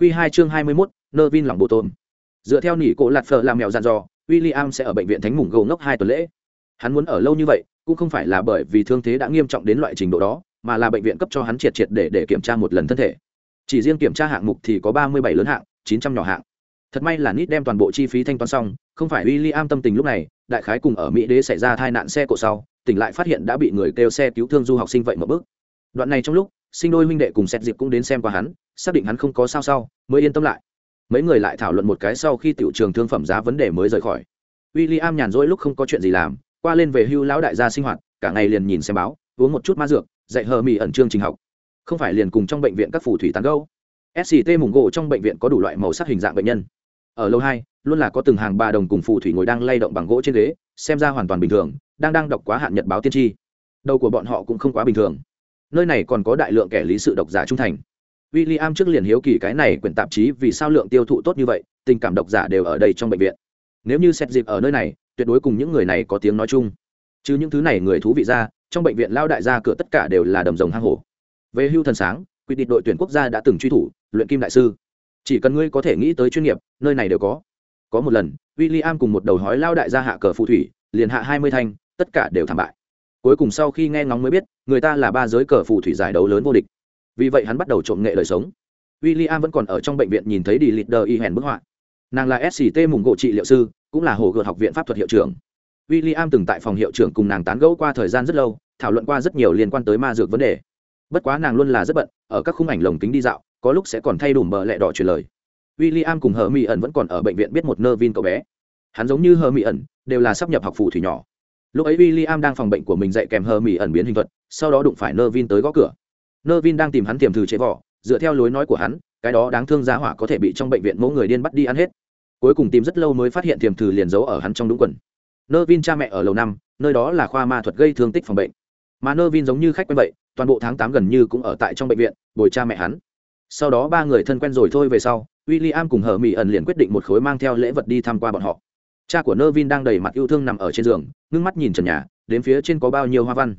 Quy 2 chương 21, Nervin lòng bộ tôm. Dựa theo nỉ cổ lạt phở làm mèo dặn dò, William sẽ ở bệnh viện Thánh Mùng Gầu ngốc 2 tuần lễ. Hắn muốn ở lâu như vậy, cũng không phải là bởi vì thương thế đã nghiêm trọng đến loại trình độ đó, mà là bệnh viện cấp cho hắn triệt triệt để để kiểm tra một lần thân thể. Chỉ riêng kiểm tra hạng mục thì có 37 lớn hạng, 900 nhỏ hạng. Thật may là Nít đem toàn bộ chi phí thanh toán xong, không phải William tâm tình lúc này, đại khái cùng ở Mỹ đế xảy ra tai nạn xe cộ sau, tỉnh lại phát hiện đã bị người kêu xe cứu thương du học sinh vậy một bước. Đoạn này trong lúc, sinh đôi huynh đệ cùng xét dịp cũng đến xem qua hắn, xác định hắn không có sao sau, mới yên tâm lại. Mấy người lại thảo luận một cái sau khi tiểu trường thương phẩm giá vấn đề mới rời khỏi. William nhàn rỗi lúc không có chuyện gì làm, qua lên về hưu lão đại gia sinh hoạt, cả ngày liền nhìn xem báo, uống một chút ma dược, dạy hờ mì ẩn chương trình học. Không phải liền cùng trong bệnh viện các phù thủy tán gẫu. SCT mùng gỗ trong bệnh viện có đủ loại màu sắc hình dạng bệnh nhân ở lâu hai luôn là có từng hàng bà đồng cùng phù thủy ngồi đang lay động bằng gỗ trên ghế xem ra hoàn toàn bình thường đang đang đọc quá hạn nhật báo tiên tri đầu của bọn họ cũng không quá bình thường nơi này còn có đại lượng kẻ lý sự độc giả trung thành w i l l i am trước liền hiếu kỳ cái này quyển tạp chí vì sao lượng tiêu thụ tốt như vậy, tình cảm độc giả đều ở đây trong bệnh viện. Nếu như xét dịp ở nơi này, tuyệt đối cùng những người này có tiếng nói chung. Chứ những thứ này người thú vị ra, trong bệnh viện lao đại gia cửa tất cả đều là đầm rồng hang hổ. Về hưu thần sáng, quy định đội tuyển quốc gia đã từng truy thủ, luyện kim đại sư. Chỉ cần ngươi có thể nghĩ tới chuyên nghiệp, nơi này đều có. Có một lần w i l l i am cùng một đầu hói lao đại gia hạ cờ phù thủy, liền hạ hai mươi thanh, tất cả đều thảm bại. Cuối cùng sau khi nghe ngóng mới biết, người ta là ba giới cờ phù thủy giải đấu lớn vô địch vì vậy hắn bắt đầu trộm nghệ đời sống w i l l i am vẫn còn ở trong bệnh viện nhìn thấy đi lịt đờ y hèn bức họa nàng là sct mùng gỗ trị liệu sư cũng là hồ gợt học viện pháp thuật hiệu trưởng w i l l i am từng tại phòng hiệu trưởng cùng nàng tán gẫu qua thời gian rất lâu thảo luận qua rất nhiều liên quan tới ma dược vấn đề bất quá nàng luôn là rất bận ở các khung ảnh lồng kính đi dạo có lúc sẽ còn thay đủ bờ lẹ đỏ truyền lời William cùng Hờ Mỹ ẩn vẫn còn ở bệnh viện biết một nơ vin cậu bé. Hắn giống như Hờ Mỹ ẩn, đều là sắp nhập học phù thủy nhỏ. Lúc ấy William đang phòng bệnh của mình dạy kèm Hờ Mỹ ẩn biến hình thuật, sau đó đụng phải nơ vin tới gõ cửa. Nơ vin đang tìm hắn tiềm thử chế vỏ, dựa theo lối nói của hắn, cái đó đáng thương giá hỏa có thể bị trong bệnh viện mỗi người điên bắt đi ăn hết. Cuối cùng tìm rất lâu mới phát hiện tiềm thử liền giấu ở hắn trong đúng quần. Nơ vin cha mẹ ở lầu năm, nơi đó là khoa ma thuật gây thương tích phòng bệnh. Mà Nơ vin giống như khách quen vậy, toàn bộ tháng tám gần như cũng ở tại trong bệnh viện, bồi cha mẹ hắn sau đó ba người thân quen rồi thôi về sau w i l l i am cùng hờ mỹ ẩn liền quyết định một khối mang theo lễ vật đi tham q u a bọn họ cha của nơ vin đang đầy mặt yêu thương nằm ở trên giường ngưng mắt nhìn trần nhà đến phía trên có bao nhiêu hoa văn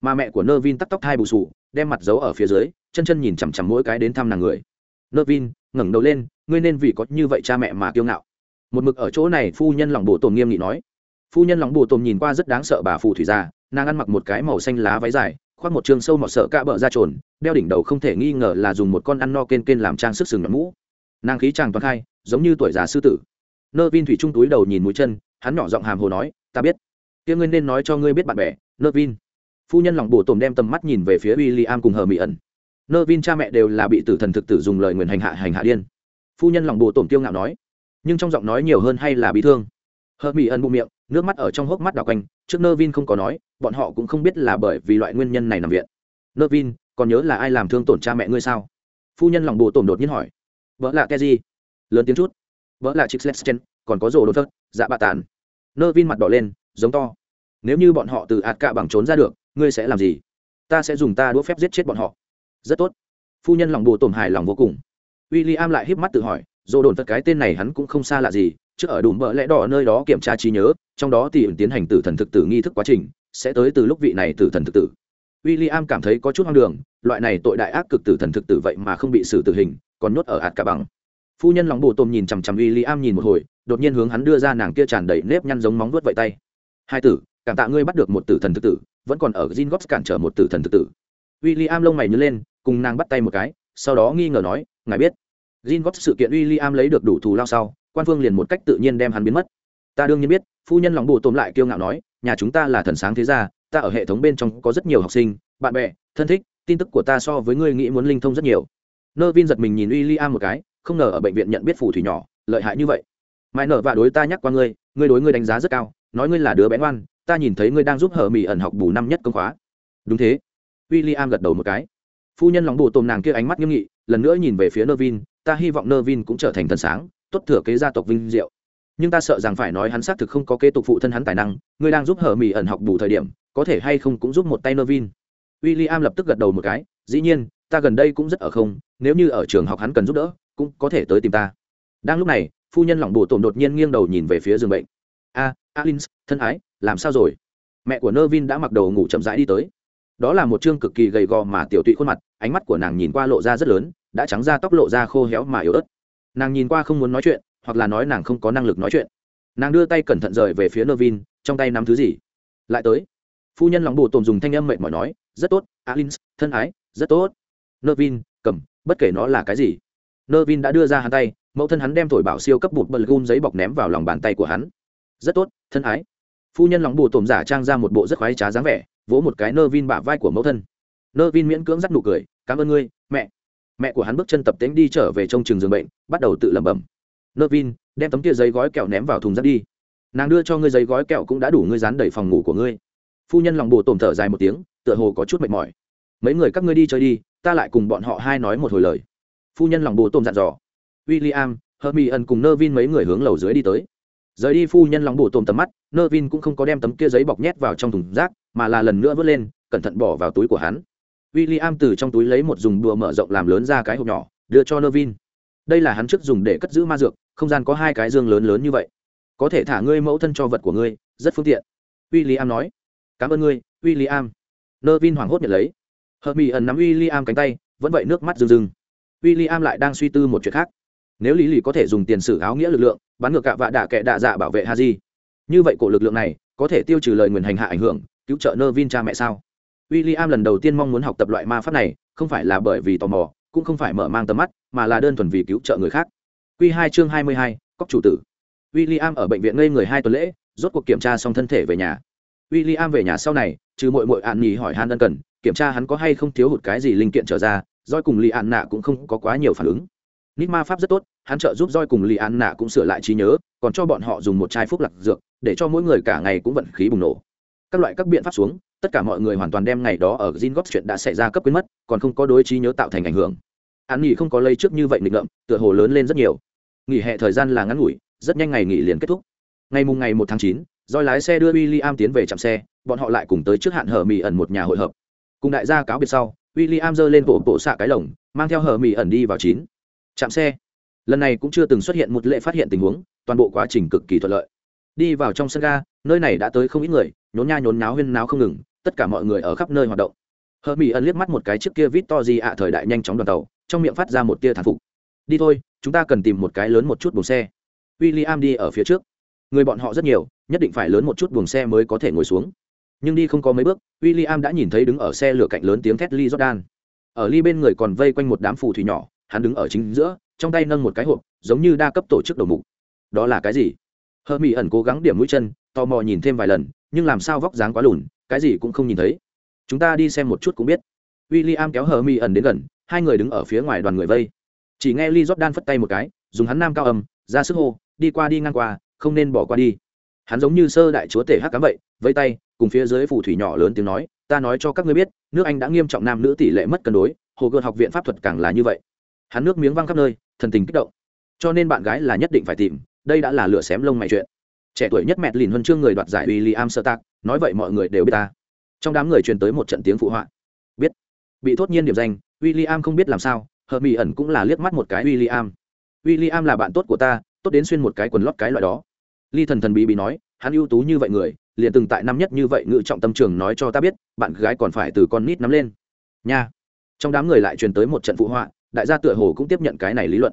mà mẹ của nơ vin tắt tóc hai bù sù đem mặt giấu ở phía dưới, chân chân nhìn chằm chằm mỗi cái đến thăm nàng người. Nơ vin, ngẩng đầu lên, ngươi nên vì có như vậy cha mẹ mà kiêu ngạo. Một mực ở chỗ này, phu nhân lòng bộ tồn nghiêm nghị nói. Phu nhân lòng bộ tồn nhìn qua rất đáng sợ bà phù thủy già, nàng ăn mặc một cái màu xanh lá váy dài, khoác một trường sâu mọt sợ cạ bờ ra trồn, đeo đỉnh đầu không thể nghi ngờ là dùng một con ăn no kên kên làm trang sức sừng nhọn mũ. Nàng khí chàng toàn khai, giống như tuổi già sư tử. Nơ vin thủy trung túi đầu nhìn mũi chân, hắn nhỏ giọng hàm hồ nói, ta biết. Kia ngươi nên nói cho ngươi biết bạn bè, nơ vin phu nhân lòng bổ tồm đem tầm mắt nhìn về phía w i l l i am cùng hờ mỹ ẩn. Nơ vin cha mẹ đều là bị tử thần thực tử dùng lời nguyền hành hạ hành hạ điên. Phu nhân lòng bổ tồm tiêu ngạo nói, nhưng trong giọng nói nhiều hơn hay là bị thương. Hờ mỹ ẩn bụng miệng, nước mắt ở trong hốc mắt đào quanh, trước nơ vin không có nói, bọn họ cũng không biết là bởi vì loại nguyên nhân này nằm viện. Nơ vin còn nhớ là ai làm thương tổn cha mẹ ngươi sao? Phu nhân lòng bồ tổn đột nhiên hỏi. Vợ là cái gì? Lớn tiếng chút. Vợ là chích chen còn có rồ đột phất dạ bạ tàn. Nơ vin mặt đỏ lên, giống to. Nếu như bọn họ từ ạt cạ bằng trốn ra được ngươi sẽ làm gì? Ta sẽ dùng ta đũa phép giết chết bọn họ. Rất tốt. Phu nhân lòng bồ tổn hài lòng vô cùng. W i l l i am lại híp mắt tự hỏi dồ đồn phật cái tên này hắn cũng không xa lạ gì, trước ở đùm bỡ lẽ đỏ nơi đó kiểm tra trí nhớ, trong đó thì tiến hành tử thần thực tử nghi thức quá trình, sẽ tới từ lúc vị này tử thần thực tử. W i l l i am cảm thấy có chút hoang đường, loại này tội đại ác cực tử thần thực tử vậy mà không bị xử tử hình, còn nhốt ở hạt cả bằng. Phu nhân lòng bồ tôm nhìn chằm chằm w i l l i am nhìn một hồi, đột nhiên hướng hắn đưa ra nàng kia tràn đầy nếp nhăn giống móng vuốt vậy tay. Hai tử, cảm tạ ngươi bắt được một tử thần thực tử vẫn còn ở Jin Gops cản trở một tử thần thực tử. William lông mày nhướng lên, cùng nàng bắt tay một cái, sau đó nghi ngờ nói, ngài biết, Jin Gops sự kiện William lấy được đủ thù lao sau, quan phương liền một cách tự nhiên đem hắn biến mất. Ta đương nhiên biết, phu nhân lòng bổ tôm lại kiêu ngạo nói, nhà chúng ta là thần sáng thế gia, ta ở hệ thống bên trong có rất nhiều học sinh, bạn bè, thân thích, tin tức của ta so với ngươi nghĩ muốn linh thông rất nhiều. Nơ vin giật mình nhìn William một cái, không ngờ ở bệnh viện nhận biết phù thủy nhỏ, lợi hại như vậy. Mai nở và đối ta nhắc qua ngươi ngươi đối ngươi đánh giá rất cao, nói ngươi là đứa bé ngoan ta nhìn thấy ngươi đang giúp hờ mỹ ẩn học bù năm nhất công khóa. Đúng thế. W i l l i am gật đầu một cái. Phu nhân lòng bù tôm nàng kia ánh mắt nghiêm nghị, lần nữa nhìn về phía nơ vin ta hy vọng nơ vin cũng trở thành thần sáng, tốt thừa kế gia tộc vinh diệu. Nhưng ta sợ rằng phải nói hắn xác thực không có kế tục phụ thân hắn tài năng, ngươi đang giúp hờ mỹ ẩn học bù thời điểm, có thể hay không cũng giúp một tay nơ vin w i l l i am lập tức gật đầu một cái, dĩ nhiên, ta gần đây cũng rất ở không, nếu như ở trường học hắn cần giúp đỡ, cũng có thể tới tìm ta. Đang lúc này, phu nhân lỏng bồ tổn đột nhiên nghiêng đầu nhìn về phía giường bệnh. A alin thân ái làm sao rồi? Mẹ của nơ vin đã mặc đầu ngủ chậm rãi đi tới. Đó là một chương cực kỳ gầy gò mà tiểu tụy khuôn mặt, ánh mắt của nàng nhìn qua lộ ra rất lớn, đã trắng ra tóc lộ ra khô héo mà yếu ớt. Nàng nhìn qua không muốn nói chuyện, hoặc là nói nàng không có năng lực nói chuyện. Nàng đưa tay cẩn thận rời về phía nơ vin trong tay nắm thứ gì? Lại tới. Phu nhân lòng bồ tồn dùng thanh âm mệt mỏi nói, rất tốt alin thân ái, rất tốt. Nơ vin cầm, bất kể nó là cái gì. Nơ vin đã đưa ra hắn tay, mẫu thân hắn đem thổi bảo siêu cấp bụt bật gun giấy bọc ném vào lòng bàn tay của hắn. Rất tốt, thân ái phu nhân lòng bồ tổm giả trang ra một bộ rất khoái trá dáng vẻ vỗ một cái nơ vin bả vai của mẫu thân. Nơ vin miễn cưỡng dắt nụ cười cảm ơn ngươi mẹ. Mẹ của hắn bước chân tập tính đi trở về trong trường giường bệnh bắt đầu tự lẩm bẩm. Nơ vin đem tấm kia giấy gói kẹo ném vào thùng rác đi. Nàng đưa cho ngươi giấy gói kẹo cũng đã đủ ngươi dán đầy phòng ngủ của ngươi. Phu nhân lòng bồ tổm thở dài một tiếng tựa hồ có chút mệt mỏi. Mấy người các ngươi đi chơi đi ta lại cùng bọn họ hai nói một hồi lời. Phu nhân lòng bồ tổm dặn dò. William, Hermione cùng Nervin mấy người hướng lầu dưới đi tới. Rời đi phu nhân lòng bổ tôm tầm mắt, Nervin cũng không có đem tấm kia giấy bọc nhét vào trong thùng rác, mà là lần nữa vớt lên, cẩn thận bỏ vào túi của hắn. William từ trong túi lấy một dùng đùa mở rộng làm lớn ra cái hộp nhỏ, đưa cho Nervin. Đây là hắn trước dùng để cất giữ ma dược, không gian có hai cái dương lớn lớn như vậy, có thể thả ngươi mẫu thân cho vật của ngươi, rất phương tiện. William nói. Cảm ơn ngươi, William. Nervin hoảng hốt nhận lấy. Hermione nắm William cánh tay, vẫn vậy nước mắt rưng rưng. William lại đang suy tư một chuyện khác nếu lý lì có thể dùng tiền sử áo nghĩa lực lượng, bắn ngược cạ vạ đạ kệ đạ dạ bảo vệ ha di như vậy cổ lực lượng này, có thể tiêu trừ lời nguyền hành hạ ảnh hưởng, cứu trợ nơ vin cha mẹ sao? W i l l i am lần đầu tiên mong muốn học tập loại ma pháp này, không phải là bởi vì tò mò, cũng không phải mở mang tầm mắt, mà là đơn thuần vì cứu trợ người khác. Q hai chương hai mươi hai cóc chủ tử. W i l l i am ở bệnh viện ngây người hai tuần lễ, rốt cuộc kiểm tra xong thân thể về nhà. W i l l i am về nhà sau này, trừ mội mội ạn nhì hỏi han ân cần, kiểm tra hắn có hay không thiếu hụt cái gì linh kiện trở ra doi cùng lì ạn nạ cũng không có quá nhiều phản ứng nít ma pháp rất tốt, hắn trợ giúp roi cùng lì an nạ cũng sửa lại trí nhớ, còn cho bọn họ dùng một chai phúc lạc dược, để cho mỗi người cả ngày cũng vận khí bùng nổ. Các loại các biện pháp xuống, tất cả mọi người hoàn toàn đem ngày đó ở gin góp chuyện đã xảy ra cấp quyến mất, còn không có đối trí nhớ tạo thành ảnh hưởng. An nghỉ không có lây trước như vậy nghịch ngợm, tựa hồ lớn lên rất nhiều. Nghỉ hè thời gian là ngắn ngủi, rất nhanh ngày nghỉ liền kết thúc. Ngày mùng ngày một tháng chín doi lái xe đưa w i l l i am tiến về trạm xe, bọn họ lại cùng tới trước hạn hở mỹ ẩn một nhà hội hợp. Cùng đại gia cáo biệt sau, William i i giơ lên bộ bộ xạ cái lồng, mang theo hở mỹ ẩn đi vào chín chạm xe. Lần này cũng chưa từng xuất hiện một lệ phát hiện tình huống, toàn bộ quá trình cực kỳ thuận lợi. Đi vào trong sân ga, nơi này đã tới không ít người, nhốn nha nhốn náo huyên náo không ngừng, tất cả mọi người ở khắp nơi hoạt động. Hờ mỹ ẩn liếc mắt một cái trước kia vít to gì ạ thời đại nhanh chóng đoàn tàu, trong miệng phát ra một tia thản phục. Đi thôi, chúng ta cần tìm một cái lớn một chút buồng xe. W i l l i am đi ở phía trước. Người bọn họ rất nhiều, nhất định phải lớn một chút buồng xe mới có thể ngồi xuống. Nhưng đi không có mấy bước w i l l i am đã nhìn thấy đứng ở xe lửa cạnh lớn tiếng thét lee jordan. Ở ly bên người còn vây quanh một đám phù thủy nhỏ hắn đứng ở chính giữa, trong tay nâng một cái hộp, giống như đa cấp tổ chức đầu mục. Đó là cái gì? Hơ mỹ ẩn cố gắng điểm mũi chân, tò mò nhìn thêm vài lần, nhưng làm sao vóc dáng quá lùn, cái gì cũng không nhìn thấy. Chúng ta đi xem một chút cũng biết. W i l l i am kéo hờ mỹ ẩn đến gần, hai người đứng ở phía ngoài đoàn người vây. Chỉ nghe lee jordan phất tay một cái, dùng hắn nam cao âm, ra sức hô, đi qua đi ngang qua, không nên bỏ qua đi. Hắn giống như sơ đại chúa tể hắc cám vậy vây tay, cùng phía dưới phù thủy nhỏ lớn tiếng nói, ta nói cho các ngươi biết, nước anh đã nghiêm trọng nam nữ tỷ lệ mất cân đối, hồ gợt học viện pháp thuật càng là như vậy hắn nước miếng văng khắp nơi, thần tình kích động. Cho nên bạn gái là nhất định phải tìm, đây đã là lửa xém lông mày chuyện. Trẻ tuổi nhất mẹ lìn huân chương người đoạt giải w i l l i am sơ tạc nói vậy mọi người đều biết ta. Trong đám người truyền tới một trận tiếng phụ họa. Biết. Bị thốt nhiên điểm danh w i l l i am không biết làm sao hờ mỹ ẩn cũng là liếc mắt một cái w i l l i am w i l l i am là bạn tốt của ta, tốt đến xuyên một cái quần lót cái loại đó. Ly thần thần bí bí nói, hắn ưu tú như vậy người, liền từng tại năm nhất như vậy ngự trọng tâm trường nói cho ta biết, bạn gái còn phải từ con nít nắm lên. Nha. Trong đám người lại truyền tới một trận phụ họa đại gia tựa hồ cũng tiếp nhận cái này lý luận.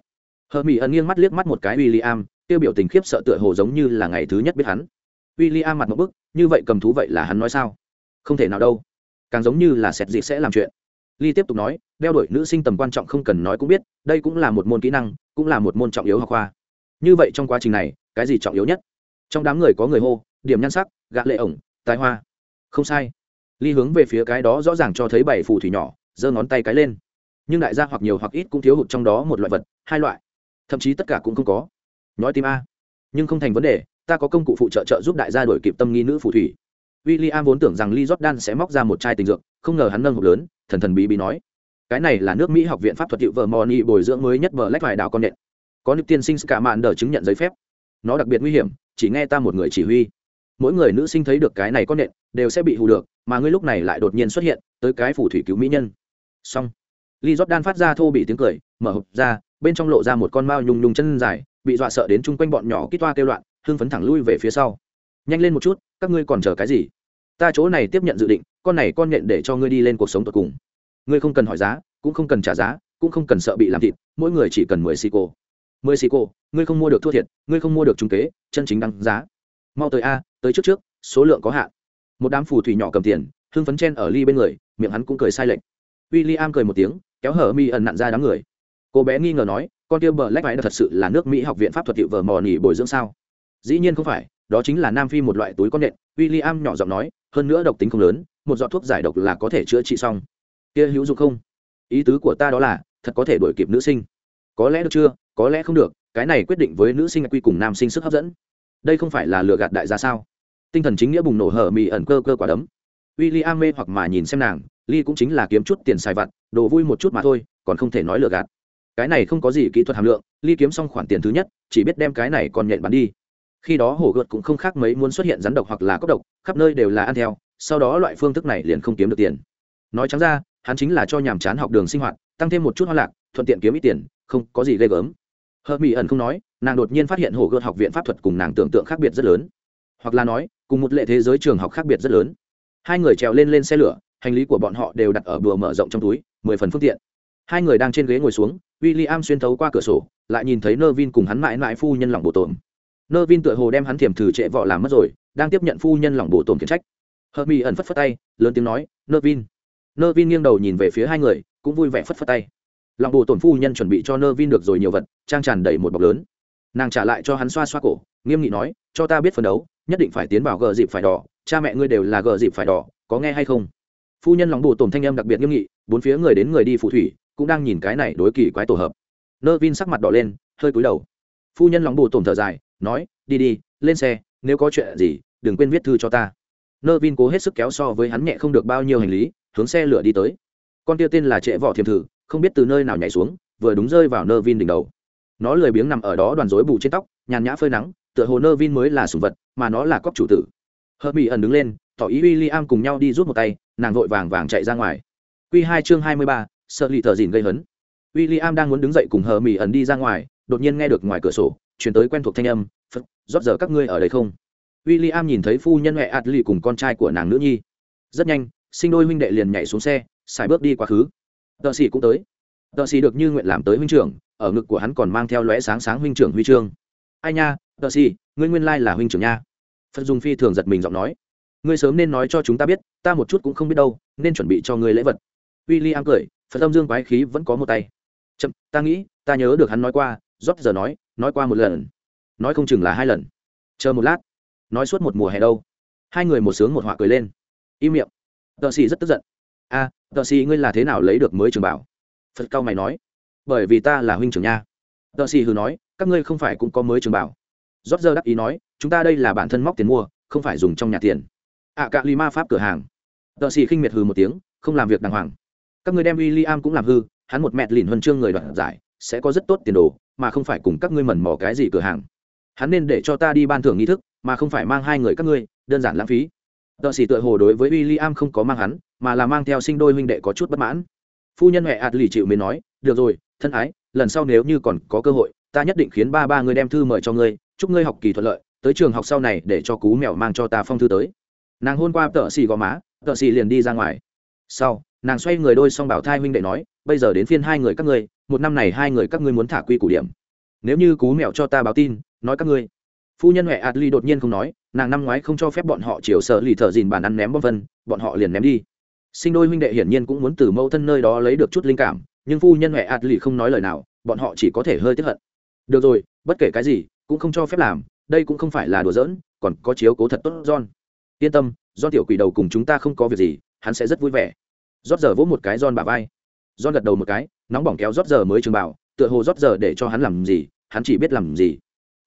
Hờ mỹ ẩn nghiêng mắt liếc mắt một cái w i l l i am tiêu biểu tình khiếp sợ tựa hồ giống như là ngày thứ nhất biết hắn. W i l l i am mặt một bức, như vậy cầm thú vậy là hắn nói sao? Không thể nào đâu. Càng giống như là sẹt dị sẽ làm chuyện. Ly tiếp tục nói, đeo đuổi nữ sinh tầm quan trọng không cần nói cũng biết, đây cũng là một môn kỹ năng, cũng là một môn trọng yếu học khoa. Như vậy trong quá trình này, cái gì trọng yếu nhất? Trong đám người có người hô, điểm nhan sắc, gạ lệ ổng, tài hoa. Không sai. Ly hướng về phía cái đó rõ ràng cho thấy bảy phù thủy nhỏ, giơ ngón tay cái lên nhưng đại gia hoặc nhiều hoặc ít cũng thiếu hụt trong đó một loại vật, hai loại. Thậm chí tất cả cũng không có. Nói tim a. Nhưng không thành vấn đề, ta có công cụ phụ trợ trợ giúp đại gia đổi kịp tâm nghi nữ phù thủy. W i l l i am vốn tưởng rằng lee jordan sẽ móc ra một chai tình dược, không ngờ hắn nâng hộp lớn, thần thần bí bí nói. Cái này là nước mỹ học viện pháp thuật hiệu vợ moni bồi dưỡng mới nhất bờ lách vài đảo con nện. Có nước tiên sinh cả mạn đờ chứng nhận giấy phép. Nó đặc biệt nguy hiểm, chỉ nghe ta một người chỉ huy. Mỗi người nữ sinh thấy được cái này con nện, đều sẽ bị hù được, mà ngươi lúc này lại đột nhiên xuất hiện, tới cái phù thủy cứu mỹ nhân. Xong. Lee Jordan phát ra thô bị tiếng cười, mở hộp ra, bên trong lộ ra một con mao nhung nhung chân dài, bị dọa sợ đến chung quanh bọn nhỏ kít toa kêu loạn, hưng phấn thẳng lui về phía sau. Nhanh lên một chút, các ngươi còn chờ cái gì? Ta chỗ này tiếp nhận dự định, con này con nhện để cho ngươi đi lên cuộc sống tuyệt cùng. Ngươi không cần hỏi giá, cũng không cần trả giá, cũng không cần sợ bị làm thịt mỗi người chỉ cần mười xì cô. mười xì cô, ngươi không mua được thua thiệt ngươi không mua được trung kế chân chính đăng giá mau tới a tới trước trước số lượng có hạn một đám phù thủy nhỏ cầm tiền hưng phấn chen ở ly bên người miệng hắn cũng cười sai lệch William cười một tiếng kéo hở mi ẩn nặn ra đám người. Cô bé nghi ngờ nói, con kia bờ lách váy thật sự là nước mỹ học viện pháp thuật hiệu vờ mò nỉ bồi dưỡng sao? Dĩ nhiên không phải, đó chính là nam phi một loại túi con nện. W i l l i am nhỏ giọng nói, hơn nữa độc tính không lớn, một giọt thuốc giải độc là có thể chữa trị xong. Kia hữu dụng không? Ý tứ của ta đó là, thật có thể đổi kịp nữ sinh. Có lẽ được chưa? Có lẽ không được, cái này quyết định với nữ sinh quy cùng nam sinh sức hấp dẫn. Đây không phải là lừa gạt đại gia sao? Tinh thần chính nghĩa bùng nổ hở mì ẩn cơ cơ quả đấm. W i l l i am mê hoặc mà nhìn xem nàng ly cũng chính là kiếm chút tiền xài vặt, đồ vui một chút mà thôi, còn không thể nói lừa gạt. Cái này không có gì kỹ thuật hàm lượng, ly kiếm xong khoản tiền thứ nhất, chỉ biết đem cái này còn nhện bán đi. Khi đó hổ gợt cũng không khác mấy muốn xuất hiện rắn độc hoặc là cốc độc, khắp nơi đều là ăn theo, sau đó loại phương thức này liền không kiếm được tiền. Nói trắng ra, hắn chính là cho nhàm chán học đường sinh hoạt, tăng thêm một chút hoa lạc, thuận tiện kiếm ít tiền, không có gì ghê gớm. Hợp mỹ ẩn không nói, nàng đột nhiên phát hiện hổ gợt học viện pháp thuật cùng nàng tưởng tượng khác biệt rất lớn. Hoặc là nói, cùng một lệ thế giới trường học khác biệt rất lớn. Hai người trèo lên lên xe lửa hành lý của bọn họ đều đặt ở bùa mở rộng trong túi, mười phần phương tiện. Hai người đang trên ghế ngồi xuống w i l l i am xuyên thấu qua cửa sổ, lại nhìn thấy nơ vin cùng hắn mãi mãi phu nhân lòng bổ tổn nơ vin tựa hồ đem hắn thiềm thử trệ vọ làm mất rồi, đang tiếp nhận phu nhân lòng bổ tổn khiển trách. Hờ mỹ ẩn phất phất tay, lớn tiếng nói nơ vin nơ vin nghiêng đầu nhìn về phía hai người, cũng vui vẻ phất phất tay. Lòng bổ tổn phu nhân chuẩn bị cho nơ vin được rồi nhiều vật, trang tràn đầy một bọc lớn. Nàng trả lại cho hắn xoa xoa cổ, nghiêm nghị nói, cho ta biết phấn đấu, nhất định phải tiến vào gờ dịp phải đỏ, cha mẹ ngươi đều là gờ dịp phải đỏ, có nghe hay không? Phu nhân lòng bổ tổn thanh âm đặc biệt nghiêm nghị, bốn phía người đến người đi phù thủy, cũng đang nhìn cái này đối kỳ quái tổ hợp. Nơ vin sắc mặt đỏ lên, hơi cúi đầu. Phu nhân lòng bổ tổn thở dài, nói, đi đi, lên xe, nếu có chuyện gì, đừng quên viết thư cho ta. Nơ vin cố hết sức kéo so với hắn nhẹ không được bao nhiêu hành lý, hướng xe lửa đi tới. Con tia tên là trệ vỏ thiềm thử, không biết từ nơi nào nhảy xuống, vừa đúng rơi vào nơ vin đỉnh đầu. Nó lười biếng nằm ở đó đoàn rối bù trên tóc, nhàn nhã phơi nắng, tựa hồ nơ vin mới là sùng vật, mà nó là cóc chủ tử. Hờ mỹ ẩn đứng lên tỏ ý w i l l i am cùng nhau đi rút một tay, nàng vội vàng vàng chạy ra ngoài. Q hai chương hai mươi ba, sợ lì thợ dìn gây hấn. W i l l i am đang muốn đứng dậy cùng hờ mỹ ẩn đi ra ngoài, đột nhiên nghe được ngoài cửa sổ, chuyển tới quen thuộc thanh âm, phật, rót giờ các ngươi ở đây không? W i l l i am nhìn thấy phu nhân huệ ạt lì cùng con trai của nàng nữ nhi. Rất nhanh, sinh đôi huynh đệ liền nhảy xuống xe, xài bước đi quá khứ. Tợ xì cũng tới. Tợ xì được như nguyện làm tới huynh trưởng, ở ngực của hắn còn mang theo lóe sáng sáng huynh trưởng huy chương. Ai nha, tợ sĩ ngươi nguyên lai là huynh trưởng nha. Phật dùng phi thường giật mình giọng nói ngươi sớm nên nói cho chúng ta biết ta một chút cũng không biết đâu nên chuẩn bị cho ngươi lễ vật. W i l l i am cười phật âm dương quái khí vẫn có một tay. Chậm ta nghĩ ta nhớ được hắn nói qua rót giờ nói nói qua một lần. Nói không chừng là hai lần. Chờ một lát. Nói suốt một mùa hè đâu. Hai người một sướng một họa cười lên. Im miệng. Tờ xì rất tức giận. A à, tợ xì ngươi là thế nào lấy được mới trường bảo? Phật cao mày nói. Bởi vì ta là huynh trưởng nha. Tờ xì hừ nói các ngươi không phải cũng có mới trường bảo. Rót giờ đắc ý nói chúng ta đây là bản thân móc tiền mua không phải dùng trong nhà tiền ạ à, cạ lì ma pháp cửa hàng. Tợ xì khinh miệt hừ một tiếng không làm việc đàng hoàng. Các ngươi đem w i l l i am cũng làm hư hắn một mẹt lìn huân chương người đoạt giải sẽ có rất tốt tiền đồ mà không phải cùng các ngươi mẩn mỏ cái gì cửa hàng. Hắn nên để cho ta đi ban thưởng nghi thức mà không phải mang hai người các ngươi đơn giản lãng phí. Tợ xì tựa hồ đối với w i l l i am không có mang hắn mà là mang theo sinh đôi huynh đệ có chút bất mãn. Phu nhân huệ ạt lì chịu mới nói được rồi thân ái lần sau nếu như còn có cơ hội ta nhất định khiến ba ba ngươi đem thư mời cho ngươi chúc ngươi học kỳ thuận lợi tới trường học sau này để cho cú mèo mang cho ta phong thư tới nàng hôn qua tợ xì gò má, tợ xì liền đi ra ngoài. Sau, nàng xoay người đôi xong bảo thai huynh đệ nói, bây giờ đến phiên hai người các ngươi, một năm này hai người các ngươi muốn thả quy củ điểm. Nếu như cú mèo cho ta báo tin, nói các ngươi. Phu nhân huệ adli đột nhiên không nói, nàng năm ngoái không cho phép bọn họ chiều sợ lì thợ dìn bàn ăn ném bom vân, bọn họ liền ném đi. Sinh đôi huynh đệ hiển nhiên cũng muốn từ mẫu thân nơi đó lấy được chút linh cảm, nhưng phu nhân huệ adli không nói lời nào, bọn họ chỉ có thể hơi tiếp hận. Được rồi, bất kể cái gì, cũng không cho phép làm, đây cũng không phải là đùa giỡn, còn có chiếu cố thật tốt, john yên tâm do tiểu quỷ đầu cùng chúng ta không có việc gì, hắn sẽ rất vui vẻ. Rót giờ vỗ một cái giòn bả vai. Giòn gật đầu một cái, nóng bỏng kéo rót giờ mới trường bảo, tựa hồ rót giờ để cho hắn làm gì, hắn chỉ biết làm gì.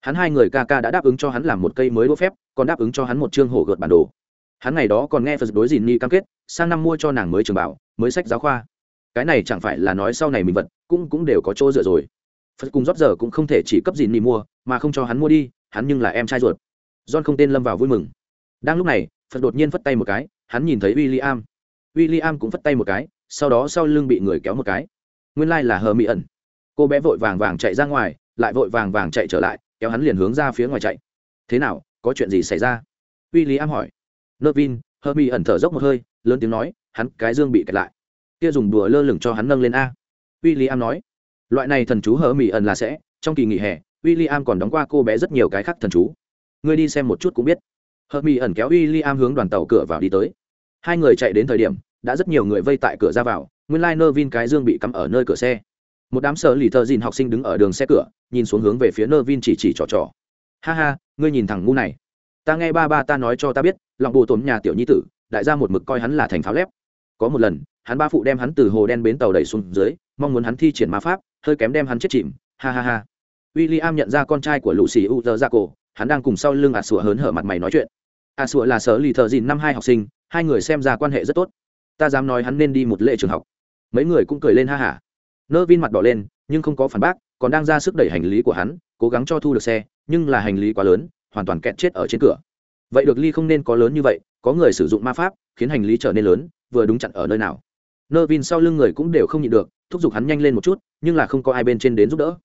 Hắn hai người ca ca đã đáp ứng cho hắn làm một cây mới đỗ phép, còn đáp ứng cho hắn một chương hổ gợt bản đồ. Hắn ngày đó còn nghe phật đối dìn ni cam kết, sang năm mua cho nàng mới trường bảo, mới sách giáo khoa. Cái này chẳng phải là nói sau này mình vật, cũng cũng đều có chỗ dựa rồi. Phật cùng rót giờ cũng không thể chỉ cấp dìn ni mua, mà không cho hắn mua đi, hắn nhưng là em trai ruột. John không tên lâm vào vui mừng đang lúc này, phật đột nhiên phất tay một cái, hắn nhìn thấy w i l l i am w i l l i am cũng phất tay một cái, sau đó sau lưng bị người kéo một cái. Nguyên lai、like、là hờ mỹ ẩn. Cô bé vội vàng vàng chạy ra ngoài, lại vội vàng vàng chạy trở lại, kéo hắn liền hướng ra phía ngoài chạy. Thế nào, có chuyện gì xảy ra? W i l l i am hỏi. Nơ vin hờ mỹ ẩn thở dốc một hơi, lớn tiếng nói, hắn, cái dương bị kẹt lại. Kia dùng đùa lơ lửng cho hắn nâng lên a. William nói. Loại này thần chú hở mỹ ẩn là sẽ, trong kỳ nghỉ hè, William còn đóng qua cô bé rất nhiều cái khác thần chú. Ngươi đi xem một chút cũng biết hợp mỹ ẩn kéo William hướng đoàn tàu cửa vào đi tới. Hai người chạy đến thời điểm, đã rất nhiều người vây tại cửa ra vào, nguyên lai nơ vin cái dương bị cắm ở nơi cửa xe. Một đám sợ lì thợ dìn học sinh đứng ở đường xe cửa, nhìn xuống hướng về phía nơ vin chỉ chỉ trò trò. Ha ha, ngươi nhìn thằng ngu này. Ta nghe ba ba ta nói cho ta biết, lòng bồ tổn nhà tiểu nhi tử, đại gia một mực coi hắn là thành pháo lép. Có một lần, hắn ba phụ đem hắn từ hồ đen bến tàu đẩy xuống dưới, mong muốn hắn thi triển ma pháp, hơi kém đem hắn chết chìm. Ha ha ha. W i l l i am nhận ra con trai của lũ xì u tờ ra cổ hắn đang cùng sau lưng à sủa hớn hở mặt mày nói chuyện. A sủa là sở lì thợ dìn năm hai học sinh, hai người xem ra quan hệ rất tốt. Ta dám nói hắn nên đi một lễ trường học. Mấy người cũng cười lên ha hả. Nơ vin mặt đỏ lên, nhưng không có phản bác, còn đang ra sức đẩy hành lý của hắn, cố gắng cho thu được xe, nhưng là hành lý quá lớn, hoàn toàn kẹt chết ở trên cửa. Vậy được ly không nên có lớn như vậy, có người sử dụng ma pháp, khiến hành lý trở nên lớn, vừa đúng chặn ở nơi nào. Nơ vin sau lưng người cũng đều không nhịn được, thúc giục hắn nhanh lên một chút, nhưng là không có ai bên trên đến giúp đỡ.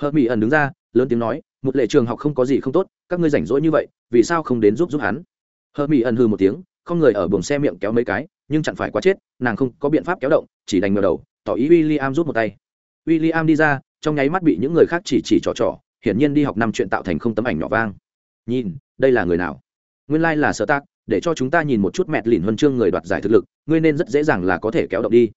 Hờ mỹ ẩn đứng ra, lớn tiếng nói, một lệ trường học không có gì không tốt, các ngươi rảnh rỗi như vậy, vì sao không đến giúp giúp hắn? Hờ mỹ ẩn hư một tiếng, không người ở buồng xe miệng kéo mấy cái, nhưng chẳng phải quá chết, nàng không có biện pháp kéo động, chỉ đành ngờ đầu, tỏ ý w i l l i am rút một tay. W i l l i am đi ra, trong nháy mắt bị những người khác chỉ chỉ trò trò, hiển nhiên đi học năm chuyện tạo thành không tấm ảnh nhỏ vang. Nhìn, đây là người nào? Nguyên lai、like、là sở tác để cho chúng ta nhìn một chút mẹt lìn huân chương người đoạt giải thực lực, ngươi nên rất dễ dàng là có thể kéo động đi.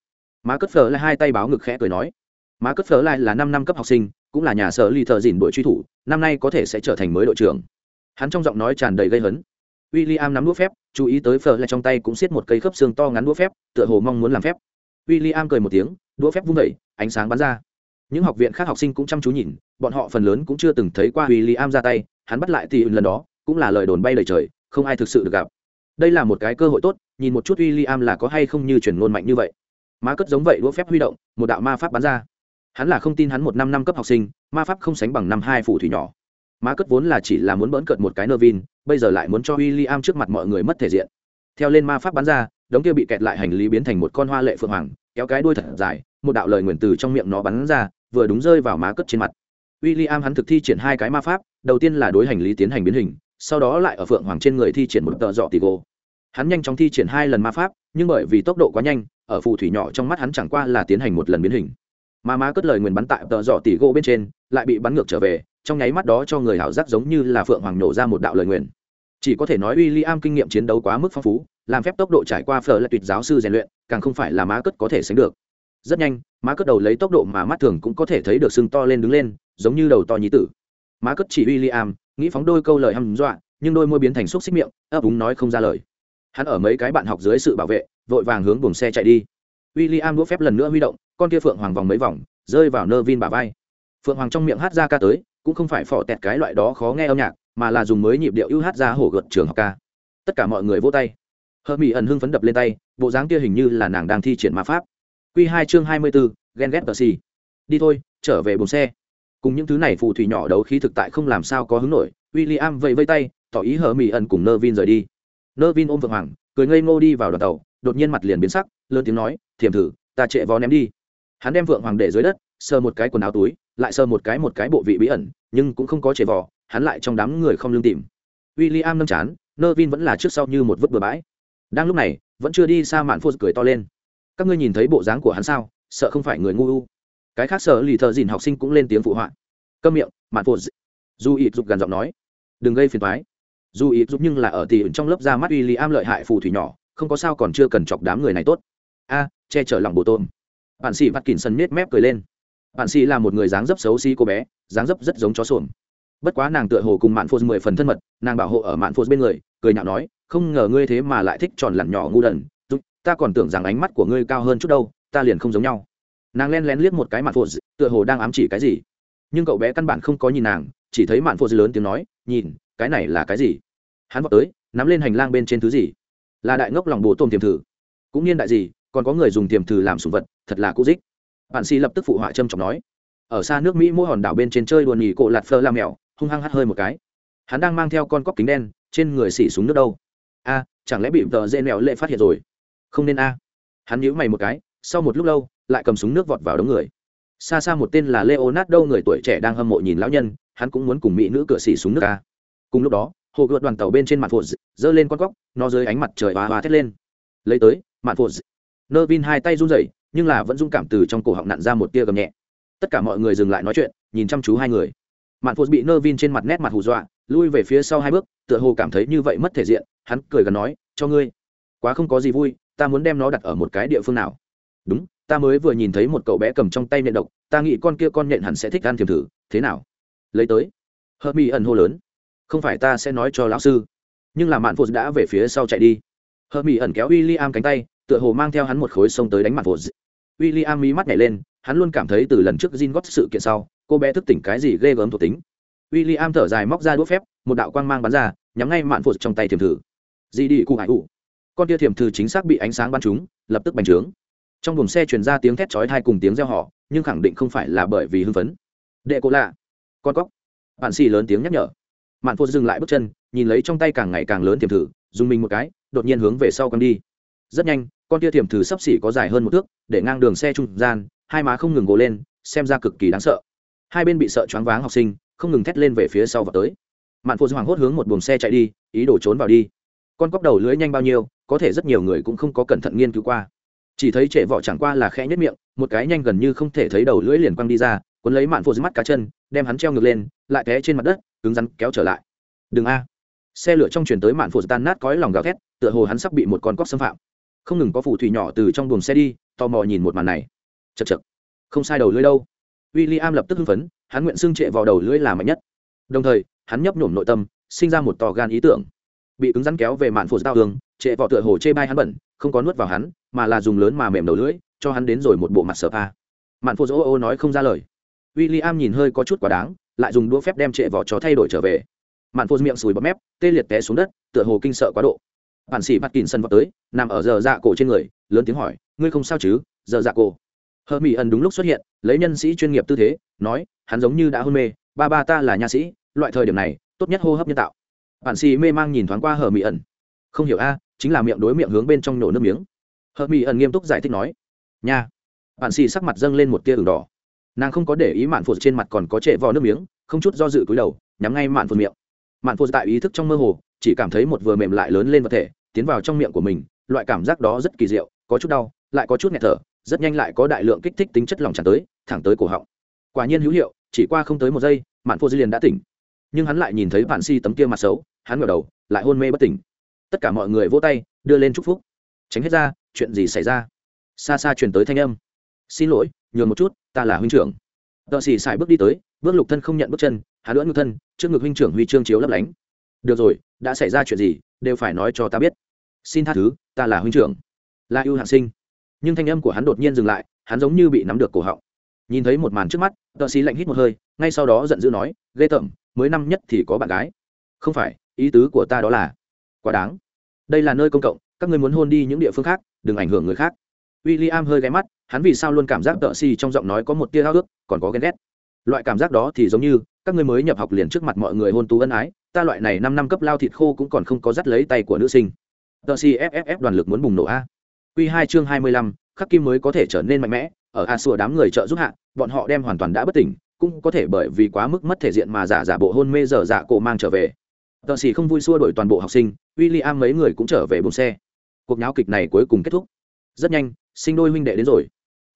Má cất phở lại hai tay báo ngực khẽ cười nói. Má cất phở lại là năm năm cấp học sinh, cũng là nhà sở ly thợ dìn đội truy thủ, năm nay có thể sẽ trở thành mới đội trưởng. Hắn trong giọng nói tràn đầy gây hấn w i l l i am nắm đũa phép, chú ý tới phở lại trong tay cũng xiết một cây khớp xương to ngắn đũa phép, tựa hồ mong muốn làm phép. W i l l i am cười một tiếng, đũa phép vung vẩy ánh sáng bắn ra. Những học viện khác học sinh cũng chăm chú nhìn, bọn họ phần lớn cũng chưa từng thấy qua w i l l i am ra tay, hắn bắt lại thì lần đó, cũng là lời đồn bay lời trời, không ai thực sự được gặp. Đây là một cái cơ hội tốt, nhìn một chút w i l l i am là có hay không như truyền ngôn mạnh như vậy. Má cất giống vậy đũa phép huy động, một đạo ma pháp bắn ra. Hắn là không tin hắn một năm năm cấp học sinh, ma pháp không sánh bằng năm hai phủ thủy nhỏ. Má cất vốn là chỉ là muốn bỡn cợt một cái nơ vin bây giờ lại muốn cho w i l l i am trước mặt mọi người mất thể diện. Theo lên ma pháp bắn ra, đống kia bị kẹt lại hành lý biến thành một con hoa lệ phượng hoàng, kéo cái đuôi thật dài, một đạo lời nguyền từ trong miệng nó bắn ra, vừa đúng rơi vào má cất trên mặt. W i l l i am hắn thực thi triển hai cái ma pháp, đầu tiên là đối hành lý tiến hành biến hình, sau đó lại ở phượng hoàng trên người thi triển một tợ dọ tì gô. Hắn nhanh chóng thi triển hai lần ma pháp, nhưng bởi vì tốc độ quá nhanh, ở phù thủy nhỏ trong mắt hắn chẳng qua là tiến hành một lần biến hình. Mà má cất lời nguyền bắn tại tợ dọ tì gỗ bên trên, lại bị bắn ngược trở về trong nháy mắt đó cho người hảo giác giống như là phượng hoàng nổ ra một đạo lời nguyền. Chỉ có thể nói w i l l i am kinh nghiệm chiến đấu quá mức phong phú, làm phép tốc độ trải qua phở là tuyệt giáo sư rèn luyện, càng không phải là má cất có thể sánh được. Rất nhanh, má cất đầu lấy tốc độ mà mắt thường cũng có thể thấy được sưng to lên đứng lên, giống như đầu to nhí tử. Má cất chỉ w i l l i am nghĩ phóng đôi câu lời hăm dọa, nhưng đôi môi biến thành xúc xích miệng, ấp úng nói không ra lời. Hắn ở mấy cái bạn học dưới sự bảo vệ, vội vàng hướng buồng xe chạy đi. W i l l i am đũa phép lần nữa huy động, con kia phượng hoàng vòng mấy vòng, rơi vào nơ vin bà vai. Phượng hoàng trong miệng hát ra ca tới cũng không phải phỏ tẹt cái loại đó khó nghe âm nhạc, mà là dùng mới nhịp điệu ưu hát ra hổ gợt trường học ca. Tất cả mọi người vỗ tay. Hờ mỹ ẩn hưng phấn đập lên tay, bộ dáng kia hình như là nàng đang thi triển ma pháp. Q hai chương hai mươi bốn ghen ghét tờ xì đi thôi, trở về bồn xe. Cùng những thứ này phù thủy nhỏ đấu khí thực tại không làm sao có hứng nổi w i l l i am vẫy vây tay, tỏ ý hờ mỹ ẩn cùng nơ vin rời đi. Nơ vin ôm vượng hoàng, cười ngây ngô đi vào đoàn tàu, đột nhiên mặt liền biến sắc, lớn tiếng nói thiềm thử, ta trệ vó ném đi hắn đem vượng hoàng để dưới đất, sờ một cái quần áo túi, lại sờ một cái một cái bộ vị bí ẩn, nhưng cũng không có trệ vò, hắn lại trong đám người không lương tìm. W i l l i am nâng chán nơ vin vẫn là trước sau như một vứt bừa bãi. Đang lúc này, vẫn chưa đi xa mạn phô cười to lên. Các ngươi nhìn thấy bộ dáng của hắn sao? Sợ không phải người ngu u cái khác sợ lì thợ dìn học sinh cũng lên tiếng phụ họa. Câm miệng, mạn phô du ít dục gần giọng nói. Đừng gây phiền thoái dù ít giúp nhưng là ở tỷ trong lớp ra mắt uy lý am lợi hại phù thủy nhỏ, không có sao còn chưa cần chọc đám người này tốt. A, che chở lòng bồ tôm bạn sĩ bắt kín sân nết mép cười lên. Bạn sĩ là một người dáng dấp xấu xí cô bé, dáng dấp rất giống chó sồn bất quá nàng tựa hồ cùng mạn phô mười phần thân mật, nàng bảo hộ ở mạn phô bên người, cười nhạo nói, không ngờ ngươi thế mà lại thích tròn lặn nhỏ ngu đần ta còn tưởng rằng ánh mắt của ngươi cao hơn chút đâu, ta liền không giống nhau. Nàng len lén liếc một cái mạn phô tựa hồ đang ám chỉ cái gì. Nhưng cậu bé căn bản không có nhìn nàng, chỉ thấy mạn phô lớn tiếng nói, nhìn, cái này là cái gì? Hắn vào tới, nắm lên hành lang bên trên thứ gì? Là đại ngốc lòng bồ tôm tiềm thử. Cũng niên đại gì còn có người dùng tiềm thử làm sùng vật, thật là cũ dích. Bạn si lập tức phụ họa trâm trọng nói. Ở xa nước mỹ mỗi hòn đảo bên trên chơi đùa nhì cộ lạt phơ la mèo, hung hăng hắt hơi một cái. Hắn đang mang theo con cóc kính đen, trên người xỉ súng nước đâu. A, chẳng lẽ bị tờ dê mèo lệ phát hiện rồi? Không nên a. Hắn nhíu mày một cái, sau một lúc lâu, lại cầm súng nước vọt vào đống người. Xa xa một tên là leonardo người tuổi trẻ đang hâm mộ nhìn lão nhân, hắn cũng muốn cùng mỹ nữ cửa xỉ súng nước a. Cùng lúc đó, hồ gợt đoàn tàu bên trên mặt phụt, giơ lên con cóc, nó dưới ánh mặt trời và hoa thét lên. Lấy tới mạn phụt nơ vin hai tay run rẩy, nhưng là vẫn dũng cảm từ trong cổ họng nặn ra một tia gầm nhẹ. Tất cả mọi người dừng lại nói chuyện, nhìn chăm chú hai người. Mạn phô bị nơ vin trên mặt nét mặt hù dọa, lui về phía sau hai bước, tựa hồ cảm thấy như vậy mất thể diện, hắn cười gần nói, cho ngươi. Quá không có gì vui, ta muốn đem nó đặt ở một cái địa phương nào. Đúng, ta mới vừa nhìn thấy một cậu bé cầm trong tay nhện độc, ta nghĩ con kia con nhện hẳn sẽ thích ăn thiềm thử, thế nào? Lấy tới. Hợp mi ẩn hô lớn. Không phải ta sẽ nói cho lão sư. Nhưng là mạn phô đã về phía sau chạy đi. Hợp mi ẩn kéo w i l l i am cánh tay tựa hồ mang theo hắn một khối sông tới đánh mạn phô w i l l i am mí mắt nhảy lên, hắn luôn cảm thấy từ lần trước Jin gót sự kiện sau, cô bé thức tỉnh cái gì ghê gớm thuộc tính. W i l l i am thở dài móc ra đũa phép, một đạo quang mang bắn ra, nhắm ngay mạn phụt trong tay thiềm thử. Di đi cụ hải ủ. Con tia thiềm thử chính xác bị ánh sáng bắn trúng, lập tức bành trướng. Trong buồng xe truyền ra tiếng thét chói thai cùng tiếng reo họ nhưng khẳng định không phải là bởi vì hưng phấn. Đệ cô lạ. Con cóc. Bạn xì lớn tiếng nhắc nhở. Mạn phụt dừng lại bước chân, nhìn lấy trong tay càng ngày càng lớn thiềm thử, dùng mình một cái, đột nhiên hướng về sau con đi rất nhanh, con tia thiểm thử sắp xỉ có dài hơn một thước, để ngang đường xe trung gian, hai má không ngừng gỗ lên, xem ra cực kỳ đáng sợ. Hai bên bị sợ choáng váng học sinh, không ngừng thét lên về phía sau và tới. Mạn phụ hoàng hốt hướng một buồng xe chạy đi, ý đồ trốn vào đi. Con cóc đầu lưới nhanh bao nhiêu, có thể rất nhiều người cũng không có cẩn thận nghiên cứu qua. Chỉ thấy trệ vỏ chẳng qua là khẽ nhất miệng, một cái nhanh gần như không thể thấy đầu lưỡi liền quăng đi ra, cuốn lấy mạn phụ mắt cá chân, đem hắn treo ngược lên, lại té trên mặt đất, cứng rắn kéo trở lại. Đừng a. Xe lửa trong chuyển tới mạn phụ tan nát cõi lòng gào thét, tựa hồ hắn sắp bị một con cóc xâm phạm không ngừng có phù thủy nhỏ từ trong buồng xe đi, tò mò nhìn một màn này. Chật chật không sai đầu lưỡi đâu. W i l l i am lập tức hưng phấn, hắn nguyện xưng trệ vào đầu lưỡi là mạnh nhất. Đồng thời, hắn nhấp nhổm nội tâm, sinh ra một tò gan ý tưởng. Bị cứng rắn kéo về mạn phổ giao tường trệ vào tựa hồ chê bai hắn bẩn, không có nuốt vào hắn, mà là dùng lớn mà mềm đầu lưỡi, cho hắn đến rồi một bộ mặt sợ pa mạn phổ dỗ ô nói không ra lời. W i l l i am nhìn hơi có chút quá đáng, lại dùng đũa phép đem trệ vỏ chó thay đổi trở về. Mạn phô miệng sùi bọt mép, tê liệt té xuống đất, tựa hồ kinh sợ quá độ bản sĩ bắt kín sân vào tới, nằm ở giờ dạ cổ trên người, lớn tiếng hỏi, ngươi không sao chứ, giờ dạ cổ? Hờ mỹ ẩn đúng lúc xuất hiện, lấy nhân sĩ chuyên nghiệp tư thế, nói, hắn giống như đã hôn mê, ba ba ta là nha sĩ, loại thời điểm này, tốt nhất hô hấp nhân tạo. Bản sĩ mê mang nhìn thoáng qua hờ mỹ ẩn không hiểu a, chính là miệng đối miệng hướng bên trong nổ nước miếng. Hờ mỹ ẩn nghiêm túc giải thích nói, nha. Bản sĩ sắc mặt dâng lên một tia ửng đỏ. Nàng không có để ý mạn phụt trên mặt còn có trệ vò nước miếng, không chút do dự cúi đầu, nhắm ngay mạn phụt miệng. Mạn phụt tại ý thức trong mơ hồ chỉ cảm thấy một vừa mềm lại lớn lên vật thể tiến vào trong miệng của mình, loại cảm giác đó rất kỳ diệu, có chút đau, lại có chút nghẹt thở, rất nhanh lại có đại lượng kích thích tính chất lỏng tràn tới, thẳng tới cổ họng. Quả nhiên hữu hiệu, chỉ qua không tới một giây, mạn phô dư liền đã tỉnh. Nhưng hắn lại nhìn thấy bạn si tấm kia mặt xấu, hắn ngờ đầu, lại hôn mê bất tỉnh. Tất cả mọi người vỗ tay, đưa lên chúc phúc. Tránh hết ra, chuyện gì xảy ra? Xa xa truyền tới thanh âm. Xin lỗi, nhường một chút, ta là huynh trưởng. Tợ xì xài bước đi tới, bước lục thân không nhận bước chân, hắn lưỡng ngực thân, trước ngực huynh trưởng huy chương chiếu lấp lánh được rồi, đã xảy ra chuyện gì, đều phải nói cho ta biết. Xin tha thứ, ta là huynh trưởng. Là ưu hạng sinh. Nhưng thanh âm của hắn đột nhiên dừng lại, hắn giống như bị nắm được cổ họng. Nhìn thấy một màn trước mắt, tợ xí lạnh hít một hơi, ngay sau đó giận dữ nói, ghê tởm, mới năm nhất thì có bạn gái. Không phải, ý tứ của ta đó là, quá đáng. Đây là nơi công cộng, các người muốn hôn đi những địa phương khác, đừng ảnh hưởng người khác. W i l l i am hơi ghé mắt, hắn vì sao luôn cảm giác tợ xì trong giọng nói có một tia háo ước còn có ghen ghét. Loại cảm giác đó thì giống như, các người mới nhập học liền trước mặt mọi người hôn tú ân ái ta loại này năm năm cấp lao thịt khô cũng còn không có dắt lấy tay của nữ sinh. Tợ cfff đoàn lực muốn bùng nổ a. Q hai chương hai mươi lăm, khắc kim mới có thể trở nên mạnh mẽ, ở a xua đám người trợ giúp hạ, bọn họ đem hoàn toàn đã bất tỉnh, cũng có thể bởi vì quá mức mất thể diện mà giả giả bộ hôn mê dở dạ cổ mang trở về. Tờ xì không vui xua đổi toàn bộ học sinh w i l l i am mấy người cũng trở về bùng xe. Cuộc nháo kịch này cuối cùng kết thúc. Rất nhanh, sinh đôi huynh đệ đến rồi.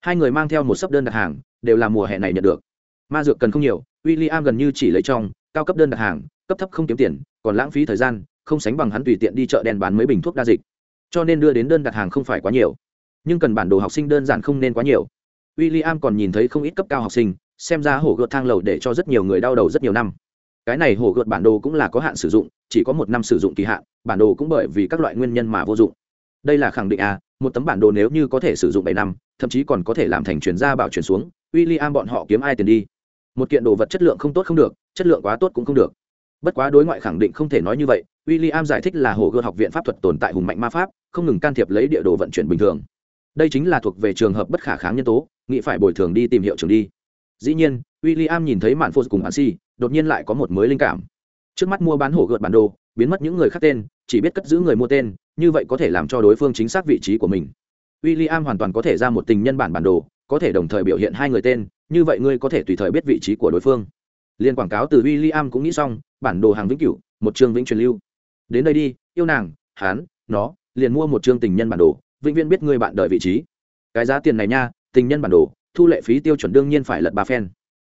Hai người mang theo một sấp đơn đặt hàng, đều là mùa hè này nhận được. Ma dược cần không nhiều w i l l i am gần như chỉ lấy trong cao cấp đơn đặt hàng, cấp thấp không kiếm tiền, còn lãng phí thời gian, không sánh bằng hắn tùy tiện đi chợ đen bán mấy bình thuốc đa dịch. Cho nên đưa đến đơn đặt hàng không phải quá nhiều. Nhưng cần bản đồ học sinh đơn giản không nên quá nhiều. W i l l i am còn nhìn thấy không ít cấp cao học sinh, xem ra hổ gợt thang lầu để cho rất nhiều người đau đầu rất nhiều năm. Cái này hổ gợt bản đồ cũng là có hạn sử dụng, chỉ có một năm sử dụng kỳ hạn, bản đồ cũng bởi vì các loại nguyên nhân mà vô dụng. Đây là khẳng định à một tấm bản đồ nếu như có thể sử dụng bảy năm, thậm chí còn có thể làm thành chuyển gia bảo chuyển xuống w i l l i am bọn họ kiếm ai tiền đi? Một kiện đồ vật chất lượng không tốt không được chất lượng quá tốt cũng không được. Bất quá đối ngoại khẳng định không thể nói như vậy w i l l i am giải thích là hồ gươm học viện pháp thuật tồn tại hùng mạnh ma pháp, không ngừng can thiệp lấy địa đồ vận chuyển bình thường. Đây chính là thuộc về trường hợp bất khả kháng nhân tố, nghĩ phải bồi thường đi tìm hiệu trường đi. Dĩ nhiên w i l l i am nhìn thấy mạn phô cùng hàn si đột nhiên lại có một mới linh cảm. Trước mắt mua bán hổ gợt bản đồ, biến mất những người khác tên, chỉ biết cất giữ người mua tên, như vậy có thể làm cho đối phương chính xác vị trí của mình. W i l l i am hoàn toàn có thể ra một tình nhân bản bản đồ, có thể đồng thời biểu hiện hai người tên, như vậy ngươi có thể tùy thời biết vị trí của đối phương liên quảng cáo từ w i l l i am cũng nghĩ xong, bản đồ hàng vĩnh cửu, một chương vĩnh truyền lưu. Đến đây đi, yêu nàng hán nó, liền mua một chương tình nhân bản đồ, vĩnh viễn biết người bạn đợi vị trí. Cái giá tiền này nha, tình nhân bản đồ, thu lệ phí tiêu chuẩn đương nhiên phải lật ba phen.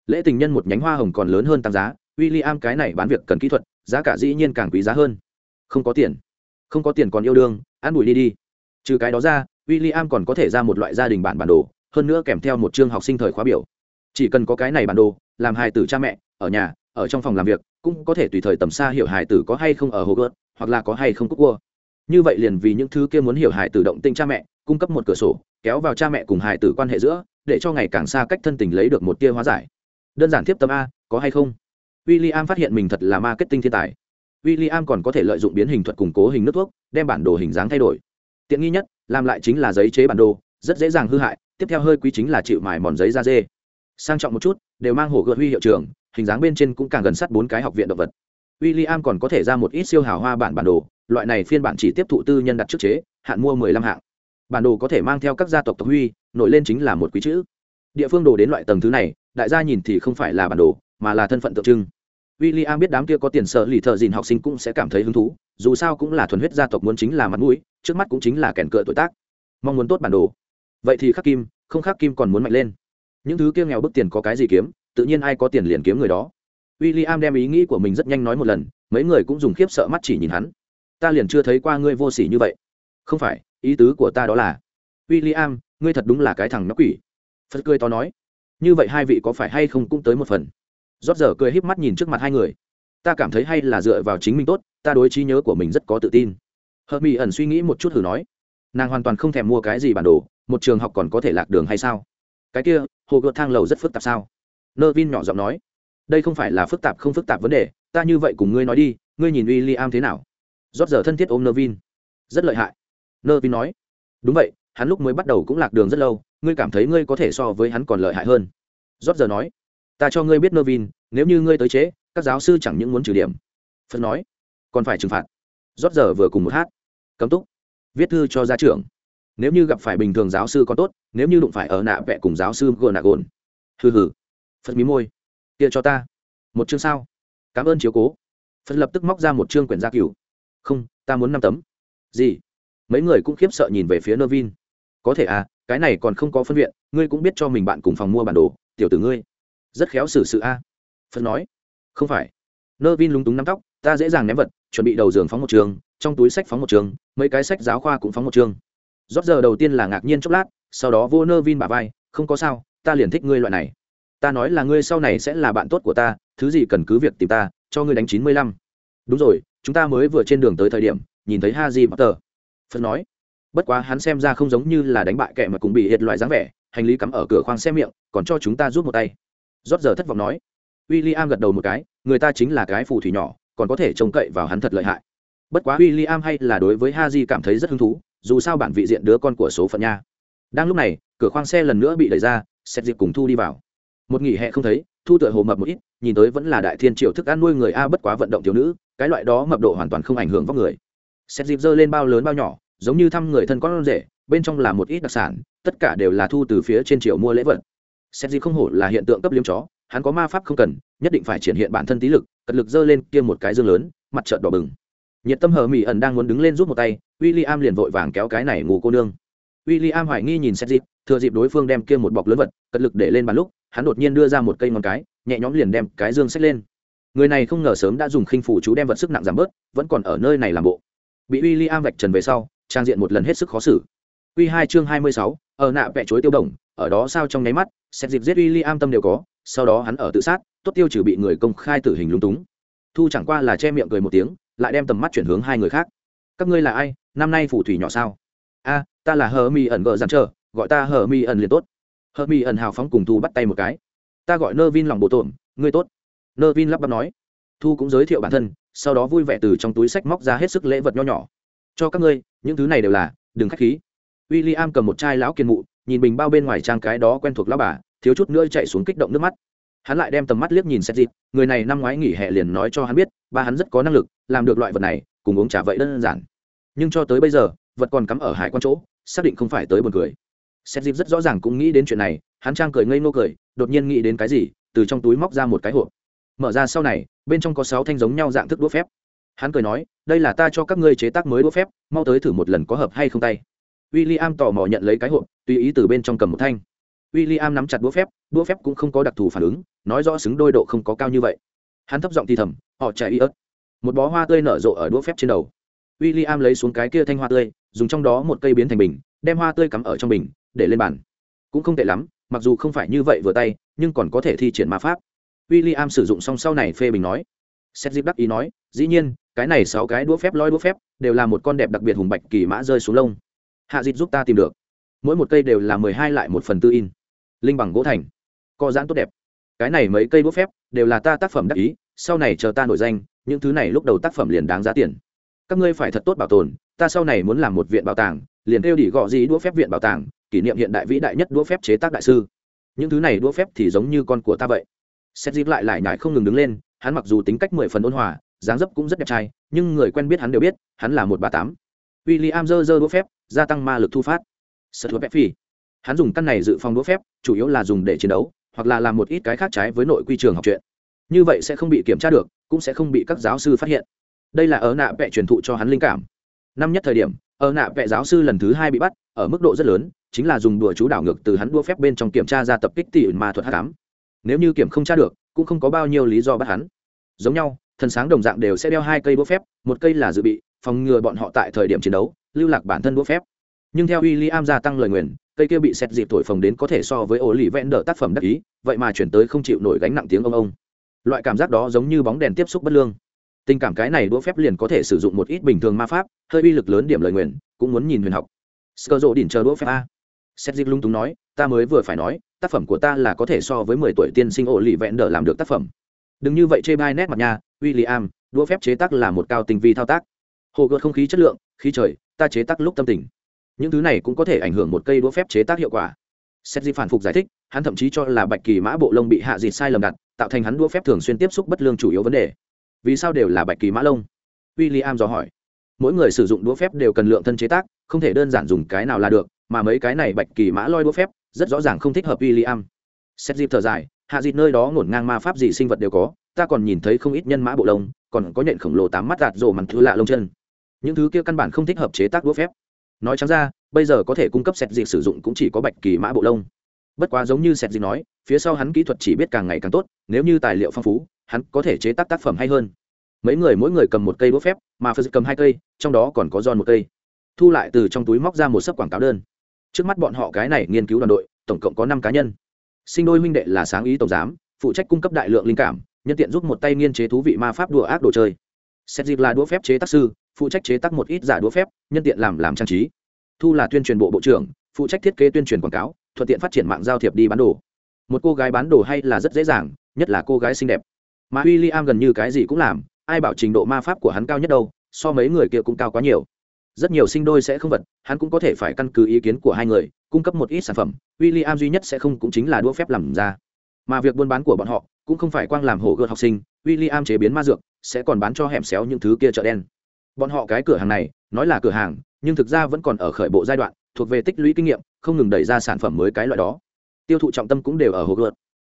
Lễ tình nhân một nhánh hoa hồng còn lớn hơn tăng giá w i l l i am cái này bán việc cần kỹ thuật, giá cả dĩ nhiên càng quý giá hơn. Không có tiền. Không có tiền còn yêu đương, ăn bụi đi đi. Trừ cái đó ra w i l l i am còn có thể ra một loại gia đình bản bản đồ, hơn nữa kèm theo một chương học sinh thời khóa biểu. Chỉ cần có cái này bản đồ, làm hài tử cha mẹ ở nhà, ở trong phòng làm việc, cũng có thể tùy thời tầm xa hiểu hài tử có hay không ở hồ gợt hoặc là có hay không cúc cua. Như vậy liền vì những thứ kia muốn hiểu hài tử động tinh cha mẹ, cung cấp một cửa sổ, kéo vào cha mẹ cùng hài tử quan hệ giữa, để cho ngày càng xa cách thân tình lấy được một tia hóa giải. Đơn giản tiếp tâm a, có hay không? W i l l i am phát hiện mình thật là marketing thiên tài. W i l l i am còn có thể lợi dụng biến hình thuật củng cố hình nước thuốc, đem bản đồ hình dáng thay đổi. Tiện nghi nhất, làm lại chính là giấy chế bản đồ, rất dễ dàng hư hại, tiếp theo hơi quý chính là chịu mài mòn giấy da dê. Sang trọng một chút, đều mang hồ gợt huy hiệu trường hình dáng bên trên cũng càng gần sát bốn cái học viện động vật. W i l l i am còn có thể ra một ít siêu hào hoa bản bản đồ, loại này phiên bản chỉ tiếp thụ tư nhân đặt trước chế, hạn mua mười lăm hạng. Bản đồ có thể mang theo các gia tộc tộc huy, nổi lên chính là một quý chữ. Địa phương đồ đến loại tầng thứ này, đại gia nhìn thì không phải là bản đồ, mà là thân phận tượng trưng. W i l l i am biết đám kia có tiền sợ lì thợ dìn học sinh cũng sẽ cảm thấy hứng thú, dù sao cũng là thuần huyết gia tộc muốn chính là mặt mũi, trước mắt cũng chính là kèn cựa tuổi tác. Mong muốn tốt bản đồ. Vậy thì khắc kim, không khắc kim còn muốn mạnh lên. Những thứ kia nghèo bức tiền có cái gì kiếm? Tự nhiên ai có tiền liền kiếm người đó. W i l l i am đem ý nghĩ của mình rất nhanh nói một lần, mấy người cũng dùng khiếp sợ mắt chỉ nhìn hắn. Ta liền chưa thấy qua ngươi vô s ỉ như vậy. Không phải, ý tứ của ta đó là w i l l i am ngươi thật đúng là cái thằng nó quỷ. Phật cười to nói, như vậy hai vị có phải hay không cũng tới một phần. Rót giờ cười híp mắt nhìn trước mặt hai người. Ta cảm thấy hay là dựa vào chính mình tốt, ta đối trí nhớ của mình rất có tự tin. Hợp mỹ ẩn suy nghĩ một chút thử nói, nàng hoàn toàn không thèm mua cái gì bản đồ, một trường học còn có thể lạc đường hay sao? Cái kia, hồ gợt thang lầu rất phức tạp sao? Nơ vin nhỏ giọng nói, đây không phải là phức tạp không phức tạp vấn đề, ta như vậy cùng ngươi nói đi, ngươi nhìn w i l l i am thế nào? Rót giờ thân thiết ôm nơ vin. Rất lợi hại. Nơ vin nói. Đúng vậy, hắn lúc mới bắt đầu cũng lạc đường rất lâu, ngươi cảm thấy ngươi có thể so với hắn còn lợi hại hơn. Rót giờ nói. Ta cho ngươi biết nơ vin, nếu như ngươi tới chế, các giáo sư chẳng những muốn trừ điểm. Phật nói. Còn phải trừng phạt. Rót giờ vừa cùng một hát. Cấm túc, viết thư cho gia trưởng. Nếu như gặp phải bình thường giáo sư có tốt, nếu như đụng phải ở nạ vẽ cùng giáo sư gồn nạ gồn. Hừ hừ phật mí môi. Kia cho ta. Một chương sao? Cảm ơn chiếu cố. Phật lập tức móc ra một chương quyển gia cửu. Không, ta muốn năm tấm. Gì? Mấy người cũng khiếp sợ nhìn về phía nơ vin. Có thể à cái này còn không có phân viện, ngươi cũng biết cho mình bạn cùng phòng mua bản đồ, tiểu tử ngươi. Rất khéo xử sự a. Phật nói. Không phải. Nơ vin lúng túng nắm tóc, ta dễ dàng ném vật, chuẩn bị đầu giường phóng một trường, trong túi sách phóng một trường, mấy cái sách giáo khoa cũng phóng một trường. Rót giờ đầu tiên là ngạc nhiên chốc lát, sau đó vô nơ vin bà vai, không có sao, ta liền thích ngươi loại này ta nói là ngươi sau này sẽ là bạn tốt của ta, thứ gì cần cứ việc tìm ta, cho ngươi đánh chín mươi lăm. Đúng rồi, chúng ta mới vừa trên đường tới thời điểm, nhìn thấy ha di tờ phật nói, bất quá hắn xem ra không giống như là đánh bại kẻ mà cũng bị hiệt loại dáng vẻ, hành lý cắm ở cửa khoang xe miệng, còn cho chúng ta rút một tay. Rót giờ thất vọng nói. W i l l i am gật đầu một cái, người ta chính là cái phù thủy nhỏ, còn có thể trông cậy vào hắn thật lợi hại. Bất quá w i l l i am hay là đối với ha di cảm thấy rất hứng thú, dù sao bản vị diện đứa con của số phận nha. Đang lúc này, cửa khoang xe lần nữa bị đẩy ra xét dịp cùng thu đi vào một nghỉ hè không thấy, thu tựa hồ mập một ít, nhìn tới vẫn là đại thiên triều thức ăn nuôi người a bất quá vận động thiếu nữ, cái loại đó mập độ hoàn toàn không ảnh hưởng vóc người. Xét dịp dơ lên bao lớn bao nhỏ, giống như thăm người thân con rể, bên trong là một ít đặc sản, tất cả đều là thu từ phía trên triều mua lễ vật. Xét dịp không hổ là hiện tượng cấp liếm chó, hắn có ma pháp không cần, nhất định phải triển hiện bản thân tí lực, cật lực dơ lên kia một cái dương lớn, mặt trợn đỏ bừng. Nhiệt tâm hờ mỹ ẩn đang muốn đứng lên rút một tay w i l l i am liền vội vàng kéo cái này ngủ cô nương. W i l l i am hoài nghi nhìn xét dịp thừa dịp đối phương đem kia một bọc lớn vật, cật lực để lên bàn lúc hắn đột nhiên đưa ra một cây ngón cái, nhẹ nhõm liền đem cái dương xách lên. Người này không ngờ sớm đã dùng khinh phủ chú đem vật sức nặng giảm bớt, vẫn còn ở nơi này làm bộ. Bị w i l l i am vạch trần về sau, trang diện một lần hết sức khó xử. Q hai chương hai mươi sáu, ở nạ vẽ chối tiêu đồng, ở đó sao trong nháy mắt, xét dịp giết w i l l i am tâm đều có, sau đó hắn ở tự sát, tốt tiêu trừ bị người công khai tử hình lung túng. Thu chẳng qua là che miệng cười một tiếng, lại đem tầm mắt chuyển hướng hai người khác. Các ngươi là ai? Năm nay phủ thủy nhỏ sao? A, ta là hờ mi ẩn gợ dàn trờ gọi ta hờ mi ẩn liền tốt hờ mỹ ẩn hào phóng cùng thu bắt tay một cái. Ta gọi nơ vin lòng bộ tổn, ngươi tốt. Nơ vin lắp bắp nói. Thu cũng giới thiệu bản thân, sau đó vui vẻ từ trong túi sách móc ra hết sức lễ vật nho nhỏ. Cho các ngươi, những thứ này đều là, đừng k h á c h khí. W i l l i am cầm một chai lão kiên mụ, nhìn bình bao bên ngoài trang cái đó quen thuộc lao bà, thiếu chút nữa chạy xuống kích động nước mắt. Hắn lại đem tầm mắt liếc nhìn xét dịp người này năm ngoái nghỉ hè liền nói cho hắn biết, ba hắn rất có năng lực, làm được loại vật này, cùng uống trả vậy đơn giản. Nhưng cho tới bây giờ, vật còn cắm ở hải quan chỗ, xác định không phải tới buồn cười xét dịp rất rõ ràng cũng nghĩ đến chuyện này, hắn trang cười ngây ngô cười, đột nhiên nghĩ đến cái gì, từ trong túi móc ra một cái hộp. Mở ra sau này, bên trong có sáu thanh giống nhau dạng thức đũa phép. Hắn cười nói, đây là ta cho các ngươi chế tác mới đũa phép, mau tới thử một lần có hợp hay không tay. William tò mò nhận lấy cái hộp, tùy ý từ bên trong cầm một thanh. William nắm chặt đũa phép đũa phép cũng không có đặc thù phản ứng, nói rõ xứng đôi độ không có cao như vậy. Hắn thấp giọng thì thầm, họ chạy y ớt. Một bó hoa tươi nở rộ ở đũa phép trên đầu. William lấy xuống cái kia thanh hoa tươi, dùng trong đó một cây biến thành bình, đem hoa tươi cắm ở trong bình để lên bàn. Cũng không tệ lắm, mặc dù không phải như vậy vừa tay, nhưng còn có thể thi triển ma pháp. William sử dụng xong sau này phê bình nói. Seth Dip đắc ý nói, dĩ nhiên, cái này sáu cái đũa phép lôi đũa phép, đều là một con đẹp đặc biệt hùng bạch kỳ mã rơi xuống lông. Hạ dịp giúp ta tìm được. Mỗi một cây đều là mười hai lại một phần tư in. Linh bằng gỗ thành. Co giãn tốt đẹp. Cái này mấy cây đũa phép, đều là ta tác phẩm đắc ý, sau này chờ ta nổi danh, những thứ này lúc đầu tác phẩm liền đáng giá tiền. Các ngươi phải thật tốt bảo tồn, ta sau này muốn làm một viện bảo tàng, liền kêu đỉ gọ gì đũa phép viện bảo tàng kỷ niệm hiện đại vĩ đại nhất đũa phép chế tác đại sư. Những thứ này đũa phép thì giống như con của ta vậy. Xét dịp lại lại nhải không ngừng đứng lên, hắn mặc dù tính cách mười phần ôn hòa, dáng dấp cũng rất đẹp trai, nhưng người quen biết hắn đều biết, hắn là một ba tám. W i l l i am dơ dơ đũa phép, gia tăng ma lực thu phát. Sợ thua phép phi hắn dùng căn này dự phòng đũa phép, chủ yếu là dùng để chiến đấu, hoặc là làm một ít cái khác trái với nội quy trường học chuyện. Như vậy sẽ không bị kiểm tra được, cũng sẽ không bị các giáo sư phát hiện. Đây là ở nạ vẽ truyền thụ cho hắn linh cảm. Năm nhất thời điểm ở nạ vẽ giáo sư lần thứ hai bị bắt, ở mức độ rất lớn chính là dùng đùa chú đảo ngược từ hắn đua phép bên trong kiểm tra ra tập kích tỷ ma thuật hắc ám. nếu như kiểm không tra được, cũng không có bao nhiêu lý do bắt hắn. Giống nhau, thần sáng đồng dạng đều sẽ đeo hai cây đũa phép, một cây là dự bị, phòng ngừa bọn họ tại thời điểm chiến đấu, lưu lạc bản thân đũa phép. Nhưng theo w i l l i am gia tăng lời nguyền, cây kia bị xét dịp thổi phồng đến có thể so với ổ lì vẽn đỡ tác phẩm đắc ý, vậy mà chuyển tới không chịu nổi gánh nặng tiếng ông ông. Loại cảm giác đó giống như bóng đèn tiếp xúc bất lương. Tình cảm cái này đũa phép liền có thể sử dụng một ít bình thường ma pháp, hơi uy lực lớn điểm lời nguyền, cũng muốn nhìn huyền học. Sơ rộ đỉnh chờ đũa phép a xét dịp lung túng nói, ta mới vừa phải nói, tác phẩm của ta là có thể so với mười tuổi tiên sinh ổ lì vẹn đỡ làm được tác phẩm. Đừng như vậy chê bai nét mặt nha w i l l i am đũa phép chế tác là một cao tình vi thao tác. Hồ gợt không khí chất lượng, khí trời, ta chế tác lúc tâm tình. Những thứ này cũng có thể ảnh hưởng một cây đũa phép chế tác hiệu quả. Xét di phản phục giải thích, hắn thậm chí cho là bạch kỳ mã bộ lông bị hạ dịt sai lầm đặt, tạo thành hắn đũa phép thường xuyên tiếp xúc bất lương chủ yếu vấn đề. Vì sao đều là bạch kỳ mã lông? W i l l i am dò hỏi. Mỗi người sử dụng đũa phép đều cần lượng thân chế tác, không thể đơn giản dùng cái nào là được mà mấy cái này bạch kỳ mã loi đũa phép, rất rõ ràng không thích hợp w i l l i am xét dịp thở dài, hạ dịp nơi đó ngổn ngang ma pháp gì sinh vật đều có, ta còn nhìn thấy không ít nhân mã bộ lông, còn có nhện khổng lồ tám mắt gạt rổ mặn thứ lạ lông chân. Những thứ kia căn bản không thích hợp chế tác đũa phép. Nói chẳng ra, bây giờ có thể cung cấp sẹt dịp sử dụng cũng chỉ có bạch kỳ mã bộ lông. Bất quá giống như sẹt dịp nói, phía sau hắn kỹ thuật chỉ biết càng ngày càng tốt, nếu như tài liệu phong phú, hắn có thể chế tác tác phẩm hay hơn. Mấy người mỗi người cầm một cây đũa phép, mà phật cầm hai cây, trong đó còn có giòn một cây. Thu lại từ trong túi móc ra một sấp quảng cáo đơn trước mắt bọn họ cái này nghiên cứu đoàn đội, tổng cộng có năm cá nhân. Sinh đôi huynh đệ là sáng ý tổng giám, phụ trách cung cấp đại lượng linh cảm, nhân tiện giúp một tay nghiên chế thú vị ma pháp đùa ác đồ chơi. Xét dịp là đũa phép chế tác sư, phụ trách chế tác một ít giả đũa phép, nhân tiện làm làm trang trí. Thu là tuyên truyền bộ bộ trưởng, phụ trách thiết kế tuyên truyền quảng cáo, thuận tiện phát triển mạng giao thiệp đi bán đồ. Một cô gái bán đồ hay là rất dễ dàng, nhất là cô gái xinh đẹp. Mà w i l l i am gần như cái gì cũng làm, ai bảo trình độ ma pháp của hắn cao nhất đâu, so mấy người kia cũng cao quá nhiều rất nhiều sinh đôi sẽ không vật hắn cũng có thể phải căn cứ ý kiến của hai người cung cấp một ít sản phẩm w i l l i am duy nhất sẽ không cũng chính là đũa phép làm ra. Mà việc buôn bán của bọn họ cũng không phải quang làm hổ gợt học sinh w i l l i am chế biến ma dược sẽ còn bán cho hẻm xéo những thứ kia chợ đen. Bọn họ cái cửa hàng này nói là cửa hàng nhưng thực ra vẫn còn ở khởi bộ giai đoạn thuộc về tích lũy kinh nghiệm không ngừng đẩy ra sản phẩm mới cái loại đó. Tiêu thụ trọng tâm cũng đều ở hồ gợt.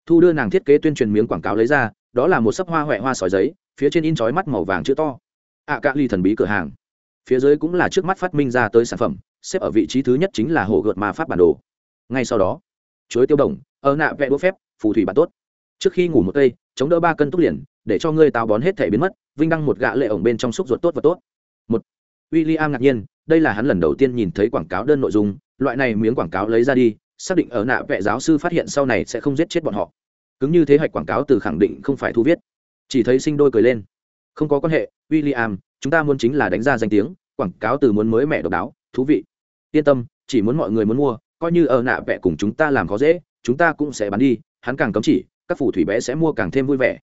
Thu đưa nàng thiết kế tuyên truyền miếng quảng cáo lấy ra đó là một sấp hoa huệ hoa sỏi giấy phía trên in trói mắt màu vàng chữ to. Ạ à, ly thần bí cửa hàng phía dưới cũng là trước mắt phát minh ra tới sản phẩm, xếp ở vị trí thứ nhất chính là hồ gợt ma pháp bản đồ. Ngay sau đó, chuối tiêu đồng, ở nạ vẽ đũa phép, phù thủy bản tốt. Trước khi ngủ một cây chống đỡ ba cân túc liền, để cho ngươi táo bón hết thể biến mất, vinh đăng một gạ lệ ổng bên trong xúc ruột tốt và tốt. Một w i l l i am ngạc nhiên, đây là hắn lần đầu tiên nhìn thấy quảng cáo đơn nội dung, loại này miếng quảng cáo lấy ra đi, xác định ở nạ vẽ giáo sư phát hiện sau này sẽ không giết chết bọn họ. Cứng như thế hạch quảng cáo từ khẳng định không phải thu viết. Chỉ thấy sinh đôi cười lên. Không có quan hệ w i l l i am chúng ta muốn chính là đánh ra danh tiếng, quảng cáo từ muốn mới mẻ độc đáo, thú vị. Yên tâm, chỉ muốn mọi người muốn mua, coi như ở nạ vẽ cùng chúng ta làm khó dễ, chúng ta cũng sẽ bán đi, hắn càng cấm chỉ, các phù thủy bé sẽ mua càng thêm vui vẻ.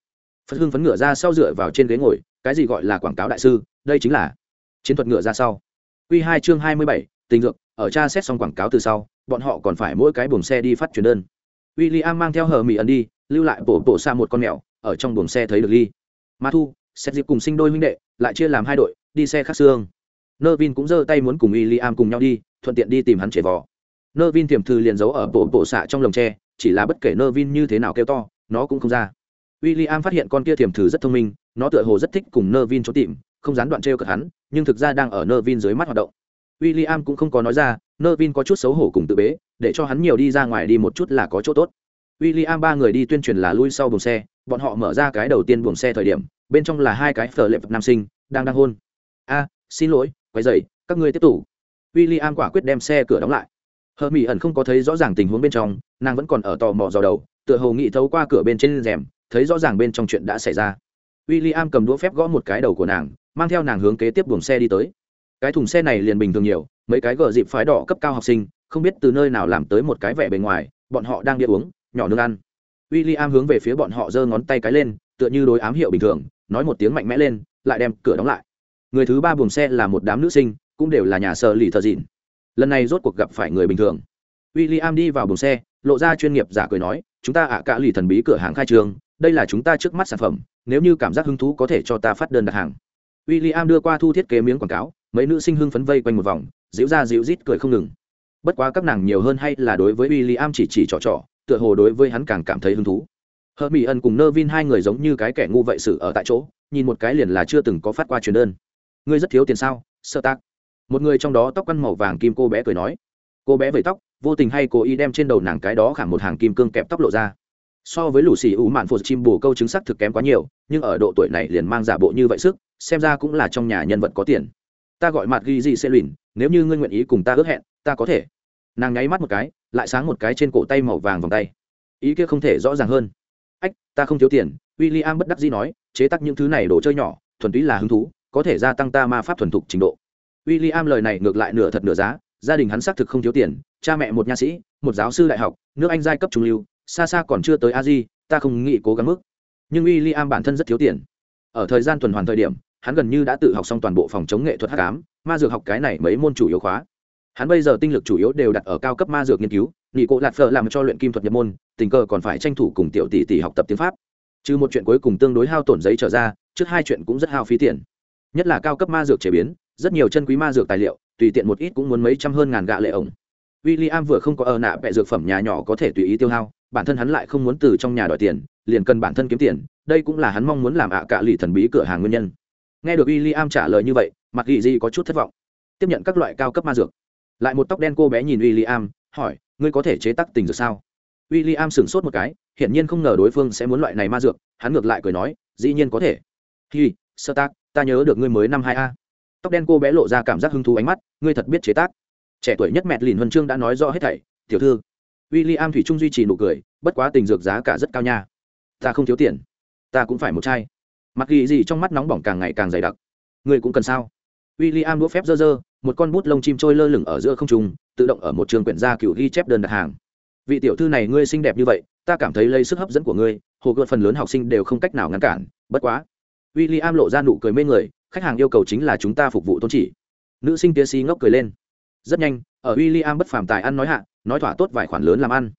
Phật hưng phấn ngựa ra sau dựa vào trên ghế ngồi, cái gì gọi là quảng cáo đại sư, đây chính là chiến thuật ngựa ra sau. Q hai chương hai mươi bảy, tình dược, ở cha xét xong quảng cáo từ sau, bọn họ còn phải mỗi cái buồng xe đi phát truyền đơn. W i l l i am mang theo hờ mỹ ẩn đi, lưu lại bổ bổ xa một con mèo, ở trong buồng xe thấy được ly ma thu xét dịp cùng sinh đôi huynh đệ lại chia làm hai đội, đi xe khác xương. Nơ vin cũng giơ tay muốn cùng w i l l i am cùng nhau đi, thuận tiện đi tìm hắn chảy vò. Nơ vin tiềm thư liền giấu ở bộ bộ xạ trong lồng tre, chỉ là bất kể nơ vin như thế nào kêu to, nó cũng không ra. W i l l i am phát hiện con kia tiềm thử rất thông minh, nó tựa hồ rất thích cùng nơ vin trốn tìm, không gián đoạn t r cợt hắn, nhưng thực ra đang ở nơ vin dưới mắt hoạt động. W i l l i am cũng không có nói ra nơ vin có chút xấu hổ cùng tự bế, để cho hắn nhiều đi ra ngoài đi một chút là có chỗ tốt. W i l l i am ba người đi tuyên truyền là lui sau buồng xe, bọn họ mở ra cái đầu tiên buồng xe thời điểm bên trong là hai cái phở lệ vật nam sinh, đang đang hôn. A, xin lỗi quay dậy các ngươi tiếp tục. W i l l i am quả quyết đem xe cửa đóng lại. Hờ mỹ ẩn không có thấy rõ ràng tình huống bên trong, nàng vẫn còn ở tò mò dò đầu, tựa hồ nghĩ thấu qua cửa bên trên rèm, thấy rõ ràng bên trong chuyện đã xảy ra. W i l l i am cầm đũa phép gõ một cái đầu của nàng, mang theo nàng hướng kế tiếp buồng xe đi tới. Cái thùng xe này liền bình thường nhiều, mấy cái gờ dịp phái đỏ cấp cao học sinh, không biết từ nơi nào làm tới một cái vẻ bề ngoài, bọn họ đang đi uống, nhỏ nước ăn. W i l l i am hướng về phía bọn họ giơ ngón tay cái lên, tựa như đối ám hiệu bình thường nói một tiếng mạnh mẽ lên, lại đem cửa đóng lại. Người thứ ba buồng xe là một đám nữ sinh, cũng đều là nhà sợ lì thợ dịn. Lần này rốt cuộc gặp phải người bình thường. W i l l i am đi vào buồng xe, lộ ra chuyên nghiệp giả cười nói, chúng ta ạ, cả lì thần bí cửa hàng khai trường đây là chúng ta trước mắt sản phẩm, nếu như cảm giác hứng thú có thể cho ta phát đơn đặt hàng. W i l l i am đưa qua thu thiết kế miếng quảng cáo, mấy nữ sinh hưng phấn vây quanh một vòng, dịu ra dịu rít cười không ngừng. Bất quá các nàng nhiều hơn hay là đối với w i l l i am chỉ chỉ trò trò, tựa hồ đối với hắn càng cảm thấy hứng thú hờ mỹ ân cùng nơ vin hai người giống như cái kẻ ngu vậy sự ở tại chỗ nhìn một cái liền là chưa từng có phát qua truyền đơn. Ngươi rất thiếu tiền sao sơ tác một người trong đó tóc quăn màu vàng kim cô bé cười nói. Cô bé vẩy tóc vô tình hay cố ý đem trên đầu nàng cái đó khảm một hàng kim cương kẹp tóc lộ ra. So với lũ xì ủ mạn phụt chim bù câu chứng sắc thực kém quá nhiều nhưng ở độ tuổi này liền mang giả bộ như vậy sức xem ra cũng là trong nhà nhân vật có tiền. Ta gọi mặt ghi gì xe lùn, nếu như ngươi nguyện ý cùng ta ước hẹn ta có thể. Nàng nháy mắt một cái lại sáng một cái trên cổ tay màu vàng vòng tay. Ý kia không thể rõ ràng hơn ta không thiếu tiền w i l l i am bất đắc dĩ nói, chế tắc những thứ này đồ chơi nhỏ, thuần túy là hứng thú, có thể gia tăng ta ma pháp thuần thục trình độ. W i l l i am lời này ngược lại nửa thật nửa giá, gia đình hắn xác thực không thiếu tiền, cha mẹ một nha sĩ, một giáo sư đại học, nước anh giai cấp trung lưu, xa xa còn chưa tới a di ta không nghĩ cố gắng mức. Nhưng w i l l i am bản thân rất thiếu tiền. Ở thời gian tuần hoàn thời điểm, hắn gần như đã tự học xong toàn bộ phòng chống nghệ thuật h tám ma dược học cái này mấy môn chủ yếu khóa. Hắn bây giờ tinh lực chủ yếu đều đặt ở cao cấp ma dược nghiên cứu nghỉ cộ lạt phở làm cho luyện kim thuật nhập môn, tình cờ còn phải tranh thủ cùng tiểu tỷ tỷ học tập tiếng pháp. Trừ một chuyện cuối cùng tương đối hao tổn giấy trở ra, trước hai chuyện cũng rất hao phí tiền. Nhất là cao cấp ma dược chế biến, rất nhiều chân quý ma dược tài liệu, tùy tiện một ít cũng muốn mấy trăm hơn ngàn gạ lệ ổng. W i l l i am vừa không có ở nạ vẹ dược phẩm nhà nhỏ có thể tùy ý tiêu hao, bản thân hắn lại không muốn từ trong nhà đòi tiền, liền cần bản thân kiếm tiền, đây cũng là hắn mong muốn làm ạ à cả lì thần bí cửa hàng nguyên nhân. Nghe được w i l l i am trả lời như vậy, mặt ghi di có chút thất vọng. Tiếp nhận các loại cao cấp ma dược. Lại một tóc đen cô bé nhìn w i l l i am hỏi ngươi có thể chế tác tình dược sao? W i l l i am sửng sốt một cái, hiển nhiên không ngờ đối phương sẽ muốn loại này ma dược, hắn ngược lại cười nói, dĩ nhiên có thể. Hi, sơ tác ta nhớ được ngươi mới năm hai a. Tóc đen cô bé lộ ra cảm giác hứng thú ánh mắt, ngươi thật biết chế tác. Trẻ tuổi nhất mẹ lìn huân chương đã nói rõ hết thảy. Tiểu thư. W i l l i am thủy trung duy trì nụ cười, bất quá tình dược giá cả rất cao nha. Ta không thiếu tiền. Ta cũng phải một chai. Mặc ghi gì trong mắt nóng bỏng càng ngày càng dày đặc. Ngươi cũng cần sao? W i l l i am đũa phép dơ dơ, một con bút lông chim trôi lơ lửng ở giữa không trung tự động ở một trường quyển gia cựu ghi chép đơn đặt hàng. Vị tiểu thư này ngươi xinh đẹp như vậy, ta cảm thấy lấy sức hấp dẫn của ngươi, hồ gợt phần lớn học sinh đều không cách nào ngăn cản, bất quá. W i l l i am lộ ra nụ cười mê người, khách hàng yêu cầu chính là chúng ta phục vụ tôn chỉ. Nữ sinh tia si ngốc cười lên. Rất nhanh, ở w i l l i am bất phàm tài ăn nói hạ, nói thỏa tốt vài khoản lớn làm ăn.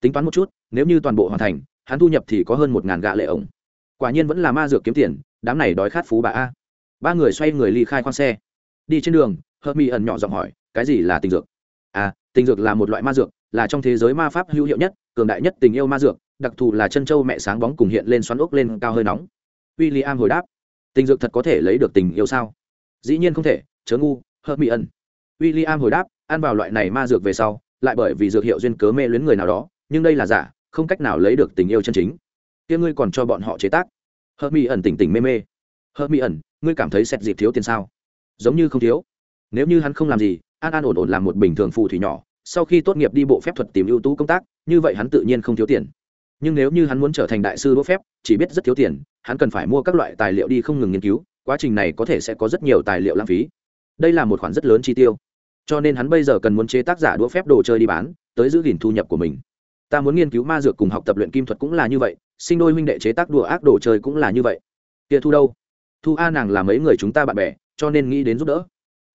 Tính toán một chút, nếu như toàn bộ hoàn thành, hắn thu nhập thì có hơn một ngàn gạ lệ ổng. Quả nhiên vẫn là ma dược kiếm tiền, đám này đói khát phú bà a. Ba người xoay người ly khai khoang xe. Đi trên đường hợp mỹ ẩn nhỏ giọng hỏi, cái gì là tình dược? À tình dược là một loại ma dược, là trong thế giới ma pháp hữu hiệu nhất, cường đại nhất tình yêu ma dược, đặc thù là chân châu mẹ sáng bóng cùng hiện lên xoắn ốc lên cao hơi nóng. W i l l i am hồi đáp, tình dược thật có thể lấy được tình yêu sao? Dĩ nhiên không thể, chớ ngu, hợp mỹ ẩn. W i l l i am hồi đáp, ăn vào loại này ma dược về sau, lại bởi vì dược hiệu duyên cớ mê luyến người nào đó, nhưng đây là giả, không cách nào lấy được tình yêu chân chính. Kia ngươi còn cho bọn họ chế tác. Hợp mỹ ẩn tỉnh tỉnh mê mê. Hợp mỹ ẩn, ngươi cảm thấy xét dịp thiếu tiền sao? Giống như không thiếu. Nếu như hắn không làm gì an an ổn ổn làm một bình thường phù thủy nhỏ, sau khi tốt nghiệp đi bộ phép thuật tìm ưu tú công tác, như vậy hắn tự nhiên không thiếu tiền. Nhưng nếu như hắn muốn trở thành đại sư đỗ phép, chỉ biết rất thiếu tiền, hắn cần phải mua các loại tài liệu đi không ngừng nghiên cứu, quá trình này có thể sẽ có rất nhiều tài liệu lãng phí. Đây là một khoản rất lớn chi tiêu. Cho nên hắn bây giờ cần muốn chế tác giả đũa phép đồ chơi đi bán, tới giữ gìn thu nhập của mình. Ta muốn nghiên cứu ma dược cùng học tập luyện kim thuật cũng là như vậy, sinh đôi huynh đệ chế tác đùa ác đồ chơi cũng là như vậy. Kia thu đâu? Thu a nàng là mấy người chúng ta bạn bè, cho nên nghĩ đến giúp đỡ.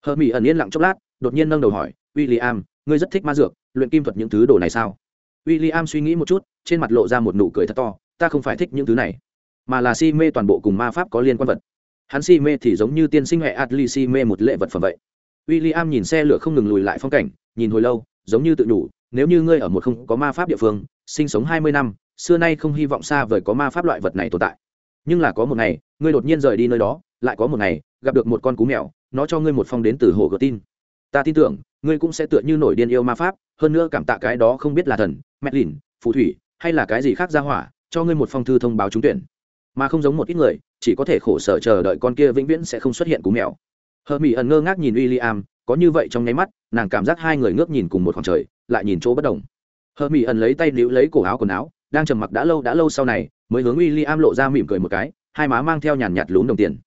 Hờ mỹ ẩn yên lặng chốc lát đột nhiên nâng đầu hỏi w i l l i am ngươi rất thích ma dược, luyện kim thuật những thứ đồ này sao? W i l l i am suy nghĩ một chút, trên mặt lộ ra một nụ cười thật to, ta không phải thích những thứ này, mà là si mê toàn bộ cùng ma pháp có liên quan vật. Hắn si mê thì giống như tiên sinh huệ adli si mê một lệ vật phẩm vậy. W i l l i am nhìn xe lửa không ngừng lùi lại phong cảnh, nhìn hồi lâu, giống như tự nhủ, nếu như ngươi ở một không có ma pháp địa phương, sinh sống hai mươi năm, xưa nay không hy vọng xa vời có ma pháp loại vật này tồn tại. Nhưng là có một ngày, ngươi đột nhiên rời đi nơi đó, lại có một ngày, gặp được một con cú mèo, nó cho ngươi một phong đến từ hồ gờ tin ta tin tưởng, ngươi cũng sẽ tựa như nổi điên yêu ma pháp, hơn nữa cảm tạ cái đó không biết là thần, mẹ lìn, phù thủy, hay là cái gì khác ra hỏa, cho ngươi một phong thư thông báo trúng tuyển. Mà không giống một ít người, chỉ có thể khổ sở chờ đợi con kia vĩnh viễn sẽ không xuất hiện cú mèo. Hờ mỹ ẩn ngơ ngác nhìn w i l l i am có như vậy trong nháy mắt, nàng cảm giác hai người ngước nhìn cùng một khoảng trời, lại nhìn chỗ bất đồng. Hờ mỹ ẩn lấy tay níu lấy cổ áo quần áo, đang trầm mặc đã lâu đã lâu sau này, mới hướng w i l l i am lộ ra mỉm cười một cái, hai má mang theo nhàn nhạt lún đồng tiền.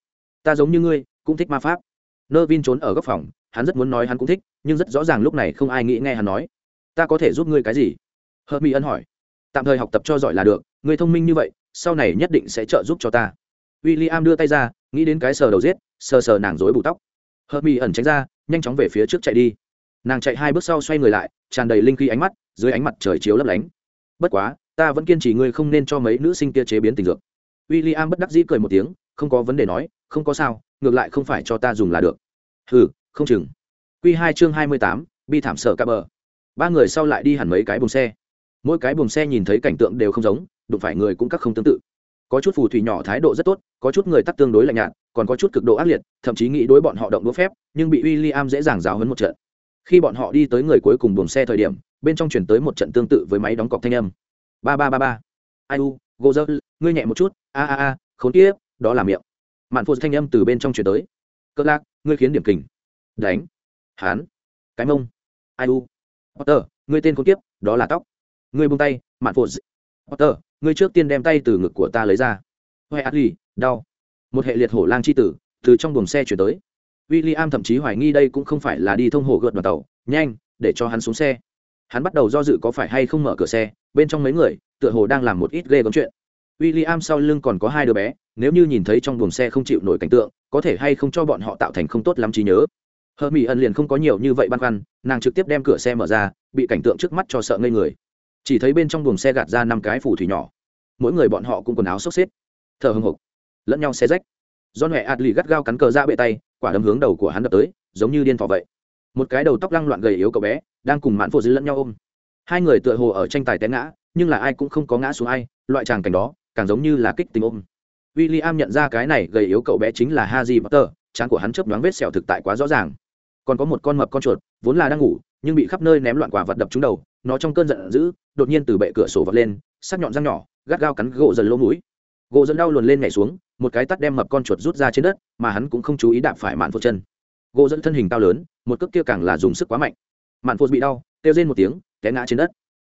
Ta giống như ngươi, cũng thích ma pháp. Nơ vin trốn ở góc phòng hắn rất muốn nói hắn cũng thích, nhưng rất rõ ràng lúc này không ai nghĩ nghe hắn nói. Ta có thể giúp ngươi cái gì? Hờ mỹ ân hỏi. Tạm thời học tập cho giỏi là được, ngươi thông minh như vậy, sau này nhất định sẽ trợ giúp cho ta. W i l l i am đưa tay ra, nghĩ đến cái sờ đầu giết, sờ sờ nàng dối bù tóc. Hờ mỹ ẩn tránh ra, nhanh chóng về phía trước chạy đi. Nàng chạy hai bước sau xoay người lại, tràn đầy linh khí ánh mắt, dưới ánh mặt trời chiếu lấp lánh. Bất quá, ta vẫn kiên trì ngươi không nên cho mấy nữ sinh kia chế biến tình dược. W i l l i am bất đắc dĩ cười một tiếng, không có vấn đề nói, không có sao, ngược lại không phải cho ta dùng là được. Hừ không chừng. Q hai chương hai mươi tám, bi thảm sợ cả bờ. Ba người sau lại đi hẳn mấy cái buồng xe. Mỗi cái buồng xe nhìn thấy cảnh tượng đều không giống, đụng phải người cũng các không tương tự. Có chút phù thủy nhỏ thái độ rất tốt, có chút người tắt tương đối lạnh nhạt, còn có chút cực độ ác liệt, thậm chí nghĩ đối bọn họ động đũa phép, nhưng bị w i l l i am dễ dàng giáo hấn một trận. Khi bọn họ đi tới người cuối cùng buồng xe thời điểm, bên trong chuyển tới một trận tương tự với máy đóng cọc thanh âm. Ba ba ba ba. Ai u, gô dơ, ngươi nhẹ một chút, a a a, khốn kiếp, đó là miệng. Mạn phụ thanh âm từ bên trong chuyển tới. Cỡ lạc, ngươi khiến điểm kình đánh. Hán. Cái mông. Ai u. Potter, ngươi tên con kiếp, đó là tóc. Ngươi buông tay, mạn phụ potter, ngươi trước tiên đem tay từ ngực của ta lấy ra. Huệ adli đau. Một hệ liệt hổ lang chi tử, từ trong buồng xe chuyển tới. W i l l i am thậm chí hoài nghi đây cũng không phải là đi thông hồ gợt đoàn tàu. Nhanh, để cho hắn xuống xe. Hắn bắt đầu do dự có phải hay không mở cửa xe. Bên trong mấy người, tựa hồ đang làm một ít ghê gớm chuyện. W i l l i am sau lưng còn có hai đứa bé, nếu như nhìn thấy trong buồng xe không chịu nổi cảnh tượng, có thể hay không cho bọn họ tạo thành không tốt lắm trí nhớ hờ mỹ ẩn liền không có nhiều như vậy băn khoăn nàng trực tiếp đem cửa xe mở ra bị cảnh tượng trước mắt cho sợ ngây người. Chỉ thấy bên trong buồng xe gạt ra năm cái phủ thủy nhỏ. Mỗi người bọn họ cũng quần áo xốc xếp. Thở hưng hục lẫn nhau xe rách. Do huệ ạt lì gắt gao cắn cờ ra bệ tay quả đấm hướng đầu của hắn đập tới giống như điên thỏ vậy. Một cái đầu tóc lăng loạn gầy yếu cậu bé đang cùng mạn phụ dư lẫn nhau ôm. Hai người tựa hồ ở tranh tài té ngã nhưng là ai cũng không có ngã xuống ai loại tràng cảnh đó càng giống như là kích tình ôm. W i l l i am nhận ra cái này gầy yếu cậu bé chính là Haji Potter, trán của hắn chớp nhoáng vết sẹo thực tại quá rõ ràng. Còn có một con mập con chuột, vốn là đang ngủ, nhưng bị khắp nơi ném loạn quả vật đập trúng đầu, nó trong cơn giận dữ, đột nhiên từ bệ cửa sổ vọt lên, sắc nhọn răng nhỏ, gắt gao cắn gỗ dần lỗ mũi. Gỗ dần đau luồn lên nhảy xuống, một cái tát đem mập con chuột rút ra trên đất, mà hắn cũng không chú ý đạp phải mạn phô chân. Gỗ dẫn thân hình cao lớn, một cước kia càng là dùng sức quá mạnh. Mạn phô bị đau, kêu rên một tiếng, té ngã trên đất.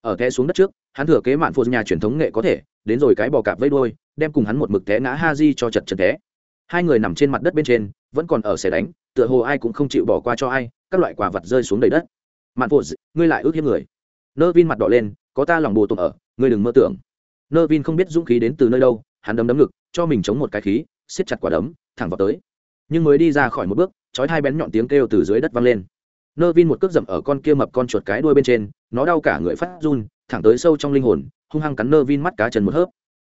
Ở té xuống đất trước, hắn thừa kế mạn phô nhà truyền thống nghệ có thể, đến rồi cái bò cạp vây đuôi, đem cùng hắn một mực té ngã ha di cho chật chật té hai người nằm trên mặt đất bên trên vẫn còn ở xe đánh tựa hồ ai cũng không chịu bỏ qua cho ai, các loại quả vật rơi xuống đầy đất. Mạn phụ ngươi lại ước hiếp người. Nơ vin mặt đỏ lên, có ta lòng bồ tụng ở, ngươi đừng mơ tưởng. Nơ vin không biết dũng khí đến từ nơi đâu, hắn đấm đấm ngực, cho mình chống một cái khí, siết chặt quả đấm, thẳng vào tới. Nhưng mới đi ra khỏi một bước, chói hai bén nhọn tiếng kêu từ dưới đất vang lên. Nơ vin một cước dậm ở con kia mập con chuột cái đuôi bên trên, nó đau cả người phát run, thẳng tới sâu trong linh hồn, hung hăng cắn nơ vin mắt cá chân một hớp.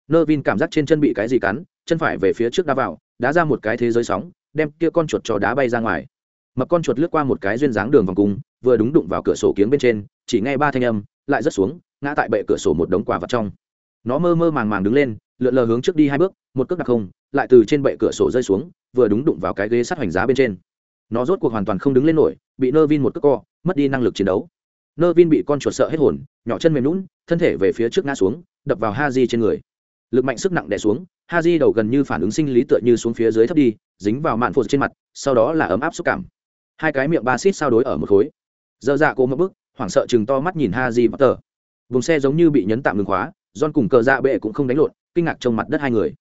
Nơ vin cảm giác trên chân bị cái gì cắn, chân phải về phía trước đá vào, đá ra một cái thế giới sóng đem kia con chuột cho đá bay ra ngoài. Mập con chuột lướt qua một cái duyên dáng đường vòng cung, vừa đúng đụng vào cửa sổ kiếng bên trên, chỉ nghe ba thanh âm, lại rớt xuống, ngã tại bệ cửa sổ một đống quả vật trong. Nó mơ mơ màng màng đứng lên, lượn lờ hướng trước đi hai bước, một cước đặc không, lại từ trên bệ cửa sổ rơi xuống, vừa đúng đụng vào cái ghế sắt hoành giá bên trên. Nó rốt cuộc hoàn toàn không đứng lên nổi, bị nơ vin một cước co, mất đi năng lực chiến đấu. Nơ vin bị con chuột sợ hết hồn, nhỏ chân mềm lún thân thể về phía trước ngã xuống, đập vào ha di trên người lực mạnh sức nặng đè xuống ha di đầu gần như phản ứng sinh lý tựa như xuống phía dưới thấp đi dính vào mạn phụt trên mặt sau đó là ấm áp xúc cảm. Hai cái miệng ba xít sao đối ở một khối. Dơ dạ cô mất bức hoảng sợ chừng to mắt nhìn ha di Tờ, vùng xe giống như bị nhấn tạm ngừng khóa don cùng cờ dạ bệ cũng không đánh lộn kinh ngạc trong mặt đất hai người.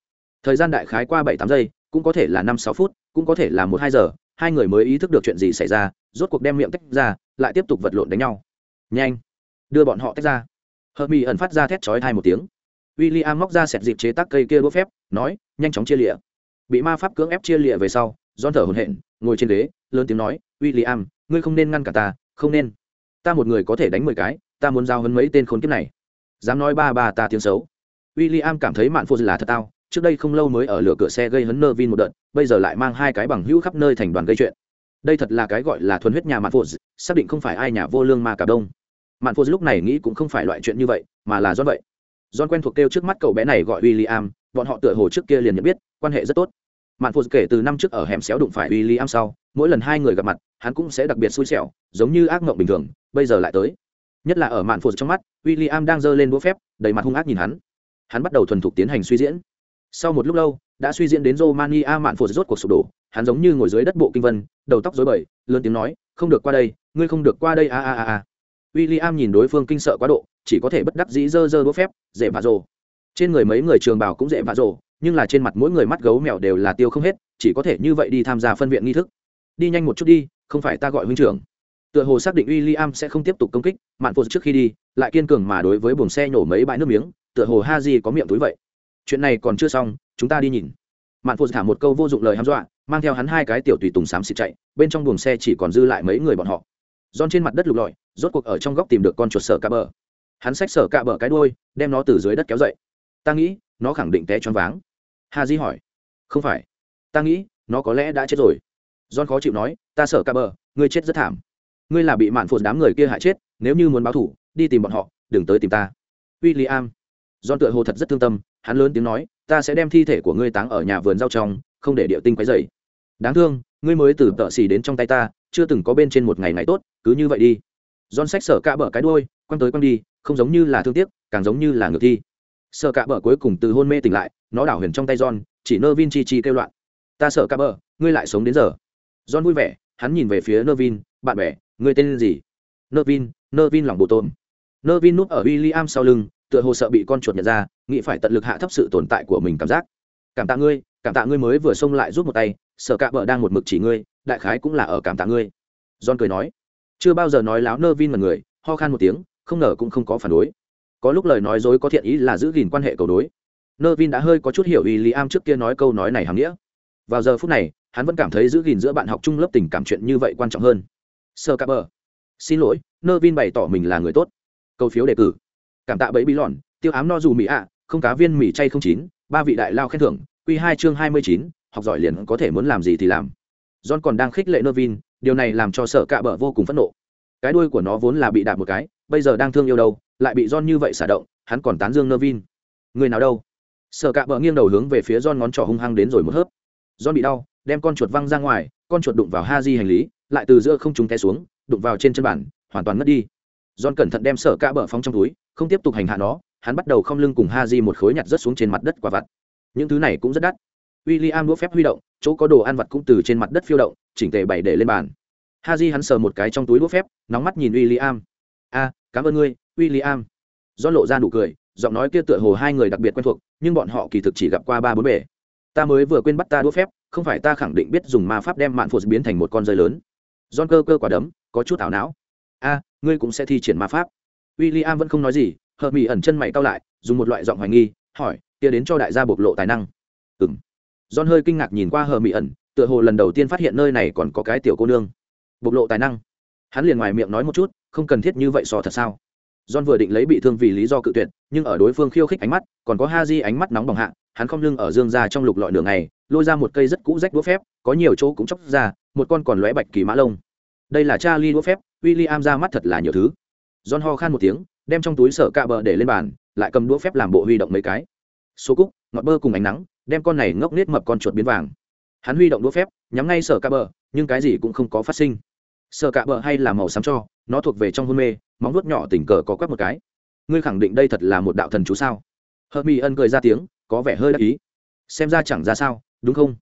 Thời gian đại khái qua bảy tám giây cũng có thể là năm sáu phút cũng có thể là một hai giờ hai người mới ý thức được chuyện gì xảy ra rốt cuộc đem miệng tách ra lại tiếp tục vật lộn đánh nhau. Nhanh đưa bọn họ tách ra. Hợp mỹ ẩn phát ra thét chói hai một tiếng w i l l i am móc ra sẹt dịp chế tác cây kia đũa phép, nói, nhanh chóng chia lịa. Bị ma pháp cưỡng ép chia lịa về sau don thở hồn hện ngồi trên ghế, lớn tiếng nói w i l l i am ngươi không nên ngăn cả ta, không nên. Ta một người có thể đánh mười cái, ta muốn giao hấn mấy tên khốn kiếp này. Dám nói ba ba ta tiếng xấu. W i l l i am cảm thấy mạn phô là thật tao, trước đây không lâu mới ở lửa cửa xe gây hấn nơ vin một đợt, bây giờ lại mang hai cái bằng hữu khắp nơi thành đoàn gây chuyện. Đây thật là cái gọi là thuần huyết nhà mạn phô xác định không phải ai nhà vô lương mà cả đông. Mạn phô lúc này nghĩ cũng không phải loại chuyện như vậy, mà là do vậy. John quen thuộc kêu trước mắt cậu bé này gọi William, bọn họ tựa hồ trước kia liền nhận biết, quan hệ rất tốt. mạn phụ kể từ năm trước ở hẻm xéo đụng phải William sau mỗi lần hai người gặp mặt hắn cũng sẽ đặc biệt xui xẻo giống như ác mộng bình thường bây giờ lại tới. Nhất là ở mạn phụ trong mắt William đang giơ lên đũa phép đầy mặt hung ác nhìn hắn. Hắn bắt đầu thuần thục tiến hành suy diễn. Sau một lúc lâu đã suy diễn đến romania mạn phụ rốt cuộc sụp đổ hắn giống như ngồi dưới đất bộ kinh vân đầu tóc rối bời lớn tiếng nói không được qua đây ngươi không được qua đây a a a a w i l l i am nhìn đối phương kinh sợ quá độ, chỉ có thể bất đắc dĩ dơ dơ đũa phép, dễ vạ rồ. Trên người mấy người trường bảo cũng dễ vạ rồ, nhưng là trên mặt mỗi người mắt gấu mèo đều là tiêu không hết, chỉ có thể như vậy đi tham gia phân viện nghi thức. Đi nhanh một chút đi, không phải ta gọi huynh trưởng. Tựa hồ xác định w i l l i am sẽ không tiếp tục công kích, mạn phụ trước khi đi, lại kiên cường mà đối với buồng xe nhổ mấy bãi nước miếng, tựa hồ ha di có miệng túi vậy. Chuyện này còn chưa xong, chúng ta đi nhìn. Mạn phụ thả một câu vô dụng lời hăm dọa, mang theo hắn hai cái tiểu tùy tùng xám xịt chạy, bên trong buồng xe chỉ còn dư lại mấy người bọn họ giòn trên mặt đất lục lọi, rốt cuộc ở trong góc tìm được con chuột sở cạ bờ. Hắn xách sở cạ bờ cái đuôi, đem nó từ dưới đất kéo dậy. Ta nghĩ, nó khẳng định té choáng váng. Hà di hỏi. Không phải. Ta nghĩ, nó có lẽ đã chết rồi. John khó chịu nói, ta sợ cạ bờ, ngươi chết rất thảm. Ngươi là bị mạn phụt đám người kia hại chết, nếu như muốn báo thủ, đi tìm bọn họ, đừng tới tìm ta. W i l l i am john tựa hồ thật rất thương tâm, hắn lớn tiếng nói, ta sẽ đem thi thể của ngươi táng ở nhà vườn rau trong, không để địa tinh quấy dày đáng thương, ngươi mới từ tợ xì đến trong tay ta, chưa từng có bên trên một ngày ngày tốt cứ như vậy đi. John sách sở cạ bờ cái đôi quăng tới quăng đi, không giống như là thương tiếc, càng giống như là ngược thi. Sở cạ bờ cuối cùng từ hôn mê tỉnh lại, nó đảo huyền trong tay john, chỉ nơ vin chi chi kêu loạn. Ta sợ cạ bờ ngươi lại sống đến giờ. John vui vẻ, hắn nhìn về phía nơ vin bạn bè, ngươi tên gì? Nơ vin nơ vin lòng bồ tôm. Nơ vin núp ở w i l l i am sau lưng, tựa hồ sợ bị con chuột nhận ra, nghĩ phải tận lực hạ thấp sự tồn tại của mình cảm giác. Cảm tạ ngươi, cảm tạ ngươi mới vừa xông lại rút một tay sợ cạ bờ đang một mực chỉ ngươi, đại khái cũng là ở cảm tạ ngươi. John cười nói chưa bao giờ nói láo nơ vin mật người, ho khan một tiếng, không ngờ cũng không có phản đối. Có lúc lời nói dối có thiện ý là giữ gìn quan hệ cầu đối. Nơ vin đã hơi có chút hiểu ý lý am trước kia nói câu nói này hàm nghĩa. Vào giờ phút này, hắn vẫn cảm thấy giữ gìn giữa bạn học chung lớp tình cảm chuyện như vậy quan trọng hơn. Sơ cá bờ xin lỗi, nơ vin bày tỏ mình là người tốt. Câu phiếu đề cử. Cảm tạ bẫy bí lòn, tiêu ám no dù mỹ ạ, không cá viên mỹ chay không chín, ba vị đại lao khen thưởng q hai chương hai mươi chín, học giỏi liền có thể muốn làm gì thì làm. John còn đang khích lệ nơ vin điều này làm cho sợ cạ bờ vô cùng phẫn nộ cái đuôi của nó vốn là bị đạp một cái bây giờ đang thương yêu đâu lại bị John như vậy xả động, hắn còn tán dương Nervin. Người nào đâu? Sở Cạ bờ nghiêng đầu hướng về phía John ngón trỏ hung hăng đến rồi một hớp. John bị đau, đem con chuột văng ra ngoài, con chuột đụng vào Haji hành lý, lại từ giữa không trung té xuống, đụng vào trên chân bàn, hoàn toàn mất đi. John cẩn thận đem Sở Cạ bờ phóng trong túi, không tiếp tục hành hạ nó, hắn bắt đầu không lưng cùng Haji một khối nhặt rớt xuống trên mặt đất quả vặt. Những thứ này cũng rất đắt. William đũa phép huy động, chỗ có đồ ăn vặt cũng từ trên mặt đất phiêu động, chỉnh tề bày để lên bàn. Haji hắn sờ một cái trong túi đũa phép, nóng mắt nhìn William. "A, cảm ơn ngươi, William. Do lộ ra nụ cười, giọng nói kia tựa hồ hai người đặc biệt quen thuộc, nhưng bọn họ kỳ thực chỉ gặp qua ba bốn bề. Ta mới vừa quên bắt ta đũa phép, không phải ta khẳng định biết dùng ma pháp đem mạn phụt biến thành một con rơi lớn. John cơ cơ quả đấm, có chút ảo não. A, ngươi cũng sẽ thi triển ma pháp. William vẫn không nói gì, hợp mỹ ẩn chân mày cau lại, dùng một loại giọng hoài nghi, hỏi, kia đến cho đại gia bộc lộ tài năng. Ừm. John hơi kinh ngạc nhìn qua hờ mỹ ẩn, tựa hồ lần đầu tiên phát hiện nơi này còn có cái tiểu cô nương. Bộc lộ tài năng. Hắn liền ngoài miệng nói một chút, không cần thiết như vậy so thật sao? John vừa định lấy bị thương vì lý do cự tuyệt, nhưng ở đối phương khiêu khích ánh mắt, còn có Haji ánh mắt nóng bỏng hạ, hắn không lưng ở dương ra trong lục lọi đường này, lôi ra một cây rất cũ rách đũa phép, có nhiều chỗ cũng chóc ra, một con còn lóe bạch kỳ mã lông. Đây là Charlie đũa phép, William ra mắt thật là nhiều thứ. John ho khan một tiếng, đem trong túi sở cạ bờ để lên bàn, lại cầm đũa phép làm bộ huy động mấy cái. Số cúc, ngọt bơ cùng ánh nắng, đem con này ngốc nết mập con chuột biến vàng. Hắn huy động đũa phép, nhắm ngay sở cạ bờ, nhưng cái gì cũng không có phát sinh. Sở cạ bờ hay là màu xám cho, nó thuộc về trong hôn mê, móng vuốt nhỏ tình cờ có quét một cái. Ngươi khẳng định đây thật là một đạo thần chú sao? Hợp mỹ ân cười ra tiếng có vẻ hơi đắc ý. Xem ra chẳng ra sao đúng không?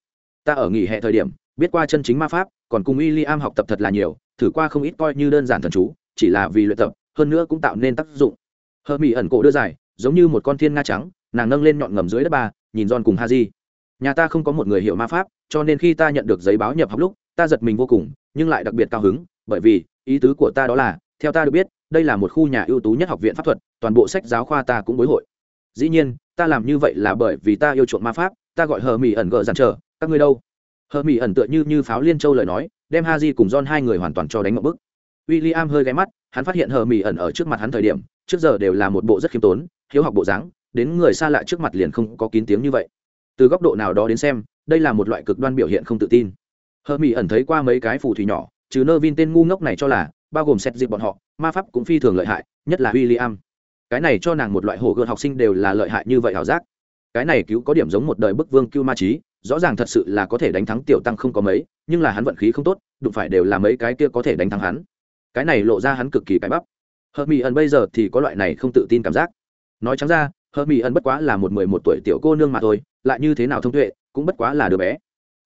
Ta ở nghỉ hè thời điểm biết qua chân chính ma pháp còn cùng y li am học tập thật là nhiều thử qua không ít coi như đơn giản thần chú chỉ là vì luyện tập hơn nữa cũng tạo nên tác dụng. Hợp mỹ ẩn cổ đưa dài giống như một con thiên nga trắng nàng nâng lên nhọn ngầm dưới đất ba, nhìn john cùng ha di nhà ta không có một người hiểu ma pháp, cho nên khi ta nhận được giấy báo nhập học lúc, ta giật mình vô cùng, nhưng lại đặc biệt cao hứng, bởi vì, ý tứ của ta đó là, theo ta được biết, đây là một khu nhà ưu tú nhất học viện pháp thuật, toàn bộ sách giáo khoa ta cũng bối hội. Dĩ nhiên, ta làm như vậy là bởi vì ta yêu chuộng ma pháp, ta gọi hờ mỹ ẩn gờ dàn trở, các ngươi đâu? Hờ mỹ ẩn tựa như như pháo liên châu lời nói, đem ha di cùng don hai người hoàn toàn cho đánh một bức. W i l l i am hơi ghé mắt, hắn phát hiện hờ mỹ ẩn ở trước mặt hắn thời điểm, trước giờ đều là một bộ rất khiêm tốn, hiếu học bộ dáng đến người xa lạ trước mặt liền không có kín tiếng như vậy. Từ góc độ nào đó đến xem, đây là một loại cực đoan biểu hiện không tự tin. Hờ mỹ ẩn thấy qua mấy cái phù thủy nhỏ, trừ nơ vin tên ngu ngốc này cho là, bao gồm xét dịp bọn họ, ma pháp cũng phi thường lợi hại, nhất là w i l l i am cái này cho nàng một loại hổ gợn học sinh đều là lợi hại như vậy ảo giác. Cái này cứu có điểm giống một đời bức vương cưu ma trí rõ ràng thật sự là có thể đánh thắng tiểu tăng không có mấy, nhưng là hắn vận khí không tốt, đụng phải đều là mấy cái kia có thể đánh thắng hắn. Cái này lộ ra hắn cực kỳ cái bắp. Hợp mỹ ẩn bây giờ thì có loại này không tự tin cảm giác. Nói trắng ra hờ mỹ ẩn bất quá là một mười một tuổi tiểu cô nương mà thôi lại như thế nào thông tuệ cũng bất quá là đứa bé.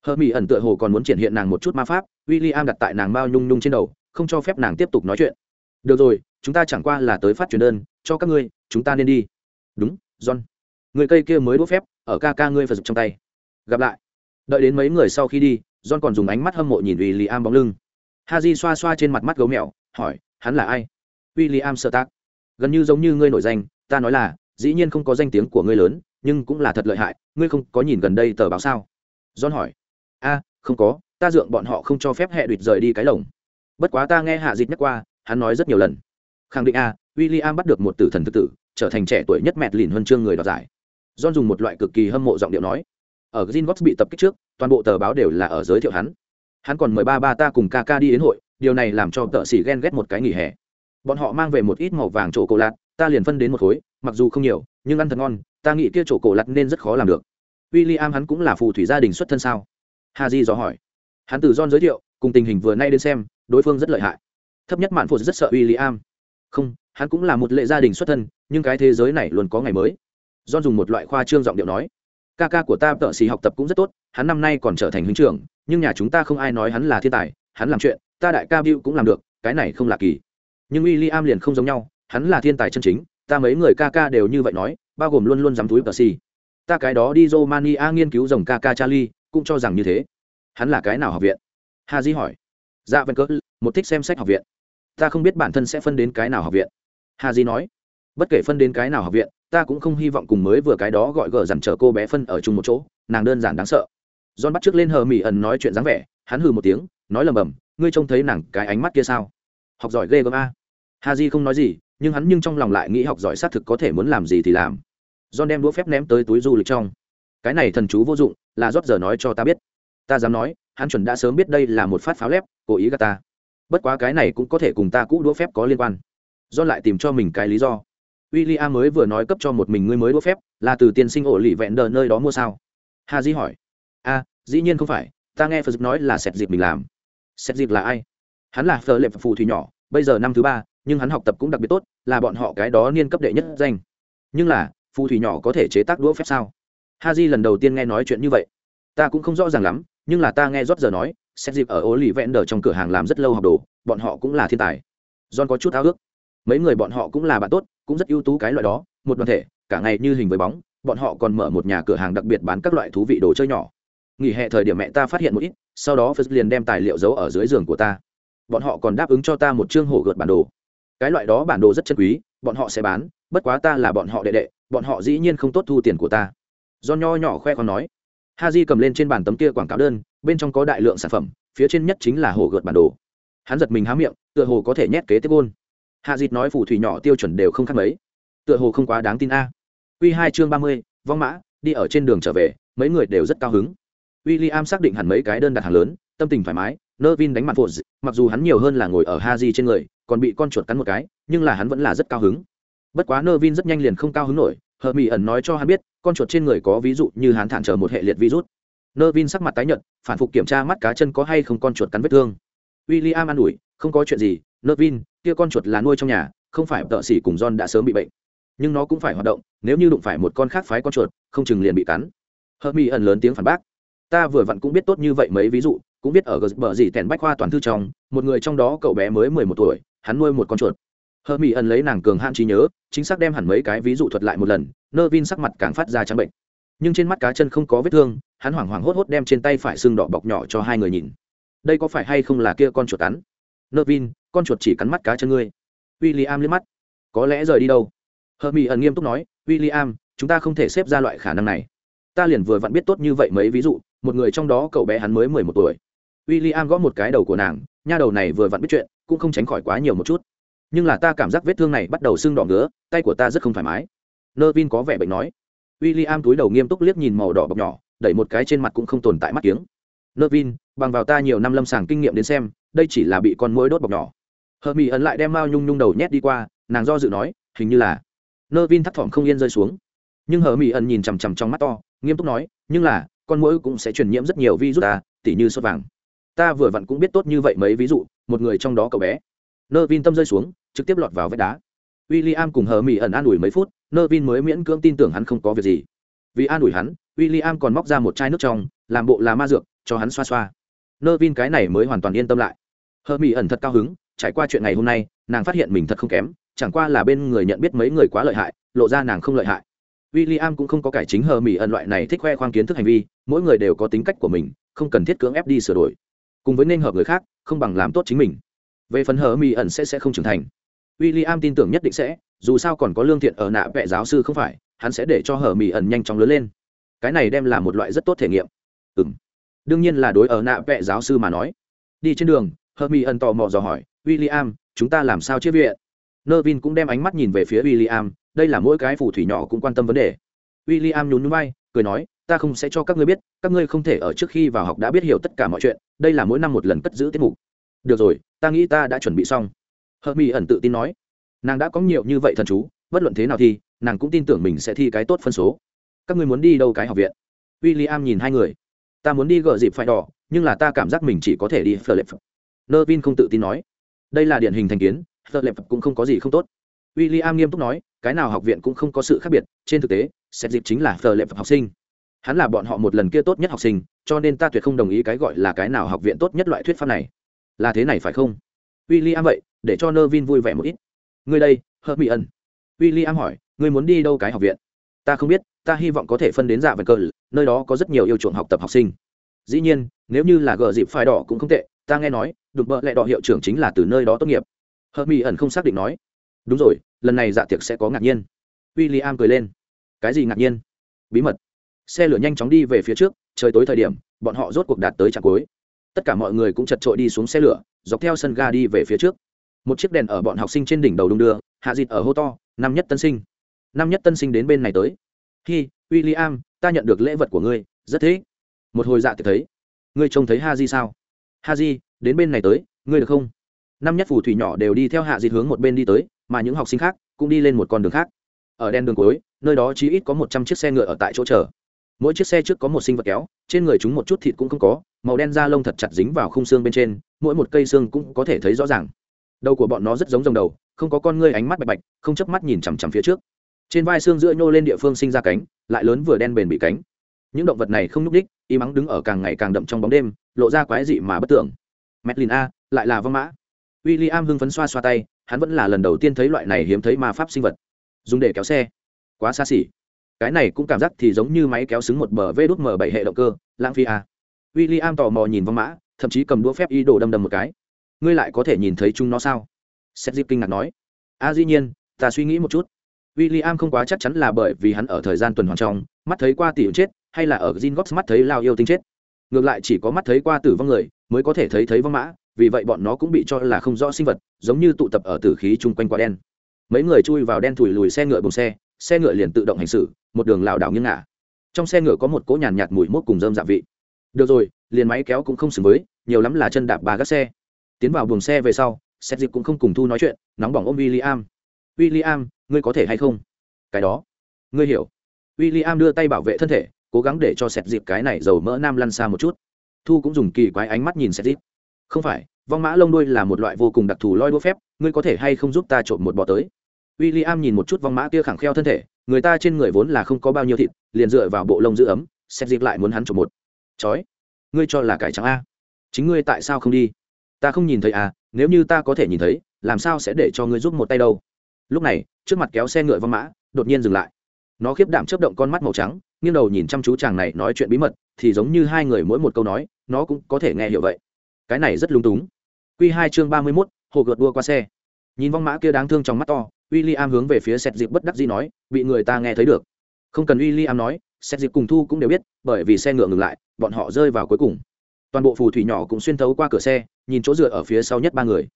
Hờ mỹ ẩn tựa hồ còn muốn triển hiện nàng một chút ma pháp w i l l i am đặt tại nàng mao nhung nhung trên đầu không cho phép nàng tiếp tục nói chuyện. Được rồi chúng ta chẳng qua là tới phát truyền đơn cho các ngươi chúng ta nên đi. Đúng john. Người cây kia mới đốt phép ở ca ca ngươi phật dục trong tay. Gặp lại. Đợi đến mấy người sau khi đi john còn dùng ánh mắt hâm mộ nhìn w i l l i am bóng lưng. Ha di xoa xoa trên mặt mắt gấu mẹo, hỏi hắn là ai? W i l l i am sợ tác gần như giống như ngươi nổi danh ta nói là dĩ nhiên không có danh tiếng của ngươi lớn, nhưng cũng là thật lợi hại, ngươi không có nhìn gần đây tờ báo sao? John hỏi. A, không có, ta dượng bọn họ không cho phép hệ đuỵt rời đi cái lồng. Bất quá ta nghe hạ dịch nhắc qua, hắn nói rất nhiều lần. Khẳng định a w i l l i am bắt được một tử thần tự tử, trở thành trẻ tuổi nhất mẹt lìn huân chương người đoạt giải. John dùng một loại cực kỳ hâm mộ giọng điệu nói. Ở Gringotts bị tập kích trước, toàn bộ tờ báo đều là ở giới thiệu hắn. Hắn còn mời ba ba ta cùng ca ca đi đến hội, điều này làm cho tợ xỉ ghen ghét một cái nghỉ hè. Bọn họ mang về một ít màu vàng trổ cổ lạt ta liền phân đến một khối mặc dù không nhiều, nhưng ăn thật ngon, ta nghĩ kia chỗ cổ lặt nên rất khó làm được. W i l l i am hắn cũng là phù thủy gia đình xuất thân sao? Hà di dò hỏi. Hắn từ John giới thiệu, cùng tình hình vừa nay đến xem, đối phương rất lợi hại. Thấp nhất mạn phụ rất sợ w i l l i am không, hắn cũng là một lệ gia đình xuất thân, nhưng cái thế giới này luôn có ngày mới. John dùng một loại khoa trương giọng điệu nói. Ca ca của ta tợ xì học tập cũng rất tốt, hắn năm nay còn trở thành huynh trưởng, nhưng nhà chúng ta không ai nói hắn là thiên tài, hắn làm chuyện, ta đại ca Bill cũng làm được, cái này không lạ kỳ. Nhưng w i l l i am liền không giống nhau, hắn là thiên tài chân chính ta mấy người ca ca đều như vậy nói, bao gồm luôn luôn dám túi tờ xì. Ta cái đó đi romania nghiên cứu dòng ca ca charlie, cũng cho rằng như thế. Hắn là cái nào học viện? Ha di hỏi. Dạ vân cỡ một thích xem sách học viện. Ta không biết bản thân sẽ phân đến cái nào học viện. Ha di nói. Bất kể phân đến cái nào học viện, ta cũng không hy vọng cùng mới vừa cái đó gọi gờ dằn trở cô bé phân ở chung một chỗ, nàng đơn giản đáng sợ. John bắt trước lên hờ mỹ ẩn nói chuyện dáng vẻ, hắn hừ một tiếng, nói lầm bầm, ngươi trông thấy nàng cái ánh mắt kia sao? Học giỏi ghê gớm a. Ha di không nói gì nhưng hắn nhưng trong lòng lại nghĩ học giỏi xác thực có thể muốn làm gì thì làm john đem đũa phép ném tới túi du lịch trong cái này thần chú vô dụng là rót giờ nói cho ta biết ta dám nói hắn chuẩn đã sớm biết đây là một phát pháo lép cố ý gạt ta bất quá cái này cũng có thể cùng ta cũ đũa phép có liên quan john lại tìm cho mình cái lý do William mới vừa nói cấp cho một mình ngươi mới đũa phép, là từ tiên sinh ổ lì vẹn đờ nơi đó mua sao? Hà Di hỏi. A, dĩ nhiên không phải, ta nghe Phật nói là sẹt dịp mình làm. Sẹt dịp là ai? Hắn là phờ lệp phù thủy nhỏ, bây giờ năm thứ ba, nhưng hắn học tập cũng đặc biệt tốt, là bọn họ cái đó niên cấp đệ nhất danh. Nhưng là, phù thủy nhỏ có thể chế tác đũa phép sao? Ha Di lần đầu tiên nghe nói chuyện như vậy. Ta cũng không rõ ràng lắm, nhưng là ta nghe rót giờ nói, xét dịp ở ô lì vẹn đờ trong cửa hàng làm rất lâu học đồ, bọn họ cũng là thiên tài. John có chút ao ước. Mấy người bọn họ cũng là bạn tốt, cũng rất ưu tú cái loại đó một đoàn thể cả ngày như hình với bóng bọn họ còn mở một nhà cửa hàng đặc biệt bán các loại thú vị đồ chơi nhỏ nghỉ hè thời điểm mẹ ta phát hiện một ít sau đó phật liền đem tài liệu giấu ở dưới giường của ta bọn họ còn đáp ứng cho ta một chương hổ gợt bản đồ cái loại đó bản đồ rất chân quý, bọn họ sẽ bán, bất quá ta là bọn họ đệ đệ, bọn họ dĩ nhiên không tốt thu tiền của ta. Do nho nhỏ khoe còn nói. Ha di cầm lên trên bàn tấm kia quảng cáo đơn, bên trong có đại lượng sản phẩm, phía trên nhất chính là hồ gợt bản đồ. Hắn giật mình há miệng, tựa hồ có thể nhét kế tiếp ôn hạ dịt nói phù thủy nhỏ tiêu chuẩn đều không khác mấy. Tựa hồ không quá đáng tin a. À. q hai chương ba mươi, vong mã, đi ở trên đường trở về, mấy người đều rất cao hứng. W i l l i am xác định hẳn mấy cái đơn đặt hàng lớn, tâm tình thoải mái nơ vin đánh mặt phụt mặc dù hắn nhiều hơn là ngồi ở ha di trên người, còn bị con chuột cắn một cái, nhưng là hắn vẫn là rất cao hứng. Bất quá nơ vin rất nhanh liền không cao hứng nổi hờ mỹ ẩn nói cho hắn biết, con chuột trên người có ví dụ như hắn thản trở một hệ liệt virus. Nơ vin sắc mặt tái nhợt, phản phục kiểm tra mắt cá chân có hay không con chuột cắn vết thương. W i l l i am an ủi, không có chuyện gì nơ vin kia con chuột là nuôi trong nhà, không phải tợ xỉ cùng john đã sớm bị bệnh. Nhưng nó cũng phải hoạt động, nếu như đụng phải một con khác phái con chuột, không chừng liền bị cắn. Hờ mỹ ẩn lớn tiếng phản bác, ta vừa vặn cũng biết tốt như vậy mấy ví dụ cũng biết ở gờ bờ gì tèn bách khoa toàn thư trong, một người trong đó cậu bé mới mười một tuổi, hắn nuôi một con chuột. Hơ mỹ ẩn lấy nàng cường hạn trí nhớ, chính xác đem hẳn mấy cái ví dụ thuật lại một lần, nơ vin sắc mặt càng phát ra trắng bệnh. Nhưng trên mắt cá chân không có vết thương, hắn hoảng hoảng hốt hốt đem trên tay phải xương đỏ bọc nhỏ cho hai người nhìn. Đây có phải hay không là kia con chuột cắn? Nơ vin, con chuột chỉ cắn mắt cá chân ngươi. W i l l i am liếc mắt. Có lẽ rời đi đâu? Hờ mỹ ẩn nghiêm túc nói w i l l i am chúng ta không thể xếp ra loại khả năng này. Ta liền vừa vặn biết tốt như vậy mấy ví dụ, một người trong đó cậu bé hắn mới mười một tuổi w i l l i am gõ một cái đầu của nàng, nha đầu này vừa vặn biết chuyện, cũng không tránh khỏi quá nhiều một chút. Nhưng là ta cảm giác vết thương này bắt đầu sưng đỏ ngứa, tay của ta rất không thoải mái. Nơ vin có vẻ bệnh nói. W i l l i am túi đầu nghiêm túc liếc nhìn màu đỏ bọc nhỏ, đẩy một cái trên mặt cũng không tồn tại mắt kiếng. Nơ vin bằng vào ta nhiều năm lâm sàng kinh nghiệm đến xem, đây chỉ là bị con mũi đốt bọc nhỏ. Hờ mỹ ẩn lại đem mao nhung nhung đầu nhét đi qua, nàng do dự nói, hình như là. Nơ vin thắt thỏm không yên rơi xuống. Nhưng hờ mỹ ẩn nhìn chằm chằm trong mắt to, nghiêm túc nói, nhưng là, con mũi cũng sẽ truyền nhiễm rất nhiều virus ta, tỉ như sốt vàng ta vừa vặn cũng biết tốt như vậy mấy ví dụ, một người trong đó cậu bé. Nơ vin tâm rơi xuống, trực tiếp lọt vào vách đá. W i l l i am cùng hờ mỹ ẩn an ủi mấy phút nơ vin mới miễn cưỡng tin tưởng hắn không có việc gì. Vì an ủi hắn w i l l i am còn móc ra một chai nước trong, làm bộ là ma dược, cho hắn xoa xoa. Nơ vin cái này mới hoàn toàn yên tâm lại. Hờ mỹ ẩn thật cao hứng, trải qua chuyện ngày hôm nay, nàng phát hiện mình thật không kém, chẳng qua là bên người nhận biết mấy người quá lợi hại, lộ ra nàng không lợi hại. W i l l i am cũng không có cải chính hờ mỹ ẩn loại này thích khoe khoang kiến thức hành vi, mỗi người đều có tính cách của mình, không cần thiết cưỡng ép đi sửa đổi cùng với nên hợp người khác, không bằng làm tốt chính mình. Về phần hờ mỹ ẩn sẽ sẽ không trưởng thành. W i l l i am tin tưởng nhất định sẽ, dù sao còn có lương thiện ở nạ vệ giáo sư không phải, hắn sẽ để cho hờ mỹ ẩn nhanh chóng lớn lên. Cái này đem là một loại rất tốt thể nghiệm. Ừ m đương nhiên là đối ở nạ vệ giáo sư mà nói. Đi trên đường, hờ mỹ ẩn tò mò dò hỏi w i l l i am chúng ta làm sao chia viện? Nơ vin cũng đem ánh mắt nhìn về phía w i l l i am đây là mỗi cái phù thủy nhỏ cũng quan tâm vấn đề. W i l l i am nhún núi bay cười nói, ta không sẽ cho các ngươi biết, các ngươi không thể ở trước khi vào học đã biết hiểu tất cả mọi chuyện đây là mỗi năm một lần cất giữ tiết mục. Được rồi, ta nghĩ ta đã chuẩn bị xong. Hợp mỹ ẩn tự tin nói. Nàng đã có nhiều như vậy thần chú, bất luận thế nào thì, nàng cũng tin tưởng mình sẽ thi cái tốt phân số. Các ngươi muốn đi đâu cái học viện? W i l l i am nhìn hai người. Ta muốn đi gợ dịp phải đỏ, nhưng là ta cảm giác mình chỉ có thể đi phờ lệp nơ vin không tự tin nói. Đây là điển hình thành kiến phờ lệp cũng không có gì không tốt. W i l l i am nghiêm túc nói, cái nào học viện cũng không có sự khác biệt, trên thực tế xét dịp chính là phờ lệp học sinh hắn là bọn họ một lần kia tốt nhất học sinh, cho nên ta tuyệt không đồng ý cái gọi là cái nào học viện tốt nhất loại thuyết pháp này. Là thế này phải không? W i l l i am vậy, để cho nơ vin vui vẻ một ít. Ngươi đây hớt mỹ ân w i l l i am hỏi, ngươi muốn đi đâu cái học viện? Ta không biết, ta hy vọng có thể phân đến dạ vần cờ nơi đó có rất nhiều yêu chuộng học tập học sinh. Dĩ nhiên, nếu như là gờ dịp phai đỏ cũng không tệ, ta nghe nói đục bợ lẹ đỏ hiệu trưởng chính là từ nơi đó tốt nghiệp. Hớt mỹ ẩn không xác định nói. Đúng rồi, lần này dạ tiệc sẽ có ngạc nhiên. W i l l i am cười lên. Cái gì ngạc nhiên? Bí mật xe lửa nhanh chóng đi về phía trước, trời tối thời điểm, bọn họ rốt cuộc đạt tới trạm cuối. Tất cả mọi người cũng chật trội đi xuống xe lửa, dọc theo sân ga đi về phía trước. Một chiếc đèn ở bọn học sinh trên đỉnh đầu đung đưa, hạ dịt ở hô to, năm nhất tân sinh, năm nhất tân sinh đến bên này tới. Hi w i l l i am ta nhận được lễ vật của ngươi, rất thế một hồi dạ thì thấy, ngươi trông thấy ha di sao? Ha di đến bên này tới, ngươi được không? Năm nhất phù thủy nhỏ đều đi theo hạ dịt hướng một bên đi tới, mà những học sinh khác cũng đi lên một con đường khác. Ở đèn đường cuối, nơi đó chỉ ít có một trăm chiếc xe ngựa ở tại chỗ chờ mỗi chiếc xe trước có một sinh vật kéo, trên người chúng một chút thịt cũng không có, màu đen da lông thật chặt dính vào khung xương bên trên, mỗi một cây xương cũng có thể thấy rõ ràng. Đầu của bọn nó rất giống dòng đầu, không có con ngươi ánh mắt bạch bạch, không chớp mắt nhìn chằm chằm phía trước. Trên vai xương giữa nhô lên địa phương sinh ra cánh, lại lớn vừa đen bền bị cánh. Những động vật này không nhúc đích, y mắng đứng ở càng ngày càng đậm trong bóng đêm, lộ ra quái dị mà bất tưởng. Medlin a, lại là vong mã. W i l l i am hưng phấn xoa xoa tay, hắn vẫn là lần đầu tiên thấy loại này hiếm thấy ma pháp sinh vật. Dùng để kéo xe. Quá xa xỉ cái này cũng cảm giác thì giống như máy kéo xứng một bờ vê đút m bảy hệ động cơ lãng phí à. w i l l i am tò mò nhìn vong mã thậm chí cầm đũa phép y đồ đâm đâm một cái. Ngươi lại có thể nhìn thấy chúng nó sao? Seth dịp kinh ngạc nói. A à, dĩ nhiên ta suy nghĩ một chút. W i l l i am không quá chắc chắn là bởi vì hắn ở thời gian tuần hoàn trong mắt thấy qua tỷ chết hay là ở gin gox mắt thấy lao yêu tinh chết. Ngược lại chỉ có mắt thấy qua tử vong người mới có thể thấy thấy vong mã vì vậy bọn nó cũng bị cho là không rõ sinh vật giống như tụ tập ở tử khí chung quanh quả đen. Mấy người chui vào đen thủi lùi xe ngựa bùng xe xe ngựa liền tự động hành xử một đường lảo đảo nghiêng ngả. Trong xe ngựa có một cỗ nhàn nhạt, mùi mốt cùng dơm dạ vị. Được rồi liền máy kéo cũng không xứng với nhiều lắm là chân đạp ba gác xe. Tiến vào buồng xe về sau xét dịp cũng không cùng thu nói chuyện nóng bỏng ôm w i l l i am w i l l i am ngươi có thể hay không? Cái đó. Ngươi hiểu. W i l l i am đưa tay bảo vệ thân thể cố gắng để cho xét dịp cái này dầu mỡ nam lăn xa một chút. Thu cũng dùng kỳ quái ánh mắt nhìn xét dịp không phải vong mã lông đuôi là một loại vô cùng đặc thù loi đua phép ngươi có thể hay không giúp ta trộm một bọ tới? W i l l i am nhìn một chút vong mã kia khẳng kheo thân thể, người ta trên người vốn là không có bao nhiêu thịt, liền dựa vào bộ lông giữ ấm, xét dịp lại muốn hắn trộm một. Chói, ngươi cho là cải trắng a? Chính ngươi tại sao không đi? Ta không nhìn thấy à nếu như ta có thể nhìn thấy, làm sao sẽ để cho ngươi giúp một tay đâu? Lúc này, trước mặt kéo xe ngựa vong mã, đột nhiên dừng lại. Nó khiếp đảm chấp động con mắt màu trắng, nghiêng đầu nhìn chăm chú chàng này nói chuyện bí mật, thì giống như hai người mỗi một câu nói, nó cũng có thể nghe hiểu vậy. Cái này rất lung túng. Q hai chương ba mươi mốt, hồ gợt đua qua xe. Nhìn vong mã kia đáng thương trong mắt to w i l l i am hướng về phía sẹt dịp bất đắc dĩ nói, bị người ta nghe thấy được. Không cần w i l l i am nói sẹt dịp cùng thu cũng đều biết, bởi vì xe ngựa ngừng lại, bọn họ rơi vào cuối cùng. Toàn bộ phù thủy nhỏ cũng xuyên thấu qua cửa xe, nhìn chỗ dựa ở phía sau nhất ba người.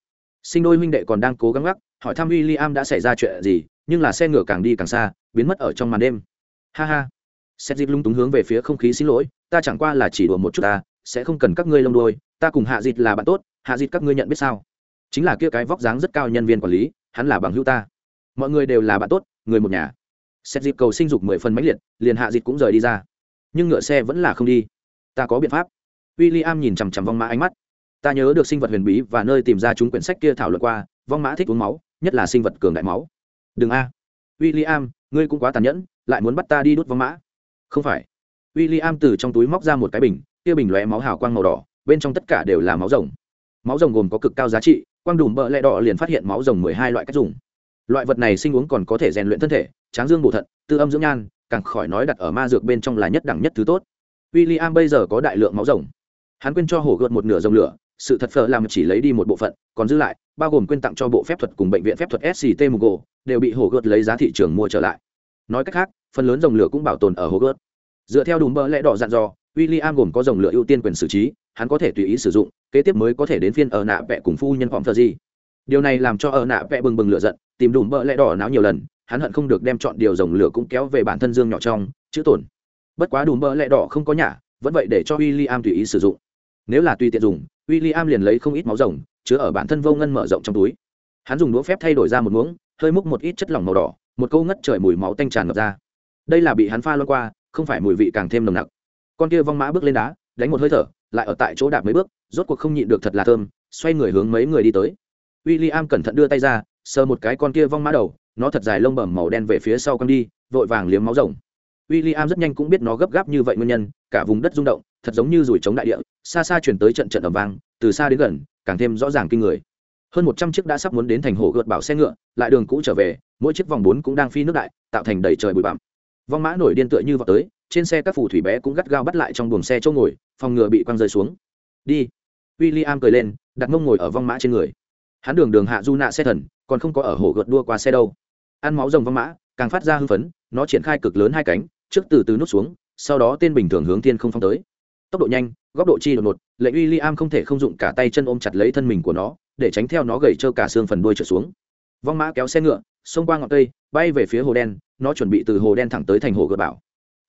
Sinh đôi huynh đệ còn đang cố gắng gác, hỏi thăm w i l l i am đã xảy ra chuyện gì, nhưng là xe ngựa càng đi càng xa, biến mất ở trong màn đêm. Ha ha. Xét dịp lung túng hướng về phía không khí xin lỗi, ta chẳng qua là chỉ đùa một chút ta, sẽ không cần các ngươi lông đôi ta cùng hạ dịt là bạn tốt, hạ dịt các ngươi nhận biết sao? Chính là kia cái vóc dáng rất cao nhân viên quản lý, hắn là bằng hữu ta mọi người đều là bạn tốt, người một nhà. Xét dịp cầu sinh dục mười phần mãnh liệt, liền hạ dịp cũng rời đi ra. Nhưng ngựa xe vẫn là không đi. Ta có biện pháp. W i l l i am nhìn chằm chằm vong mã ánh mắt. Ta nhớ được sinh vật huyền bí và nơi tìm ra chúng quyển sách kia thảo luận qua, vong mã thích uống máu, nhất là sinh vật cường đại máu. Đừng a. W i l l i am ngươi cũng quá tàn nhẫn, lại muốn bắt ta đi đốt vong mã. Không phải. W i l l i am từ trong túi móc ra một cái bình, kia bình lóe máu hào quang màu đỏ, bên trong tất cả đều là máu rồng. Máu rồng gồm có cực cao giá trị, quang đùm bợ lẹ đỏ liền phát hiện máu rồng mười hai loại cách dùng loại vật này sinh uống còn có thể rèn luyện thân thể, tráng dương bổ thận, tư âm dưỡng nhan, càng khỏi nói đặt ở ma dược bên trong là nhất đẳng nhất thứ tốt. W i l l i am bây giờ có đại lượng máu rồng. Hắn quên cho hổ gợt một nửa rồng lửa, sự thật phở làm chỉ lấy đi một bộ phận, còn giữ lại, bao gồm quên tặng cho bộ phép thuật cùng bệnh viện phép thuật sct mugo, đều bị hổ gợt lấy giá thị trường mua trở lại. Nói cách khác, phần lớn rồng lửa cũng bảo tồn ở hổ gợt. Dựa theo đùm bơ lẽ đỏ dặn dò w i l l i am gồm có rồng lửa ưu tiên quyền xử trí, hắn có thể tùy ý sử dụng, kế tiếp mới có thể đến phiên ở nạ vẹ cùng phu nhân phỏng thờ gì điều này làm cho ở nạ vẽ bừng bừng lửa giận tìm đủ bợ lẽ đỏ náo nhiều lần, hắn hận không được đem chọn điều rồng lửa cũng kéo về bản thân dương nhỏ trong, chữ tổn bất quá đủ bợ lẽ đỏ không có nhà vẫn vậy để cho w i l l i am tùy ý sử dụng. Nếu là tùy tiện dùng w i l l i am liền lấy không ít máu rồng, chứa ở bản thân vô ngân mở rộng trong túi. Hắn dùng đũa phép thay đổi ra một muỗng, hơi múc một ít chất lỏng màu đỏ, một câu ngất trời mùi máu tanh tràn ngập ra. Đây là bị hắn pha loan qua, không phải mùi vị càng thêm nồng nặc. Con kia vong mã bước lên đá, đánh một hơi thở, lại ở tại chỗ đạp mấy bước, rốt cuộc không nhịn được thật là thơm, xoay người hướng mấy người đi tới. W i l l i am cẩn thận đưa tay ra sờ một cái con kia vong mã đầu, nó thật dài lông bẩm màu đen về phía sau con đi, vội vàng liếm máu rồng. W i l l i am rất nhanh cũng biết nó gấp gáp như vậy nguyên nhân, cả vùng đất rung động, thật giống như rủi trống đại địa, xa xa chuyển tới trận trận ẩm vang, từ xa đến gần, càng thêm rõ ràng kinh người. Hơn một trăm chiếc đã sắp muốn đến thành hồ gợt bảo xe ngựa, lại đường cũ trở về, mỗi chiếc vòng bốn cũng đang phi nước đại, tạo thành đầy trời bụi bặm. Vong mã nổi điên tựa như vào tới, trên xe các phù thủy bé cũng gắt gao bắt lại trong buồng xe chỗ ngồi, phòng ngựa bị quăng rơi xuống. Đi. W i l l i am cười lên, đặt mông ngồi ở vong mã trên người. Hắn đường đường hạ du nạ xe thần còn không có ở hồ gợt đua qua xe đâu. Ăn máu rồng văng mã, càng phát ra hưng phấn, nó triển khai cực lớn hai cánh, trước từ từ nút xuống, sau đó tên bình thường hướng thiên không phong tới. Tốc độ nhanh, góc độ chi đột ngột, lệnh uy li am không thể không dụng cả tay chân ôm chặt lấy thân mình của nó, để tránh theo nó gầy trơ cả xương phần đuôi trở xuống. Vong mã kéo xe ngựa, xông qua ngọn cây, bay về phía hồ đen, nó chuẩn bị từ hồ đen thẳng tới thành hồ gợt bảo.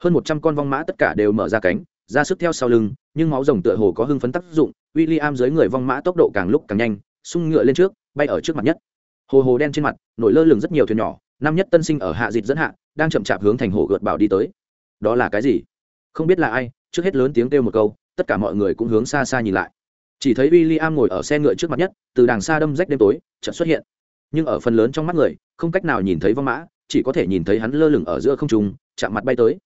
Hơn một trăm con vong mã tất cả đều mở ra cánh, ra sức theo sau lưng, nhưng máu rồng tựa hồ có hưng phấn tác dụng w i l l i am dưới người vong mã tốc độ càng lúc càng nhanh, sung ngựa lên trước, bay ở trước mặt nhất hồ hồ đen trên mặt, nổi lơ lửng rất nhiều thuyền nhỏ, năm nhất tân sinh ở hạ dịt dẫn hạ, đang chậm chạp hướng thành hồ gợt bảo đi tới. Đó là cái gì? Không biết là ai, trước hết lớn tiếng kêu một câu, tất cả mọi người cũng hướng xa xa nhìn lại. Chỉ thấy w i l l i am ngồi ở xe ngựa trước mặt nhất, từ đàng xa đâm rách đêm tối, chợt xuất hiện. Nhưng ở phần lớn trong mắt người, không cách nào nhìn thấy vong mã, chỉ có thể nhìn thấy hắn lơ lửng ở giữa không trung, chạm mặt bay tới.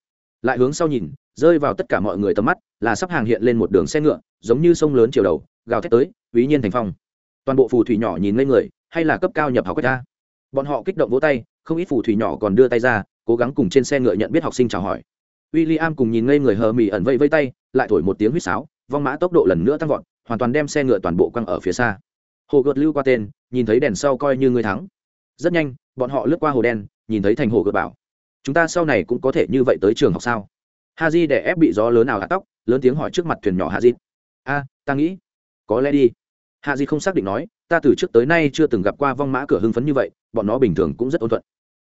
Lại hướng sau nhìn, rơi vào tất cả mọi người tầm mắt, là sắp hàng hiện lên một đường xe ngựa, giống như sông lớn chiều đầu, gào thét tới ví nhiên thành phong toàn bộ phù thủy nhỏ nhìn lên người, hay là cấp cao nhập học quách ta bọn họ kích động vỗ tay, không ít phù thủy nhỏ còn đưa tay ra, cố gắng cùng trên xe ngựa nhận biết học sinh chào hỏi. W i l l i am cùng nhìn ngây người hờ mì ẩn vây vây tay, lại thổi một tiếng huýt sáo, vong mã tốc độ lần nữa tăng vọt, hoàn toàn đem xe ngựa toàn bộ quăng ở phía xa. Hồ gợt lưu qua tên, nhìn thấy đèn sau coi như người thắng. Rất nhanh, bọn họ lướt qua hồ đen, nhìn thấy thành hồ gợt bảo, chúng ta sau này cũng có thể như vậy tới trường học sao? Ha di để ép bị gió lớn nào hạ tóc, lớn tiếng hỏi trước mặt thuyền nhỏ hạ di a, ta nghĩ, có lẽ đi hạ di không xác định nói, ta từ trước tới nay chưa từng gặp qua vong mã cửa hưng phấn như vậy, bọn nó bình thường cũng rất ôn thuận.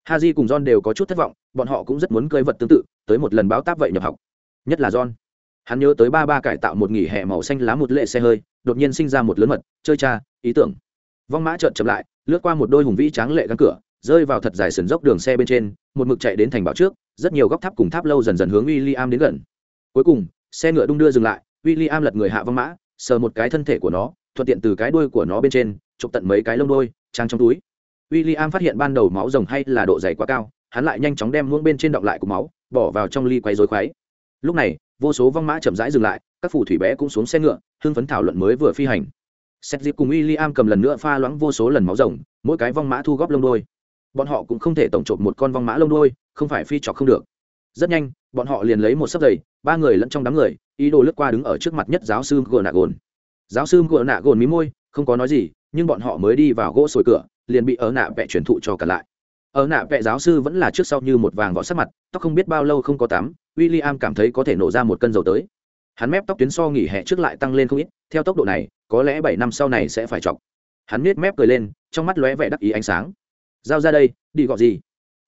Ha di cùng john đều có chút thất vọng, bọn họ cũng rất muốn cơi vật tương tự, tới một lần báo táp vậy nhập học. Nhất là john. Hắn nhớ tới ba ba cải tạo một nghỉ hè màu xanh lá một lệ xe hơi, đột nhiên sinh ra một lớn mật, chơi cha, ý tưởng. Vong mã trợn chậm lại, lướt qua một đôi hùng vĩ tráng lệ gắn cửa, rơi vào thật dài sườn dốc đường xe bên trên, một mực chạy đến thành bảo trước, rất nhiều góc tháp cùng tháp lâu dần dần hướng w i l l i am đến gần. Cuối cùng, xe ngựa đung đưa dừng lại w i l l i am lật người hạ vong mã, sờ một cái thân thể của nó thuận tiện từ cái đuôi của nó bên trên, chụp tận mấy cái lông đôi trang trong túi. W i l l i am phát hiện ban đầu máu rồng hay là độ dày quá cao, hắn lại nhanh chóng đem muỗng bên trên động lại của máu, bỏ vào trong ly quay dối khoáy lúc này, vô số vong mã chậm rãi dừng lại, các phù thủy bé cũng xuống xe ngựa, hưng phấn thảo luận mới vừa phi hành. Xét dịp cùng w i l l i am cầm lần nữa pha loãng vô số lần máu rồng, mỗi cái vong mã thu góp lông đôi bọn họ cũng không thể tổng trộm một con vong mã lông đôi không phải phi chọc không được. Rất nhanh, bọn họ liền lấy một sấp giày, ba người lẫn trong đám người, ý đồ lướt qua đứng ở trước mặt nhất giáo sư gồn nạ gồn giáo sư ngựa nạ gồn mí môi, không có nói gì, nhưng bọn họ mới đi vào gỗ sồi cửa, liền bị ở nạ vẽ truyền thụ cho cả lại. Ở nạ vẽ giáo sư vẫn là trước sau như một vàng vỏ sắc mặt, tóc không biết bao lâu không có tắm w i l l i am cảm thấy có thể nổ ra một cân dầu tới. Hắn mép tóc tuyến so nghỉ hè trước lại tăng lên không ít, theo tốc độ này, có lẽ bảy năm sau này sẽ phải chọc. Hắn nết mép cười lên, trong mắt lóe vẻ đắc ý ánh sáng. Giao ra đây, đi gọi gì?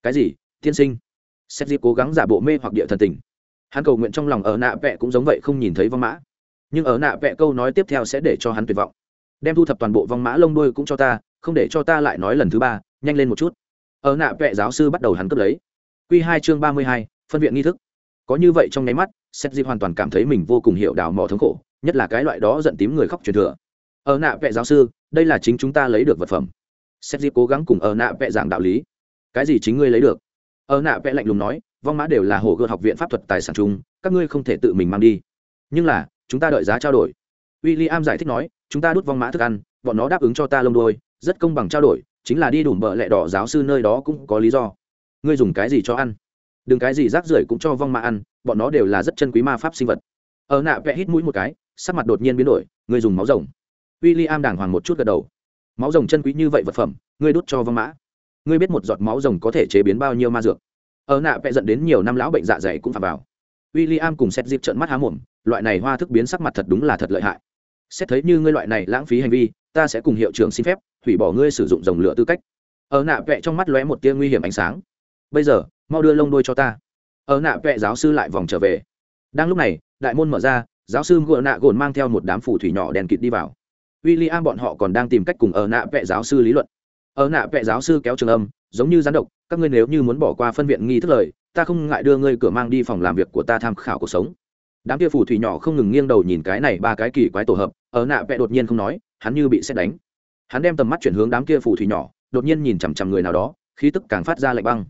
Cái gì? Tiên sinh. Xét dịp cố gắng giả bộ mê hoặc địa thần tình. Hắn cầu nguyện trong lòng ở nạ vẽ cũng giống vậy không nhìn thấy vong mã nhưng ở nạ vẽ câu nói tiếp theo sẽ để cho hắn tuyệt vọng. Đem thu thập toàn bộ vong mã lông đuôi cũng cho ta, không để cho ta lại nói lần thứ ba, nhanh lên một chút. Ở nạ vẽ giáo sư bắt đầu hắn cướp lấy. Q hai chương ba mươi hai, phân viện nghi thức. Có như vậy trong nháy mắt sét dịp hoàn toàn cảm thấy mình vô cùng hiểu đào mò thống khổ, nhất là cái loại đó giận tím người khóc truyền thừa. Ở nạ vẽ giáo sư, đây là chính chúng ta lấy được vật phẩm. Sét dịp cố gắng cùng ở nạ vẽ giảng đạo lý. Cái gì chính ngươi lấy được? Ở nạ vẽ lạnh lùng nói, vong mã đều là hồ gợt học viện pháp thuật tài sản chung, các ngươi không thể tự mình mang đi. Nhưng là chúng ta đợi giá trao đổi. W i l l i am giải thích nói, chúng ta đút vong mã thức ăn, bọn nó đáp ứng cho ta lông đôi rất công bằng trao đổi, chính là đi đủ bợ lẹ đỏ giáo sư nơi đó cũng có lý do. Ngươi dùng cái gì cho ăn? Đừng cái gì rác rưởi cũng cho vong mã ăn, bọn nó đều là rất chân quý ma pháp sinh vật. Ở nạ vẽ hít mũi một cái, sắc mặt đột nhiên biến đổi, ngươi dùng máu rồng. W i l l i am đàng hoàng một chút gật đầu. Máu rồng chân quý như vậy vật phẩm, ngươi đút cho vong mã. Ngươi biết một giọt máu rồng có thể chế biến bao nhiêu ma dược. Ở nạ vẽ dẫn đến nhiều năm lão bệnh dạ dày cũng phạm vào. W i l l i am cùng xét dịp trận mắt há mồm loại này hoa thức biến sắc mặt thật đúng là thật lợi hại. Xét thấy như ngươi loại này lãng phí hành vi, ta sẽ cùng hiệu trưởng xin phép, hủy bỏ ngươi sử dụng dòng lửa tư cách. Ở nạ vẽ trong mắt lóe một tia nguy hiểm ánh sáng. Bây giờ, mau đưa lông đôi cho ta. Ở nạ vẽ giáo sư lại vòng trở về. Đang lúc này, đại môn mở ra, giáo sư gợ nạ gồn mang theo một đám phù thủy nhỏ đèn kịt đi vào. W i l l i am bọn họ còn đang tìm cách cùng ở nạ vẽ giáo sư lý luận. Ở nạ vẽ giáo sư kéo trường âm, giống như gián độc, các ngươi nếu như muốn bỏ qua phân viện nghi thức lời, ta không ngại đưa ngươi cửa mang đi phòng làm việc của ta tham khảo cuộc sống đám kia phù thủy nhỏ không ngừng nghiêng đầu nhìn cái này ba cái kỳ quái tổ hợp, ở nạ vẽ đột nhiên không nói, hắn như bị xét đánh. Hắn đem tầm mắt chuyển hướng đám kia phù thủy nhỏ, đột nhiên nhìn chằm chằm người nào đó, khí tức càng phát ra lạnh băng.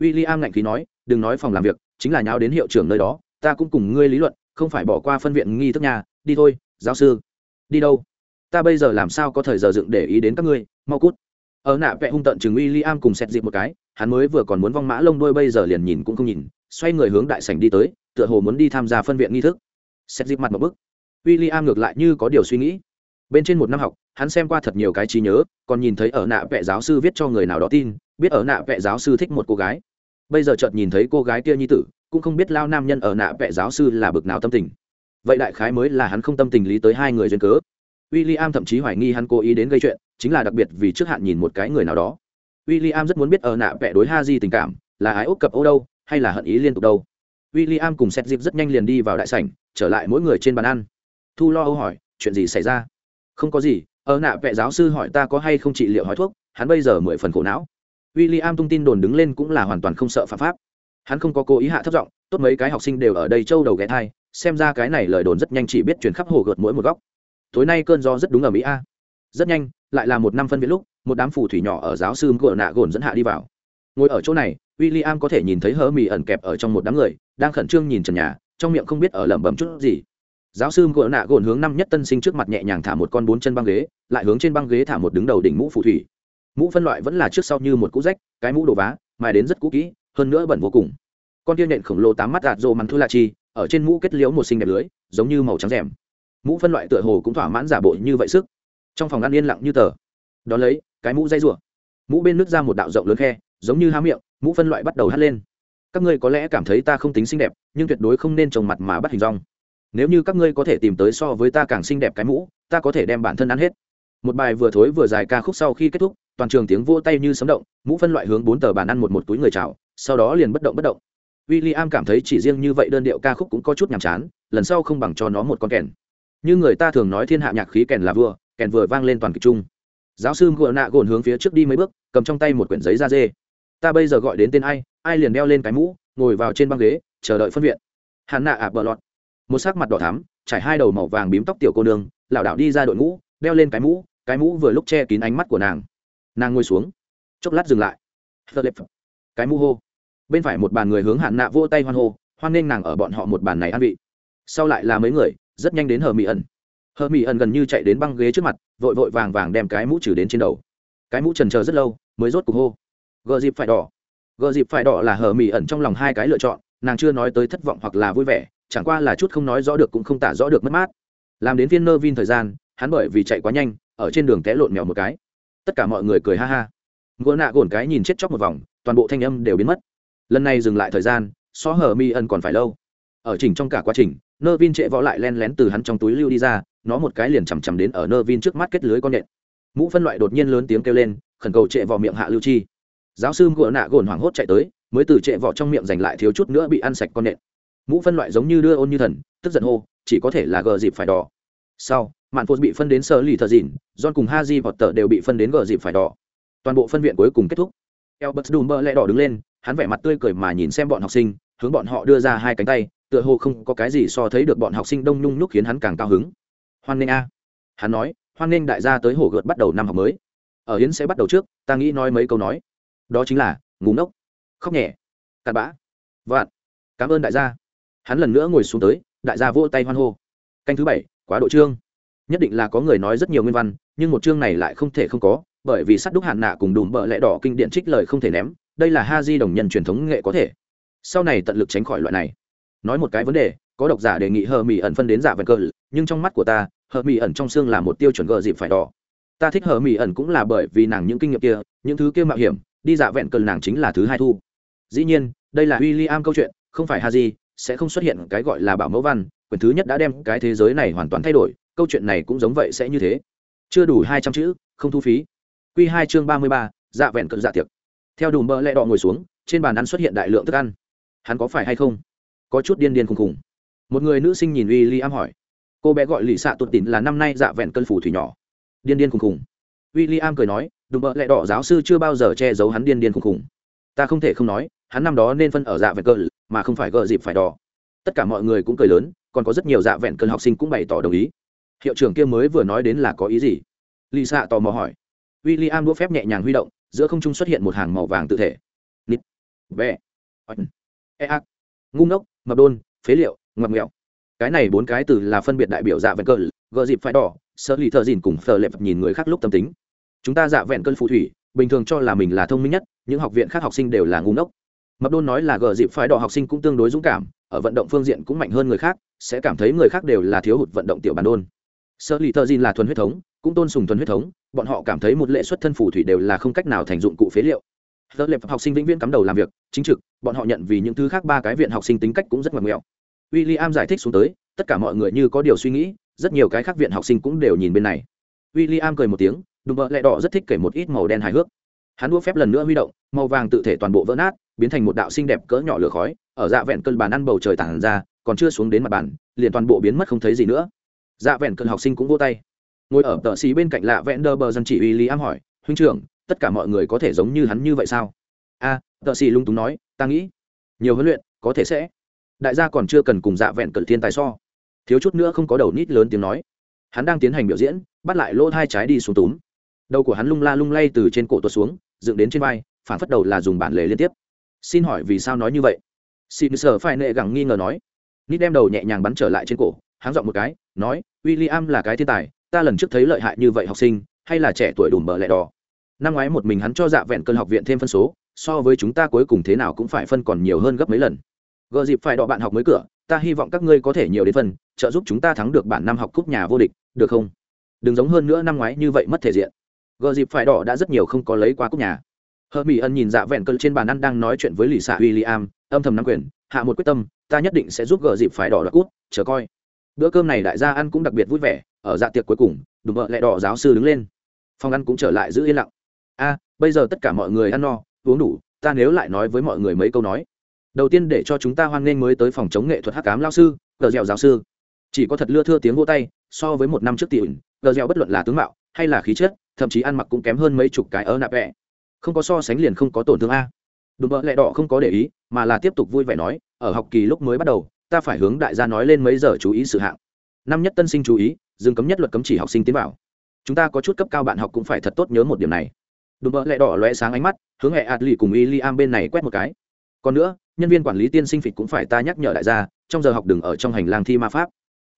W i l l i am ngạnh khí nói, đừng nói phòng làm việc, chính là nháo đến hiệu trưởng nơi đó, ta cũng cùng ngươi lý luận, không phải bỏ qua phân viện nghi thức nhà, đi thôi, giáo sư. Đi đâu? Ta bây giờ làm sao có thời giờ dựng để ý đến các ngươi, mau cút. Ở nạ vẽ hung tận chừng w i l l i am cùng xét dịp một cái, hắn mới vừa còn muốn vong mã lông đôi bây giờ liền nhìn cũng không nhìn, xoay người hướng đại sảnh đi tới tựa hồ muốn đi tham gia phân viện nghi thức. Xét dịp mặt một bức. W i l l i am ngược lại như có điều suy nghĩ. Bên trên một năm học, hắn xem qua thật nhiều cái trí nhớ, còn nhìn thấy ở nạ vẽ giáo sư viết cho người nào đó tin, biết ở nạ vẽ giáo sư thích một cô gái. Bây giờ chợt nhìn thấy cô gái kia nhi tử, cũng không biết lao nam nhân ở nạ vẽ giáo sư là bực nào tâm tình. Vậy đại khái mới là hắn không tâm tình lý tới hai người duyên cớ. W i l l i am thậm chí hoài nghi hắn cố ý đến gây chuyện, chính là đặc biệt vì trước hạn nhìn một cái người nào đó. W i l l i am rất muốn biết ở nạ vẽ đối ha di tình cảm, là ái úc cập ô đâu, hay là hận ý liên tục đâu w i l l i am cùng xét dịp rất nhanh liền đi vào đại sảnh, trở lại mỗi người trên bàn ăn. Thu lo âu hỏi, chuyện gì xảy ra? Không có gì, ở nạ vệ giáo sư hỏi ta có hay không trị liệu hỏi thuốc, hắn bây giờ mười phần khổ não. W i l l i am tung tin đồn đứng lên cũng là hoàn toàn không sợ phạm pháp. Hắn không có cố ý hạ thấp giọng, tốt mấy cái học sinh đều ở đây châu đầu ghé thai, xem ra cái này lời đồn rất nhanh chỉ biết chuyển khắp hồ gợt mỗi một góc. Tối nay cơn gió rất đúng ở mỹ a. Rất nhanh, lại là một năm phân biệt lúc, một đám phù thủy nhỏ ở giáo sư gợ nạ gồn dẫn hạ đi vào. Ngồi ở chỗ này w i l l i am có thể nhìn thấy hớ mì ẩn kẹp ở trong một đám người đang khẩn trương nhìn trần nhà, trong miệng không biết ở lẩm bẩm chút gì. Giáo sư ngựa nạ gồn hướng năm nhất tân sinh trước mặt nhẹ nhàng thả một con bốn chân băng ghế, lại hướng trên băng ghế thả một đứng đầu đỉnh mũ phù thủy. Mũ phân loại vẫn là trước sau như một cũ rách, cái mũ đồ vá, mài đến rất cũ kỹ, hơn nữa bẩn vô cùng. Con tiêu nhện khổng lồ tám mắt gạt rô mắn thu la chi, ở trên mũ kết liễu một sinh đẹp lưới, giống như màu trắng rèm. Mũ phân loại tựa hồ cũng thỏa mãn giả bộ như vậy sức. Trong phòng ăn yên lặng như tờ. Đón lấy, cái mũ dây rủa. Mũ bên nước ra một đạo rộng lớn khe, giống như há miệng, mũ phân loại bắt đầu hắt lên các ngươi có lẽ cảm thấy ta không tính xinh đẹp, nhưng tuyệt đối không nên trồng mặt mà bắt hình rong nếu như các ngươi có thể tìm tới so với ta càng xinh đẹp cái mũ, ta có thể đem bản thân ăn hết. Một bài vừa thối vừa dài ca khúc sau khi kết thúc, toàn trường tiếng vô tay như sấm động, mũ phân loại hướng bốn tờ bàn ăn một một túi người chào, sau đó liền bất động bất động. W i l l i am cảm thấy chỉ riêng như vậy đơn điệu ca khúc cũng có chút nhàm chán, lần sau không bằng cho nó một con kèn. Như người ta thường nói thiên hạ nhạc khí kèn là vừa kèn vừa vang lên toàn kịch trung giáo sư ngựa nạ gồn hướng phía trước đi mấy bước, cầm trong tay một quyển giấy da dê. Ta bây giờ gọi đến tên ai? Ai liền đeo lên cái mũ, ngồi vào trên băng ghế, chờ đợi phân viện. Hắn nạ ạ bờ lọt. Một sắc mặt đỏ thắm, trải hai đầu màu vàng bím tóc tiểu cô nương, lảo đảo đi ra đội ngũ, đeo lên cái mũ cái mũ vừa lúc che kín ánh mắt của nàng. Nàng ngồi xuống. Chốc lát dừng lại. Cái mũ hô. Bên phải một bàn người hướng hạn nạ vô tay hoan hô, hoan nghênh nàng ở bọn họ một bàn này ăn vị. Sau lại là mấy người, rất nhanh đến hờ mỹ ẩn. Hờ mỹ ẩn gần như chạy đến băng ghế trước mặt, vội vội vàng vàng đem cái mũ trừ đến trên đầu. Cái mũ trần chờ rất lâu, mới rốt cục hô. Gờ dịp phải đỏ gợ dịp phải đỏ là hờ mỹ ẩn trong lòng hai cái lựa chọn, nàng chưa nói tới thất vọng hoặc là vui vẻ, chẳng qua là chút không nói rõ được cũng không tả rõ được mất mát. Làm đến viên nơ vin thời gian, hắn bởi vì chạy quá nhanh, ở trên đường té lộn mèo một cái. Tất cả mọi người cười ha ha. Ngựa nạ gồn cái nhìn chết chóc một vòng, toàn bộ thanh âm đều biến mất. Lần này dừng lại thời gian xó hở mi ân còn phải lâu. Ở chỉnh trong cả quá trình nơ vin trệ võ lại len lén từ hắn trong túi lưu đi ra, nó một cái liền chằm chằm đến ở nơ vin trước mắt kết lưới con nện mũ phân loại đột nhiên lớn tiếng kêu lên, khẩn cầu trệ vỏ miệng hạ lưu chi giáo sư ngựa nạ gồn hoảng hốt chạy tới mới từ trệ vỏ trong miệng giành lại thiếu chút nữa bị ăn sạch con nện. Mũ phân loại giống như đưa ôn như thần tức giận hô chỉ có thể là gờ dịp phải đỏ. Sau mạn phô bị phân đến sơ lì thờ dìn john cùng haji vọt tờ đều bị phân đến gờ dịp phải đỏ. Toàn bộ phân viện cuối cùng kết thúc. Albert Dumber lẹ đỏ đứng lên, hắn vẻ mặt tươi cười mà nhìn xem bọn học sinh, hướng bọn họ đưa ra hai cánh tay tựa hồ không có cái gì so thấy được bọn học sinh đông nhung lúc khiến hắn càng cao hứng. Hoan nghênh a. Hắn nói hoan nghênh đại gia tới hồ gợt bắt đầu năm học mới. Ở hiến sẽ bắt đầu trước ta nghĩ nói mấy câu nói đó chính là ngủ nốc, khóc nhẹ cặn bã vạn. Cảm ơn đại gia. Hắn lần nữa ngồi xuống tới đại gia vỗ tay hoan hô. Canh thứ bảy quá độ trương, nhất định là có người nói rất nhiều nguyên văn nhưng một chương này lại không thể không có bởi vì sắt đúc hạn nạ cùng đùm bợ lẽ đỏ kinh điện trích lời không thể ném đây là ha di đồng nhân truyền thống nghệ có thể. Sau này tận lực tránh khỏi loại này. Nói một cái vấn đề có độc giả đề nghị hờ mỹ ẩn phân đến dạ giả vẹn cơ nhưng trong mắt của ta hờ mỹ ẩn trong xương là một tiêu chuẩn gờ dịp phải đỏ. Ta thích hờ mỹ ẩn cũng là bởi vì nàng những kinh nghiệm kia những thứ kia mạo hiểm đi dạ vẹn cờ nàng chính là thứ hai thu. Dĩ nhiên, đây là w i l l i am câu chuyện, không phải ha di sẽ không xuất hiện cái gọi là bảo mẫu văn quyển thứ nhất đã đem cái thế giới này hoàn toàn thay đổi, câu chuyện này cũng giống vậy sẽ như thế. Chưa đủ hai trăm chữ, không thu phí. Q hai chương ba mươi ba dạ vẹn cận dạ tiệc. Theo đùm bơ lẹ đọ ngồi xuống, trên bàn ăn xuất hiện đại lượng thức ăn. Hắn có phải hay không? Có chút điên điên khùng khùng. Một người nữ sinh nhìn w i l l i am hỏi. Cô bé gọi lì xạ tuột tịn là năm nay dạ vẹn cân phủ thủy nhỏ. Điên điên khùng khùng. W i l l i am cười nói đùm bợ lẹ đỏ giáo sư chưa bao giờ che giấu hắn điên điên khùng khùng. Ta không thể không nói, hắn năm đó nên phân ở dạ vẹn cờ, mà không phải gợ dịp phải đỏ. Tất cả mọi người cũng cười lớn, còn có rất nhiều dạ vẹn cơn học sinh cũng bày tỏ đồng ý. Hiệu trưởng kia mới vừa nói đến là có ý gì? Lì xạ tò mò hỏi. W i l l i am đũa phép nhẹ nhàng huy động, giữa không trung xuất hiện một hàng màu vàng tự thể. Nít ve e ác ngu ngốc, mập đôn, phế liệu ngậm nghẹo. Cái này bốn cái từ là phân biệt đại biểu dạ vẹn cờ gợ dịp phải đỏ sơ lì thợ dìn cùng phờ lệp nhìn người khác lúc tâm tính chúng ta dạ vẹn cơn phù thủy bình thường cho là mình là thông minh nhất những học viện khác học sinh đều là ngu ngốc mập đôn nói là gờ dịp phái đỏ học sinh cũng tương đối dũng cảm ở vận động phương diện cũng mạnh hơn người khác sẽ cảm thấy người khác đều là thiếu hụt vận động tiểu bản đôn sơ lì thơ dìn là thuần huyết thống cũng tôn sùng thuần huyết thống bọn họ cảm thấy một lệ xuất thân phù thủy đều là không cách nào thành dụng cụ phế liệu Tớ lệp học sinh vĩnh viễn cắm đầu làm việc, chính trực, bọn họ nhận vì những thứ khác ba cái viện học sinh tính cách cũng rất ngoằn ngoèo. William giải thích xuống tới, tất cả mọi người như có điều suy nghĩ, rất nhiều cái khác viện học sinh cũng đều nhìn bên này. William cười một tiếng, đùm bợ lẹ đỏ rất thích kể một ít màu đen hài hước. Hắn đua phép lần nữa huy động, màu vàng tự thể toàn bộ vỡ nát, biến thành một đạo xinh đẹp cỡ nhỏ lửa khói, ở dạ vẹn cơn bàn ăn bầu trời tản ra, còn chưa xuống đến mặt bàn, liền toàn bộ biến mất không thấy gì nữa. Dạ vẹn cơn học sinh cũng vô tay. Ngồi ở tờ xí bên cạnh lạ vẹn đơ bờ dân chỉ uy liang hỏi, huynh trưởng, tất cả mọi người có thể giống như hắn như vậy sao? A, tờ xí lung túng nói, ta nghĩ, nhiều huấn luyện, có thể sẽ. Đại gia còn chưa cần cùng dạ vẹn cơn thiên tài so. Thiếu chút nữa không có đầu nít lớn tiếng nói. Hắn đang tiến hành biểu diễn, bắt lại lỗ hai trái đi xuống túm đầu của hắn lung la lung lay từ trên cổ tuột xuống, dựng đến trên vai phản phất đầu là dùng bản lề liên tiếp. Xin hỏi vì sao nói như vậy? Xin sở phải nệ gẳng nghi ngờ nói. Nít đem đầu nhẹ nhàng bắn trở lại trên cổ, háng dọn một cái, nói w i l l i am là cái thiên tài, ta lần trước thấy lợi hại như vậy học sinh, hay là trẻ tuổi đủ mở lẹ đỏ. Năm ngoái một mình hắn cho dạ vẹn cơn học viện thêm phân số, so với chúng ta cuối cùng thế nào cũng phải phân còn nhiều hơn gấp mấy lần. Gợ dịp phải đọ bạn học mới cửa, ta hy vọng các ngươi có thể nhiều đến phần trợ giúp chúng ta thắng được bản năm học cúp nhà vô địch, được không? Đừng giống hơn nữa năm ngoái như vậy mất thể diện gờ dịp phải đỏ đã rất nhiều không có lấy qua cúp nhà. Hờ mỹ ân nhìn dạ vẹn cơn trên bàn ăn đang nói chuyện với lì xạ w i l l i am âm thầm nắm quyền, hạ một quyết tâm, ta nhất định sẽ giúp gờ dịp phải đỏ đoạt cút chờ coi. Bữa cơm này đại gia ăn cũng đặc biệt vui vẻ, ở dạ tiệc cuối cùng đùm vợ lại đỏ giáo sư đứng lên. Phòng ăn cũng trở lại giữ yên lặng. A, bây giờ tất cả mọi người ăn no, uống đủ, ta nếu lại nói với mọi người mấy câu nói. Đầu tiên để cho chúng ta hoan nghênh mới tới phòng chống nghệ thuật hát cám lao sư, gờ dẻo giáo sư. Chỉ có thật lưa thưa tiếng vô tay, so với một năm trước tỷ ẩn gờ dẻo bất luận là tướng mạo hay là khí chất thậm chí ăn mặc cũng kém hơn mấy chục cái ở nạp vẽ không có so sánh liền không có tổn thương a. Đùm bợ lẹ đỏ không có để ý, mà là tiếp tục vui vẻ nói, ở học kỳ lúc mới bắt đầu, ta phải hướng đại gia nói lên mấy giờ chú ý sự hạng. Năm nhất tân sinh chú ý, dừng cấm nhất luật cấm chỉ học sinh tiến vào. Chúng ta có chút cấp cao bạn học cũng phải thật tốt nhớ một điểm này. Đùm bợ lẹ đỏ loe sáng ánh mắt, hướng hệ ạt lì cùng y li am bên này quét một cái. Còn nữa, nhân viên quản lý tiên sinh phịch cũng phải ta nhắc nhở đại gia, trong giờ học đừng ở trong hành lang thi ma pháp.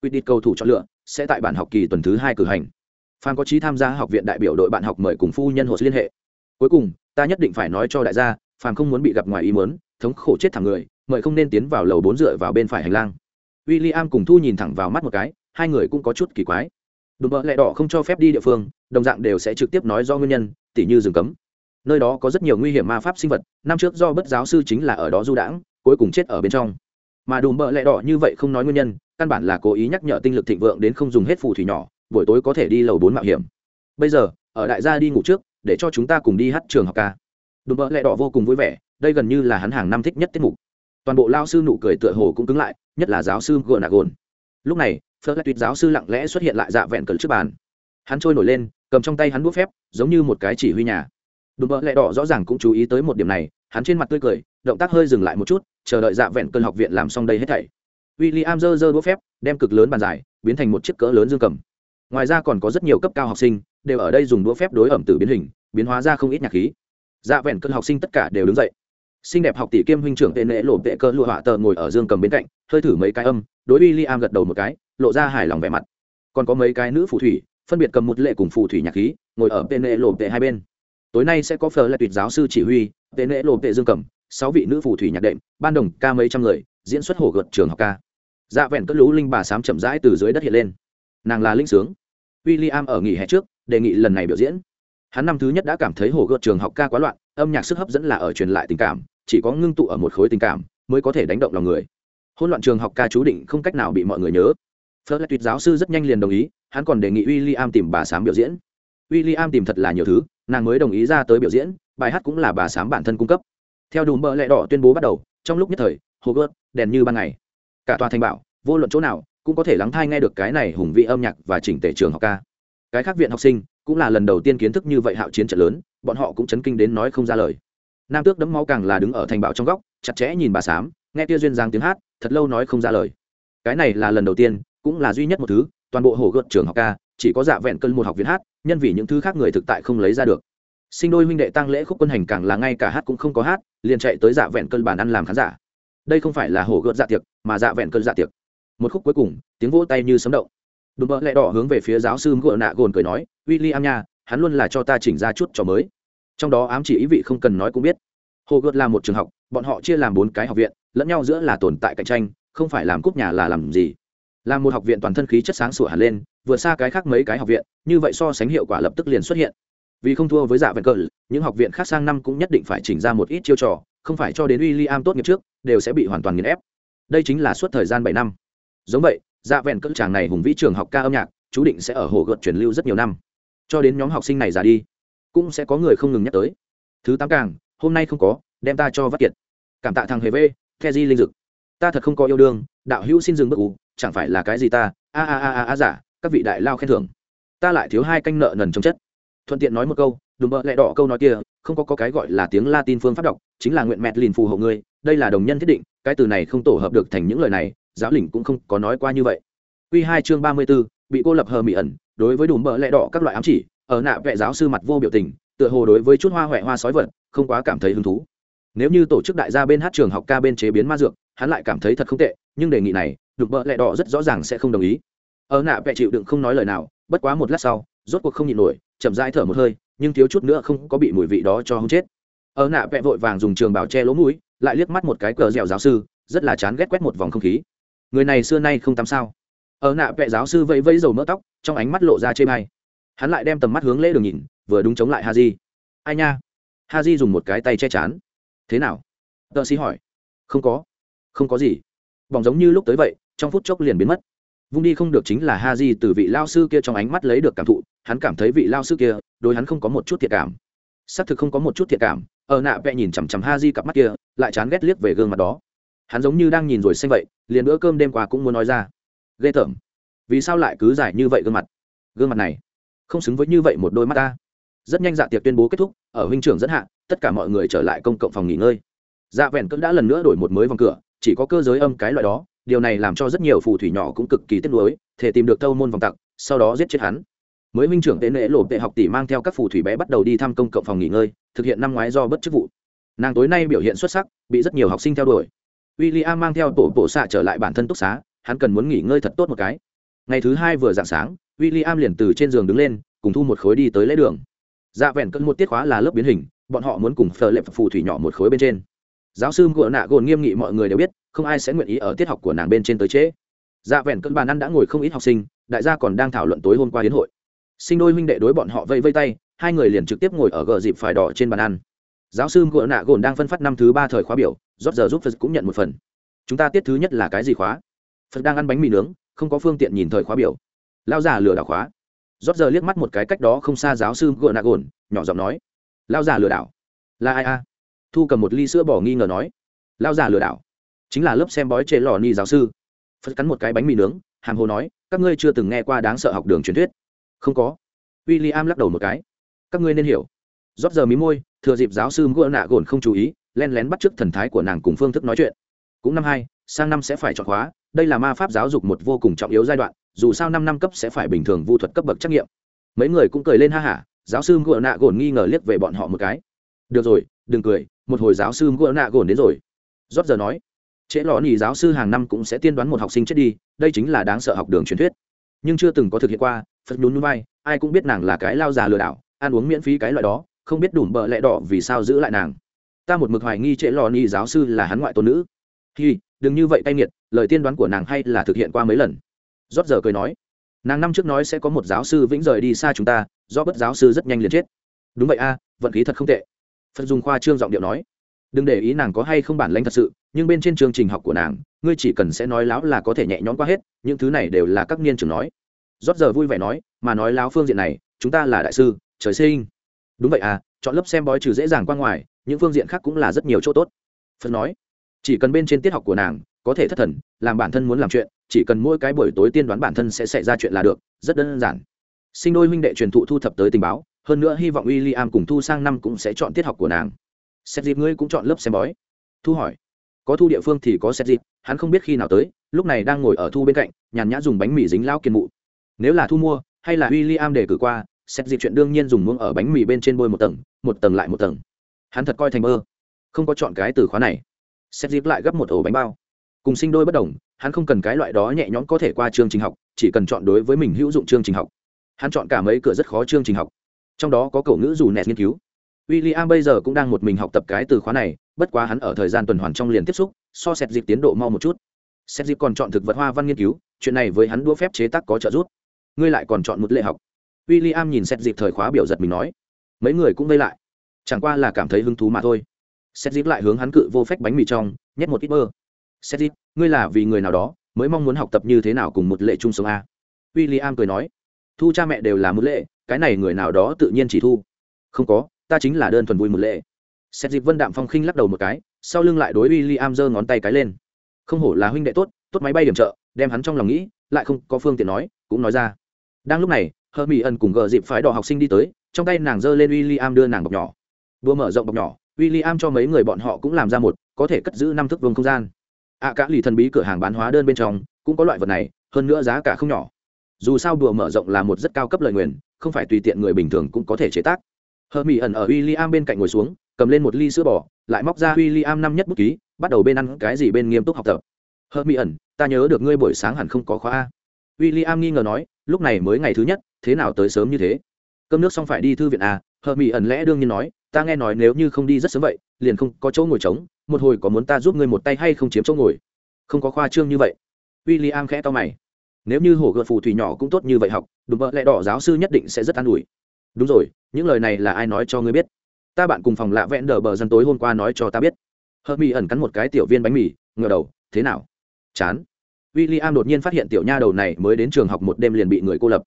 Quyết định cầu thủ chọn lựa sẽ tại bản học kỳ tuần thứ hai cử hành phan có chí tham gia học viện đại biểu đội bạn học mời cùng phu nhân hồ liên hệ. Cuối cùng, ta nhất định phải nói cho đại gia, phan không muốn bị gặp ngoài ý muốn, thống khổ chết thẳng người, mời không nên tiến vào lầu bốn dựa vào bên phải hành lang. W i l l i am cùng thu nhìn thẳng vào mắt một cái, hai người cũng có chút kỳ quái. Đùm bợ lẹ đỏ không cho phép đi địa phương, đồng dạng đều sẽ trực tiếp nói do nguyên nhân, tỉ như rừng cấm. Nơi đó có rất nhiều nguy hiểm ma pháp sinh vật, năm trước do bất giáo sư chính là ở đó du đãng, cuối cùng chết ở bên trong. Mà đùm bợ lẹ đỏ như vậy không nói nguyên nhân, căn bản là cố ý nhắc nhở tinh lực thịnh vượng đến không dùng hết phù thủy nhỏ buổi tối có thể đi lầu bốn mạo hiểm. Bây giờ ở đại gia đi ngủ trước để cho chúng ta cùng đi hát trường học ca. Đùm vậy, lẹ đỏ vô cùng vui vẻ đây gần như là hắn hàng năm thích nhất tiết mục. Toàn bộ lao sư nụ cười tựa hồ cũng cứng lại nhất là giáo sư gợn nạc gồn lúc này phớt lại tuyệt giáo sư lặng lẽ xuất hiện lại dạ vẹn cờ trước bàn. Hắn trôi nổi lên cầm trong tay hắn bút phép giống như một cái chỉ huy nhà. Đùm vậy, lẹ đỏ rõ ràng cũng chú ý tới một điểm này hắn trên mặt tươi cười động tác hơi dừng lại một chút chờ đợi dạ vẹn cơn học viện làm xong đây hết thảy. W i l l i am dơ dơ đũa phép đem cực lớn bàn dài biến thành một chiếc cỡ lớn dương cầm ngoài ra còn có rất nhiều cấp cao học sinh, đều ở đây dùng đũa phép đối ẩm từ biến hình, biến hóa ra không ít nhạc khí. Dạ vẹn cơn học sinh tất cả đều đứng dậy. Xinh đẹp học tỷ kiêm huynh trưởng tên nệ lộ tệ cơ lụa họa tờ ngồi ở dương cầm bên cạnh, hơi thử mấy cái âm, đối w i l l i am gật đầu một cái, lộ ra hài lòng vẻ mặt. Còn có mấy cái nữ phù thủy, phân biệt cầm một lệ cùng phù thủy nhạc khí, ngồi ở tên nệ lộ tệ hai bên. Tối nay sẽ có phở là tuyệt giáo sư chỉ huy tên nệ lộ tệ dương cầm, sáu vị nữ phù thủy nhạc đệm, ban đồng ca mấy trăm người, diễn xuất hồ gợt trường học ca. Dạ vẹn cất lũ linh bà sám chậm rãi từ dưới đất hiện lên. Nàng là linh sướng w i l l i am ở nghỉ hè trước, đề nghị lần này biểu diễn. Hắn năm thứ nhất đã cảm thấy hồ gợt trường học ca quá loạn, âm nhạc sức hấp dẫn là ở truyền lại tình cảm, chỉ có ngưng tụ ở một khối tình cảm mới có thể đánh động lòng người. Hôn loạn trường học ca chú định không cách nào bị mọi người nhớ. Phớt lại tuyệt giáo sư rất nhanh liền đồng ý, hắn còn đề nghị w i l l i am tìm bà sám biểu diễn. W i l l i am tìm thật là nhiều thứ, nàng mới đồng ý ra tới biểu diễn, bài hát cũng là bà sám bản thân cung cấp. Theo đùm bợ lẹ đỏ tuyên bố bắt đầu, trong lúc nhất thời, hồ gợt, đèn như ban ngày. Cả tòa thành bảo, vô luận chỗ nào cũng có thể lắng thai nghe được cái này hùng vị âm nhạc và chỉnh tể trường học ca. Cái khác viện học sinh cũng là lần đầu tiên kiến thức như vậy hạo chiến trận lớn, bọn họ cũng chấn kinh đến nói không ra lời. Nam tước đấm máu càng là đứng ở thành bảo trong góc, chặt chẽ nhìn bà sám, nghe tia duyên giang tiếng hát, thật lâu nói không ra lời. Cái này là lần đầu tiên, cũng là duy nhất một thứ, toàn bộ hồ gợt trường học ca, chỉ có dạ vẹn cân một học viện hát, nhân vì những thứ khác người thực tại không lấy ra được. Sinh đôi huynh đệ tăng lễ khúc quân hành càng là ngay cả hát cũng không có hát, liền chạy tới dạ vẹn cân bàn ăn làm khán giả. Đây không phải là hồ gợt dạ tiệc, mà dạ vẹn cân dạ tiệc một khúc cuối cùng, tiếng vỗ tay như sấm động. Đùm bợ lẹ đỏ hướng về phía giáo sư ngựa nạ gồn cười nói w i l l i am nha, hắn luôn là cho ta chỉnh ra chút trò mới. Trong đó ám chỉ ý vị không cần nói cũng biết. Hồ gợt là một trường học, bọn họ chia làm bốn cái học viện, lẫn nhau giữa là tồn tại cạnh tranh, không phải làm cúp nhà là làm gì. Là một học viện toàn thân khí chất sáng sủa hẳn lên vượt xa cái khác mấy cái học viện, như vậy so sánh hiệu quả lập tức liền xuất hiện. Vì không thua với dạ vẹn cờ, những học viện khác sang năm cũng nhất định phải chỉnh ra một ít chiêu trò, không phải cho đến w i l l i am tốt nghiệp trước, đều sẽ bị hoàn toàn nghiền ép. Đây chính là suốt thời gian bảy năm giống vậy dạ vẹn cỡ chàng này hùng vĩ trường học ca âm nhạc chú định sẽ ở hồ gợt truyền lưu rất nhiều năm. Cho đến nhóm học sinh này già đi cũng sẽ có người không ngừng nhắc tới. Thứ tám càng hôm nay không có đem ta cho vắt kiệt. Cảm tạ thằng hề v the di linh dực. Ta thật không có yêu đương đạo hữu xin dừng bước ủ chẳng phải là cái gì ta? A a a a a giả các vị đại lao khen thưởng. Ta lại thiếu hai canh nợ nần trong chất. Thuận tiện nói một câu đùm bợ lẹ đỏ câu nói kia không có, có cái gọi là tiếng latin phương pháp đọc chính là nguyện mẹt lìn phù hộ ngươi đây là đồng nhân thiết định cái từ này không tổ hợp được thành những lời này giáo lĩnh cũng không có nói qua như vậy. Quy hai chương ba mươi 34, bị cô lập hờ mị ẩn đối với đùm bợ lẹ đỏ các loại ám chỉ ở nạ vệ giáo sư mặt vô biểu tình tựa hồ đối với chút hoa huệ hoa sói vật không quá cảm thấy hứng thú. Nếu như tổ chức đại gia bên hát trường học ca bên chế biến ma dược hắn lại cảm thấy thật không tệ nhưng đề nghị này đục bợ lẹ đỏ rất rõ ràng sẽ không đồng ý. Ở nạ vẹ chịu đựng không nói lời nào bất quá một lát sau rốt cuộc không nhịn nổi chậm rãi thở một hơi nhưng thiếu chút nữa không có bị mùi vị đó cho hông chết. Ở nạ vẹ vội vàng dùng trường bảo che lỗ mũi lại liếc mắt một cái cờ dẻo giáo sư rất là chán ghét quét một vòng không khí người này xưa nay không tắm sao? Ở nạ vệ giáo sư vẫy vẫy dầu mỡ tóc, trong ánh mắt lộ ra chê bay hắn lại đem tầm mắt hướng lễ đường nhìn, vừa đúng chống lại ha di ai nha? Ha di dùng một cái tay che chán. Thế nào? Tợ sĩ hỏi. Không có. Không có gì. Bỏng giống như lúc tới vậy, trong phút chốc liền biến mất. Vung đi không được chính là ha di từ vị lao sư kia trong ánh mắt lấy được cảm thụ. Hắn cảm thấy vị lao sư kia đối hắn không có một chút thiệt cảm. Xác thực không có một chút thiệt cảm. Ở nạ vẽ nhìn chằm chằm ha di cặp mắt kia, lại chán ghét liếc về gương mặt đó. Hắn giống như đang nhìn rồi xanh vậy liền bữa cơm đêm qua cũng muốn nói ra. Ghê tởm. Vì sao lại cứ giải như vậy gương mặt? Gương mặt này, không xứng với như vậy một đôi mắt ta. Rất nhanh dạ tiệc tuyên bố kết thúc, ở huynh trưởng dẫn hạ, tất cả mọi người trở lại công cộng phòng nghỉ ngơi. Dạ vẹn cỡ đã lần nữa đổi một mới vòng cửa, chỉ có cơ giới âm cái loại đó, điều này làm cho rất nhiều phù thủy nhỏ cũng cực kỳ tiếc nuối thể tìm được thâu môn vòng tặc, sau đó giết chết hắn. Mới huynh trưởng tế nễ lộ tệ học tỷ mang theo các phù thủy bé bắt đầu đi thăm công cộng phòng nghỉ ngơi, thực hiện năm ngoái do bất chức vụ. Nàng tối nay biểu hiện xuất sắc, bị rất nhiều học sinh theo đuổi w i l l i mang theo tổ bộ xạ trở lại bản thân túc xá, hắn cần muốn nghỉ ngơi thật tốt một cái. Ngày thứ hai vừa d ạ n g sáng w i l l i liền từ trên giường đứng lên, cùng thu một khối đi tới lễ đường. Dạ vẹn cân một tiết khóa là lớp biến hình, bọn họ muốn cùng phờ lệ phù thủy nhỏ một khối bên trên. Giáo sư ngựa nạ gồn nghiêm nghị mọi người đều biết, không ai sẽ nguyện ý ở tiết học của nàng bên trên tới trễ. Dạ vẹn cân bàn ăn đã ngồi không ít học sinh, đại gia còn đang thảo luận tối hôm qua đến hội. Sinh đôi huynh đệ đối bọn họ vây vây tay, hai người liền trực tiếp ngồi ở gờ dịp phải đỏ trên bàn ăn giáo sư ngựa nạ gồn đang phân phát năm thứ ba thời khóa biểu, rót giờ giúp phật cũng nhận một phần. Chúng ta tiết thứ nhất là cái gì khóa? Phật đang ăn bánh mì nướng, không có phương tiện nhìn thời khóa biểu. Lao già lừa đảo khóa. Rót giờ liếc mắt một cái cách đó không xa giáo sư ngựa nạ gồn, nhỏ giọng nói. Lao già lừa đảo. Là ai a? Thu cầm một ly sữa bỏ nghi ngờ nói. Lao già lừa đảo. Chính là lớp xem bói chế lò ni giáo sư. Phật cắn một cái bánh mì nướng, hàm hồ nói, các ngươi chưa từng nghe qua đáng sợ học đường truyền thuyết. Không có. W i l l i am lắc đầu một cái. Các ngươi nên hiểu rót giờ mí môi, thừa dịp giáo sư ngựa nạ gồn không chú ý, len lén bắt chước thần thái của nàng cùng phương thức nói chuyện. Cũng năm hai, sang năm sẽ phải chọn khóa, đây là ma pháp giáo dục một vô cùng trọng yếu giai đoạn, dù sao năm năm cấp sẽ phải bình thường vu thuật cấp bậc trắc nghiệm. Mấy người cũng cười lên ha hả, giáo sư ngựa nạ gồn nghi ngờ liếc về bọn họ một cái. Được rồi, đừng cười, một hồi giáo sư ngựa nạ gồn đến rồi. Rót giờ nói, trễ lò nỉ giáo sư hàng năm cũng sẽ tiên đoán một học sinh chết đi, đây chính là đáng sợ học đường truyền thuyết. Nhưng chưa từng có thực hiện qua, phật nhún núi bay ai cũng biết nàng là cái lao già lừa đảo, ăn uống miễn phí cái loại đó không biết đủ bợ lẽ đỏ vì sao giữ lại nàng. Ta một mực hoài nghi trễ lò ni giáo sư là hắn ngoại tôn nữ. Hi, đừng như vậy cay nghiệt, lời tiên đoán của nàng hay là thực hiện qua mấy lần. Rót giờ cười nói, nàng năm trước nói sẽ có một giáo sư vĩnh rời đi xa chúng ta, do bất giáo sư rất nhanh liền chết. Đúng vậy a, vận khí thật không tệ. Phật dùng khoa trương giọng điệu nói, đừng để ý nàng có hay không bản lãnh thật sự, nhưng bên trên chương trình học của nàng, ngươi chỉ cần sẽ nói láo là có thể nhẹ nhõm qua hết, những thứ này đều là các niên trưởng nói. Rót giờ vui vẻ nói, mà nói láo phương diện này, chúng ta là đại sư, trời sinh đúng vậy à chọn lớp xem bói trừ dễ dàng qua ngoài, những phương diện khác cũng là rất nhiều chỗ tốt. Phật nói, chỉ cần bên trên tiết học của nàng có thể thất thần, làm bản thân muốn làm chuyện, chỉ cần mỗi cái buổi tối tiên đoán bản thân sẽ xảy ra chuyện là được, rất đơn giản. Sinh đôi huynh đệ truyền thụ thu thập tới tình báo, hơn nữa hy vọng w i l l i am cùng thu sang năm cũng sẽ chọn tiết học của nàng. Xét dịp ngươi cũng chọn lớp xem bói. Thu hỏi, có thu địa phương thì có xét dịp hắn không biết khi nào tới, lúc này đang ngồi ở thu bên cạnh, nhàn nhã dùng bánh mì dính lao kiên mụ. Nếu là thu mua, hay là w i l l i am để cử qua xét dịp chuyện đương nhiên dùng muỗng ở bánh mì bên trên bôi một tầng một tầng lại một tầng. Hắn thật coi thành mơ. Không có chọn cái từ khóa này. Xét dịp lại gấp một ổ bánh bao. Cùng sinh đôi bất đồng, hắn không cần cái loại đó nhẹ nhõm có thể qua chương trình học, chỉ cần chọn đối với mình hữu dụng chương trình học. Hắn chọn cả mấy cửa rất khó chương trình học. Trong đó có cậu ngữ dù nẹt nghiên cứu. W i l l i am bây giờ cũng đang một mình học tập cái từ khóa này, bất quá hắn ở thời gian tuần hoàn trong liền tiếp xúc, so xét dịp tiến độ mau một chút. Xét dịp còn chọn thực vật hoa văn nghiên cứu, chuyện này với hắn đua phép chế tác có trợ giúp. Ngươi lại còn chọn một lệ học w i l l i am nhìn xét dịp thời khóa biểu giật mình nói, mấy người cũng vây lại. Chẳng qua là cảm thấy hứng thú mà thôi. Xét dịp lại hướng hắn cự vô phép bánh mì trong, nhét một ít bơ. Xét dịp ngươi là vì người nào đó, mới mong muốn học tập như thế nào cùng một lệ chung sống à? a w i l l i am cười nói, thu cha mẹ đều là một lệ, cái này người nào đó tự nhiên chỉ thu. Không có, ta chính là đơn thuần vui một lệ. Xét dịp vân đạm phong khinh lắc đầu một cái, sau lưng lại đối w i l l i am giơ ngón tay cái lên. Không hổ là huynh đệ tốt tốt máy bay điểm trợ, đem hắn trong lòng nghĩ, lại không có phương tiện nói, cũng nói ra. Đang lúc này hơ mỹ ẩn cùng gờ dịp phái đỏ học sinh đi tới trong tay nàng giơ lên w i l l i am đưa nàng bọc nhỏ. Vừa mở rộng bọc nhỏ w i l l i am cho mấy người bọn họ cũng làm ra một có thể cất giữ năm thước vương không gian. Ạ à, cả lì thần bí cửa hàng bán hóa đơn bên trong cũng có loại vật này hơn nữa giá cả không nhỏ. Dù sao đùa mở rộng là một rất cao cấp lời nguyền không phải tùy tiện người bình thường cũng có thể chế tác. Hờ mỹ ẩn ở w i l l i am bên cạnh ngồi xuống cầm lên một ly sữa bò lại móc ra w i l l i am năm nhất bút ký bắt đầu bên ăn cái gì bên nghiêm túc học tập. Hờ mỹ ẩn ta nhớ được ngươi buổi sáng hẳn không có khóa a. W i l l i am nghi ngờ nói lúc này mới ngày thứ nhất thế nào tới sớm như thế? Cơm nước xong phải đi thư viện à? hờ mỹ ẩn lẽ đương nhiên nói, ta nghe nói nếu như không đi rất sớm vậy, liền không có chỗ ngồi trống, một hồi có muốn ta giúp ngươi một tay hay không chiếm chỗ ngồi? Không có khoa trương như vậy. W i l l i am khẽ to mày. Nếu như hổ gợt phù thủy nhỏ cũng tốt như vậy học đùm bợ lẽ đỏ giáo sư nhất định sẽ rất an ủi. Đúng rồi, những lời này là ai nói cho ngươi biết? Ta bạn cùng phòng lạ vẽn đờ bờ dân tối hôm qua nói cho ta biết. Hờ mỹ ẩn cắn một cái tiểu viên bánh mì ngờ đầu, thế nào? Chán. W i l l i am đột nhiên phát hiện tiểu nha đầu này mới đến trường học một đêm liền bị người cô lập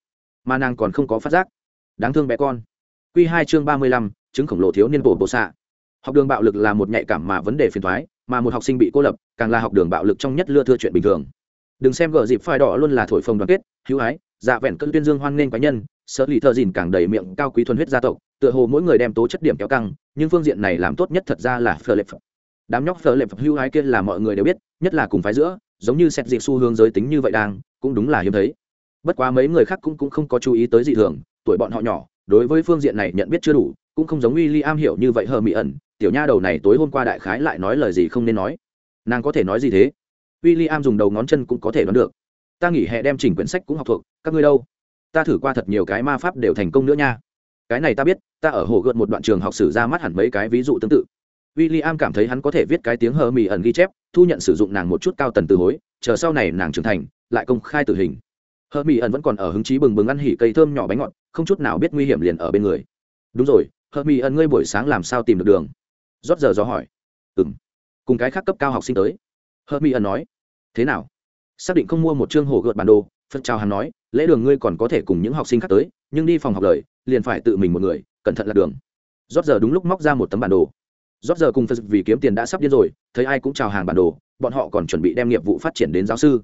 mà nàng còn không có phát giác. Đáng thương bé con. Q hai chương ba mươi lăm, chứng khổng lồ thiếu niên bổ bộ xạ. Học đường bạo lực là một nhạy cảm mà vấn đề phiền thoái mà một học sinh bị cô lập, càng là học đường bạo lực trong nhất lưa thưa chuyện bình thường. Đừng xem gờ dịp phai đỏ luôn là thổi phồng đoàn kết, hữu ái dạ vẹn cơn tuyên dương hoan nghênh cá nhân, sợ lì thợ dìn càng đầy miệng cao quý thuần huyết gia tộc, tựa hồ mỗi người đem tố chất điểm kéo căng, nhưng phương diện này làm tốt nhất thật ra là phờ lệp đám nhóc phờ lệp hữu ái kia là mọi người đều biết, nhất là cùng phái giữa, giống như xét dịp xu hướng giới tính như vậy đang, cũng đúng là hiếm thấy bất quá mấy người khác cũng, cũng không có chú ý tới dị thường tuổi bọn họ nhỏ đối với phương diện này nhận biết chưa đủ cũng không giống w i l l i am hiểu như vậy hờ mỹ ẩn tiểu nha đầu này tối hôm qua đại khái lại nói lời gì không nên nói. Nàng có thể nói gì thế? W i l l i am dùng đầu ngón chân cũng có thể đoán được. Ta nghỉ hè đem chỉnh quyển sách cũng học thuộc các ngươi đâu? Ta thử qua thật nhiều cái ma pháp đều thành công nữa nha. Cái này ta biết ta ở hồ gợt một đoạn trường học sử ra mắt hẳn mấy cái ví dụ tương tự. W i l l i am cảm thấy hắn có thể viết cái tiếng hờ mỹ ẩn ghi chép thu nhận sử dụng nàng một chút cao tần từ hối chờ sau này nàng trưởng thành lại công khai tử hình hờ Mỹ ẩn vẫn còn ở hứng chí bừng bừng ăn hỉ cây thơm nhỏ bánh ngọt, không chút nào biết nguy hiểm liền ở bên người. Đúng rồi, hờ Mỹ ẩn ngươi buổi sáng làm sao tìm được đường? Rót giờ gió hỏi. Ừ m cùng cái khác cấp cao học sinh tới. Hờ Mỹ ẩn nói. Thế nào? Xác định không mua một chương hồ gợt bản đồ, phật chào hắn nói, lễ đường ngươi còn có thể cùng những học sinh khác tới, nhưng đi phòng học lời, liền phải tự mình một người, cẩn thận là đường. Rót giờ đúng lúc móc ra một tấm bản đồ. Rót giờ cùng phật vì kiếm tiền đã sắp điên rồi, thấy ai cũng chào hàng bản đồ, bọn họ còn chuẩn bị đem nghiệp vụ phát triển đến giáo sư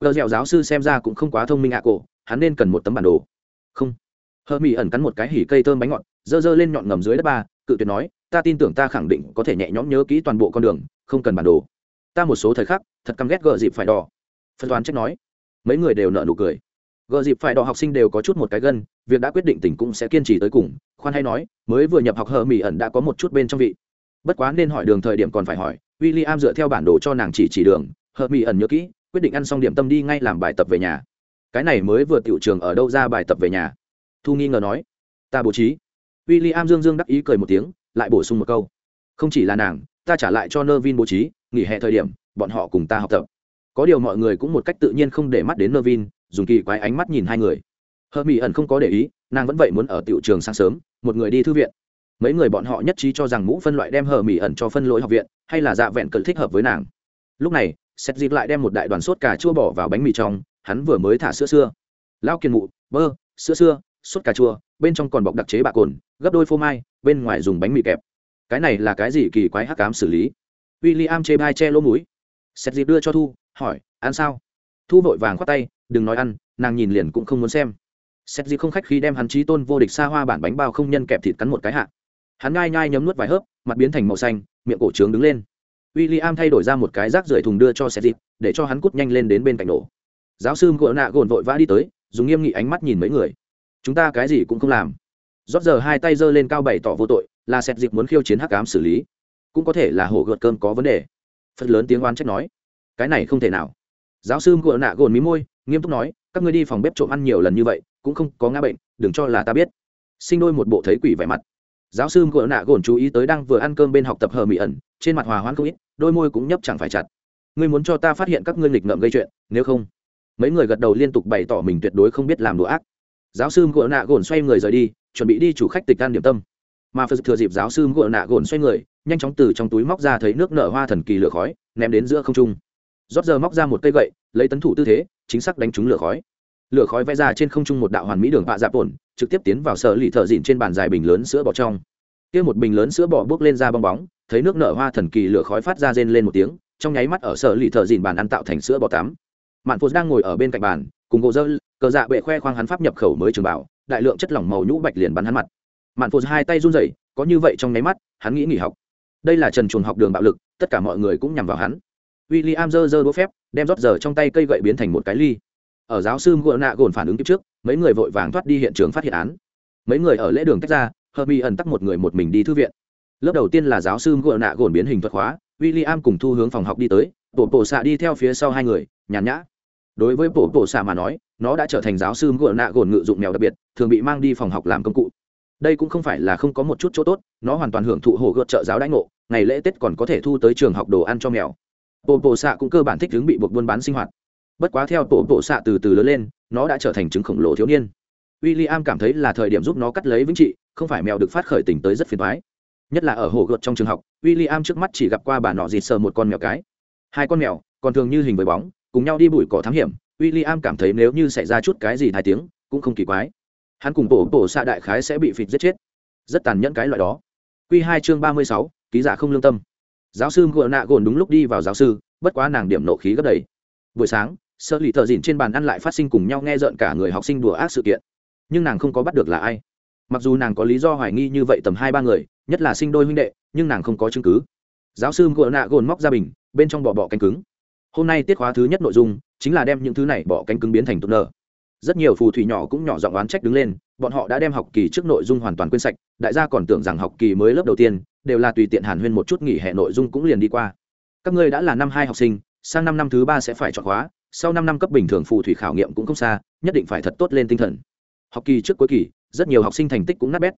gờ dẻo giáo sư xem ra cũng không quá thông minh ạ cổ, hắn nên cần một tấm bản đồ. Không. Hờ mỹ ẩn cắn một cái hỉ cây thơm bánh ngọt, dơ dơ lên nhọn ngầm dưới đất ba, cự tuyệt nói, ta tin tưởng ta khẳng định có thể nhẹ nhõm nhớ kỹ toàn bộ con đường, không cần bản đồ. Ta một số thời khắc, thật căm ghét gờ dịp phải đỏ. Phân toán trách nói. Mấy người đều nợ nụ cười. Gờ dịp phải đỏ học sinh đều có chút một cái gân, việc đã quyết định tỉnh cũng sẽ kiên trì tới cùng, khoan hay nói, mới vừa nhập học hờ mỹ ẩn đã có một chút bên trong vị. Bất quá nên hỏi đường thời điểm còn phải hỏi w i l l i am dựa theo bản đồ cho nàng chỉ chỉ đường, hờ mỹ ẩn nhớ kỹ quyết định ăn xong điểm tâm đi ngay làm bài tập về nhà. Cái này mới vừa tiểu trường ở đâu ra bài tập về nhà? Thu nghi ngờ nói. Ta bố trí. W i l l i am dương dương đắc ý cười một tiếng, lại bổ sung một câu. Không chỉ là nàng, ta trả lại cho nơ vin bố trí, nghỉ hè thời điểm, bọn họ cùng ta học tập. Có điều mọi người cũng một cách tự nhiên không để mắt đến nơ vin dùng kỳ quái ánh mắt nhìn hai người. Hơ mỹ ẩn không có để ý, nàng vẫn vậy muốn ở tiểu trường sáng sớm, một người đi thư viện. Mấy người bọn họ nhất trí cho rằng mũ phân loại đem hờ mỹ ẩn cho phân lỗi học viện, hay là dạ vẹn cần thích hợp với nàng. Lúc này xét dịp lại đem một đại đoàn sốt cà chua bỏ vào bánh mì trong, hắn vừa mới thả sữa xưa. Lao kiền mụ, bơ, sữa xưa, sốt cà chua, bên trong còn bọc đặc chế bạc cồn, gấp đôi phô mai, bên ngoài dùng bánh mì kẹp. Cái này là cái gì kỳ quái hắc cám xử lý? W i l l i am chê bai che lỗ mũi. Xét dịp đưa cho thu, hỏi, ăn sao? Thu vội vàng khoát tay, đừng nói ăn, nàng nhìn liền cũng không muốn xem. Xét dịp không khách khi đem hắn trí tôn vô địch xa hoa bản bánh bao không nhân kẹp thịt cắn một cái hạ. Hắn ngai nhai nhấm nuốt vài hớp, mặt biến thành màu xanh, miệng cổ trướng đứng lên w i l l i am thay đổi ra một cái rác rưởi thùng đưa cho sẹt dịp để cho hắn cút nhanh lên đến bên cạnh nổ. Giáo sư ngựa nạ gồn vội vã đi tới, dùng nghiêm nghị ánh mắt nhìn mấy người. Chúng ta cái gì cũng không làm. Rót giờ hai tay giơ lên cao bày tỏ vô tội, là xét dịp muốn khiêu chiến hắc ám xử lý. Cũng có thể là hổ gợt cơm có vấn đề. Phật lớn tiếng oan trách nói. Cái này không thể nào. Giáo sư ngựa nạ gồn mí môi, nghiêm túc nói, các ngươi đi phòng bếp trộm ăn nhiều lần như vậy, cũng không có ngã bệnh, đừng cho là ta biết. Sinh đôi một bộ thấy quỷ vẻ mặt. Giáo sư ngựa nạ gồn chú ý tới đang vừa ăn cơm bên học tập hờ mỹ ẩn trên mặt hòa hoãn không ít, đôi môi cũng nhấp chẳng phải chặt. Ngươi muốn cho ta phát hiện các ngươi nghịch ngợm gây chuyện, nếu không? Mấy người gật đầu liên tục bày tỏ mình tuyệt đối không biết làm đồ ác. Giáo sư gỗ nạ gồn xoay người rời đi, chuẩn bị đi chủ khách tịch ăn điểm tâm. Mà phật thừa dịp giáo sư gỗ nạ gồn xoay người, nhanh chóng từ trong túi móc ra thấy nước nở hoa thần kỳ lửa khói, ném đến giữa không trung. Rót giờ móc ra một cây gậy, lấy tấn thủ tư thế, chính xác đánh trúng lửa khói. Lửa khói vẽ ra trên không trung một đạo hoàn mỹ đường bạ dạp ổn trực tiếp tiến vào sở lì thợ dịn trên bàn dài bình lớn sữa bò trong. Kia một bình lớn sữa bò bước lên ra bong bóng thấy nước nở hoa thần kỳ lửa khói phát ra rên lên một tiếng, trong nháy mắt ở sở lì thợ dìn bàn ăn tạo thành sữa bò tắm. Mạn phụ đang ngồi ở bên cạnh bàn, cùng gỗ dơ, cờ dạ bệ khoe khoang hắn pháp nhập khẩu mới trường bảo, đại lượng chất lỏng màu nhũ bạch liền bắn hắn mặt. Mạn phụ hai tay run rẩy, có như vậy trong nháy mắt, hắn nghĩ nghỉ học. Đây là trần chuồng học đường bạo lực, tất cả mọi người cũng nhằm vào hắn. W i l l i am dơ dơ đũa phép, đem rót giờ trong tay cây gậy biến thành một cái ly. Ở giáo sư ngựa nạ gồn phản ứng tiếp trước, mấy người vội vàng thoát đi hiện trường phát hiện án. Mấy người ở lễ đường tách ra hờ mi ẩn tắc một người một mình đi thư viện lớp đầu tiên là giáo sư ngựa nạ gồn biến hình thuật hóa w i l l i am cùng thu hướng phòng học đi tới bộ bộ xạ đi theo phía sau hai người, nhàn nhã. Đối với bộ bộ xạ mà nói, nó đã trở thành giáo sư ngựa nạ gồn ngự dụng mèo đặc biệt, thường bị mang đi phòng học làm công cụ. Đây cũng không phải là không có một chút chỗ tốt, nó hoàn toàn hưởng thụ hồ gợt trợ giáo đãi ngộ, ngày lễ tết còn có thể thu tới trường học đồ ăn cho mèo. Bộ bộ xạ cũng cơ bản thích ứng bị buộc buôn bán sinh hoạt. Bất quá theo bộ bộ xạ từ từ lớn lên, nó đã trở thành chứng khổng lồ thiếu niên. W i l l i am cảm thấy là thời điểm giúp nó cắt lấy vĩnh trị, không phải mèo được phát khởi tỉnh tới rất phiền thoái nhất là ở hồ gợt trong trường học w i l l i am trước mắt chỉ gặp qua bà nọ dịt sờ một con mèo cái. Hai con mèo, còn thường như hình với bóng, cùng nhau đi bụi cỏ thám hiểm w i l l i am cảm thấy nếu như xảy ra chút cái gì hai tiếng, cũng không kỳ quái. Hắn cùng bổ bổ xạ đại khái sẽ bị phịt giết chết. Rất tàn nhẫn cái loại đó. Q hai chương ba mươi sáu, ký giả không lương tâm. Giáo sư ngựa nạ gồn đúng lúc đi vào giáo sư, bất quá nàng điểm nộ khí gấp đầy. Buổi sáng sợ lì thợ dìn trên bàn ăn lại phát sinh cùng nhau nghe rợn cả người học sinh đùa ác sự kiện. Nhưng nàng không có bắt được là ai. Mặc dù nàng có lý do hoài nghi như vậy tầm hai ba người nhất là sinh đôi huynh đệ, nhưng nàng không có chứng cứ. Giáo sư ngựa nạ gồn móc ra bình, bên trong bỏ bọ cánh cứng. Hôm nay tiết khóa thứ nhất nội dung, chính là đem những thứ này bỏ cánh cứng biến thành tốt nở. rất nhiều phù thủy nhỏ cũng nhỏ giọng oán trách đứng lên, bọn họ đã đem học kỳ trước nội dung hoàn toàn quên sạch, đại gia còn tưởng rằng học kỳ mới lớp đầu tiên, đều là tùy tiện hàn huyên một chút nghỉ hè nội dung cũng liền đi qua. Các ngươi đã là năm hai học sinh, sang năm năm thứ ba sẽ phải chọn khóa, sau năm năm cấp bình thường phù thủy khảo nghiệm cũng không xa, nhất định phải thật tốt lên tinh thần. Học kỳ trước cuối kỳ, rất nhiều học sinh thành tích cũng nát bét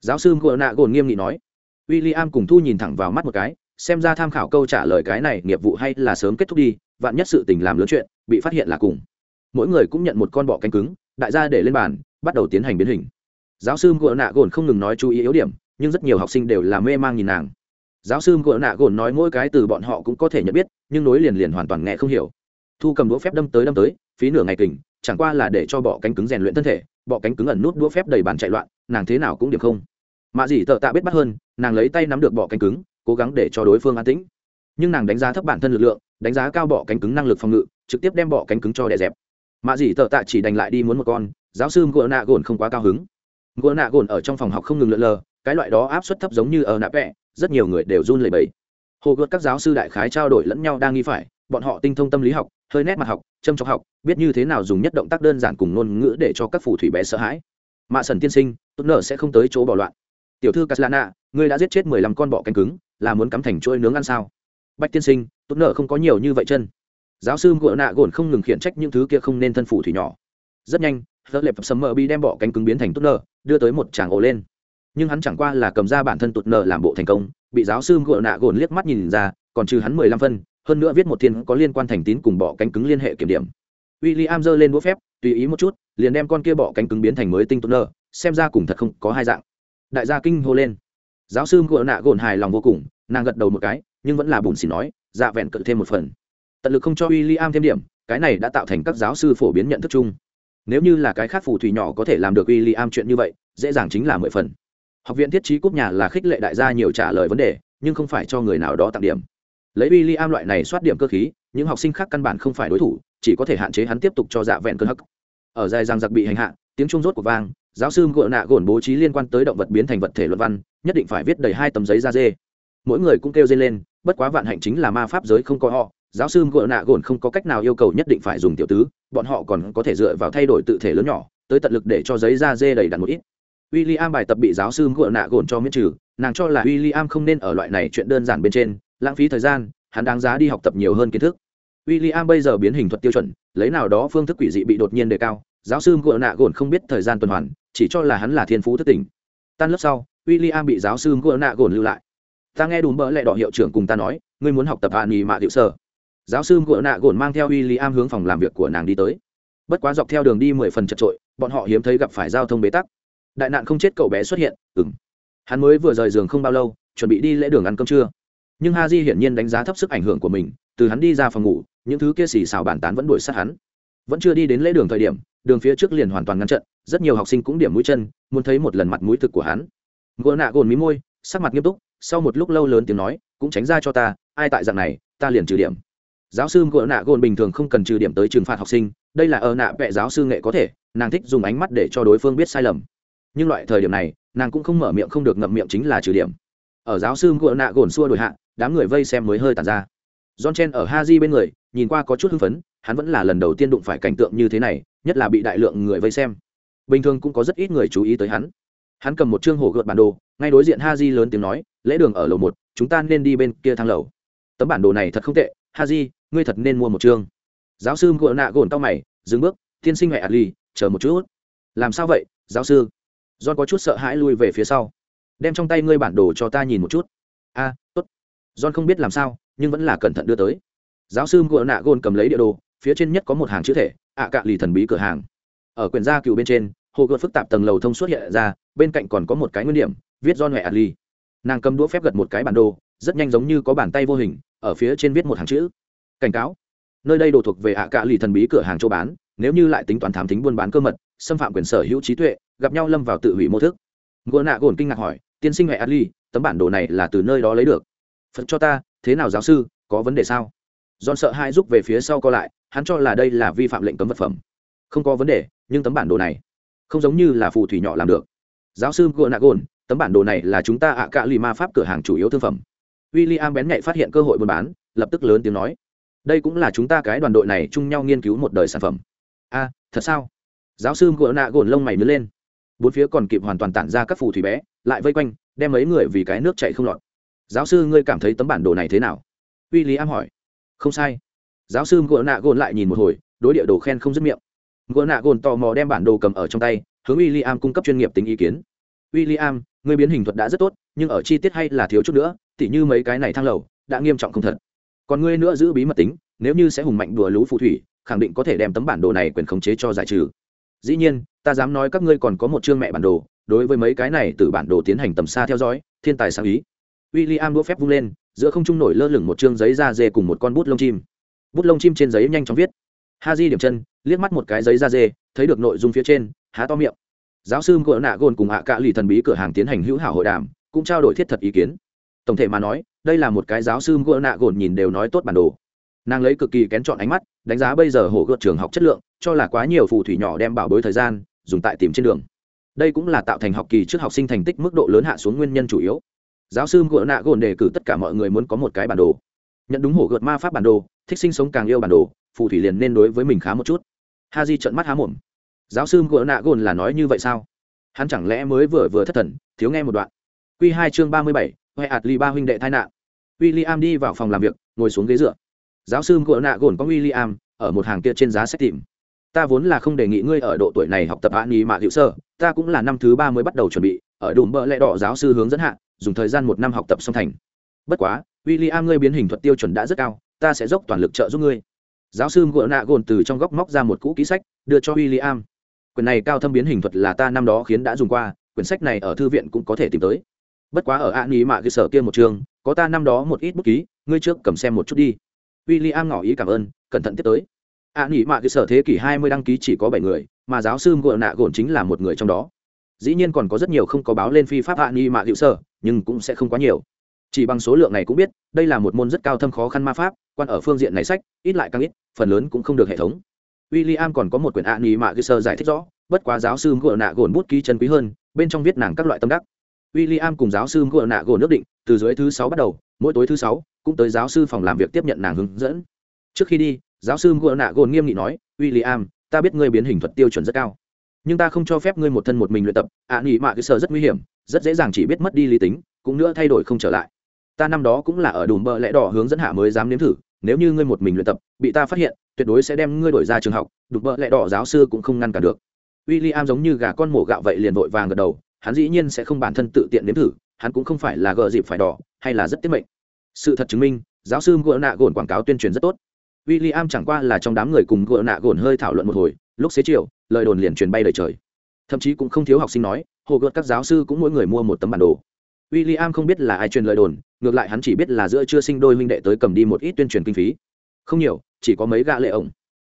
giáo sư ngựa nạ gồn nghiêm nghị nói. W i l l i am cùng thu nhìn thẳng vào mắt một cái, xem ra tham khảo câu trả lời cái này nghiệp vụ hay là sớm kết thúc đi, vạn nhất sự tình làm lớn chuyện, bị phát hiện là cùng. Mỗi người cũng nhận một con bọ cánh cứng, đại gia để lên bàn, bắt đầu tiến hành biến hình. Giáo sư ngựa nạ gồn không ngừng nói chú ý yếu điểm, nhưng rất nhiều học sinh đều là mê mang nhìn nàng. Giáo sư ngựa nạ gồn nói mỗi cái từ bọn họ cũng có thể nhận biết, nhưng nối liền liền hoàn toàn nghe không hiểu. Thu cầm đũa phép đâm tới đâm tới, phí nửa ngày kình, chẳng qua là để cho bọ cánh cứng rèn luyện thân thể bọ cánh cứng ẩn nút đũa phép đầy bàn chạy loạn, nàng thế nào cũng điểm không. Mạ dì tợ tạ biết bắt hơn, nàng lấy tay nắm được bọ cánh cứng, cố gắng để cho đối phương an tĩnh. Nhưng nàng đánh giá thấp bản thân lực lượng, đánh giá cao bọ cánh cứng năng lực phòng ngự, trực tiếp đem bọ cánh cứng cho đè dẹp. Mạ dì tợ tạ chỉ đành lại đi muốn một con, giáo sư ngựa nạ gồn không quá cao hứng. Ngựa nạ gồn ở trong phòng học không ngừng lượn lờ, cái loại đó áp suất thấp giống như ở nạ vẽ rất nhiều người đều run lẩy bẩy. Hồ gợt các giáo sư đại khái trao đổi lẫn nhau đang nghi phải, bọn họ tinh thông tâm lý học, hơi nét mặt học châm trọng học, biết như thế nào dùng nhất động tác đơn giản cùng ngôn ngữ để cho các phù thủy bé sợ hãi. Mạ sần tiên sinh, tốt nở sẽ không tới chỗ bỏ loạn. Tiểu thư caslana, ngươi đã giết chết mười lăm con bọ cánh cứng, là muốn cắm thành chuỗi nướng ăn sao? Bạch tiên sinh, tốt nở không có nhiều như vậy chân. Giáo sư ngựa nạ gồn không ngừng khiển trách những thứ kia không nên thân phù thủy nhỏ. Rất nhanh thợ lệp sầm mờ bi đem bọ cánh cứng biến thành tốt nở đưa tới một tràng ổ lên. Nhưng hắn chẳng qua là cầm ra bản thân tụt nở làm bộ thành công, bị giáo sư ngựa nạ gồn liếc mắt nhìn ra, còn trừ hắn mười lăm phân hơn nữa viết một thiên có liên quan thành tín cùng bọ cánh cứng liên hệ kiểm điểm. W i l l i am giơ lên đũa phép, tùy ý một chút, liền đem con kia bọ cánh cứng biến thành mới tinh tốt nợ xem ra cùng thật không có hai dạng. Đại gia kinh hô lên. Giáo sư ngựa nạ gồn hài lòng vô cùng, nàng gật đầu một cái, nhưng vẫn là bùn xỉn nói dạ vẹn cự thêm một phần. Tận lực không cho w i l l i am thêm điểm, cái này đã tạo thành các giáo sư phổ biến nhận thức chung. Nếu như là cái khác phù thủy nhỏ có thể làm được w i l l i am chuyện như vậy, dễ dàng chính là mười phần. Học viện thiết trí cúp nhà là khích lệ đại gia nhiều trả lời vấn đề, nhưng không phải cho người nào đó tặng điểm lấy w i l l i am loại này soát điểm cơ khí, những học sinh khác căn bản không phải đối thủ, chỉ có thể hạn chế hắn tiếp tục cho dạ vẹn cơn hắc. Ở dài rằng giặc bị hành hạ, tiếng trung rốt của vang, giáo sư ngựa nạ gồn bố trí liên quan tới động vật biến thành vật thể luận văn, nhất định phải viết đầy hai tấm giấy da dê. Mỗi người cũng kêu dê lên, bất quá vạn hạnh chính là ma pháp giới không có họ, giáo sư ngựa nạ gồn không có cách nào yêu cầu nhất định phải dùng tiểu tứ, bọn họ còn có thể dựa vào thay đổi tự thể lớn nhỏ, tới tận lực để cho giấy da dê đầy đặn một ít. W i l l i am bài tập bị giáo sư ngựa nạ gồn cho miễn trừ, nàng cho là w i l l i am không nên ở loại này chuyện đơn giản bên trên lãng phí thời gian, hắn đáng giá đi học tập nhiều hơn kiến thức. W i l l i am bây giờ biến hình thuật tiêu chuẩn, lấy nào đó phương thức quỷ dị bị đột nhiên đề cao. Giáo sư ngựa nạ gồn không biết thời gian tuần hoàn, chỉ cho là hắn là thiên phú thất tình tan lớp sau w i l l i am bị giáo sư ngựa nạ gồn lưu lại. Ta nghe đùm bỡ lẹ đỏ hiệu trưởng cùng ta nói, ngươi muốn học tập hạ nghỉ mạ hiệu sơ giáo sư ngựa nạ gồn mang theo w i l l i am hướng phòng làm việc của nàng đi tới. Bất quá dọc theo đường đi mười phần chật trội bọn họ hiếm thấy gặp phải giao thông bế tắc. Đại nạn không chết cậu bé xuất hiện ừng hắn mới vừa rời giường không bao lâu, chuẩn bị đi lễ đường ăn cơm trưa nhưng ha di hiển nhiên đánh giá thấp sức ảnh hưởng của mình, từ hắn đi ra phòng ngủ, những thứ kia xì xào bàn tán vẫn đuổi sát hắn. Vẫn chưa đi đến lễ đường thời điểm, đường phía trước liền hoàn toàn ngăn trận, rất nhiều học sinh cũng điểm mũi chân, muốn thấy một lần mặt mũi thực của hắn. Gỗ nạ gồn mí môi, sắc mặt nghiêm túc, sau một lúc lâu lớn tiếng nói, cũng tránh ra cho ta, ai tại dạng này, ta liền trừ điểm. Giáo sư gỗ nạ gồn bình thường không cần trừ điểm tới trừng phạt học sinh, đây là ở nạ vẽ giáo sư nghệ có thể, nàng thích dùng ánh mắt để cho đối phương biết sai lầm. Nhưng loại thời điểm này, nàng cũng không mở miệng không được ngậm miệng chính là trừ điểm. Ở giáo sư gỗ nạ gồn xua đổi hạ đám người vây xem mới hơi tàn ra. John chen ở ha di bên người, nhìn qua có chút hưng phấn, hắn vẫn là lần đầu tiên đụng phải cảnh tượng như thế này, nhất là bị đại lượng người vây xem. Bình thường cũng có rất ít người chú ý tới hắn. Hắn cầm một chương hồ gợt bản đồ, ngay đối diện ha di lớn tiếng nói, lễ đường ở lầu một, chúng ta nên đi bên kia thang lầu. Tấm bản đồ này thật không tệ ha di ngươi thật nên mua một chương. Giáo sư gỗ nạ gồn tao mày, dừng bước, tiên sinh huệ adli, chờ một chút. Làm sao vậy, giáo sư? John có chút sợ hãi lui về phía sau. Đem trong tay ngươi bản đồ cho ta nhìn một chút. A, tốt john không biết làm sao, nhưng vẫn là cẩn thận đưa tới. Giáo sư ngựa nạ Gôn cầm lấy địa đồ, phía trên nhất có một hàng chữ thể, ạ cạ lì thần bí cửa hàng. Ở quyển gia cựu bên trên, hồ gợt phức tạp tầng lầu thông suốt hiện ra, bên cạnh còn có một cái nguyên điểm, viết john huệ adli nàng cầm đũa phép gật một cái bản đồ, rất nhanh giống như có bàn tay vô hình, ở phía trên viết một hàng chữ. Cảnh cáo. Nơi đây đồ thuộc về ạ cạ lì thần bí cửa hàng châu bán, nếu như lại tính toán thám tính buôn bán cơ mật, xâm phạm quyền sở hữu trí tuệ, gặp nhau lâm vào tự hủy mô thức. Ngựa nạ gồn kinh ngạc hỏi, tiên sinh huệ adli tấm bản đồ này là từ nơi đó lấy được? Phật cho ta thế nào giáo sư có vấn đề sao John sợ hai rút về phía sau co lại, hắn cho là đây là vi phạm lệnh cấm vật phẩm. Không có vấn đề, nhưng tấm bản đồ này không giống như là phù thủy nhỏ làm được. Giáo sư Gonagon, tấm bản đồ này là chúng ta ạ cạ lì ma pháp cửa hàng chủ yếu thương phẩm. William bén nhạy phát hiện cơ hội buôn bán, lập tức lớn tiếng nói: "Đây cũng là chúng ta cái đoàn đội này chung nhau nghiên cứu một đời sản phẩm." "A, thật sao?" Giáo sư Gonagon lông mày nhướng lên. Bốn phía còn kịp hoàn toàn tản ra các phù thủy bé, lại vây quanh, đem mấy người vì cái nước chảy không lọt. "Giáo sư, ngươi cảm thấy tấm bản đồ này thế nào?" William hỏi. Không sai. Giáo sư ngựa nạ gồn lại nhìn một hồi, đối địa đồ khen không dứt miệng. Ngựa nạ gồn tò mò đem bản đồ cầm ở trong tay, hướng w i l l i am cung cấp chuyên nghiệp tính ý kiến. W i l l i am người biến hình thuật đã rất tốt, nhưng ở chi tiết hay là thiếu chút nữa, tỉ như mấy cái này thang lầu, đã nghiêm trọng không thật. Còn ngươi nữa giữ bí mật tính, nếu như sẽ hùng mạnh đùa lũ phù thủy, khẳng định có thể đem tấm bản đồ này quyền khống chế cho giải trừ. Dĩ nhiên, ta dám nói các ngươi còn có một chương mẹ bản đồ, đối với mấy cái này từ bản đồ tiến hành tầm xa theo dõi, thiên tài sáng ý w i l l i am đũa phép vung lên, giữa không trung nổi lơ lửng một chương giấy da dê cùng một con bút lông chim. Bút lông chim trên giấy nhanh chóng viết. Ha di điểm chân, liếc mắt một cái giấy da dê, thấy được nội dung phía trên, há to miệng. Giáo sư ngựa nạ gồn cùng hạ cạ lì thần bí cửa hàng tiến hành hữu hảo hội đàm, cũng trao đổi thiết thật ý kiến. Tổng thể mà nói, đây là một cái giáo sư ngựa nạ gồn nhìn đều nói tốt bản đồ. Nàng lấy cực kỳ kén chọn ánh mắt, đánh giá bây giờ hồ gợt trường học chất lượng, cho là quá nhiều phù thủy nhỏ đem bảo bối thời gian, dùng tại tìm trên đường. Đây cũng là tạo thành học kỳ trước học sinh thành tích mức độ lớn hạ xuống nguyên nhân chủ yếu giáo sư gỡ nạ gồn đề cử tất cả mọi người muốn có một cái bản đồ. Nhận đúng hổ gợt ma pháp bản đồ, thích sinh sống càng yêu bản đồ, phù thủy liền nên đối với mình khá một chút. Ha di trận mắt há mồm. Giáo sư gỡ nạ gồn là nói như vậy sao? Hắn chẳng lẽ mới vừa vừa thất thần, thiếu nghe một đoạn. Q hai chương ba mươi bảy huệ ạt ly ba huynh đệ tai nạn. W i l l i am đi vào phòng làm việc, ngồi xuống ghế dựa. Giáo sư gỡ nạ gồn có w i l l i am ở một hàng kia trên giá sách tìm. Ta vốn là không đề nghị ngươi ở độ tuổi này học tập hạ nghi mạ hữu sơ, ta cũng là năm thứ ba mới bắt đầu chuẩn bị, ở đùm bợ lẽ đỏ giáo sư hướng dẫn hạ dùng thời gian một năm học tập song thành. Bất quá w i l l i am ngươi biến hình thuật tiêu chuẩn đã rất cao, ta sẽ dốc toàn lực trợ giúp ngươi. Giáo sư ngựa nạ gồn từ trong góc móc ra một cũ ký sách, đưa cho w i l l i am quyển này cao thâm biến hình thuật là ta năm đó khiến đã dùng qua, quyển sách này ở thư viện cũng có thể tìm tới. Bất quá ở an ý mạ cơ sở kia một trường, có ta năm đó một ít bút ký, ngươi trước cầm xem một chút đi. W i l l i am ngỏ ý cảm ơn, cẩn thận tiếp tới. An ý mạ cơ sở thế kỷ hai mươi đăng ký chỉ có bảy người, mà giáo sư ngựa nạ gồn chính là một người trong đó dĩ nhiên còn có rất nhiều không có báo lên phi pháp hạ ni mạ hữu sở nhưng cũng sẽ không quá nhiều. Chỉ bằng số lượng này cũng biết, đây là một môn rất cao thâm khó khăn ma pháp, quan ở phương diện này sách, ít lại càng ít, phần lớn cũng không được hệ thống. W i l l i am còn có một quyển ạ nghỉ mạ cơ sơ giải thích rõ, bất quá giáo sư ngựa nạ gồn bút ký chân quý hơn, bên trong viết nàng các loại tâm đắc. W i l l i am cùng giáo sư ngựa nạ gồn ước định, từ dưới thứ sáu bắt đầu, mỗi tối thứ sáu, cũng tới giáo sư phòng làm việc tiếp nhận nàng hướng dẫn. Trước khi đi, giáo sư ngựa nạ gồn nghiêm nghị nói w i l l i am ta biết ngươi biến hình thuật tiêu chuẩn rất cao nhưng ta không cho phép ngươi một thân một mình luyện tập, ạ nghỉ mạ cái sở rất nguy hiểm, rất dễ dàng chỉ biết mất đi lý tính, cũng nữa thay đổi không trở lại. Ta năm đó cũng là ở đùm bờ lẽ đỏ hướng dẫn hạ mới dám nếm thử, nếu như ngươi một mình luyện tập, bị ta phát hiện, tuyệt đối sẽ đem ngươi đổi ra trường học, đùm bờ lẽ đỏ giáo sư cũng không ngăn cản được. W i l l i am giống như gà con mổ gạo vậy liền vội vàng gật đầu, hắn dĩ nhiên sẽ không bản thân tự tiện nếm thử, hắn cũng không phải là gờ dịp phải đỏ, hay là rất tiết mệnh. Sự thật chứng minh, giáo sư gỡ nạ gồn quảng cáo tuyên truyền rất tốt. W i l l i am chẳng qua là trong đám người cùng gỡ nạ gồn hơi thảo luận một hồi, lúc xế chiều lời đồn liền truyền bay lời trời. Thậm chí cũng không thiếu học sinh nói hồ gợt các giáo sư cũng mỗi người mua một tấm bản đồ. W i l l i am không biết là ai truyền lời đồn, ngược lại hắn chỉ biết là giữa chưa sinh đôi huynh đệ tới cầm đi một ít tuyên truyền kinh phí. Không nhiều, chỉ có mấy gạ lệ ổng.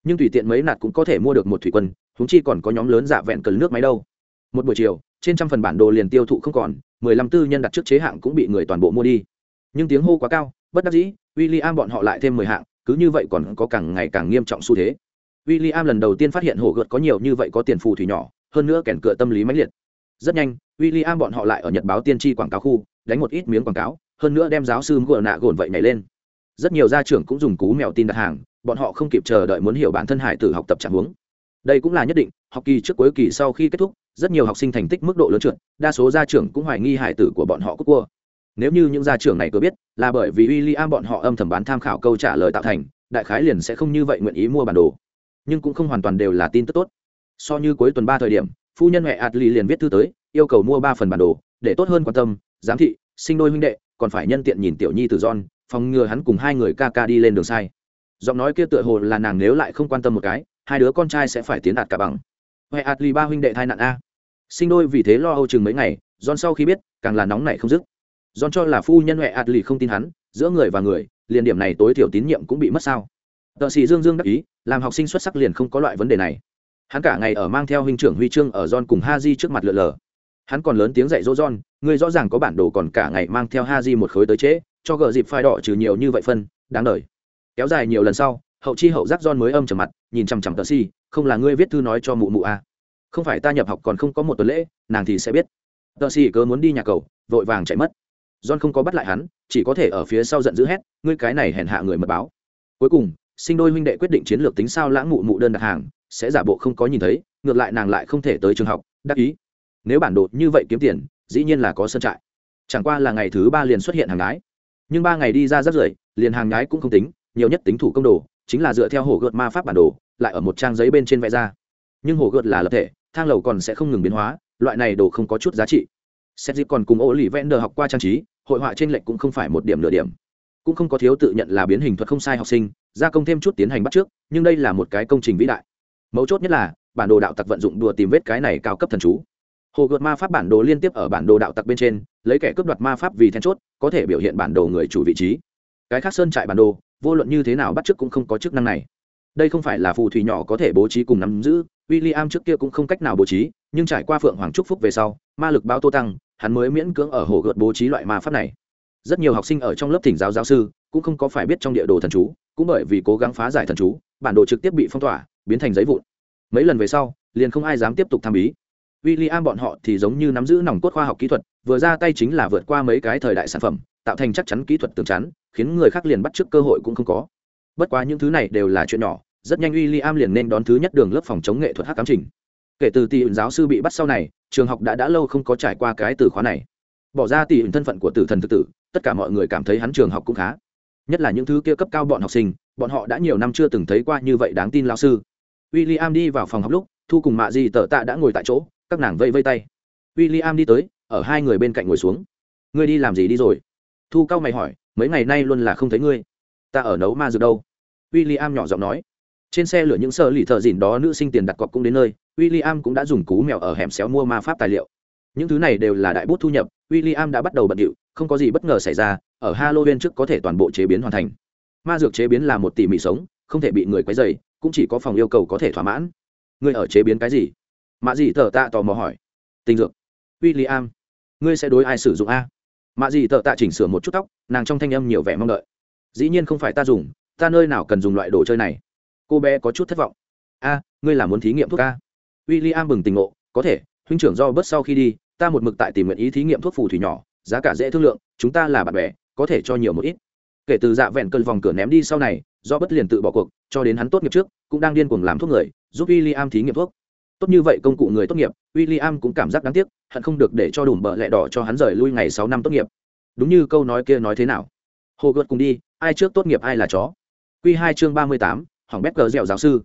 Nhưng tùy tiện mấy nạt cũng có thể mua được một thủy quân húng chi còn có nhóm lớn dạ vẹn cần nước máy đâu. Một buổi chiều, trên trăm phần bản đồ liền tiêu thụ không còn, mười lăm tư nhân đặt trước chế hạng cũng bị người toàn bộ mua đi. Nhưng tiếng hô quá cao, bất đắc dĩ w i l l i am bọn họ lại thêm mười hạng, cứ như vậy còn có càng ngày càng nghiêm trọng xu thế w i l l i am lần đầu tiên phát hiện hồ gợt có nhiều như vậy có tiền phù thủy nhỏ, hơn nữa kèn cựa tâm lý mãnh liệt. Rất nhanh w i l l i am bọn họ lại ở nhật báo tiên tri quảng cáo khu, đánh một ít miếng quảng cáo, hơn nữa đem giáo sư ngựa nạ gồn vậy nhảy lên. Rất nhiều gia trưởng cũng dùng cú mèo tin đặt hàng, bọn họ không kịp chờ đợi muốn hiểu bản thân hải tử học tập trạng huống. Đây cũng là nhất định, học kỳ trước cuối kỳ sau khi kết thúc, rất nhiều học sinh thành tích mức độ lớn trượt, đa số gia trưởng cũng hoài nghi hải tử của bọn họ cúc cua. Nếu như những gia trưởng này cứ biết, là bởi vì w i l l i am bọn họ âm thầm bán tham khảo câu trả lời tạo thành, đại khái liền sẽ không như vậy nguyện ý mua bản đồ nhưng cũng không hoàn toàn đều là tin tức tốt. So như cuối tuần ba thời điểm, phu nhân huệ adli liền viết thư tới, yêu cầu mua ba phần bản đồ, để tốt hơn quan tâm, giám thị, sinh đôi huynh đệ, còn phải nhân tiện nhìn tiểu nhi từ giòn phòng ngừa hắn cùng hai người ca ca đi lên đường sai. Giọng nói kia tựa hồ là nàng nếu lại không quan tâm một cái, hai đứa con trai sẽ phải tiến đạt cả bằng. Huệ adli ba huynh đệ thai nạn a. Sinh đôi vì thế lo âu chừng mấy ngày, John sau khi biết, càng là nóng nảy không dứt. John cho là phu nhân huệ adli không tin hắn, giữa người và người, liền điểm này tối thiểu tín nhiệm cũng bị mất sao tợ sĩ dương dương đắc ý, làm học sinh xuất sắc liền không có loại vấn đề này. Hắn cả ngày ở mang theo huynh trưởng huy chương ở john cùng ha di trước mặt lượn lờ. Hắn còn lớn tiếng dạy dỗ john người rõ ràng có bản đồ còn cả ngày mang theo ha di một khối tới trễ, cho gờ dịp phai đỏ trừ nhiều như vậy phân, đáng đời. Kéo dài nhiều lần sau, hậu chi hậu giác john mới âm trầm mặt, nhìn chằm chằm tờ si không là ngươi viết thư nói cho mụ mụ à. không phải ta nhập học còn không có một tuần lễ, nàng thì sẽ biết. Tờ si cớ muốn đi nhà cầu, vội vàng chạy mất. John không có bắt lại hắn, chỉ có thể ở phía sau giận dữ hét, ngươi cái này hèn hạ người mật báo. Cuối cùng sinh đôi huynh đệ quyết định chiến lược tính sao lãng mụ mụ đơn đặt hàng, sẽ giả bộ không có nhìn thấy, ngược lại nàng lại không thể tới trường học, đắc ý. Nếu bản đồ như vậy kiếm tiền, dĩ nhiên là có sân trại. Chẳng qua là ngày thứ ba liền xuất hiện hàng ngái nhưng ba ngày đi ra rất rời liền hàng ngái cũng không tính, nhiều nhất tính thủ công đồ, chính là dựa theo hồ gợt ma pháp bản đồ, lại ở một trang giấy bên trên vẽ ra. Nhưng hồ gợt là lập thể, thang lầu còn sẽ không ngừng biến hóa, loại này đồ không có chút giá trị. Xét dịp còn cùng ô lì vẽ nờ học qua trang trí, hội họa trên lệnh cũng không phải một điểm nửa điểm. Cũng không có thiếu tự nhận là biến hình thuật không sai học sinh gia công thêm chút tiến hành bắt trước, nhưng đây là một cái công trình vĩ đại. Mấu chốt nhất là, bản đồ đạo tặc vận dụng đùa tìm vết cái này cao cấp thần chú. Hồ gợt ma pháp bản đồ liên tiếp ở bản đồ đạo tặc bên trên, lấy kẻ cướp đoạt ma pháp vì then chốt, có thể biểu hiện bản đồ người chủ vị trí. Cái khác sơn trại bản đồ, vô luận như thế nào bắt trước cũng không có chức năng này. Đây không phải là phù thủy nhỏ có thể bố trí cùng nắm giữ w i l l i am trước kia cũng không cách nào bố trí, nhưng trải qua phượng hoàng trúc phúc về sau, ma lực bao tô tăng, hắn mới miễn cưỡng ở hồ gợt bố trí loại ma pháp này. Rất nhiều học sinh ở trong lớp thỉnh giáo giáo sư cũng không có phải biết trong địa đồ thần chú, cũng bởi vì cố gắng phá giải thần chú, bản đồ trực tiếp bị phong tỏa, biến thành giấy vụn. Mấy lần về sau, liền không ai dám tiếp tục tham bí. W i l l i am bọn họ thì giống như nắm giữ nòng cốt khoa học kỹ thuật, vừa ra tay chính là vượt qua mấy cái thời đại sản phẩm, tạo thành chắc chắn kỹ thuật tường chắn, khiến người khác liền bắt trước cơ hội cũng không có. Bất quá những thứ này đều là chuyện nhỏ, rất nhanh w i l l i am liền nên đón thứ nhất đường lớp phòng chống nghệ thuật hát cám trình. Kể từ tỷ ứng giáo sư bị bắt sau này, trường học đã đã lâu không có trải qua cái từ khóa này. Bỏ ra tỷ ứng thân phận của tử thần thực tử, tất cả mọi người cảm thấy hắn trường học cũng khá nhất là những thứ kia cấp cao bọn học sinh, bọn họ đã nhiều năm chưa từng thấy qua như vậy đáng tin lao sư. W i l l i am đi vào phòng học lúc, thu cùng mạ di tờ tạ đã ngồi tại chỗ, các nàng vây vây tay. W i l l i am đi tới, ở hai người bên cạnh ngồi xuống. Ngươi đi làm gì đi rồi? Thu cao mày hỏi, mấy ngày nay luôn là không thấy ngươi. Ta ở nấu ma dược đâu? W i l l i am nhỏ giọng nói. Trên xe lửa những sợ lì thợ dìn đó nữ sinh tiền đặt cọc cũng đến nơi w i l l i am cũng đã dùng cú mèo ở hẻm xéo mua ma pháp tài liệu. Những thứ này đều là đại bút thu nhập w i l l i am đã bắt đầu bận điệu, không có gì bất ngờ xảy ra ở halloween trước có thể toàn bộ chế biến hoàn thành. Ma dược chế biến là một tỉ mỉ sống không thể bị người quấy rầy, cũng chỉ có phòng yêu cầu có thể thỏa mãn. Ngươi ở chế biến cái gì? Mã dị Tở tạ tò mò hỏi. Tình dược. William, ngươi sẽ đối ai sử dụng a? Mã dị Tở tạ chỉnh sửa một chút tóc nàng trong thanh âm nhiều vẻ mong đợi. Dĩ nhiên không phải ta dùng ta nơi nào cần dùng loại đồ chơi này. Cô bé có chút thất vọng. A ngươi là muốn thí nghiệm thuốc a? William bừng tỉnh ngộ có thể huynh trưởng do bớt sau khi đi ta một mực tại tìm nguyện ý thí nghiệm thuốc phù thủy nhỏ giá cả dễ thương lượng chúng ta là bạn bè có thể cho nhiều một ít. Kể từ dạ vẹn cơn vòng cửa ném đi sau này do bất liền tự bỏ cuộc, cho đến hắn tốt nghiệp trước, cũng đang điên cuồng làm thuốc người, giúp w i l l i am thí nghiệm thuốc. Tốt như vậy công cụ người tốt nghiệp w i l l i am cũng cảm giác đáng tiếc, hận không được để cho đủ bợ lẹ đỏ cho hắn rời lui ngày sáu năm tốt nghiệp. Đúng như câu nói kia nói thế nào? Hồ gợt cùng đi, ai trước tốt nghiệp ai là chó. Q hai chương ba mươi tám hỏng bét cờ dẻo giáo sư.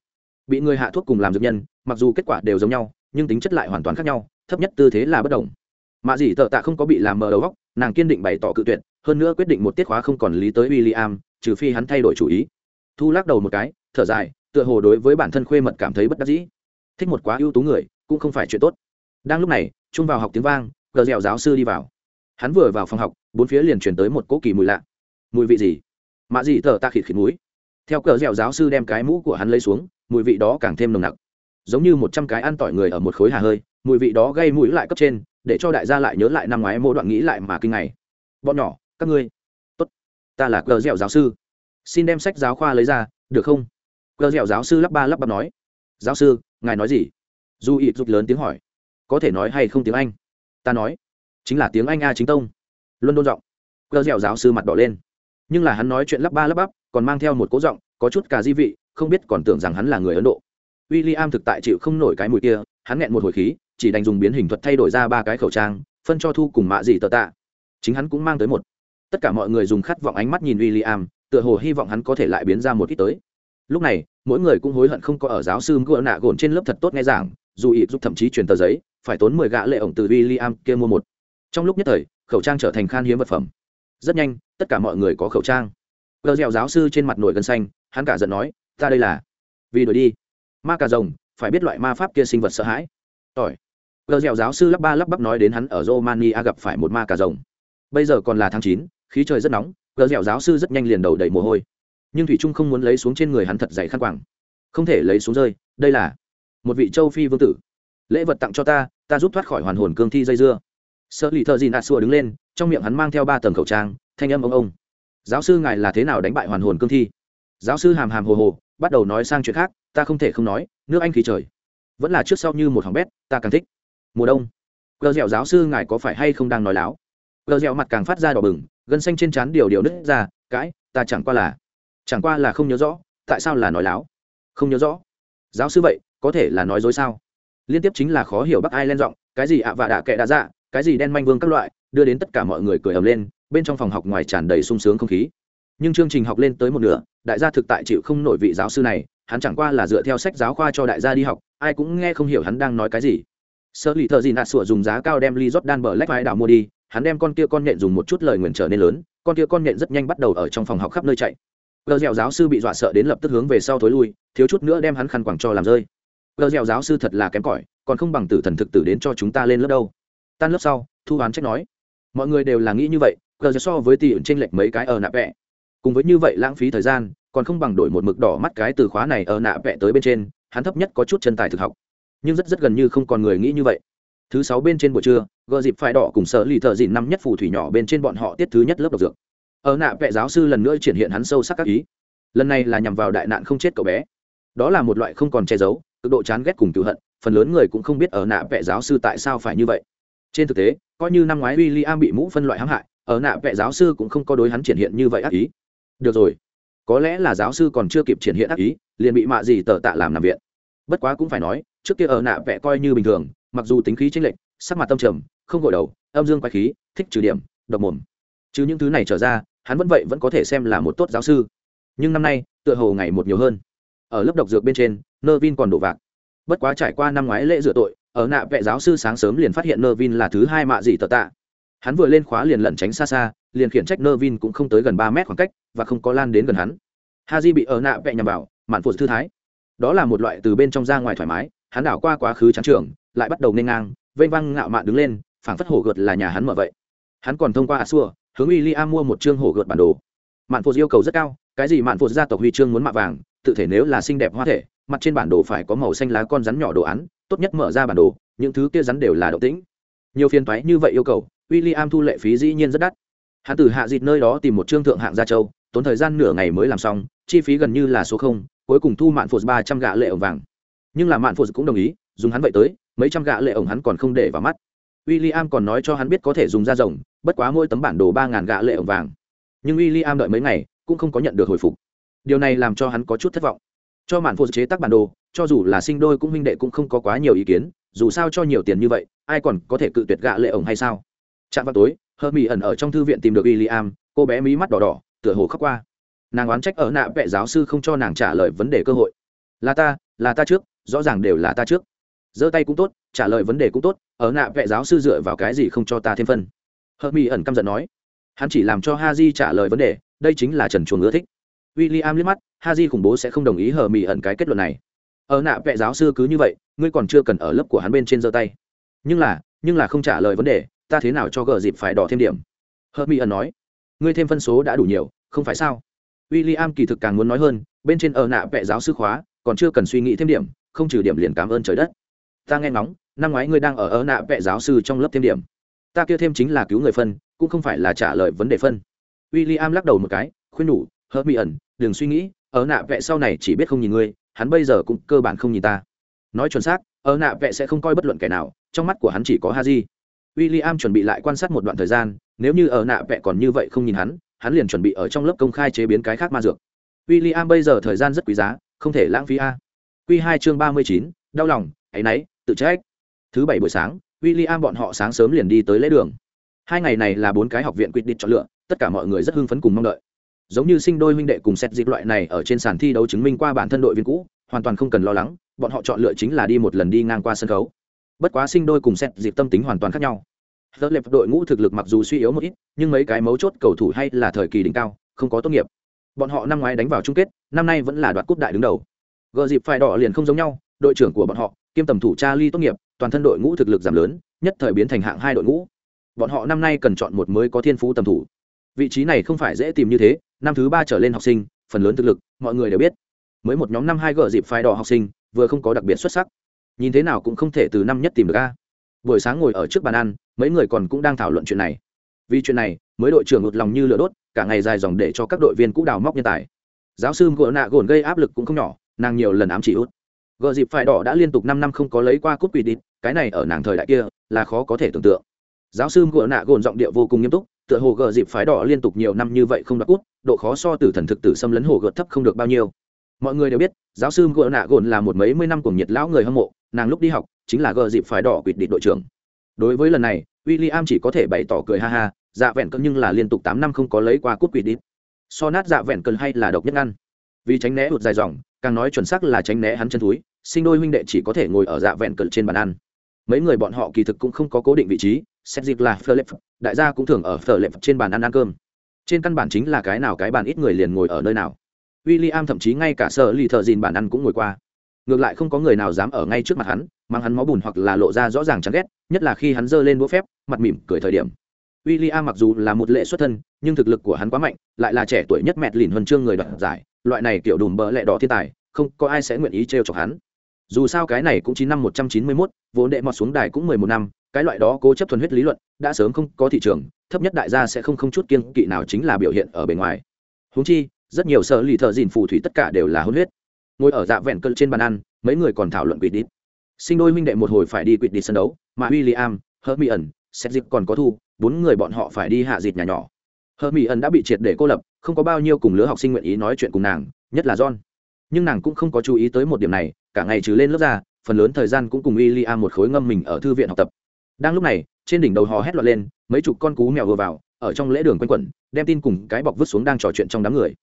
Bị người hạ thuốc cùng làm dược nhân, mặc dù kết quả đều giống nhau, nhưng tính chất lại hoàn toàn khác nhau, thấp nhất tư thế là bất đồng mạ dĩ tợ tạ không có bị làm mờ đầu góc nàng kiên định bày tỏ cự tuyệt, hơn nữa quyết định một tiết khóa không còn lý tới w i l l i am trừ phi hắn thay đổi chủ ý. Thu lắc đầu một cái, thở dài, tựa hồ đối với bản thân khuê mật cảm thấy bất đắc dĩ. Thích một quá ưu tú người, cũng không phải chuyện tốt. Đang lúc này trung vào học tiếng vang, gờ dẻo giáo sư đi vào. Hắn vừa vào phòng học, bốn phía liền truyền tới một cỗ kỳ mùi lạ. Mùi vị gì? Mạ gì thở ta khịt khịt mũi. Theo cờ dẻo giáo sư đem cái mũ của hắn lấy xuống, mùi vị đó càng thêm nồng nặc. Giống như một trăm cái ăn tỏi người ở một khối hà hơi, mùi vị đó gây mũi lại cấp trên để cho đại gia lại nhớ lại năm ngoái mô đoạn nghĩ lại mà kinh ngày. Bọn nhỏ, các ngươi. Tốt. Ta là cờ dẻo giáo sư. Xin đem sách giáo khoa lấy ra, được không? Cờ dẻo giáo sư lắp ba lắp bắp nói. Giáo sư, ngài nói gì? Dù ít rút lớn tiếng hỏi. Có thể nói hay không tiếng anh? Ta nói. Chính là tiếng anh a chính tông. Luân đôn giọng. Cờ dẻo giáo sư mặt đỏ lên. Nhưng là hắn nói chuyện lắp ba lắp bắp, còn mang theo một cố giọng, có chút cả di vị, không biết còn tưởng rằng hắn là người ấn độ. W i l l i am thực tại chịu không nổi cái mùi kia, hắn nghẹn một hồi khí chỉ đành dùng biến hình thuật thay đổi ra ba cái khẩu trang, phân cho thu cùng mạ gì tờ tạ. Chính hắn cũng mang tới một. Tất cả mọi người dùng khát vọng ánh mắt nhìn w i l l i am tựa hồ hy vọng hắn có thể lại biến ra một ít tới. Lúc này, mỗi người cũng hối hận không có ở giáo sư ngựa nạ gồn trên lớp thật tốt nghe giảng, dù ít giúp thậm chí truyền tờ giấy, phải tốn mười gã lệ ổng từ w i l l i am kia mua một. Trong lúc nhất thời, khẩu trang trở thành khan hiếm vật phẩm. Rất nhanh, tất cả mọi người có khẩu trang. Gờ dẻo giáo sư trên mặt nổi gân xanh, hắn cả giận nói, ta đây là vì đổi đi. Ma cà rồng, phải biết loại ma pháp kia sinh vật sợ hãi tỏi. Gờ dẻo giáo sư lắp ba lắp bắp nói đến hắn ở romania gặp phải một ma cà rồng. Bây giờ còn là tháng chín, khí trời rất nóng, gờ dẻo giáo sư rất nhanh liền đầu đầy mồ hôi. Nhưng thủy trung không muốn lấy xuống trên người hắn thật dày khăn quàng. Không thể lấy xuống rơi, đây là một vị châu phi vương tử. Lễ vật tặng cho ta ta giúp thoát khỏi hoàn hồn cương thi dây dưa. Sợ lì thợ gì nạt xua đứng lên, trong miệng hắn mang theo ba tầng khẩu trang, thanh âm ông ông. Giáo sư ngài là thế nào đánh bại hoàn hồn cương thi? Giáo sư hàm hàm hồ hồ, bắt đầu nói sang chuyện khác, ta không thể không nói, nước anh khí trời vẫn là trước sau như một hỏng bét, ta càng thích. Mùa đông. Gờ dẻo giáo sư ngài có phải hay không đang nói láo? Gờ dẻo mặt càng phát ra đỏ bừng, gân xanh trên trán điều điều nứt ra, cãi, ta chẳng qua là, chẳng qua là không nhớ rõ, tại sao là nói láo? Không nhớ rõ. Giáo sư vậy, có thể là nói dối sao? Liên tiếp chính là khó hiểu bắc ai lên giọng, cái gì ạ và đạ kệ đã dạ cái gì đen manh vương các loại, đưa đến tất cả mọi người cười ầm lên, bên trong phòng học ngoài tràn đầy sung sướng không khí. Nhưng chương trình học lên tới một nửa, đại gia thực tại chịu không nổi vị giáo sư này hắn chẳng qua là dựa theo sách giáo khoa cho đại gia đi học, ai cũng nghe không hiểu hắn đang nói cái gì. Sơ lì thợ gì nạt sủa dùng giá cao đem ly rót đan bờ lách vai đảo mua đi, hắn đem con kia con nhện dùng một chút lời nguyền trở nên lớn, con kia con nhện rất nhanh bắt đầu ở trong phòng học khắp nơi chạy. Gờ dẻo giáo sư bị dọa sợ đến lập tức hướng về sau thối lui, thiếu chút nữa đem hắn khăn quẳng cho làm rơi. Gờ dẻo giáo sư thật là kém cỏi, còn không bằng tử thần thực tử đến cho chúng ta lên lớp đâu. Tan lớp sau, thu hoán trách nói, mọi người đều là nghĩ như vậy, gờ dẻo so với tỷ ẩn tranh lệch mấy cái ở nạ vẽ cùng với như vậy lãng phí thời gian còn không bằng đổi một mực đỏ mắt cái từ khóa này ở nạ vẽ tới bên trên, hắn thấp nhất có chút chân tài thực học. Nhưng rất rất gần như không còn người nghĩ như vậy. Thứ sáu bên trên buổi trưa, gờ dịp phải đỏ cùng sợ lì thợ dịn năm nhất phù thủy nhỏ bên trên bọn họ tiết thứ nhất lớp độc dược. Ở nạ vẽ giáo sư lần nữa triển hiện hắn sâu sắc các ý. Lần này là nhằm vào đại nạn không chết cậu bé. Đó là một loại không còn che giấu, cực độ chán ghét cùng cựu hận, phần lớn người cũng không biết ở nạ vẽ giáo sư tại sao phải như vậy. Trên thực tế, coi như năm ngoái w i l l i am bị mũ phân loại hãm hại, ở nạ vẽ giáo sư cũng không có đối hắn triển hiện như vậy ác ý. Được rồi có lẽ là giáo sư còn chưa kịp triển hiện ác ý, liền bị mạ gì tờ tạ làm nằm viện. Bất quá cũng phải nói, trước kia ở nạ vẽ coi như bình thường, mặc dù tính khí chênh lệch, sắc mặt tâm trầm, không gội đầu, âm dương quái khí, thích trừ điểm, độc mồm. Chứ những thứ này trở ra, hắn vẫn vậy vẫn có thể xem là một tốt giáo sư. Nhưng năm nay, tựa hồ ngày một nhiều hơn. Ở lớp độc dược bên trên nơ vin còn đổ vạc. Bất quá trải qua năm ngoái lễ dựa tội, ở nạ vệ giáo sư sáng sớm liền phát hiện nơ vin là thứ hai mạ gì tờ tạ. Hắn vừa lên khóa liền lẩn tránh xa xa, liền khiển trách nơ vin cũng không tới gần ba mét khoảng cách và không có lan đến gần hắn. Ha di bị ở nạ vẻ nhằm vào, mạn phụ thư thái. Đó là một loại từ bên trong ra ngoài thoải mái, hắn đảo qua quá khứ trắng trường, lại bắt đầu nên ngang, vênh văng ngạo mạn đứng lên, phảng phất hổ gợt là nhà hắn mở vậy. Hắn còn thông qua a xua hướng w i am mua một chương hổ gợt bản đồ. Mạn phụ yêu cầu rất cao, cái gì mạn phụ gia tộc huy chương muốn mạ vàng, tự thể nếu là xinh đẹp hoa thể, mặt trên bản đồ phải có màu xanh lá con rắn nhỏ đồ án, tốt nhất mở ra bản đồ, những thứ kia rắn đều là động tĩnh. Nhiều phiên toái như vậy yêu cầu w i l l i am thu lệ phí dĩ nhiên rất đắt. Hắn từ hạ dịt nơi đó tìm một chương thượng hạng gia châu tốn thời gian nửa ngày mới làm xong, chi phí gần như là số không, cuối cùng thu mạn phụ ba trăm gạ lệ ổng vàng. Nhưng là mạn phụ cũng đồng ý, dùng hắn vậy tới, mấy trăm gạ lệ ổng hắn còn không để vào mắt. W i l l i am còn nói cho hắn biết có thể dùng da rồng, bất quá mỗi tấm bản đồ ba ngàn gạ lệ ổng vàng. Nhưng w i l l i am đợi mấy ngày, cũng không có nhận được hồi phục. Điều này làm cho hắn có chút thất vọng. Cho mạn phụ chế tác bản đồ, cho dù là sinh đôi cũng huynh đệ cũng không có quá nhiều ý kiến, dù sao cho nhiều tiền như vậy, ai còn có thể cự tuyệt gạ lệ ổng hay sao? Chạm vào tối hơ mỹ ẩn ở trong thư viện tìm được w i l l i am cô bé mí mắt đỏ đỏ tựa hồ khóc qua. Nàng oán trách ở nạ vệ giáo sư không cho nàng trả lời vấn đề cơ hội. Là ta là ta trước, rõ ràng đều là ta trước. Giơ tay cũng tốt, trả lời vấn đề cũng tốt, ở nạ vệ giáo sư dựa vào cái gì không cho ta thêm phân? Hơ mi ẩn căm giận nói. Hắn chỉ làm cho ha di trả lời vấn đề, đây chính là trần chuồng ưa thích. W i l l i am liếc mắt ha di khủng bố sẽ không đồng ý hờ mỹ ẩn cái kết luận này. Ở nạ vệ giáo sư cứ như vậy, ngươi còn chưa cần ở lớp của hắn bên trên giơ tay. Nhưng là nhưng là không trả lời vấn đề, ta thế nào cho gờ dịp phải đỏ thêm điểm? Hờ mỹ ẩn nói ngươi thêm phân số đã đủ nhiều, không phải sao? W i l l i am kỳ thực càng muốn nói hơn, bên trên ở nạ vẽ giáo sư khóa, còn chưa cần suy nghĩ thêm điểm, không trừ điểm liền cảm ơn trời đất. Ta nghe ngóng, năm ngoái ngươi đang ở ở nạ vẽ giáo sư trong lớp thêm điểm. Ta kia thêm chính là cứu người phân, cũng không phải là trả lời vấn đề phân. W i l l i am lắc đầu một cái, khuyên nhủ hớt mỹ ẩn, đừng suy nghĩ, ở nạ vẽ sau này chỉ biết không nhìn ngươi, hắn bây giờ cũng cơ bản không nhìn ta. Nói chuẩn xác, ở nạ vẽ sẽ không coi bất luận kẻ nào, trong mắt của hắn chỉ có ha di w i l l i am chuẩn bị lại quan sát một đoạn thời gian nếu như ở nạ vẽ còn như vậy không nhìn hắn hắn liền chuẩn bị ở trong lớp công khai chế biến cái khác ma dược. W i l l i am bây giờ thời gian rất quý giá, không thể lãng phí a. Q hai chương ba mươi chín, đau lòng, áy náy, tự trách. Thứ bảy buổi sáng w i l l i am bọn họ sáng sớm liền đi tới lễ đường. Hai ngày này là bốn cái học viện quyết định chọn lựa, tất cả mọi người rất hưng phấn cùng mong đợi. Giống như sinh đôi huynh đệ cùng xét dịp loại này ở trên sàn thi đấu chứng minh qua bản thân đội viên cũ, hoàn toàn không cần lo lắng, bọn họ chọn lựa chính là đi một lần đi ngang qua sân khấu. Bất quá sinh đôi cùng xét dịp tâm tính hoàn toàn khác nhau. Tớ lệp đội ngũ thực lực mặc dù suy yếu một ít, nhưng mấy cái mấu chốt cầu thủ hay là thời kỳ đỉnh cao, không có tốt nghiệp. Bọn họ năm ngoái đánh vào chung kết, năm nay vẫn là đoạt cúp đại đứng đầu. Gờ dịp phải đỏ liền không giống nhau, đội trưởng của bọn họ, kiêm tầm thủ charlie tốt nghiệp, toàn thân đội ngũ thực lực giảm lớn, nhất thời biến thành hạng hai đội ngũ. Bọn họ năm nay cần chọn một mới có thiên phú tầm thủ. Vị trí này không phải dễ tìm như thế, năm thứ ba trở lên học sinh, phần lớn thực lực, mọi người đều biết. Mới một nhóm năm hai gờ dịp phái đỏ học sinh, vừa không có đặc biệt xuất sắc. Nhìn thế nào cũng không thể từ năm nhất tìm được a. Buổi sáng ngồi ở trước bàn ăn mấy người còn cũng đang thảo luận chuyện này. Vì chuyện này, mới đội trưởng một lòng như lửa đốt, cả ngày dài dòng để cho các đội viên cũ đào móc nhân tài. Giáo sư gỗ nạ gồn gây áp lực cũng không nhỏ, nàng nhiều lần ám chỉ út. Gờ dịp phải đỏ đã liên tục năm năm không có lấy qua cúp quỷ đít cái này ở nàng thời đại kia, là khó có thể tưởng tượng. Giáo sư gỗ nạ gồn giọng điệu vô cùng nghiêm túc, tựa hồ gờ dịp phái đỏ liên tục nhiều năm như vậy không đoạt cút độ khó so từ thần thực tử xâm lấn hồ gợt thấp không được bao nhiêu. Mọi người đều biết, giáo sư gỗ nạ gồn là một mấy mươi năm cùng nhiệt lão người hâm mộ, nàng lúc đi học, chính là gờ dịp phái đỏ quỷ địch đội trưởng đối với lần này w i l l i am chỉ có thể bày tỏ cười ha ha dạ vẹn cơn nhưng là liên tục tám năm không có lấy qua cút quỷ đít. so nát dạ vẹn cơn hay là độc nhất ngăn. Vì tránh né hụt dài dòng, càng nói chuẩn xác là tránh né hắn chân túi, sinh đôi huynh đệ chỉ có thể ngồi ở dạ vẹn cơn trên bàn ăn. Mấy người bọn họ kỳ thực cũng không có cố định vị trí, xét dịp là philip đại gia cũng thường ở philip trên bàn ăn ăn cơm. Trên căn bản chính là cái nào cái bàn ít người liền ngồi ở nơi nào. W i l l i am thậm chí ngay cả sợ lì thợ dìn bàn ăn cũng ngồi qua ngược lại không có người nào dám ở ngay trước mặt hắn, mang hắn máu bùn hoặc là lộ ra rõ ràng chán ghét, nhất là khi hắn giơ lên đũa phép, mặt mỉm cười thời điểm. W i l l i am mặc dù là một lệ xuất thân, nhưng thực lực của hắn quá mạnh, lại là trẻ tuổi nhất mẹt lìn huân chương người đoạt giải, loại này kiểu đùm bỡ lẹ đỏ thiên tài, không có ai sẽ nguyện ý trêu chọc hắn. Dù sao cái này cũng chín năm một trăm chín mươi mốt, vốn đệ mọt xuống đài cũng mười một năm, cái loại đó cố chấp thuần huyết lý luận, đã sớm không có thị trường, thấp nhất đại gia sẽ không không chút kiên kỵ nào chính là biểu hiện ở bề ngoài. Húng chi, rất nhiều sợ lì thợ dìn phù thủy tất cả đều là hôn huyết ngồi ở dạ vẹn cơn trên bàn ăn mấy người còn thảo luận quỷ đít. Sinh đôi huynh đệ một hồi phải đi quỷ đi sân đấu mà William, xét dịp còn có thu bốn người bọn họ phải đi hạ dịt nhà nhỏ. Hermione đã bị triệt để cô lập không có bao nhiêu cùng lứa học sinh nguyện ý nói chuyện cùng nàng nhất là john. Nhưng nàng cũng không có chú ý tới một điểm này cả ngày trừ lên lớp ra phần lớn thời gian cũng cùng William một khối ngâm mình ở thư viện học tập. Đang lúc này trên đỉnh đầu hò hét loạn lên mấy chục con cú mèo vừa vào ở trong lễ đường quanh quẩn đem tin cùng cái bọc vứt xuống đang trò chuyện trong đám người.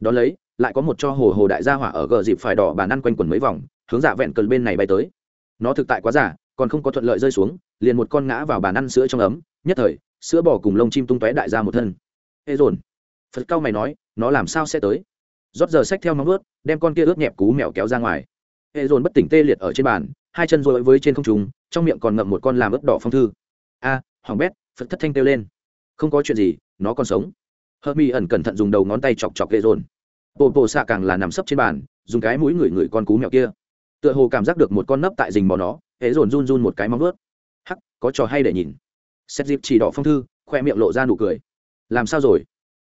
Đón lấy lại có một cho hồ hồ đại gia hỏa ở gờ dịp phải đỏ bàn ăn quanh quẩn mấy vòng hướng dạ vẹn cờ bên này bay tới. Nó thực tại quá giả còn không có thuận lợi rơi xuống liền một con ngã vào bàn ăn sữa trong ấm nhất thời sữa bò cùng lông chim tung tóe đại ra một thân. Ê dồn. Phật cao mày nói nó làm sao sẽ tới? Rót giờ xách theo móng ướt đem con kia ướt nhẹp cú mèo kéo ra ngoài. Ê dồn bất tỉnh tê liệt ở trên bàn hai chân rối với trên không trùng trong miệng còn ngậm một con làm ướt đỏ phong thư. A à, hoàng bét phật thất thanh kêu lên. Không có chuyện gì nó còn sống. Hơ mi ẩn cẩn thận dùng đầu ngón tay chọc chọc ghê dồn bộ bộ xạ càng là nằm sấp trên bàn, dùng cái mũi ngửi ngửi con cú mèo kia. Tựa hồ cảm giác được một con nấp tại rình bò nó, hễ dồn run run một cái móng ướt hắc, có trò hay để nhìn. Xét dịp chỉ đỏ phong thư, khoe miệng lộ ra nụ cười. Làm sao rồi?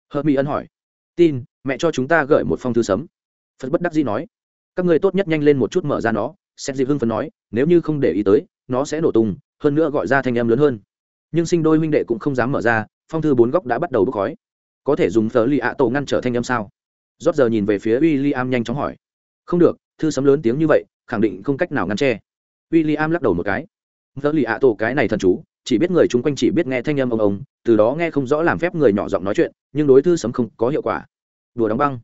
Hớt mi ân hỏi. Tin, mẹ cho chúng ta gửi một phong thư sấm phật bất đắc dĩ nói. Các người tốt nhất nhanh lên một chút mở ra nó. Xét dịp hưng phấn nói, nếu như không để ý tới, nó sẽ nổ tung, hơn nữa gọi ra thanh em lớn hơn. Nhưng sinh đôi huynh đệ cũng không dám mở ra, phong thư bốn góc đã bắt đầu bốc khói. Có thể dùng thờ lì ạ tổ ngăn trở thanh em sao? Rót giờ nhìn về phía w i l l i am nhanh chóng hỏi. Không được, thư sấm lớn tiếng như vậy, khẳng định không cách nào ngăn che. W i l l i am lắc đầu một cái. Vợ lì ạ tổ, cái này thần chú, chỉ biết người chung quanh chỉ biết nghe thanh âm ông ông, từ đó nghe không rõ làm phép người nhỏ giọng nói chuyện, nhưng đối thư sấm không có hiệu quả. Đùa đóng băng.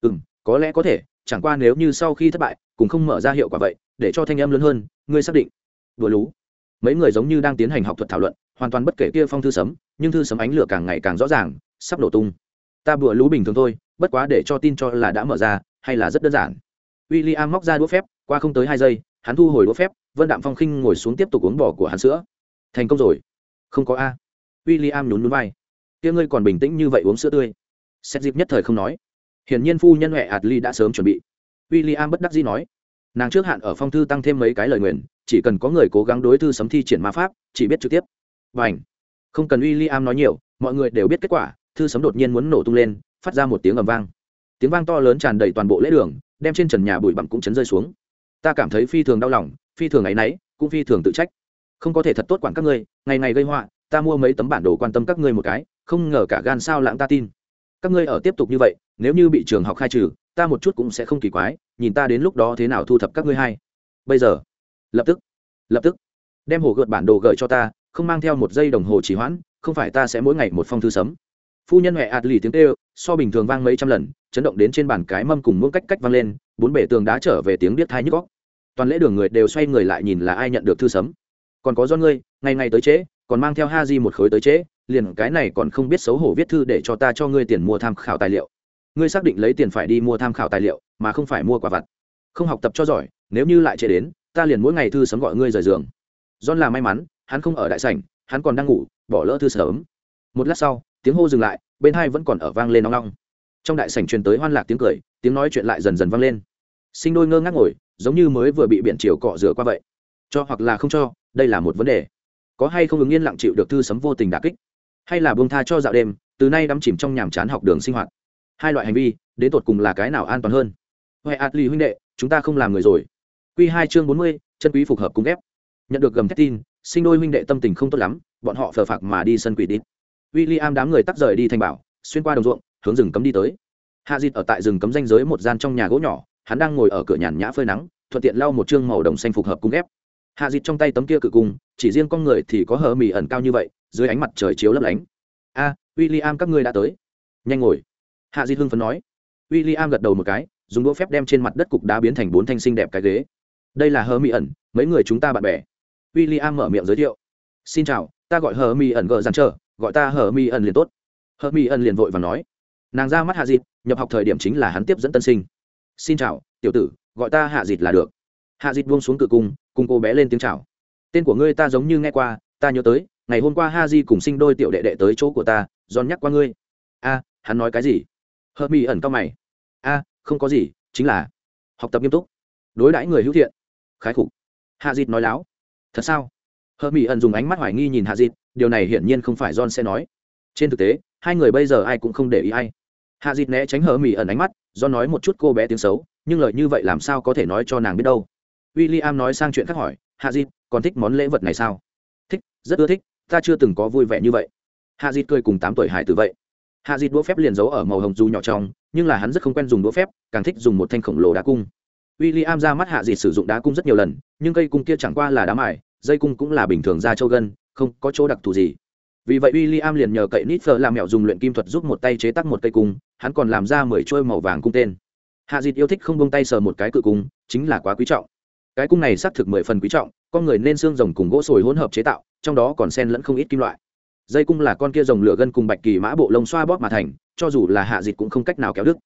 Ừ m có lẽ có thể, chẳng qua nếu như sau khi thất bại, cũng không mở ra hiệu quả vậy, để cho thanh âm lớn hơn, ngươi xác định. Đùa lú. Mấy người giống như đang tiến hành học thuật thảo luận, hoàn toàn bất kể kia phong thư sấm, nhưng thư sấm ánh lửa càng ngày càng rõ ràng, sắp nổ tung ta bữa lú bình thường thôi, bất quá để cho tin cho là đã mở ra, hay là rất đơn giản. W i l l i am móc ra đũa phép, qua không tới hai giây, hắn thu hồi đũa phép, vân đạm phong khinh ngồi xuống tiếp tục uống bỏ của hắn sữa. Thành công rồi. Không có a. W i l l i am nhún núi vai. Kia ngươi còn bình tĩnh như vậy uống sữa tươi. Xét dịp nhất thời không nói. Hiển nhiên phu nhân huệ ạt ly đã sớm chuẩn bị. W i l l i am bất đắc dĩ nói. Nàng trước hạn ở phong thư tăng thêm mấy cái lời nguyền, chỉ cần có người cố gắng đối thư sấm thi triển ma pháp, chỉ biết trực tiếp. Và ảnh không cần w i l l i am nói nhiều, mọi người đều biết kết quả thư sấm đột nhiên muốn nổ tung lên, phát ra một tiếng ầm vang. Tiếng vang to lớn tràn đầy toàn bộ lễ đường, đem trên trần nhà bụi bặm cũng chấn rơi xuống. Ta cảm thấy phi thường đau lòng, phi thường áy náy, cũng phi thường tự trách. Không có thể thật tốt quản các ngươi, ngày ngày gây họa, ta mua mấy tấm bản đồ quan tâm các ngươi một cái, không ngờ cả gan sao lãng ta tin. Các ngươi ở tiếp tục như vậy, nếu như bị trường học khai trừ, ta một chút cũng sẽ không kỳ quái, nhìn ta đến lúc đó thế nào thu thập các ngươi hay. Bây giờ, lập tức lập tức, đem hồ gợt bản đồ gửi cho ta, không mang theo một giây đồng hồ trì hoãn, không phải ta sẽ mỗi ngày một phong thư sấm phu nhân huệ ạt lì tiếng kêu, so bình thường vang mấy trăm lần, chấn động đến trên bàn cái mâm cùng muỗng cách cách vang lên, bốn bể tường đá trở về tiếng biết thai nhức góc toàn lễ đường người đều xoay người lại nhìn là ai nhận được thư sấm. Còn có do ngươi, ngày ngày tới trễ, còn mang theo ha di một khối tới trễ, liền cái này còn không biết xấu hổ viết thư để cho ta cho ngươi tiền mua tham khảo tài liệu. Ngươi xác định lấy tiền phải đi mua tham khảo tài liệu, mà không phải mua quả vặt. Không học tập cho giỏi, nếu như lại trễ đến, ta liền mỗi ngày thư sớm gọi ngươi rời giường. John là may mắn, hắn không ở đại sảnh, hắn còn đang ngủ, bỏ lỡ thư sớm. Một lát sau tiếng hô dừng lại, bên hai vẫn còn ở vang lên nóng nóng trong đại sảnh truyền tới hoan lạc tiếng cười, tiếng nói chuyện lại dần dần vang lên. Sinh đôi ngơ ngác ngồi, giống như mới vừa bị biển chiều cọ rửa qua vậy. Cho hoặc là không cho, đây là một vấn đề. Có hay không ứng yên lặng chịu được thư sấm vô tình đà kích? Hay là buông tha cho dạo đêm, từ nay đắm chìm trong nhàm chán học đường sinh hoạt? Hai loại hành vi, đến tột cùng là cái nào an toàn hơn? Huệ ạt lì huynh đệ, chúng ta không làm người rồi. Q hai chương bốn mươi, chân quý phục hợp cung ghép nhận được gầm thét tin, sinh đôi huynh đệ tâm tình không tốt lắm, bọn họ phờ phạc mà đi sân quỷ đít w i l l i am đám người tắt rời đi thành bảo xuyên qua đồng ruộng hướng rừng cấm đi tới. Hạ dịt ở tại rừng cấm danh giới một gian trong nhà gỗ nhỏ hắn đang ngồi ở cửa nhàn nhã phơi nắng thuận tiện lau một chương màu đồng xanh phục hợp cung ghép. Hạ dịt trong tay tấm kia cự cung chỉ riêng con người thì có hờ mì ẩn cao như vậy dưới ánh mặt trời chiếu lấp lánh. A à, w i l l i am các ngươi đã tới. Nhanh ngồi. Hạ dịt hưng phấn nói. W i l l i am gật đầu một cái dùng đũa phép đem trên mặt đất cục đá biến thành bốn thanh sinh đẹp cái ghế. Đây là hờ mì ẩn mấy người chúng ta bạn bè. W i l l i am mở miệng giới thiệu. Xin chào ta gọi hờ mì ẩn gờ dàn trở gọi ta hờ Mi ẩn liền tốt. Hờ Mi ẩn liền vội và nói. Nàng ra mắt hạ dịt, nhập học thời điểm chính là hắn tiếp dẫn tân sinh. Xin chào, tiểu tử, gọi ta hạ dịt là được. Hạ dịt buông xuống cự cung, cùng cô bé lên tiếng chào. Tên của ngươi ta giống như nghe qua, ta nhớ tới, ngày hôm qua ha di cùng sinh đôi tiểu đệ đệ tới chỗ của ta, giòn nhắc qua ngươi. A, hắn nói cái gì? Hợp mỹ ẩn cao mày. A, không có gì, chính là học tập nghiêm túc, đối đãi người hữu thiện, khái khục. Hạ dịt nói láo. Thật sao? Hợp mỹ ẩn dùng ánh mắt hoài nghi nhìn hạ dịt điều này hiển nhiên không phải john sẽ nói. Trên thực tế, hai người bây giờ ai cũng không để ý ai. Hạ dịt né tránh hờ mỹ ẩn ánh mắt do nói một chút cô bé tiếng xấu, nhưng lời như vậy làm sao có thể nói cho nàng biết đâu. W i l l i am nói sang chuyện khác hỏi, hạ dịt, còn thích món lễ vật này sao? Thích, rất ưa thích, ta chưa từng có vui vẻ như vậy. Hạ dịt cười cùng tám tuổi hải tử vậy. Hạ dịt đũa phép liền giấu ở màu hồng dù nhỏ trong, nhưng là hắn rất không quen dùng đũa phép, càng thích dùng một thanh khổng lồ đá cung. W i l l i am ra mắt hạ dịt sử dụng đá cung rất nhiều lần, nhưng cây cung kia chẳng qua là đá mài, dây cung cũng là bình thường ra châu gân không có chỗ đặc thù gì. Vì vậy w i l l i am liền nhờ cậy nít phở làm mẹo dùng luyện kim thuật giúp một tay chế tắc một cây cung, hắn còn làm ra mười trôi màu vàng cung tên. Hạ dịt yêu thích không bông tay sờ một cái cự cung, chính là quá quý trọng. Cái cung này xác thực mười phần quý trọng, con người nên xương rồng cùng gỗ sồi hỗn hợp chế tạo, trong đó còn sen lẫn không ít kim loại. Dây cung là con kia rồng lửa gân cùng bạch kỳ mã bộ lông xoa bóp mà thành, cho dù là hạ dịt cũng không cách nào kéo đứt.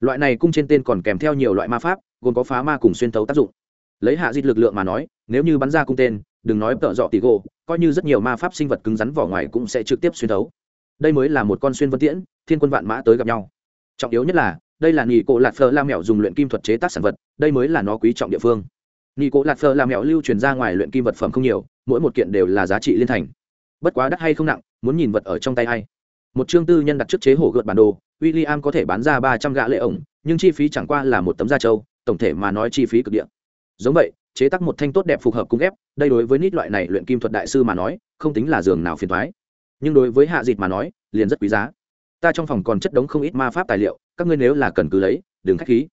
Loại này cung trên tên còn kèm theo nhiều loại ma pháp, gồm có phá ma cùng xuyên tấu tác dụng. Lấy hạ dịt lực lượng mà nói, nếu như bắn ra cung tên đừng nói tợ dọ tì gỗ, coi như rất nhiều ma pháp sinh vật cứng rắn vỏ ngoài cũng sẽ trực tiếp xuyên thấu. Đây mới là một con xuyên vân tiễn, thiên quân vạn mã tới gặp nhau. Trọng yếu nhất là, đây là nghỉ cổ lạt phờ la mẹo dùng luyện kim thuật chế tác sản vật, đây mới là nó quý trọng địa phương. Nghỉ cổ lạt phờ la mẹo lưu truyền ra ngoài luyện kim vật phẩm không nhiều, mỗi một kiện đều là giá trị liên thành. Bất quá đắt hay không nặng, muốn nhìn vật ở trong tay a một chương tư nhân đặt trước chế hổ gợt bản đồ w i l l i am có thể bán ra ba trăm gạ lệ ổng, nhưng chi phí chẳng qua là một tấm da trâu, tổng thể mà nói chi phí cực điện giống vậy chế tác một thanh tốt đẹp phù hợp cung ghép, đây đối với nít loại này luyện kim thuật đại sư mà nói, không tính là giường nào phiền thoái nhưng đối với hạ dịt mà nói, liền rất quý giá. Ta trong phòng còn chất đống không ít ma pháp tài liệu, các ngươi nếu là cần cứ lấy, đừng k h á c h khí.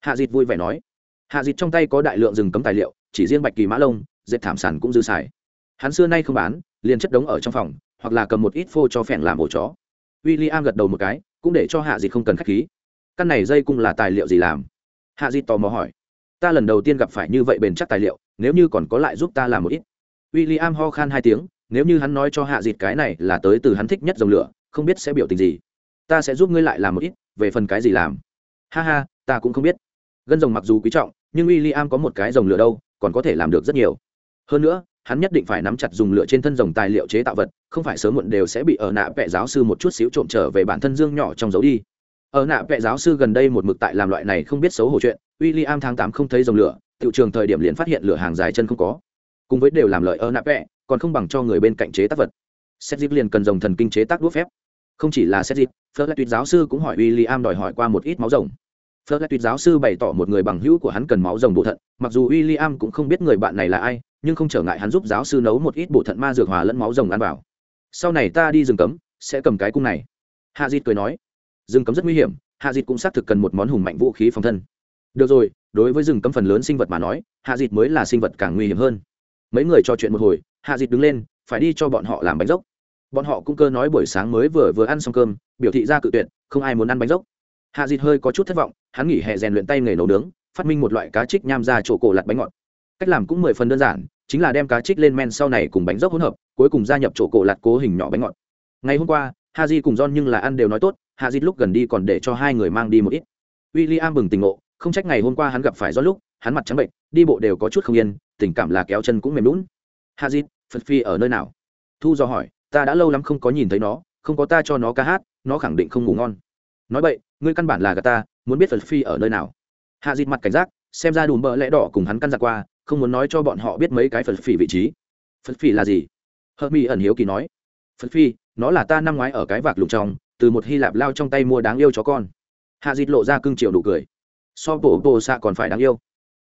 Hạ dịt vui vẻ nói. Hạ dịt trong tay có đại lượng rừng cấm tài liệu, chỉ riêng bạch kỳ mã lông, dệt thảm sản cũng dư xài. Hắn xưa nay không bán, liền chất đống ở trong phòng, hoặc là cầm một ít phô cho phèn làm ổ chó. W i l l i am gật đầu một cái, cũng để cho hạ dịt không cần k h á c h khí. Căn này dây cung là tài liệu gì làm? Hạ dịt tò mò hỏi ta lần đầu tiên gặp phải như vậy bền chắc tài liệu, nếu như còn có lại giúp ta làm một ít. W i l l i am ho khan hai tiếng, nếu như hắn nói cho hạ dịt cái này là tới từ hắn thích nhất dòng lửa, không biết sẽ biểu tình gì. Ta sẽ giúp ngươi lại làm một ít, về phần cái gì làm? Ha ha, ta cũng không biết. Gân rồng mặc dù quý trọng, nhưng w i l l i am có một cái dòng lửa đâu, còn có thể làm được rất nhiều. Hơn nữa, hắn nhất định phải nắm chặt dùng lửa trên thân rồng tài liệu chế tạo vật, không phải sớm muộn đều sẽ bị ở nạ vẽ giáo sư một chút xíu trộm trở về bản thân dương nhỏ trong dấu đi ở nạ vẽ giáo sư gần đây một mực tại làm loại này không biết xấu hổ chuyện w i l l i am tháng tám không thấy dòng lửa, tiểu trường thời điểm liền phát hiện lửa hàng dài chân không có. Cùng với đều làm lợi ở nạ vẽ còn không bằng cho người bên cạnh chế tác vật. Xét dịp liền cần dòng thần kinh chế tác đũa phép. Không chỉ là xét dịp phớt lại tuyệt giáo sư cũng hỏi w i l l i am đòi hỏi qua một ít máu rồng. Phớt lại tuyệt giáo sư bày tỏ một người bằng hữu của hắn cần máu rồng bổ thận, mặc dù William am cũng không biết người bạn này là ai, nhưng không trở ngại hắn giúp giáo sư nấu một ít bổ thận ma dược hòa lẫn máu rồng ăn vào. Sau này ta đi rừng cấm, sẽ cầm cái cung này. Hạ dịt cười nói rừng cấm rất nguy hiểm, hạ dịt cũng xác thực cần một món hùng mạnh vũ khí phòng thân. Được rồi, đối với rừng cấm phần lớn sinh vật mà nói, hạ dịt mới là sinh vật càng nguy hiểm hơn. Mấy người trò chuyện một hồi, hạ dịt đứng lên, phải đi cho bọn họ làm bánh dốc. Bọn họ cũng cơ nói buổi sáng mới vừa vừa ăn xong cơm, biểu thị ra cự tuyệt, không ai muốn ăn bánh dốc. Hạ dịt hơi có chút thất vọng, hắn nghỉ hè rèn luyện tay nghề nấu nướng, phát minh một loại cá trích nham ra chỗ cổ lặt bánh ngọt. Cách làm cũng mười phần đơn giản, chính là đem cá trích lên men sau này cùng bánh dốc hỗn hợp, cuối cùng gia nhập chỗ cổ lặt cố hình nhỏ bánh ngọt. Ngày hôm qua ha di cùng Don nhưng là ăn đều nói tốt hạ dịt lúc gần đi còn để cho hai người mang đi một ít. W i l l i am bừng tỉnh ngộ, không trách ngày hôm qua hắn gặp phải do lúc, hắn mặt trắng bệnh, đi bộ đều có chút không yên, tình cảm là kéo chân cũng mềm lún hạ dịt, phật phi ở nơi nào? Thu do hỏi, ta đã lâu lắm không có nhìn thấy nó, không có ta cho nó ca hát, nó khẳng định không ngủ ngon. Nói vậy ngươi căn bản là gà ta, muốn biết phật phi ở nơi nào? Hạ dịt mặt cảnh giác, xem ra đùm bỡ lẽ đỏ cùng hắn căn giặc qua, không muốn nói cho bọn họ biết mấy cái phật Phi vị trí. Phật Phi là gì? Hờ Mi ẩn hiếu kỳ nói. Phật phi, nó là ta năm ngoái ở cái vạc lục trong từ một hy lạp lao trong tay mua đáng yêu chó con. Hạ dịt lộ ra cưng chiều đủ cười. So bộ bổ xạ còn phải đáng yêu.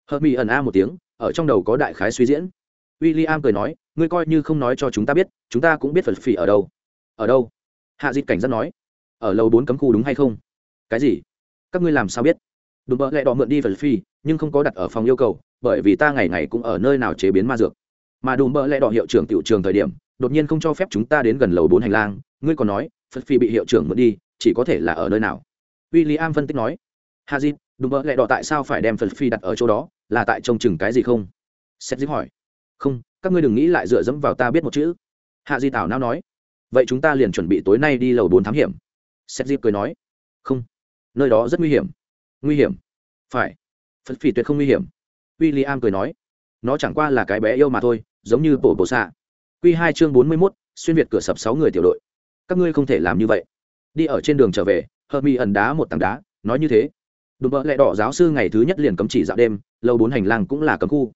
Hờ mỹ ẩn a một tiếng ở trong đầu có đại khái suy diễn. W i l l i am cười nói ngươi coi như không nói cho chúng ta biết chúng ta cũng biết phật phỉ ở đâu. Ở đâu? Hạ dịt cảnh giác nói. Ở lầu bốn cấm khu đúng hay không? Cái gì? Các ngươi làm sao biết? Đùm bợ lẹ đỏ mượn đi phật phỉ, nhưng không có đặt ở phòng yêu cầu bởi vì ta ngày ngày cũng ở nơi nào chế biến ma dược. Mà đùm bợ lẹ đỏ hiệu trưởng tiểu trường thời điểm đột nhiên không cho phép chúng ta đến gần lầu bốn hành lang. Ngươi còn nói phật phi bị hiệu trưởng mượn đi, chỉ có thể là ở nơi nào? W i l l i am phân tích nói hazit đúng mơ lẹ đỏ tại sao phải đem phật phi đặt ở chỗ đó? Là tại trông chừng cái gì không? Seth hỏi, không, các ngươi đừng nghĩ lại dựa dẫm vào ta biết một chữ. Hạ di tảo nào nói, vậy chúng ta liền chuẩn bị tối nay đi lầu bốn thám hiểm. Xét dịp cười nói, không, nơi đó rất nguy hiểm. Nguy hiểm? Phải. Phật phi tuyệt không nguy hiểm. W i l l i am cười nói, nó chẳng qua là cái bé yêu mà thôi, giống như bổ bổ xạ q hai chương bốn mươi mốt, xuyên việt cửa sập sáu người tiểu đội các ngươi không thể làm như vậy. Đi ở trên đường trở về hờ mi ẩn đá một tảng đá, nói như thế. Đùm bợ lẹ đỏ giáo sư ngày thứ nhất liền cấm chỉ dạo đêm, lâu bốn hành lang cũng là cấm khu.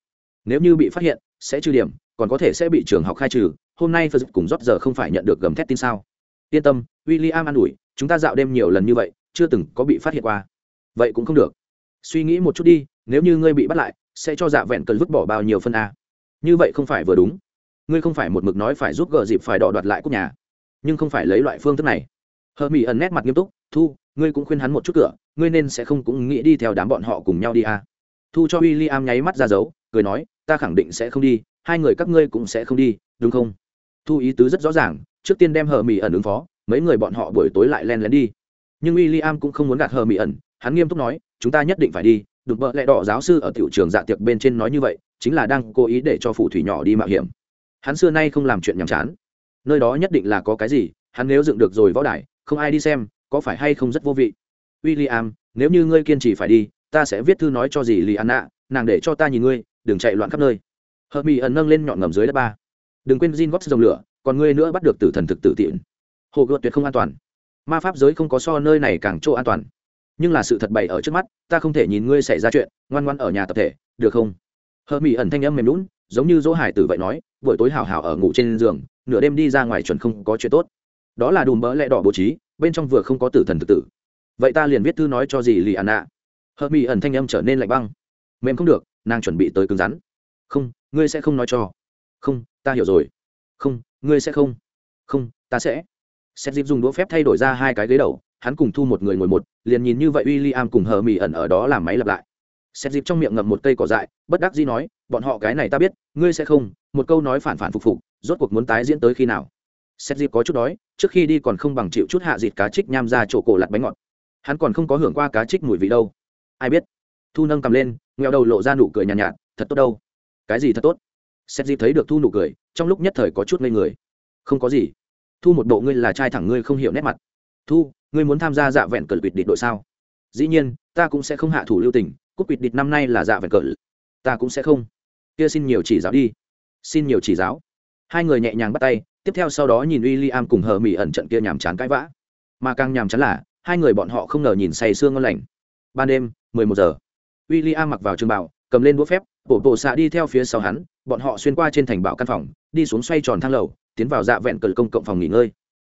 Nếu như bị phát hiện, sẽ trừ điểm, còn có thể sẽ bị trường học khai trừ. Hôm nay phật cùng rót giờ không phải nhận được gầm thét tin sao? Yên tâm w i l l i am an ủi, chúng ta dạo đêm nhiều lần như vậy, chưa từng có bị phát hiện qua. Vậy cũng không được. Suy nghĩ một chút đi, nếu như ngươi bị bắt lại, sẽ cho dạ vẹn cần vứt bỏ bao nhiêu phân a? Như vậy không phải vừa đúng. Ngươi không phải một mực nói phải giúp gờ dịp phải đọ đoạt lại cúc nhà nhưng không phải lấy loại phương thức này. Hờ mỹ ẩn nét mặt nghiêm túc, thu, ngươi cũng khuyên hắn một chút cửa, ngươi nên sẽ không cũng nghĩ đi theo đám bọn họ cùng nhau đi à. thu cho w i l l i am nháy mắt ra dấu, cười nói, ta khẳng định sẽ không đi, hai người các ngươi cũng sẽ không đi, đúng không? Thu ý tứ rất rõ ràng, trước tiên đem hờ mỹ ẩn ứng phó, mấy người bọn họ buổi tối lại len lén đi. Nhưng w i l l i am cũng không muốn gạt hờ mỹ ẩn, hắn nghiêm túc nói, chúng ta nhất định phải đi đục vợ lẽ đỏ giáo sư ở tiểu trường dạ tiệc bên trên nói như vậy, chính là đang cố ý để cho phù thủy nhỏ đi mạo hiểm. Hắn xưa nay không làm chuyện nhàm chán nơi đó nhất định là có cái gì, hắn nếu dựng được rồi võ đài, không ai đi xem, có phải hay không rất vô vị? W i l l i am nếu như ngươi kiên trì phải đi, ta sẽ viết thư nói cho dì lì an nạ nàng để cho ta nhìn ngươi, đừng chạy loạn khắp nơi. Hợp mỹ ẩn nâng lên nhọn ngầm dưới đất ba. Đừng quên gin góp dòng lửa, còn ngươi nữa bắt được tử thần thực tử tiện. Hồ gợt tuyệt không an toàn. Ma pháp giới không có so nơi này càng chỗ an toàn. Nhưng là sự thật bày ở trước mắt, ta không thể nhìn ngươi xảy ra chuyện, ngoan ngoan ở nhà tập thể, được không? Hờ mỹ ẩn thanh âm mềm lún giống như dỗ hải tử vậy nói, buổi tối hào hào ở ngủ trên giường nửa đêm đi ra ngoài chuẩn không có chuyện tốt. Đó là đùm bỡ lẹ đỏ bố trí, bên trong vừa không có tử thần thực tử. Vậy ta liền viết thư nói cho gì lì ạn nạ Hợp mỹ ẩn thanh âm trở nên lạnh băng. Mềm không được, nàng chuẩn bị tới cứng rắn. Không, ngươi sẽ không nói cho. Không, ta hiểu rồi. Không, ngươi sẽ không. Không, ta sẽ. Xét dịp dùng đũa phép thay đổi ra hai cái ghế đầu, hắn cùng thu một người ngồi một, liền nhìn như vậy w i l l i am cùng hờ mỹ ẩn ở đó làm máy lặp lại. Xét dịp trong miệng ngậm một cây cỏ dại, bất đắc dĩ nói, bọn họ cái này ta biết, ngươi sẽ không. Một câu nói phản phản phục phục rốt cuộc muốn tái diễn tới khi nào? Xét dịp có chút đói trước khi đi còn không bằng chịu chút hạ dịt cá trích nham ra chỗ cổ lặt bánh ngọt. Hắn còn không có hưởng qua cá trích mùi vị đâu. Ai biết? Thu nâng cầm lên ngheo đầu lộ ra nụ cười nhàn nhạt, nhạt thật tốt đâu. Cái gì thật tốt? Xét dịp thấy được thu nụ cười trong lúc nhất thời có chút ngây người. Không có gì. Thu một bộ ngươi là trai thẳng ngươi không hiểu nét mặt. Thu ngươi muốn tham gia dạ vẹn cờ quỵt địch đội sao? Dĩ nhiên ta cũng sẽ không hạ thủ lưu tình cúp quỵt địch năm nay là dạ vẹn cờ. Ta cũng sẽ không. Kia xin nhiều chỉ giáo đi. Xin nhiều chỉ giáo hai người nhẹ nhàng bắt tay, tiếp theo sau đó nhìn w i l l i am cùng hờ mỹ ẩn trận kia nhàm chán cãi vã. Mà càng nhàm chán là, hai người bọn họ không ngờ nhìn say sương ngon lành. Ban đêm, mười một giờ. W i l l i am mặc vào trường bảo cầm lên đũa phép bộ bộ xạ đi theo phía sau hắn, bọn họ xuyên qua trên thành bảo căn phòng, đi xuống xoay tròn thang lầu, tiến vào dạ vẹn cờ công cộng phòng nghỉ ngơi.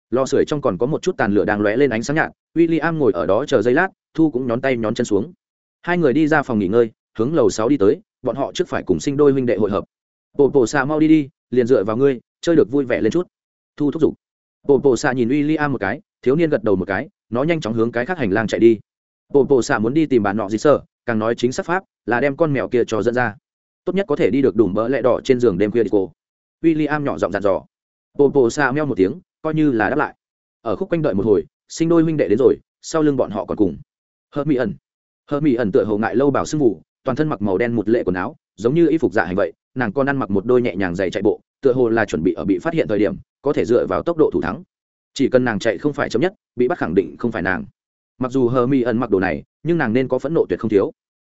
Lò sưởi trong còn có một chút tàn lửa đang lóe lên ánh sáng nhạt w i l l i am ngồi ở đó chờ giây lát, thu cũng nhón tay nhón chân xuống. Hai người đi ra phòng nghỉ ngơi, hướng lầu sáu đi tới, bọn họ trước phải cùng sinh đôi huynh đệ hội hợp. Bộ bộ xạ mau đi đi liền dựa vào ngươi, chơi được vui vẻ lên chút. Thu thúc giục. Bộ bộ xạ nhìn w i l l i am một cái, thiếu niên gật đầu một cái, nó nhanh chóng hướng cái khác hành lang chạy đi. Bộ bộ xạ muốn đi tìm bà nọ gì sơ càng nói chính xác pháp, là đem con mèo kia cho dẫn ra. Tốt nhất có thể đi được đủ mỡ lẹ đỏ trên giường đêm khuya đi cô. W i l l i am nhỏ giọng dặn dò. Bộ bộ xạ meo một tiếng, coi như là đáp lại. Ở khúc quanh đợi một hồi, sinh đôi huynh đệ đến rồi, sau lưng bọn họ còn cùng. Hớt mỹ ẩn hớt mỹ ẩn tựa hầu ngại lâu bảo sưng vụ toàn thân mặc màu đen một lệ quần áo giống như y phục dạ hành vậy, nàng con ăn mặc một đôi nhẹ nhàng dày chạy bộ, tựa hồ là chuẩn bị ở bị phát hiện thời điểm, có thể dựa vào tốc độ thủ thắng. Chỉ cần nàng chạy không phải chấm nhất, bị bắt khẳng định không phải nàng. Mặc dù hờ mi ẩn mặc đồ này, nhưng nàng nên có phẫn nộ tuyệt không thiếu.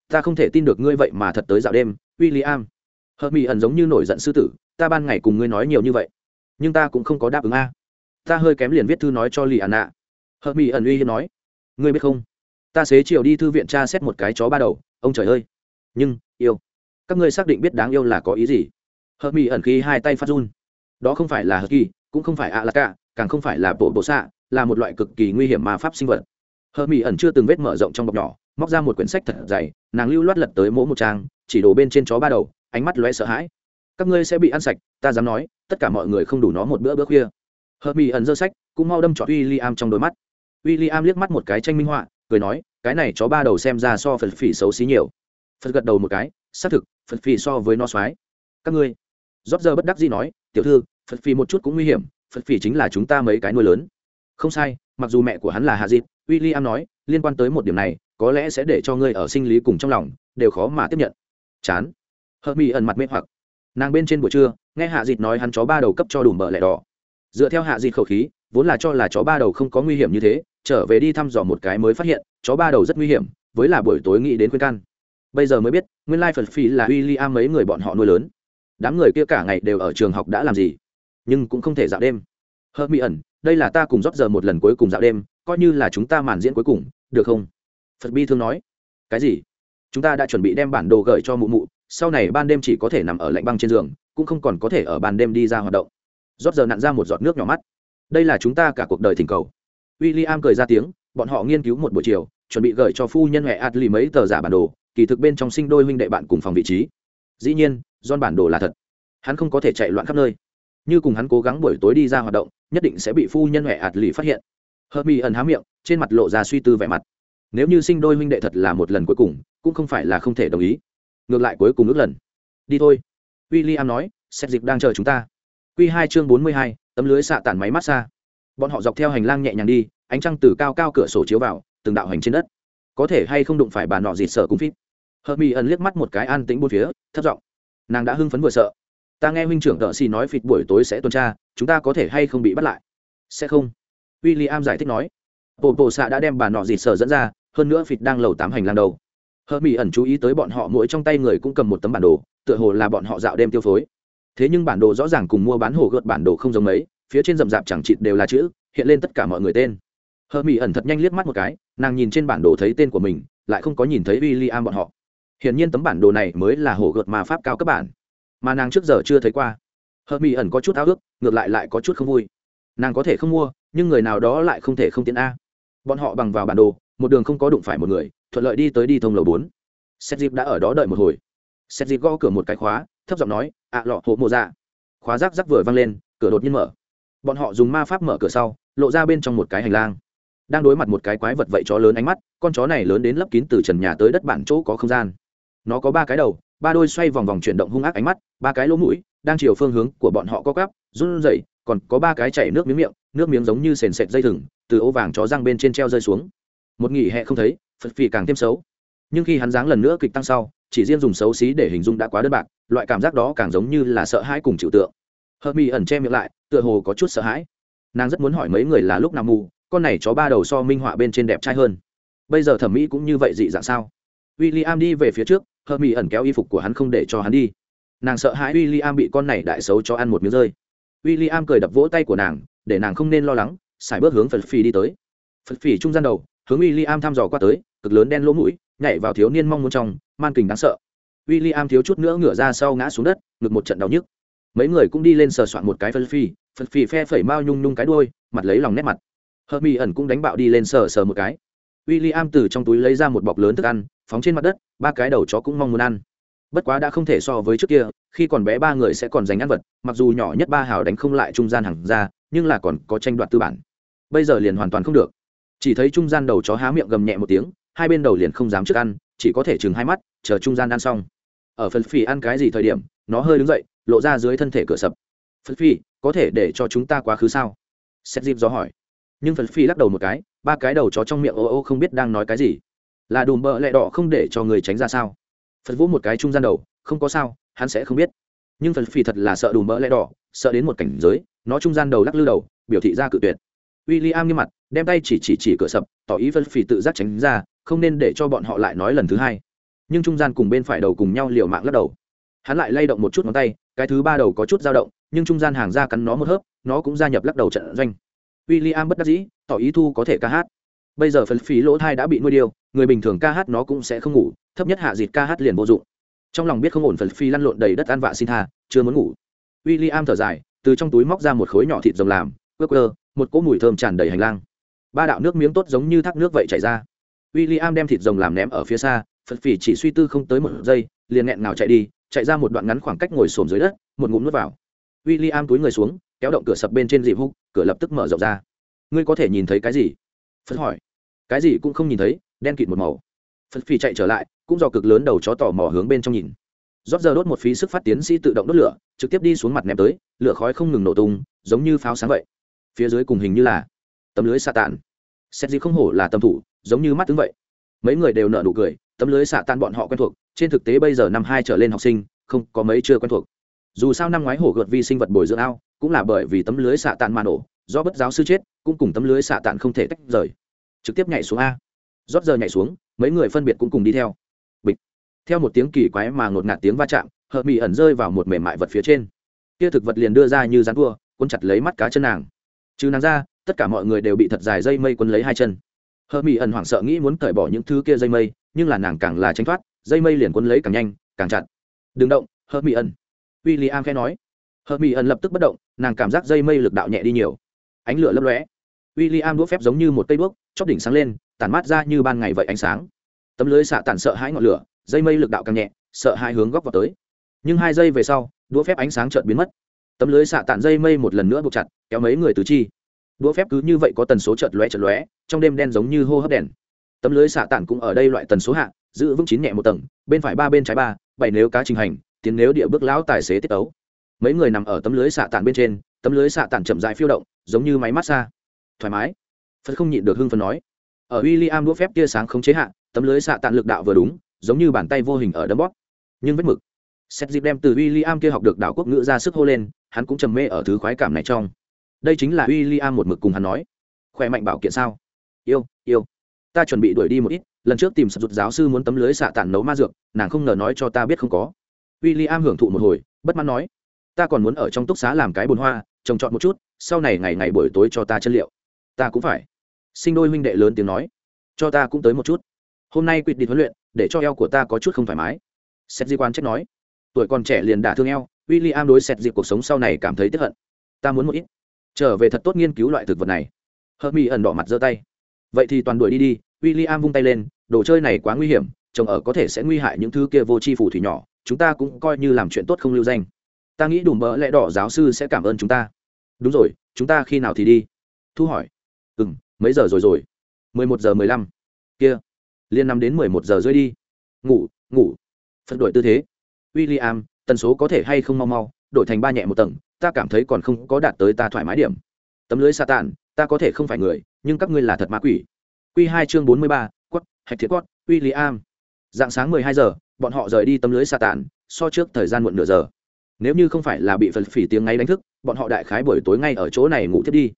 Ta không thể tin được ngươi vậy mà thật tới dạo đêm w i l l i am hờ mi ẩn giống như nổi giận sư tử, ta ban ngày cùng ngươi nói nhiều như vậy, nhưng ta cũng không có đáp ứng a. Ta hơi kém liền viết thư nói cho lì ạn nạ hờ mi ẩn uy hiếp nói, ngươi biết không? Ta xế chiều đi thư viện tra xét một cái chó ba đầu, ông trời ơi. Nhưng, yêu các ngươi xác định biết đáng yêu là có ý gì? Hờ mỹ ẩn khi hai tay phát run. Đó không phải là hờ kỳ, cũng không phải ạ là cả càng không phải là bộ bộ xạ, là một loại cực kỳ nguy hiểm mà pháp sinh vật. Hờ mỹ ẩn chưa từng vết mở rộng trong bọc nhỏ, móc ra một quyển sách thật dày, nàng lưu loát lật tới mỗi một trang, chỉ đổ bên trên chó ba đầu, ánh mắt lóe sợ hãi. Các ngươi sẽ bị ăn sạch, ta dám nói, tất cả mọi người không đủ nó một bữa bữa khuya. Hờ mỹ ẩn giơ sách, cũng mau đâm trọt w i l l i am trong đôi mắt. W i l l i am liếc mắt một cái tranh minh họa, cười nói, cái này chó ba đầu xem ra so phật phỉ xấu xí nhiều. Phật gật đầu một cái xác thực, phật phỉ so với no soái. Các ngươi rót giờ bất đắc dĩ nói, tiểu thư, phật phỉ một chút cũng nguy hiểm, phật phỉ chính là chúng ta mấy cái nuôi lớn. Không sai, mặc dù mẹ của hắn là hạ dịp w i l l i am nói, liên quan tới một điểm này, có lẽ sẽ để cho ngươi ở sinh lý cùng trong lòng, đều khó mà tiếp nhận. Chán. Hợp mỹ ẩn mặt mê hoặc. Nàng bên trên buổi trưa, nghe hạ dịt nói hắn chó ba đầu cấp cho đủ mở lẻ đỏ. Dựa theo hạ dịt khẩu khí, vốn là cho là chó ba đầu không có nguy hiểm như thế, trở về đi thăm dò một cái mới phát hiện, chó ba đầu rất nguy hiểm, với là buổi tối nghĩ đến khuyên can bây giờ mới biết, nguyên lai phật phi là w i l l i am mấy người bọn họ nuôi lớn. Đám người kia cả ngày đều ở trường học đã làm gì? Nhưng cũng không thể dạo đêm. Hớt mỹ ẩn, đây là ta cùng rót giờ một lần cuối cùng dạo đêm, coi như là chúng ta màn diễn cuối cùng, được không? Phật bi thương nói. Cái gì? Chúng ta đã chuẩn bị đem bản đồ gửi cho mụ mụ, sau này ban đêm chỉ có thể nằm ở lạnh băng trên giường, cũng không còn có thể ở ban đêm đi ra hoạt động. Rót giờ nặn ra một giọt nước nhỏ mắt. Đây là chúng ta cả cuộc đời thỉnh cầu. W i l l i am cười ra tiếng, bọn họ nghiên cứu một buổi chiều, chuẩn bị gửi cho phu nhân huệ adli mấy tờ giả bản đồ kỳ thực bên trong sinh đôi huynh đệ bạn cùng phòng vị trí. Dĩ nhiên don bản đồ là thật. Hắn không có thể chạy loạn khắp nơi. Như cùng hắn cố gắng buổi tối đi ra hoạt động, nhất định sẽ bị phu nhân huệ ạt lì phát hiện. Hớt mi ẩn há miệng, trên mặt lộ ra suy tư vẻ mặt. Nếu như sinh đôi huynh đệ thật là một lần cuối cùng, cũng không phải là không thể đồng ý. Ngược lại cuối cùng ước lần. Đi thôi. W i l l i am nói xét dịp đang chờ chúng ta. Q hai chương bốn mươi hai, tấm lưới xạ tản máy massage bọn họ dọc theo hành lang nhẹ nhàng đi, ánh trăng từ cao cao cửa sổ chiếu vào, từng đạo hành trên đất. Có thể hay không đụng phải bà nọ dịt sợ cũng phít hờ mỹ ẩn liếc mắt một cái an tĩnh bốn phía thất giọng, nàng đã hưng phấn vừa sợ. Ta nghe huynh trưởng tợ xì nói phịt buổi tối sẽ tuần tra, chúng ta có thể hay không bị bắt lại? Sẽ không. W i l l i am giải thích nói. Bộ bộ xạ đã đem bà nọ dịt sợ dẫn ra, hơn nữa phịt đang lầu tám hành lang đầu. Hờ mỹ ẩn chú ý tới bọn họ mỗi trong tay người cũng cầm một tấm bản đồ, tựa hồ là bọn họ dạo đêm tiêu phối. Thế nhưng bản đồ rõ ràng cùng mua bán hồ gợt bản đồ không giống mấy, phía trên rậm rạp chẳng chịt đều là chữ, hiện lên tất cả mọi người tên. Hờ mỹ ẩn thật nhanh liếc mắt một cái, nàng nhìn trên bản đồ thấy tên của mình, lại không có nhìn thấy w i l l i am bọn họ hiển nhiên tấm bản đồ này mới là hổ gợt mà pháp cao cấp bản. Mà nàng trước giờ chưa thấy qua. Hợp mỹ ẩn có chút ao ước, ngược lại lại có chút không vui. Nàng có thể không mua, nhưng người nào đó lại không thể không tiện a. Bọn họ bằng vào bản đồ, một đường không có đụng phải một người, thuận lợi đi tới đi thông lầu bốn. Xét dịp đã ở đó đợi một hồi. Xét dịp gõ cửa một cái khóa, thấp giọng nói ạ lọ hộ mộ dạ. Khóa rác rác vừa văng lên, cửa đột nhiên mở. Bọn họ dùng ma pháp mở cửa sau, lộ ra bên trong một cái hành lang. Đang đối mặt một cái quái vật vậy chó lớn ánh mắt, con chó này lớn đến lấp kín từ trần nhà tới đất bản chỗ có không gian nó có ba cái đầu, ba đôi xoay vòng vòng chuyển động hung ác ánh mắt, ba cái lỗ mũi, đang chiều phương hướng của bọn họ có cắp run rẩy, còn có ba cái chảy nước miếng miệng, nước miếng giống như sền sệt dây thừng, từ ô vàng chó răng bên trên treo rơi xuống. Một nghỉ hè không thấy, phật phì càng thêm xấu. Nhưng khi hắn dáng lần nữa kịch tăng sau, chỉ riêng dùng xấu xí để hình dung đã quá đơn bạc, loại cảm giác đó càng giống như là sợ hãi cùng chịu tượng. Hợp mỹ ẩn che miệng lại, tựa hồ có chút sợ hãi. Nàng rất muốn hỏi mấy người là lúc nào mù, con này chó ba đầu so minh họa bên trên đẹp trai hơn. Bây giờ thẩm mỹ cũng như vậy dị dạng sao? W i l l i am đi về phía trước hợp mỹ ẩn kéo y phục của hắn không để cho hắn đi. Nàng sợ hãi w i l l i am bị con này đại xấu cho ăn một miếng rơi. W i l l i am cười đập vỗ tay của nàng, để nàng không nên lo lắng, xài bước hướng phật phi đi tới. Phật phi trung gian đầu, hướng w i l l i am thăm dò qua tới, cực lớn đen lỗ mũi, nhảy vào thiếu niên mong muốn trong, man kình đáng sợ. W i l l i am thiếu chút nữa ngửa ra sau ngã xuống đất, ngực một trận đau nhức. Mấy người cũng đi lên sờ soạn một cái phật phi phật phi phe phẩy mao nhung nhung cái đôi mặt lấy lòng nét mặt. Hợp mỹ ẩn cũng đánh bạo đi lên sờ sờ một cái w i l l i am từ trong túi lấy ra một bọc lớn thức ăn, phóng trên mặt đất, ba cái đầu chó cũng mong muốn ăn. Bất quá đã không thể so với trước kia, khi còn bé ba người sẽ còn giành ăn vật, mặc dù nhỏ nhất ba hào đánh không lại trung gian hàng ra, nhưng là còn có tranh đoạt tư bản. Bây giờ liền hoàn toàn không được. Chỉ thấy trung gian đầu chó há miệng gầm nhẹ một tiếng, hai bên đầu liền không dám trước ăn, chỉ có thể chừng hai mắt, chờ trung gian ăn xong. Ở phần phi ăn cái gì thời điểm, nó hơi đứng dậy, lộ ra dưới thân thể cửa sập. Phần phi có thể để cho chúng ta quá khứ sao? Xét dịp do hỏi. Nhưng phần phi lắc đầu một cái ba cái đầu chó trong miệng ô ô không biết đang nói cái gì. Là đùm bợ lẹ đỏ không để cho người tránh ra sao? Phật vỗ một cái trung gian đầu, không có sao, hắn sẽ không biết. Nhưng phật phì thật là sợ đùm bợ lẹ đỏ, sợ đến một cảnh giới, nó trung gian đầu lắc lư đầu, biểu thị ra cự tuyệt. W i l l i am nghiêm mặt, đem tay chỉ chỉ chỉ cửa sập, tỏ ý phật phì tự giác tránh ra, không nên để cho bọn họ lại nói lần thứ hai. Nhưng trung gian cùng bên phải đầu cùng nhau liều mạng lắc đầu. Hắn lại lay động một chút ngón tay, cái thứ ba đầu có chút dao động, nhưng trung gian hàng ra cắn nó một hớp, nó cũng gia nhập lắc đầu trận doanh. W i l l i am bất đắc dĩ tỏ ý thu có thể ca hát. Bây giờ phần phí lỗ thai đã bị nuôi điêu, người bình thường ca hát nó cũng sẽ không ngủ, thấp nhất hạ dịt ca hát liền vô dụng. Trong lòng biết không ổn phần phi lăn lộn đầy đất ăn vạ xin tha, chưa muốn ngủ. W i l l i am thở dài, từ trong túi móc ra một khối nhỏ thịt rồng làm ước ơ một cỗ mùi thơm tràn đầy hành lang. Ba đạo nước miếng tốt giống như thác nước vậy chảy ra. W i l l i am đem thịt rồng làm ném ở phía xa phật phỉ chỉ suy tư không tới một giây, liền nghẹn nào chạy đi, chạy ra một đoạn ngắn khoảng cách ngồi xổm dưới đất, một ngụm nước vào. W i l l i am túi người xuống, kéo động cửa sập bên trên dịp húc cửa lập tức mở rộng ra ngươi có thể nhìn thấy cái gì? Phật hỏi. Cái gì cũng không nhìn thấy, đen kịt một màu. Phật phi chạy trở lại, cũng do cực lớn đầu chó tò mò hướng bên trong nhìn. Rót giờ đốt một phí sức phát tiến sĩ tự động đốt lửa, trực tiếp đi xuống mặt ném tới, lửa khói không ngừng nổ tung, giống như pháo sáng vậy. Phía dưới cùng hình như là tấm lưới xạ tàn xét gì không hổ là tâm thủ, giống như mắt tướng vậy. Mấy người đều nở nụ cười, tấm lưới xạ tan bọn họ quen thuộc, trên thực tế bây giờ năm hai trở lên học sinh, không có mấy chưa quen thuộc. Dù sao năm ngoái hổ gợt vi sinh vật bồi dưỡng ao, cũng là bởi vì tấm lưới xạ tàn mà nổ do bất giáo sư chết, cũng cùng tấm lưới xạ tàn không thể tách rời. Trực tiếp nhảy xuống a. Rót giờ nhảy xuống, mấy người phân biệt cũng cùng đi theo. Bịch. Theo một tiếng kỳ quái mà ngột ngạt tiếng va chạm, hợp mỹ ẩn rơi vào một mềm mại vật phía trên. Kia thực vật liền đưa ra như rán vua quân chặt lấy mắt cá chân nàng. Chứ nàng ra, tất cả mọi người đều bị thật dài dây mây quân lấy hai chân. Hờ mỹ ẩn hoảng sợ nghĩ muốn cởi bỏ những thứ kia dây mây, nhưng là nàng càng là tránh thoát, dây mây liền quân lấy càng nhanh, càng chặt. Đừng động hờ mỹ ẩn w i l l i am khẽ nói. Hờ mỹ ẩn lập tức bất động, nàng cảm giác dây mây lực đạo nhẹ đi nhiều ánh lửa lấp lóe. W i l l i am đũa phép giống như một cây đuốc, chóp đỉnh sáng lên, tản mát ra như ban ngày vậy ánh sáng. Tấm lưới xạ tản sợ hãi ngọn lửa, dây mây lực đạo càng nhẹ, sợ hai hướng góc vào tới. Nhưng hai giây về sau, đũa phép ánh sáng chợt biến mất. Tấm lưới xạ tản dây mây một lần nữa buộc chặt, kéo mấy người tứ chi. Đũa phép cứ như vậy có tần số chợt lóe chợt lóe, trong đêm đen giống như hô hấp đèn. Tấm lưới xạ tản cũng ở đây loại tần số hạ, giữ vững chín nhẹ một tầng, bên phải ba bên trái ba, bảy nếu cá trình hành, tiến nếu địa bước lão tài xế tiết tấu. Mấy người nằm ở tấm lưới xạ tản bên trên tấm lưới xạ tản chậm dại phiêu động, giống như máy massage thoải mái. Phật không nhịn được hưng phần nói. Ở w i l l i am đũa phép tia sáng không chế hạ, tấm lưới xạ tản lực đạo vừa đúng, giống như bàn tay vô hình ở đấm bóp. Nhưng vết mực. Xét dịp đem từ w i l l i am kia học được đảo quốc ngữ ra sức hô lên, hắn cũng trầm mê ở thứ khoái cảm này trong. Đây chính là w i l l i am một mực cùng hắn nói. Khỏe mạnh bảo kiện sao? Yêu yêu. Ta chuẩn bị đuổi đi một ít, lần trước tìm sập rụt giáo sư muốn tấm lưới xạ tản nấu ma dược, nàng không ngờ nói cho ta biết không có. W i l l i am hưởng thụ một hồi, bất mãn nói. Ta còn muốn ở trong túc xá làm cái bồn hoa trồng trọt một chút, sau này ngày ngày buổi tối cho ta chất liệu. Ta cũng phải. Sinh đôi huynh đệ lớn tiếng nói. Cho ta cũng tới một chút. Hôm nay quyết định huấn luyện, để cho eo của ta có chút không thoải mái. Seth di quan trách nói. Tuổi còn trẻ liền đả thương eo w i l l i am đối seth dịp cuộc sống sau này cảm thấy tiếp hận. Ta muốn một ít. Trở về thật tốt nghiên cứu loại thực vật này. Hơ mi ẩn đỏ mặt giơ tay. Vậy thì toàn đuổi đi đi w i l l i am vung tay lên, đồ chơi này quá nguy hiểm trồng ở có thể sẽ nguy hại những thứ kia vô tri phủ thủy nhỏ, chúng ta cũng coi như làm chuyện tốt không lưu danh. Ta nghĩ đủ mỡ lẽ đỏ giáo sư sẽ cảm ơn chúng ta đúng rồi, chúng ta khi nào thì đi? Thu hỏi. Ừ m mấy giờ rồi rồi? mười một giờ mười lăm. Kia. Liên năm đến mười một giờ rơi đi. Ngủ ngủ. Phật đổi tư thế. W i l l i am tần số có thể hay không mau mau, đổi thành ba nhẹ một tầng, ta cảm thấy còn không có đạt tới ta thoải mái điểm. Tấm lưới sa tàn ta có thể không phải người, nhưng các ngươi là thật ma quỷ. Q hai chương bốn mươi ba, quất, hạch thiết quất w i l l i am dạng sáng mười hai giờ, bọn họ rời đi tấm lưới sa tàn so trước thời gian muộn nửa giờ nếu như không phải là bị phật phỉ tiếng ngáy đánh thức bọn họ đại khái buổi tối ngay ở chỗ này ngủ thiết đi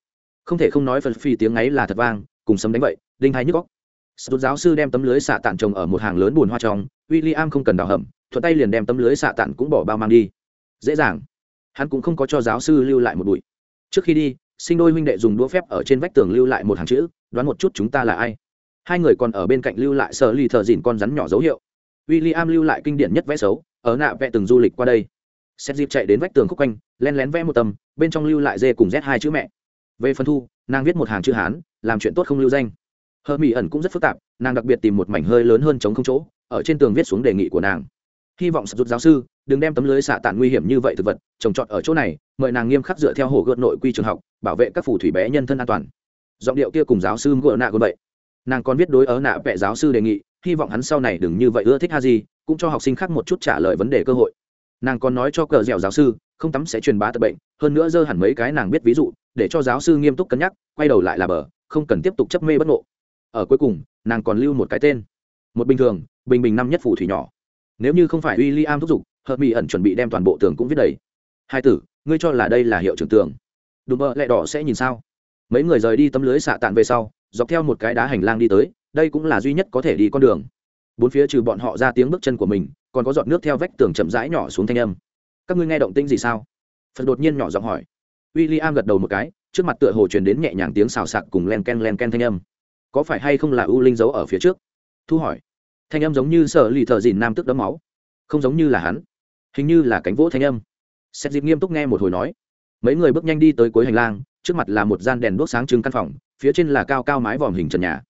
không thể không nói phật phỉ tiếng ngáy là thật vang cùng sấm đánh vậy đinh hai nhức góc Sút giáo sư đem tấm lưới xạ tản trồng ở một hàng lớn bùn hoa trong, William không cần đào hầm, thuận tay liền đem tấm lưới xạ tản cũng bỏ bao mang đi. Dễ dàng. Hắn cũng không có cho giáo sư lưu lại một bụi. Trước khi đi, sinh đôi huynh đệ dùng đũa phép ở trên vách tường lưu lại một hàng chữ, đoán một chút chúng ta là ai. Hai người còn ở bên cạnh lưu lại sợ lì thờ dỉn con rắn nhỏ dấu hiệu. William lưu lại kinh điển nhất vẽ xấu, ở nạ vẽ từng du lịch qua đây. Xét dịp chạy đến vách tường khúc quanh, len lén vẽ một tầm, bên trong lưu lại dê cùng z hai chữ mẹ. Về phần thu, nàng viết một hàng chữ hán, làm chuyện tốt không lưu danh. Hờ mỹ ẩn cũng rất phức tạp nàng đặc biệt tìm một mảnh hơi lớn hơn chống không chỗ ở trên tường viết xuống đề nghị của nàng. Hy vọng sập rút giáo sư đừng đem tấm lưới xạ tản nguy hiểm như vậy thực vật trồng trọt ở chỗ này mời nàng nghiêm khắc dựa theo hồ gợt nội quy trường học bảo vệ các phù thủy bé nhân thân an toàn. Giọng điệu kia cùng giáo sư ngựa nạ gần vậy. Nàng còn viết đối ớ nạ vẽ giáo sư đề nghị hy vọng hắn sau này đừng như vậy ưa thích ha gì cũng cho học sinh khác một chút trả lời vấn đề cơ hội nàng còn nói cho cờ dẻo giáo sư, không tắm sẽ truyền bá tật bệnh, hơn nữa dơ hẳn mấy cái nàng biết ví dụ, để cho giáo sư nghiêm túc cân nhắc, quay đầu lại là bờ, không cần tiếp tục chấp mê bất ngộ. Ở cuối cùng, nàng còn lưu một cái tên. Một bình thường, bình bình năm nhất phủ thủy nhỏ. Nếu như không phải w i l l i am thúc giục, hợp mỹ ẩn chuẩn bị đem toàn bộ tường cũng viết đầy. Hai tử, ngươi cho là đây là hiệu trưởng tường. Đùm mơ lẹ đỏ sẽ nhìn sao? Mấy người rời đi tấm lưới xạ tàn về sau, dọc theo một cái đá hành lang đi tới, đây cũng là duy nhất có thể đi con đường bốn phía trừ bọn họ ra tiếng bước chân của mình, còn có giọt nước theo vách tường chậm rãi nhỏ xuống thanh âm. Các ngươi nghe động tĩnh gì sao? Phật đột nhiên nhỏ giọng hỏi. W i l l i am gật đầu một cái, trước mặt tựa hồ truyền đến nhẹ nhàng tiếng xào sạc cùng len ken len ken thanh âm. Có phải hay không là u linh giấu ở phía trước? Thu hỏi. Thanh âm giống như sợ lì thợ dìn nam tức đấm máu. Không giống như là hắn. Hình như là cánh vỗ thanh âm. Xét dịp nghiêm túc nghe một hồi nói. Mấy người bước nhanh đi tới cuối hành lang, trước mặt là một gian đèn đuốc sáng trưng căn phòng, phía trên là cao cao mái vòm hình trần nhà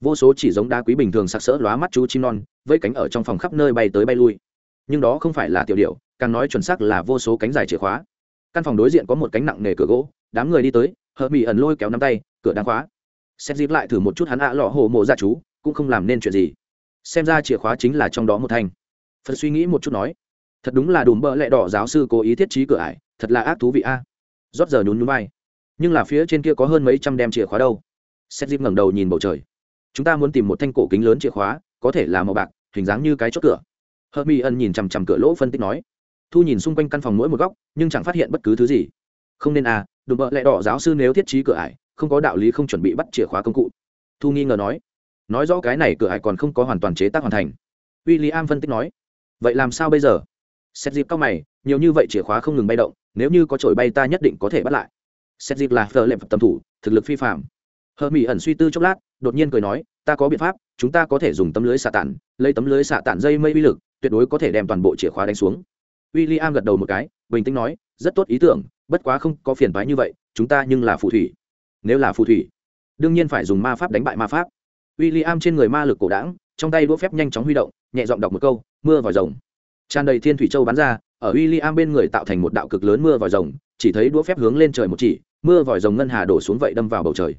vô số chỉ giống đá quý bình thường sặc sỡ lóa mắt chú chim non, vây cánh ở trong phòng khắp nơi bay tới bay lui. Nhưng đó không phải là tiểu điệu càng nói chuẩn xác là vô số cánh dài chìa khóa. Căn phòng đối diện có một cánh nặng nề cửa gỗ, đám người đi tới, hờ mỹ ẩn lôi kéo nắm tay, cửa đang khóa. Xét dịp lại thử một chút hắn ạ lọ hồ mộ ra chú, cũng không làm nên chuyện gì. Xem ra chìa khóa chính là trong đó một thanh. Phật suy nghĩ một chút nói, thật đúng là đùm bỡ lẹ đỏ giáo sư cố ý thiết trí cửa ải, thật là ác thú vị a. Rót giờ nhún nhún vai. Nhưng là phía trên kia có hơn mấy trăm đem chìa khóa đâu. Xét dịp ngẩng đầu nhìn bầu trời chúng ta muốn tìm một thanh cổ kính lớn chìa khóa, có thể là màu bạc, hình dáng như cái chốt cửa. Hớt mi ân nhìn chằm chằm cửa lỗ phân tích nói. Thu nhìn xung quanh căn phòng mỗi một góc, nhưng chẳng phát hiện bất cứ thứ gì. Không nên à đùm bợ lẹ đỏ giáo sư nếu thiết trí cửa ải, không có đạo lý không chuẩn bị bắt chìa khóa công cụ. Thu nghi ngờ nói. Nói rõ cái này cửa ải còn không có hoàn toàn chế tác hoàn thành. W i l l i am phân tích nói. Vậy làm sao bây giờ? Xét dịp cao mày, nhiều như vậy chìa khóa không ngừng bay động, nếu như có trổi bay ta nhất định có thể bắt lại. Xét dịp là phờ lệm tầm thủ, thực lực phi phạm. Hờ mỹ ẩn suy tư chốc lát đột nhiên cười nói, ta có biện pháp, chúng ta có thể dùng tấm lưới xạ tản, lấy tấm lưới xạ tản dây mây uy lực, tuyệt đối có thể đem toàn bộ chìa khóa đánh xuống. W i l l i am gật đầu một cái, bình tĩnh nói, rất tốt ý tưởng, bất quá không có phiền toái như vậy, chúng ta nhưng là phù thủy. Nếu là phù thủy, đương nhiên phải dùng ma pháp đánh bại ma pháp. W i l l i am trên người ma lực cổ đảng trong tay đũa phép nhanh chóng huy động, nhẹ giọng đọc một câu, mưa vòi rồng. Tràn đầy thiên thủy châu bắn ra, ở William bên người tạo thành một đạo cực lớn mưa vòi rồng, chỉ thấy đũa phép hướng lên trời một chỉ, mưa vòi rồng ngân hà đổ xuống vậy đâm vào bầu trời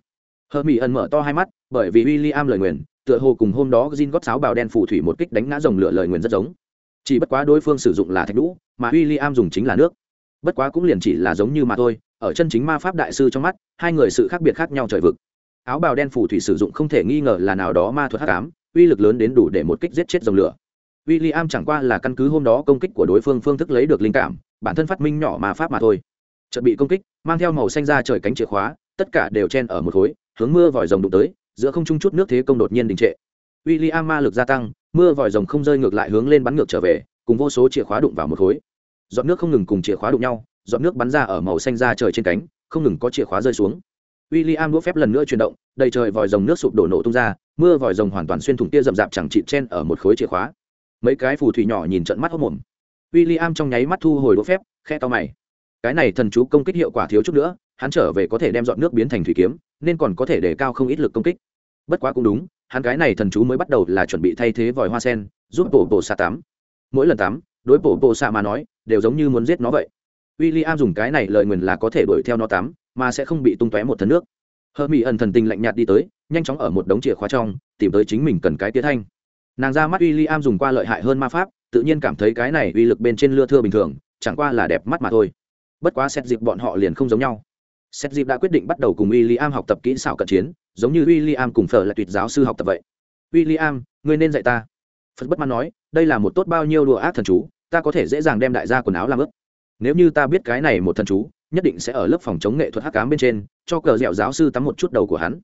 hờ mỹ ẩn mở to hai mắt, bởi vì William lời nguyền, tựa hồ cùng hôm đó Jin gót sáo bào đen phù thủy một kích đánh ngã rồng lửa lời nguyền rất giống. Chỉ bất quá đối phương sử dụng là thạch đũ, mà William dùng chính là nước. Bất quá cũng liền chỉ là giống như mà thôi, ở chân chính ma pháp đại sư trong mắt, hai người sự khác biệt khác nhau trời vực. Áo bào đen phù thủy sử dụng không thể nghi ngờ là nào đó ma thuật hắc ám, uy lực lớn đến đủ để một kích giết chết dòng lửa. William chẳng qua là căn cứ hôm đó công kích của đối phương phương thức lấy được linh cảm, bản thân phát minh nhỏ ma pháp mà thôi. Chợt bị công kích, mang theo màu xanh ra trời cánh chìa khóa, tất cả đều chen ở một khối hướng mưa vòi rồng đụng tới, giữa không trung chút nước thế công đột nhiên đình trệ. William ma lực gia tăng, mưa vòi rồng không rơi ngược lại hướng lên bắn ngược trở về, cùng vô số chìa khóa đụng vào một khối. Giọt nước không ngừng cùng chìa khóa đụng nhau, giọt nước bắn ra ở màu xanh ra trời trên cánh, không ngừng có chìa khóa rơi xuống. William đũa phép lần nữa chuyển động, đầy trời vòi rồng nước sụp đổ nổ tung ra, mưa vòi rồng hoàn toàn xuyên thủng tia rậm rạp chẳng chịt chen ở một khối chìa khóa. Mấy cái phù thủy nhỏ nhìn trận mắt hốc mồm William trong nháy mắt thu hồi đũa phép khe to mày cái này thần chú công kích hiệu quả thiếu chút nữa, hắn trở về có thể đem dọn nước biến thành thủy kiếm, nên còn có thể để cao không ít lực công kích. Bất quá cũng đúng, hắn cái này thần chú mới bắt đầu là chuẩn bị thay thế vòi hoa sen, giúp bổ bổ xạ tắm mỗi lần tắm đối bổ bổ xạ mà nói, đều giống như muốn giết nó vậy. William dùng cái này lợi nguyền là có thể đuổi theo nó tắm mà sẽ không bị tung tóe một thân nước. Hơ mỹ ẩn thần tình lạnh nhạt đi tới, nhanh chóng ở một đống chìa khóa trong, tìm tới chính mình cần cái tía thanh. Nàng ra mắt William dùng qua lợi hại hơn ma pháp, tự nhiên cảm thấy cái này uy lực bên trên lưa thưa bình thường, chẳng qua là đẹp mắt mà thôi bất quá xét dịp bọn họ liền không giống nhau. Xét dịp đã quyết định bắt đầu cùng William học tập kỹ xảo cận chiến giống như William cùng phở là tuyệt giáo sư học tập vậy. William, ngươi nên dạy ta. Phật bất mãn nói đây là một tốt bao nhiêu đùa ác thần chú ta có thể dễ dàng đem đại gia quần áo làm ướp nếu như ta biết cái này một thần chú nhất định sẽ ở lớp phòng chống nghệ thuật hắc cám bên trên cho cờ dẻo giáo sư tắm một chút đầu của hắn.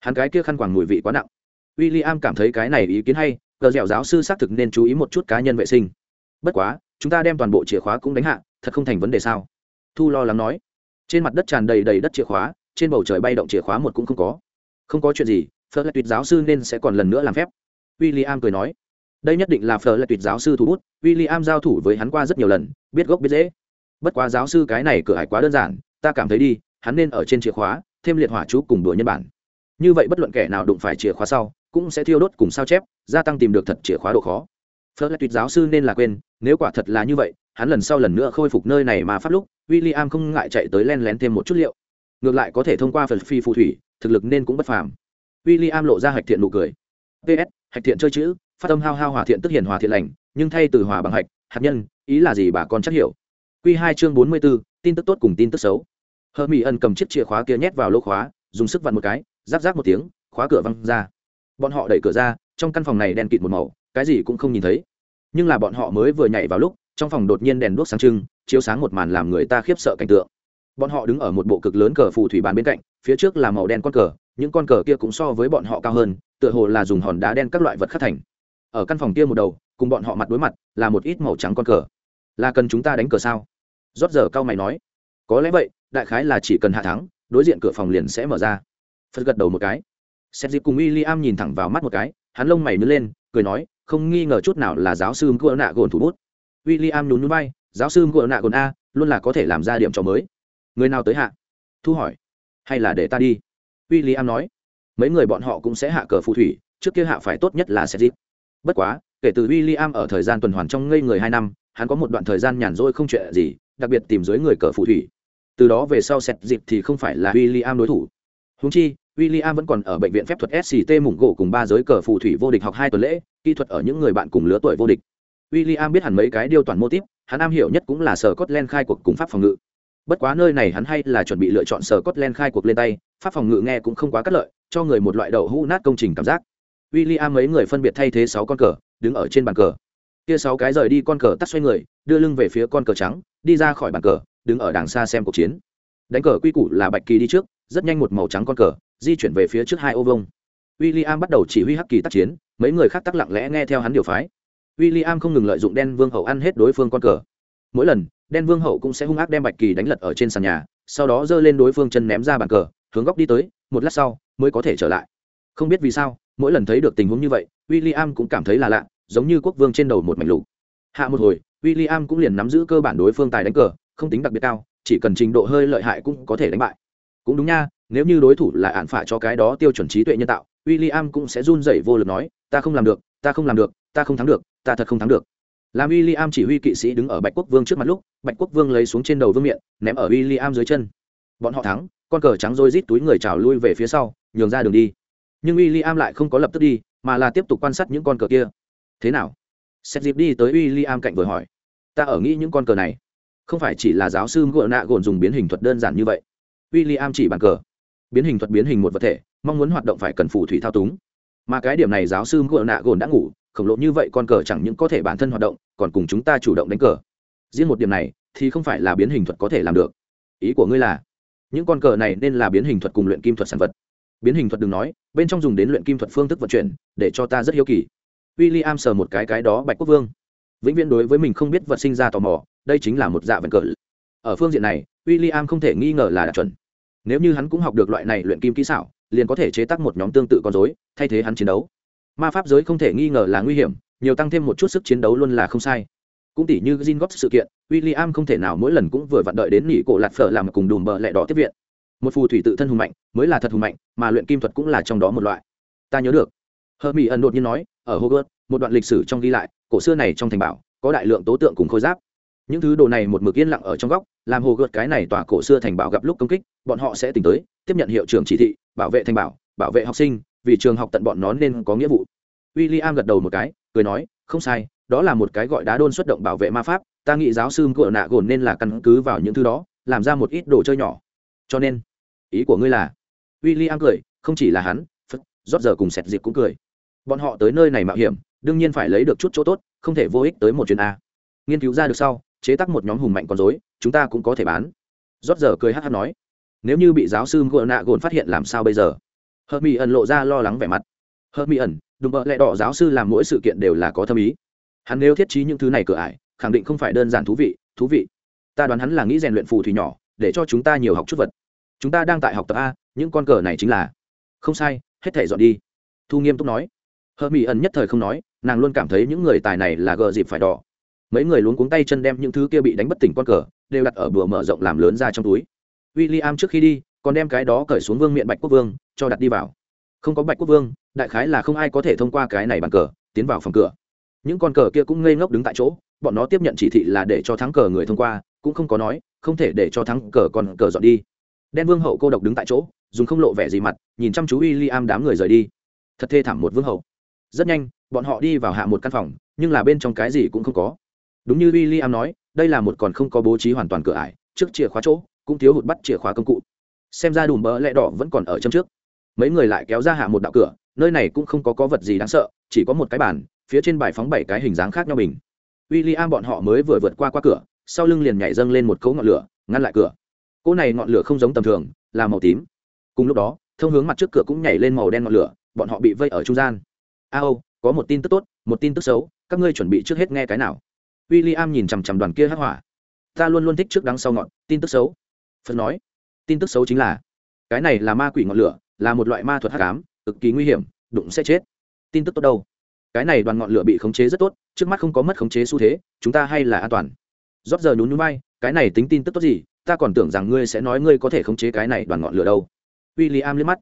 Hắn cái kia khăn quàng mùi vị quá nặng. W i l l i am cảm thấy cái này ý kiến hay cờ dẻo giáo sư xác thực nên chú ý một chút cá nhân vệ sinh. Bất quá chúng ta đem toàn bộ chìa khóa cũng đánh hạ thật không thành vấn đề sao? Thu lo lắng nói. Trên mặt đất tràn đầy đầy đất chìa khóa, trên bầu trời bay động chìa khóa một cũng không có. Không có chuyện gì, phở lại tuyệt giáo sư nên sẽ còn lần nữa làm phép. W i l l i am cười nói. Đây nhất định là phở lại tuyệt giáo sư thủ bút w i l l i am giao thủ với hắn qua rất nhiều lần, biết gốc biết dễ bất quá giáo sư cái này cửa hải quá đơn giản, ta cảm thấy đi, hắn nên ở trên chìa khóa, thêm liệt hỏa chú cùng đùa nhân bản. Như vậy bất luận kẻ nào đụng phải chìa khóa sau, cũng sẽ thiêu đốt cùng sao chép, gia tăng tìm được thật chìa khóa độ khó phớt lại tuyệt giáo sư nên là quên nếu quả thật là như vậy hắn lần sau lần nữa khôi phục nơi này mà pháp lúc w i l l i am không ngại chạy tới len lén thêm một chút liệu ngược lại có thể thông qua phần phi phù thủy thực lực nên cũng bất phàm w i l l i am lộ ra hạch thiện nụ cười ps hạch thiện chơi chữ phát âm hao hao hòa thiện tức hiển hòa thiện lành nhưng thay từ hòa bằng hạch hạt nhân ý là gì bà con chắc hiểu Quy 2 chương 44, tin tức tốt cùng tin tức xấu. Hờ Mỹ Ân cầm chiếc chìa khóa kia nhét vào lỗ khóa, dùng sức vặn một cái, rắc rắc một tiếng, khóa cửa văng ra. Bọn họ đẩy cửa ra, trong căn phòng này đen kịt một màu, cái gì cũng không nhìn thấy. Nhưng là bọn họ mới vừa nhảy vào lúc, trong phòng đột nhiên đèn đuốc sáng trưng, chiếu sáng một màn làm người ta khiếp sợ cảnh tượng. Bọn họ đứng ở một bộ cực lớn cờ phù thủy bàn bên cạnh, phía trước là màu đen con cờ, những con cờ kia cũng so với bọn họ cao hơn, tựa hồ là dùng hòn đá đen các loại vật khắc thành. Ở căn phòng kia một đầu, cùng bọn họ mặt đối mặt, là một ít màu trắng con cờ. Là cần chúng ta đánh cờ sao? Rót giờ cao mày nói. Có lẽ vậy đại khái là chỉ cần hạ thắng đối diện cửa phòng liền sẽ mở ra. Phật gật đầu một cái. Xét dịp cùng w i l l i am nhìn thẳng vào mắt một cái hắn lông mày nứt lên cười nói không nghi ngờ chút nào là giáo sư mcgô nạ gồn thủ bút. W i l l i am nhún núi bay giáo sư mcgô nạ gồn a, luôn là có thể làm ra điểm trò mới. Người nào tới hạ? Thu hỏi. Hay là để ta đi? W i l l i am nói. Mấy người bọn họ cũng sẽ hạ cờ phù thủy, trước kia hạ phải tốt nhất là sẽ dịp bất quá, kể từ w i l l i am ở thời gian tuần hoàn trong ngây người hai năm, hắn có một đoạn thời gian nhàn rỗi không chuyện gì, đặc biệt tìm dưới người cờ phù thủy. Từ đó về sau sẹt dịp thì không phải là w i l l i am đối thủ. Húng chi w i l l i vẫn còn ở bệnh viện phép thuật sct mủng gỗ cùng ba giới cờ phù thủy vô địch học hai tuần lễ, kỹ thuật ở những người bạn cùng lứa tuổi vô địch. W i l l i biết hẳn mấy cái điều toàn mô típ hắn am hiểu nhất cũng là sở cốt len khai cuộc cùng pháp phòng ngự. Bất quá nơi này hắn hay là chuẩn bị lựa chọn sở cốt len khai cuộc lên tay, pháp phòng ngự nghe cũng không quá cắt lợi, cho người một loại đậu hũ nát công trình cảm giác. W i l l i mấy người phân biệt thay thế sáu con cờ, đứng ở trên bàn cờ. Kia sáu cái rời đi con cờ tắt xoay người, đưa lưng về phía con cờ trắng, đi ra khỏi bàn cờ, đứng ở đằng xa xem cuộc chiến. Đánh cờ quy củ là bạch kỳ đi trước, rất nhanh một màu trắng con cờ di chuyển về phía trước hai ô vông w i l l i am bắt đầu chỉ huy hắc kỳ tác chiến, mấy người khác tắc lặng lẽ nghe theo hắn điều phái. W i l l i am không ngừng lợi dụng đen vương hậu ăn hết đối phương con cờ. Mỗi lần, đen vương hậu cũng sẽ hung ác đem bạch kỳ đánh lật ở trên sàn nhà, sau đó giơ lên đối phương chân ném ra bàn cờ, hướng góc đi tới, một lát sau, mới có thể trở lại. Không biết vì sao, mỗi lần thấy được tình huống như vậy w i l l i am cũng cảm thấy là lạ, giống như quốc vương trên đầu một mảnh lục. Hạ một hồi w i l l i am cũng liền nắm giữ cơ bản đối phương tài đánh cờ, không tính đặc biệt cao, chỉ cần trình độ hơi lợi hại cũng có thể đánh bại. Cũng đúng nha nếu như đối thủ là ạn phả cho cái đó tiêu chuẩn trí tuệ nhân tạo w i l l i am cũng sẽ run rẩy vô lực nói, ta không làm được, ta không làm được, ta không thắng được, ta thật không thắng được. Làm w i l l i am chỉ huy kỵ sĩ đứng ở bạch quốc vương trước mặt lúc, bạch quốc vương lấy xuống trên đầu vương miện, ném ở w i l l i am dưới chân. Bọn họ thắng, con cờ trắng rôi rít túi người trào lui về phía sau, nhường ra đường đi. Nhưng w i l l i am lại không có lập tức đi, mà là tiếp tục quan sát những con cờ kia. Thế nào? Xét dịp đi tới w i l l i am cạnh vừa hỏi. Ta ở nghĩ những con cờ này. Không phải chỉ là giáo sư ngựa nạ gồn dùng biến hình thuật đơn giản như vậy. W i l l i am chỉ bàn cờ biến hình thuật biến hình một vật thể, mong muốn hoạt động phải cần phù thủy thao túng. Mà cái điểm này giáo sư ngựa nạ gồn đã ngủ, khổng lồ như vậy con cờ chẳng những có thể bản thân hoạt động, còn cùng chúng ta chủ động đánh cờ. Riêng một điểm này, thì không phải là biến hình thuật có thể làm được. Ý của ngươi là, những con cờ này nên là biến hình thuật cùng luyện kim thuật sản vật. Biến hình thuật đừng nói, bên trong dùng đến luyện kim thuật phương thức vận chuyển, để cho ta rất hiếu kỳ. W i l l i am sờ một cái cái đó bạch quốc vương. Vĩnh viễn đối với mình không biết vật sinh ra tò mò, đây chính là một dạ vận cờ. Ở phương diện này w i l l i am không thể nghi ngờ là đạt chuẩn nếu như hắn cũng học được loại này luyện kim kỹ xảo liền có thể chế tác một nhóm tương tự con dối thay thế hắn chiến đấu ma pháp giới không thể nghi ngờ là nguy hiểm nhiều tăng thêm một chút sức chiến đấu luôn là không sai cũng tỷ như Jin góp sự kiện, William không thể nào mỗi lần cũng vừa vặn đợi đến nghỉ cổ lạt phở làm cùng đùm bờ lẹ đỏ tiếp viện. Một phù thủy tự thân hùng mạnh, mới là thật hùng mạnh, mà luyện kim thuật cũng là trong đó một loại. Ta nhớ được. Hermi ẩn đột nhiên nói, ở Hogwarts, một đoạn lịch sử trong ghi lại, cổ xưa này trong thành bảo, có đại lượng tố tượng cùng khôi giáp. Những thứ đồ này một mực yên lặng ở trong góc, làm hồ gợt cái này tòa cổ xưa thành bảo gặp lúc công kích, bọn họ sẽ tỉnh tới, tiếp nhận hiệu trưởng chỉ thị, bảo vệ thành bảo, bảo vệ học sinh, vì trường học tận bọn nó nên có nghĩa vụ. William gật đầu một cái, cười nói, không sai, đó là một cái gọi đá đôn xuất động bảo vệ ma pháp ta nghĩ giáo sư của nạ gồn nên là căn cứ vào những thứ đó làm ra một ít đồ chơi nhỏ. Cho nên ý của ngươi là? W i l l i am cười không chỉ là hắn phật rót giờ cùng sẹt dịp cũng cười. Bọn họ tới nơi này mạo hiểm đương nhiên phải lấy được chút chỗ tốt không thể vô ích tới một chuyến a. Nghiên cứu ra được sau chế tác một nhóm hùng mạnh con dối chúng ta cũng có thể bán. Rót giờ cười hát hát nói, nếu như bị giáo sư ngựa nạ gồn phát hiện làm sao bây giờ? Hờ mỹ ẩn lộ ra lo lắng vẻ mặt. Hờ mỹ ẩn đùm bợ lẹ đỏ giáo sư làm mỗi sự kiện đều là có thâm ý. Hắn nếu thiết trí những thứ này cửa ải, khẳng định không phải đơn giản thú vị thú vị. Ta đoán hắn là nghĩ rèn luyện phù thủy nhỏ, để cho chúng ta nhiều học chút vật. Chúng ta đang tại học tập a, những con cờ này chính là. Không sai, hết thể dọn đi. Thu nghiêm túc nói. Hơ mỹ ẩn nhất thời không nói, nàng luôn cảm thấy những người tài này là gờ dịp phải đỏ mấy người luống cuống tay chân đem những thứ kia bị đánh bất tỉnh con cờ, đều đặt ở bừa mở rộng làm lớn ra trong túi. W i l l i am trước khi đi, còn đem cái đó cởi xuống vương miệng bạch quốc vương, cho đặt đi vào. Không có bạch quốc vương, đại khái là không ai có thể thông qua cái này bàn cờ, tiến vào phòng cửa. Những con cờ kia cũng ngây ngốc đứng tại chỗ, bọn nó tiếp nhận chỉ thị là để cho thắng cờ người thông qua, cũng không có nói, không thể để cho thắng cờ còn cờ dọn đi. Đen vương hậu cô độc đứng tại chỗ, dùng không lộ vẻ gì mặt, nhìn chăm chú w i l l i am đám người rời đi. Thật thê thảm một vương hậu. Rất nhanh, bọn họ đi vào hạ một căn phòng, nhưng là bên trong cái gì cũng không có đúng như w i l l i am nói đây là một còn không có bố trí hoàn toàn cửa ải trước chìa khóa chỗ cũng thiếu hụt bắt chìa khóa công cụ. Xem ra đùm bỡ lẽ đỏ vẫn còn ở châm trước. Mấy người lại kéo ra hạ một đạo cửa nơi này cũng không có có vật gì đáng sợ chỉ có một cái bàn phía trên bài phóng bảy cái hình dáng khác nhau bình. W i l l i am bọn họ mới vừa vượt qua qua cửa sau lưng liền nhảy dâng lên một cỗ ngọn lửa ngăn lại cửa. Cỗ này ngọn lửa không giống tầm thường là màu tím. Cùng lúc đó thông hướng mặt trước cửa cũng nhảy lên màu đen ngọn lửa bọn họ bị vây ở trung gian. A ô, có một tin tức tốt một tin tức xấu các ngươi chuẩn bị trước hết nghe cái nào? W i l l i am nhìn chằm chằm đoàn kia hắc hỏa. Ta luôn luôn thích trước đắng sau ngọn, tin tức xấu. Phật nói, tin tức xấu chính là, cái này là ma quỷ ngọn lửa, là một loại ma thuật hắc ám, cực kỳ nguy hiểm, đụng sẽ chết. Tin tức tốt đâu? Cái này đoàn ngọn lửa bị khống chế rất tốt, trước mắt không có mất khống chế xu thế, chúng ta hay là an toàn. Rót giờ nhún nhún bay cái này tính tin tức tốt gì, ta còn tưởng rằng ngươi sẽ nói ngươi có thể khống chế cái này đoàn ngọn lửa đâu. W i l l i am liếc mắt.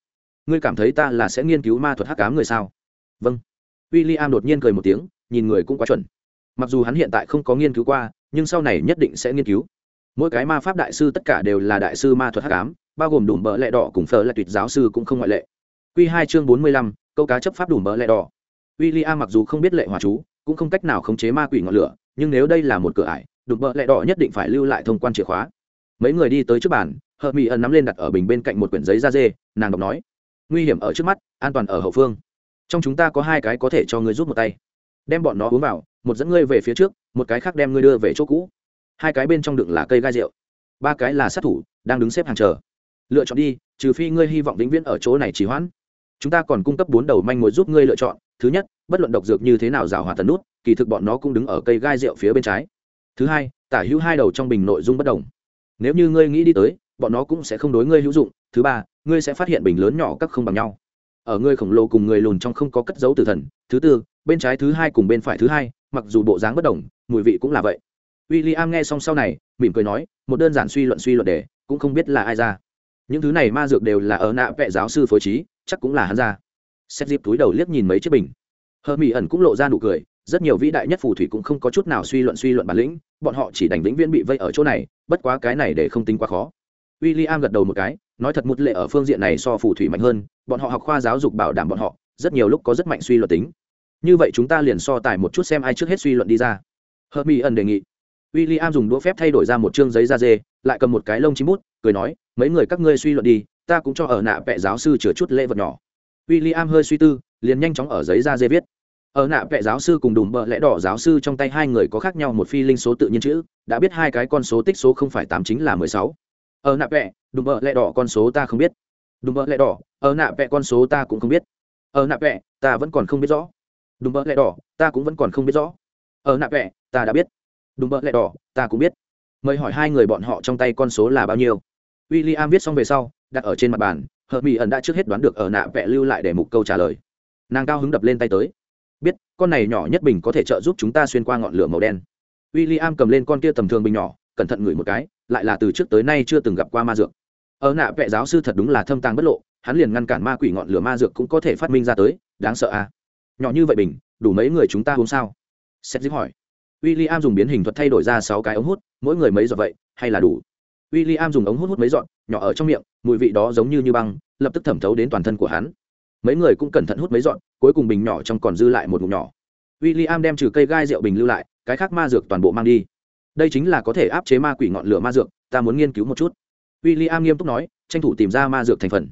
Ngươi cảm thấy ta là sẽ nghiên cứu ma thuật hắc cám người sao? Vâng. W i l l i am đột nhiên cười một tiếng, nhìn người cũng quá chuẩn mặc dù hắn hiện tại không có nghiên cứu qua nhưng sau này nhất định sẽ nghiên cứu mỗi cái ma pháp đại sư tất cả đều là đại sư ma thuật hắc ám bao gồm đủ bỡ lẹ đỏ cùng phở là tuyệt giáo sư cũng không ngoại lệ q hai chương bốn mươi lăm câu cá chấp pháp đủ bỡ lẹ đỏ William mặc dù không biết lệ hòa chú, cũng không cách nào khống chế ma quỷ ngọn lửa, nhưng nếu đây là một cửa ải, đùm bợ lẹ đỏ nhất định phải lưu lại thông quan chìa khóa. Mấy người đi tới trước bàn, Hợp Mỹ ẩn nắm lên đặt ở bình bên cạnh một quyển giấy da dê, nàng đọc nói: "Nguy hiểm ở trước mắt, an toàn ở hậu phương. Trong chúng ta có hai cái có thể cho ngươi rút một tay. Đem bọn nó uống vào, một dẫn ngươi về phía trước, một cái khác đem ngươi đưa về chỗ cũ. Hai cái bên trong đựng là cây gai rượu, ba cái là sát thủ, đang đứng xếp hàng chờ. Lựa chọn đi, trừ phi ngươi hy vọng vĩnh viễn ở chỗ này trì hoãn. Chúng ta còn cung cấp bốn đầu manh mối giúp ngươi lựa chọn, thứ nhất bất luận độc dược như thế nào rào hòa tần nút kỳ thực bọn nó cũng đứng ở cây gai rượu phía bên trái thứ hai tả hữu hai đầu trong bình nội dung bất đồng nếu như ngươi nghĩ đi tới bọn nó cũng sẽ không đối ngươi hữu dụng thứ ba ngươi sẽ phát hiện bình lớn nhỏ các không bằng nhau ở ngươi khổng lồ cùng người lùn trong không có cất dấu tử thần thứ tư bên trái thứ hai cùng bên phải thứ hai mặc dù bộ dáng bất đồng, mùi vị cũng là vậy. W i l l i am nghe xong sau này, mỉm cười nói, một đơn giản suy luận suy luận đề, cũng không biết là ai ra. Những thứ này ma dược đều là ở nạ vệ giáo sư phối trí, chắc cũng là hắn ra. Xét dịp túi đầu liếc nhìn mấy chiếc bình. Hờ mỹ ẩn cũng lộ ra nụ cười, rất nhiều vĩ đại nhất phù thủy cũng không có chút nào suy luận suy luận bản lĩnh, bọn họ chỉ đành vĩnh viễn bị vây ở chỗ này, bất quá cái này để không tính quá khó. W i l l i am gật đầu một cái, nói thật một lệ ở phương diện này so phù thủy mạnh hơn, bọn họ học khoa giáo dục bảo đảm bọn họ, rất nhiều lúc có rất mạnh suy luận tính như vậy chúng ta liền so tài một chút xem ai trước hết suy luận đi ra. Hợp mỹ ẩn đề nghị. W i l l i am dùng đũa phép thay đổi ra một chương giấy da dê, lại cầm một cái lông chim bút, cười nói, mấy người các ngươi suy luận đi, ta cũng cho ở nạ vẽ giáo sư chừa chút lễ vật nhỏ. W i l l i am hơi suy tư, liền nhanh chóng ở giấy da dê viết. Ở nạ vẽ giáo sư cùng đùm bợ lẽ đỏ giáo sư trong tay hai người có khác nhau một phi linh số tự nhiên chữ, đã biết hai cái con số tích số không phải tám chính là mười sáu. Ở nạ vẽ đùm bợ lẽ đỏ con số ta không biết. Đùm bợ lẽ đỏ, ở nạ vẽ con số ta cũng không biết. Ở nạ vẽ ta vẫn còn không biết rõ đùm bợ lẽ đỏ, ta cũng vẫn còn không biết rõ. Ở nạ vẽ ta đã biết. Đùm bợ lẽ đỏ, ta cũng biết. Mời hỏi hai người bọn họ trong tay con số là bao nhiêu. W i l l i am viết xong về sau, đặt ở trên mặt bàn, hợp mỹ ẩn đã trước hết đoán được ở nạ vẽ lưu lại để mục câu trả lời. Nàng cao hứng đập lên tay tới. Biết, con này nhỏ nhất bình có thể trợ giúp chúng ta xuyên qua ngọn lửa màu đen. W i l l i am cầm lên con kia tầm thường bình nhỏ, cẩn thận ngửi một cái, lại là từ trước tới nay chưa từng gặp qua ma dược. Ở nạ vẽ giáo sư thật đúng là thâm tàng bất lộ, hắn liền ngăn cản ma quỷ ngọn lửa ma dược cũng có thể phát minh ra tới, đáng sợ à? Nhỏ như vậy bình, đủ mấy người chúng ta uống sao? Xét dịp hỏi. W i l l i am dùng biến hình thuật thay đổi ra sáu cái ống hút, mỗi người mấy giọt vậy, hay là đủ? W i l l i am dùng ống hút hút mấy giọt, nhỏ ở trong miệng, mùi vị đó giống như như băng, lập tức thẩm thấu đến toàn thân của hắn. Mấy người cũng cẩn thận hút mấy giọt, cuối cùng bình nhỏ trong còn dư lại một ngụm nhỏ. W i l l i am đem trừ cây gai rượu bình lưu lại, cái khác ma dược toàn bộ mang đi. Đây chính là có thể áp chế ma quỷ ngọn lửa ma dược, ta muốn nghiên cứu một chút. W i l l i am nghiêm túc nói, tranh thủ tìm ra ma dược thành phần.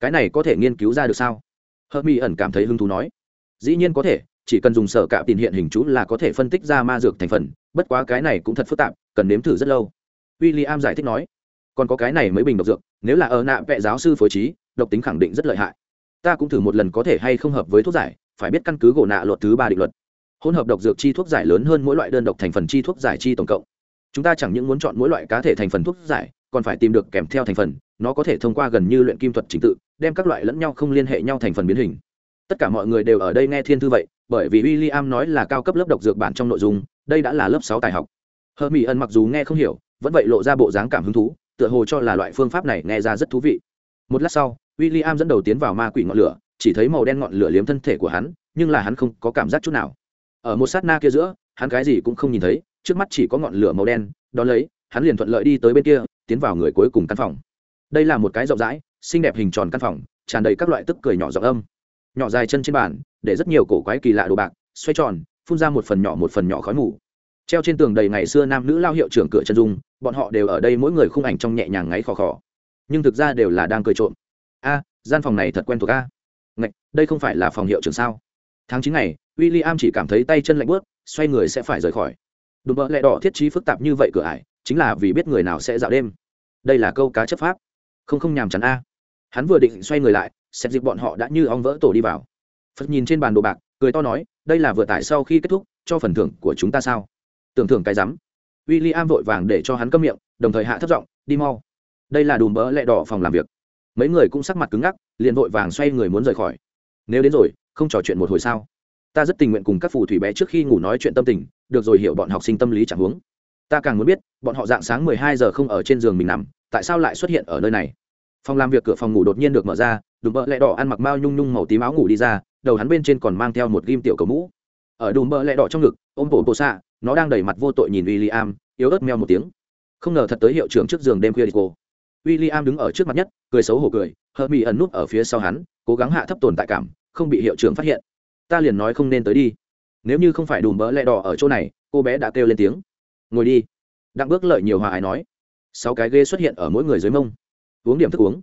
Cái này có thể nghiên cứu ra được sao? Hớt mi ẩn cảm thấy hứng thú nói dĩ nhiên có thể, chỉ cần dùng sở cạm tiền hiện hình chú là có thể phân tích ra ma dược thành phần, bất quá cái này cũng thật phức tạp, cần nếm thử rất lâu. W i l l i am giải thích nói, còn có cái này mới bình độc dược, nếu là ở nạ vệ giáo sư phối trí, độc tính khẳng định rất lợi hại. Ta cũng thử một lần có thể hay không hợp với thuốc giải, phải biết căn cứ gỗ nạ luật thứ ba định luật. Hỗn hợp độc dược chi thuốc giải lớn hơn mỗi loại đơn độc thành phần chi thuốc giải chi tổng cộng. Chúng ta chẳng những muốn chọn mỗi loại cá thể thành phần thuốc giải, còn phải tìm được kèm theo thành phần, nó có thể thông qua gần như luyện kim thuật trình tự, đem các loại lẫn nhau không liên hệ nhau thành phần biến hình tất cả mọi người đều ở đây nghe thiên thư vậy, bởi vì w i l l i am nói là cao cấp lớp độc dược bản trong nội dung, đây đã là lớp sáu tài học. Hơ mỹ ẩn mặc dù nghe không hiểu, vẫn vậy lộ ra bộ dáng cảm hứng thú, tựa hồ cho là loại phương pháp này nghe ra rất thú vị. Một lát sau w i l l i am dẫn đầu tiến vào ma quỷ ngọn lửa, chỉ thấy màu đen ngọn lửa liếm thân thể của hắn, nhưng là hắn không có cảm giác chút nào. Ở một sát na kia giữa, hắn cái gì cũng không nhìn thấy, trước mắt chỉ có ngọn lửa màu đen đón lấy, hắn liền thuận lợi đi tới bên kia, tiến vào người cuối cùng căn phòng. Đây là một cái rộng rãi, xinh đẹp hình tròn căn phòng, tràn đầy các loại tức cười nhỏ giọng âm nhỏ dài chân trên bàn, để rất nhiều cổ quái kỳ lạ đồ bạc, xoay tròn, phun ra một phần nhỏ một phần nhỏ khói mù. Treo trên tường đầy ngày xưa nam nữ lao hiệu trưởng cửa chân dung, bọn họ đều ở đây mỗi người khung ảnh trong nhẹ nhàng ngáy khò khò. Nhưng thực ra đều là đang cười trộm. A, gian phòng này thật quen thuộc a. Ngạch, đây không phải là phòng hiệu trưởng sao? Tháng chín ngày w i l l i am chỉ cảm thấy tay chân lạnh bớt xoay người sẽ phải rời khỏi. Đùm bỡ lẹ đỏ thiết trí phức tạp như vậy cửa ải, chính là vì biết người nào sẽ dạo đêm. Đây là câu cá chấp pháp. Không không nhàm chán a. Hắn vừa định xoay người lại xét dịp bọn họ đã như ong vỡ tổ đi vào. Phật nhìn trên bàn đồ bạc, cười to nói, đây là vừa tải sau khi kết thúc, cho phần thưởng của chúng ta sao? Tưởng thưởng cái rắm. W i l l i am vội vàng để cho hắn câm miệng, đồng thời hạ thấp giọng, đi mau. Đây là đùm bỡ lẹ đỏ phòng làm việc. Mấy người cũng sắc mặt cứng ngắc, liền vội vàng xoay người muốn rời khỏi. Nếu đến rồi, không trò chuyện một hồi sao? Ta rất tình nguyện cùng các phù thủy bé trước khi ngủ nói chuyện tâm tình, được rồi hiểu bọn học sinh tâm lý chẳng huống. Ta càng muốn biết, bọn họ dạng sáng mười hai giờ không ở trên giường mình nằm, tại sao lại xuất hiện ở nơi này? Phòng làm việc cửa phòng ngủ đột nhiên được mở ra đùm bợ lẹ đỏ ăn mặc mao nhung nhung màu tím áo ngủ đi ra, đầu hắn bên trên còn mang theo một ghim tiểu cầu mũ. Ở đùm bợ lẹ đỏ trong ngực, ôm bổ bộ xạ, nó đang đẩy mặt vô tội nhìn w i l l i am yếu ớt meo một tiếng. Không ngờ thật tới hiệu trưởng trước giường đêm khuya đi cô. W i l l i am đứng ở trước mặt nhất, cười xấu hổ cười hờ mỹ ẩn núp ở phía sau hắn, cố gắng hạ thấp tồn tại cảm, không bị hiệu trưởng phát hiện. Ta liền nói không nên tới đi. Nếu như không phải đùm bỡ lẹ đỏ ở chỗ này, cô bé đã kêu lên tiếng. Ngồi đi. Đặng bước lợi nhiều hòa ái nói. Sáu cái ghê xuất hiện ở mỗi người dưới mông. Uống điểm thức uống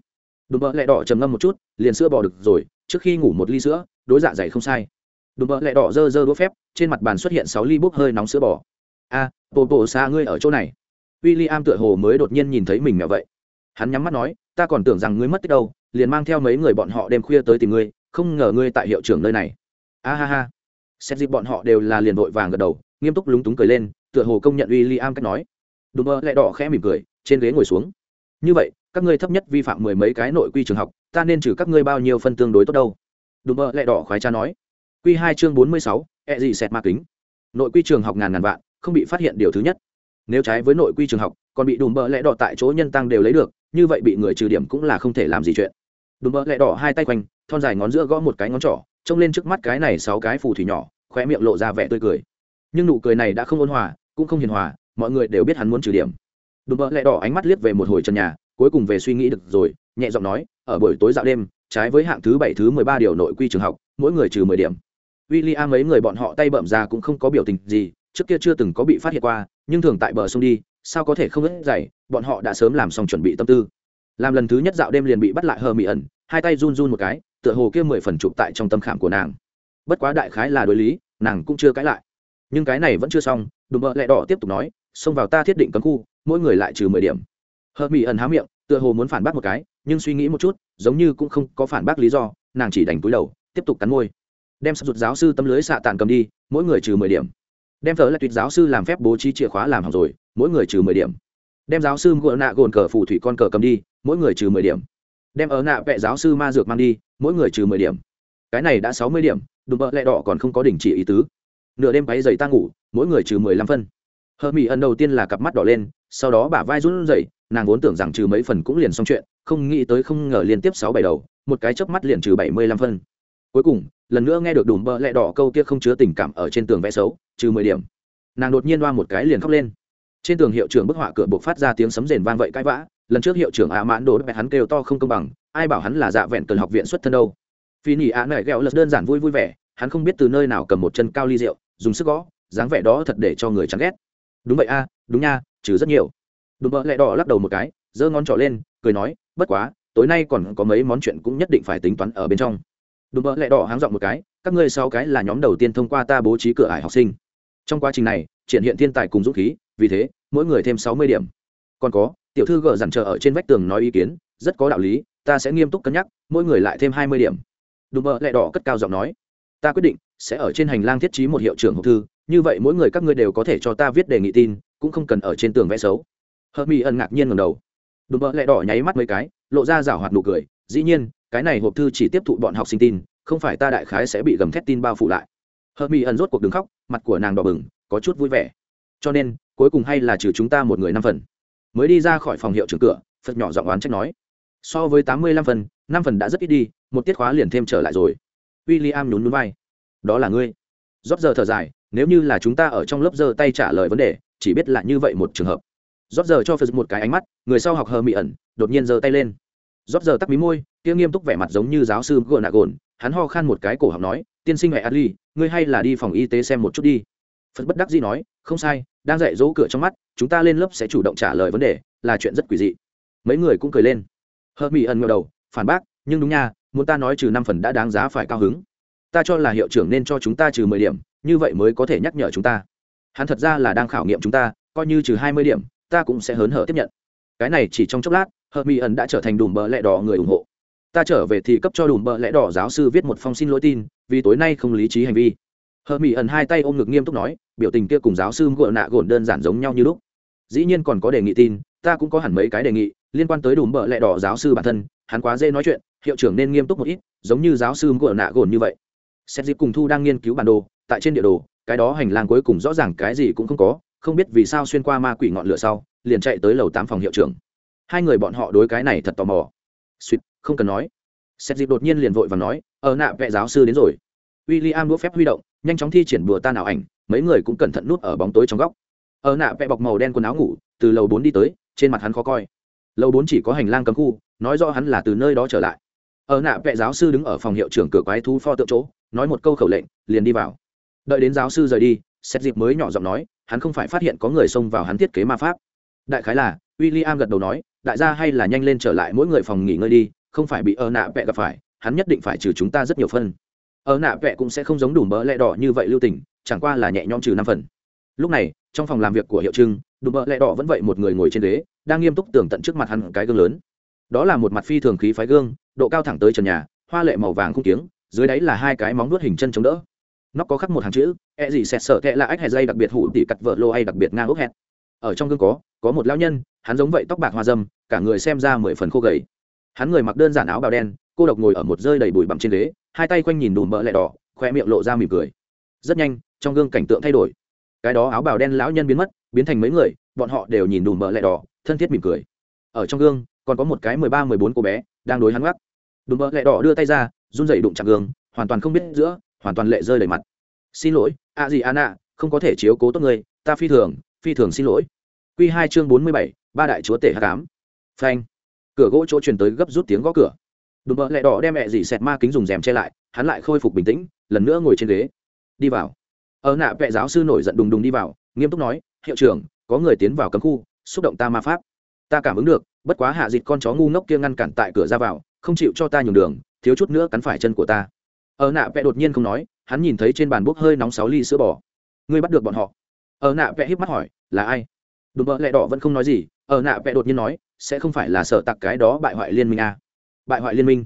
đùm bợ lẹ đỏ trầm ngâm một chút, liền sữa bò được rồi, trước khi ngủ một ly sữa, đối dạ dày không sai. Đùm bợ lẹ đỏ dơ dơ đũa phép, trên mặt bàn xuất hiện sáu ly bốc hơi nóng sữa bò. A bộ bộ xa ngươi ở chỗ này. W i l l i am tựa hồ mới đột nhiên nhìn thấy mình mẹo vậy. Hắn nhắm mắt nói, ta còn tưởng rằng ngươi mất tích đâu, liền mang theo mấy người bọn họ đêm khuya tới tìm ngươi, không ngờ ngươi tại hiệu trưởng nơi này. A ha ha. Xét dịp bọn họ đều là liền vội vàng gật đầu, nghiêm túc lúng túng cười lên, tựa hồ công nhận w i l l i am cách nói. Đùm bơ lại đỏ khẽ mỉm cười, trên ghế ngồi xuống. Như vậy các ngươi thấp nhất vi phạm mười mấy cái nội quy trường học, ta nên trừ các ngươi bao nhiêu phân tương đối tốt đâu? Đùm bơ lẹ đỏ khoái cha nói. Q hai chương bốn mươi sáu e gì xẹt ma kính. Nội quy trường học ngàn ngàn vạn, không bị phát hiện điều thứ nhất. Nếu trái với nội quy trường học, còn bị đùm bơ lẹ đỏ tại chỗ nhân tăng đều lấy được, như vậy bị người trừ điểm cũng là không thể làm gì chuyện. Đùm bơ lẹ đỏ hai tay quanh, thon dài ngón giữa gõ một cái ngón trỏ, trông lên trước mắt cái này sáu cái phù thủy nhỏ khoe miệng lộ ra vẻ tươi cười. Nhưng nụ cười này đã không ôn hòa, cũng không hiền hòa, mọi người đều biết hắn muốn trừ điểm. Đùm bợ lẹ đỏ ánh mắt liếc về một hồi trần nhà cuối cùng về suy nghĩ được rồi, nhẹ giọng nói, ở buổi tối dạo đêm, trái với hạng thứ bảy thứ mười ba điều nội quy trường học, mỗi người trừ mười điểm. W i l l i am mấy người bọn họ tay bợm ra cũng không có biểu tình gì, trước kia chưa từng có bị phát hiện qua, nhưng thường tại bờ sông đi, sao có thể không ớt dày bọn họ đã sớm làm xong chuẩn bị tâm tư. Làm lần thứ nhất dạo đêm liền bị bắt lại hờ mị ẩn, hai tay run run một cái, tựa hồ kia mười phần chụp tại trong tâm khảm của nàng. Bất quá đại khái là đối lý, nàng cũng chưa cãi lại. Nhưng cái này vẫn chưa xong, đùm bợ lẹ đỏ tiếp tục nói, xông vào ta thiết định cấm khu, mỗi người lại trừ mười điểm hờ mỹ ẩn há miệng, tựa hồ muốn phản bác một cái, nhưng suy nghĩ một chút, giống như cũng không có phản bác lý do, nàng chỉ đành túi đầu, tiếp tục cắn môi. Đem sắp rụt giáo sư tâm lưới xạ tàn cầm đi, mỗi người trừ mười điểm. Đem thờ lại tuyệt giáo sư làm phép bố trí chìa khóa làm hỏng rồi, mỗi người trừ mười điểm. Đem giáo sư gội nạ gồn cờ phù thủy con cờ cầm đi, mỗi người trừ mười điểm. Đem ở nạ vẹ giáo sư ma dược mang đi, mỗi người trừ mười điểm. Cái này đã sáu mươi điểm, đùm bợ lẹ đỏ còn không có đình chỉ ý tứ. Nửa đêm váy dậy ta ngủ, mỗi người trừ mười lăm phân. Hờ mỹ ẩn đầu tiên là cặp mắt đỏ lên, sau đó bả vai run rẩy nàng vốn tưởng rằng trừ mấy phần cũng liền xong chuyện, không nghĩ tới không ngờ liên tiếp sáu bảy đầu, một cái chớp mắt liền trừ bảy mươi lăm phân. Cuối cùng, lần nữa nghe được đùm bợ lẹ đỏ câu kia không chứa tình cảm ở trên tường vẽ xấu, trừ mười điểm. Nàng đột nhiên đoa một cái liền khóc lên. Trên tường hiệu trưởng bức họa cửa buộc phát ra tiếng sấm rền vang vậy cãi vã, lần trước hiệu trưởng ạ mãn đồ bẹt hắn kêu to không công bằng, ai bảo hắn là dạ vẹn cần học viện xuất thân đâu. Phi nhỉ ạ này ghẹo lật đơn giản vui vui vẻ, hắn không biết từ nơi nào cầm một chân cao ly rượu, dùng sức gõ, dáng vẻ đó thật để cho người chán ghét. Đúng vậy a, đúng nha, trừ rất nhiều đùm bợ lẹ đỏ lắc đầu một cái, giơ ngón trỏ lên, cười nói, bất quá, tối nay còn có mấy món chuyện cũng nhất định phải tính toán ở bên trong. Đùm bợ lẹ đỏ háng dọn một cái, các ngươi sau cái là nhóm đầu tiên thông qua ta bố trí cửa ải học sinh. Trong quá trình này, triển hiện thiên tài cùng dũng khí, vì thế, mỗi người thêm sáu mươi điểm. Còn có, tiểu thư gờ dằn chờ ở trên vách tường nói ý kiến, rất có đạo lý, ta sẽ nghiêm túc cân nhắc, mỗi người lại thêm hai mươi điểm. Đùm bợ lẹ đỏ cất cao giọng nói, ta quyết định sẽ ở trên hành lang thiết trí một hiệu trưởng hộp thư, như vậy mỗi người các ngươi đều có thể cho ta viết đề nghị tin, cũng không cần ở trên tường vẽ xấu hợp mỹ ẩn ngạc nhiên ngầm đầu. Đùm bợ lẹ đỏ nháy mắt mấy cái, lộ ra rảo hoạt nụ cười, dĩ nhiên, cái này hộp thư chỉ tiếp thụ bọn học sinh tin, không phải ta đại khái sẽ bị gầm thét tin bao phủ lại. Hợp mỹ ẩn rốt cuộc đứng khóc, mặt của nàng đỏ bừng, có chút vui vẻ. Cho nên, cuối cùng hay là trừ chúng ta một người năm phần. Mới đi ra khỏi phòng hiệu trưởng cửa, phật nhỏ giọng oán trách nói. So với tám mươi lăm phần, năm phần đã rất ít đi, một tiết khóa liền thêm trở lại rồi. W i l l i am nhún núi vai. Đó là ngươi. Rót giờ thở dài, nếu như là chúng ta ở trong lớp giơ tay trả lời vấn đề, chỉ biết là như vậy một trường hợp rót giờ cho phật một cái ánh mắt, người sau học hờ mị ẩn, đột nhiên giơ tay lên. Rót giờ tắt mí môi, kia nghiêm túc vẻ mặt giống như giáo sư gồn nạ gồn hắn ho khan một cái cổ học nói, tiên sinh mẹ adli, ngươi hay là đi phòng y tế xem một chút đi. Phật bất đắc dĩ nói, không sai, đang dạy dỗ cửa trong mắt, chúng ta lên lớp sẽ chủ động trả lời vấn đề, là chuyện rất quỷ dị. Mấy người cũng cười lên. Hờ mỹ ẩn ngờ đầu, phản bác, nhưng đúng nha, muốn ta nói trừ năm phần đã đáng giá phải cao hứng. Ta cho là hiệu trưởng nên cho chúng ta trừ mười điểm, như vậy mới có thể nhắc nhở chúng ta. Hắn thật ra là đang khảo nghiệm chúng ta, coi như trừ hai mươi điểm ta cũng sẽ hớn hở tiếp nhận. Cái này chỉ trong chốc lát hợp mỹ ẩn đã trở thành đùm bờ lẹ đỏ người ủng hộ. Ta trở về thì cấp cho đùm bờ lẽ đỏ giáo sư viết một phong xin lỗi tin, vì tối nay không lý trí hành vi. Hờ mỹ ẩn hai tay ôm ngực nghiêm túc nói, biểu tình kia cùng giáo sư ngựa nạ gồn đơn giản giống nhau như lúc. Dĩ nhiên còn có đề nghị tin, ta cũng có hẳn mấy cái đề nghị, liên quan tới đùm bờ lẽ đỏ giáo sư bản thân, hắn quá dễ nói chuyện, hiệu trưởng nên nghiêm túc một ít, giống như giáo sư ngựa nạ gồn như vậy. Xét dịp cùng thu đang nghiên cứu bản đồ, tại trên địa đồ, cái đó hành lang cuối cùng rõ ràng cái gì cũng không có không biết vì sao xuyên qua ma quỷ ngọn lửa sau, liền chạy tới lầu tám phòng hiệu trưởng. Hai người bọn họ đối cái này thật tò mò. Suýt, không cần nói. Xét dịp đột nhiên liền vội và nói ở nạ, vệ giáo sư đến rồi. W i l l i am đũa phép huy động, nhanh chóng thi triển bùa tan ảo ảnh, mấy người cũng cẩn thận nút ở bóng tối trong góc. Ở nạ vẽ bọc màu đen quần áo ngủ, từ lầu bốn đi tới, trên mặt hắn khó coi. Lầu bốn chỉ có hành lang cấm khu, nói rõ hắn là từ nơi đó trở lại. Ở nạ vẽ giáo sư đứng ở phòng hiệu trưởng cửa quái thú pho tượng chỗ, nói một câu khẩu lệnh, liền đi vào. Đợi đến giáo sư rời đi xét dịp mới nhỏ giọng nói hắn không phải phát hiện có người xông vào hắn thiết kế ma pháp. Đại khái là w i l l i am gật đầu nói, đại gia hay là nhanh lên trở lại mỗi người phòng nghỉ ngơi đi, không phải bị ơ nạ vẽ gặp phải, hắn nhất định phải trừ chúng ta rất nhiều phân Ơ nạ vẽ cũng sẽ không giống đủ mỡ lẹ đỏ như vậy lưu tình, chẳng qua là nhẹ nhõm trừ năm phần. Lúc này, trong phòng làm việc của hiệu trưng đủ mỡ lẹ đỏ vẫn vậy một người ngồi trên ghế, đang nghiêm túc tưởng tận trước mặt hắn cái gương lớn. Đó là một mặt phi thường khí phái gương, độ cao thẳng tới trần nhà, hoa lệ màu vàng không tiếng dưới đáy là hai cái móng nuốt hình chân chống đỡ nó có khắc một hàng chữ e gì xẹt sợ kệ là ách hay dây đặc biệt hủ tỉ cặt vợ lô hay đặc biệt ngang ốc hẹn. Ở trong gương có có một lão nhân, hắn giống vậy tóc bạc hoa dâm, cả người xem ra mười phần khô gầy. Hắn người mặc đơn giản áo bào đen, cô độc ngồi ở một rơi đầy bụi bặm trên ghế, hai tay quanh nhìn đùm mỡ lẹ đỏ, khoe miệng lộ ra mỉm cười. Rất nhanh, trong gương cảnh tượng thay đổi. Cái đó áo bào đen lão nhân biến mất, biến thành mấy người, bọn họ đều nhìn đùm mỡ lẹ đỏ, thân thiết mỉm cười. Ở trong gương, còn có một cái mười ba, mười bốn cô bé, đang đối hắn gắt đùm mỡ lẹ đỏ đưa tay ra, run dậy đụng chạm gương, hoàn toàn không biết giữa hoàn toàn lệ rơi đầy mặt. Xin lỗi a gì an ạ không có thể chiếu cố tốt người ta phi thường phi thường xin lỗi. Q hai chương bốn mươi bảy, ba đại chúa tể h tám phanh. Cửa gỗ chỗ truyền tới gấp rút tiếng gõ cửa. Đùm bợ lẹ đỏ đem mẹ dì xẹt ma kính dùng rèm che lại, hắn lại khôi phục bình tĩnh, lần nữa ngồi trên ghế. Đi vào. Ở nạ vệ giáo sư nổi giận đùng đùng đi vào, nghiêm túc nói, hiệu trưởng, có người tiến vào cấm khu, xúc động ta ma pháp. Ta cảm ứng được, bất quá hạ dịt con chó ngu ngốc kia ngăn cản tại cửa ra vào, không chịu cho ta nhường đường, thiếu chút nữa cắn phải chân của ta ở nạ vẽ đột nhiên không nói, hắn nhìn thấy trên bàn bốc hơi nóng sáu ly sữa bò. Ngươi bắt được bọn họ. Ở nạ vẽ híp mắt hỏi, là ai? Đùm bợ lẹ đỏ vẫn không nói gì. Ở nạ vẽ đột nhiên nói, sẽ không phải là sợ tặc cái đó bại hoại liên minh à. bại hoại liên minh.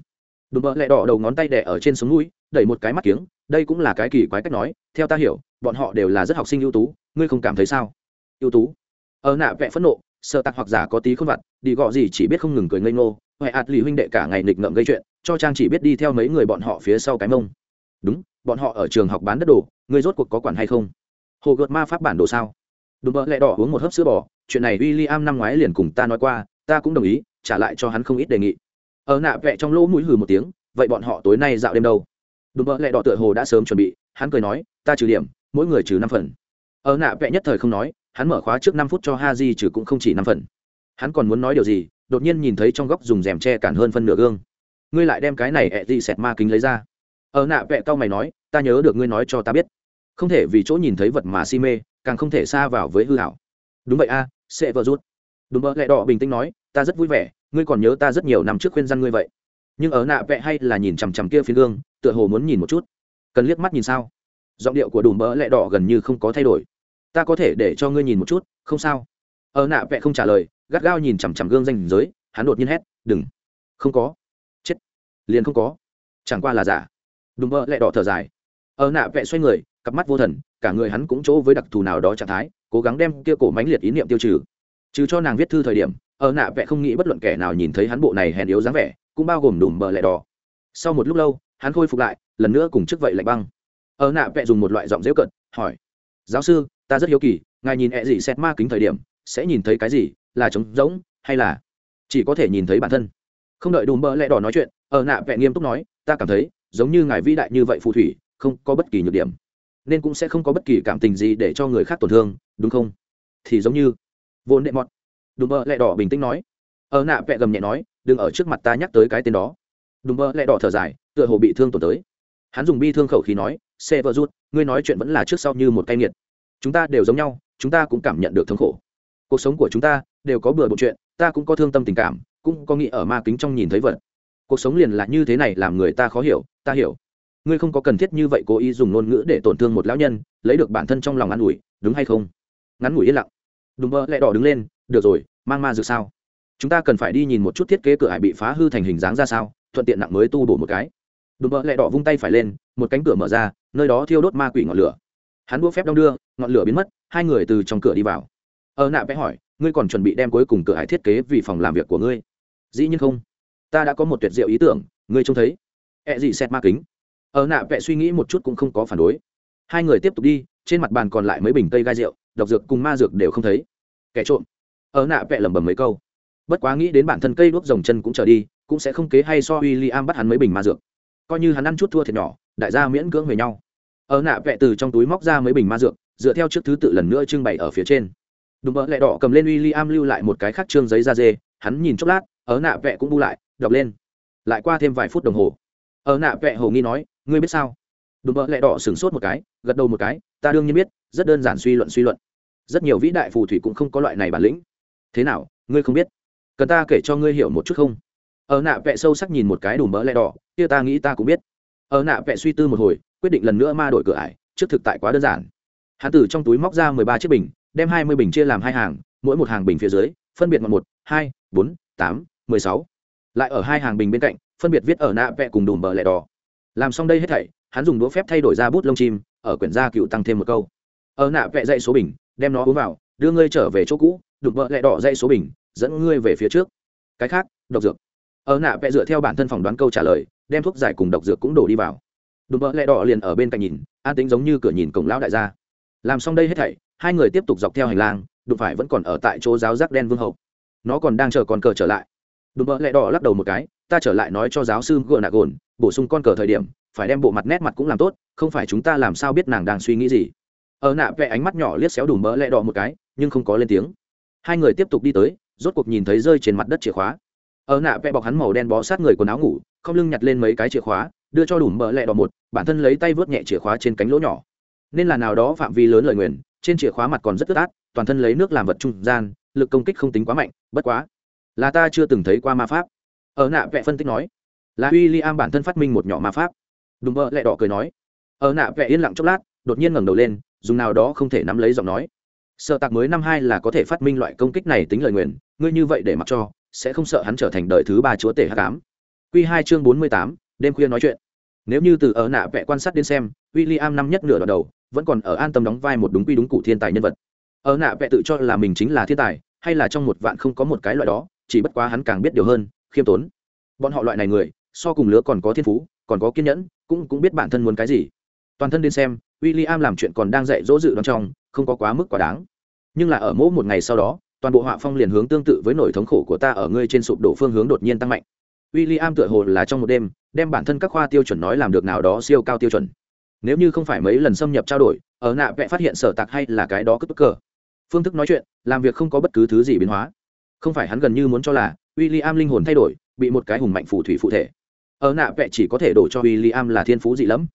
Đùm bợ lẹ đỏ đầu ngón tay đẻ ở trên sống mũi, đẩy một cái mắt kiếng. Đây cũng là cái kỳ quái cách nói, theo ta hiểu, bọn họ đều là rất học sinh ưu tú, ngươi không cảm thấy sao? Ưu tú. Ở nạ vẽ phẫn nộ sợ tặc hoặc giả có tí khôn vặt, đi gọ gì chỉ biết không ngừng cười ngây ngô huệ ạt lì huynh đệ cả ngày nghịch ngợm gây chuyện, cho trang chỉ biết đi theo mấy người bọn họ phía sau cái mông. Đúng, bọn họ ở trường học bán đất đồ ngươi rốt cuộc có quản hay không? Hồ gợt ma pháp bản đồ sao? Đùm bợ lẹ đỏ uống một hớp sữa bò, chuyện này w i l l i am năm ngoái liền cùng ta nói qua, ta cũng đồng ý, trả lại cho hắn không ít đề nghị. Ở nạ vẹ trong lỗ mũi hừ một tiếng, vậy bọn họ tối nay dạo đêm đâu? Đùm bợ lẹ đỏ tựa hồ đã sớm chuẩn bị, hắn cười nói, ta trừ điểm, mỗi người trừ năm phần. Ở nạ vẹ nhất thời không nói, hắn mở khóa trước năm phút cho ha di trừ cũng không chỉ năm phần. Hắn còn muốn nói điều gì đột nhiên nhìn thấy trong góc dùng rèm che cản hơn phân nửa gương. Ngươi lại đem cái này ẹ dị xẹt ma kính lấy ra. Ở nạ vẹ tao mày nói, ta nhớ được ngươi nói cho ta biết. Không thể vì chỗ nhìn thấy vật mà si mê, càng không thể xa vào với hư hảo đúng vậy a, sẽ vợ rút đúng mơ lẹ đỏ bình tĩnh nói, ta rất vui vẻ, ngươi còn nhớ ta rất nhiều năm trước khuyên răn ngươi vậy. Nhưng ở nạ vẹ hay là nhìn chằm chằm kia phía gương, tựa hồ muốn nhìn một chút. Cần liếc mắt nhìn sao? Giọng điệu của đùm bỡ lẹ đỏ gần như không có thay đổi. Ta có thể để cho ngươi nhìn một chút, không sao. Ở nạ vẹ không trả lời gắt gao nhìn chằm chằm gương danh giới, hắn đột nhiên hét, đừng. Không có. Chết. Liền không có. Chẳng qua là giả. Đùm bơ lại đỏ thở dài. Ở nạ vẽ xoay người, cặp mắt vô thần, cả người hắn cũng chỗ với đặc thù nào đó trạng thái, cố gắng đem kia cổ mánh liệt ý niệm tiêu trừ. Trừ cho nàng viết thư thời điểm, ở nạ vẽ không nghĩ bất luận kẻ nào nhìn thấy hắn bộ này hèn yếu dáng vẻ, cũng bao gồm đùm bờ lẹ đỏ. Sau một lúc lâu, hắn khôi phục lại, lần nữa cùng trước vậy lạnh băng. Ở nạ vẽ dùng một loại giọng dễu cận hỏi, giáo sư, ta rất hiếu kỳ, ngài nhìn ẹ gì xét ma kính thời điểm, sẽ nhìn thấy cái gì là trống rỗng hay là chỉ có thể nhìn thấy bản thân? Không đợi đùm bơ lẹ đỏ nói chuyện, ở nạ vẽ nghiêm túc nói, ta cảm thấy, giống như ngài vĩ đại như vậy phù thủy, không có bất kỳ nhược điểm, nên cũng sẽ không có bất kỳ cảm tình gì để cho người khác tổn thương, đúng không? Thì giống như, vốn đệ mọt. Đùm bơ lẹ đỏ bình tĩnh nói. Ở nạ vẹ gầm nhẹ nói, đừng ở trước mặt ta nhắc tới cái tên đó. Đùm bơ lẹ đỏ thở dài, tựa hồ bị thương tổn tới. Hắn dùng bi thương khẩu khí nói, xe vợ rút ngươi nói chuyện vẫn là trước sau như một cay nghiệt. Chúng ta đều giống nhau, chúng ta cũng cảm nhận được thống khổ. Cuộc sống của chúng ta đều có bừa bộ chuyện, ta cũng có thương tâm tình cảm, cũng có nghĩ ở ma kính trong nhìn thấy vật. Cuộc sống liền là như thế này, làm người ta khó hiểu, ta hiểu. Ngươi không có cần thiết như vậy cố ý dùng ngôn ngữ để tổn thương một lão nhân, lấy được bản thân trong lòng ngắn ủi, đúng hay không? Ngắn ngủi yên lặng. Đùm bơ lại đỏ đứng lên, được rồi, mang ma dược sao? Chúng ta cần phải đi nhìn một chút thiết kế cửa hải bị phá hư thành hình dáng ra sao, thuận tiện nặng mới tu bổ một cái. Đùm bơ lại đỏ vung tay phải lên, một cánh cửa mở ra, nơi đó thiêu đốt ma quỷ ngọn lửa. Hắn đua phép đong đưa, ngọn lửa biến mất, hai người từ trong cửa đi vào. Ở nạ vẽ hỏi ngươi còn chuẩn bị đem cuối cùng cửa hải thiết kế vì phòng làm việc của ngươi. Dĩ nhiên không. Ta đã có một tuyệt diệu ý tưởng, ngươi trông thấy. Ẹ gì xét ma kính. Ở nạ vẽ suy nghĩ một chút cũng không có phản đối. Hai người tiếp tục đi, trên mặt bàn còn lại mấy bình tây gai rượu, độc dược cùng ma dược đều không thấy. Kẻ trộm. Ở nạ vẽ lẩm bẩm mấy câu. Bất quá nghĩ đến bản thân cây đuốc rồng chân cũng trở đi, cũng sẽ không kế hay so w i l l i am bắt hắn mấy bình ma dược. Coi như hắn ăn chút thua thiệt nhỏ, đại gia miễn cưỡng về nhau. Ở nạ vẽ từ trong túi móc ra mấy bình ma dược, dựa theo trước thứ tự lần nữa trưng bày ở phía trên đùm bỡ lẹ đỏ cầm lên w i l l i am lưu lại một cái khác trương giấy da dê, hắn nhìn chốc lát ở nạ vẽ cũng bu lại, đọc lên. Lại qua thêm vài phút đồng hồ. Ở nạ vẽ hồ nghi nói, ngươi biết sao? Đùm bỡ lẹ đỏ sửng sốt một cái, gật đầu một cái, ta đương nhiên biết, rất đơn giản suy luận suy luận. Rất nhiều vĩ đại phù thủy cũng không có loại này bản lĩnh. Thế nào, ngươi không biết? Cần ta kể cho ngươi hiểu một chút không? Ở nạ vẽ sâu sắc nhìn một cái đùm bỡ lẹ đỏ, kia ta nghĩ ta cũng biết. Ở nạ vẽ suy tư một hồi, quyết định lần nữa ma đổi cửa ải, trước thực tại quá đơn giản. Hắn từ trong túi móc ra mười ba chiếc bình đem hai mươi bình chia làm hai hàng, mỗi một hàng bình phía dưới, phân biệt mặt một, hai, bốn, tám, mười sáu. Lại ở hai hàng bình bên cạnh, phân biệt viết ở nạ vẽ cùng đùm bờ lẹ đỏ. Làm xong đây hết thảy, hắn dùng đũa phép thay đổi ra bút lông chim, ở quyển gia cựu tăng thêm một câu. Ở nạ vẽ dạy số bình, đem nó uống vào, đưa ngươi trở về chỗ cũ, đùm vợ lẹ đỏ dây số bình, dẫn ngươi về phía trước. Cái khác, độc dược. Ở nạ vẽ dựa theo bản thân phỏng đoán câu trả lời, đem thuốc giải cùng độc dược cũng đổ đi vào. Đùm bờ lẹ đỏ liền ở bên cạnh nhìn, an tính giống như cửa nhìn cổng lão đại gia. Làm xong đây hết thảy hai người tiếp tục dọc theo hành lang, đụng phải vẫn còn ở tại chỗ giáo giác đen vương hậu. Nó còn đang chờ con cờ trở lại. Đùm bỡ lẹ đỏ lắc đầu một cái, ta trở lại nói cho giáo sư gượng nạ gồn, bổ sung con cờ thời điểm, phải đem bộ mặt nét mặt cũng làm tốt, không phải chúng ta làm sao biết nàng đang suy nghĩ gì. Ở nạ vẽ ánh mắt nhỏ liếc xéo đùm bỡ lẹ đỏ một cái, nhưng không có lên tiếng. Hai người tiếp tục đi tới, rốt cuộc nhìn thấy rơi trên mặt đất chìa khóa. Ở nạ vẽ bọc hắn màu đen bó sát người quần áo ngủ, không lưng nhặt lên mấy cái chìa khóa, đưa cho đùm bỡ lẹ đỏ một, bản thân lấy tay vớt nhẹ chìa khóa trên cánh lỗ nhỏ. Nên là nào đó phạm vi lớn lời nguyền trên chìa khóa mặt còn rất ướt át, toàn thân lấy nước làm vật trung gian, lực công kích không tính quá mạnh, bất quá, là ta chưa từng thấy qua ma pháp. Ở nạ vẽ phân tích nói, là w i l l i am bản thân phát minh một nhỏ ma pháp. Đùm bơ lẹ đỏ cười nói. Ở nạ vẽ yên lặng chốc lát, đột nhiên ngẩng đầu lên, dùng nào đó không thể nắm lấy giọng nói. Sợ tạc mới năm hai là có thể phát minh loại công kích này tính lời nguyền, ngươi như vậy để mặc cho, sẽ không sợ hắn trở thành đời thứ ba chúa tể h tám q hai chương bốn mươi tám, đêm khuya nói chuyện. Nếu như từ ở nạ vẽ quan sát đến xem w i l l i am năm nhất nửa đoạn đầu vẫn còn ở an tâm đóng vai một đúng quy đúng cụ thiên tài nhân vật. Ở nạ vẽ tự cho là mình chính là thiên tài, hay là trong một vạn không có một cái loại đó, chỉ bất quá hắn càng biết điều hơn, khiêm tốn. Bọn họ loại này người, so cùng lứa còn có thiên phú, còn có kiên nhẫn, cũng cũng biết bản thân muốn cái gì. Toàn thân đến xem w i l l i am làm chuyện còn đang dạy dỗ dự đoán trong, không có quá mức quá đáng. Nhưng là ở mỗi một ngày sau đó, toàn bộ họa phong liền hướng tương tự với nỗi thống khổ của ta ở ngươi trên sụp đổ phương hướng đột nhiên tăng mạnh. W i l l i am tựa hồ là trong một đêm, đem bản thân các khoa tiêu chuẩn nói làm được nào đó siêu cao tiêu chuẩn nếu như không phải mấy lần xâm nhập trao đổi, ở nạ vẽ phát hiện sở tạc hay là cái đó cất tức cờ. Phương thức nói chuyện, làm việc không có bất cứ thứ gì biến hóa. Không phải hắn gần như muốn cho là w i l l i am linh hồn thay đổi, bị một cái hùng mạnh phù thủy phụ thể. Ở nạ vẽ chỉ có thể đổ cho w i l l i am là thiên phú dị lắm.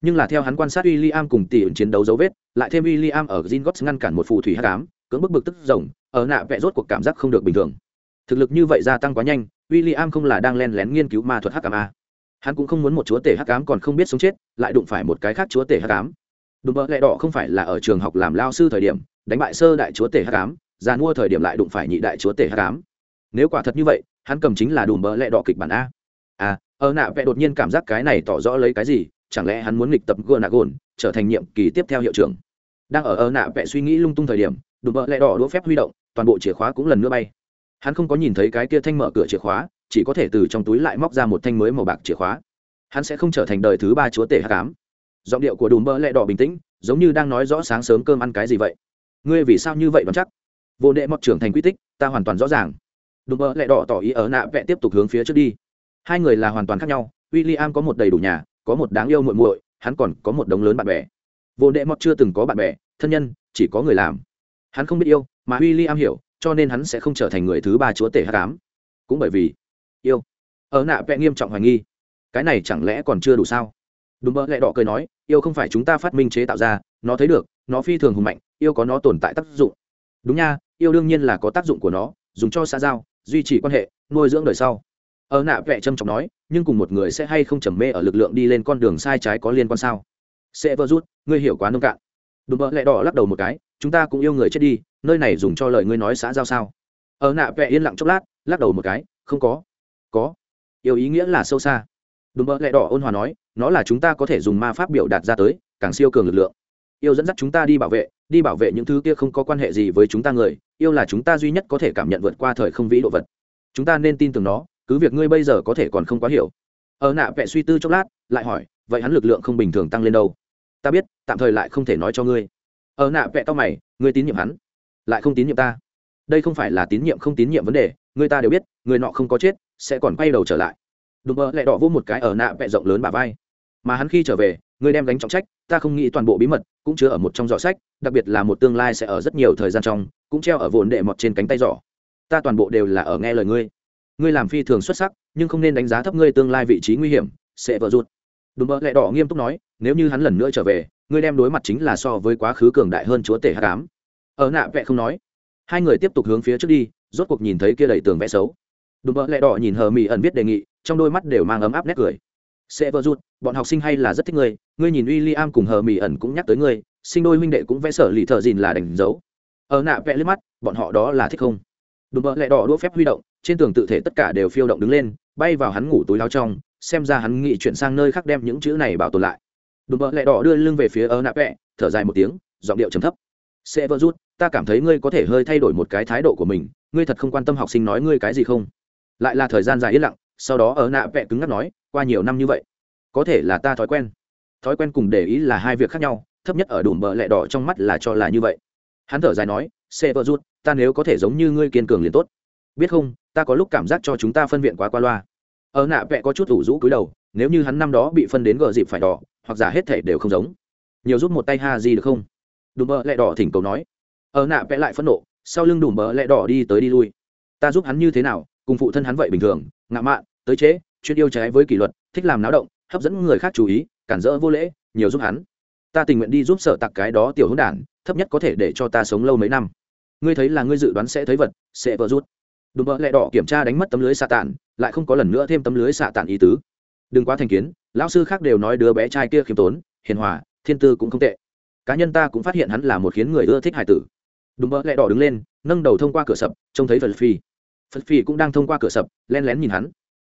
Nhưng là theo hắn quan sát w i l l i am cùng tỷ ứng chiến đấu dấu vết, lại thêm w i l l i am ở gin gots ngăn cản một phù thủy h tám cưỡng bức bực tức rồng, ở nạ vẽ rốt cuộc cảm giác không được bình thường. Thực lực như vậy gia tăng quá nhanh w i l l i am không là đang len lén nghiên cứu ma thuật hắc tám a hắn cũng không muốn một chúa tể hắc ám còn không biết sống chết lại đụng phải một cái khác chúa tể hắc ám. Đùm bợ lẹ đỏ không phải là ở trường học làm lao sư thời điểm đánh bại sơ đại chúa tể hắc ám già mua thời điểm lại đụng phải nhị đại chúa tể hắc ám. Nếu quả thật như vậy hắn cầm chính là đùm bợ lẹ đỏ kịch bản a. À ở nạ vẽ đột nhiên cảm giác cái này tỏ rõ lấy cái gì chẳng lẽ hắn muốn nghịch tập gôn nạ gôn, trở thành nhiệm kỳ tiếp theo hiệu trưởng? Đang ở ở nạ vẽ suy nghĩ lung tung thời điểm đùm bợ lẹ đỏ đũa phép huy động toàn bộ chìa khóa cũng lần nữa bay. Hắn không có nhìn thấy cái kia thanh mở cửa chìa khóa chỉ có thể từ trong túi lại móc ra một thanh mới màu bạc chìa khóa. Hắn sẽ không trở thành đời thứ ba chúa tể hát cám giọng điệu của đùm bơ lẹ đỏ bình tĩnh, giống như đang nói rõ sáng sớm cơm ăn cái gì vậy. Ngươi vì sao như vậy đoán chắc? Vô đệ mọc trưởng thành quy tích, ta hoàn toàn rõ ràng. Đùm bơ lẹ đỏ tỏ ý ở nạ vẽ tiếp tục hướng phía trước đi. Hai người là hoàn toàn khác nhau w i l l i am có một đầy đủ nhà, có một đáng yêu muội muội, hắn còn có một đống lớn bạn bè. Vô đệ mọc chưa từng có bạn bè, thân nhân, chỉ có người làm. Hắn không biết yêu, mà w i l l i am hiểu, cho nên hắn sẽ không trở thành người thứ ba chúa tể hát cám cũng bởi vì yêu. Ở nạ vẽ nghiêm trọng hoài nghi. Cái này chẳng lẽ còn chưa đủ sao? Đúng mơ lẹ đỏ cười nói, yêu không phải chúng ta phát minh chế tạo ra, nó thấy được, nó phi thường hùng mạnh, yêu có nó tồn tại tác dụng. Đúng nha, yêu đương nhiên là có tác dụng của nó, dùng cho xã giao, duy trì quan hệ, nuôi dưỡng đời sau. Ở nạ vẽ trâm trọng nói, nhưng cùng một người sẽ hay không trầm mê ở lực lượng đi lên con đường sai trái có liên quan sao? Sẽ vơ rút, ngươi hiểu quá nông cạn. Đùm bợ lẹ đỏ lắc đầu một cái, chúng ta cũng yêu người chết đi, nơi này dùng cho lời ngươi nói xã giao sao? Ở nạ vẽ yên lặng chốc lát, lắc đầu một cái, không có có. Yêu ý nghĩa là sâu xa. Đùm bợ lẹ đỏ ôn hòa nói, nó là chúng ta có thể dùng ma pháp biểu đạt ra tới, càng siêu cường lực lượng. Yêu dẫn dắt chúng ta đi bảo vệ, đi bảo vệ những thứ kia không có quan hệ gì với chúng ta người, yêu là chúng ta duy nhất có thể cảm nhận vượt qua thời không vĩ độ vật. Chúng ta nên tin tưởng nó, cứ việc ngươi bây giờ có thể còn không quá hiểu. Ở nạ vẽ suy tư chốc lát, lại hỏi, vậy hắn lực lượng không bình thường tăng lên đâu? Ta biết, tạm thời lại không thể nói cho ngươi. Ở nạ vẽ to mày, ngươi tín nhiệm hắn, lại không tín nhiệm ta. Đây không phải là tín nhiệm không tín nhiệm vấn đề người ta đều biết, người nọ không có chết sẽ còn quay đầu trở lại. Đùm bơ lại đỏ vô một cái ở nạ vẽ rộng lớn bà vai. Mà hắn khi trở về, người đem gánh trọng trách, ta không nghĩ toàn bộ bí mật cũng chứa ở một trong giỏ sách, đặc biệt là một tương lai sẽ ở rất nhiều thời gian trong, cũng treo ở vồn đệ mọt trên cánh tay giỏ. Ta toàn bộ đều là ở nghe lời ngươi. Ngươi làm phi thường xuất sắc, nhưng không nên đánh giá thấp ngươi tương lai vị trí nguy hiểm, sẽ vỡ rụt. Đùm bơ lại đỏ nghiêm túc nói, nếu như hắn lần nữa trở về, ngươi đem đối mặt chính là so với quá khứ cường đại hơn chúa tể hát cám. Ở nạ vẽ không nói. Hai người tiếp tục hướng phía trước đi, rốt cuộc nhìn thấy kia đầy tường vẽ xấu đùm bợ lẹ đỏ nhìn hờ mỹ ẩn viết đề nghị, trong đôi mắt đều mang ấm áp nét cười. Sẽ vợ rút bọn học sinh hay là rất thích ngươi ngươi nhìn w i l l i am cùng hờ mỹ ẩn cũng nhắc tới ngươi, sinh đôi huynh đệ cũng vẽ sở lì thợ dìn là đánh dấu. Ở nạ vẽ lên mắt, bọn họ đó là thích không? Đùm bợ lẹ đỏ đũa phép huy động, trên tường tự thể tất cả đều phiêu động đứng lên, bay vào hắn ngủ túi lao trong, xem ra hắn nghĩ chuyển sang nơi khác đem những chữ này bảo tồn lại. Đùm bợ lẹ đỏ đưa lưng về phía ở nạ vẽ, thở dài một tiếng, giọng điệu trầm thấp. Sẽ vợ rút ta cảm thấy ngươi có thể hơi thay đổi một cái thái độ của mình, ngươi thật không quan tâm học sinh nói ngươi cái gì không? Lại là thời gian dài yên lặng, sau đó ở nạ vẽ cứng ngắc nói, qua nhiều năm như vậy, có thể là ta thói quen. Thói quen cùng để ý là hai việc khác nhau, thấp nhất ở đủ bờ lẹ đỏ trong mắt là cho là như vậy. Hắn thở dài nói, xe vợ rút ta nếu có thể giống như ngươi kiên cường liền tốt. Biết không, ta có lúc cảm giác cho chúng ta phân viện quá qua loa. Ở nạ vẽ có chút ủ rũ cúi đầu, nếu như hắn năm đó bị phân đến gờ dịp phải đỏ, hoặc giả hết thể đều không giống. Nhiều giúp một tay ha gì được không? Đùm bơ lẹ đỏ thỉnh cầu nói. Ở nạ vẽ lại phẫn nộ, sau lưng đùm bơ lẹ đỏ đi tới đi lui. Ta giúp hắn như thế nào cùng phụ thân hắn vậy bình thường, ngạo mạn, tới chế, chuyên yêu trái với kỷ luật, thích làm náo động, hấp dẫn người khác chú ý, cản rỡ vô lễ, nhiều giúp hắn. Ta tình nguyện đi giúp sở tặc cái đó tiểu hữu đản, thấp nhất có thể để cho ta sống lâu mấy năm. Ngươi thấy là ngươi dự đoán sẽ thấy vật, sẽ vỡ rút. Đùm bỡ lẹ đỏ kiểm tra đánh mất tấm lưới xạ tản, lại không có lần nữa thêm tấm lưới xạ tản ý tứ. Đừng quá thành kiến, lão sư khác đều nói đứa bé trai kia khiêm tốn, hiền hòa, thiên tư cũng không tệ. Cá nhân ta cũng phát hiện hắn là một khiến người ưa thích hải tử. Đùm bỡ lẹ đỏ đứng lên, nâng đầu thông qua cửa sập, trông thấy vật phi phật phi cũng đang thông qua cửa sập, len lén nhìn hắn.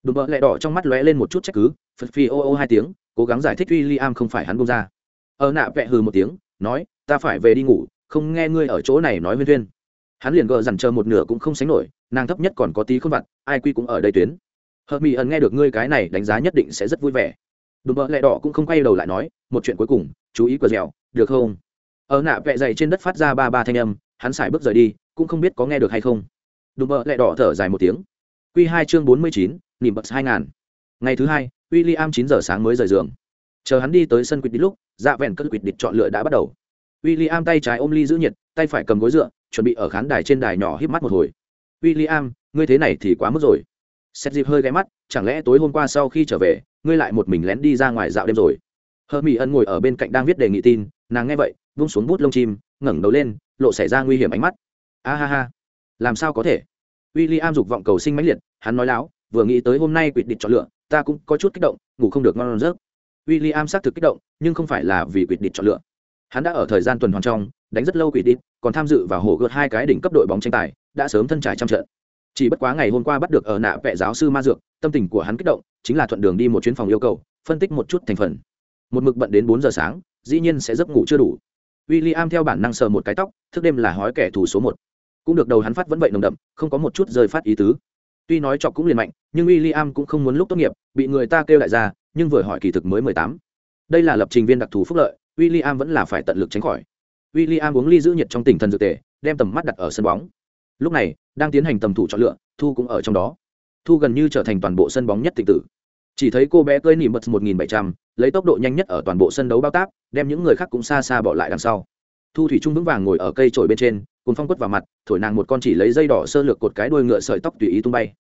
Đùm bợ lẹ đỏ trong mắt lóe lên một chút trách cứ, phật phi ô ô hai tiếng, cố gắng giải thích w i l l i am không phải hắn bông ra. Ở nạ vẹ hừ một tiếng, nói, ta phải về đi ngủ, không nghe ngươi ở chỗ này nói huyên thuyên. Hắn liền gờ dằn chờ một nửa cũng không sánh nổi, nàng thấp nhất còn có tí khôn vặt, ai quy cũng ở đây tuyến. Hợp mỹ ẩn nghe được ngươi cái này đánh giá nhất định sẽ rất vui vẻ. Đùm bợ lẹ đỏ cũng không quay đầu lại nói, một chuyện cuối cùng, chú ý cờ dẻo, được không? Ở nạ vẹ dày trên đất phát ra ba ba thanh âm, hắn xài bước rời đi, cũng không biết có nghe được hay không đùm bợ lẹ đỏ thở dài một tiếng. Q hai chương bốn mươi chín nỉm bật hai ngàn. Ngày thứ hai w i l l i am chín giờ sáng mới rời giường. Chờ hắn đi tới sân quýt đít lúc dạ vẹn cất quýt đít chọn lựa đã bắt đầu. W i l l i am tay trái ôm ly giữ nhiệt, tay phải cầm gối dựa, chuẩn bị ở khán đài trên đài nhỏ híp mắt một hồi. W i l l i am ngươi thế này thì quá mức rồi. Xét dịp hơi ghé mắt, chẳng lẽ tối hôm qua sau khi trở về, ngươi lại một mình lén đi ra ngoài dạo đêm rồi? Hơ mỹ ân ngồi ở bên cạnh đang viết đề nghị tin, nàng nghe vậy, vung xuống bút lông chim, ngẩng đầu lên, lộ xảy ra nguy hiểm ánh mắt. A ha ha, làm sao có thể? W i l l i am dục vọng cầu sinh mãnh liệt, hắn nói láo, vừa nghĩ tới hôm nay quyết định chọn lựa, ta cũng có chút kích động, ngủ không được ngon rớt w i l l i am xác thực kích động, nhưng không phải là vì quyết định chọn lựa. Hắn đã ở thời gian tuần hoàn trong, đánh rất lâu quyết định, còn tham dự vào hổ gợt hai cái đỉnh cấp đội bóng tranh tài, đã sớm thân trải trăm trận. Chỉ bất quá ngày hôm qua bắt được ở nạ vệ giáo sư ma dược, tâm tình của hắn kích động, chính là thuận đường đi một chuyến phòng yêu cầu, phân tích một chút thành phần. Một mực bận đến bốn giờ sáng, dĩ nhiên sẽ giấc ngủ chưa đủ. W i l l i am theo bản năng sờ một cái tóc, thức đêm là hói kẻ thù số một cũng được đầu hắn phát vẫn vậy nồng đậm, không có một chút rơi phát ý tứ. Tuy nói chọc cũng liền mạnh, nhưng w i l l i am cũng không muốn lúc tốt nghiệp, bị người ta kêu lại ra nhưng vừa hỏi kỳ thực mới mười tám. Đây là lập trình viên đặc thù phúc lợi w i l l i am vẫn là phải tận lực tránh khỏi. W i l l i am uống ly giữ nhiệt trong tỉnh thần dược tề, đem tầm mắt đặt ở sân bóng. Lúc này, đang tiến hành tầm thủ chọn lựa, thu cũng ở trong đó. Thu gần như trở thành toàn bộ sân bóng nhất tịch tử. Chỉ thấy cô bé cơi nỉ bật một nghìn bảy trăm, lấy tốc độ nhanh nhất ở toàn bộ sân đấu bao tác đem những người khác cũng xa xa bỏ lại đằng sau. Thu thủy trung vững vàng ngồi ở cây trổi bên trên cùng phong quất vào mặt, thổi nàng một con chỉ lấy dây đỏ sơ lược cột cái đuôi ngựa sợi tóc tùy ý tung bay.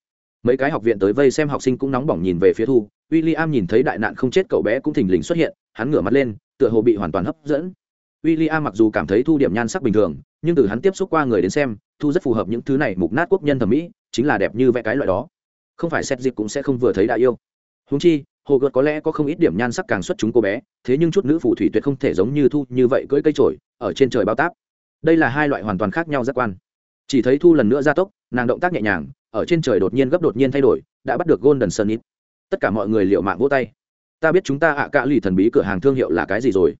Mấy cái học viện tới vây xem học sinh cũng nóng bỏng nhìn về phía thu w i l l i am nhìn thấy đại nạn không chết cậu bé cũng thình lình xuất hiện, hắn ngửa mặt lên, tựa hồ bị hoàn toàn hấp dẫn. W i l l i am mặc dù cảm thấy thu điểm nhan sắc bình thường, nhưng từ hắn tiếp xúc qua người đến xem, thu rất phù hợp những thứ này mục nát quốc nhân thẩm mỹ, chính là đẹp như vẽ cái loại đó. Không phải xét dịp cũng sẽ không vừa thấy đại yêu. Húng chi, hồ gợt có lẽ có không ít điểm nhan sắc càng xuất chúng cô bé, thế nhưng chút nữ phù thủy tuyệt không thể giống như thu như vậy cưỡi cây trổi, ở trên trời bao táp đây là hai loại hoàn toàn khác nhau giác quan. Chỉ thấy thu lần nữa gia tốc, nàng động tác nhẹ nhàng, ở trên trời đột nhiên gấp đột nhiên thay đổi, đã bắt được golden sun ít tất cả mọi người liệu mạng vỗ tay. Ta biết chúng ta ạ à cạ lì thần bí cửa hàng thương hiệu là cái gì rồi.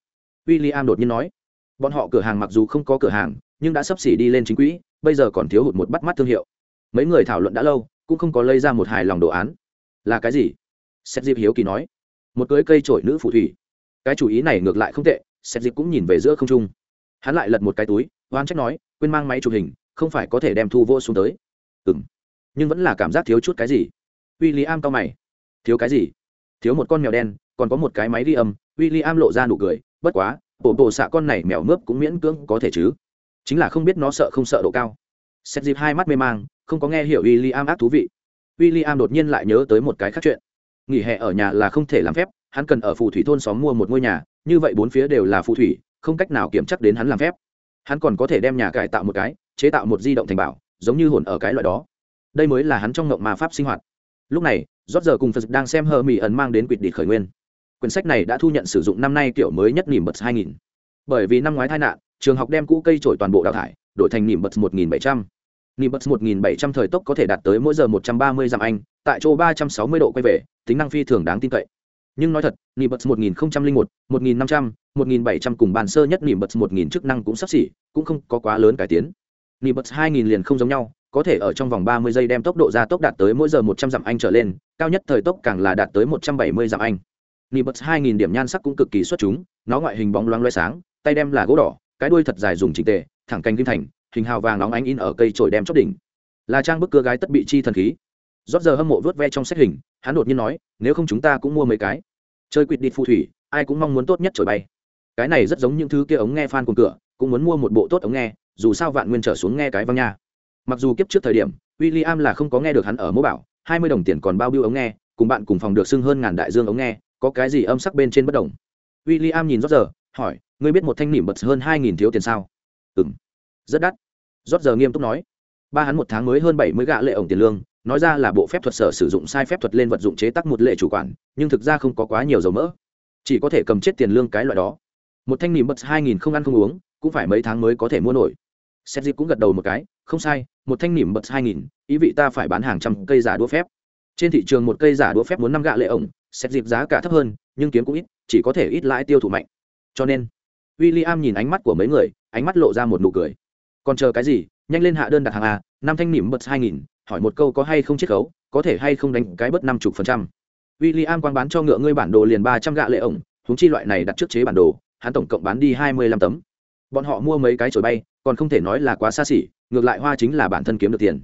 W i l l i am đột nhiên nói. Bọn họ cửa hàng mặc dù không có cửa hàng, nhưng đã sắp xỉ đi lên chính quỹ, bây giờ còn thiếu hụt một bắt mắt thương hiệu. Mấy người thảo luận đã lâu, cũng không có lấy ra một hài lòng đồ án. Là cái gì? Xét dịp hiếu kỳ nói. Một cưới cây trổi nữ phù thủy. Cái chủ ý này ngược lại không tệ xét dịp cũng nhìn về giữa không trung hắn lại lật một cái túi oan trách nói, quên mang máy chụp hình, không phải có thể đem thu vô xuống tới. Ừ m nhưng vẫn là cảm giác thiếu chút cái gì. W i l l i am cao mày. Thiếu cái gì? Thiếu một con mèo đen, còn có một cái máy ghi âm. W i l l i am lộ ra nụ cười, bất quá, bộ bộ xạ con này mèo mướp cũng miễn cưỡng có thể chứ. Chính là không biết nó sợ không sợ độ cao. Xét dịp hai mắt mê mang, không có nghe hiểu w i l l i am ác thú vị. W i l l i am đột nhiên lại nhớ tới một cái khác chuyện. Nghỉ hè ở nhà là không thể làm phép, hắn cần ở phù thủy thôn xóm mua một ngôi nhà, như vậy bốn phía đều là phù thủy không cách nào kiểm chắc đến hắn làm phép. Hắn còn có thể đem nhà cải tạo một cái, chế tạo một di động thành bảo, giống như hồn ở cái loại đó. Đây mới là hắn trong ngộng mà pháp sinh hoạt. Lúc này rót giờ cùng phật đang xem hờ mỹ ẩn mang đến quỵt địch khởi nguyên. Quyển sách này đã thu nhận sử dụng năm nay kiểu mới nhất nỉm bật 2000. bởi vì năm ngoái tai nạn, trường học đem cũ cây trổi toàn bộ đào thải, đổi thành nỉm bật 1700. nỉm bật 1700 thời tốc có thể đạt tới mỗi giờ 130 dặm anh, tại chỗ 360 độ quay về, tính năng phi thường đáng tin cậy nhưng nói thật Nimbus 1001, 1500, 1700 cùng bàn sơ nhất Nimbus 1000 chức năng cũng sắp xỉ cũng không có quá lớn cải tiến Nimbus 2000 liền không giống nhau có thể ở trong vòng 30 giây đem tốc độ gia tốc đạt tới mỗi giờ 100 dặm anh trở lên cao nhất thời tốc càng là đạt tới 170 dặm anh Nimbus 2000 điểm nhan sắc cũng cực kỳ xuất chúng, nó ngoại hình bóng loáng lóe sáng, tay đem là gỗ đỏ, cái đuôi thật dài dùng chỉnh tề, thẳng canh kim thành, hình hào vàng nóng ánh in ở cây chổi đem chóp đỉnh. Là trang bức cưa gái tất bị chi thần khí. Rốt giờ hâm mộ vớt ve trong sách hình, hắn đột nhiên nói, nếu không chúng ta cũng mua mấy cái. Chơi quỵt đi phù thủy, ai cũng mong muốn tốt nhất trổi bay. Cái này rất giống những thứ kia ống nghe phan cùng cửa, cũng muốn mua một bộ tốt ống nghe, dù sao vạn nguyên trở xuống nghe cái văng nha. Mặc dù kiếp trước thời điểm w i l l i am là không có nghe được hắn ở mô bảo, hai mươi đồng tiền còn bao biêu ống nghe, cùng bạn cùng phòng được xưng hơn ngàn đại dương ống nghe, có cái gì âm sắc bên trên bất đồng? W i l l i am nhìn rót giờ hỏi, ngươi biết một thanh nỉm bật hơn hai nghìn thiếu tiền sao? Ừ m rất đắt. Rót giờ nghiêm túc nói. Ba hắn một tháng mới hơn bảy mươi gạ lệ ổng tiền lương nói ra là bộ phép thuật sở sử dụng sai phép thuật lên vật dụng chế tác một lệ chủ quản, nhưng thực ra không có quá nhiều dầu mỡ. Chỉ có thể cầm chết tiền lương cái loại đó. Một thanh nỉm bật hai nghìn không ăn không uống, cũng phải mấy tháng mới có thể mua nổi. Xét dịp cũng gật đầu một cái, không sai, một thanh nỉm bật hai nghìn, ý vị ta phải bán hàng trăm cây giả đũa phép. Trên thị trường một cây giả đũa phép muốn năm gạ lệ ổng xét dịp giá cả thấp hơn, nhưng kiếm cũng ít, chỉ có thể ít lãi tiêu thụ mạnh. Cho nên w i l l i am nhìn ánh mắt của mấy người, ánh mắt lộ ra một nụ cười. Còn chờ cái gì? Nhanh lên hạ đơn đặt hàng a năm thanh nỉm bật hai nghìn, hỏi một câu có hay không chiết khấu, có thể hay không đánh cái bớt năm chục phần trăm. W i l l i am quang bán cho ngựa ngươi bản đồ liền ba trăm gạ lệ ổng húng chi loại này đặt trước chế bản đồ, hắn tổng cộng bán đi hai mươi lăm tấm. Bọn họ mua mấy cái chổi bay, còn không thể nói là quá xa xỉ, ngược lại hoa chính là bản thân kiếm được tiền.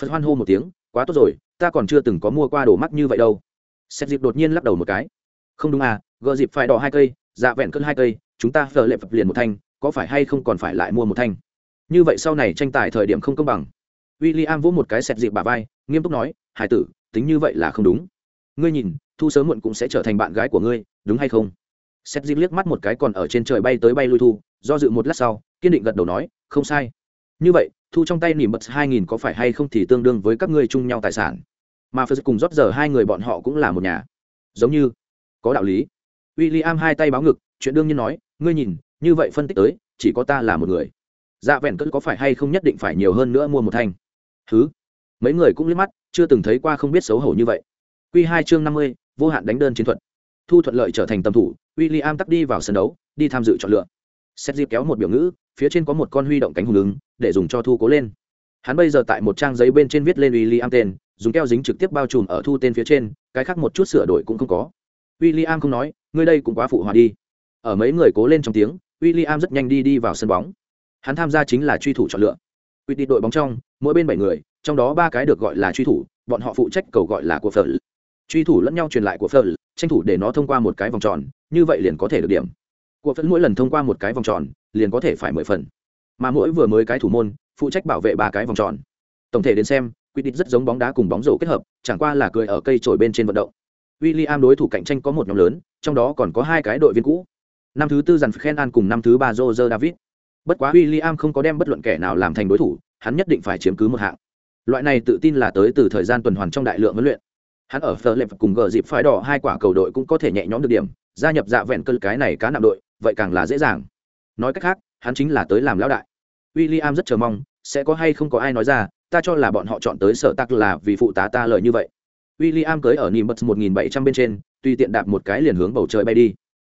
Phật hoan hô một tiếng, quá tốt rồi, ta còn chưa từng có mua qua đồ mắt như vậy đâu. Xét dịp đột nhiên lắc đầu một cái. Không đúng à gợ dịp phải đỏ hai cây dạ vẹn cơn hai cây, chúng ta phờ lệ phập liền một thanh, có phải hay không còn phải lại mua một thanh? Như vậy sau này tranh tài thời điểm không công bằng w i l l i am vỗ một cái sẹt dịp bà vai, nghiêm túc nói, hải tử, tính như vậy là không đúng. Ngươi nhìn, thu sớm muộn cũng sẽ trở thành bạn gái của ngươi, đúng hay không? Sẹt dịp liếc mắt một cái còn ở trên trời bay tới bay lui thu, do dự một lát sau, kiên định gật đầu nói, không sai. Như vậy, thu trong tay nỉ bật hai nghìn có phải hay không thì tương đương với các ngươi chung nhau tài sản. Mà phật cùng rót giờ hai người bọn họ cũng là một nhà. Giống như, có đạo lý. W i l l i am hai tay báo ngực, chuyện đương nhiên nói, ngươi nhìn, như vậy phân tích tới, chỉ có ta là một người. Dạ vẹn cất có phải hay không nhất định phải nhiều hơn nữa mua một thanh thứ mấy người cũng liếc mắt, chưa từng thấy qua không biết xấu hổ như vậy. Q hai chương năm mươi, vô hạn đánh đơn chiến thuật. Thu thuận lợi trở thành tâm thủ w i l l i am tắc đi vào sân đấu, đi tham dự chọn lựa. Xét dịp kéo một biểu ngữ, phía trên có một con huy động cánh hùng ứng, để dùng cho thu cố lên. Hắn bây giờ tại một trang giấy bên trên viết lên w i l l i am tên, dùng keo dính trực tiếp bao trùm ở thu tên phía trên, cái khác một chút sửa đổi cũng không có. W i l l i am không nói, ngươi đây cũng quá phụ hòa đi. Ở mấy người cố lên trong tiếng w i l l i am rất nhanh đi đi vào sân bóng. Hắn tham gia chính là truy thủ chọn lựa quy định đội bóng trong, mỗi bên bảy người, trong đó ba cái được gọi là truy thủ, bọn họ phụ trách cầu gọi là của phở truy thủ lẫn nhau truyền lại của phở tranh thủ để nó thông qua một cái vòng tròn, như vậy liền có thể được điểm. Của phở mỗi lần thông qua một cái vòng tròn, liền có thể phải mười phần. Mà mỗi vừa mới cái thủ môn, phụ trách bảo vệ ba cái vòng tròn. Tổng thể đến xem, quy định rất giống bóng đá cùng bóng rổ kết hợp, chẳng qua là cười ở cây trổi bên trên vận động. William đối thủ cạnh tranh có một nhóm lớn, trong đó còn có hai cái đội viên cũ. Năm thứ tư dàn khen an cùng năm thứ ba Roger David bất quá William không có đem bất luận kẻ nào làm thành đối thủ hắn nhất định phải chiếm cứ một hạng. Loại này tự tin là tới từ thời gian tuần hoàn trong đại lượng huấn luyện. Hắn ở phờ lệp cùng gờ dịp phái đỏ hai quả cầu đội cũng có thể nhẹ nhõm được điểm gia nhập dạ vẹn cơn cái này cá nạm đội vậy càng là dễ dàng. Nói cách khác hắn chính là tới làm lão đại. William rất chờ mong sẽ có hay không có ai nói ra ta cho là bọn họ chọn tới sở tắc là vì phụ tá ta lợi như vậy. William cưới ở Nimbus 1700 bên trên, tùy tiện đạp một cái liền hướng bầu trời bay đi.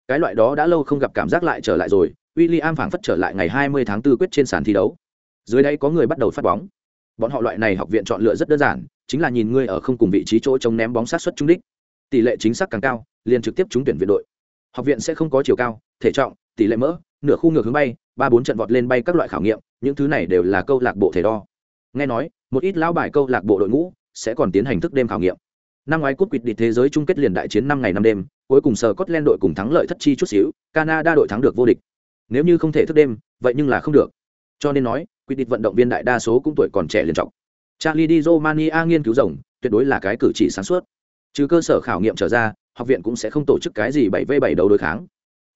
Cái loại đó đã lâu không gặp cảm giác lại trở lại rồi, William phảng phất trở lại ngày 20 tháng 4 quyết trên sàn thi đấu. Dưới đây có người bắt đầu phát bóng. Bọn họ loại này học viện chọn lựa rất đơn giản, chính là nhìn ngươi ở không cùng vị trí chỗ trông ném bóng sát xuất trúng đích. Tỷ lệ chính xác càng cao, liền trực tiếp trúng tuyển viện đội. Học viện sẽ không có chiều cao, thể trọng, tỷ lệ mỡ, nửa khu ngược hướng bay, ba bốn trận vọt lên bay các loại khảo nghiệm, những thứ này đều là câu lạc bộ thể đo. Nghe nói, một ít lão bài câu lạc bộ đội ngũ sẽ còn tiến hành thức đêm khảo nghiệm năm ngoái cúp quỵt địch thế giới chung kết liền đại chiến năm ngày năm đêm cuối cùng sờ Scotland đội cùng thắng lợi thất chi chút xíu Canada đội thắng được vô địch nếu như không thể thức đêm vậy nhưng là không được. Cho nên nói quy định vận động viên đại đa số cũng tuổi còn trẻ liền trọng. Charlie di romania nghiên cứu rồng tuyệt đối là cái cử chỉ sáng suốt. Trừ cơ sở khảo nghiệm trở ra học viện cũng sẽ không tổ chức cái gì bảy v bảy đấu đối kháng.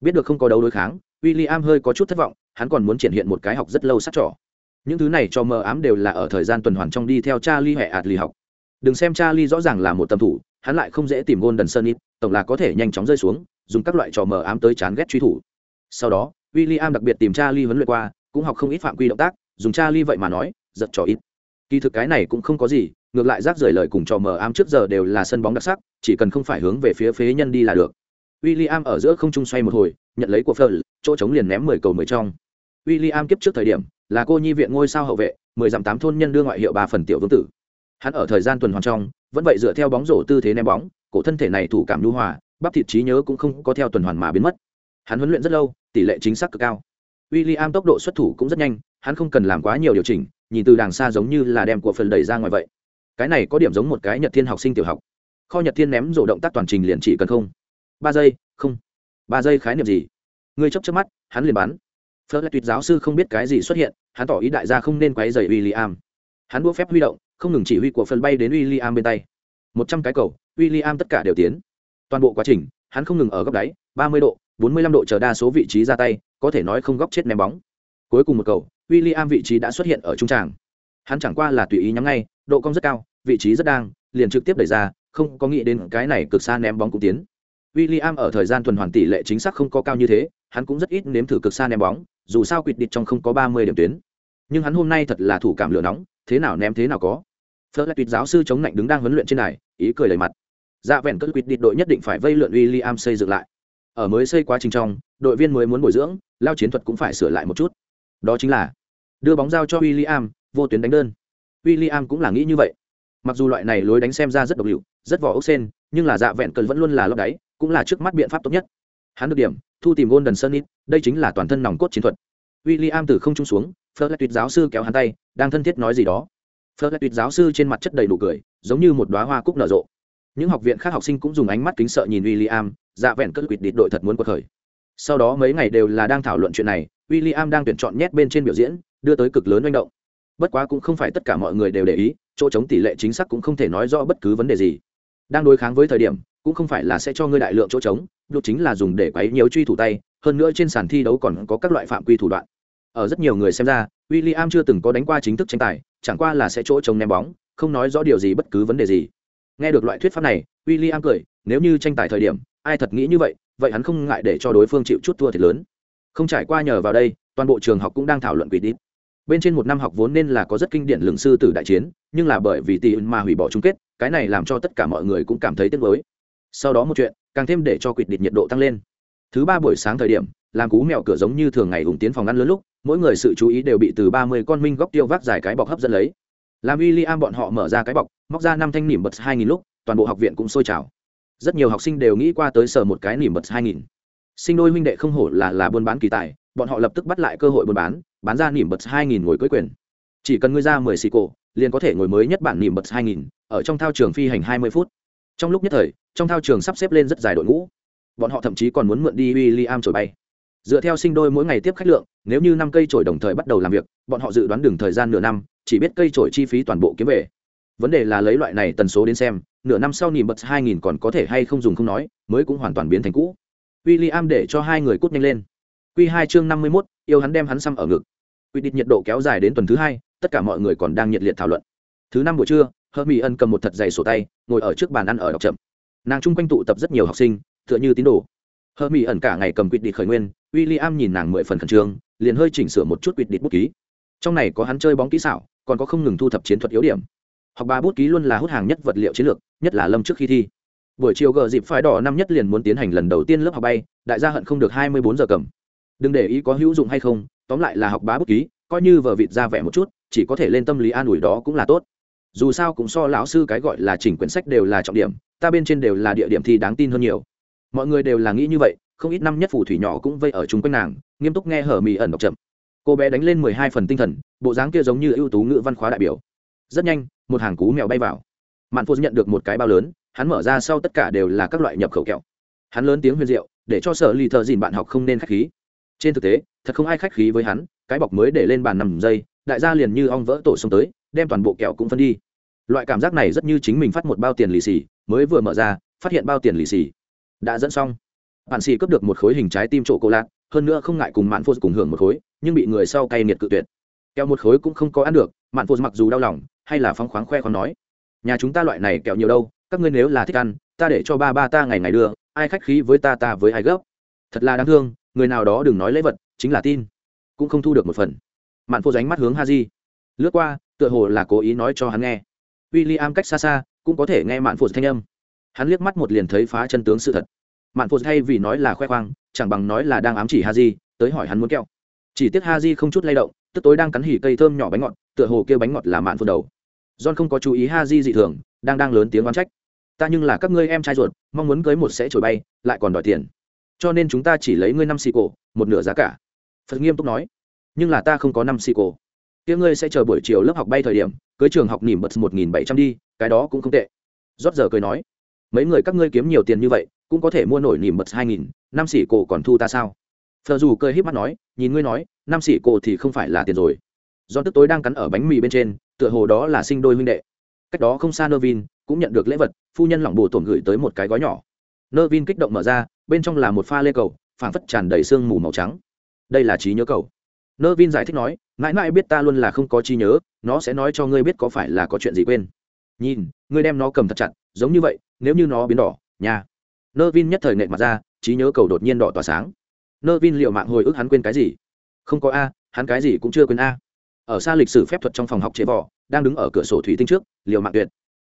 Biết được không có đấu đối kháng William hơi có chút thất vọng hắn còn muốn triển hiện một cái học rất lâu sát trỏ những thứ này cho mờ ám đều là ở thời gian tuần hoàn trong đi theo Charlie hệ ạt lì học. Đừng xem Charlie rõ ràng là một tâm thủ hắn lại không dễ tìm Golden sơn ít, tổng là có thể nhanh chóng rơi xuống, dùng các loại trò mờ ám tới chán ghét truy thủ. Sau đó, William đặc biệt tìm cha Charlie huấn luyện qua, cũng học không ít phạm quy động tác, dùng cha Charlie vậy mà nói, giật trò ít. Kỳ thực cái này cũng không có gì, ngược lại rác rưởi lời cùng trò mờ ám trước giờ đều là sân bóng đặc sắc, chỉ cần không phải hướng về phía phế nhân đi là được. William ở giữa không trung xoay một hồi, nhận lấy của Fleur, chỗ trống liền ném 10 cầu 10 trong. William kiếp trước thời điểm, là cô nhi viện ngôi sao hậu vệ, 10 dặm tám thôn nhân đưa ngoại hiệu ba phần tiểu vương tử. Hắn ở thời gian tuần hoàn trong, vẫn vậy dựa theo bóng rổ tư thế ném bóng, cổ thân thể này thủ cảm nhu hòa, bắp thịt trí nhớ cũng không có theo tuần hoàn mà biến mất. Hắn huấn luyện rất lâu, tỷ lệ chính xác cực cao. William tốc độ xuất thủ cũng rất nhanh, hắn không cần làm quá nhiều điều chỉnh, nhìn từ đàng xa giống như là đem của phần đẩy ra ngoài vậy. Cái này có điểm giống một cái Nhật Thiên học sinh tiểu học. kho nhật thiên ném rổ động tác toàn trình liền chỉ cần không. Ba giây không. Ba giây khái niệm gì? Người chấp chấp mắt hắn liền bắn. Phớt lại tuyệt giáo sư không biết cái gì xuất hiện hắn tỏ ý đại gia không nên quấy dày w i l l i am hắn đua phép huy động không ngừng chỉ huy của phần bay đến w i l l i am bên tay. Một trăm cái cầu w i l l i am tất cả đều tiến. Toàn bộ quá trình hắn không ngừng ở góc đáy ba mươi độ bốn mươi lăm độ chờ đa số vị trí ra tay, có thể nói không góc chết ném bóng. Cuối cùng một cầu, William vị trí đã xuất hiện ở trung tràng. Hắn chẳng qua là tùy ý nhắm ngay, độ cong rất cao, vị trí rất đang, liền trực tiếp đẩy ra, không có nghĩ đến cái này cực xa ném bóng cũng tiến. William ở thời gian tuần hoàn tỷ lệ chính xác không có cao như thế, hắn cũng rất ít nếm thử cực xa ném bóng, dù sao quỵt địch trong không có ba mươi điểm tuyến. Nhưng hắn hôm nay thật là thủ cảm lửa nóng, thế nào ném thế nào có. Phớt lại tuyệt giáo sư chống lạnh đứng đang huấn luyện trên này ý cười đầy mặt. Dạ vẹn cất quỵt địch đội nhất định phải vây lượn William xây dựng lại ở mới xây quá trình trong, đội viên mới muốn bồi dưỡng, lao chiến thuật cũng phải sửa lại một chút. Đó chính là, đưa bóng giao cho w i l l i am vô tuyến đánh đơn. W i l l i am cũng là nghĩ như vậy. Mặc dù loại này lối đánh xem ra rất độc liệu rất vỏ ốc sen, nhưng là dạ vẹn cần vẫn luôn là lấp đáy, cũng là trước mắt biện pháp tốt nhất. Hắn được điểm, thu tìm golden ít đây chính là toàn thân nòng cốt chiến thuật. W i l l i am từ không trung xuống phớt lại tuyệt giáo sư kéo hắn tay, đang thân thiết nói gì đó. Phớt lại tuyệt giáo sư trên mặt chất đầy đủ cười, giống như một đoá hoa cúc nở rộ những học viện khác học sinh cũng dùng ánh mắt kính sợ nhìn w i l l i am dạ vẹn cất quỵt địt đội thật muốn cuộc khởi. Sau đó mấy ngày đều là đang thảo luận chuyện này w i l l i am đang tuyển chọn nhét bên trên biểu diễn, đưa tới cực lớn manh động. Bất quá cũng không phải tất cả mọi người đều để ý, chỗ chống tỷ lệ chính xác cũng không thể nói rõ bất cứ vấn đề gì. Đang đối kháng với thời điểm, cũng không phải là sẽ cho ngươi đại lượng chỗ trống lúc chính là dùng để quấy nhiều truy thủ tay, hơn nữa trên sàn thi đấu còn có các loại phạm quy thủ đoạn. Ở rất nhiều người xem ra w i l l i am chưa từng có đánh qua chính thức tranh tài, chẳng qua là sẽ chỗ trống ném bóng, không nói rõ điều gì bất cứ vấn đề gì nghe được loại thuyết pháp này w i l l i am cười, nếu như tranh tài thời điểm, ai thật nghĩ như vậy vậy hắn không ngại để cho đối phương chịu chút thua thiệt lớn. Không trải qua nhờ vào đây, toàn bộ trường học cũng đang thảo luận quỷ đít bên trên một năm học vốn nên là có rất kinh điển lường sư tử đại chiến, nhưng là bởi vì tỷ mà hủy bỏ chung kết, cái này làm cho tất cả mọi người cũng cảm thấy tiếc mới sau đó một chuyện, càng thêm để cho quỵt địch nhiệt độ tăng lên. Thứ ba buổi sáng thời điểm, làm cú mèo cửa giống như thường ngày hùng tiến phòng ăn lớn lúc, mỗi người sự chú ý đều bị từ ba mươi con minh góc tiêu vác dài cái bọc hấp dẫn lấy làm w i l l i am bọn họ mở ra cái bọc, móc ra năm thanh nỉm bật hai nghìn lúc, toàn bộ học viện cũng sôi trào. Rất nhiều học sinh đều nghĩ qua tới sở một cái nỉm bật hai nghìn. Sinh đôi huynh đệ không hổ là là buôn bán kỳ tài, bọn họ lập tức bắt lại cơ hội buôn bán bán ra nỉm bật hai nghìn ngồi cưới quyền. Chỉ cần ngươi ra mười xì cổ, liền có thể ngồi mới nhất bản nỉm bật hai nghìn, ở trong thao trường phi hành hai mươi phút. Trong lúc nhất thời, trong thao trường sắp xếp lên rất dài đội ngũ. Bọn họ thậm chí còn muốn mượn đi w i l l i am trổi bay. Dựa theo sinh đôi mỗi ngày tiếp khách lượng, nếu như năm cây trổi đồng thời bắt đầu làm việc, bọn họ dự đoán đường thời gian nửa năm chỉ biết cây trổi chi phí toàn bộ kiếm về. Vấn đề là lấy loại này tần số đến xem, nửa năm sau nỉm bật hai nghìn còn có thể hay không dùng không nói, mới cũng hoàn toàn biến thành cũ. W i l l i am để cho hai người cút nhanh lên. Q hai chương năm mươi mốt, yêu hắn đem hắn xăm ở ngực. Quy định nhiệt độ kéo dài đến tuần thứ hai, tất cả mọi người còn đang nhiệt liệt thảo luận. Thứ năm buổi trưa hơ mỹ ân cầm một thật dày sổ tay, ngồi ở trước bàn ăn ở đọc chậm. Nàng chung quanh tụ tập rất nhiều học sinh, tựa như tín đồ. Hơ mỹ ẩn cả ngày cầm quyết định khởi nguyên w i l l i am nhìn nàng mười phần khẩn trương, liền hơi chỉnh sửa một chút quyết định bút ký trong này có hắn chơi bóng kỹ xảo, còn có không ngừng thu thập chiến thuật yếu điểm. Học ba bút ký luôn là hút hàng nhất vật liệu chiến lược, nhất là lâm trước khi thi. Buổi chiều gờ dịp phái đỏ năm nhất liền muốn tiến hành lần đầu tiên lớp học bay, đại gia hận không được hai mươi bốn giờ cầm. Đừng để ý có hữu dụng hay không, tóm lại là học bá bút ký, coi như vợ vịt ra vẻ một chút, chỉ có thể lên tâm lý an ủi đó cũng là tốt. Dù sao cũng so lão sư cái gọi là chỉnh quyển sách đều là trọng điểm, ta bên trên đều là địa điểm thi đáng tin hơn nhiều. Mọi người đều là nghĩ như vậy, không ít năm nhất phù thủy nhỏ cũng vây ở chung quanh nàng, nghiêm túc nghe hở mì ẩn đọc chậm cô bé đánh lên mười hai phần tinh thần, bộ dáng kia giống như ưu tú ngữ văn khóa đại biểu. Rất nhanh, một hàng cú mèo bay vào. Mạn phô nhận được một cái bao lớn, hắn mở ra sau tất cả đều là các loại nhập khẩu kẹo. Hắn lớn tiếng huyền diệu, để cho sở lì thợ dìn bạn học không nên khách khí. Trên thực tế, thật không ai khách khí với hắn, cái bọc mới để lên bàn nằm giây đại gia liền như ong vỡ tổ xông tới, đem toàn bộ kẹo cũng phân đi. Loại cảm giác này rất như chính mình phát một bao tiền lì xì, mới vừa mở ra, phát hiện bao tiền lì xì. Đã dẫn xong. Bạn xì cướp được một khối hình trái tim trộn cô lạc hơn nữa không ngại cùng mạn phô cùng hưởng một khối, nhưng bị người sau cay nghiệt cự tuyệt. Kẹo một khối cũng không có ăn được, mạn phô mặc dù đau lòng, hay là phóng khoáng khoe còn nói, nhà chúng ta loại này kẹo nhiều đâu, các ngươi nếu là thích ăn, ta để cho ba ba ta ngày ngày đưa, ai khách khí với ta ta với ai gấp. Thật là đáng thương, người nào đó đừng nói lễ vật, chính là tin, cũng không thu được một phần. Mạn phô ránh mắt hướng ha di lướt qua, tựa hồ là cố ý nói cho hắn nghe. W i l l i am cách xa xa, cũng có thể nghe mạn phô thanh âm. Hắn liếc mắt một liền thấy phá chân tướng sự thật mạn phô thay vì nói là khoe khoang, chẳng bằng nói là đang ám chỉ ha di tới hỏi hắn muốn kẹo. Chỉ tiếc ha di không chút lay động, tức tối đang cắn hỉ cây thơm nhỏ bánh ngọt, tựa hồ kêu bánh ngọt là mạn phô đầu. John không có chú ý ha di dị thường, đang đang lớn tiếng oán trách. Ta nhưng là các ngươi em trai ruột, mong muốn cưới một sẽ trồi bay, lại còn đòi tiền. Cho nên chúng ta chỉ lấy ngươi năm xì cổ, một nửa giá cả. Phật nghiêm túc nói. Nhưng là ta không có năm xì cổ. Kia ngươi sẽ chờ buổi chiều lớp học bay thời điểm, cưới trường học nỉm bật một nghìn bảy trăm đi, cái đó cũng không tệ. Rót giờ cười nói. Mấy người các ngươi kiếm nhiều tiền như vậy cũng có thể mua nổi nỉm bật hai nghìn, năm xỉ cổ còn thu ta sao? Phờ dù cười híp mắt nói, nhìn ngươi nói, năm xỉ cổ thì không phải là tiền rồi. Do tức tối đang cắn ở bánh mì bên trên, tựa hồ đó là sinh đôi huynh đệ. Cách đó không xa nơ vin cũng nhận được lễ vật, phu nhân lỏng bồ tổn gửi tới một cái gói nhỏ. Nơ vin kích động mở ra, bên trong là một pha lê cầu, phảng phất tràn đầy sương mù màu trắng. Đây là trí nhớ cầu. Nơ vin giải thích nói, mãi mãi biết ta luôn là không có trí nhớ, nó sẽ nói cho ngươi biết có phải là có chuyện gì quên. Nhìn, ngươi đem nó cầm thật chặt, giống như vậy, nếu như nó biến đỏ, nhà nơ vin nhất thời nệ mặt ra, trí nhớ cầu đột nhiên đỏ tỏa sáng. Nơ vin liệu mạng hồi ức hắn quên cái gì? Không có a, hắn cái gì cũng chưa quên a. Ở xa lịch sử phép thuật trong phòng học chế vỏ đang đứng ở cửa sổ thủy tinh trước liều mạng tuyệt.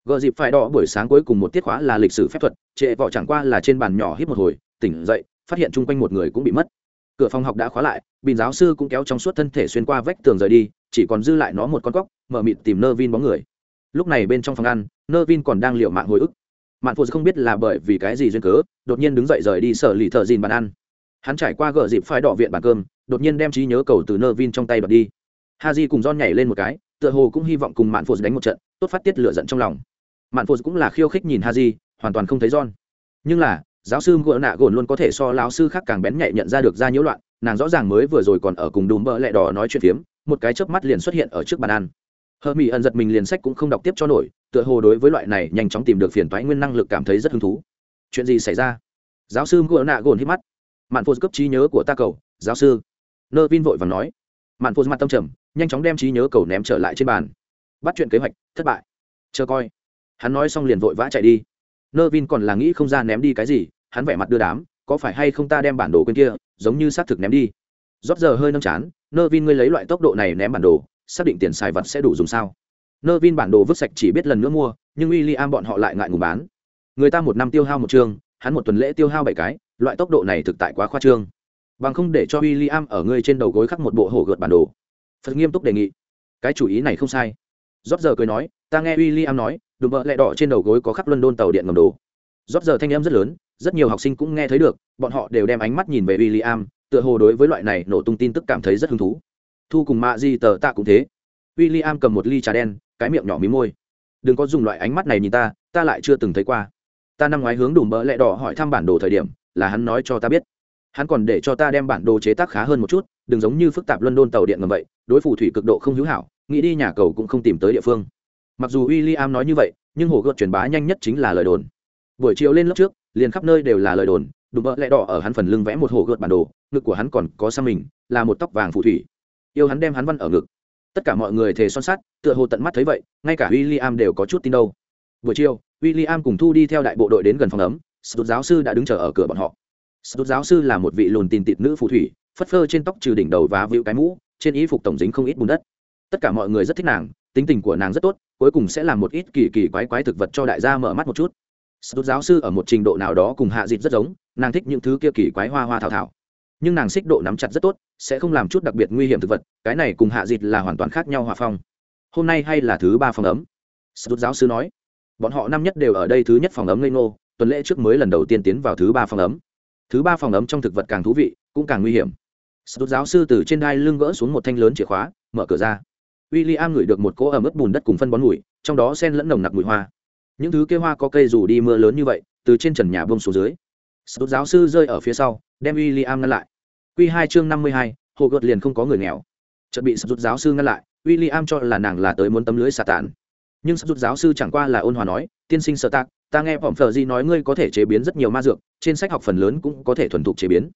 Gợ dịp phải đỏ buổi sáng cuối cùng một tiết khóa là lịch sử phép thuật trệ vỏ chẳng qua là trên bàn nhỏ hít một hồi, tỉnh dậy, phát hiện chung quanh một người cũng bị mất. Cửa phòng học đã khóa lại, bình giáo sư cũng kéo trong suốt thân thể xuyên qua vách tường rời đi, chỉ còn dư lại nó một con cóc, mở mịt tìm nơ vin bóng người. Lúc này bên trong phòng ăn nơ vin còn đang liệu mạng hồi ức mạn phụ không biết là bởi vì cái gì duyên cớ, đột nhiên đứng dậy rời đi sở lì thợ dìn bàn ăn. Hắn trải qua gợ dịp phai đỏ viện bàn cơm, đột nhiên đem trí nhớ cầu từ nơ vin trong tay bật đi. Ha di cùng don nhảy lên một cái, tựa hồ cũng hy vọng cùng mạn phụ đánh một trận, tốt phát tiết lửa giận trong lòng. Mạn phụ cũng là khiêu khích nhìn ha di hoàn toàn không thấy don nhưng là, giáo sư ngựa nạ gồn luôn có thể so lão sư khác càng bén nhạy nhận ra được ra nhiễu loạn, nàng rõ ràng mới vừa rồi còn ở cùng đùm bỡ lẹ đỏ nói chuyện phiếm, một cái chớp mắt liền xuất hiện ở trước bàn ăn hờ mỹ ẩn giật mình liền sách cũng không đọc tiếp cho nổi, tựa hồ đối với loại này nhanh chóng tìm được phiền toái nguyên năng lực cảm thấy rất hứng thú. Chuyện gì xảy ra? Giáo sư ngựa nạ gồn hít mắt. Mạn phô cấp trí nhớ của ta cầu, giáo sư. Nơ vin vội và nói. Mạn phô mặt tâm trầm, nhanh chóng đem trí nhớ cầu ném trở lại trên bàn. Bắt chuyện kế hoạch, thất bại. Chờ coi. Hắn nói xong liền vội vã chạy đi. Nơ vin còn là nghĩ không ra ném đi cái gì, hắn vẻ mặt đưa đám, có phải hay không ta đem bản đồ quên kia, giống như xác thực ném đi. Rót giờ hơi nâng chán, nơ vin ngươi lấy loại tốc độ này ném bản đồ xác định tiền xài vật sẽ đủ dùng sao? Nơ vin bản đồ vứt sạch chỉ biết lần nữa mua, nhưng w i l l i am bọn họ lại ngại ngùng bán. Người ta một năm tiêu hao một chương, hắn một tuần lễ tiêu hao bảy cái, loại tốc độ này thực tại quá khoa trương. Bằng không để cho w i l l i am ở ngươi trên đầu gối khắc một bộ hổ gợt bản đồ. Phật nghiêm túc đề nghị. Cái chủ ý này không sai. Rót giờ cười nói, ta nghe w i l l i am nói, đùm bợ lẹ đỏ trên đầu gối có khắc luân đôn tàu điện ngầm đồ. Rót giờ thanh em rất lớn, rất nhiều học sinh cũng nghe thấy được, bọn họ đều đem ánh mắt nhìn về w i l l i am tựa hồ đối với loại này nổ tung tin tức cảm thấy rất hứng thú thu cùng mạ di tờ tạ cũng thế. W i l l i am cầm một ly trà đen, cái miệng nhỏ mí môi. Đừng có dùng loại ánh mắt này nhìn ta ta lại chưa từng thấy qua. Ta năm ngoái hướng đùm bỡ lẹ đỏ hỏi thăm bản đồ thời điểm, là hắn nói cho ta biết. Hắn còn để cho ta đem bản đồ chế tác khá hơn một chút, đừng giống như phức tạp luân đôn tàu điện ngầm vậy, đối phù thủy cực độ không hữu hảo, nghĩ đi nhà cầu cũng không tìm tới địa phương. Mặc dù w i l l i am nói như vậy, nhưng hồ gợt truyền bá nhanh nhất chính là lời đồn. Buổi chiều lên lớp trước, liền khắp nơi đều là lời đồn, đùm bỡ lẹ đỏ ở hắn phần lưng vẽ một hồ gợt bản đồ, ngực của hắn còn có xăm mình, là một tóc vàng phù thủy yêu hắn đem hắn văn ở ngực. Tất cả mọi người thề son sắt, tựa hồ tận mắt thấy vậy, ngay cả w i l l i am đều có chút tin đâu. Buổi chiều w i l l i am cùng thu đi theo đại bộ đội đến gần phòng ấm, sút giáo sư đã đứng chờ ở cửa bọn họ. Sút giáo sư là một vị lùn tin tịt nữ phù thủy, phất phơ trên tóc trừ đỉnh đầu và vịu cái mũ, trên y phục tổng dính không ít bùn đất. Tất cả mọi người rất thích nàng, tính tình của nàng rất tốt, cuối cùng sẽ làm một ít kỳ kỳ quái quái thực vật cho đại gia mở mắt một chút. Sút giáo sư ở một trình độ nào đó cùng hạ dịt rất giống, nàng thích những thứ kia kỳ quái hoa hoa thảo thảo nhưng nàng xích độ nắm chặt rất tốt, sẽ không làm chút đặc biệt nguy hiểm thực vật, cái này cùng hạ dịt là hoàn toàn khác nhau hòa phong. Hôm nay hay là thứ ba phòng ấm? Sút giáo sư nói. Bọn họ năm nhất đều ở đây thứ nhất phòng ấm ngây ngô, tuần lễ trước mới lần đầu tiên tiến vào thứ ba phòng ấm. Thứ ba phòng ấm trong thực vật càng thú vị, cũng càng nguy hiểm. Sút giáo sư từ trên đai lưng gỡ xuống một thanh lớn chìa khóa, mở cửa ra. W i l l i am ngửi được một cỗ ẩm ướt bùn đất cùng phân bón mùi, trong đó sen lẫn nồng nặc mùi hoa. Những thứ kê hoa có cây dù đi mưa lớn như vậy, từ trên trần nhà bông xuống dưới sút giáo sư rơi ở phía sau, đem William ngăn lại. Quy hai chương năm mươi hai hồ gợt liền không có người nghèo. Chợt bị sút giáo sư ngăn lại, William cho là nàng là tới muốn tấm lưới Satan. nhưng sút giáo sư chẳng qua là ôn hòa nói, tiên sinh sợ tạc ta nghe vọng phở gì nói ngươi có thể chế biến rất nhiều ma dược, trên sách học phần lớn cũng có thể thuần thục chế biến.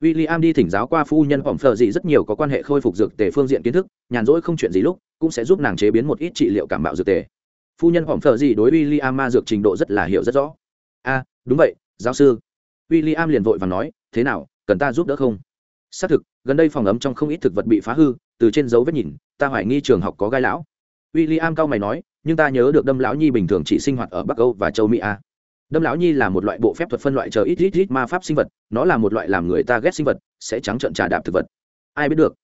William đi thỉnh giáo qua phu nhân vọng phở gì rất nhiều có quan hệ khôi phục dược tề phương diện kiến thức, nhàn rỗi không chuyện gì lúc, cũng sẽ giúp nàng chế biến một ít trị liệu cảm mạo dược tề. Phu nhân vọng phở gì đối William ma dược trình độ rất là hiểu rất rõ. A, đúng vậy, giáo sư w i l l i am liền vội và nói, thế nào, cần ta giúp đỡ không? Xác thực, gần đây phòng ấm trong không ít thực vật bị phá hư, từ trên dấu vết nhìn, ta hoài nghi trường học có gai lão. W i l l i am cao mày nói, nhưng ta nhớ được đâm lão nhi bình thường chỉ sinh hoạt ở bắc âu và châu mỹ a đâm lão nhi là một loại bộ phép thuật phân loại chờ ít ít ít ma pháp sinh vật, nó là một loại làm người ta ghét sinh vật, sẽ trắng trợn trà đạp thực vật. Ai biết được?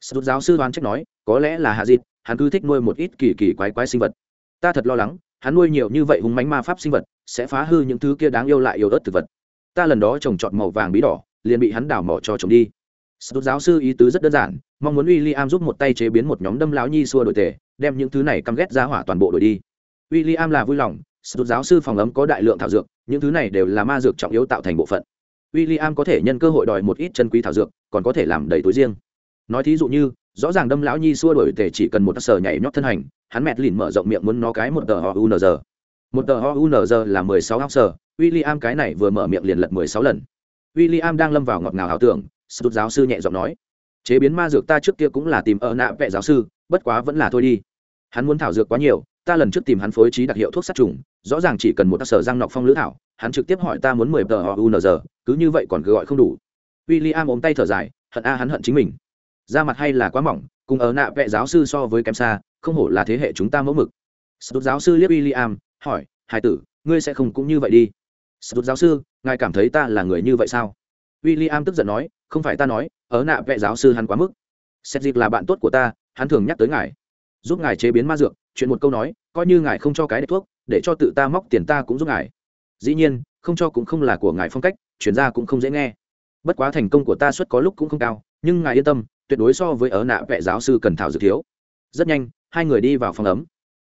Sút giáo sư đoán trách nói, có lẽ là hạ dịt, hắn cứ thích nuôi một ít kỳ kỳ quái quái sinh vật. Ta thật lo lắng, hắn nuôi nhiều như vậy hùng mánh ma pháp sinh vật, sẽ phá hư những thứ kia đáng yêu lại yêu ớt thực vật ta lần đó trồng trọt màu vàng bí đỏ liền bị hắn đào mỏ cho trồng đi. Sút giáo sư ý tứ rất đơn giản, mong muốn William giúp một tay chế biến một nhóm đâm lão nhi xua đổi tề, đem những thứ này căm ghét ra hỏa toàn bộ đổi đi. William là vui lòng, Sút giáo sư phòng ấm có đại lượng thảo dược, những thứ này đều là ma dược trọng yếu tạo thành bộ phận. W i l l i am có thể nhân cơ hội đòi một ít chân quý thảo dược còn có thể làm đầy túi riêng. Nói thí dụ như rõ ràng đâm lão nhi xua đổi tề chỉ cần một sờ nhảy nhót thân hành hắn mẹt lìn mở rộng miệng muốn nó cái một tờ ho unz một tờ ho unz là mười sáu học sở w i l l i am cái này vừa mở miệng liền lật mười sáu lần. W i l l i am đang lâm vào ngọt ngào ảo tưởng sút giáo sư nhẹ giọng nói, chế biến ma dược ta trước kia cũng là tìm ở nạ vẽ giáo sư, bất quá vẫn là thôi đi. Hắn muốn thảo dược quá nhiều, ta lần trước tìm hắn phối trí đặc hiệu thuốc sát trùng, rõ ràng chỉ cần một tác sở răng nọc phong lữ thảo, hắn trực tiếp hỏi ta muốn mười tờ họ unz cứ như vậy còn cứ gọi không đủ. W i l l i am ôm tay thở dài, hận a à hắn hận chính mình. Da mặt hay là quá mỏng, cùng ở nạ vẽ giáo sư so với kém xa, không hổ là thế hệ chúng ta mẫu mực. Sút giáo sư liếc w i l l i am hỏi hai tử, ngươi sẽ không cũng như vậy đi? Sút giáo sư, ngài cảm thấy ta là người như vậy sao? W i l l i am tức giận nói, không phải ta nói, ở nạ vẽ giáo sư hắn quá mức. Xét dịp là bạn tốt của ta, hắn thường nhắc tới ngài. Giúp ngài chế biến ma dược, chuyện một câu nói, coi như ngài không cho cái đẹp thuốc, để cho tự ta móc tiền ta cũng giúp ngài. Dĩ nhiên, không cho cũng không là của ngài phong cách, chuyển ra cũng không dễ nghe. Bất quá thành công của ta suất có lúc cũng không cao, nhưng ngài yên tâm, tuyệt đối so với ở nạ vệ giáo sư cần thảo dược thiếu. Rất nhanh, hai người đi vào phòng ấm.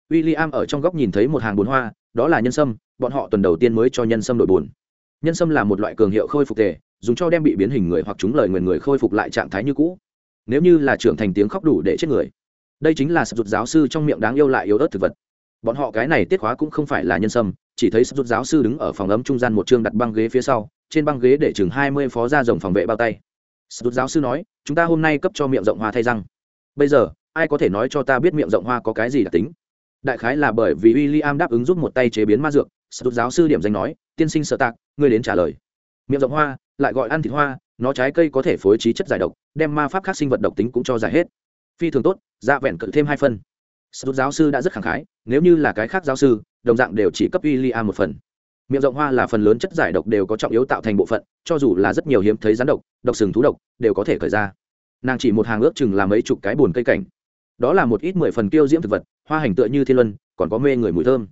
W i l l i am ở trong góc nhìn thấy một hàng bồn hoa, đó là nhân sâm bọn họ tuần đầu tiên mới cho nhân sâm đội bùn nhân sâm là một loại cường hiệu khôi phục tề dùng cho đem bị biến hình người hoặc chúng lời nguyền người khôi phục lại trạng thái như cũ. Nếu như là trưởng thành tiếng khóc đủ để chết người, đây chính là sập rụt giáo sư trong miệng đáng yêu lại yếu ớt thực vật. Bọn họ cái này tiết khóa cũng không phải là nhân sâm, chỉ thấy sập rụt giáo sư đứng ở phòng ấm trung gian một chương đặt băng ghế phía sau, trên băng ghế để chừng hai mươi phó gia rồng phòng vệ bao tay. Sập rụt giáo sư nói, chúng ta hôm nay cấp cho miệng rộng hoa thay răng. Bây giờ, ai có thể nói cho ta biết miệng rộng hoa có cái gì đặc tính? Đại khái là bởi vì w i l l i am đáp ứng giúp một tay chế biến ma dược sập giáo sư điểm danh nói, tiên sinh sợ tạc, ngươi đến trả lời. Miệng rộng hoa, lại gọi ăn thịt hoa, nó trái cây có thể phối trí chất giải độc, đem ma pháp khác sinh vật độc tính cũng cho giải hết. Phi thường tốt dạ vẹn cự thêm hai phân sút giáo sư đã rất khẳng khái, nếu như là cái khác giáo sư, đồng dạng đều chỉ cấp w i a một phần. Miệng rộng hoa là phần lớn chất giải độc đều có trọng yếu tạo thành bộ phận, cho dù là rất nhiều hiếm thấy rắn độc độc sừng thú độc, đều có thể khởi ra. Nàng chỉ một hàng ước chừng là mấy chục cái bùn cây cảnh. Đó là một ít mười phần tiêu diễm thực vật, hoa hành tựa như thiên luân, còn có mê người mùi thơm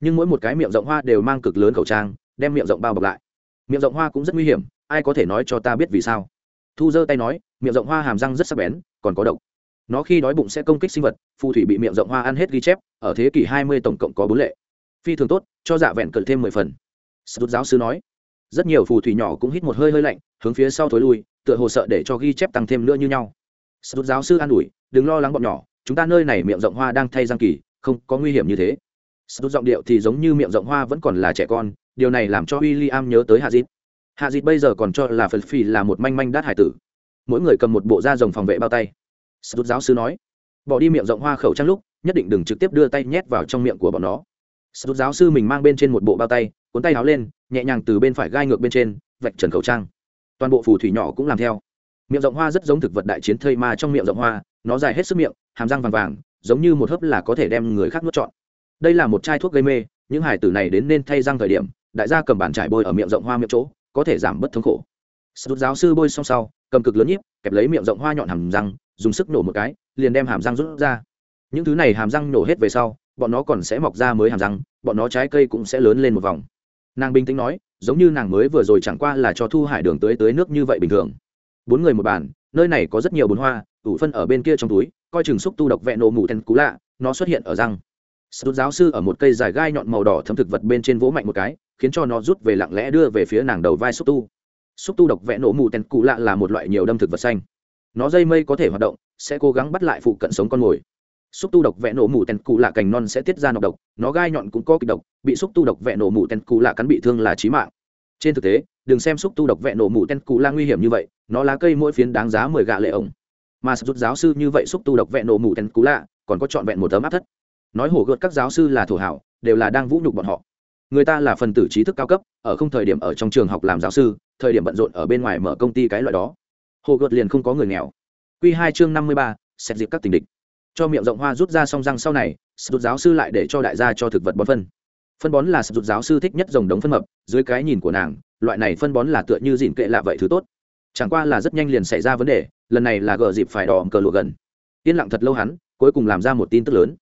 nhưng mỗi một cái miệng rộng hoa đều mang cực lớn khẩu trang, đem miệng rộng bao bọc lại. Miệng rộng hoa cũng rất nguy hiểm, ai có thể nói cho ta biết vì sao? Thu giơ tay nói, miệng rộng hoa hàm răng rất sắc bén, còn có độc. Nó khi đói bụng sẽ công kích sinh vật, phù thủy bị miệng rộng hoa ăn hết ghi chép, ở thế kỷ hai mươi tổng cộng có bốn lệ. Phi thường tốt, cho dạ vẹn cận thêm mười phần. Sút giáo sư nói, rất nhiều phù thủy nhỏ cũng hít một hơi hơi lạnh, hướng phía sau thối lui, tựa hồ sợ để cho ghi chép tăng thêm nữa như nhau. Sút giáo sư an ủi, đừng lo lắng bọn nhỏ, chúng ta nơi này miệng rộng hoa đang thay răng kỳ, không có nguy hiểm như thế sút giọng điệu thì giống như miệng rộng hoa vẫn còn là trẻ con, điều này làm cho w i l l i am nhớ tới hạ dịp hạ dịp bây giờ còn cho là phật phi là một manh manh đát hải tử. Mỗi người cầm một bộ da rồng phòng vệ bao tay. Sút giáo sư nói, bỏ đi miệng rộng hoa khẩu trang lúc, nhất định đừng trực tiếp đưa tay nhét vào trong miệng của bọn nó. Sút giáo sư mình mang bên trên một bộ bao tay, cuốn tay áo lên, nhẹ nhàng từ bên phải gai ngược bên trên, vạch trần khẩu trang. Toàn bộ phù thủy nhỏ cũng làm theo. Miệng rộng hoa rất giống thực vật đại chiến thây ma trong miệng rộng hoa, nó dài hết sức miệng, hàm răng vàng vàng, giống như một hớp là có thể đem người khác nuốt trọn đây là một chai thuốc gây mê, những hải tử này đến nên thay răng thời điểm, đại gia cầm bàn trải bôi ở miệng rộng hoa miệng chỗ, có thể giảm bớt thống khổ. Sút giáo sư bôi xong sau, cầm cực lớn nhíp, kẹp lấy miệng rộng hoa nhọn hàm răng, dùng sức nổ một cái, liền đem hàm răng rút ra. Những thứ này hàm răng nổ hết về sau, bọn nó còn sẽ mọc ra mới hàm răng, bọn nó trái cây cũng sẽ lớn lên một vòng. Nàng bình tĩnh nói, giống như nàng mới vừa rồi chẳng qua là cho thu hải đường tới tới nước như vậy bình thường. Bốn người một bàn, nơi này có rất nhiều bồn hoa, ủ phân ở bên kia trong túi, coi chừng xúc tu độc vẹn nổ mù ten cú lạ, nó xuất hiện ở răng sút giáo sư ở một cây dài gai nhọn màu đỏ thấm thực vật bên trên vỗ mạnh một cái, khiến cho nó rút về lặng lẽ đưa về phía nàng đầu vai xúc tu. Xúc tu độc vẽ nổ mù tèn cụ lạ là một loại nhiều đâm thực vật xanh. Nó dây mây có thể hoạt động, sẽ cố gắng bắt lại phụ cận sống con mồi. Xúc tu độc vẽ nổ mù tèn cụ lạ cành non sẽ tiết ra nọc độc, nó gai nhọn cũng có kịch độc, bị xúc tu độc vẽ nổ mù tèn cụ lạ cắn bị thương là trí mạng. Trên thực tế, đừng xem xúc tu độc vẽ nổ mù tèn cụ lạ nguy hiểm như vậy, nó lá cây mỗi phiến đáng giá mười gạ lệ ổng. Mà sút giáo sư như vậy xúc tu độc vẽ nổ mù tèn cụ lạ, còn có trọn vẹn một tấm áp thất nói hổ gợt các giáo sư là thổ hảo, đều là đang vũ nhục bọn họ. Người ta là phần tử trí thức cao cấp, ở không thời điểm ở trong trường học làm giáo sư, thời điểm bận rộn ở bên ngoài mở công ty cái loại đó. Hồ gợt liền không có người nghèo. Q hai chương năm mươi ba, xét dịp các tình địch. Cho miệng rộng hoa rút ra song răng sau này, sụt giáo sư lại để cho đại gia cho thực vật bón phân. Phân bón là sụt giáo sư thích nhất dòng đống phân mập, dưới cái nhìn của nàng, loại này phân bón là tựa như dìn kệ lạ vậy thứ tốt. Chẳng qua là rất nhanh liền xảy ra vấn đề, lần này là gờ dịp phải đỏ cờ lụa gần. Yên lặng thật lâu hắn, cuối cùng làm ra một tin tức lớn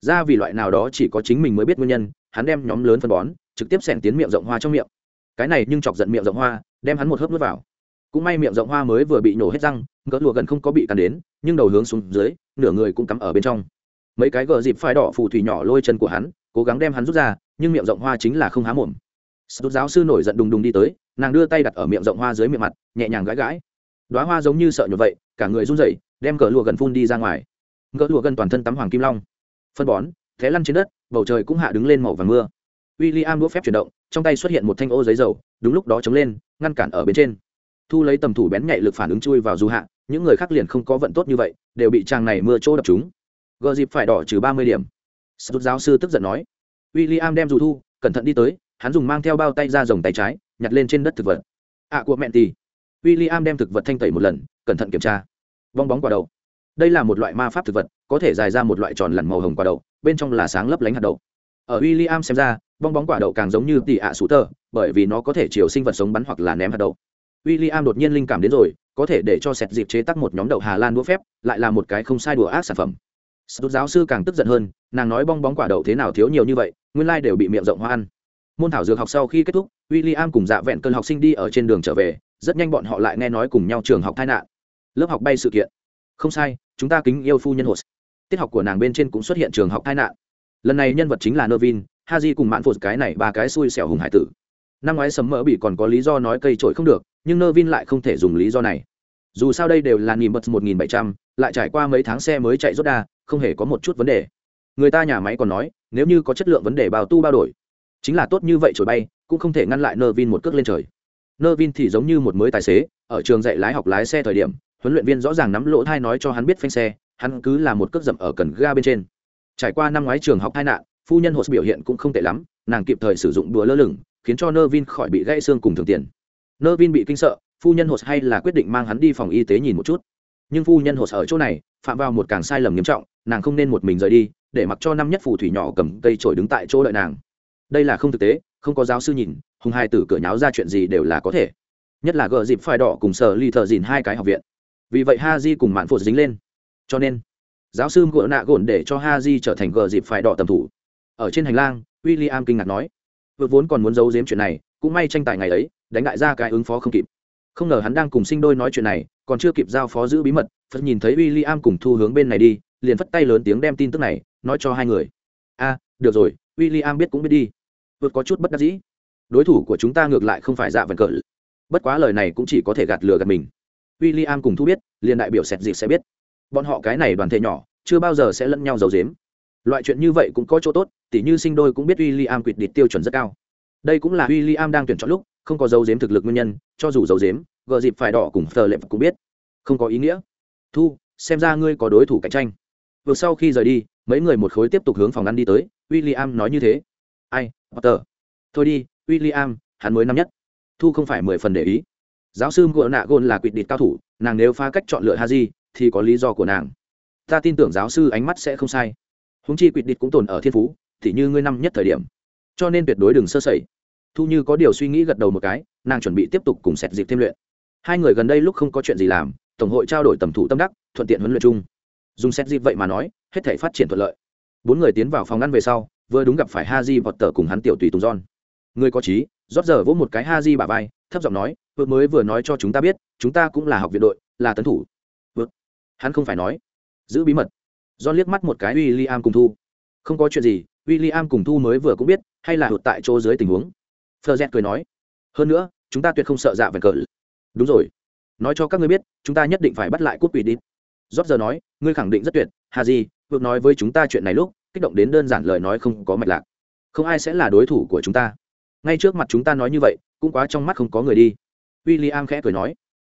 ra vì loại nào đó chỉ có chính mình mới biết nguyên nhân, hắn đem nhóm lớn phân bón, trực tiếp xẻn tiến miệng rộng hoa trong miệng. Cái này nhưng chọc giận miệng rộng hoa, đem hắn một hớp nuốt vào. Cũng may miệng rộng hoa mới vừa bị nổ hết răng, gỡ lùa gần không có bị cắn đến, nhưng đầu hướng xuống dưới, nửa người cũng cắm ở bên trong. Mấy cái gờ dịp phai đỏ phù thủy nhỏ lôi chân của hắn, cố gắng đem hắn rút ra, nhưng miệng rộng hoa chính là không há mồm. Sút giáo sư nổi giận đùng đùng đi tới, nàng đưa tay đặt ở miệng rộng hoa dưới miệng mặt, nhẹ nhàng gãi gãi. Đoá hoa giống như sợ nhột vậy, cả người run rẩy, đem cờ lụa gần phun đi ra ngoài. Cờ lụa gần toàn thân tắm hoàng kim long phân bón thế lăn trên đất bầu trời cũng hạ đứng lên màu vàng mưa. W i l l i am đũa phép chuyển động trong tay xuất hiện một thanh ô giấy dầu đúng lúc đó chống lên ngăn cản ở bên trên. Thu lấy tầm thủ bén nhạy lực phản ứng chui vào du hạ những người khác liền không có vận tốt như vậy đều bị chàng này mưa chỗ đập chúng gờ dịp phải đỏ trừ ba mươi điểm. Sút giáo sư tức giận nói. W i l l i am đem dù thu cẩn thận đi tới hắn dùng mang theo bao tay ra dòng tay trái nhặt lên trên đất thực vật. Ạ à, của mẹn tì. W i l l i am đem thực vật thanh tẩy một lần cẩn thận kiểm tra. Bong bóng quả đầu. đây là một loại ma pháp thực vật có thể dài ra một loại tròn lằn màu hồng quả đậu bên trong là sáng lấp lánh hạt đậu ở w i l l i am xem ra bong bóng quả đậu càng giống như tỉ ạ sú tơ bởi vì nó có thể chiều sinh vật sống bắn hoặc là ném hạt đậu w i l l i am đột nhiên linh cảm đến rồi có thể để cho sẹt dịp chế tắc một nhóm đậu hà lan đũa phép lại là một cái không sai đùa ác sản phẩm Sút giáo sư càng tức giận hơn, nàng nói bong bóng quả đậu thế nào thiếu nhiều như vậy, nguyên lai đều bị miệng rộng hoa ăn. Môn thảo dược học sau khi kết thúc, William cùng Dạ Vẹn cơn học sinh đi ở trên đường trở về, rất nhanh bọn họ lại nghe nói cùng nhau trường học tai nạn. Lớp học bay sự kiện. Không sai, chúng ta kính yêu phu nhân hồ Tiết học của nàng bên trên cũng xuất hiện trường học tai nạn. Lần này nhân vật chính là Nervin, Haji cùng Mạn phụt cái này ba cái xui xẻo hùng hải tử. Năm ngoái sấm mỡ bị còn có lý do nói cây trổi không được, nhưng Nervin lại không thể dùng lý do này. Dù sao đây đều là nghìn bật một nghìn bảy trăm, lại trải qua mấy tháng xe mới chạy rốt đa, không hề có một chút vấn đề người ta nhà máy còn nói nếu như có chất lượng vấn đề bao tu bao đổi chính là tốt như vậy trổi bay cũng không thể ngăn lại Nervin một cước lên trời Nervin thì giống như một mới tài xế ở trường dạy lái học lái xe thời điểm huấn luyện viên rõ ràng nắm lỗ thai nói cho hắn biết phanh xe hắn cứ là một cước dậm ở cần ga bên trên. Trải qua năm ngoái trường học tai nạn, phu nhân hồ biểu hiện cũng không tệ lắm, nàng kịp thời sử dụng đùa lơ lửng, khiến cho nơ vin khỏi bị gãy xương cùng thường tiền. Nơ vin bị kinh sợ, phu nhân hồ hay là quyết định mang hắn đi phòng y tế nhìn một chút. Nhưng phu nhân hồ ở chỗ này, phạm vào một càng sai lầm nghiêm trọng, nàng không nên một mình rời đi, để mặc cho năm nhất phù thủy nhỏ cầm cây trổi đứng tại chỗ đợi nàng. Đây là không thực tế, không có giáo sư nhìn, hùng hai tử cửa nháo ra chuyện gì đều là có thể. Nhất là gờ dịp phai đỏ cùng sở ly thợ dìn hai cái học viện. Vì vậy ha di cùng mạn phụt dính lên cho nên giáo sư gỗ nạ gồn để cho ha di trở thành gờ dịp phải đỏ tầm thủ ở trên hành lang w i l l i am kinh ngạc nói vượt vốn còn muốn giấu giếm chuyện này cũng may tranh tài ngày ấy đánh đại ra cái ứng phó không kịp không ngờ hắn đang cùng sinh đôi nói chuyện này còn chưa kịp giao phó giữ bí mật phật nhìn thấy w i l l i am cùng thu hướng bên này đi liền phất tay lớn tiếng đem tin tức này nói cho hai người a được rồi w i l l i am biết cũng biết đi vượt có chút bất đắc dĩ đối thủ của chúng ta ngược lại không phải dạ vần cỡ bất quá lời này cũng chỉ có thể gạt lừa gạt mình w i l l i am cùng thu biết liền đại biểu sẹt dịp sẽ biết bọn họ cái này đoàn thể nhỏ, chưa bao giờ sẽ lẫn nhau giấu giếm. Loại chuyện như vậy cũng có chỗ tốt, tỉ như sinh đôi cũng biết w i l l i am quyết định tiêu chuẩn rất cao. Đây cũng là w i l l i am đang tuyển chọn lúc, không có dấu giếm thực lực nguyên nhân, cho dù dấu giếm, gờ dịp phải đỏ cùng phờ lệp cũng biết. Không có ý nghĩa. Thu, xem ra ngươi có đối thủ cạnh tranh. Vừa sau khi rời đi, mấy người một khối tiếp tục hướng phòng ăn đi tới w i l l i am nói như thế. Ai, potter. Thôi đi w i l l i am hắn mới năm nhất. Thu không phải mười phần để ý. Giáo sư ngựa nạ gôn là quyết định cao thủ, nàng nếu phá cách chọn lựa ha di thì có lý do của nàng. Ta tin tưởng giáo sư ánh mắt sẽ không sai. Húng chi quỷ địch cũng tồn ở thiên phú, thì như ngươi năm nhất thời điểm. Cho nên tuyệt đối đừng sơ sẩy. Thu như có điều suy nghĩ gật đầu một cái, nàng chuẩn bị tiếp tục cùng sẹt dịp thêm luyện. Hai người gần đây lúc không có chuyện gì làm, tổng hội trao đổi tầm thủ tâm đắc, thuận tiện huấn luyện chung. Dùng sẹt dịp vậy mà nói, hết thể phát triển thuận lợi. Bốn người tiến vào phòng ngăn về sau, vừa đúng gặp phải ha di vọt tờ cùng hắn tiểu tùy tùng giòn người có trí, rót giờ vỗ một cái ha di bà vai, thấp giọng nói, vừa mới vừa nói cho chúng ta biết, chúng ta cũng là học viện đội, là tấn thủ hắn không phải nói giữ bí mật. John liếc mắt một cái William cùng Thu. Không có chuyện gì, William cùng Thu mới vừa cũng biết, hay là hụt tại chỗ dưới tình huống. Fleur cười nói, hơn nữa, chúng ta tuyệt không sợ dạ vần cờ. Đúng rồi, nói cho các ngươi biết, chúng ta nhất định phải bắt lại cút quỷ đi. Rót giờ nói ngươi khẳng định rất tuyệt. Hà gì vượt nói với chúng ta chuyện này lúc kích động đến đơn giản lời nói không có mạch lạc. Không ai sẽ là đối thủ của chúng ta. Ngay trước mặt chúng ta nói như vậy cũng quá trong mắt không có người đi. W i l l i am khẽ cười nói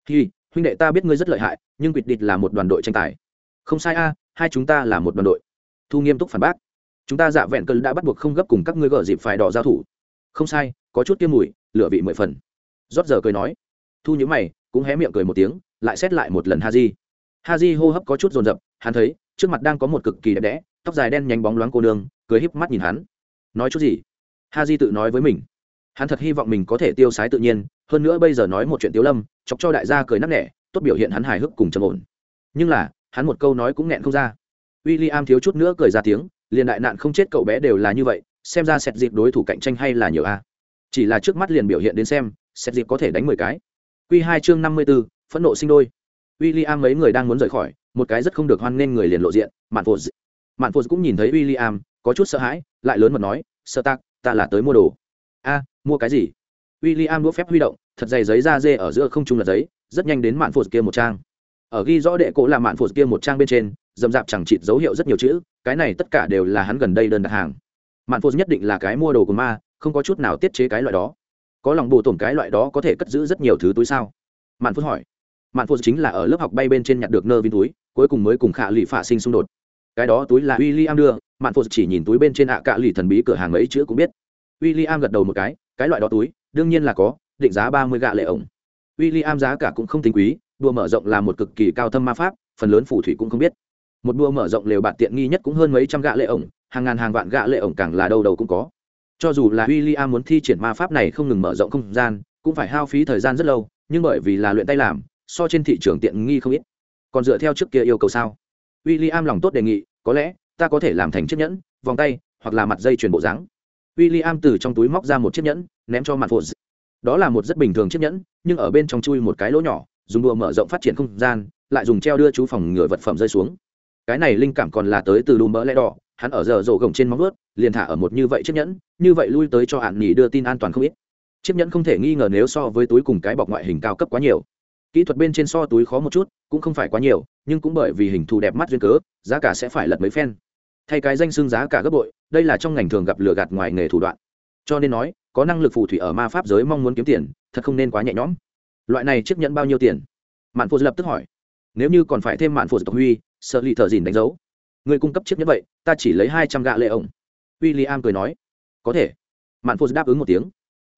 hi huynh đệ ta biết ngươi rất lợi hại, nhưng quỵt địch là một đoàn đội tranh tài. Không sai a, hai chúng ta là một đoàn đội. Thu nghiêm túc phản bác. Chúng ta dạ vẹn cơn đã bắt buộc không gấp cùng các ngươi gỡ dịp phải đỏ giao thủ. Không sai, có chút tiêm mùi lựa vị mười phần. Rót giờ cười nói. Thu nhữ mày, cũng hé miệng cười một tiếng, lại xét lại một lần ha di ha di hô hấp có chút rồn rập hắn thấy, trước mặt đang có một cực kỳ đẹp đẽ, tóc dài đen nhánh bóng loáng cô nương, cười híp mắt nhìn hắn. Nói chút gì? Ha di tự nói với mình hắn thật hy vọng mình có thể tiêu sái tự nhiên hơn nữa bây giờ nói một chuyện tiếu lâm chọc cho đại gia cười nắc nẻ tốt biểu hiện hắn hài hước cùng trầm ổn. Nhưng là hắn một câu nói cũng nghẹn không ra. W i l l i am thiếu chút nữa cười ra tiếng liền đại nạn không chết cậu bé đều là như vậy xem ra xét dịp đối thủ cạnh tranh hay là nhiều a. Chỉ là trước mắt liền biểu hiện đến xem xét dịp có thể đánh mười cái. Q hai chương năm mươi b ố phẫn nộ sinh đôi. William mấy người đang muốn rời khỏi, một cái rất không được hoan nên người liền lộ diện, Mạn Phổ. Mạn Phổ cũng nhìn thấy William, có chút sợ hãi, lại lớn mật nói, sợ Tạc, ta là tới mua đồ." "A, mua cái gì? W i l l i am đũa phép huy động, thật dày giấy da dê ở giữa không trung là giấy, rất nhanh đến mạn phụt kia một trang. Ở ghi rõ đệ cổ là mạn phụt kia một trang bên trên, dầm dạp chẳng chịt dấu hiệu rất nhiều chữ, cái này tất cả đều là hắn gần đây đơn đặt hàng. Mạn phụt nhất định là cái mua đồ của ma, không có chút nào tiết chế cái loại đó. Có lòng bồ tổn cái loại đó có thể cất giữ rất nhiều thứ túi sao? Mạn phụt hỏi. Mạn phụt chính là ở lớp học bay bên trên nhặt được nơ viên túi, cuối cùng mới cùng khả lì phả sinh xung đột. Cái đó túi là w i l l i am đưa, mạn phụt chỉ nhìn túi bên trên ạ cạ lì thần bí cửa hàng ấy chữ cũng biết. W i l l i am gật đầu một cái cái loại đó túi, đương nhiên là có, định giá ba mươi gạ lệ ổng. W i l l i am giá cả cũng không tính quý đua mở rộng là một cực kỳ cao thâm ma pháp, phần lớn phù thủy cũng không biết. Một đua mở rộng lều bạt tiện nghi nhất cũng hơn mấy trăm gạ lệ ổng, hàng ngàn hàng vạn gạ lệ ổng càng là đâu đầu cũng có. Cho dù là w i l l i am muốn thi triển ma pháp này không ngừng mở rộng không gian, cũng phải hao phí thời gian rất lâu, nhưng bởi vì là luyện tay làm, so trên thị trường tiện nghi không ít. Còn dựa theo trước kia yêu cầu sao? W i l l i am lòng tốt đề nghị, có lẽ ta có thể làm thành chiếc nhẫn, vòng tay, hoặc là mặt dây chuyền bộ dáng w i l l i am từ trong túi móc ra một chiếc nhẫn, ném cho mặt phụ đó là một rất bình thường chiếc nhẫn, nhưng ở bên trong chui một cái lỗ nhỏ, dùng đùa mở rộng phát triển không gian, lại dùng treo đưa chú phòng ngừa vật phẩm rơi xuống. Cái này linh cảm còn là tới từ đùm mỡ lẽ đỏ, hắn ở giờ rổ gồng trên móng vớt liền thả ở một như vậy chiếc nhẫn, như vậy lui tới cho hạn nghỉ đưa tin an toàn không ít. Chiếc nhẫn không thể nghi ngờ nếu so với túi cùng cái bọc ngoại hình cao cấp quá nhiều. Kỹ thuật bên trên so túi khó một chút, cũng không phải quá nhiều, nhưng cũng bởi vì hình thù đẹp mắt duyên cớ, giá cả sẽ phải lật mấy phen. Thay cái danh xương giá cả gấp bội đây là trong ngành thường gặp lừa gạt ngoài nghề thủ đoạn. Cho nên nói, có năng lực phù thủy ở ma pháp giới mong muốn kiếm tiền, thật không nên quá nhẹ nhõm. Loại này chiếc nhẫn bao nhiêu tiền? Mạn phụ lập tức hỏi. Nếu như còn phải thêm mạn phụ tộc huy, sợ lì thợ dìn đánh dấu. Người cung cấp chiếc nhẫn vậy, ta chỉ lấy hai trăm gạ lệ ổng. W i l l i am cười nói. Có thể. Mạn phụ đáp ứng một tiếng.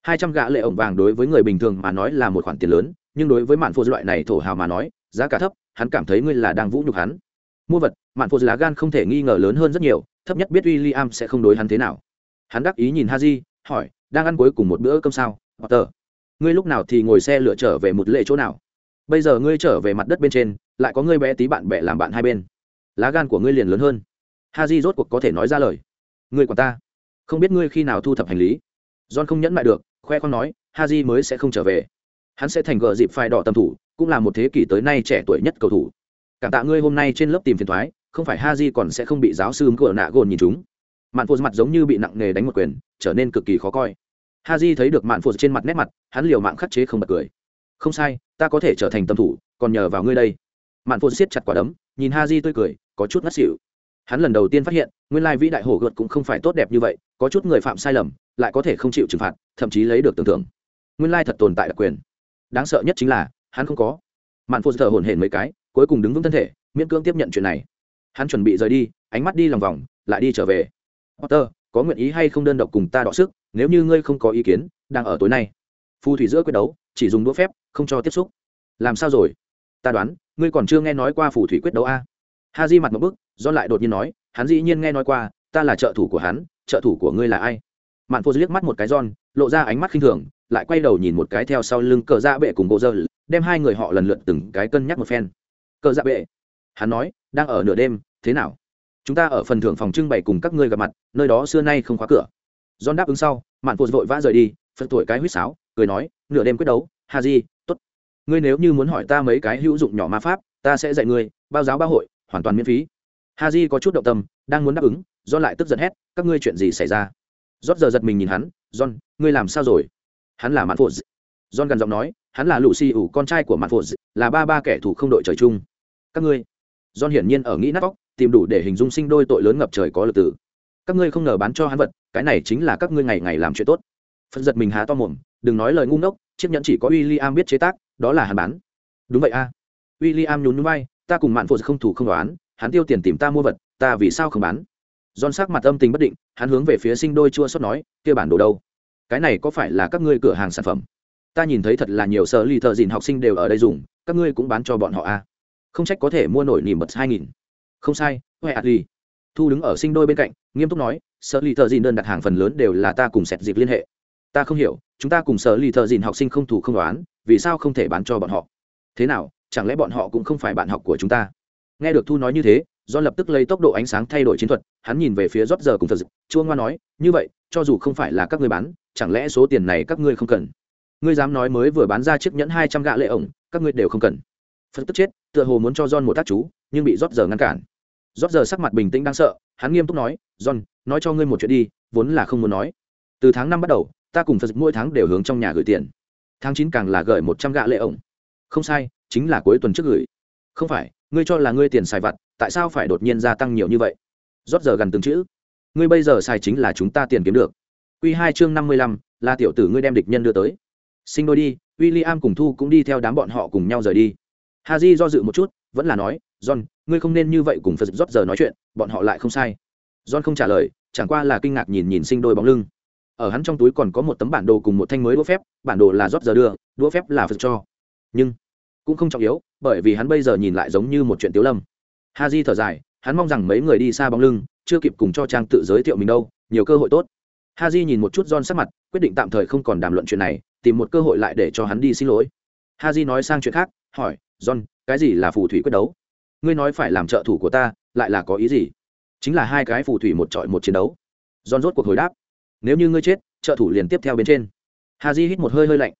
Hai trăm gạ lệ ổng vàng đối với người bình thường mà nói là một khoản tiền lớn, nhưng đối với mạn phụ loại này thổ hào mà nói, giá cả thấp, hắn cảm thấy ngươi là đang vũ nhục hắn. Mua vật, mạn phụ lá gan không thể nghi ngờ lớn hơn rất nhiều thấp nhất biết w i l l i am sẽ không đối hắn thế nào. Hắn đắc ý nhìn ha di hỏi, đang ăn cuối cùng một bữa cơm sao, potter? Ngươi lúc nào thì ngồi xe lựa trở về một lệ chỗ nào? Bây giờ ngươi trở về mặt đất bên trên, lại có ngươi bé tí bạn bè làm bạn hai bên. Lá gan của ngươi liền lớn hơn. Ha di rốt cuộc có thể nói ra lời. Ngươi còn ta. Không biết ngươi khi nào thu thập hành lý. John không nhẫn mại được, khoe con nói ha di mới sẽ không trở về. Hắn sẽ thành gờ dịp phai đỏ tâm thủ, cũng là một thế kỷ tới nay trẻ tuổi nhất cầu thủ. Cảm tạ ngươi hôm nay trên lớp tìm phiền thoái không phải ha di còn sẽ không bị giáo sư của nạ gồn nhìn chúng. Mạn phô mặt giống như bị nặng nề đánh một quyền, trở nên cực kỳ khó coi. Ha di thấy được mạn phô trên mặt nét mặt, hắn liều mạng khắc chế không bật cười. Không sai, ta có thể trở thành tâm thủ, còn nhờ vào ngươi đây. Mạn phô siết chặt quả đấm, nhìn ha di tươi cười, có chút ngất xỉu. Hắn lần đầu tiên phát hiện, nguyên lai vĩ đại hổ gợt cũng không phải tốt đẹp như vậy, có chút người phạm sai lầm, lại có thể không chịu trừng phạt, thậm chí lấy được tưởng tượng. Nguyên lai thật tồn tại đặc quyền. Đáng sợ nhất chính là, hắn không có. Mạn phô thở hổn hển mấy cái, cuối cùng đứng vững thân thể, miễn cưỡng tiếp nhận chuyện này hắn chuẩn bị rời đi, ánh mắt đi lòng vòng, lại đi trở về. Potter, có nguyện ý hay không đơn độc cùng ta đọ sức, nếu như ngươi không có ý kiến, đang ở tối nay. Phù thủy giữa quyết đấu, chỉ dùng đũa phép, không cho tiếp xúc. Làm sao rồi? Ta đoán, ngươi còn chưa nghe nói qua phù thủy quyết đấu a. Ha di mặt một bức, do lại đột nhiên nói, hắn dĩ nhiên nghe nói qua, ta là trợ thủ của hắn, trợ thủ của ngươi là ai? Mạn phô liếc mắt một cái giòn, lộ ra ánh mắt khinh thường, lại quay đầu nhìn một cái theo sau lưng cờ dạ bệ cùng bộ dơ, đem hai người họ lần lượt từng cái cân nhắc một phen. Cờ dạ bệ hắn nói, đang ở nửa đêm, thế nào? Chúng ta ở phần thưởng phòng trưng bày cùng các ngươi gặp mặt, nơi đó xưa nay không khóa cửa. John đáp ứng sau, mạn phụt vội vã rời đi, phật tuổi cái huýt sáo, cười nói, nửa đêm quyết đấu, ha di t ố t ngươi nếu như muốn hỏi ta mấy cái hữu dụng nhỏ ma pháp, ta sẽ dạy ngươi, bao giáo bao hội, hoàn toàn miễn phí. Ha di có chút động tâm, đang muốn đáp ứng, john lại tức giận hét, các ngươi chuyện gì xảy ra? Rót giờ giật mình nhìn hắn, john, ngươi làm sao rồi? Hắn là mạn phụt. John gần giọng nói, hắn là lũ xì ủ con trai của mạn phụt, là ba ba kẻ thù không đội trời chung. Các ngươi john hiển nhiên ở nghĩ nát vóc tìm đủ để hình dung sinh đôi tội lớn ngập trời có lực tử các ngươi không ngờ bán cho hắn vật cái này chính là các ngươi ngày ngày làm chuyện tốt Phân giật mình há to mồm đừng nói lời ngu ngốc chiếc nhẫn chỉ có William biết chế tác đó là hắn bán đúng vậy a à. w nhún vai, ta cùng mạn phụ không thủ không đoán hắn tiêu tiền tìm ta mua vật ta vì sao không bán John sắc mặt âm tình bất định, hắn hướng về phía sinh đôi chua xót nói, kia bản đồ đâu? Cái này có phải là các ngươi cửa hàng sản phẩm? Ta nhìn thấy thật là nhiều sở ly thợ dìn học sinh đều ở đây dùng, các ngươi cũng bán cho bọn họ a. À? Không trách có thể mua nổi nỉm mật hai nghìn. Không sai, huệ adli thu đứng ở sinh đôi bên cạnh, nghiêm túc nói, sở lì thợ dìn đơn đặt hàng phần lớn đều là ta cùng sẹt dịp liên hệ. Ta không hiểu, chúng ta cùng sở lì thợ dìn học sinh không thủ không đoán, vì sao không thể bán cho bọn họ? Thế nào, chẳng lẽ bọn họ cũng không phải bạn học của chúng ta? Nghe được thu nói như thế do lập tức lấy tốc độ ánh sáng thay đổi chiến thuật, hắn nhìn về phía rót giờ cùng thật dịp, chua ngoa nói, như vậy, cho dù không phải là các ngươi bán, chẳng lẽ số tiền này các ngươi không cần? Ngươi dám nói mới vừa bán ra chiếc nhẫn hai trăm gạ lệ ổng, các ngươi đều không cần phân tức chết, tựa hồ muốn cho john một tác chú, nhưng bị rót giờ ngăn cản. Rót giờ sắc mặt bình tĩnh đang sợ, hắn nghiêm túc nói, john, nói cho ngươi một chuyện đi, vốn là không muốn nói. Từ tháng năm bắt đầu, ta cùng phật mỗi tháng đều hướng trong nhà gửi tiền. Tháng chín càng là gửi một trăm gạ lệ ổng. Không sai, chính là cuối tuần trước gửi. Không phải, ngươi cho là ngươi tiền xài vặt, tại sao phải đột nhiên gia tăng nhiều như vậy? Rót giờ gần từng chữ. Ngươi bây giờ xài chính là chúng ta tiền kiếm được. Q hai chương năm mươi lăm, là tiểu tử ngươi đem địch nhân đưa tới. Sinh đôi đi w i l l i am cùng thu cũng đi theo đám bọn họ cùng nhau rời đi. Haji do dự một chút, vẫn là nói, john, ngươi không nên như vậy cùng phật rót giờ nói chuyện, bọn họ lại không sai. John không trả lời, chẳng qua là kinh ngạc nhìn nhìn sinh đôi bóng lưng. Ở hắn trong túi còn có một tấm bản đồ cùng một thanh mới đũa phép, bản đồ là rót giờ đưa, đũa phép là phật cho. Nhưng, cũng không trọng yếu, bởi vì hắn bây giờ nhìn lại giống như một chuyện tiếu lâm. Ha di thở dài, hắn mong rằng mấy người đi xa bóng lưng, chưa kịp cùng cho trang tự giới thiệu mình đâu, nhiều cơ hội tốt. Ha di nhìn một chút john sắc mặt, quyết định tạm thời không còn đàm luận chuyện này, tìm một cơ hội lại để cho hắn đi xin lỗi. Ha di nói sang chuyện khác, hỏi john, cái gì là phù thủy quyết đấu? Ngươi nói phải làm trợ thủ của ta, lại là có ý gì? Chính là hai cái phù thủy một trọi một chiến đấu. John rốt cuộc hồi đáp. Nếu như ngươi chết, trợ thủ liền tiếp theo bên trên. Ha di hít một hơi hơi lạnh.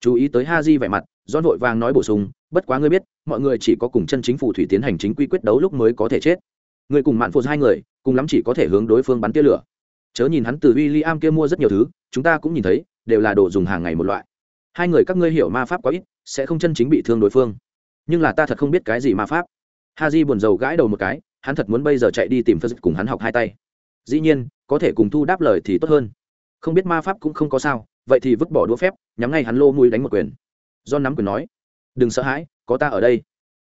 Chú ý tới ha di vẻ mặt, john vội vàng nói bổ sung, bất quá ngươi biết, mọi người chỉ có cùng chân chính phù thủy tiến hành chính quy quyết đấu lúc mới có thể chết. Ngươi cùng mạn phụ hai người, cùng lắm chỉ có thể hướng đối phương bắn tia lửa. Chớ nhìn hắn từ w i l l i am kia mua rất nhiều thứ, chúng ta cũng nhìn thấy, đều là đồ dùng hàng ngày một loại. Hai người các ngươi hiểu ma pháp quá ít, sẽ không chân chính bị thương đối phương nhưng là ta thật không biết cái gì ma pháp. Ha j buồn rầu gãi đầu một cái, hắn thật muốn bây giờ chạy đi tìm phật cùng hắn học hai tay. Dĩ nhiên, có thể cùng thu đáp lời thì tốt hơn. Không biết ma pháp cũng không có sao, vậy thì vứt bỏ đũa phép, nhắm ngay hắn lô mùi đánh một quyền. Do nắm quyền nói, đừng sợ hãi, có ta ở đây.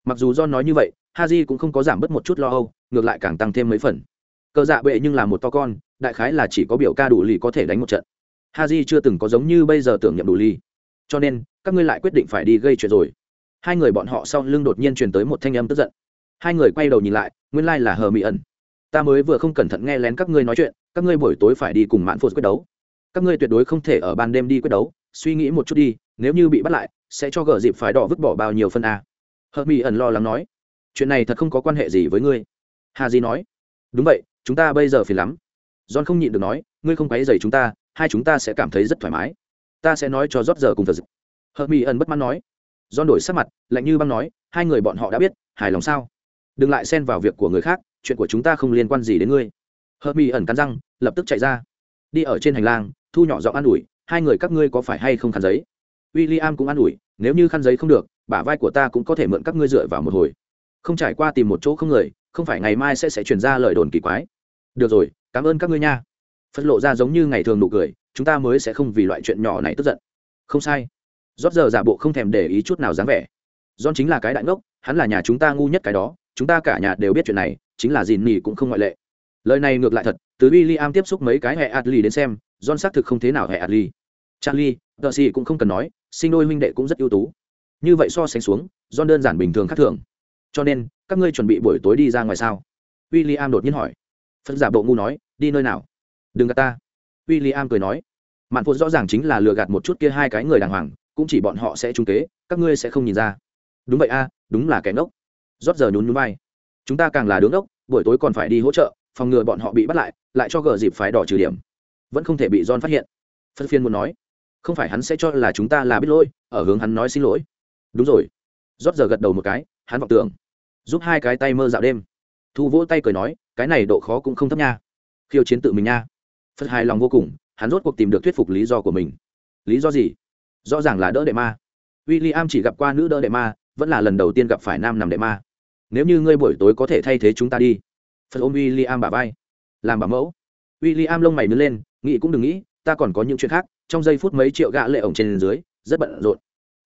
Mặc dù do nói như vậy ha j cũng không có giảm bớt một chút lo âu, ngược lại càng tăng thêm mấy phần. Cờ dạ bệ nhưng là một to con, đại khái là chỉ có biểu ca đủ lì có thể đánh một trận. Ha j chưa từng có giống như bây giờ tưởng nhậm đủ lì. Cho nên, các ngươi lại quyết định phải đi gây chuyện rồi hai người bọn họ sau lưng đột nhiên truyền tới một thanh âm tức giận. Hai người quay đầu nhìn lại, nguyên lai là hờ mỹ ẩn. Ta mới vừa không cẩn thận nghe lén các ngươi nói chuyện, các ngươi buổi tối phải đi cùng mạn phô quyết đấu. Các ngươi tuyệt đối không thể ở ban đêm đi quyết đấu, suy nghĩ một chút đi, nếu như bị bắt lại, sẽ cho gờ dịp phải đỏ vứt bỏ bao nhiêu phân a? Hờ mỹ ẩn lo lắng nói. Chuyện này thật không có quan hệ gì với ngươi. Hà di nói. Đúng vậy, chúng ta bây giờ phiền lắm. John không nhịn được nói, ngươi không quấy dày chúng ta, hai chúng ta sẽ cảm thấy rất thoải mái. Ta sẽ nói cho rót giờ cùng thật hờ mỹ ẩn bất mãn nói do đổi sắc mặt, lạnh như băng nói, hai người bọn họ đã biết, hài lòng sao? Đừng lại xen vào việc của người khác, chuyện của chúng ta không liên quan gì đến ngươi. Hờ mỹ ẩn cắn răng, lập tức chạy ra. Đi ở trên hành lang, thu nhỏ giọng an ủi, hai người các ngươi có phải hay không khăn giấy? W i l l i am cũng an ủi, nếu như khăn giấy không được, bả vai của ta cũng có thể mượn các ngươi dựa vào một hồi. Không trải qua tìm một chỗ không người, không phải ngày mai sẽ sẽ chuyển ra lời đồn kỳ quái. Được rồi, cảm ơn các ngươi nha. Phân lộ ra giống như ngày thường nụ cười, chúng ta mới sẽ không vì loại chuyện nhỏ này tức giận. Không sai rót giờ giả bộ không thèm để ý chút nào dáng vẻ. John chính là cái đại ngốc, hắn là nhà chúng ta ngu nhất cái đó, chúng ta cả nhà đều biết chuyện này, chính là dìn nỉ cũng không ngoại lệ. Lời này ngược lại thật, từ w i l l i am tiếp xúc mấy cái hệ adli đến xem, john xác thực không thế nào hệ adli charlie, tờ xì cũng không cần nói, sinh đôi huynh đệ cũng rất ưu tú. Như vậy so sánh xuống, john đơn giản bình thường khác thường. Cho nên, các ngươi chuẩn bị buổi tối đi ra ngoài sao? W i l l i am đột nhiên hỏi. Phân giả bộ ngu nói, đi nơi nào? Đừng gạt ta. W i l l i am cười nói. Mạn phụ rõ ràng chính là lừa gạt một chút kia hai cái người đàng hoàng cũng chỉ bọn họ sẽ trung kế, các ngươi sẽ không nhìn ra. Đúng vậy a, đúng là kẻ ngốc. Rót giờ nhún nhún vai. Chúng ta càng là đứng ngốc, buổi tối còn phải đi hỗ trợ, phòng ngừa bọn họ bị bắt lại lại cho gờ dịp phái đỏ trừ điểm. Vẫn không thể bị john phát hiện. Phân phiên muốn nói, không phải hắn sẽ cho là chúng ta là biết lỗi, ở hướng hắn nói xin lỗi. Đúng rồi. Rót giờ gật đầu một cái, hắn vọng tưởng. Giúp hai cái tay mơ dạo đêm. Thu vỗ tay cười nói, cái này độ khó cũng không thấp nha. Khiêu chiến tự mình nha. Phật hài lòng vô cùng, hắn rốt cuộc tìm được thuyết phục lý do của mình. Lý do gì? Rõ ràng là đỡ đệ ma. W i l l i am chỉ gặp qua nữ đỡ đệ ma, vẫn là lần đầu tiên gặp phải nam nằm đệ ma. Nếu như ngươi buổi tối có thể thay thế chúng ta đi. Phật ôm w i l l i am bà vai. Làm bà mẫu. W i l l i am lông mày nứt lên, nghĩ cũng đừng nghĩ, ta còn có những chuyện khác, trong giây phút mấy triệu gạ lệ ổng trên dưới, rất bận rộn.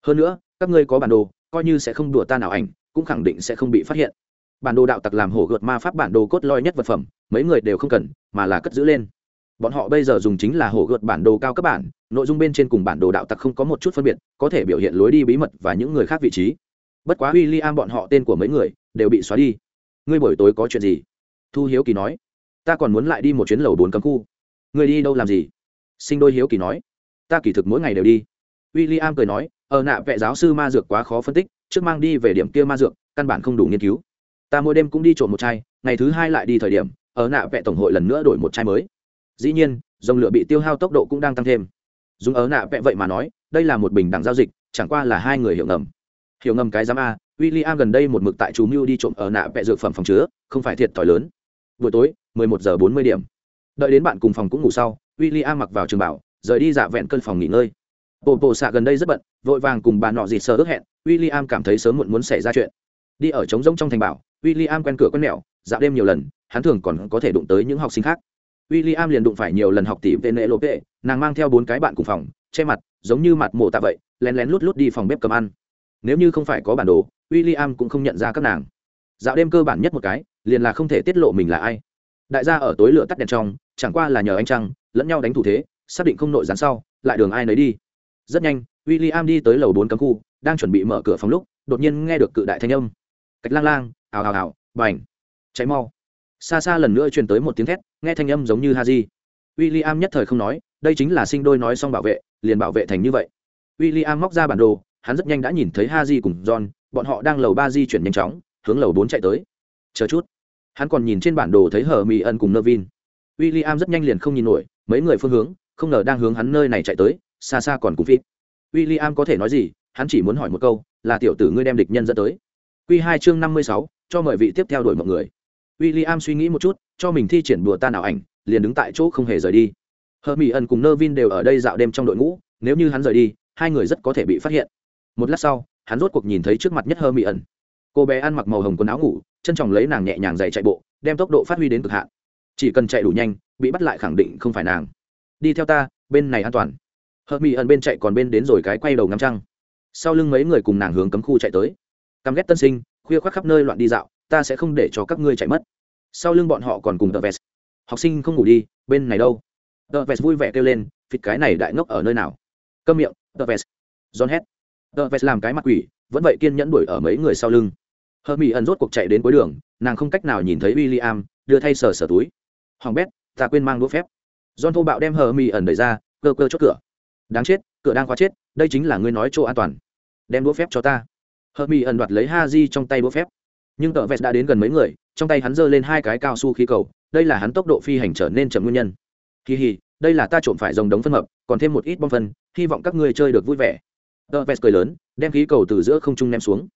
Hơn nữa, các ngươi có bản đồ, coi như sẽ không đùa ta nào ảnh, cũng khẳng định sẽ không bị phát hiện. Bản đồ đạo tặc làm hổ gợt ma pháp bản đồ cốt lõi nhất vật phẩm, mấy người đều không cần, mà là cất giữ lên bọn họ bây giờ dùng chính là hổ gợt bản đồ cao cấp bản, nội dung bên trên cùng bản đồ đạo tặc không có một chút phân biệt, có thể biểu hiện lối đi bí mật và những người khác vị trí. Bất quá w i l l i am bọn họ tên của mấy người đều bị xóa đi. Ngươi buổi tối có chuyện gì? Thu hiếu kỳ nói. Ta còn muốn lại đi một chuyến lầu bốn cấm khu. Ngươi đi đâu làm gì? Sinh đôi hiếu kỳ nói. Ta kỳ thực mỗi ngày đều đi. W i l l i am cười nói ở nạ, vệ giáo sư ma dược quá khó phân tích, trước mang đi về điểm kia ma dược, căn bản không đủ nghiên cứu. Ta mỗi đêm cũng đi trộm một chai, ngày thứ hai lại đi thời điểm ở nạ, vệ tổng hội lần nữa đổi một chai mới dĩ nhiên, dòng lửa bị tiêu hao tốc độ cũng đang tăng thêm. Dùng ở nạ vệ vậy mà nói, đây là một bình đẳng giao dịch, chẳng qua là hai người hiểu ngầm. Hiểu ngầm cái giám a w i l l i am gần đây một mực tại chú mưu đi trộm ở nạ vệ dược phẩm phòng chứa, không phải thiệt thòi lớn. Buổi tối 11 giờ 40 điểm. Đợi đến bạn cùng phòng cũng ngủ sau w i l l i am mặc vào trường bảo, rời đi dạ vẹn cơn phòng nghỉ ngơi. Bộ bộ xạ gần đây rất bận, vội vàng cùng bà nọ dịt sơ ước hẹn w i l l i am cảm thấy sớm muộn muốn xảy ra chuyện. Đi ở trống rỗng trong thành bảo w i l l i am quen cửa con mẹo, dạo đêm nhiều lần, hắn thường còn có thể đụng tới những học sinh khác w i l l i am liền đụng phải nhiều lần học tỷ tên lễ lộ vệ nàng mang theo bốn cái bạn cùng phòng, che mặt, giống như mặt mổ tạ vậy, lén lén lút lút đi phòng bếp cầm ăn. Nếu như không phải có bản đồ w i l l i am cũng không nhận ra các nàng. Dạo đêm cơ bản nhất một cái, liền là không thể tiết lộ mình là ai. Đại gia ở tối lửa tắt đèn trong, chẳng qua là nhờ anh trăng, lẫn nhau đánh thủ thế, xác định không nội gián sau, lại đường ai nấy đi. Rất nhanh w i l l i am đi tới lầu bốn cấm khu, đang chuẩn bị mở cửa phòng lúc, đột nhiên nghe được cự đại thanh âm. Cách lang lang ào ào ào b à n h cháy mau xa xa lần nữa truyền tới một tiếng thét, nghe thanh âm giống như ha di w i l l i am nhất thời không nói, đây chính là sinh đôi nói xong bảo vệ, liền bảo vệ thành như vậy. W i l l i am móc ra bản đồ, hắn rất nhanh đã nhìn thấy ha di cùng john, bọn họ đang lầu ba di chuyển nhanh chóng, hướng lầu bốn chạy tới. Chờ chút. Hắn còn nhìn trên bản đồ thấy hờ mỹ ân cùng nơ vin w i l l i am rất nhanh liền không nhìn nổi, mấy người phương hướng, không ngờ đang hướng hắn nơi này chạy tới, xa xa còn cùng phít. W i l l i am có thể nói gì, hắn chỉ muốn hỏi một câu, là tiểu tử ngươi đem địch nhân dẫn tới. Q hai chương năm mươi sáu, cho mời vị tiếp theo đổi mọi người w i l l i am suy nghĩ một chút, cho mình thi triển bùa tan ảo ảnh, liền đứng tại chỗ không hề rời đi. Hờ mỹ ẩn cùng nơ vin đều ở đây dạo đêm trong đội ngũ, nếu như hắn rời đi, hai người rất có thể bị phát hiện. Một lát sau, hắn rốt cuộc nhìn thấy trước mặt nhất hơ mỹ ẩn cô bé ăn mặc màu hồng quần áo ngủ, chân tròng lấy nàng nhẹ nhàng dày chạy bộ, đem tốc độ phát huy đến cực hạn. Chỉ cần chạy đủ nhanh, bị bắt lại khẳng định không phải nàng. Đi theo ta, bên này an toàn. Hờ mỹ ẩn bên chạy còn bên đến rồi cái quay đầu ngắm trăng. Sau lưng mấy người cùng nàng hướng cấm khu chạy tới. Căm ghét tân sinh, khuya khoác khắp nơi loạn đi dạo ta sẽ không để cho các ngươi chạy mất. Sau lưng bọn họ còn cùng tờ vest học sinh không ngủ đi, bên này đâu? Tờ vest vui vẻ kêu lên, phịt cái này đại ngốc ở nơi nào? Câm miệng tờ vest john hét. Tờ vest làm cái mặt quỷ, vẫn vậy kiên nhẫn đuổi ở mấy người sau lưng. Hờ mỹ ẩn rốt cuộc chạy đến cuối đường, nàng không cách nào nhìn thấy w i l l i am đưa thay sờ sờ túi. Hoàng bét, ta quên mang đũa phép. John thô bạo đem hờ mỹ ẩn đẩy ra, cơ cơ chốt cửa. Đáng chết, cửa đang khóa chết, đây chính là ngươi nói chỗ an toàn. Đem đũa phép cho ta. Hờ mỹ ẩn đoạt lấy ha di trong tay đũa phép nhưng tờ vest đã đến gần mấy người, trong tay hắn giơ lên hai cái cao su khí cầu, đây là hắn tốc độ phi hành trở nên chậm nguyên nhân. Kỳ hì, đây là ta trộm phải dòng đống phân mập còn thêm một ít bom phân, hy vọng các ngươi chơi được vui vẻ. Tờ vest cười lớn, đem khí cầu từ giữa không trung ném xuống.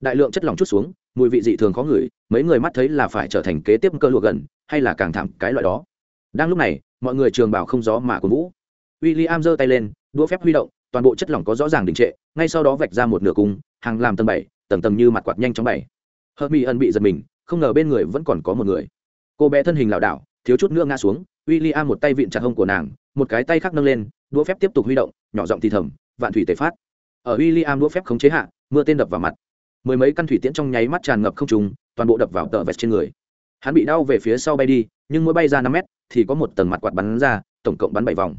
Đại lượng chất lỏng chút xuống, mùi vị dị thường khó ngửi, mấy người mắt thấy là phải trở thành kế tiếp cơ lụa gần, hay là càng thảm cái loại đó. Đang lúc này, mọi người trường bảo không gió mà cổ vũ. W i l l i am giơ tay lên, đũa phép huy động, toàn bộ chất lỏng có rõ ràng đình trệ, ngay sau đó vạch ra một nửa cung, hàng làm tầng bảy, tầng tầng như mặt quạt nhanh chóng bảy hờ mỹ ẩn bị giật mình, không ngờ bên người vẫn còn có một người. Cô bé thân hình lảo đảo, thiếu chút nữa ngã xuống w i l l i am một tay vịn chặt hông của nàng, một cái tay khác nâng lên, đũa phép tiếp tục huy động, nhỏ giọng thì thầm, vạn thủy tể phát. Ở w i l l i am đũa phép khống chế hạ, mưa tên đập vào mặt. Mười mấy căn thủy tiễn trong nháy mắt tràn ngập không trùng toàn bộ đập vào tờ vẹt trên người. Hắn bị đau về phía sau bay đi, nhưng mỗi bay ra năm mét thì có một tầng mặt quạt bắn ra, tổng cộng bắn bảy vòng.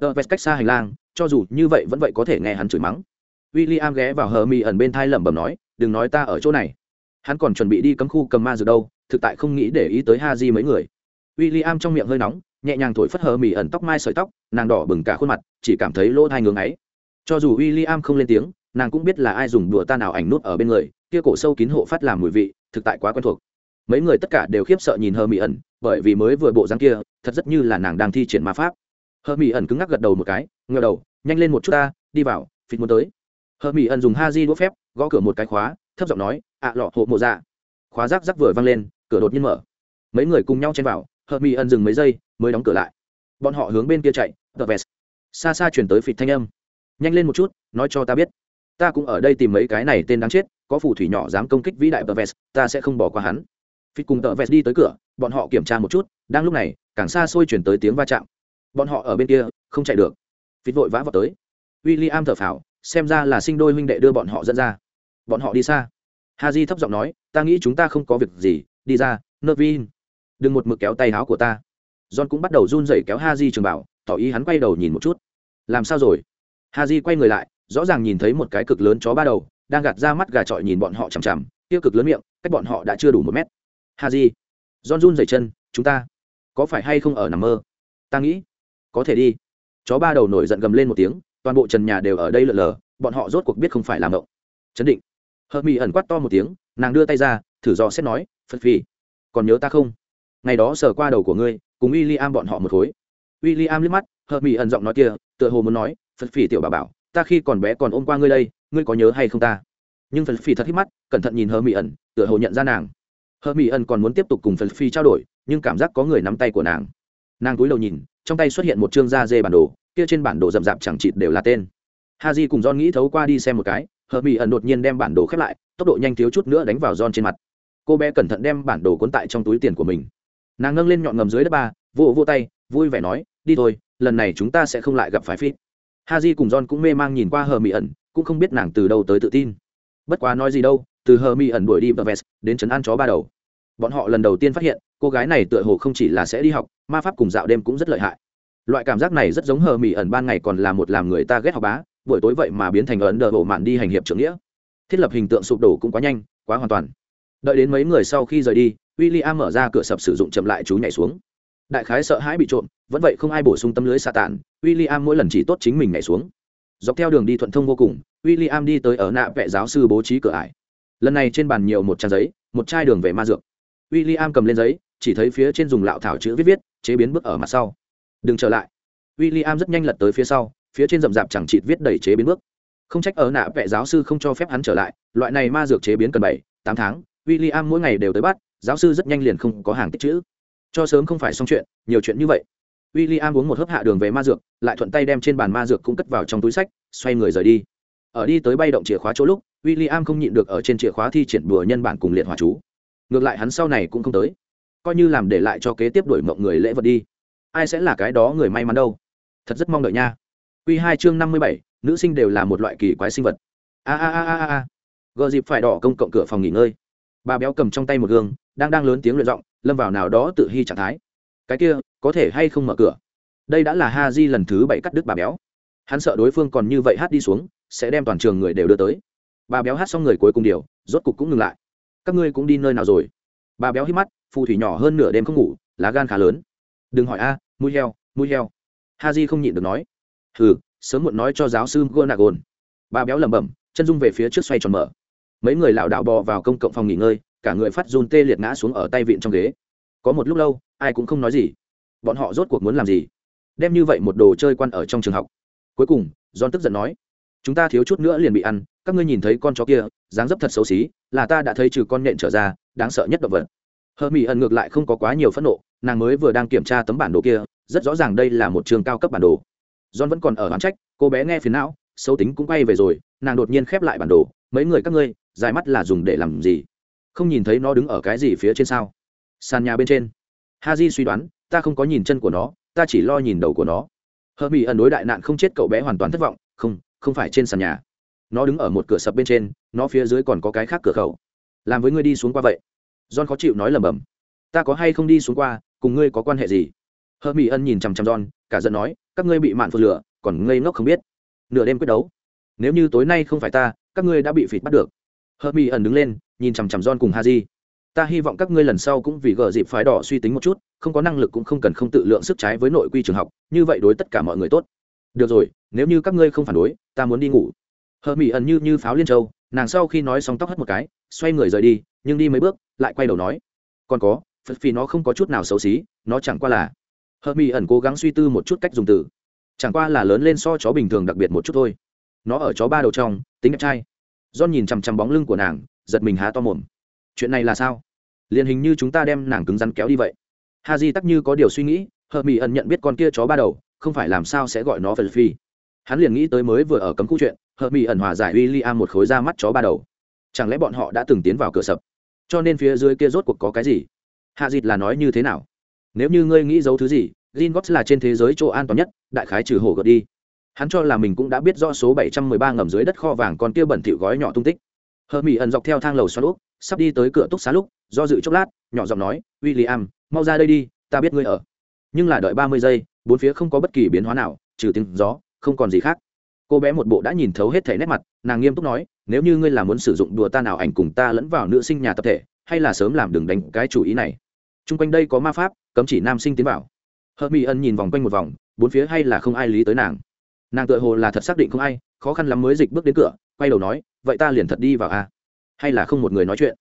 Tờ vẹt cách xa hành lang, cho dù như vậy vẫn vậy có thể nghe hắn chửi mắng. W i l l i am ghé vào hờ mi ẩn bên thai lẩm bẩm nói, đừng nói ta ở chỗ này hắn còn chuẩn bị đi cấm khu cầm ma dược đâu, thực tại không nghĩ để ý tới ha di mấy người. W i l l i am trong miệng hơi nóng, nhẹ nhàng thổi phất hờ mì ẩn tóc mai sợi tóc, nàng đỏ bừng cả khuôn mặt, chỉ cảm thấy lỗ thai ngưng ấy cho dù w i l l i am không lên tiếng, nàng cũng biết là ai dùng đùa ta nào ảnh nút ở bên người, kia cổ sâu kín hộ phát làm mùi vị, thực tại quá quen thuộc. Mấy người tất cả đều khiếp sợ nhìn hờ mỹ ẩn, bởi vì mới vừa bộ dáng kia, thật rất như là nàng đang thi triển ma pháp. Hờ mỹ ẩn cứng ngắc gật đầu một cái ngờ đầu, nhanh lên một chút ta, đi vào, phịt muốn tới. Hờ mỹ ẩn dùng ha di đũa phép, gõ cửa một cái khóa thấp giọng nói ạ lọ, hộ mộ dạ. Khóa rác rác vừa văng lên, cửa đột nhiên mở. Mấy người cùng nhau chen vào, hợp mỹ ẩn dừng mấy giây, mới đóng cửa lại. Bọn họ hướng bên kia chạy tờ vest xa xa chuyển tới phịt thanh âm. Nhanh lên một chút, nói cho ta biết. Ta cũng ở đây tìm mấy cái này tên đáng chết, có phù thủy nhỏ dám công kích vĩ đại tờ vest ta sẽ không bỏ qua hắn. Phịt cùng tờ vest đi tới cửa, bọn họ kiểm tra một chút, đang lúc này, càng xa xôi chuyển tới tiếng va chạm. Bọn họ ở bên kia, không chạy được. Phịt vội vã vào tới. W i l l i am thở phào, xem ra là sinh đôi huynh đệ đưa bọn họ dẫn ra bọn họ đi xa. Ha di thấp giọng nói, ta nghĩ chúng ta không có việc gì, đi ra nơ vin đừng một mực kéo tay áo của ta. John cũng bắt đầu run rẩy kéo ha di trường bảo, tỏ ý hắn quay đầu nhìn một chút. Làm sao rồi? Ha di quay người lại, rõ ràng nhìn thấy một cái cực lớn chó ba đầu, đang gạt ra mắt gà trọi nhìn bọn họ chằm chằm tiêu cực lớn miệng, cách bọn họ đã chưa đủ một mét. Ha di john run rẩy chân, chúng ta có phải hay không ở nằm mơ? Ta nghĩ có thể đi. Chó ba đầu nổi giận gầm lên một tiếng, toàn bộ trần nhà đều ở đây lờ lờ, bọn họ rốt cuộc biết không phải làm ngộng chấn định hờ mỹ ẩn quát to một tiếng, nàng đưa tay ra, thử dò xét nói, phật phi còn nhớ ta không? Ngày đó sờ qua đầu của ngươi, cùng w i l l i am bọn họ một khối. W i l l i am liếc mắt, hờ mỹ ẩn giọng nói kia, tựa hồ muốn nói, phật phi tiểu bà bảo, ta khi còn bé còn ôm qua ngươi đây, ngươi có nhớ hay không ta? Nhưng phật phi thật hít mắt, cẩn thận nhìn hờ mỹ ẩn, tựa hồ nhận ra nàng. Hờ mỹ ẩn còn muốn tiếp tục cùng phật phi trao đổi, nhưng cảm giác có người nắm tay của nàng. Nàng cúi đầu nhìn, trong tay xuất hiện một chương da dê bản đồ, kia trên bản đồ rậm rạp chẳng chịt đều là tên. Ha di cùng john nghĩ thấu qua đi xem một cái hờ mỹ ẩn đột nhiên đem bản đồ khép lại, tốc độ nhanh thiếu chút nữa đánh vào john trên mặt. Cô bé cẩn thận đem bản đồ cuốn tại trong túi tiền của mình. Nàng nâng lên nhọn ngầm dưới đất ba vô vô tay, vui vẻ nói, đi thôi, lần này chúng ta sẽ không lại gặp phải phi ha di cùng john cũng mê mang nhìn qua hờ mỹ ẩn, cũng không biết nàng từ đâu tới tự tin. Bất quá nói gì đâu, từ hờ mỹ ẩn đuổi đi vờ vest, đến trấn an chó ba đầu. Bọn họ lần đầu tiên phát hiện, cô gái này tựa hồ không chỉ là sẽ đi học, ma pháp cùng dạo đêm cũng rất lợi hại. Loại cảm giác này rất giống hờ mỹ ẩn ban ngày còn là một làm người ta ghét học bá buổi tối vậy mà biến thành ấn đờ bộ mạn đi hành hiệp trưởng nghĩa. Thiết lập hình tượng sụp đổ cũng quá nhanh, quá hoàn toàn. Đợi đến mấy người sau khi rời đi w i l l i am mở ra cửa sập sử dụng chậm lại chú nhảy xuống. Đại khái sợ hãi bị trộm, vẫn vậy không ai bổ sung tâm lưới xạ tàn w i l l i am mỗi lần chỉ tốt chính mình nhảy xuống. Dọc theo đường đi thuận thông vô cùng w i l l i am đi tới ở nạ vệ giáo sư bố trí cửa ải. Lần này trên bàn nhiều một trang giấy, một chai đường về ma dược. W i l l i am cầm lên giấy, chỉ thấy phía trên dùng lạo thảo chữ viết viết, chế biến bước ở mặt sau. Đừng trở lại. W i l l i am rất nhanh lật tới phía sau phía trên rậm rạp chẳng chịt viết đầy chế biến bước. Không trách ở nạ vệ giáo sư không cho phép hắn trở lại, loại này ma dược chế biến cần bảy, tám tháng w i l l i am mỗi ngày đều tới bắt, giáo sư rất nhanh liền không có hàng tích chữ. Cho sớm không phải xong chuyện, nhiều chuyện như vậy. W i l l i am uống một hớp hạ đường về ma dược, lại thuận tay đem trên bàn ma dược cũng cất vào trong túi sách, xoay người rời đi. Ở đi tới bay động chìa khóa chỗ lúc w i l l i am không nhịn được ở trên chìa khóa thi triển bùa nhân bản cùng liệt hòa chú. Ngược lại hắn sau này cũng không tới. Coi như làm để lại cho kế tiếp đổi mộng người lễ vật đi. Ai sẽ là cái đó người may mắn đâu? Thật rất mong đợi nha. Q2 chương năm mươi bảy nữ sinh đều là một loại kỳ quái sinh vật. A a a a a Gờ dịp phải đỏ công cộng cửa phòng nghỉ ngơi. Bà béo cầm trong tay một gương đang đang lớn tiếng luyện giọng lâm vào nào đó tự hy trạng thái. Cái kia có thể hay không mở cửa? Đây đã là ha di lần thứ bảy cắt đứt bà béo. Hắn sợ đối phương còn như vậy hát đi xuống sẽ đem toàn trường người đều đưa tới. Bà béo hát xong người cuối cùng điều rốt cục cũng ngừng lại. Các ngươi cũng đi nơi nào rồi? Bà béo hít mắt phù thủy nhỏ hơn nửa đêm không ngủ lá gan khá lớn. Đừng hỏi a à, mũi heo mũi heo. Ha di không nhịn được nói hừ, sớm muộn nói cho giáo sư gonagon bà béo lẩm bẩm, chân dung về phía trước xoay tròn mở. Mấy người lảo đảo bò vào công cộng phòng nghỉ ngơi, cả người phát run tê liệt ngã xuống ở tay vịn trong ghế. Có một lúc lâu, ai cũng không nói gì. Bọn họ rốt cuộc muốn làm gì? Đem như vậy một đồ chơi quan ở trong trường học. Cuối cùng, john tức giận nói, chúng ta thiếu chút nữa liền bị ăn, các ngươi nhìn thấy con chó kia, dáng dấp thật xấu xí, là ta đã thấy trừ con nện trở ra, đáng sợ nhất động vật. Hờ mỹ ẩn ngược lại không có quá nhiều phẫn nộ, nàng mới vừa đang kiểm tra tấm bản đồ kia, rất rõ ràng đây là một trường cao cấp bản đồ john vẫn còn ở bán trách, cô bé nghe phiền não, xấu tính cũng quay về rồi, nàng đột nhiên khép lại bản đồ, mấy người các ngươi, dài mắt là dùng để làm gì? Không nhìn thấy nó đứng ở cái gì phía trên sao? Sàn nhà bên trên. Ha j suy đoán, ta không có nhìn chân của nó, ta chỉ lo nhìn đầu của nó. Hờ mỹ ẩn đối đại nạn không chết cậu bé hoàn toàn thất vọng, không không phải trên sàn nhà. Nó đứng ở một cửa sập bên trên, nó phía dưới còn có cái khác cửa khẩu. Làm với ngươi đi xuống qua vậy. John khó chịu nói lầm bầm ta có hay không đi xuống qua, cùng ngươi có quan hệ gì? Hờ mỹ ân nhìn chằm chằm john, cả giận nói các ngươi bị mạn phượt lửa, còn ngây ngốc không biết. Nửa đêm quyết đấu. Nếu như tối nay không phải ta, các ngươi đã bị phịt bắt được. Hớt mi ẩn đứng lên, nhìn chằm chằm john cùng ha di ta hy vọng các ngươi lần sau cũng vì gờ dịp phái đỏ suy tính một chút, không có năng lực cũng không cần không tự lượng sức trái với nội quy trường học, như vậy đối tất cả mọi người tốt. Được rồi, nếu như các ngươi không phản đối, ta muốn đi ngủ. Hớt mi ẩn như như pháo liên châu, nàng sau khi nói xong tóc hất một cái, xoay người rời đi, nhưng đi mấy bước, lại quay đầu nói. Còn có, phật phi nó không có chút nào xấu xí, nó chẳng qua là hờ mỹ ẩn cố gắng suy tư một chút cách dùng từ. Chẳng qua là lớn lên so chó bình thường đặc biệt một chút thôi. Nó ở chó ba đầu trong, tính đẹp trai. John nhìn chằm chằm bóng lưng của nàng, giật mình há to mồm. Chuyện này là sao? Liền hình như chúng ta đem nàng cứng rắn kéo đi vậy. Ha di tắc như có điều suy nghĩ hờ mỹ ẩn nhận biết con kia chó ba đầu, không phải làm sao sẽ gọi nó phật phi hắn liền nghĩ tới mới vừa ở cấm khu chuyện hờ mỹ ẩn hòa giải w i l l i am một khối da mắt chó ba đầu. Chẳng lẽ bọn họ đã từng tiến vào cửa sập? Cho nên phía dưới kia rốt cuộc có cái gì? Hạ dịt là nói như thế nào? Nếu như ngươi nghĩ giấu thứ gì gin gót là trên thế giới chỗ an toàn nhất, đại khái trừ hổ gợt đi. Hắn cho là mình cũng đã biết rõ số 713 ngầm dưới đất kho vàng còn kia bẩn thỉu gói nhỏ tung tích. Hờ mỹ ẩn dọc theo thang lầu xoắn úp sắp đi tới cửa túc xá lúc, do dự chốc lát, nhỏ giọng nói w i l l i am mau ra đây đi, ta biết ngươi ở. Nhưng là đợi ba mươi giây, bốn phía không có bất kỳ biến hóa nào, trừ tiếng gió, không còn gì khác. Cô bé một bộ đã nhìn thấu hết thể nét mặt, nàng nghiêm túc nói, nếu như ngươi là muốn sử dụng đùa ta nào ảnh cùng ta lẫn vào nữ sinh nhà tập thể, hay là sớm làm đừng đánh cái chủ ý này? Chung quanh đây có ma pháp, cấm chỉ nam sinh tiến vào. Hợp mỹ ân nhìn vòng quanh một vòng, bốn phía hay là không ai lý tới nàng. Nàng tự hồ là thật xác định không ai, khó khăn lắm mới dịch bước đến cửa, quay đầu nói, vậy ta liền thật đi vào a. À? hay là không một người nói chuyện.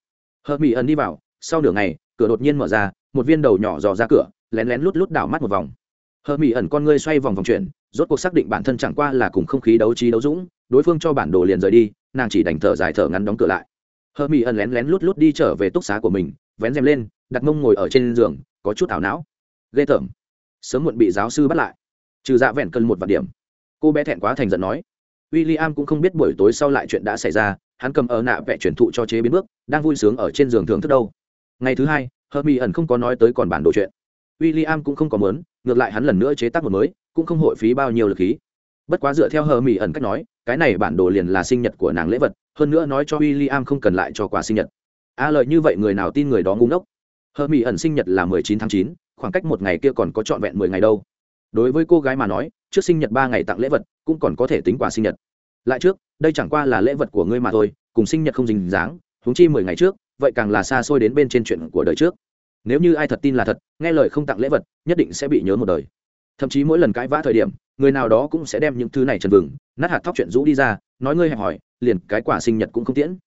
Hợp mỹ ân đi vào, sau nửa ngày, cửa đột nhiên mở ra, một viên đầu nhỏ dò ra cửa, lén lén lút lút đảo mắt một vòng. Hợp mỹ ẩn con ngươi xoay vòng vòng chuyển, rốt cuộc xác định bản thân chẳng qua là cùng không khí đấu trí đấu dũng, đối phương cho bản đồ liền rời đi, nàng chỉ đành thở dài thở ngắn đóng cửa lại. Hợp mỹ ẩn lén lén lút lút đi trở về túc xá của mình, vén rèm lên đặt mông ngồi ở trên giường có chút ảo não. Ghê tởm. Sớm muộn bị giáo sư bắt lại. Trừ dạ vẹn cân một vạn điểm. Cô bé thẹn quá thành giận nói. W i l l i am cũng không biết buổi tối sau lại chuyện đã xảy ra hắn cầm ở nạ vẽ chuyển thụ cho chế biến bước đang vui sướng ở trên giường thưởng thức đâu. Ngày thứ hai hờ mỹ ẩn không có nói tới còn bản đồ chuyện. W i l l i am cũng không có mớn ngược lại hắn lần nữa chế tác một mới cũng không hội phí bao nhiêu lực khí. Bất quá dựa theo hờ mỹ ẩn cách nói cái này bản đồ liền là sinh nhật của nàng lễ vật hơn nữa nói cho w i l l i am không cần lại cho quà sinh nhật. A à, lợi như vậy người nào tin người đó ngu ngốc? Hờ mỹ ẩn sinh nhật là mười chín tháng chín, khoảng cách một ngày kia còn có trọn vẹn mười ngày đâu. Đối với cô gái mà nói, trước sinh nhật ba ngày tặng lễ vật cũng còn có thể tính quà sinh nhật. Lại trước, đây chẳng qua là lễ vật của ngươi mà thôi, cùng sinh nhật không dình dáng, huống chi mười ngày trước, vậy càng là xa xôi đến bên trên chuyện của đời trước. Nếu như ai thật tin là thật, nghe lời không tặng lễ vật, nhất định sẽ bị nhớ một đời. Thậm chí mỗi lần cãi vã thời điểm, người nào đó cũng sẽ đem những thứ này trần vừng, nát hạt thóc chuyện rũ đi ra, nói ngươi hẹp hỏi liền cái quả sinh nhật cũng không tiễn.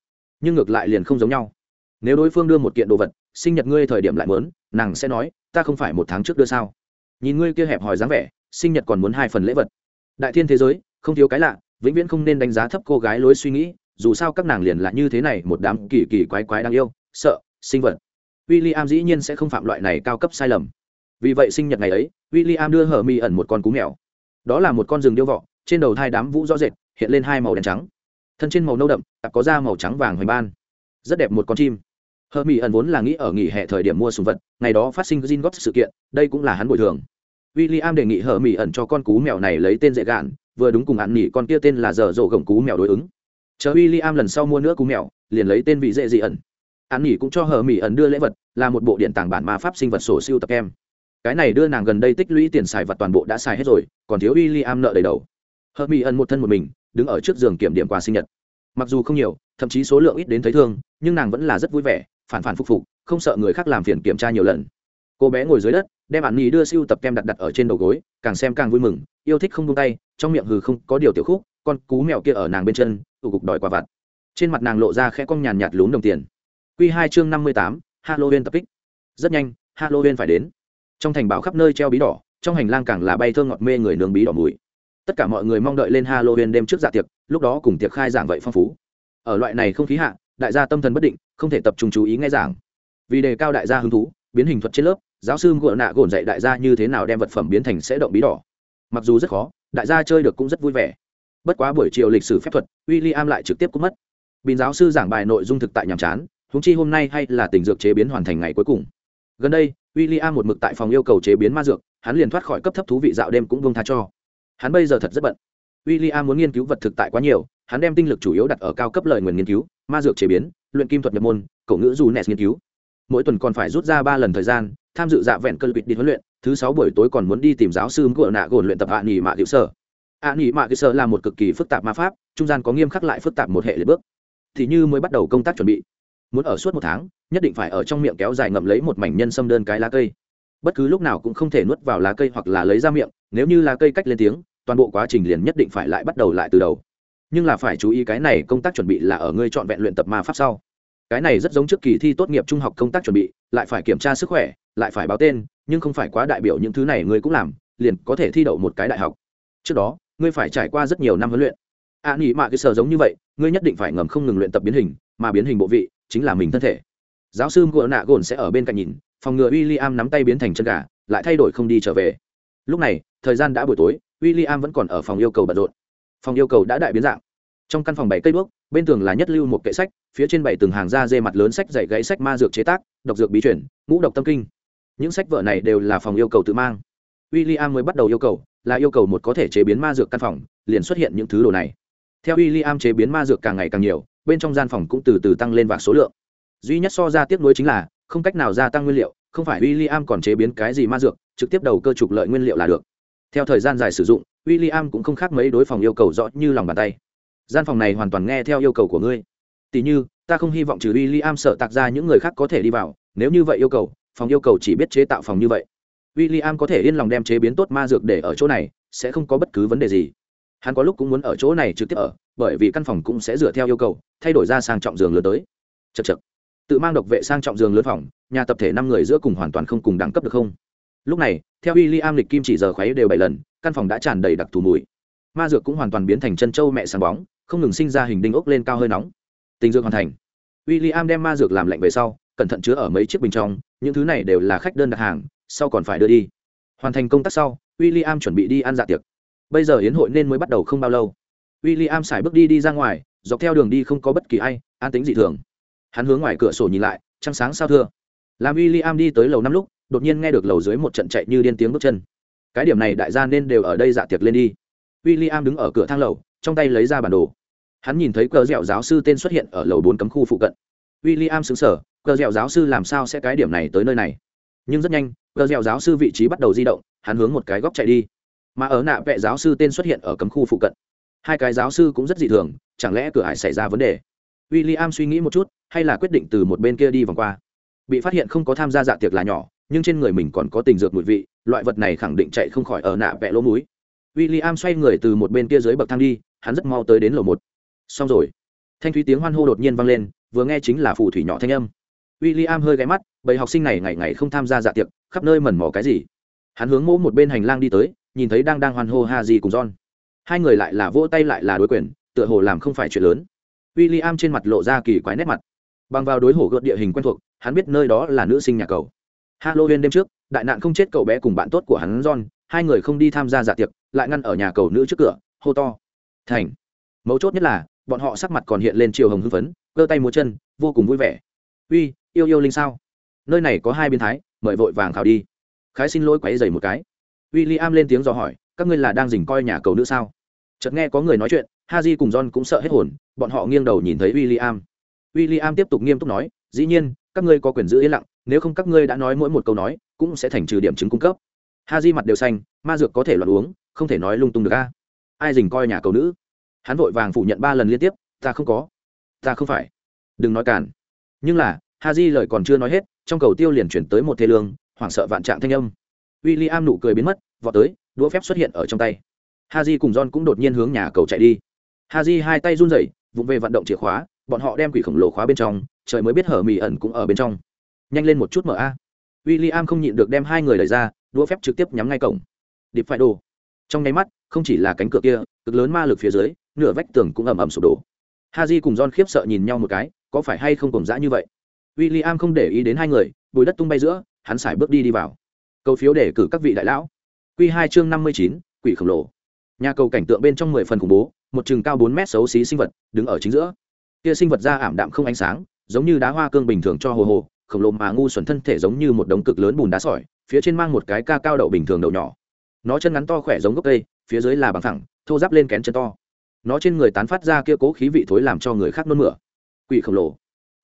Nhưng ngược lại liền không giống nhau. Nếu đối phương đưa một kiện đồ vật sinh nhật ngươi thời điểm lại mớn nàng sẽ nói, ta không phải một tháng trước đưa sao. Nhìn ngươi kia hẹp hòi dáng vẻ, sinh nhật còn muốn hai phần lễ vật. Đại thiên thế giới, không thiếu cái lạ, vĩnh viễn không nên đánh giá thấp cô gái lối suy nghĩ, dù sao các nàng liền là như thế này, một đám kỳ kỳ quái quái đáng yêu, sợ, sinh vật. W i l l i am dĩ nhiên sẽ không phạm loại này cao cấp sai lầm. Vì vậy sinh nhật ngày ấy w i l l i am đưa hờ mi ẩn một con cú mèo. Đó là một con rừng điêu vọ trên đầu thai đám vũ rõ rệt, hiện lên hai màu đen trắng. Thân trên màu nâu đậm có da màu trắng vàng hoành ban. Rất đẹp một con chim hờ mỹ ẩn vốn là nghĩ ở nghỉ hè thời điểm mua sùng vật, ngày đó phát sinh gin góp sự kiện, đây cũng là hắn bồi thường. W i l l i am đề nghị hờ mỹ ẩn cho con cú mèo này lấy tên dễ gạn, vừa đúng cùng hạn nghỉ con kia tên là dở dộ gồng cú mèo đối ứng. Chờ w i l l i am lần sau mua nữa cú mèo, liền lấy tên vị dễ dị ẩn. Hạn nghỉ cũng cho hờ mỹ ẩn đưa lễ vật, là một bộ điện tảng bản ma pháp sinh vật sổ siêu tập em cái này đưa nàng gần đây tích lũy tiền xài vật toàn bộ đã xài hết rồi, còn thiếu w i l l i am nợ đầy đầu. Hờ mỹ ẩn một thân một mình, đứng ở trước giường kiểm điểm quà sinh nhật. Mặc dù không nhiều, thậm chí số lượng ít đến thấy thương, nhưng nàng vẫn là rất vui vẻ phản phản phục phục, không sợ người khác làm phiền kiểm tra nhiều lần. Cô bé ngồi dưới đất, đem ạn nhì đưa siêu tập kem đặt đặt ở trên đầu gối, càng xem càng vui mừng, yêu thích không tung tay, trong miệng hừ không, có điều tiểu khúc, con cú mèo kia ở nàng bên chân, tụ cục đòi quả vặt. Trên mặt nàng lộ ra khẽ cong nhàn nhạt lún đồng tiền. Q hai chương năm mươi tám, halloween tập kích. Rất nhanh, halloween phải đến. Trong thành bảo khắp nơi treo bí đỏ, trong hành lang càng là bay thơ ngọt mê người nướng bí đỏ mùi. Tất cả mọi người mong đợi lên halloween đêm trước dạ tiệc, lúc đó cùng tiệc khai giảng vậy phong phú. Ở loại này không khí hạ đại gia tâm thần bất định, không thể tập trung chú ý nghe giảng. Vì đề cao đại gia hứng thú, biến hình thuật trên lớp, giáo sư ngựa nạ gồn dạy đại gia như thế nào đem vật phẩm biến thành sẽ động bí đỏ. Mặc dù rất khó, đại gia chơi được cũng rất vui vẻ. Bất quá buổi chiều lịch sử phép thuật w i l l i am lại trực tiếp cũng mất. Bình giáo sư giảng bài nội dung thực tại nhàm chán húng chi hôm nay hay là tình dược chế biến hoàn thành ngày cuối cùng. Gần đây w i l l i am một mực tại phòng yêu cầu chế biến ma dược, hắn liền thoát khỏi cấp thấp thú vị dạo đêm cũng vương tha cho. Hắn bây giờ thật rất bận. W i l l i am muốn nghiên cứu vật thực tại quá nhiều, hắn đem tinh lực chủ yếu đặt ở cao cấp lời nguồn nghiên cứu ma dược chế biến, luyện kim thuật nhập môn cậu ngữ dù nes nghiên cứu. Mỗi tuần còn phải rút ra ba lần thời gian, tham dự dạ vẹn cơn lực đi huấn luyện, thứ sáu buổi tối còn muốn đi tìm giáo sư của nạ gồn luyện tập hạ nghỉ mạ hữu sở hạ nghỉ mạ hữu sở là một cực kỳ phức tạp ma pháp, trung gian có nghiêm khắc lại phức tạp một hệ liệt bước. Thì như mới bắt đầu công tác chuẩn bị. Muốn ở suốt một tháng, nhất định phải ở trong miệng kéo dài ngậm lấy một mảnh nhân xâm đơn cái lá cây. Bất cứ lúc nào cũng không thể nuốt vào lá cây hoặc là lấy ra miệng, nếu như lá cây cách lên tiếng, toàn bộ quá trình liền nhất định phải lại bắt đầu lại từ đầu nhưng là phải chú ý cái này công tác chuẩn bị là ở ngươi chọn vẹn luyện tập ma pháp sau. Cái này rất giống trước kỳ thi tốt nghiệp trung học công tác chuẩn bị lại phải kiểm tra sức khỏe lại phải báo tên nhưng không phải quá đại biểu những thứ này ngươi cũng làm liền có thể thi đậu một cái đại học. Trước đó ngươi phải trải qua rất nhiều năm huấn luyện. A à, nghĩ mạ cái sở giống như vậy ngươi nhất định phải ngầm không ngừng luyện tập biến hình mà biến hình bộ vị chính là mình thân thể. Giáo sư gỗ nạ gồn sẽ ở bên cạnh nhìn phòng ngừa w i l l i am nắm tay biến thành chân gà lại thay đổi không đi trở về. Lúc này thời gian đã buổi tối w i l l i am vẫn còn ở phòng yêu cầu bận rộn phòng yêu cầu đã đại biến dạng. Trong căn phòng bảy cây bước bên tường là nhất lưu một kệ sách, phía trên bảy từng hàng da dê mặt lớn sách dạy gãy sách ma dược chế tác, độc dược bí chuyển ngũ độc tâm kinh. Những sách vở này đều là phòng yêu cầu tự mang. W i l l i am mới bắt đầu yêu cầu, là yêu cầu một có thể chế biến ma dược căn phòng, liền xuất hiện những thứ đồ này. Theo w i l l i am chế biến ma dược càng ngày càng nhiều, bên trong gian phòng cũng từ từ tăng lên vạc số lượng. Duy nhất so ra tiếp nối chính là, không cách nào gia tăng nguyên liệu, không phải w i l l i am còn chế biến cái gì ma dược, trực tiếp đầu cơ trục lợi nguyên liệu là được. Theo thời gian dài sử dụng w i l l i am cũng không khác mấy đối phòng yêu cầu rõ như lòng bàn tay. Gian phòng này hoàn toàn nghe theo yêu cầu của ngươi. Tỉ như, ta không hy vọng trừ w i l l i am sợ tạc ra những người khác có thể đi vào. Nếu như vậy yêu cầu, phòng yêu cầu chỉ biết chế tạo phòng như vậy. W i l l i am có thể yên lòng đem chế biến tốt ma dược để ở chỗ này, sẽ không có bất cứ vấn đề gì. Hắn có lúc cũng muốn ở chỗ này trực tiếp ở, bởi vì căn phòng cũng sẽ dựa theo yêu cầu, thay đổi ra sang trọng giường lớn tới. Chật chật tự mang độc vệ sang trọng giường lớn phòng, nhà tập thể năm người giữa cùng hoàn toàn không cùng đẳng cấp được không? Lúc này, theo w i l l i am lịch kim chỉ giờ khoáy đều bảy lần căn phòng đã tràn đầy đặc thù mùi. Ma dược cũng hoàn toàn biến thành chân trâu mẹ sáng bóng, không ngừng sinh ra hình đinh ốc lên cao hơi nóng. Tình dược hoàn thành. W i l l i am đem ma dược làm lạnh về sau, cẩn thận chứa ở mấy chiếc bình trong, những thứ này đều là khách đơn đặt hàng, sau còn phải đưa đi. Hoàn thành công tác sau w i l l i am chuẩn bị đi ăn dạ tiệc. Bây giờ hiến hội nên mới bắt đầu không bao lâu. W i l l i am xài bước đi đi ra ngoài, dọc theo đường đi không có bất kỳ ai, an tính dị thường. Hắn hướng ngoài cửa sổ nhìn lại, trăng sáng sao thưa. Làm w i l l i am đi tới lầu năm lúc, đột nhiên nghe được lầu dưới một trận chạy như điên tiếng bước chân cái điểm này đại gia nên đều ở đây dạ tiệc lên đi. W i l l i am đứng ở cửa thang lầu, trong tay lấy ra bản đồ. Hắn nhìn thấy cờ dẻo giáo sư tên xuất hiện ở lầu bốn cấm khu phụ cận. W i l l i am xứng sở cờ dẻo giáo sư làm sao sẽ cái điểm này tới nơi này? Nhưng rất nhanh, cờ dẻo giáo sư vị trí bắt đầu di động, hắn hướng một cái góc chạy đi. Mà ở nạ vệ giáo sư tên xuất hiện ở cấm khu phụ cận. Hai cái giáo sư cũng rất dị thường, chẳng lẽ cửa hải xảy ra vấn đề? W i l l i am suy nghĩ một chút, hay là quyết định từ một bên kia đi vòng qua. Bị phát hiện không có tham gia dạ tiệc là nhỏ nhưng trên người mình còn có tình dược mùi vị, loại vật này khẳng định chạy không khỏi ở nạ vẽ lỗ múi w i l l i am xoay người từ một bên kia dưới bậc thang đi, hắn rất mau tới đến lầu một. Xong rồi. Thanh thúy tiếng hoan hô đột nhiên vang lên, vừa nghe chính là phù thủy nhỏ thanh âm. W i l l i am hơi ghé mắt, bầy học sinh này ngày ngày không tham gia dạ tiệc, khắp nơi mẩn mò cái gì. Hắn hướng mỗ một bên hành lang đi tới, nhìn thấy đang đang hoan hô ha gì cùng john. Hai người lại là vỗ tay lại là đối quyền, tựa hồ làm không phải chuyện lớn. W i l l i am trên mặt lộ ra kỳ quái nét mặt. Bằng vào đối hổ gợt địa hình quen thuộc, hắn biết nơi đó là nữ sinh nhà cầu halloween đêm trước, đại nạn không chết cậu bé cùng bạn tốt của hắn john, hai người không đi tham gia dạ tiệc, lại ngăn ở nhà cầu nữ trước cửa, hô to. Thành. Mấu chốt nhất là, bọn họ sắc mặt còn hiện lên chiều hồng hưng phấn cơ tay múa chân, vô cùng vui vẻ. Uy, yêu yêu linh sao? Nơi này có hai biến thái, mời vội vàng khảo đi. Khái xin lỗi quấy rầy một cái. William lên tiếng dò hỏi, các ngươi là đang rình coi nhà cầu nữ sao? Chợt nghe có người nói chuyện, Haji cùng john cũng sợ hết hồn, bọn họ nghiêng đầu nhìn thấy William. William tiếp tục nghiêm túc nói, dĩ nhiên, các ngươi có quyền giữ yên lặng nếu không các ngươi đã nói mỗi một câu nói, cũng sẽ thành trừ điểm chứng cung cấp. Ha di mặt đều xanh, ma dược có thể loạn uống, không thể nói lung tung được a. Ai dình coi nhà cầu nữ? Hắn vội vàng phủ nhận ba lần liên tiếp, ta không có. Ta không phải. Đừng nói cản nhưng là, ha di lời còn chưa nói hết, trong cầu tiêu liền chuyển tới một thê lương, hoảng sợ vạn trạng thanh âm. W i l l i am nụ cười biến mất, vọt tới, đũa phép xuất hiện ở trong tay. Ha di cùng john cũng đột nhiên hướng nhà cầu chạy đi. Ha di hai tay run rẩy, vụng về vận động chìa khóa, bọn họ đem quỷ khổng lồ khóa bên trong, trời mới biết hở mì ẩn cũng ở bên trong nhanh lên một chút mở a. W i l l i am không nhịn được đem hai người đẩy ra, đũa phép trực tiếp nhắm ngay cổng. Điệp phải đồ. Trong nháy mắt, không chỉ là cánh cửa kia, cực lớn ma lực phía dưới, nửa vách tường cũng ầm ầm sụp đổ. Ha j cùng john khiếp sợ nhìn nhau một cái, có phải hay không cùng dã như vậy? W i l l i am không để ý đến hai người, bùi đất tung bay giữa, hắn xài bước đi đi vào. Cầu phiếu để cử các vị đại lão. Q hai chương năm mươi chín, quỷ khổng lồ. Nhà cầu cảnh tượng bên trong mười phần khủng bố, một chừng cao bốn mét xấu xí sinh vật, đứng ở chính giữa. Kia sinh vật da ảm đạm không ánh sáng, giống như đá hoa cương bình thường cho hồ hồ khổng lồ mà ngu xuẩn thân thể giống như một đống cực lớn bùn đá sỏi, phía trên mang một cái ca cao đậu bình thường đậu nhỏ. Nó chân ngắn to khỏe giống gốc cây, phía dưới là bằng thẳng, thô giáp lên kén chân to. Nó trên người tán phát ra kia cố khí vị thối làm cho người khác nôn mửa. Quỷ khổng lồ.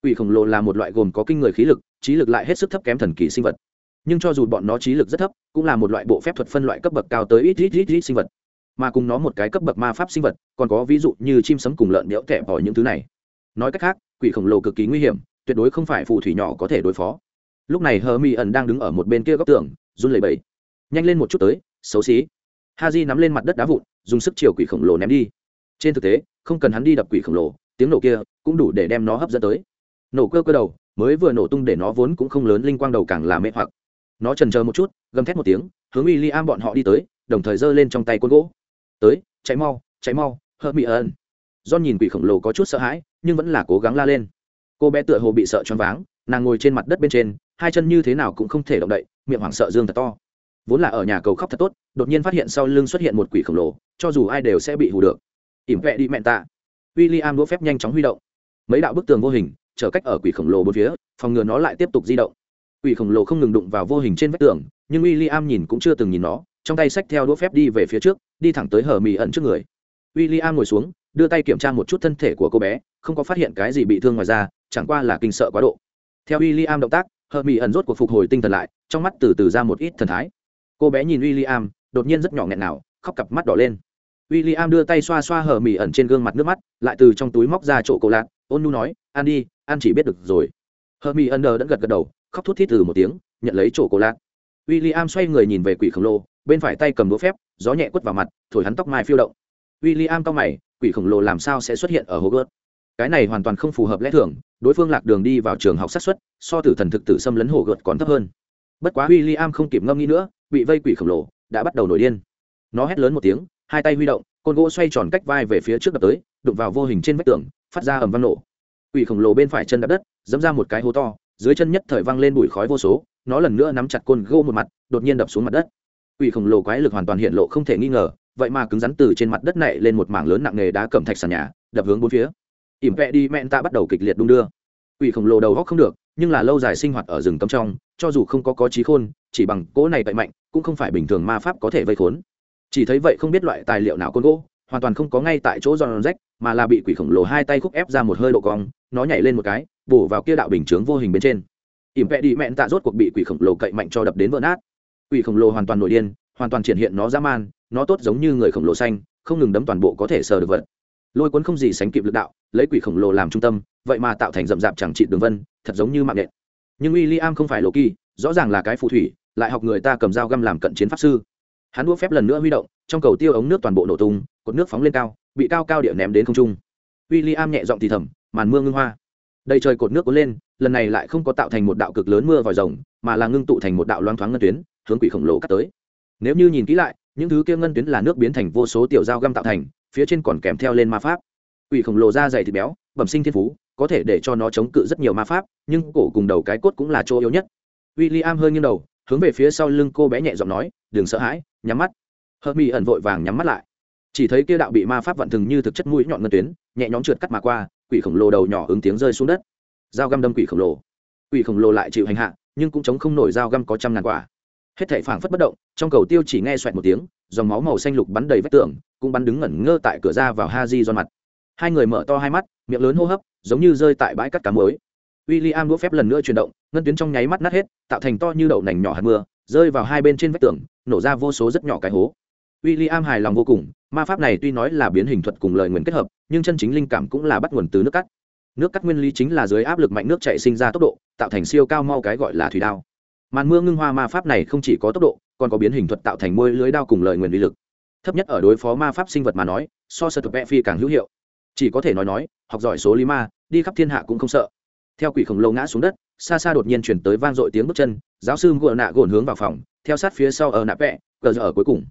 Quỷ khổng lồ là một loại gồm có kinh người khí lực, trí lực lại hết sức thấp kém thần kỳ sinh vật. Nhưng cho dù bọn nó trí lực rất thấp, cũng là một loại bộ phép thuật phân loại cấp bậc cao tới ít ít ít ít sinh vật. Mà cùng nó một cái cấp bậc ma pháp sinh vật, còn có ví dụ như chim sấm cùng lợn đẽo tẻ bỏ những thứ này. Nói cách khác, quỷ khổng lồ cực kỳ nguy hiểm tuyệt đối không phải phù thủy nhỏ có thể đối phó. Lúc này hờ mi ẩn đang đứng ở một bên kia góc tường, run lẩy bẩy. Nhanh lên một chút tới, xấu xí. Ha di nắm lên mặt đất đá vụn, dùng sức chiều quỷ khổng lồ ném đi. Trên thực tế, không cần hắn đi đập quỷ khổng lồ, tiếng nổ kia cũng đủ để đem nó hấp dẫn tới. Nổ cơ cơ đầu, mới vừa nổ tung để nó vốn cũng không lớn, linh quang đầu càng là mê hoặc. Nó trần chờ một chút, gầm thét một tiếng, hướng w i am bọn họ đi tới, đồng thời giơ lên trong tay côn gỗ. Tới cháy mau cháy mau hơ mỹ ơn do nhìn quỷ khổng lồ có chút sợ hãi, nhưng vẫn là cố gắng la lên cô bé tựa hồ bị sợ choáng váng, nàng ngồi trên mặt đất bên trên, hai chân như thế nào cũng không thể động đậy, miệng hoảng sợ dương thật to. Vốn là ở nhà cầu khóc thật tốt, đột nhiên phát hiện sau lưng xuất hiện một quỷ khổng lồ, cho dù ai đều sẽ bị hù được. Ỉm vẹ đi mẹn tạ. W i l l i am đỗ phép nhanh chóng huy động. Mấy đạo bức tường vô hình, chở cách ở quỷ khổng lồ bốn phía, phòng ngừa nó lại tiếp tục di động. Quỷ khổng lồ không ngừng đụng vào vô hình trên vách tường, nhưng w i l l i am nhìn cũng chưa từng nhìn nó, trong tay xách theo đũa phép đi về phía trước, đi thẳng tới hở mì ẩn trước người. W i l l i am ngồi xuống đưa tay kiểm tra một chút thân thể của cô bé, không có phát hiện cái gì bị thương ngoài ra chẳng qua là kinh sợ quá độ. Theo w i l l i am động tác hờ mỹ ẩn rốt cuộc phục hồi tinh thần lại, trong mắt từ từ ra một ít thần thái. Cô bé nhìn w i l l i am đột nhiên rất nhỏ nghẹn nào, khóc cặp mắt đỏ lên. W i l l i am đưa tay xoa xoa hờ mỹ ẩn trên gương mặt nước mắt, lại từ trong túi móc ra chỗ cổ lạc, ôn nu nói, ăn đi, ăn chỉ biết được rồi. Hờ mỹ ẩn đờ đẫn gật gật đầu, khóc thút thít từ một tiếng, nhận lấy chỗ cổ lạc. W i l l i am xoay người nhìn về quỷ khổng lồ, bên phải tay cầm đũa phép, gió nhẹ quất vào mặt, thổi hắn tóc mai phiêu động. W i l l i am cao mày quỷ khổng lồ làm sao sẽ xuất hiện ở hồ gớt cái này hoàn toàn không phù hợp lẽ thường, đối phương lạc đường đi vào trường học sát xuất so tử thần thực tử xâm lấn hồ gợt còn thấp hơn. Bất quá w i l l i am không kịp ngâm nghĩ nữa, bị vây quỷ khổng lồ, đã bắt đầu nổi điên. Nó hét lớn một tiếng, hai tay huy động, côn gỗ xoay tròn cách vai về phía trước đập tới, đụng vào vô hình trên vách tường, phát ra ầm vang nổ. Quỷ khổng lồ bên phải chân đập đất dẫm ra một cái hố to, dưới chân nhất thời văng lên bụi khói vô số, nó lần nữa nắm chặt côn gỗ một mặt, đột nhiên đập xuống mặt đất. Quỷ khổng lồ quái lực hoàn toàn hiện lộ không thể nghi ngờ vậy mà cứng rắn từ trên mặt đất này lên một mảng lớn nặng nề đá cẩm thạch sàn nhà, đập hướng bốn phía. Ỉm vẹ đi mẹn ta bắt đầu kịch liệt đung đưa. Quỷ khổng lồ đầu góc không được, nhưng là lâu dài sinh hoạt ở rừng cấm trong, cho dù không có có trí khôn, chỉ bằng cỗ này cậy mạnh, cũng không phải bình thường ma pháp có thể vây khốn. Chỉ thấy vậy không biết loại tài liệu nào côn gỗ, hoàn toàn không có ngay tại chỗ giòn rách, mà là bị quỷ khổng lồ hai tay khúc ép ra một hơi độ cong, nó nhảy lên một cái, bổ vào kia đạo bình chướng vô hình bên trên. Ỉm vẹ đi mẹn tạ rốt cuộc bị quỷ khổng lồ cậy mạnh cho đập đến vỡ nát. Quỷ khổng lồ hoàn toàn nổi điên, hoàn toàn triển hiện nó dã man nó tốt giống như người khổng lồ xanh, không ngừng đấm toàn bộ có thể sờ được vật. Lôi cuốn không gì sánh kịp lực đạo, lấy quỷ khổng lồ làm trung tâm, vậy mà tạo thành rậm rạp chẳng trị đường vân, thật giống như mạng nện. Nhưng w i l l i am không phải lộ kỳ rõ ràng là cái phù thủy, lại học người ta cầm dao găm làm cận chiến pháp sư. Hắn đua phép lần nữa huy động, trong cầu tiêu ống nước toàn bộ nổ tung, cột nước phóng lên cao, bị cao cao địa ném đến không trung. W i l l i am nhẹ giọng thì thầm, màn mưa ngưng hoa. Đầy trời cột nước cuốn lên, lần này lại không có tạo thành một đạo cực lớn mưa vòi rồng, mà là ngưng tụ thành một đạo loang thoáng ngân tuyến, hướng quỷ khổng lồ cắt tới. Nếu như nhìn kỹ lại những thứ kia ngân tuyến là nước biến thành vô số tiểu dao găm tạo thành, phía trên còn kèm theo lên ma pháp. Quỷ khổng lồ da dày thịt béo, bẩm sinh thiên phú, có thể để cho nó chống cự rất nhiều ma pháp, nhưng cổ cùng đầu cái cốt cũng là chỗ yếu nhất. W i l l i am hơi nghiêng đầu, hướng về phía sau lưng cô bé nhẹ giọng nói, đừng sợ hãi, nhắm mắt. Hờ mỹ ẩn vội vàng nhắm mắt lại. Chỉ thấy kia đạo bị ma pháp vặn thừng như thực chất mũi nhọn ngân tuyến, nhẹ nhõm trượt cắt mà qua, quỷ khổng lồ đầu nhỏ ứng tiếng rơi xuống đất. Dao găm đâm quỷ khổng lồ. Quỷ khổng lồ lại chịu hành hạ, nhưng cũng chống không nổi dao găm có trăm ngàn quả hết thảy phảng phất bất động, trong cầu tiêu chỉ nghe xoẹt một tiếng, dòng máu màu xanh lục bắn đầy vách tường, cũng bắn đứng ngẩn ngơ tại cửa ra vào ha di do mặt. Hai người mở to hai mắt, miệng lớn hô hấp, giống như rơi tại bãi cắt cá muối. W i l l i am đũa phép lần nữa chuyển động, ngân tuyến trong nháy mắt nát hết, tạo thành to như đậu nành nhỏ hạt mưa, rơi vào hai bên trên vách tường, nổ ra vô số rất nhỏ cái hố. W i l l i am hài lòng vô cùng, ma pháp này tuy nói là biến hình thuật cùng lời nguyền kết hợp, nhưng chân chính linh cảm cũng là bắt nguồn từ nước cắt nước cắt nguyên lý chính là dưới áp lực mạnh nước chạy sinh ra tốc độ, tạo thành siêu cao mau cái gọi là thủy đao màn mưa ngưng hoa ma pháp này không chỉ có tốc độ, còn có biến hình thuật tạo thành môi lưới đao cùng lời nguyền uy lực. Thấp nhất ở đối phó ma pháp sinh vật mà nói, so sơ thuật vẽ phi càng hữu hiệu. Chỉ có thể nói nói, học giỏi số lý ma, đi khắp thiên hạ cũng không sợ. Theo quỷ khổng lồ ngã xuống đất, xa xa đột nhiên chuyển tới vang dội tiếng bước chân, giáo sư ngựa nạ gồn hướng vào phòng, theo sát phía sau ở nạ vẽ, gờ giờ ở cuối cùng.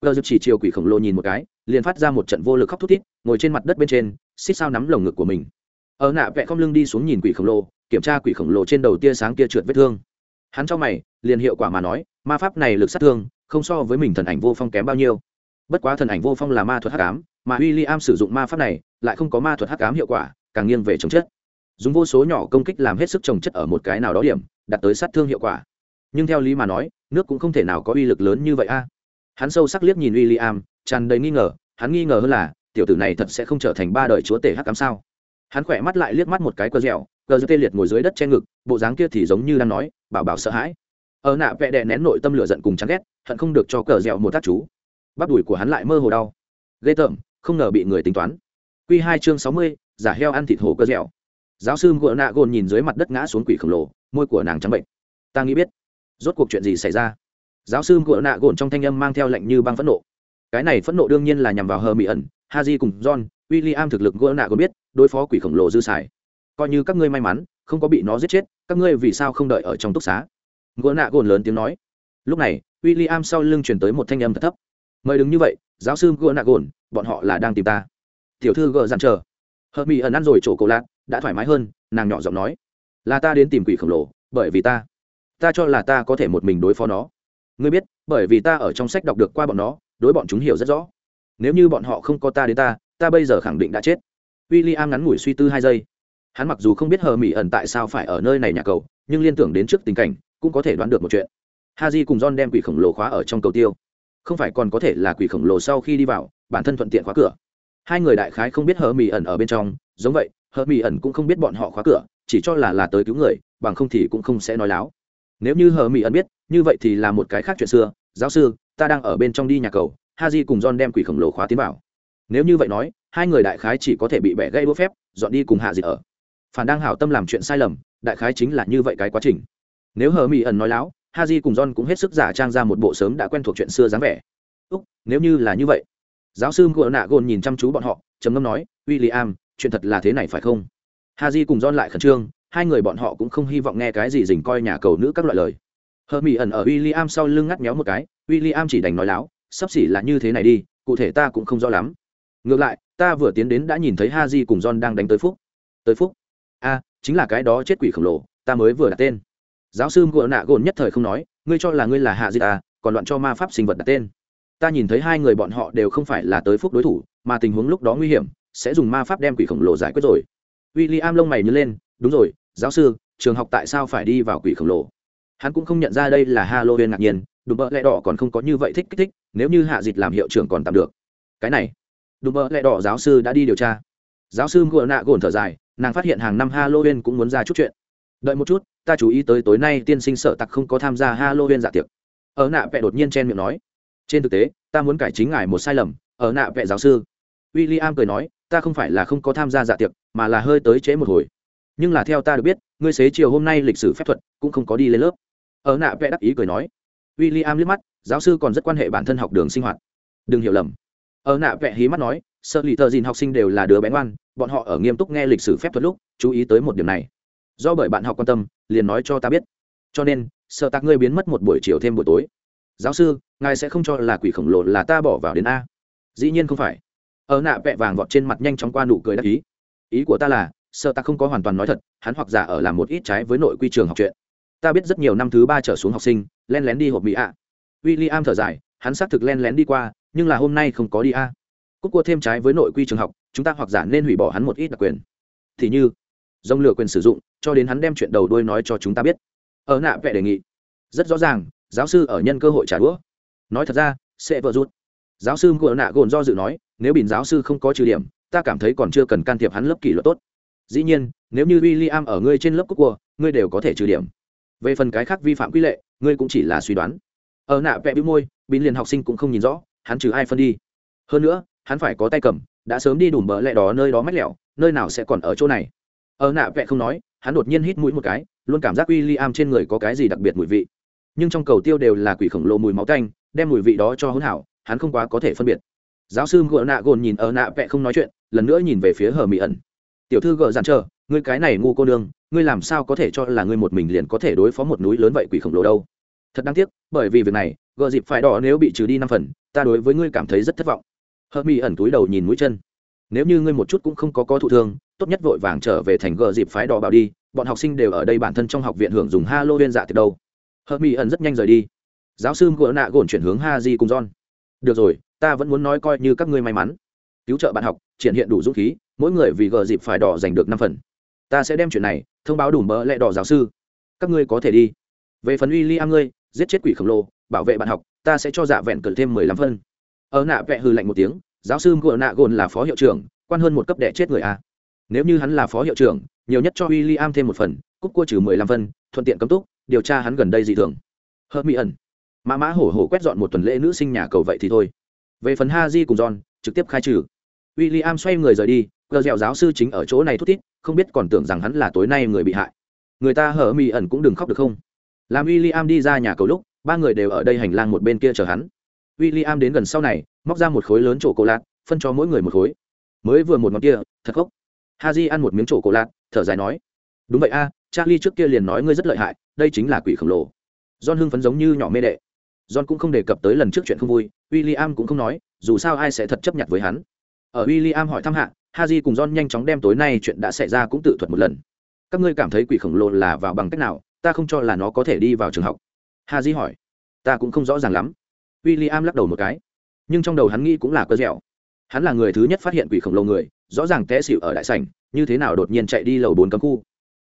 Gờ giờ chỉ chiều quỷ khổng lồ nhìn một cái, liền phát ra một trận vô lực khóc thút thít, ngồi trên mặt đất bên trên, xích sao nắm lồng ngực của mình. Ở nạ vẽ không lưng đi xuống nhìn quỷ khổng lồ, kiểm tra quỷ khổng lồ trên đầu tia sáng kia trượt vết thương hắn cho mày, liền hiệu quả mà nói, ma pháp này lực sát thương, không so với mình thần ảnh vô phong kém bao nhiêu. Bất quá thần ảnh vô phong là ma thuật hắc ám, mà w i l l i am sử dụng ma pháp này, lại không có ma thuật hắc ám hiệu quả, càng nghiêng về chống chất. Dùng vô số nhỏ công kích làm hết sức trồng chất ở một cái nào đó điểm, đạt tới sát thương hiệu quả. Nhưng theo lý mà nói, nước cũng không thể nào có uy lực lớn như vậy a. Hắn sâu sắc liếc nhìn w i l l i am tràn đầy nghi ngờ, hắn nghi ngờ hơn là, tiểu tử này thật sẽ không trở thành ba đời chúa tể hắc ám sao? Hắn khỏe mắt lại liếc mắt một cái cơ dẻo cơ dư tê liệt ngồi dưới đất che ngực, bộ dáng kia thì giống như đang nói, bảo bảo sợ hãi. Ở nạ vẽ đè nén nội tâm lửa giận cùng chán ghét, hận không được cho cờ dẻo một tác chú. Bắp đùi của hắn lại mơ hồ đau. Ghê tởm, không ngờ bị người tính toán. Q hai chương sáu mươi, giả heo ăn thịt hổ cơ dẻo giáo sư ngựa nạ gồn nhìn dưới mặt đất ngã xuống quỷ khổng lồ, môi của nàng trắng bệnh. Ta nghĩ biết, rốt cuộc chuyện gì xảy ra? Giáo sư ngựa nạ gồn trong thanh âm mang theo lệnh như băng phẫn nộ. Cái này phẫn nộ đương nhiên là nhằm vào hờ mỹ ẩn haji cùng john w i l l i am thực lực ngựa nạ gồn biết, đối phó quỷ khổng lồ dư xài coi như các ngươi may mắn, không có bị nó giết chết, các ngươi vì sao không đợi ở trong túc xá? Gỡ nạ gồn lớn tiếng nói. Lúc này w i l l i am sau lưng chuyển tới một thanh âm thật thấp. Mời đứng như vậy, giáo sư gỡ nạ gồn, bọn họ là đang tìm ta. Tiểu thư gỡ dặn chờ. Hợp mỹ ẩn ăn rồi chỗ cổ lạc, đã thoải mái hơn, nàng nhỏ giọng nói. Là ta đến tìm quỷ khổng lồ, bởi vì ta. Ta cho là ta có thể một mình đối phó nó. Ngươi biết, bởi vì ta ở trong sách đọc được qua bọn nó, đối bọn chúng hiểu rất rõ. Nếu như bọn họ không có ta đến ta ta bây giờ khẳng định đã chết. W i l l i am ngắn ngủi suy tư hai giây hắn mặc dù không biết hờ mỹ ẩn tại sao phải ở nơi này nhà cầu, nhưng liên tưởng đến trước tình cảnh, cũng có thể đoán được một chuyện. Ha j cùng john đem quỷ khổng lồ khóa ở trong cầu tiêu. Không phải còn có thể là quỷ khổng lồ sau khi đi vào, bản thân thuận tiện khóa cửa. Hai người đại khái không biết hờ mỹ ẩn ở bên trong, giống vậy, hờ mỹ ẩn cũng không biết bọn họ khóa cửa, chỉ cho là là tới cứu người, bằng không thì cũng không sẽ nói láo. Nếu như hờ mỹ ẩn biết, như vậy thì là một cái khác chuyện xưa. Giáo sư, ta đang ở bên trong đi nhà cầu ha di cùng john đem quỷ khổng lồ khóa tiến vào. Nếu như vậy nói, hai người đại khái chỉ có thể bị bẻ gây đũa phép, dọn đi cùng hạ dịch ở phản đang hảo tâm làm chuyện sai lầm, đại khái chính là như vậy cái quá trình. Nếu hờ mỹ ẩn nói láo, ha di cùng john cũng hết sức giả trang ra một bộ sớm đã quen thuộc chuyện xưa dáng vẻ. Úc, nếu như là như vậy, giáo sư ngựa nạ gồn nhìn chăm chú bọn họ, trầm ngâm nói w i l l i am chuyện thật là thế này phải không? Ha di cùng john lại khẩn trương, hai người bọn họ cũng không hy vọng nghe cái gì dình coi nhà cầu nữ các loại lời. Hờ mỹ ẩn ở w i l l i am sau lưng ngắt méo một cái w i l l i am chỉ đành nói láo, sắp xỉ là như thế này đi, cụ thể ta cũng không rõ lắm. Ngược lại, ta vừa tiến đến đã nhìn thấy ha di cùng john đang đánh tới phúc. Tới phúc? A, chính là cái đó chết quỷ khổng lồ, ta mới vừa đặt tên. Giáo sư ngựa nạ gồn nhất thời không nói, ngươi cho là ngươi là hạ di à còn loạn cho ma pháp sinh vật đặt tên. Ta nhìn thấy hai người bọn họ đều không phải là tới phúc đối thủ, mà tình huống lúc đó nguy hiểm, sẽ dùng ma pháp đem quỷ khổng lồ giải quyết rồi. W i l l i am lông mày nhớ lên, đúng rồi, giáo sư, trường học tại sao phải đi vào quỷ khổng lồ? Hắn cũng không nhận ra đây là halloween ngạc nhiên, đùm bợ lẹ đỏ còn không có như vậy thích kích thích, nếu như hạ dịch làm hiệu trưởng còn tạm được. Cái này, đùm bợ lẹ đỏ giáo sư đã đi điều tra giáo sư ngựa nạ gồn thở dài, nàng phát hiện hàng năm halloween cũng muốn ra chút chuyện. Đợi một chút, ta chú ý tới tối nay tiên sinh sợ tặc không có tham gia halloween dạ tiệc. Ở nạ vẽ đột nhiên chen miệng nói. Trên thực tế, ta muốn cải chính ngài một sai lầm, ở nạ vẽ giáo sư. W i l l i am cười nói, ta không phải là không có tham gia dạ tiệc, mà là hơi tới trễ một hồi. Nhưng là theo ta được biết, ngươi xế chiều hôm nay lịch sử phép thuật cũng không có đi lên lớp. Ở nạ vẽ đắc ý cười nói. W i l l i am liếc mắt, giáo sư còn rất quan hệ bản thân học đường sinh hoạt. Đừng hiểu lầm. Ở nạ vẽ hí mắt nói, sợ lì thợ dìn học sinh đều là đứa bé ngoan bọn họ ở nghiêm túc nghe lịch sử phép thuật lúc, chú ý tới một điểm này. Do bởi bạn học quan tâm, liền nói cho ta biết. Cho nên, sợ tạc ngươi biến mất một buổi chiều thêm buổi tối. Giáo sư, ngài sẽ không cho là quỷ khổng lồ là ta bỏ vào đến a. Dĩ nhiên không phải. Ở nạ vẹ vàng vọt trên mặt nhanh chóng qua nụ cười đắc ý. Ý của ta là, sợ ta không có hoàn toàn nói thật, hắn hoặc giả ở làm một ít trái với nội quy trường học chuyện. Ta biết rất nhiều năm thứ ba trở xuống học sinh, len lén đi hộp mỹ ạ à. w i l l i am thở dài, hắn xác thực len lén đi qua, nhưng là hôm nay không có đi a. à cúc cua thêm trái với nội quy trường học, chúng ta hoặc giả nên hủy bỏ hắn một ít đặc quyền. Thì như dông lửa quyền sử dụng, cho đến hắn đem chuyện đầu đuôi nói cho chúng ta biết. Ở nạ vẽ đề nghị. Rất rõ ràng, giáo sư ở nhân cơ hội trả đũa. Nói thật ra, sẽ vợ rút giáo sư ngựa nạ gồn do dự nói, nếu bình giáo sư không có trừ điểm, ta cảm thấy còn chưa cần can thiệp hắn lớp kỷ luật tốt. Dĩ nhiên, nếu như w i l l i am ở ngươi trên lớp cúc cua, ngươi đều có thể trừ điểm. Về phần cái khác vi phạm quy lệ, ngươi cũng chỉ là suy đoán. Ở nạ vẽ bĩu môi bình liền học sinh cũng không nhìn rõ, hắn trừ ai phân đi. Hơn nữa hắn phải có tay cầm, đã sớm đi đủ bờ lẹ đó nơi đó mách lẹo, nơi nào sẽ còn ở chỗ này? Ở nạ vẽ không nói, hắn đột nhiên hít mũi một cái, luôn cảm giác w i l l i am trên người có cái gì đặc biệt mùi vị. Nhưng trong cầu tiêu đều là quỷ khổng lồ mùi máu canh đem mùi vị đó cho hỗn hảo, hắn không quá có thể phân biệt. Giáo sư gợ nạ gồn nhìn ở nạ vẽ không nói chuyện, lần nữa nhìn về phía hờ mỹ ẩn. Tiểu thư gợ dàn chờ, ngươi cái này ngu cô đương ngươi làm sao có thể cho là ngươi một mình liền có thể đối phó một núi lớn vậy quỷ khổng lồ đâu? Thật đáng tiếc, bởi vì việc này, gợ dịp phải đỏ nếu bị trừ đi năm phần, ta đối với ngươi cảm thấy rất thất vọng hờ mỹ ẩn túi đầu nhìn mũi chân. Nếu như ngươi một chút cũng không có có thụ thương, tốt nhất vội vàng trở về thành gờ dịp phái đỏ bảo đi, bọn học sinh đều ở đây bản thân trong học viện hưởng dùng halloween dạ tiệc đâu. Hờ mỹ ẩn rất nhanh rời đi. Giáo sư gỡ nạ gồn chuyển hướng ha di cùng john. Được rồi, ta vẫn muốn nói coi như các ngươi may mắn. Cứu trợ bạn học, triển hiện đủ dũng khí, mỗi người vì gờ dịp phải đỏ giành được năm phần. Ta sẽ đem chuyện này thông báo đủ mỡ lẹ đỏ giáo sư. Các ngươi có thể đi. Về phần uy ly am ngươi, giết chết quỷ khổng lồ, bảo vệ bạn học, ta sẽ cho dạ vẹn cờ thêm mười lăm phân ở nạ vẽ hư lạnh một tiếng, giáo sư ngựa nạ gồn là phó hiệu trưởng, quan hơn một cấp đệ chết người a. Nếu như hắn là phó hiệu trưởng, nhiều nhất cho w i l l i am thêm một phần cúc cua trừ mười lăm phân, thuận tiện cấm túc, điều tra hắn gần đây dị thường. Hớt mỹ ẩn. Mã mã hổ hổ quét dọn một tuần lễ nữ sinh nhà cầu vậy thì thôi. Về phần ha di cùng john, trực tiếp khai trừ. W i l l i am xoay người rời đi, gờ dẻo giáo sư chính ở chỗ này thút thít, không biết còn tưởng rằng hắn là tối nay người bị hại. Người ta hở mỹ ẩn cũng đừng khóc được không? Làm w i l l i am đi ra nhà cầu lúc, ba người đều ở đây hành lang một bên kia chờ hắn w i l l i am đến gần sau này, móc ra một khối lớn chỗ cổ lạc phân cho mỗi người một khối. Mới vừa một món kia, thật khóc ha j ăn một miếng chỗ cổ lạc thở dài nói, đúng vậy a, charlie trước kia liền nói ngươi rất lợi hại, đây chính là quỷ khổng lồ. John hưng phấn giống như nhỏ mê đệ. John cũng không đề cập tới lần trước chuyện không vui w i l l i am cũng không nói, dù sao ai sẽ thật chấp nhận với hắn. Ở w i l l i am hỏi thăm hạ ha j cùng john nhanh chóng đem tối nay chuyện đã xảy ra cũng tự thuật một lần. Các ngươi cảm thấy quỷ khổng lồ là vào bằng cách nào? Ta không cho là nó có thể đi vào trường học. Ha di hỏi. Ta cũng không rõ ràng lắm w i l l i am lắc đầu một cái. Nhưng trong đầu hắn nghĩ cũng là cơ dẻo. Hắn là người thứ nhất phát hiện quỷ khổng lồ người, rõ ràng té xịu ở đại sảnh, như thế nào đột nhiên chạy đi lầu bốn cấm khu.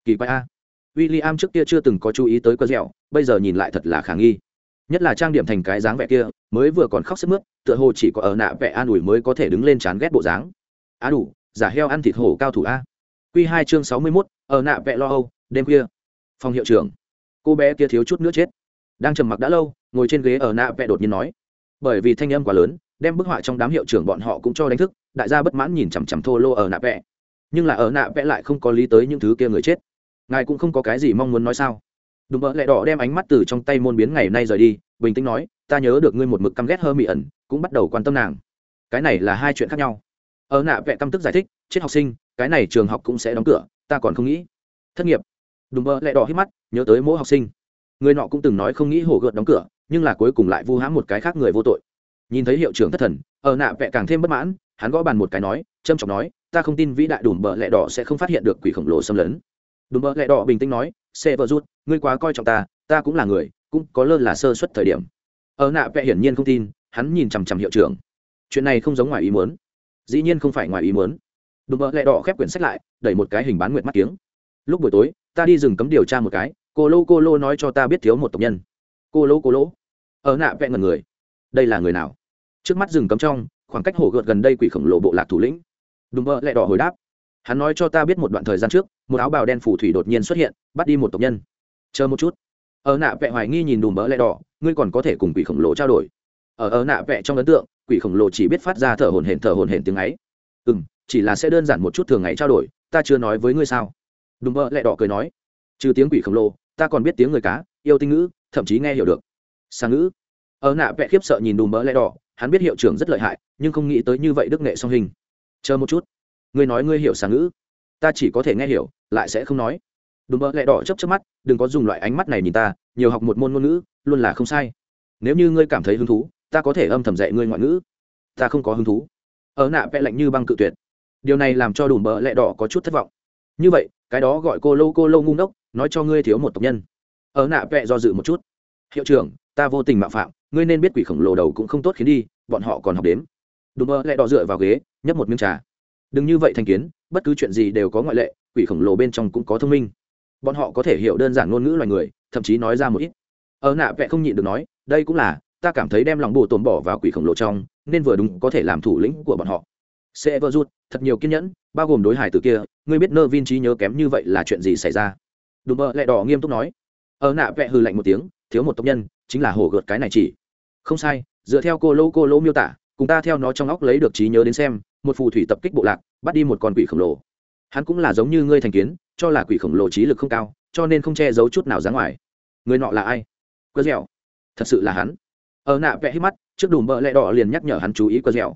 Kỳ quái a. W i l l i am trước kia chưa từng có chú ý tới cơ dẻo, bây giờ nhìn lại thật là khả nghi. Nhất là trang điểm thành cái dáng vẻ kia, mới vừa còn khóc sức mướt, tựa hồ chỉ có ở nạ vẻ an ủi mới có thể đứng lên chán ghét bộ dáng. À đủ, giả heo ăn thịt hổ cao thủ a. Q hai chương sáu mươi mốt, ở nạ vẹ lo âu, đêm khuya. Phòng hiệu trưởng. Cô bé kia thiếu chút nữa chết đang trầm mặc đã lâu, ngồi trên ghế ở nạ vẹ đột nhiên nói. Bởi vì thanh âm quá lớn, đem bức họa trong đám hiệu trưởng bọn họ cũng cho đánh thức, đại gia bất mãn nhìn chằm chằm thô lô ở nạ vẽ nhưng là ở nạ vẽ lại không có lý tới những thứ kia người chết. Ngài cũng không có cái gì mong muốn nói sao? Đùm bợ lẹ đỏ đem ánh mắt từ trong tay môn biến ngày nay rời đi, bình tĩnh nói, ta nhớ được ngươi một mực căm ghét hơ mị ẩn, cũng bắt đầu quan tâm nàng. Cái này là hai chuyện khác nhau. Ở nạ vẽ căm tức giải thích, chết học sinh, cái này trường học cũng sẽ đóng cửa, ta còn không nghĩ. Thất nghiệp. Đùm bợ lẹ đỏ hít mắt, nhớ tới mỗi học sinh người nọ cũng từng nói không nghĩ hổ gợt đóng cửa, nhưng là cuối cùng lại vu hãm một cái khác người vô tội. Nhìn thấy hiệu trưởng thất thần, ở nạ vẽ càng thêm bất mãn, hắn gõ bàn một cái nói, trâm trọng nói, ta không tin vĩ đại đùm bợ lẹ đỏ sẽ không phát hiện được quỷ khổng lồ xâm lấn. Đùm bợ lẹ đỏ bình tĩnh nói, xe vợ rút, ngươi quá coi trọng ta ta cũng là người, cũng có lơ là sơ suất thời điểm. Ở nạ vẽ hiển nhiên không tin, hắn nhìn chằm chằm hiệu trưởng. Chuyện này không giống ngoài ý muốn. Dĩ nhiên không phải ngoài ý muốn. Đùm bợ lẹ đỏ khép quyển sách lại, đẩy một cái hình bán nguyệt mắt kiếng. Lúc buổi tối, ta đi rừng cấm điều tra một cái cô lô cô lô nói cho ta biết thiếu một tộc nhân. Cô lô cô lô. Ở nạ vẹn ngần người. Đây là người nào? Trước mắt rừng cấm trong, khoảng cách hồ gợt gần đây quỷ khổng lồ bộ lạc thủ lĩnh. Đùm bơ lẹ đỏ hồi đáp. Hắn nói cho ta biết một đoạn thời gian trước, một áo bào đen phủ thủy đột nhiên xuất hiện, bắt đi một tộc nhân. Chờ một chút. Ở nạ vẹ hoài nghi nhìn đùm bơ lẹ đỏ, ngươi còn có thể cùng quỷ khổng lồ trao đổi. Ở ở nạ vẹ trong ấn tượng, quỷ khổng lồ chỉ biết phát ra thở hồn hển, thở hồn hển tiếng ấy. Ừ m chỉ là sẽ đơn giản một chút thường ngày trao đổi, ta chưa nói với ngươi sao? Đùm bơ lẹ đỏ cười nói. Trừ tiếng quỷ khổng lồ ta còn biết tiếng người cá, yêu tinh ngữ, thậm chí nghe hiểu được. Sang ngữ. Ở nạ vẽ khiếp sợ nhìn đùm mỡ lẹ đỏ, hắn biết hiệu trưởng rất lợi hại, nhưng không nghĩ tới như vậy đức nghệ song hình. Chờ một chút. Ngươi nói ngươi hiểu sang ngữ. Ta chỉ có thể nghe hiểu, lại sẽ không nói. Đùm mỡ lẹ đỏ chấp chấp mắt, đừng có dùng loại ánh mắt này nhìn ta, nhiều học một môn ngôn ngữ, luôn là không sai. Nếu như ngươi cảm thấy hứng thú, ta có thể âm thầm dạy ngươi ngoại ngữ. Ta không có hứng thú. Ở nạ vẽ lạnh như băng cự tuyệt. Điều này làm cho đùm mỡ lẹ đỏ có chút thất vọng. Như vậy, cái đó gọi cô lâu cô lâu ngu ngốc nói cho ngươi thiếu một tộc nhân. Ở nạ vẹ do dự một chút. Hiệu trưởng, ta vô tình mạo phạm, ngươi nên biết quỷ khổng lồ đầu cũng không tốt khiến đi, bọn họ còn học đếm. Đùm mơ lại đỏ dựa vào ghế, nhấp một miếng trà. Đừng như vậy thành kiến, bất cứ chuyện gì đều có ngoại lệ, quỷ khổng lồ bên trong cũng có thông minh. Bọn họ có thể hiểu đơn giản ngôn ngữ loài người, thậm chí nói ra một ít. Ở nạ vẹ không nhịn được nói, đây cũng là, ta cảm thấy đem lòng bồ tổn bỏ vào quỷ khổng lồ trong, nên vừa đúng có thể làm thủ lĩnh của bọn họ. Sẽ vơ rút thật nhiều kiên nhẫn, bao gồm đối hải từ kia, ngươi biết nơ vin trí nhớ kém như vậy là chuyện gì xảy ra? Đùm bợ lẹ đỏ nghiêm túc nói. Ở nạ vẽ hư lạnh một tiếng, thiếu một tộc nhân, chính là hổ gợt cái này chỉ. Không sai, dựa theo cô lô cô lô miêu tả, cùng ta theo nó trong óc lấy được trí nhớ đến xem, một phù thủy tập kích bộ lạc, bắt đi một con quỷ khổng lồ. Hắn cũng là giống như ngươi thành kiến, cho là quỷ khổng lồ trí lực không cao, cho nên không che giấu chút nào ra ngoài. Người nọ là ai? Quơ dẻo. Thật sự là hắn. Ở nạ vẽ hít mắt, trước đùm bợ lẹ đỏ liền nhắc nhở hắn chú ý quơ dẻo.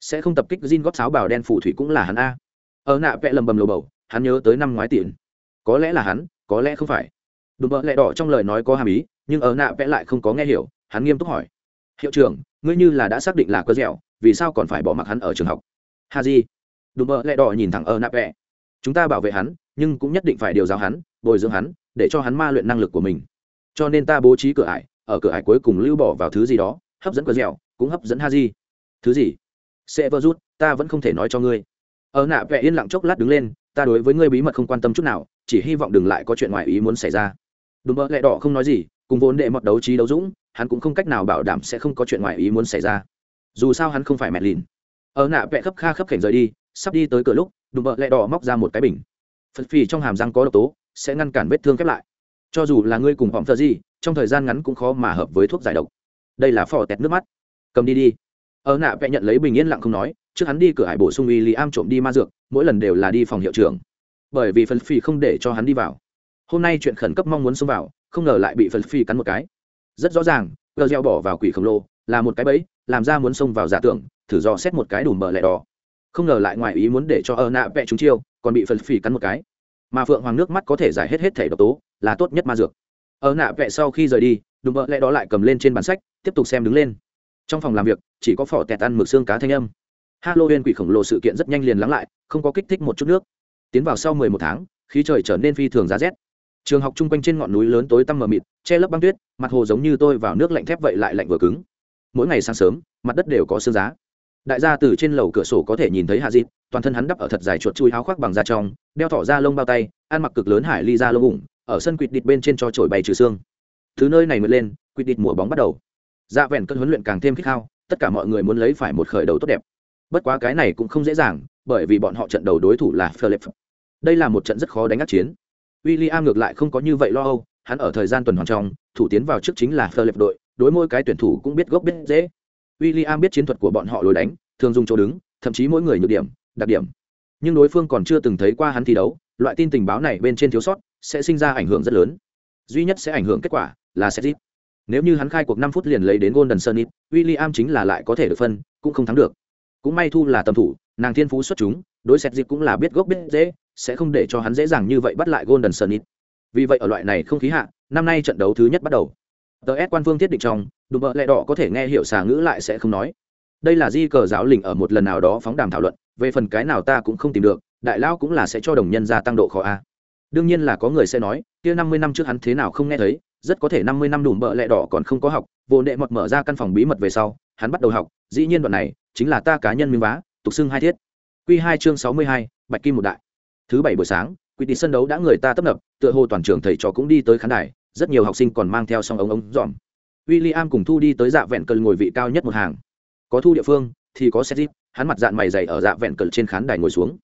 Sẽ không tập kích Jin góp sáo bảo đen phù thủy cũng là hắn a. Ở nạ vẽ lầm bầm lầu bầu, hắn nhớ tới năm ngoái tiền. Có lẽ là hắn có lẽ không phải. Đùm bợ lẹ đỏ trong lời nói có hàm ý, nhưng ở nạ vẽ lại không có nghe hiểu, hắn nghiêm túc hỏi. Hiệu trưởng, ngươi như là đã xác định là cơ dẻo, vì sao còn phải bỏ mặc hắn ở trường học? Ha di đùm bợ lẹ đỏ nhìn thẳng ở nạ vẽ. Chúng ta bảo vệ hắn, nhưng cũng nhất định phải điều giáo hắn, bồi dưỡng hắn, để cho hắn ma luyện năng lực của mình. Cho nên ta bố trí cửa ải, ở cửa ải cuối cùng lưu bỏ vào thứ gì đó, hấp dẫn cờ dẻo, cũng hấp dẫn ha di thứ gì? Sẽ vơ rút, ta vẫn không thể nói cho ngươi. Ở nạ vẽ yên lặng chốc lát đứng lên, ta đối với ngươi bí mật không quan tâm chút nào chỉ hy vọng đừng lại có chuyện ngoài ý muốn xảy ra. Đùm bơ lẹ đỏ không nói gì, cùng vốn đệ mọt đấu trí đấu dũng, hắn cũng không cách nào bảo đảm sẽ không có chuyện ngoài ý muốn xảy ra. Dù sao hắn không phải mẹ lìn. Ở nạ vẽ khắp kha khắp khảnh rời đi, sắp đi tới cửa lúc đùm bợ lẹ đỏ móc ra một cái bình. Phật phì trong hàm răng có độc tố, sẽ ngăn cản vết thương khép lại. Cho dù là ngươi cùng phỏng thợ gì trong thời gian ngắn cũng khó mà hợp với thuốc giải độc. Đây là phò tẹt nước mắt. Cầm đi đi. Ở nạ vẽ nhận lấy bình yên lặng không nói, trước hắn đi cửa hải bổ sung uy lý am trộm đi ma dược, mỗi lần đều là đi phòng hiệu trưởng bởi vì phần phi không để cho hắn đi vào. Hôm nay chuyện khẩn cấp mong muốn xông vào, không ngờ lại bị phần phi cắn một cái. Rất rõ ràng, gờ gieo bỏ vào quỷ khổng lồ, là một cái bẫy, làm ra muốn xông vào giả tưởng, thử do xét một cái đủ mở lẻ đỏ. Không ngờ lại ngoài ý muốn để cho ơ nạ vẽ chúng chiêu, còn bị phần phi cắn một cái. Mà phượng hoàng nước mắt có thể giải hết hết thể độc tố, là tốt nhất ma dược. Ở nạ vẽ sau khi rời đi đùm bợ lẽ đó lại cầm lên trên bản sách, tiếp tục xem đứng lên. Trong phòng làm việc, chỉ có phỏ tẹt ăn mực xương cá thanh âm. Halloween quỷ khổng lồ sự kiện rất nhanh liền lắng lại, không có kích thích một chút nước tiến vào sau mười một tháng, khí trời trở nên phi thường giá rét. Trường học chung quanh trên ngọn núi lớn tối tăm mờ mịt, che lấp băng tuyết, mặt hồ giống như tôi vào nước lạnh thép vậy lại lạnh vừa cứng. Mỗi ngày sáng sớm, mặt đất đều có sương giá. Đại gia từ trên lầu cửa sổ có thể nhìn thấy hạ dịp toàn thân hắn đắp ở thật dài chuột chui áo khoác bằng da trong, đeo thỏ da lông bao tay, ăn mặc cực lớn hải ly da lông ủng ở sân quỵt địt bên trên cho trổi bày trừ xương. Thứ nơi này mới lên, quỵt địt mùa bóng bắt đầu. Dạ vẹn cơn huấn luyện càng thêm khích hao tất cả mọi người muốn lấy phải một khởi đầu tốt đẹp bất quá cái này cũng không dễ dàng, bởi vì bọn họ trận đầu đối thủ là philip. Đây là một trận rất khó đánh ác chiến. William ngược lại không có như vậy lo âu, hắn ở thời gian tuần hoàn trong, thủ tiến vào trước chính là philip đội, đối mỗi cái tuyển thủ cũng biết gốc biết dễ William biết chiến thuật của bọn họ lối đánh, thường dùng chỗ đứng, thậm chí mỗi người nhược điểm, đặc điểm. Nhưng đối phương còn chưa từng thấy qua hắn thi đấu, loại tin tình báo này bên trên thiếu sót, sẽ sinh ra ảnh hưởng rất lớn. Duy nhất sẽ ảnh hưởng kết quả là sẽ nếu như hắn khai cuộc năm phút liền lấy đến golden sunnit William chính là lại có thể được phân, cũng không thắng được cũng may thu là tầm thủ, nàng thiên phú xuất chúng, đối xét dịp cũng là biết gốc biết dễ sẽ không để cho hắn dễ dàng như vậy bắt lại golden sunnit vì vậy ở loại này không khí hạ, năm nay trận đấu thứ nhất bắt đầu. Tờ s quan phương thiết định trong, đùm bợ lẹ đỏ có thể nghe hiểu xà ngữ lại sẽ không nói. Đây là di cờ giáo lình ở một lần nào đó phóng đàm thảo luận, về phần cái nào ta cũng không tìm được, đại lao cũng là sẽ cho đồng nhân gia tăng độ khó a. Đương nhiên là có người sẽ nói, kia năm mươi năm trước hắn thế nào không nghe thấy, rất có thể năm mươi năm đùm bợ lẹ đỏ còn không có học, vô đệ mọt mở ra căn phòng bí mật về sau, hắn bắt đầu học, dĩ nhiên đoạn này chính là ta cá nhân miếng vá, tục xưng hai thiết. Q hai chương sáu mươi hai, bạch kim một đại. Thứ bảy buổi sáng, quy tị sân đấu đã người ta tấp nập, tựa hồ toàn trường thầy trò cũng đi tới khán đài, rất nhiều học sinh còn mang theo song ống ống dòm. W i l l i am cùng thu đi tới dạ vẹn cơn ngồi vị cao nhất một hàng. Có thu địa phương, thì có xét zip hắn mặt dạng mày dày ở dạ vẹn cờ trên khán đài ngồi xuống.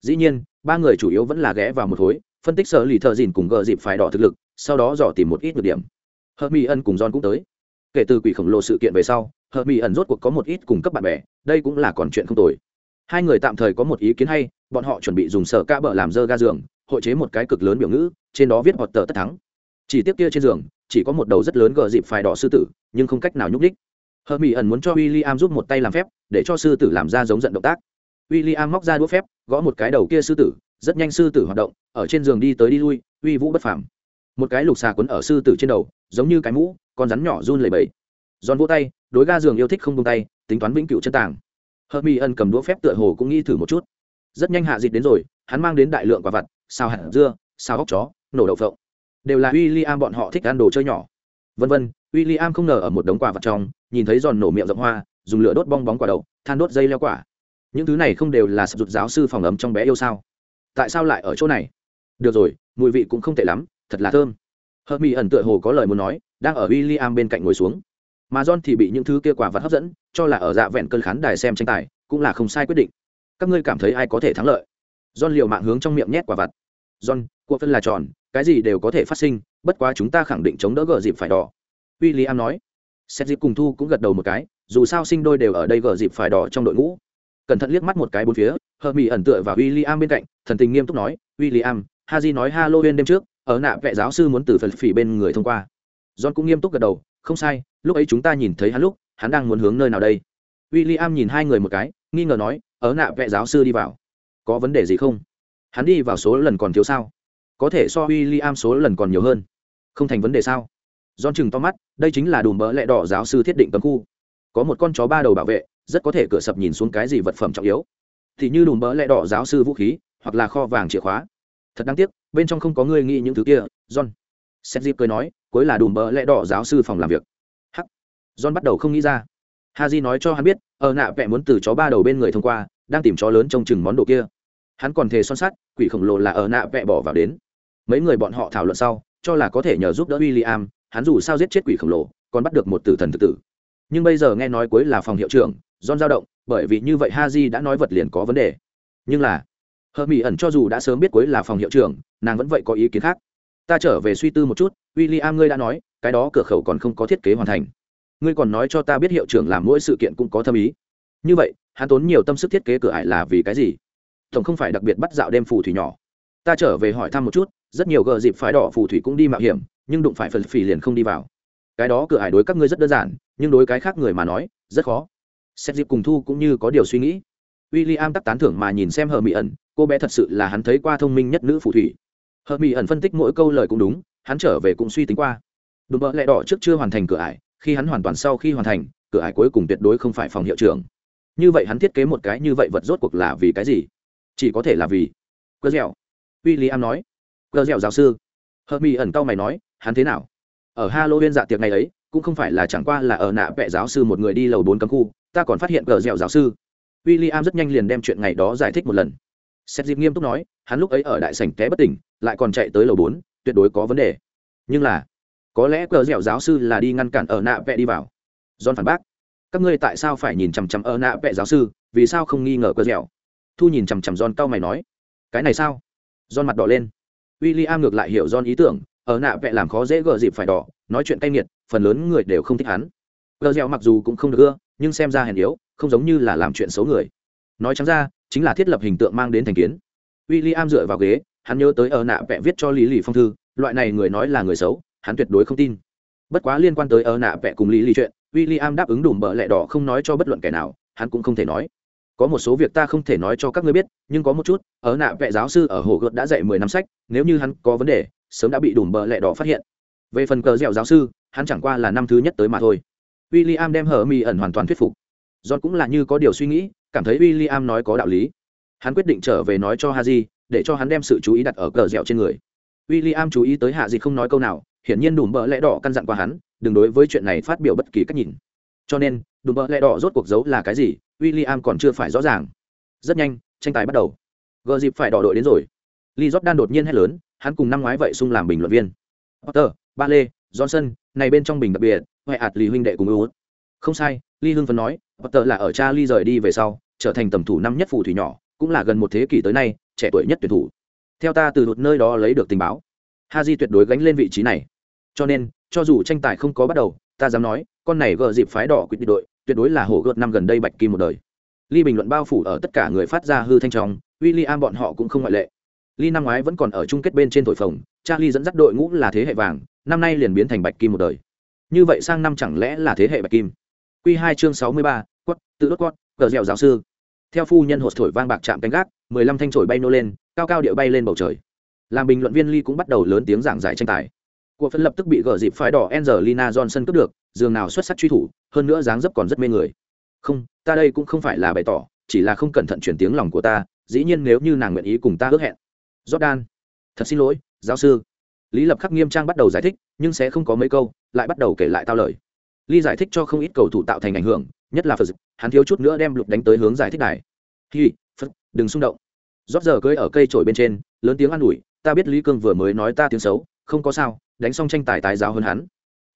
Dĩ nhiên, ba người chủ yếu vẫn là ghé vào một khối, phân tích sở lì thợ dìn cùng gờ dịp phải đỏ thực lực, sau đó dò tìm một ít nhược điểm. Hợp mỹ ân cùng john cũng tới. Kể từ quỷ khổng lồ sự kiện về sau hợp mỹ ẩn rốt cuộc có một ít cung cấp bạn bè, đây cũng là còn chuyện không tồi. Hai người tạm thời có một ý kiến hay, bọn họ chuẩn bị dùng sở ca bờ làm dơ ga giường, hội chế một cái cực lớn biểu ngữ, trên đó viết hoặc tờ tất thắng. Chỉ tiếp kia trên giường, chỉ có một đầu rất lớn gờ dịp phải đỏ sư tử, nhưng không cách nào nhúc đích hờ mỹ ẩn muốn cho w i l l i am giúp một tay làm phép, để cho sư tử làm ra giống giận động tác. W i l l i am móc ra đũa phép, gõ một cái đầu kia sư tử, rất nhanh sư tử hoạt động, ở trên giường đi tới đi lui, uy vũ bất phàm. Một cái lục xà quấn ở sư tử trên đầu, giống như cái mũ, con rắn nhỏ run lầy bầy giòn vỗ tay, đối ga giường yêu thích không tung tay, tính toán vĩnh cựu chân tàng. Hờ mỹ ẩn cầm đũa phép tựa hồ cũng nghĩ thử một chút. Rất nhanh hạ dịch đến rồi, hắn mang đến đại lượng quả vặt, xào hạt dưa, xào hóc chó, nổ đậu phộng. Đều là w i l l i am bọn họ thích ăn đồ chơi nhỏ. Vân vân w i l l i am không ngờ ở một đống quả vặt trong, nhìn thấy giòn nổ miệng rộng hoa, dùng lửa đốt bong bóng quả đậu, than đốt dây leo quả. Những thứ này không đều là sập rụt giáo sư phòng ấm trong bé yêu sao? Tại sao lại ở chỗ này? Được rồi, mùi vị cũng không tệ lắm, thật là thơm. Hợp mỹ ẩn tựa hồ có lời muốn nói, đang ở w i l l i am bên cạnh ngồi xuống mà john thì bị những thứ kia quả vật hấp dẫn, cho là ở dạ vẹn cơn khán đài xem tranh tài, cũng là không sai quyết định. Các ngươi cảm thấy ai có thể thắng lợi? John liều mạng hướng trong miệng nhét quả vật. John cuộc phân là tròn, cái gì đều có thể phát sinh, bất quá chúng ta khẳng định chống đỡ gờ dịp phải đỏ. W i l l i am nói. Xét dịp cùng thu cũng gật đầu một cái, dù sao sinh đôi đều ở đây gờ dịp phải đỏ trong đội ngũ. Cẩn thận liếc mắt một cái bốn phía hờ mỹ ẩn tựa vào w i l l i am bên cạnh, thần tình nghiêm túc nói w i l l i am haji nói halloween đêm trước, ở nạ vệ giáo sư muốn từ phần phỉ bên người thông qua. John cũng nghiêm túc gật đầu không sai lúc ấy chúng ta nhìn thấy hắn lúc hắn đang muốn hướng nơi nào đây w i l l i am nhìn hai người một cái nghi ngờ nói ở nạ vệ giáo sư đi vào có vấn đề gì không hắn đi vào số lần còn thiếu sao có thể so w i l l i am số lần còn nhiều hơn không thành vấn đề sao John chừng to mắt, đây chính là đùm bỡ lẹ đỏ giáo sư thiết định cấm khu. Có một con chó ba đầu bảo vệ, rất có thể cửa sập nhìn xuống cái gì vật phẩm trọng yếu. Thì như đùm bỡ lẹ đỏ giáo sư vũ khí, hoặc là kho vàng chìa khóa. Thật đáng tiếc, bên trong không có người nghĩ những thứ kia, John. Seth dịp cười nói, cuối là đùm bỡ lẹ đỏ giáo sư phòng làm việc. Hắc. John bắt đầu không nghĩ ra. Haji nói cho hắn biết, ở nạ vẽ muốn từ chó ba đầu bên người thông qua, đang tìm chó lớn trông chừng món đồ kia. Hắn còn thề son sắt, quỷ khổng lồ là ở nạ vẽ bỏ vào đến. Mấy người bọn họ thảo luận sau, cho là có thể nhờ giúp đỡ William, hắn dù sao giết chết quỷ khổng lồ còn bắt được một tử thần tự tử nhưng bây giờ nghe nói cuối là phòng hiệu trưởng John dao động bởi vì như vậy Haji đã nói vật liền có vấn đề nhưng là hờ mỹ ẩn cho dù đã sớm biết cuối là phòng hiệu trưởng nàng vẫn vậy có ý kiến khác ta trở về suy tư một chút w i l l i am ngươi đã nói, cái đó cửa khẩu còn không có thiết kế hoàn thành. Ngươi còn nói cho ta biết hiệu trưởng làm mỗi sự kiện cũng có thâm ý. Như vậy, hắn tốn nhiều tâm sức thiết kế cửa ải là vì cái gì? Tổng không phải đặc biệt bắt dạo đêm phù thủy nhỏ. Ta trở về hỏi thăm một chút, rất nhiều gờ dịp phái đỏ phù thủy cũng đi mạo hiểm, nhưng đụng phải phần phì liền không đi vào. Cái đó cửa hải đối các ngươi rất đơn giản, nhưng đối cái khác người mà nói, rất khó. Xét dịp cùng thu cũng như có điều suy nghĩ. W i l l i am tắc tán thưởng mà nhìn xem hờ mỹ ẩn, cô bé thật sự là hắn thấy qua thông minh nhất nữ phù thủy hợp mỹ ẩn phân tích mỗi câu lời cũng đúng, hắn trở về cũng suy tính qua. Đùm bợ lẹ đỏ trước chưa hoàn thành cửa ải, khi hắn hoàn toàn sau khi hoàn thành, cửa ải cuối cùng tuyệt đối không phải phòng hiệu trưởng. Như vậy hắn thiết kế một cái như vậy vật rốt cuộc là vì cái gì? Chỉ có thể là vì cơ dẻo. W i l l i am nói. Cơ dẻo giáo sư. Hợp mỹ ẩn cau mày nói, hắn thế nào? Ở halloween dạ tiệc ngày ấy, cũng không phải là chẳng qua là ở nạ vẽ giáo sư một người đi lầu bốn cấm khu, ta còn phát hiện cờ dẻo giáo sư. W i l l i am rất nhanh liền đem chuyện ngày đó giải thích một lần xét dịp nghiêm túc nói, hắn lúc ấy ở đại sảnh té bất tỉnh, lại còn chạy tới lầu bốn, tuyệt đối có vấn đề. Nhưng là, có lẽ cờ dẻo giáo sư là đi ngăn cản ở nạ vẽ đi vào. John phản bác, các ngươi tại sao phải nhìn chằm chằm ở nạ vẽ giáo sư? Vì sao không nghi ngờ cờ dẻo? Thu nhìn chằm chằm john cau mày nói, cái này sao? John mặt đỏ lên. W i l l i am ngược lại hiểu john ý tưởng, ở nạ vẽ làm khó dễ gờ dịp phải đỏ, nói chuyện cay nghiệt, phần lớn người đều không thích hắn. Gờ dẻo mặc dù cũng không được ưa, nhưng xem ra hèn yếu, không giống như là làm chuyện xấu người. Nói chẳng ra chính là thiết lập hình tượng mang đến thành kiến. W i l l i am dựa vào ghế, hắn nhớ tới ở nạ vẽ viết cho lý lì phong thư, loại này người nói là người xấu, hắn tuyệt đối không tin. Bất quá liên quan tới ở nạ vẽ cùng lý lì chuyện w i l l i am đáp ứng đủ bợ lẹ đỏ không nói cho bất luận kẻ nào, hắn cũng không thể nói. Có một số việc ta không thể nói cho các ngươi biết, nhưng có một chút, ở nạ vẽ giáo sư ở hồ gợt đã dạy mười năm sách, nếu như hắn có vấn đề, sớm đã bị đủ bờ lẹ đỏ phát hiện. Về phần cờ dẻo giáo sư, hắn chẳng qua là năm thứ nhất tới mà thôi. W i l l i am đem hờ mi ẩn hoàn toàn thuyết phục john cũng là như có điều suy nghĩ, cảm thấy William nói có đạo lý. Hắn quyết định trở về nói cho haji, để cho hắn đem sự chú ý đặt ở cờ dẻo trên người. William chú ý tới hạ Dị không nói câu nào, hiển nhiên đùm bờ lẽ đỏ căn dặn qua hắn, đừng đối với chuyện này phát biểu bất kỳ cách nhìn. Cho nên, đùm bợ lẽ đỏ rốt cuộc giấu là cái gì, William còn chưa phải rõ ràng. Rất nhanh, tranh tài bắt đầu. Gờ dịp phải đỏ đội đến rồi. Lee jordan đột nhiên hét lớn, hắn cùng năm ngoái vậy xung làm bình luận viên. Potter ba lê johnson, này bên trong bình đặc biệt ngoại ạt Lý huynh đệ cùng ưu không sai, lee hưng phấn nói potter là ở cha ly rời đi về sau, trở thành tầm thủ năm nhất phù thủy nhỏ, cũng là gần một thế kỷ tới nay, trẻ tuổi nhất tuyển thủ. Theo ta từ một nơi đó lấy được tình báo, haji tuyệt đối gánh lên vị trí này. Cho nên, cho dù tranh tài không có bắt đầu, ta dám nói, con này gờ dịp phái đỏ quyết định đội, tuyệt đối là hổ gợt năm gần đây bạch kim một đời. Ly bình luận bao phủ ở tất cả người phát ra hư thanh trong w i l l i am bọn họ cũng không ngoại lệ. Ly năm ngoái vẫn còn ở chung kết bên trên thổi phồng, charlie dẫn dắt đội ngũ là thế hệ vàng, năm nay liền biến thành bạch kim một đời. Như vậy sang năm chẳng lẽ là thế hệ bạch kim? Q hai chương sáu mươi ba quất tự đốt quất cờ dẻo giáo sư. Theo phu nhân hột thổi vang bạc chạm canh gác, mười lăm thanh trổi bay nô lên, cao cao điệu bay lên bầu trời. Làm bình luận viên ly cũng bắt đầu lớn tiếng giảng giải tranh tài. Cuộc phân lập tức bị gỡ dịp phái đỏ angelina johnson cướp được, dường nào xuất sắc truy thủ, hơn nữa dáng dấp còn rất mê người. Không, ta đây cũng không phải là bày tỏ, chỉ là không cẩn thận chuyển tiếng lòng của ta, dĩ nhiên nếu như nàng nguyện ý cùng ta ước hẹn. Jordan, thật xin lỗi, giáo sư. Lý lập khắc nghiêm trang bắt đầu giải thích, nhưng sẽ không có mấy câu, lại bắt đầu kể lại tao lời. Ly giải thích cho không ít cầu thủ tạo thành ảnh hưởng nhất là phật hắn thiếu chút nữa đem lục đánh tới hướng giải thích này hi, phật, đừng xung động. Rót giờ cưới ở cây trổi bên trên, lớn tiếng an ủi, ta biết lý cương vừa mới nói ta tiếng xấu, không có sao, đánh xong tranh tài tái giáo hơn hắn.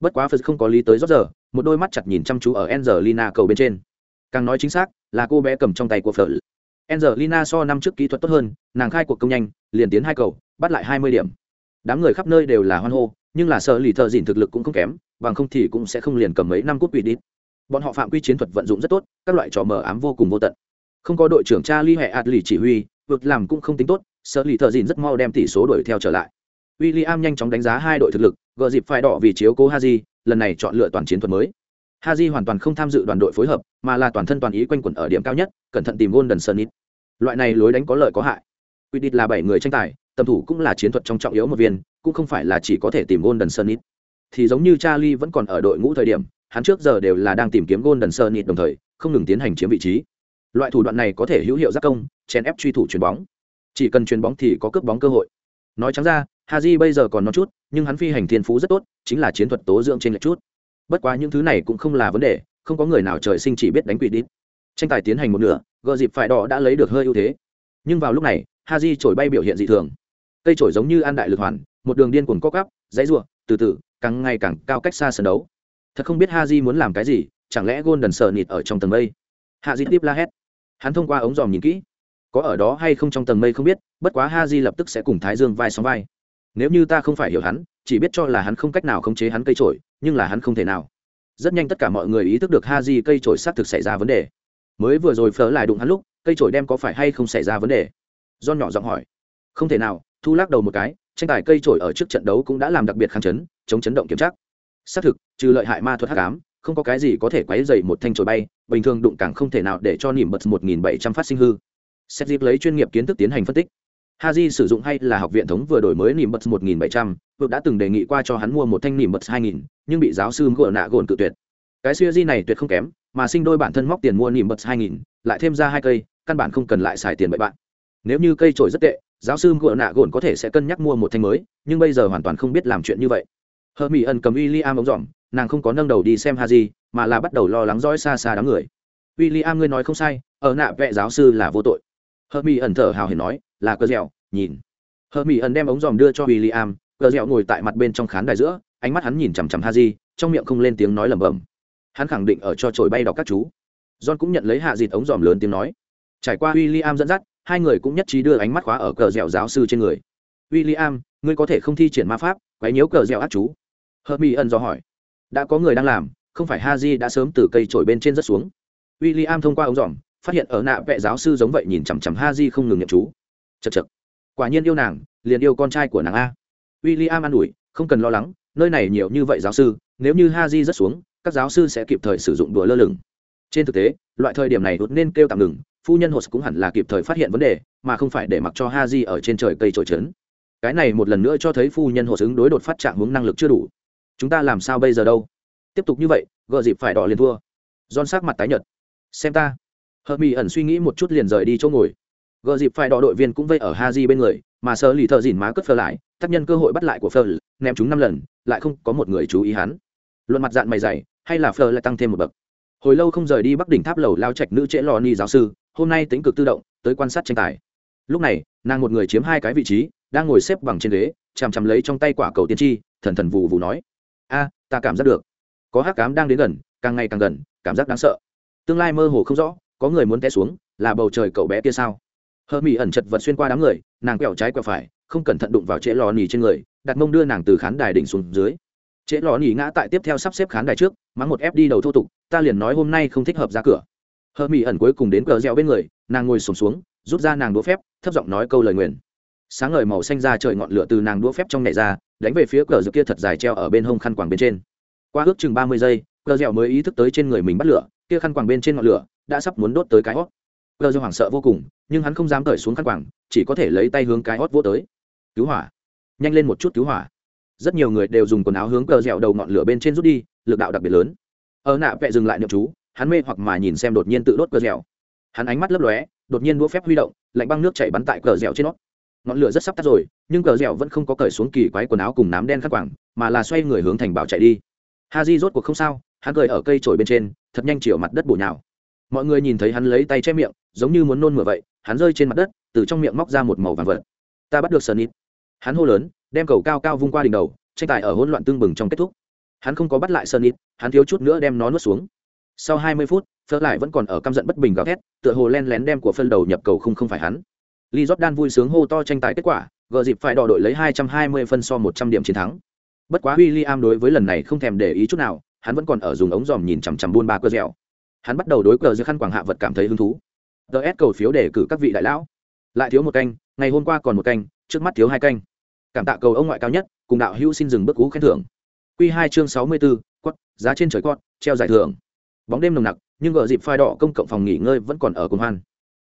Bất quá phật không có lý tới rót giờ, một đôi mắt chặt nhìn chăm chú ở angelina cầu bên trên. Càng nói chính xác, là cô bé cầm trong tay của phật. Angelina so năm trước kỹ thuật tốt hơn, nàng khai cuộc công nhanh, liền tiến hai cầu, bắt lại hai mươi điểm. Đám người khắp nơi đều là hoan hô, nhưng là sợ lì thợ dìn thực lực cũng không kém, bằng không thì cũng sẽ không liền cầm mấy năm cút vị đi bọn họ phạm quy chiến thuật vận dụng rất tốt các loại trò mờ ám vô cùng vô tận không có đội trưởng cha ly hệ ạt lì chỉ huy vượt làm cũng không tính tốt sợ lì thợ dìn rất mau đem tỷ số đuổi theo trở lại William nhanh chóng đánh giá hai đội thực lực, gợ dịp phải đỏ vì chiếu cố Haji, lần này chọn lựa toàn chiến thuật mới. Haji hoàn toàn không tham dự đoàn đội phối hợp, mà là toàn thân toàn ý quanh quẩn ở điểm cao nhất, cẩn thận tìm Golden Sunnit. Loại này lối đánh có lợi có hại. Quy định là bảy người tranh tài, tầm thủ cũng là chiến thuật trong trọng yếu một viên, cũng không phải là chỉ có thể tìm Golden Sunnit. Thì giống như Charlie vẫn còn ở đội ngũ thời điểm, hắn trước giờ đều là đang tìm kiếm Golden Sunnit đồng thời, không ngừng tiến hành chiếm vị trí. Loại thủ đoạn này có thể hữu hiệu giác công, chèn ép truy thủ chuyền bóng. Chỉ cần chuyền bóng thì có cướp bóng cơ hội. Nói trắng ra, Haji bây giờ còn non chút, nhưng hắn phi hành thiên phú rất tốt, chính là chiến thuật tố dưỡng trên lệch chút. Bất quá những thứ này cũng không là vấn đề, không có người nào trời sinh chỉ biết đánh quỷ đít. Tranh tài tiến hành một nửa, gờ dịp phải đỏ đã lấy được hơi ưu thế. Nhưng vào lúc này, Haji trổi bay biểu hiện dị thường. Cây trổi giống như an đại lực hoàn, một đường điên cuồng co cắp, dãy rủa, từ từ, càng ngày càng cao cách xa sân đấu. Thật không biết ha di muốn làm cái gì, chẳng lẽ Golden sợ nịt ở trong tầng mây. Haji tiếp la hét. Hắn thông qua ống dòm nhìn kỹ, có ở đó hay không trong tầng mây không biết, bất quá ha di lập tức sẽ cùng Thái Dương vai sóng vai. Nếu như ta không phải hiểu hắn chỉ biết cho là hắn không cách nào khống chế hắn cây trổi nhưng là hắn không thể nào. Rất nhanh tất cả mọi người ý thức được ha di cây trổi xác thực xảy ra vấn đề. Mới vừa rồi phở lại đụng hắn lúc cây trổi đem có phải hay không xảy ra vấn đề? Do nhỏ giọng hỏi. Không thể nào thu lắc đầu một cái tranh tài cây trổi ở trước trận đấu cũng đã làm đặc biệt kháng chấn chống chấn động kiểm tra xác thực trừ lợi hại ma thuật hắc ám không có cái gì có thể quấy dày một thanh trồi bay bình thường đụng càng không thể nào để cho nỉm bật một nghìn bảy trăm phát sinh hư xét dịp lấy chuyên nghiệp kiến thức tiến hành phân tích Haji sử dụng hay là học viện thống vừa đổi mới nỉm bật 1700, vực đã từng đề nghị qua cho hắn mua một thanh nỉm bật 2000, nhưng bị giáo sư gỡ nạ gồn cự tuyệt. Cái siêu di này tuyệt không kém, mà sinh đôi bản thân móc tiền mua nỉm bật 2000, lại thêm ra hai cây, căn bản không cần lại xài tiền bậy bạn. Nếu như cây trổi rất tệ, giáo sư gỡ nạ gồn có thể sẽ cân nhắc mua một thanh mới, nhưng bây giờ hoàn toàn không biết làm chuyện như vậy. Hermione cầm William ống dòm, nàng không có nâng đầu đi xem Haji, mà là bắt đầu lo lắng dõi xa xa đám người. William ngươi nói không sai, ở nạ vệ giáo sư là vô tội. Hermione thở hào hiền nói, là cơ dẻo nhìn. Hờ mỹ ẩn đem ống dòm đưa cho w i l l i am cờ dẻo ngồi tại mặt bên trong khán đài giữa ánh mắt hắn nhìn chằm chằm ha di trong miệng không lên tiếng nói lẩm bẩm. Hắn khẳng định ở cho trồi bay đọc các chú. John cũng nhận lấy hạ dịt ống dòm lớn tiếng nói. Trải qua w i l l i am dẫn dắt hai người cũng nhất trí đưa ánh mắt khóa ở cờ dẻo giáo sư trên người. W i l l i am ngươi có thể không thi triển ma pháp quấy nhiễu cờ dẻo ác chú hờ mỹ ẩn do hỏi, đã có người đang làm, không phải ha di đã sớm từ cây trổi bên trên rất xuống? W i l l i am thông qua ống dòm phát hiện ở nạ vệ giáo sư giống vậy nhìn chằm chằm ha di không ngừng nhậm chú. Chật chật quả nhiên yêu nàng, liền yêu con trai của nàng a. W i l l i am an ủi, không cần lo lắng, nơi này nhiều như vậy giáo sư, nếu như ha di rất xuống, các giáo sư sẽ kịp thời sử dụng đùa lơ lửng. Trên thực tế, loại thời điểm này đột nên kêu tạm ngừng, phu nhân hột cũng hẳn là kịp thời phát hiện vấn đề, mà không phải để mặc cho ha di ở trên trời cây trổi trấn. Cái này một lần nữa cho thấy phu nhân hột ứng đối đột phát trạng hướng năng lực chưa đủ chúng ta làm sao bây giờ đâu? Tiếp tục như vậy gợ dịp phải đỏ liền thua. Don sắc mặt tái nhợt. Xem ta. Hợp mỹ ẩn suy nghĩ một chút liền rời đi chỗ ngồi. Gờ dịp phải đỏ đội viên cũng vây ở haji bên người, mà sơ lì thợ dìn má cất phơ lại, tác nhân cơ hội bắt lại của phơ ném chúng năm lần, lại không có một người chú ý hắn. Luận mặt dạng mày dày, hay là phơ lại tăng thêm một bậc. Hồi lâu không rời đi bắc đỉnh tháp lầu lao trạch nữ trễ lò ni giáo sư, hôm nay tính cực tự động, tới quan sát tranh tài. Lúc này, nàng một người chiếm hai cái vị trí, đang ngồi xếp bằng trên ghế, chằm chằm lấy trong tay quả cầu tiên tri, thần thần vù vù nói a ta cảm giác được. Có hắc cám đang đến gần càng ngày càng gần cảm giác đáng sợ. Tương lai mơ hồ không rõ có người muốn té xuống là bầu trời cậu bé kia sao? Hơ mỹ ẩn chật vật xuyên qua đám người nàng quẹo trái quẹo phải không cẩn thận đụng vào trễ lò nỉ trên người đặt mông đưa nàng từ khán đài đỉnh xuống dưới. Trễ lò nỉ ngã tại tiếp theo sắp xếp khán đài trước mắng một ép đi đầu thô tục ta liền nói hôm nay không thích hợp ra cửa. Hơ mỹ ẩn cuối cùng đến cờ reo bên người nàng ngồi sùng xuống, xuống rút ra nàng đũa phép thấp giọng nói câu lời nguyền sáng ngời màu xanh ra trời ngọn lửa từ nàng đũa phép trong nhảy ra, đánh về phía cờ reo kia thật dài treo ở bên hông khăn quàng bên trên. Qua ước chừng ba mươi giây, cờ dẻo mới ý thức tới trên người mình bắt lửa, kia khăn quàng bên trên ngọn lửa đã sắp muốn đốt tới cái hót. Cờ dẻo hoảng sợ vô cùng, nhưng hắn không dám cởi xuống khăn quàng, chỉ có thể lấy tay hướng cái hót vô tới. Cứu hỏa. Nhanh lên một chút cứu hỏa. Rất nhiều người đều dùng quần áo hướng cờ dẻo đầu ngọn lửa bên trên rút đi, lực đạo đặc biệt lớn. Ở nạ vẹ dừng lại niệm chú, hắn mê hoặc mà nhìn xem đột nhiên tự đốt cờ dẻo. Hắn ánh mắt lấp lóe, đột nhiên đũa phép huy động, lạnh băng nước chảy bắn tại cờ dẻo trên nót ngọn lửa rất sắp tắt rồi, nhưng cờ dẻo vẫn không có cởi xuống kỳ quái quần áo cùng nám đen khắc quảng mà là xoay người hướng thành bảo chạy đi. Ha di rốt cuộc không sao, hắn cười ở cây trổi bên trên, thật nhanh chiều mặt đất bổ nhào. Mọi người nhìn thấy hắn lấy tay che miệng, giống như muốn nôn mửa vậy, hắn rơi trên mặt đất, từ trong miệng móc ra một màu vàng vật. Ta bắt được sơn ít hắn hô lớn, đem cầu cao cao vung qua đỉnh đầu, tranh tài ở hỗn loạn tương bừng trong kết thúc. Hắn không có bắt lại sơn ít hắn thiếu chút nữa đem nó nuốt xuống. Sau hai mươi phút, phớt lại vẫn còn ở căm giận bất bình gào thét, tựa hồ len lén đem của phân đầu nhập cầu không không phải hắn. Lee Jordan vui sướng hô to tranh tài kết quả, gờ dịp phải đỏ đội lấy 220 phân so 100 điểm chiến thắng. Bất quá William đối với lần này không thèm để ý chút nào, hắn vẫn còn ở dùng ống dòm nhìn chằm chằm buôn ba cơ dẻo. Hắn bắt đầu đối cờ giữa khăn quảng hạ vật cảm thấy hứng thú. DS cầu phiếu để cử các vị đại lão. Lại thiếu một canh, ngày hôm qua còn một canh, trước mắt thiếu hai canh. Cảm tạ cầu ông ngoại cao nhất, cùng đạo hữu xin dừng bước cú khen thưởng. Quy 2 chương 64, quất, giá trên trời quất, treo giải thưởng. Bóng đêm nồng nặc, nhưng gờ dịp phai đỏ công cộng phòng nghỉ ngơi vẫn còn ở cùng hoan.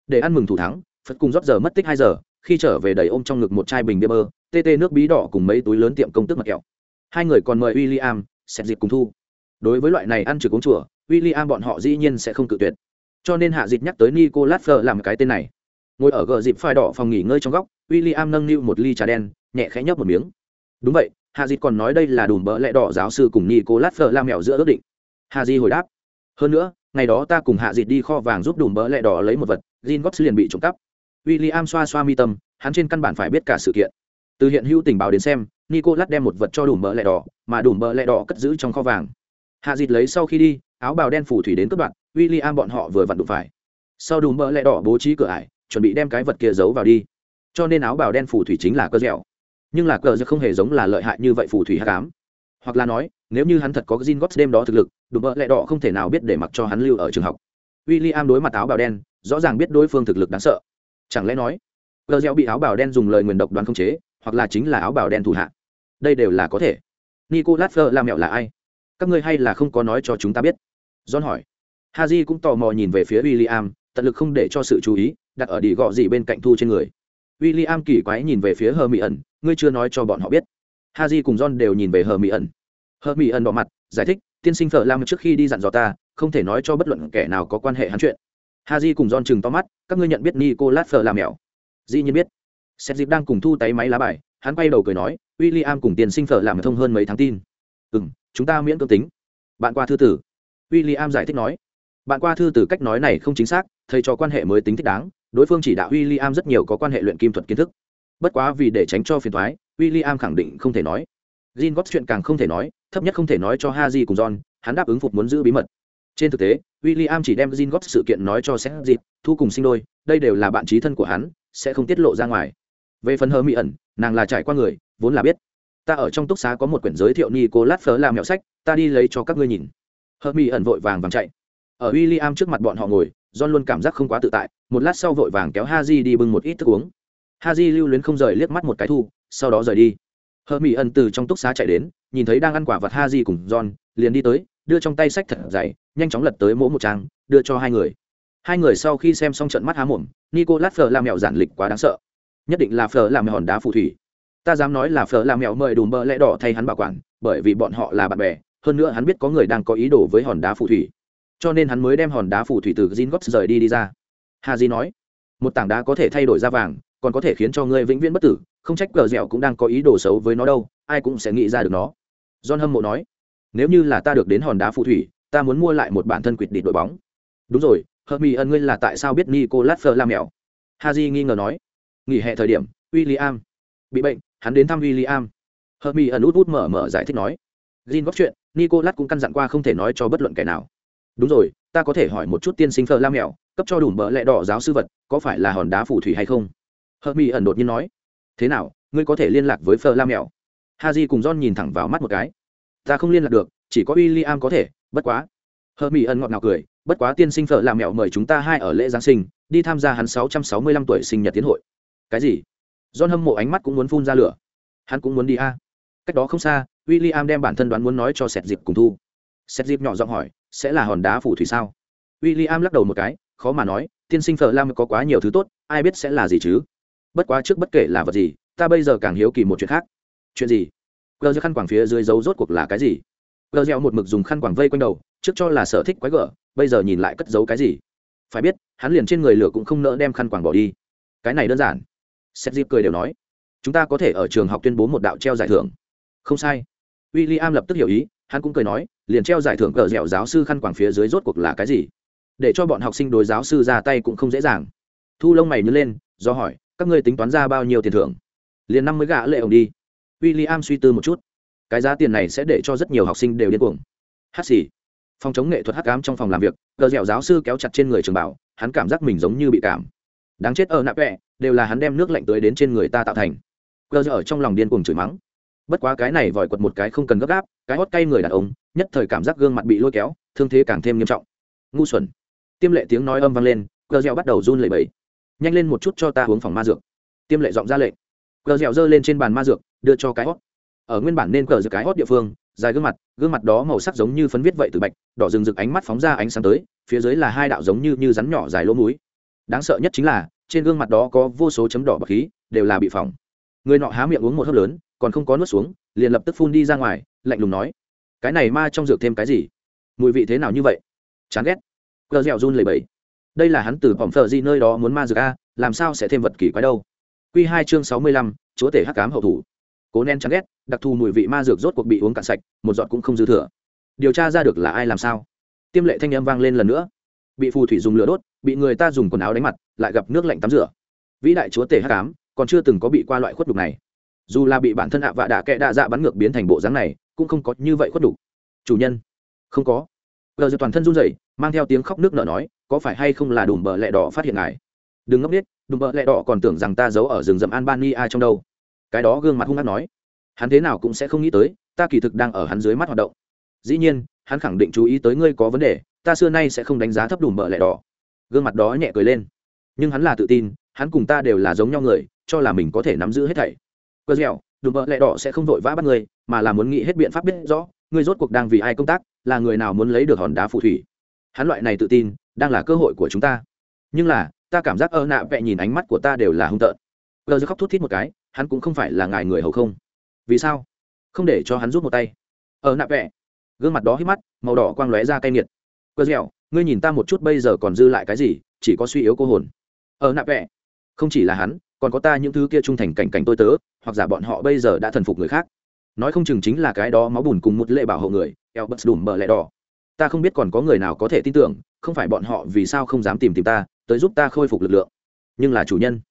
Để ăn mừng thủ thắng, phật cùng rót giờ mất tích hai giờ, khi trở về đầy ôm trong ngực một chai bình bia bơ, tê tê nước bí đỏ cùng mấy túi lớn tiệm công tức mặt kẹo. Hai người còn mời w i l l i am xét dịp cùng thu. Đối với loại này ăn trực uống chùa w i l l i am bọn họ dĩ nhiên sẽ không cự tuyệt. Cho nên hạ dịp nhắc tới nicolas Fleur làm cái tên này. Ngồi ở gờ dịp phai đỏ phòng nghỉ ngơi trong góc w i l l i am nâng niu một ly trà đen, nhẹ khẽ nhấp một miếng. Đúng vậy, hạ dịp còn nói đây là đùm bỡ lẽ đỏ giáo sư cùng nicolas Fleur làm mẹo giữa ước định. Hà di hồi đáp, hơn nữa, ngày đó ta cùng hạ dịp đi kho vàng giúp đùm bỡ lẽ đỏ lấy một vật gin góp liền bị trộm cắp. William xoa xoa mi tâm, hắn trên căn bản phải biết cả sự kiện. Từ hiện hữu tình báo đến xem, Nicolas đem một vật cho đủ mỡ lẻ đỏ, mà đủ mỡ lẻ đỏ cất giữ trong kho vàng. Hạ dịt lấy sau khi đi, áo bào đen phủ thủy đến cướp đoạn, William bọn họ vừa vặn đụng phải. Sau đủ mỡ lẻ đỏ bố trí cửa ải, chuẩn bị đem cái vật kia giấu vào đi. Cho nên áo bào đen phủ thủy chính là cơ dẻo. Nhưng là cờ không hề giống là lợi hại như vậy phủ thủy hạ cám Hoặc là nói, nếu như hắn thật có Jin gót đêm đó thực lực, đủ mỡ lẹ đỏ không thể nào biết để mặc cho hắn lưu ở trường học. William đối mặt áo bào đen, rõ ràng biết đối phương thực lực đáng sợ chẳng lẽ nói, gờ gieo bị áo bào đen dùng lời nguyền độc đoán không chế, hoặc là chính là áo bào đen thủ hạ? Đây đều là có thể. Nicolas phơ làm mẹo là ai? Các ngươi hay là không có nói cho chúng ta biết? John hỏi. Haji cũng tò mò nhìn về phía w i l l i am tận lực không để cho sự chú ý, đặt ở đi gọ gì bên cạnh thu trên người. W i l l i am kỳ quái nhìn về phía hờ mỹ ẩn ngươi chưa nói cho bọn họ biết. Haji cùng john đều nhìn về hờ mỹ ẩn hờ mỹ ẩn bỏ mặt, giải thích, tiên sinh phở lam trước khi đi dặn dò ta, không thể nói cho bất luận kẻ nào có quan hệ hắn chuyện. Haji cùng John chừng to mắt, các ngươi nhận biết Nicolas phờ là mèo. Dĩ nhiên biết. Seth Dịp đang cùng thu tay máy lá bài, hắn quay đầu cười nói, William cùng tiền sinh phở làm thông hơn mấy tháng tin. Ừm, chúng ta miễn cưỡng tính. Bạn qua thư tử. William giải thích nói. Bạn qua thư tử cách nói này không chính xác, thầy cho quan hệ mới tính thích đáng, đối phương chỉ đạo William rất nhiều có quan hệ luyện kim thuật kiến thức. Bất quá vì để tránh cho phiền toái, William khẳng định không thể nói. Jin góp chuyện càng không thể nói, thấp nhất không thể nói cho Haji cùng John, hắn đáp ứng phục muốn giữ bí mật. Trên thực tế, William chỉ đem Jin góp sự kiện nói cho sẽ dịp, thu cùng sinh đôi, đây đều là bạn trí thân của hắn, sẽ không tiết lộ ra ngoài. Về phần hờ mỹ ẩn, nàng là trải qua người, vốn là biết. Ta ở trong túc xá có một quyển giới thiệu Nicolas Fleur làm mẹo sách, ta đi lấy cho các ngươi nhìn. Hờ mỹ ẩn vội vàng vàng chạy. Ở William trước mặt bọn họ ngồi, John luôn cảm giác không quá tự tại, một lát sau vội vàng kéo Haji đi bưng một ít thức uống. Haji lưu luyến không rời liếc mắt một cái thu, sau đó rời đi. Hờ mỹ ẩn từ trong túc xá chạy đến, nhìn thấy đang ăn quả vật Haji cùng John, liền đi tới, đưa trong tay sách thật dày, nhanh chóng lật tới mỗi một trang, đưa cho hai người. Hai người sau khi xem xong trận mắt há mồm, nicolas phở làm mèo giản lịch quá đáng sợ. Nhất định là phở làm hòn đá phù thủy. Ta dám nói là phở làm mèo mời đùm bơ lẽ đỏ thay hắn bảo quản, bởi vì bọn họ là bạn bè, hơn nữa hắn biết có người đang có ý đồ với hòn đá phù thủy. Cho nên hắn mới đem hòn đá phù thủy từ gin góp rời đi đi ra. Hà di nói, một tảng đá có thể thay đổi ra vàng, còn có thể khiến cho ngươi vĩnh viễn bất tử, không trách cờ dẻo cũng đang có ý đồ xấu với nó đâu, ai cũng sẽ nghĩ ra được nó. John hâm mộ nói nếu như là ta được đến hòn đá phù thủy, ta muốn mua lại một bản thân quỵt địch đội bóng. Đúng rồi hợp mỹ ẩn ngươi là tại sao biết nicolas phơ la mèo haji nghi ngờ nói. Nghỉ hè thời điểm, William bị bệnh, hắn đến thăm William. Hợp mỹ ẩn út út mở mở giải thích nói. Jin góp chuyện, nicolas cũng căn dặn qua không thể nói cho bất luận kẻ nào. Đúng rồi, ta có thể hỏi một chút tiên sinh phơ la mèo cấp cho đủ bỡ lẹ đỏ giáo sư vật, có phải là hòn đá phù thủy hay không? Hợp mỹ ẩn đột nhiên nói. Thế nào, ngươi có thể liên lạc với phơ la mèo haji cùng john nhìn thẳng vào mắt một cái ta không liên lạc được, chỉ có William có thể, bất quá. Hờ mỹ ẩn ngọt ngào cười, bất quá tiên sinh phở làm mẹo mời chúng ta hai ở lễ giáng sinh, đi tham gia hắn sáu trăm sáu mươi lăm tuổi sinh nhật tiến hội. Cái gì? John hâm mộ ánh mắt cũng muốn phun ra lửa. Hắn cũng muốn đi a. Cách đó không xa, William đem bản thân đoán muốn nói cho sẹt dịp cùng thu. Sẹt dịp nhỏ giọng hỏi, sẽ là hòn đá phủ thủy sao? William lắc đầu một cái, khó mà nói, tiên sinh phở lam có quá nhiều thứ tốt, ai biết sẽ là gì chứ? Bất quá trước bất kể là vật gì, ta bây giờ càng hiếu kỳ một chuyện khác. Chuyện gì? Gờ khăn quàng phía dưới dấu rốt cuộc là cái gì? Gờ gieo một mực dùng khăn quàng vây quanh đầu, trước cho là sở thích quái gở, bây giờ nhìn lại cất giấu cái gì? Phải biết, hắn liền trên người lửa cũng không nỡ đem khăn quàng bỏ đi. Cái này đơn giản. Seth dịp cười đều nói. Chúng ta có thể ở trường học tuyên bố một đạo treo giải thưởng. Không sai. W i l l i am lập tức hiểu ý, hắn cũng cười nói, liền treo giải thưởng cờ dẻo giáo sư khăn quàng phía dưới rốt cuộc là cái gì? Để cho bọn học sinh đối giáo sư ra tay cũng không dễ dàng. Thu lông mày nhớ lên, do hỏi, các ngươi tính toán ra bao nhiêu tiền thưởng? Liền năm mươi gã lệ ổng đi w i l l i am suy tư một chút. Cái giá tiền này sẽ để cho rất nhiều học sinh đều điên cuồng. Hát xì. Phòng chống nghệ thuật hắc ám trong phòng làm việc, cờ dẻo giáo sư kéo chặt trên người trường bảo, hắn cảm giác mình giống như bị cảm. Đáng chết ở nạp vẹ, đều là hắn đem nước lạnh tới đến trên người ta tạo thành. Cờ dẻo ở trong lòng điên cuồng chửi mắng. Bất quá cái này vòi quật một cái không cần gấp gáp, cái hót cay người đàn ông, nhất thời cảm giác gương mặt bị lôi kéo, thương thế càng thêm nghiêm trọng. Ngu xuẩn. Tiêm lệ tiếng nói âm vang lên, cờ dẻo bắt đầu run lẩy bẩy. Nhanh lên một chút cho ta uống phòng ma dược. Tiêm lệ giọng ra lệnh. Cờ dẻo giơ lên trên bàn ma dược đưa cho cái hót. Ở nguyên bản nên cờ giữa cái hót địa phương, dài gương mặt gương mặt đó màu sắc giống như phấn viết vậy từ bạch, đỏ rừng rực ánh mắt phóng ra ánh sáng tới, phía dưới là hai đạo giống như như rắn nhỏ dài lỗ múi đáng sợ nhất chính là, trên gương mặt đó có vô số chấm đỏ bậc khí, đều là bị phỏng. Người nọ há miệng uống một hớp lớn, còn không có nuốt xuống, liền lập tức phun đi ra ngoài, lạnh lùng nói, cái này ma trong dược thêm cái gì? Mùi vị thế nào như vậy? Chán ghét. Cờ dẻo run lầy bẫy đây là hắn từ bỏng thợ gì nơi đó muốn ma dược a, làm sao sẽ thêm vật kỳ quái đâu? Q hai chương sáu mươi lăm, chúa tể hắc cám hậu thủ cố nén chán ghét, đặc thù mùi vị ma dược rốt cuộc bị uống cạn sạch, một giọt cũng không dư thừa. Điều tra ra được là ai làm sao? Tiêm lệ thanh âm vang lên lần nữa. Bị phù thủy dùng lửa đốt, bị người ta dùng quần áo đánh mặt, lại gặp nước lạnh tắm rửa. Vĩ đại chúa tể hắc ám, còn chưa từng có bị qua loại khuất đục này. Dù là bị bản thân ạ vạ đạ kẽ đạ dạ bắn ngược biến thành bộ dáng này, cũng không có như vậy khuất đục chủ nhân. Không có. Gờ giờ toàn thân run rẩy, mang theo tiếng khóc nước nở nói, có phải hay không là đùm bờ lẹ đỏ phát hiện ngài? Đừng ngốc biết đùm bờ lẹ đỏ còn tưởng rằng ta giấu ở rừng rậm albania trong đâu cái đó gương mặt hung hát nói, hắn thế nào cũng sẽ không nghĩ tới, ta kỳ thực đang ở hắn dưới mắt hoạt động. Dĩ nhiên, hắn khẳng định chú ý tới ngươi có vấn đề, ta xưa nay sẽ không đánh giá thấp đùm bợ lẻ đỏ. Gương mặt đó nhẹ cười lên. Nhưng hắn là tự tin, hắn cùng ta đều là giống nhau người, cho là mình có thể nắm giữ hết thảy. Cơ dẻo, đùm bợ lẹ đỏ sẽ không vội vã bắt ngươi, mà là muốn nghĩ hết biện pháp biết rõ, ngươi rốt cuộc đang vì ai công tác, là người nào muốn lấy được hòn đá phù thủy. Hắn loại này tự tin, đang là cơ hội của chúng ta. Nhưng là, ta cảm giác ơ nạ vẹ nhìn ánh mắt của ta đều là hung tợn. Gờ khóc thút thít một cái hắn cũng không phải là ngài người hầu không? Vì sao? Không để cho hắn rút một tay. Ở nạp vẹ, gương mặt đó hít mắt, màu đỏ quang lóe ra cay nghiệt. Cơ dẻo, ngươi nhìn ta một chút bây giờ còn dư lại cái gì, chỉ có suy yếu cô hồn. Ở nạp vẹ, không chỉ là hắn, còn có ta những thứ kia trung thành cảnh cảnh tôi tớ, hoặc giả bọn họ bây giờ đã thần phục người khác. Nói không chừng chính là cái đó máu bùn cùng một lệ bảo hộ người, eo bất đùm bờ lẹ đỏ. Ta không biết còn có người nào có thể tin tưởng, không phải bọn họ vì sao không dám tìm tìm ta, tới giúp ta khôi phục lực lượng. Nhưng là chủ nhân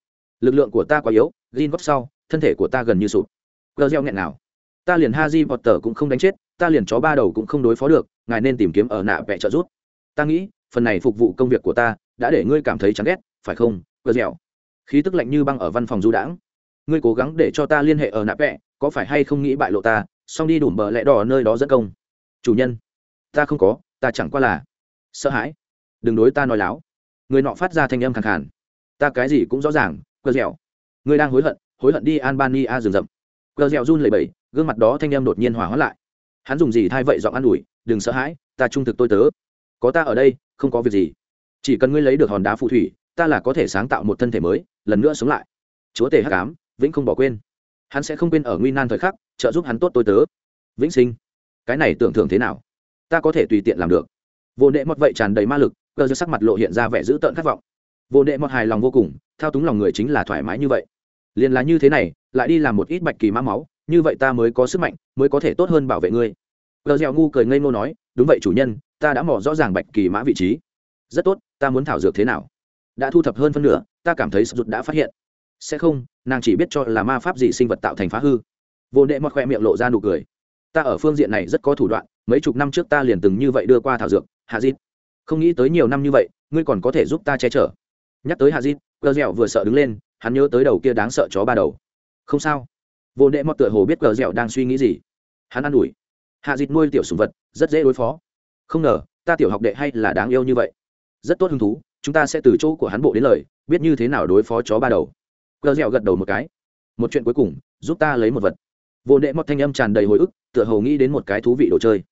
lực lượng của ta quá yếu gin vấp sau, thân thể của ta gần như sụp. Gờ gieo nghẹn nào. Ta liền ha di vọt tờ cũng không đánh chết, ta liền chó ba đầu cũng không đối phó được, ngài nên tìm kiếm ở nạ vẽ trợ giúp. Ta nghĩ, phần này phục vụ công việc của ta, đã để ngươi cảm thấy chán ghét, phải không, gờ dẻo khí tức lạnh như băng ở văn phòng du đãng. Ngươi cố gắng để cho ta liên hệ ở nạ vẽ có phải hay không nghĩ bại lộ ta, xong đi đủ bờ lẽ đỏ nơi đó dẫn công. Chủ nhân, ta không có, ta chẳng qua là sợ hãi. Đừng đối ta nói láo. Người nọ phát ra thanh âm khẳng khàn. Ta cái gì cũng rõ ràng cơ dẻo. Ngươi đang hối hận hối hận đi albania rừng rậm. Cơ dẻo run lẩy bẩy, gương mặt đó thanh âm đột nhiên hỏa hóa lại. Hắn dùng gì thay vậy giọng an ủi, đừng sợ hãi, ta trung thực tôi tớ. Có ta ở đây, không có việc gì. Chỉ cần ngươi lấy được hòn đá phù thủy, ta là có thể sáng tạo một thân thể mới, lần nữa sống lại. Chúa tể hắc ám, vĩnh không bỏ quên. Hắn sẽ không quên ở nguy nan thời khắc, trợ giúp hắn tốt tôi tớ. Vĩnh sinh. Cái này tưởng thưởng thế nào? Ta có thể tùy tiện làm được. Vô nệ mọt vậy tràn đầy ma lực cơ giữa sắc mặt lộ hiện ra vẻ dữ tợn khát vọng. Vô nệ mọt hài lòng vô cùng thao túng lòng người chính là thoải mái như vậy. Liền là như thế này, lại đi làm một ít bạch kỳ mã máu, như vậy ta mới có sức mạnh, mới có thể tốt hơn bảo vệ ngươi. Gờ dẻo ngu cười ngây ngô nói, đúng vậy chủ nhân, ta đã mò rõ ràng bạch kỳ mã vị trí. Rất tốt, ta muốn thảo dược thế nào? Đã thu thập hơn phân nửa, ta cảm thấy sụt đã phát hiện. Sẽ không, nàng chỉ biết cho là ma pháp gì sinh vật tạo thành phá hư. Vô đệ mọt khoe miệng lộ ra nụ cười. Ta ở phương diện này rất có thủ đoạn, mấy chục năm trước ta liền từng như vậy đưa qua thảo dược, hạ dít. Không nghĩ tới nhiều năm như vậy, ngươi còn có thể giúp ta che chở. Nhắc tới hạ dít gờ dẻo vừa sợ đứng lên, hắn nhớ tới đầu kia đáng sợ chó ba đầu. Không sao. Vô đệ mọt tựa hồ biết gờ dẻo đang suy nghĩ gì. Hắn ă n ủi. Hạ dịt nuôi tiểu sùng vật, rất dễ đối phó. Không ngờ, ta tiểu học đệ hay là đáng yêu như vậy. Rất tốt hứng thú, chúng ta sẽ từ chỗ của hắn bộ đến lời, biết như thế nào đối phó chó ba đầu. Gờ dẻo gật đầu một cái. Một chuyện cuối cùng, giúp ta lấy một vật. Vô đệ mọt thanh âm tràn đầy hồi ức, tựa hồ nghĩ đến một cái thú vị đồ chơi.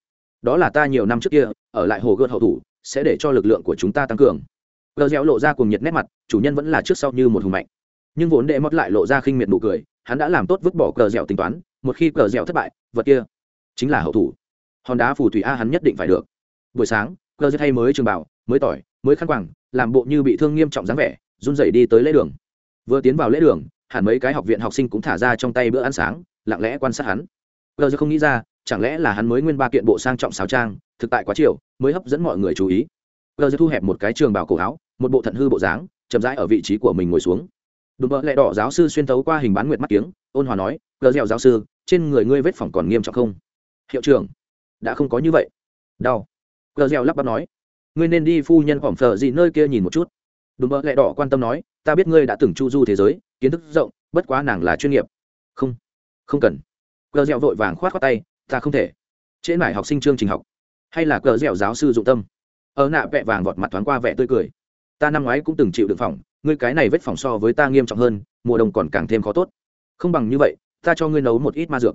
Đó là ta nhiều năm trước kia, ở lại hồ gợt hậu thủ, sẽ để cho lực lượng của chúng ta tăng cường cờ dẻo lộ ra cùng nhiệt nét mặt, chủ nhân vẫn là trước sau như một hùng mạnh. Nhưng vốn đệ mất lại lộ ra khinh miệt nụ cười, hắn đã làm tốt vứt bỏ cờ dẻo tính toán, một khi cờ dẻo thất bại, vật kia chính là hậu thủ. Hòn đá phù thủy a hắn nhất định phải được. Buổi sáng cờ dẻo thay mới trường bảo, mới tỏi, mới khăn quàng, làm bộ như bị thương nghiêm trọng dáng vẻ, run rẩy đi tới lễ đường. Vừa tiến vào lễ đường, hẳn mấy cái học viện học sinh cũng thả ra trong tay bữa ăn sáng, lặng lẽ quan sát hắn. Gờ dẻo không nghĩ ra, chẳng lẽ là hắn mới nguyên ba kiện bộ sang trọng sáo trang, thực tại quá chiều, mới hấp dẫn mọi người chú ý. Gờ dẻo thu hẹp một cái trường bảo cổ áo một bộ thận hư bộ dáng, chậm rãi ở vị trí của mình ngồi xuống. Đùm bợ lẹ đỏ giáo sư xuyên tấu qua hình bán nguyệt mắt kiếng, ôn hòa nói gờ dẻo giáo sư, trên người ngươi vết phỏng còn nghiêm trọng không? Hiệu trưởng, đã không có như vậy. Đau. Gờ dẻo lắp bắp nói, ngươi nên đi phu nhân phỏng phở gì nơi kia nhìn một chút. Đùm bợ lẹ đỏ quan tâm nói, ta biết ngươi đã từng chu du thế giới, kiến thức rộng, bất quá nàng là chuyên nghiệp. Không không cần. Cờ dẻo vội vàng khoát khoát tay, ta không thể. Trễ mải học sinh chương trình học. Hay là cờ dẻo giáo sư dụng tâm? Ở nạ vẹ vàng vọt mặt thoáng qua vẻ tươi cười ta năm ngoái cũng từng chịu đựng phòng ngươi cái này vết phòng so với ta nghiêm trọng hơn, mùa đông còn càng thêm khó tốt. Không bằng như vậy, ta cho ngươi nấu một ít ma dược.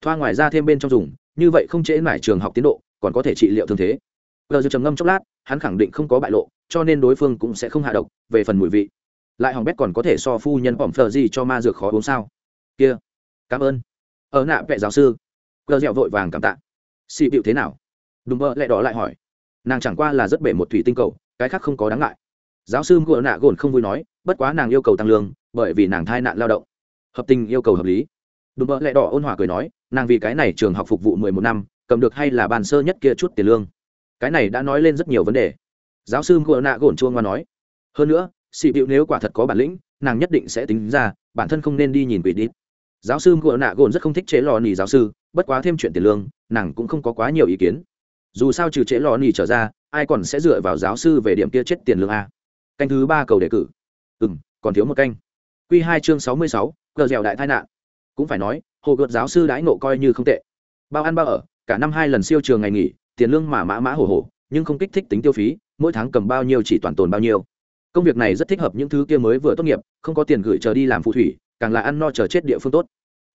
Thoa ngoài ra thêm bên trong dùng, như vậy không trễ mải trường học tiến độ, còn có thể trị liệu thương thế. Gờ trầm ngâm chốc lát, hắn khẳng định không có bại lộ, cho nên đối phương cũng sẽ không hạ độc, về phần mùi vị. Lại hỏng bét còn có thể so phu nhân phỏng phờ gì cho ma dược khó uống sao? Kia, cảm ơn. Ở nạ vệ giáo sư, gờ dẹo vội vàng cảm tạ. Xị bịu thế nào? Đùm bơ lại đó lại hỏi. Nàng chẳng qua là rất bể một thủy tinh cầu, cái khác không có đáng ngại giáo sư ngựa nạ gồn không vui nói, bất quá nàng yêu cầu tăng lương, bởi vì nàng thai nạn lao động. Hợp tình yêu cầu hợp lý. Đùm bơ lại đỏ ôn hòa cười nói, nàng vì cái này trường học phục vụ mười một năm, cầm được hay là bàn sơ nhất kia chút tiền lương? Cái này đã nói lên rất nhiều vấn đề. Giáo sư ngựa nạ gồn chuông qua nói, hơn nữa, xị bịu nếu quả thật có bản lĩnh, nàng nhất định sẽ tính ra, bản thân không nên đi nhìn quỷ đi. Giáo sư ngựa nạ gồn rất không thích chế lò nỉ giáo sư, bất quá thêm chuyện tiền lương, nàng cũng không có quá nhiều ý kiến. Dù sao trừ chế lò nỉ trở ra, ai còn sẽ dựa vào giáo sư về điểm kia chết tiền lương a? Canh thứ ba cầu đề cử. Ừ m còn thiếu một canh. Q hai chương sáu mươi sáu, cờ dẻo đại tai nạn. Cũng phải nói, hồ gợt giáo sư đãi nộ coi như không tệ. Bao ăn bao ở, cả năm hai lần siêu trường ngày nghỉ, tiền lương mà mã mã hổ hổ nhưng không kích thích tính tiêu phí, mỗi tháng cầm bao nhiêu chỉ toàn tồn bao nhiêu. Công việc này rất thích hợp những thứ kia mới vừa tốt nghiệp, không có tiền gửi chờ đi làm phù thủy, càng là ăn no chờ chết địa phương tốt.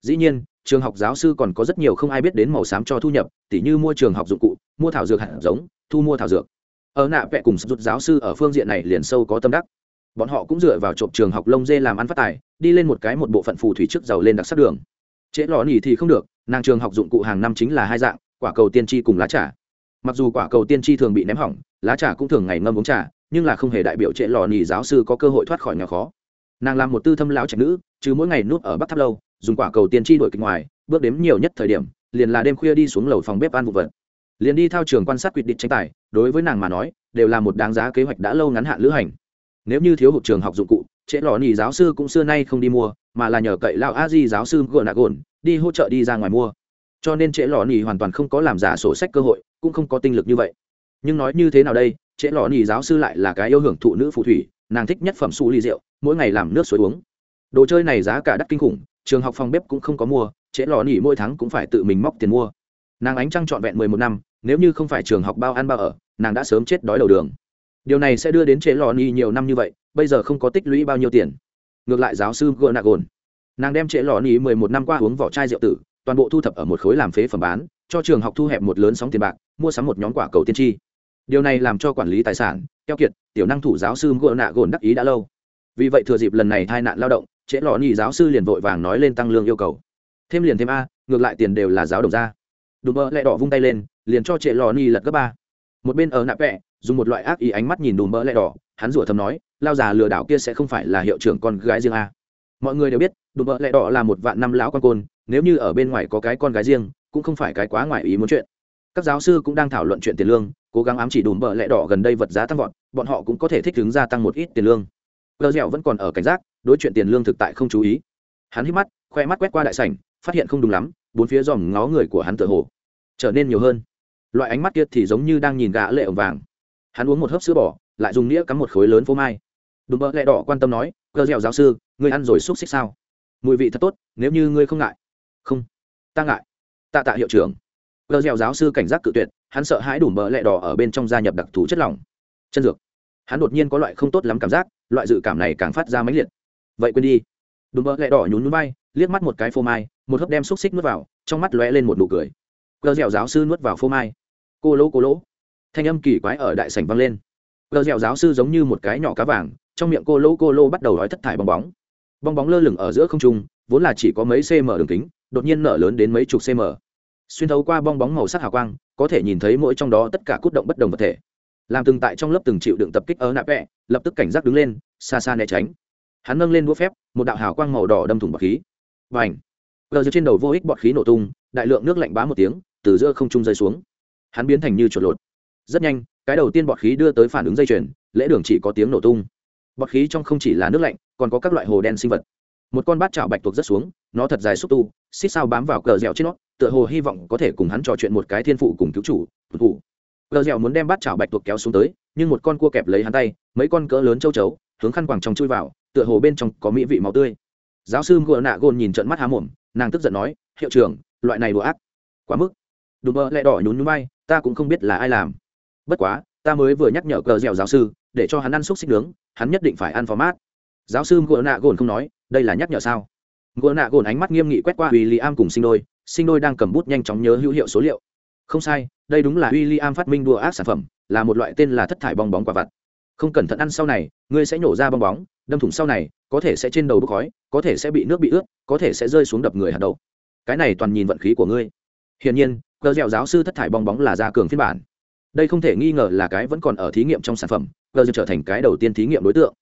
Dĩ nhiên, trường học giáo sư còn có rất nhiều không ai biết đến màu xám cho thu nhập, tỉ như mua trường học dụng cụ, mua thảo dược hạt giống, thu mua thảo dược ở nạ vẽ cùng rút giáo sư ở phương diện này liền sâu có tâm đắc. Bọn họ cũng dựa vào trộm trường học lông dê làm ăn phát tài, đi lên một cái một bộ phận phù thủy trước giàu lên đặc sắc đường. Trễ lò nỉ thì không được, nàng trường học dụng cụ hàng năm chính là hai dạng, quả cầu tiên tri cùng lá trà. Mặc dù quả cầu tiên tri thường bị ném hỏng, lá trà cũng thường ngày ngâm uống trà, nhưng là không hề đại biểu trễ lò nỉ giáo sư có cơ hội thoát khỏi nhà khó. Nàng làm một tư thâm lão trạch nữ, chứ mỗi ngày núp ở bắc tháp lâu, dùng quả cầu tiên tri đổi kịch ngoài, bước đếm nhiều nhất thời điểm, liền là đêm khuya đi xuống lầu phòng bếp ăn vụ vật liền đi theo trường quan sát quyết định tranh tài, đối với nàng mà nói, đều là một đáng giá kế hoạch đã lâu ngắn hạn lữ hành. Nếu như thiếu hụt trường học dụng cụ, trễ lò nỉ giáo sư cũng xưa nay không đi mua, mà là nhờ cậy lao a di giáo sư gồn nạ gồn đi hỗ trợ đi ra ngoài mua. Cho nên trễ lò nỉ hoàn toàn không có làm giả sổ sách cơ hội, cũng không có tinh lực như vậy. Nhưng nói như thế nào đây, trễ lò nỉ giáo sư lại là cái yêu hưởng thụ nữ phù thủy, nàng thích nhất phẩm su ly rượu, mỗi ngày làm nước suối uống. Đồ chơi này giá cả đắt kinh khủng, trường học phòng bếp cũng không có mua, trễ lò nỉ mỗi tháng cũng phải tự mình móc tiền mua. Nàng ánh trăng trọn vẹn mười một năm nếu như không phải trường học bao ăn bao ở, nàng đã sớm chết đói đầu đường. Điều này sẽ đưa đến chế lò nỉ nhiều năm như vậy, bây giờ không có tích lũy bao nhiêu tiền. Ngược lại giáo sư gợ nạ gồn nàng đem chế lò nỉ mười một năm qua uống vỏ chai rượu tử, toàn bộ thu thập ở một khối làm phế phẩm bán, cho trường học thu hẹp một lớn sóng tiền bạc, mua sắm một nhóm quả cầu tiên tri. Điều này làm cho quản lý tài sản, keo kiệt, tiểu năng thủ giáo sư gợ nạ gồn đắc ý đã lâu. Vì vậy thừa dịp lần này tai nạn lao động chế lò ni giáo sư liền vội vàng nói lên tăng lương yêu cầu. Thêm liền thêm a, ngược lại tiền đều là giáo đồng ra. Đùm bơ lẹ đỏ vung tay lên liền cho trệ lò ni lật gấp ba. Một bên ở nạp vẹ, dùng một loại ác ý ánh mắt nhìn đùm bơ lẹ đỏ, hắn rủa thầm nói, lao già lừa đảo kia sẽ không phải là hiệu trưởng con gái riêng a. Mọi người đều biết, đùm bơ lẹ đỏ là một vạn năm lão con côn, nếu như ở bên ngoài có cái con gái riêng, cũng không phải cái quá ngoài ý muốn chuyện. Các giáo sư cũng đang thảo luận chuyện tiền lương, cố gắng ám chỉ đùm bợ lẹ đỏ gần đây vật giá tăng vọt, bọn họ cũng có thể thích ứng gia tăng một ít tiền lương. Gờ dẻo vẫn còn ở cảnh giác, đối chuyện tiền lương thực tại không chú ý. Hắn hít mắt, khoe mắt quét qua đại sảnh, phát hiện không đúng lắm, bốn phía dòm ngó người của hắn tựa hồ. Trở nên nhiều hơn loại ánh mắt kia thì giống như đang nhìn gã lệ ổng vàng. Hắn uống một hớp sữa bò, lại dùng nĩa cắm một khối lớn phô mai. Đùm bỡ lẹ đỏ quan tâm nói, cơ dẻo giáo sư, ngươi ăn rồi xúc xích sao? Mùi vị thật tốt, nếu như ngươi không ngại. Không. Ta ngại. Tạ tạ hiệu trưởng. Cơ dẻo giáo sư cảnh giác cự tuyệt, hắn sợ hãi đủ bỡ lẹ đỏ ở bên trong gia nhập đặc thù chất lỏng. Chân dược. Hắn đột nhiên có loại không tốt lắm cảm giác, loại dự cảm này càng phát ra mãnh liệt. Vậy quên đi. Đùm bỡ lẹ đỏ nhún nhún bay liếc mắt một cái phô mai, một hớp đem xúc xích nuốt vào, trong mắt lóe lên một nụ cười gờ dẻo giáo sư nuốt vào phô mai. Cô lỗ cô lỗ. Thanh âm kỳ quái ở đại sảnh vang lên. Gờ dẻo giáo sư giống như một cái nhỏ cá vàng, trong miệng cô lỗ, cô lô bắt đầu nói thất thải bong bóng. Bong bóng lơ lửng ở giữa không trung, vốn là chỉ có mấy cm đường kính, đột nhiên nở lớn đến mấy chục cm xuyên thấu qua bong bóng màu sắc hào quang, có thể nhìn thấy mỗi trong đó tất cả cút động bất đồng vật thể. Làm từng tại trong lớp từng chịu đựng tập kích ở nạp vẹ, lập tức cảnh giác đứng lên, xa xa né tránh. Hắn nâng lên đũa phép, một đạo hào quang màu đỏ đâm thủng bọt khí. Và ảnh gờ trên đầu vô ích bọt khí nổ tung, đại lượng nước lạnh bá một tiếng từ giữa không trung rơi xuống. Hắn biến thành như chuột lột. Rất nhanh, cái đầu tiên bọt khí đưa tới phản ứng dây chuyền, lễ đường chỉ có tiếng nổ tung. Bọt khí trong không chỉ là nước lạnh, còn có các loại hồ đen sinh vật. Một con bát chảo bạch tuộc rất xuống, nó thật dài xúc tu xích sao bám vào cờ dẻo trên nó, tựa hồ hy vọng có thể cùng hắn trò chuyện một cái thiên phụ cùng cứu chủ thủ thủ. Cờ dẻo muốn đem bát chảo bạch tuộc kéo xuống tới, nhưng một con cua kẹp lấy hắn tay, mấy con cỡ lớn châu chấu, hướng khăn quàng trong chui vào, tựa hồ bên trong có mỹ vị máu tươi. Giáo sư ngựa nạ gôn nhìn trận mắt há mồm, nàng tức giận nói, hiệu trưởng, loại này đồ ác, quá mức đùm bơ lẹ đỏ nhún nhún bay ta cũng không biết là ai làm. Bất quá, ta mới vừa nhắc nhở cờ dẻo giáo sư, để cho hắn ăn xúc xích nướng, hắn nhất định phải ăn phó mát giáo sư ngựa nạ gồn không nói, đây là nhắc nhở sao? Ngựa nạ gồn ánh mắt nghiêm nghị quét qua w i l l i am cùng sinh đôi sinh đôi đang cầm bút nhanh chóng nhớ hữu hiệu số liệu. Không sai, đây đúng là w i l l i am phát minh đua ác sản phẩm, là một loại tên là thất thải bong bóng quả vặt. Không cẩn thận ăn sau này, ngươi sẽ nhổ ra bong bóng, đâm thủng sau này, có thể sẽ trên đầu bốc khói, có thể sẽ bị nước bị ướt, có thể sẽ rơi xuống đập người hạt đầu cái này toàn nhìn vận khí của ngươi hiển nhiên, cờ dẻo giáo sư thất thải bong bóng là gia cường phiên bản. Đây không thể nghi ngờ là cái vẫn còn ở thí nghiệm trong sản phẩm, cờ trở thành cái đầu tiên thí nghiệm đối tượng.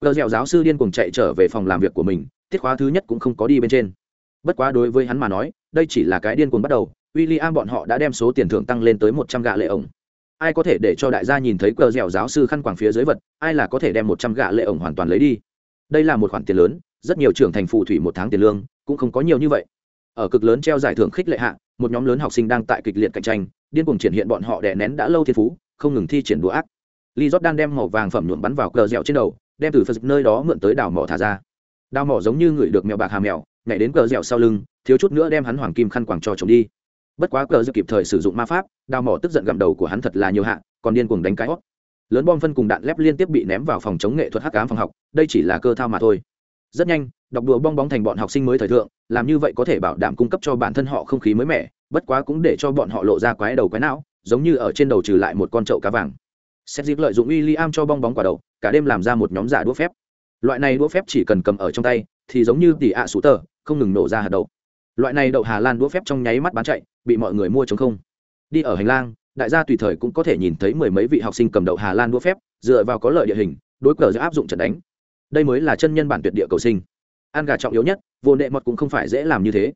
Cờ dẻo giáo sư điên cuồng chạy trở về phòng làm việc của mình, tiết khóa thứ nhất cũng không có đi bên trên. Bất quá đối với hắn mà nói, đây chỉ là cái điên cuồng bắt đầu w i l l i am bọn họ đã đem số tiền thưởng tăng lên tới một trăm gạ lệ ổng. Ai có thể để cho đại gia nhìn thấy cờ dẻo giáo sư khăn quàng phía dưới vật, ai là có thể đem một trăm gạ lệ ổng hoàn toàn lấy đi? Đây là một khoản tiền lớn, rất nhiều trưởng thành phù thủy một tháng tiền lương, cũng không có nhiều như vậy. Ở cực lớn treo giải thưởng khích lệ hạ một nhóm lớn học sinh đang tại kịch liệt cạnh tranh điên cuồng triển hiện bọn họ đè nén đã lâu thiên phú không ngừng thi triển đũa ác Lee Jordan đem màu vàng phẩm nhuộm bắn vào cờ dẻo trên đầu, đem từ phật nơi đó mượn tới đào mỏ thả ra. Đào mỏ giống như người được mèo bạc hà mèo, nhảy đến cờ dẻo sau lưng, thiếu chút nữa đem hắn hoàng kim khăn quàng cho trống đi. Bất quá cờ dẻo kịp thời sử dụng ma pháp, đào mỏ tức giận gặm đầu của hắn thật là nhiều hạ, còn điên cuồng đánh cái hót. Lớn bom phân cùng đạn lép liên tiếp bị ném vào phòng chống nghệ thuật hắc ám phòng học, đây chỉ là cơ thao mà thôi. Rất nhanh, đọc đùa bong bóng thành bọn học sinh mới thời thượng, làm như vậy có thể bảo đảm cung cấp cho bản thân họ không khí mới mẻ, bất quá cũng để cho bọn họ lộ ra quái đầu quái não, giống như ở trên đầu trừ lại một con trậu cá vàng. Xét dịp lợi dụng w i l l i am cho bong bóng quả đậu cả đêm làm ra một nhóm giả đũa phép. Loại này đũa phép chỉ cần cầm ở trong tay thì giống như tỉ ạ sú tờ không ngừng nổ ra hạt đậu. Loại này đậu hà lan đũa phép trong nháy mắt bán chạy bị mọi người mua chống không. Đi ở hành lang đại gia tùy thời cũng có thể nhìn thấy mười mấy vị học sinh cầm đậu hà lan đũa phép dựa vào có lợi địa hình đối cờ giữa áp dụng trận đánh đây mới là chân nhân bản tuyệt địa cầu sinh. An gà trọng yếu nhất, vô nệ mọt cũng không phải dễ làm như thế.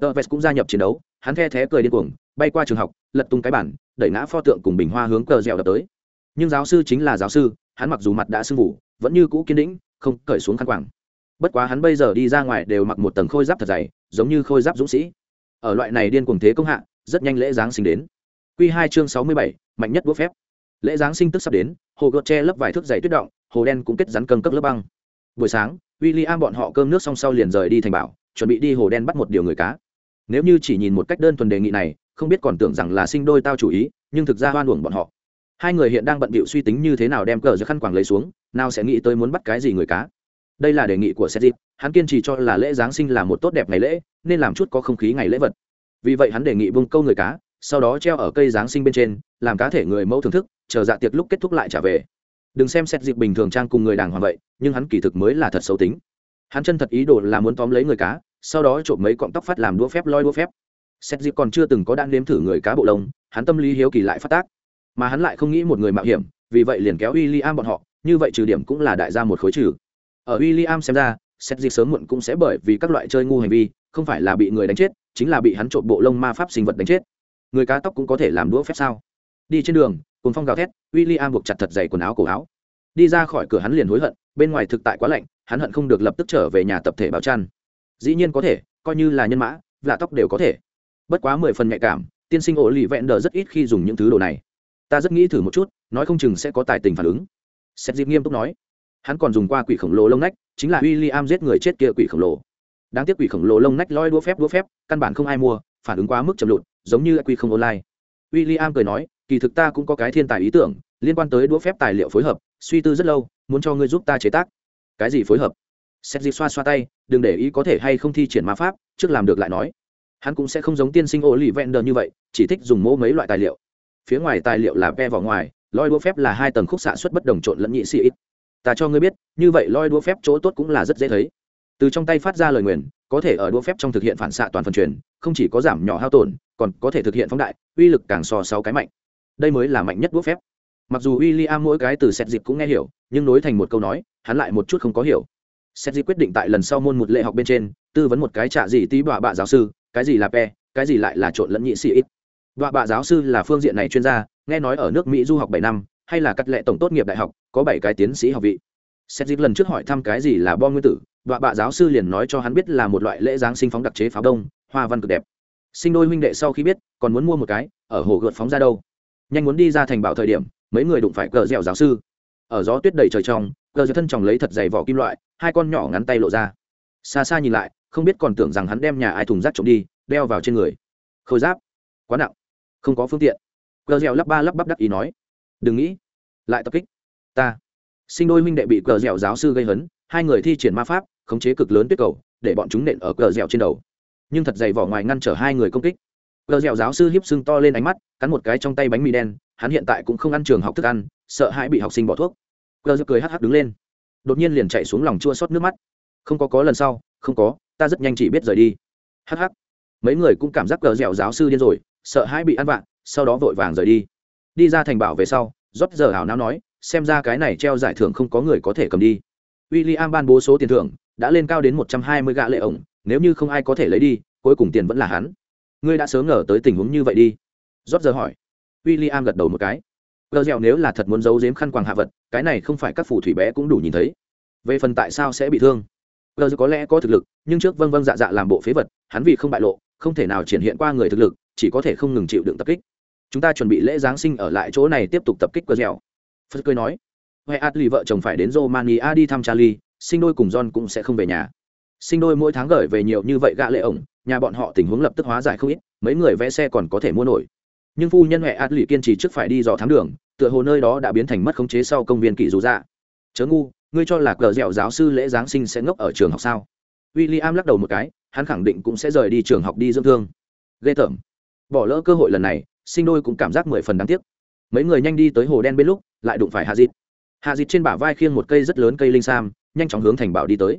Tờ vest cũng gia nhập chiến đấu, hắn the thé cười điên cuồng, bay qua trường học, lật tung cái bản, đẩy ngã pho tượng cùng bình hoa hướng cờ dẻo đập tới. Nhưng giáo sư chính là giáo sư, hắn mặc dù mặt đã sưng vụ vẫn như cũ kiên đĩnh không cởi xuống khăn quàng. Bất quá hắn bây giờ đi ra ngoài đều mặc một tầng khôi giáp thật dày, giống như khôi giáp dũng sĩ. Ở loại này điên cuồng thế công hạ, rất nhanh lễ giáng sinh đến. Q hai chương sáu mươi bảy, mạnh nhất bút phép. Lễ giáng sinh tức sắp đến, hồ gợt che lấp vài thước dày tuyết động, hồ đen cũng kết rắn cân cấp lớp băng buổi sáng w i l l i am bọn họ cơm nước xong sau liền rời đi thành bảo, chuẩn bị đi hồ đen bắt một điều người cá. Nếu như chỉ nhìn một cách đơn thuần đề nghị này, không biết còn tưởng rằng là sinh đôi tao chủ ý, nhưng thực ra hoan uổng bọn họ. Hai người hiện đang bận bịu suy tính như thế nào đem cờ giữa khăn quàng lấy xuống, nào sẽ nghĩ tới muốn bắt cái gì người cá. Đây là đề nghị của seth hắn kiên trì cho là lễ giáng sinh là một tốt đẹp ngày lễ, nên làm chút có không khí ngày lễ vật. Vì vậy hắn đề nghị vung câu người cá, sau đó treo ở cây giáng sinh bên trên, làm cá thể người mẫu thưởng thức, chờ dạ tiệc lúc kết thúc lại trả về đừng xem xét dịp bình thường trang cùng người đàng hoàng vậy, nhưng hắn kỳ thực mới là thật xấu tính. Hắn chân thật ý đồ là muốn tóm lấy người cá, sau đó trộm mấy cọng tóc phát làm đũa phép, loi đũa phép. Xét dịp còn chưa từng có đan nếm thử người cá bộ lông, hắn tâm lý hiếu kỳ lại phát tác. Mà hắn lại không nghĩ một người mạo hiểm, vì vậy liền kéo w i l l i am bọn họ, như vậy trừ điểm cũng là đại gia một khối trừ. Ở w i l l i am xem ra, xét dịp sớm muộn cũng sẽ bởi vì các loại chơi ngu hành vi, không phải là bị người đánh chết, chính là bị hắn trộm bộ lông ma pháp sinh vật đánh chết. Người cá tóc cũng có thể làm đũa phép sao? Đi trên đường cùng phong gào thét w i l l i am buộc chặt thật dày quần áo cổ áo. Đi ra khỏi cửa hắn liền hối hận, bên ngoài thực tại quá lạnh, hắn hận không được lập tức trở về nhà tập thể báo chăn. Dĩ nhiên có thể, coi như là nhân mã, lạ tóc đều có thể. Bất quá mười phần nhạy cảm, tiên sinh ổ lì vẹn đờ rất ít khi dùng những thứ đồ này. Ta rất nghĩ thử một chút, nói không chừng sẽ có tài tình phản ứng. Xét dịp nghiêm túc nói. Hắn còn dùng qua quỷ khổng lồ lông nách, chính là w i l l i am giết người chết kia quỷ khổng lồ. Đáng tiếc quỷ khổng lồ lông nách loi đũa phép đũa phép, căn bản không ai mua, phản ứng quá mức chậm lụt, giống như quỷ không online. W i l l i am cười nói kỳ thực ta cũng có cái thiên tài ý tưởng, liên quan tới đũa phép tài liệu phối hợp, suy tư rất lâu, muốn cho ngươi giúp ta chế tác. Cái gì phối hợp? Xét dịp xoa xoa tay, đừng để ý có thể hay không thi triển ma pháp, trước làm được lại nói. Hắn cũng sẽ không giống tiên sinh ô lì vẹn đờ như vậy, chỉ thích dùng mẫu mấy loại tài liệu. Phía ngoài tài liệu là ve vào ngoài, loi đũa phép là hai tầng khúc xạ xuất bất đồng trộn lẫn nhị sĩ ít. Ta cho ngươi biết, như vậy loi đũa phép chỗ tốt cũng là rất dễ thấy. Từ trong tay phát ra lời nguyền, có thể ở đũa phép trong thực hiện phản xạ toàn phần truyền, không chỉ có giảm nhỏ hao tổn, còn có thể thực hiện phóng đại, uy lực càng so sáu cái mạnh đây mới là mạnh nhất bút phép. Mặc dù w i l l i am mỗi cái từ xét dịp cũng nghe hiểu, nhưng nối thành một câu nói, hắn lại một chút không có hiểu. Xét dịp quyết định tại lần sau môn một lệ học bên trên, tư vấn một cái trả gì tí bọa bạ giáo sư, cái gì là pe, cái gì lại là trộn lẫn nhị sĩ ít. Bọa bạ giáo sư là phương diện này chuyên gia, nghe nói ở nước mỹ du học bảy năm, hay là cắt lệ tổng tốt nghiệp đại học, có bảy cái tiến sĩ học vị. Xét dịp lần trước hỏi thăm cái gì là bom nguyên tử, bọa bạ giáo sư liền nói cho hắn biết là một loại lễ giáng sinh phóng đặc chế pháo đông, hoa văn cực đẹp. Sinh đôi huynh đệ sau khi biết, còn muốn mua một cái, ở hồ gợt phóng ra đâu nhanh muốn đi ra thành bảo thời điểm, mấy người đụng phải cờ dẻo giáo sư. Ở gió tuyết đầy trời trong, cờ dẻo thân chồng lấy thật dày vỏ kim loại, hai con nhỏ ngắn tay lộ ra. Xa xa nhìn lại, không biết còn tưởng rằng hắn đem nhà ai thùng rác trộm đi, đeo vào trên người. Khôi giáp. Quá nặng. Không có phương tiện. Cờ dẻo lắp ba lắp bắp đắc ý nói. Đừng nghĩ. Lại tập kích. Ta. Sinh đôi minh đệ bị cờ dẻo giáo sư gây hấn, hai người thi triển ma pháp, khống chế cực lớn tuyết cầu, để bọn chúng nện ở cờ dẻo trên đầu. Nhưng thật dày vỏ ngoài ngăn trở hai người công kích gờ dẻo giáo sư hiếp sưng to lên ánh mắt, cắn một cái trong tay bánh mì đen, hắn hiện tại cũng không ăn trường học thức ăn, sợ hãi bị học sinh bỏ thuốc. Gờ dẻo cười hắc hắc đứng lên. Đột nhiên liền chạy xuống lòng chua xót nước mắt. Không có có lần sau, không có, ta rất nhanh chỉ biết rời đi. Hắc hắc. Mấy người cũng cảm giác gờ dẻo giáo sư điên rồi, sợ hãi bị ăn vạ, sau đó vội vàng rời đi. Đi ra thành bảo về sau rót giờ hảo não nói, xem ra cái này treo giải thưởng không có người có thể cầm đi. W i l l i am ban bố số tiền thưởng, đã lên cao đến một trăm hai mươi gạ lệ ổng, nếu như không ai có thể lấy đi, cuối cùng tiền vẫn là hắn ngươi đã sớm ngờ tới tình huống như vậy đi. Rót giờ hỏi. W i l l i am gật đầu một cái. Gờ dẻo nếu là thật muốn giấu giếm khăn quàng hạ vật, cái này không phải các phù thủy bé cũng đủ nhìn thấy. Về phần tại sao sẽ bị thương? Gờ dẻo có lẽ có thực lực, nhưng trước vâng vâng dạ dạ làm bộ phế vật, hắn vì không bại lộ, không thể nào triển hiện qua người thực lực, chỉ có thể không ngừng chịu đựng tập kích. Chúng ta chuẩn bị lễ giáng sinh ở lại chỗ này tiếp tục tập kích gờ dẻo. Phật cười nói. Huệ atli vợ chồng phải đến romania đi thăm charlie, sinh đôi cùng john cũng sẽ không về nhà. Sinh đôi mỗi tháng gửi về nhiều như vậy gạ lệ ổng nhà bọn họ tình huống lập tức hóa giải không ít, mấy người vẽ xe còn có thể mua nổi. Nhưng phu nhân huệ át lì kiên trì trước phải đi dò thám đường, tựa hồ nơi đó đã biến thành mất khống chế sau công viên kỷ dù dạ. Chớ ngu, ngươi cho là cờ dẻo giáo sư lễ giáng sinh sẽ ngốc ở trường học sao? W i l l i am lắc đầu một cái, hắn khẳng định cũng sẽ rời đi trường học đi dưỡng thương. Ghê tởm. Bỏ lỡ cơ hội lần này, sinh đôi cũng cảm giác mười phần đáng tiếc. Mấy người nhanh đi tới hồ đen bên lúc, lại đụng phải hạ dịt. Hạ dịt trên bả vai khiêng một cây rất lớn cây linh sam, nhanh chóng hướng thành bảo đi tới.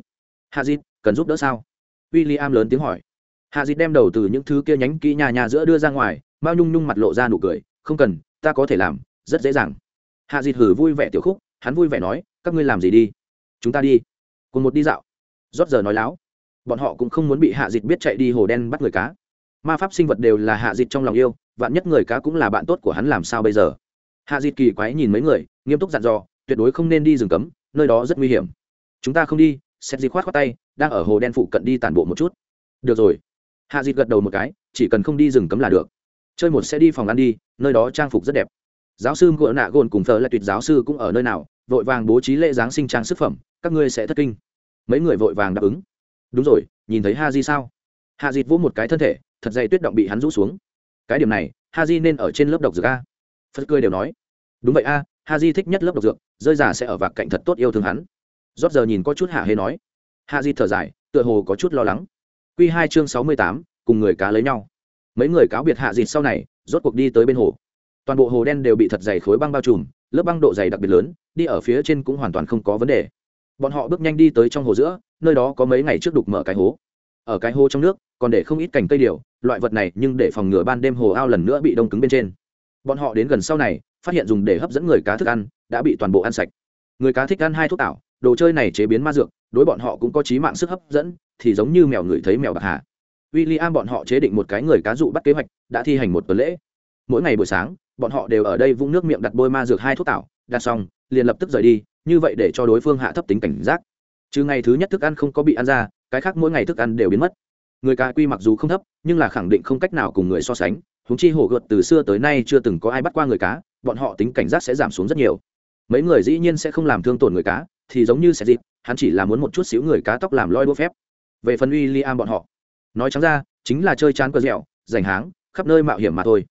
Hạ dịt, cần giúp đỡ sao? W i l l i am lớn tiếng hỏi hạ dịt đem đầu từ những thứ kia nhánh kỹ nhà nhà giữa đưa ra ngoài, mao nhung nhung mặt lộ ra nụ cười, không cần, ta có thể làm, rất dễ dàng. Hạ dịt hử vui vẻ tiểu khúc, hắn vui vẻ nói, các ngươi làm gì đi? Chúng ta đi, cùng một đi dạo. Rót giờ nói láo. Bọn họ cũng không muốn bị hạ dịt biết chạy đi hồ đen bắt người cá. Ma pháp sinh vật đều là hạ dịt trong lòng yêu, vạn nhất người cá cũng là bạn tốt của hắn làm sao bây giờ? Hạ dịt kỳ quái nhìn mấy người, nghiêm túc dặn dò, tuyệt đối không nên đi rừng cấm, nơi đó rất nguy hiểm. Chúng ta không đi xét dịt khoát khoát tay, đang ở hồ đen phụ cận đi tản bộ một chút. Được rồi hạ dịt gật đầu một cái, chỉ cần không đi rừng cấm là được. Chơi một sẽ đi phòng ăn đi, nơi đó trang phục rất đẹp. Giáo sư ngựa nạ gồn cùng thờ là tuyệt giáo sư cũng ở nơi nào, vội vàng bố trí lễ giáng sinh trang sức phẩm, các ngươi sẽ thất kinh. Mấy người vội vàng đáp ứng. Đúng rồi, nhìn thấy ha di sao? Hạ dịt vỗ một cái thân thể, thật dày tuyết động bị hắn rũ xuống. Cái điểm này, ha di nên ở trên lớp độc dược a? Phật cười đều nói. Đúng vậy a, ha di thích nhất lớp độc dược, rơi giả sẽ ở vạc cạnh thật tốt yêu thương hắn. Rót giờ nhìn có chút hạ hê nói. Ha di thở dài, tựa hồ có chút lo lắng. Quy hai chương sáu mươi tám, cùng người cá lấy nhau. Mấy người cáo biệt hạ dịt sau này, rốt cuộc đi tới bên hồ. Toàn bộ hồ đen đều bị thật dày khối băng bao trùm, lớp băng độ dày đặc biệt lớn, đi ở phía trên cũng hoàn toàn không có vấn đề. Bọn họ bước nhanh đi tới trong hồ giữa, nơi đó có mấy ngày trước đục mở cái hố. Ở cái hố trong nước, còn để không ít cành cây điều, loại vật này nhưng để phòng ngừa ban đêm hồ ao lần nữa bị đông cứng bên trên. Bọn họ đến gần sau này, phát hiện dùng để hấp dẫn người cá thức ăn, đã bị toàn bộ ăn sạch. Người cá thích ăn hai thuốc ảo đồ chơi này chế biến ma dược, đối bọn họ cũng có trí mạng sức hấp dẫn, thì giống như mèo người thấy mèo bạc hà. William bọn họ chế định một cái người cá dụ bắt kế hoạch, đã thi hành một tuần lễ. Mỗi ngày buổi sáng, bọn họ đều ở đây vũng nước miệng đặt bôi ma dược hai thuốc tảo đặt xong, liền lập tức rời đi, như vậy để cho đối phương hạ thấp tính cảnh giác. Trừ ngày thứ nhất thức ăn không có bị ăn ra, cái khác mỗi ngày thức ăn đều biến mất. Người cá quy mặc dù không thấp, nhưng là khẳng định không cách nào cùng người so sánh húng chi hổ gợt từ xưa tới nay chưa từng có ai bắt qua người cá, bọn họ tính cảnh giác sẽ giảm xuống rất nhiều. Mấy người dĩ nhiên sẽ không làm thương tổn người cá thì giống như sẽ dịp, hắn chỉ là muốn một chút xíu người cá tóc làm loi đua phép. Về phần uy li am bọn họ, nói trắng ra, chính là chơi chán cờ dẻo, giành háng, khắp nơi mạo hiểm mà thôi.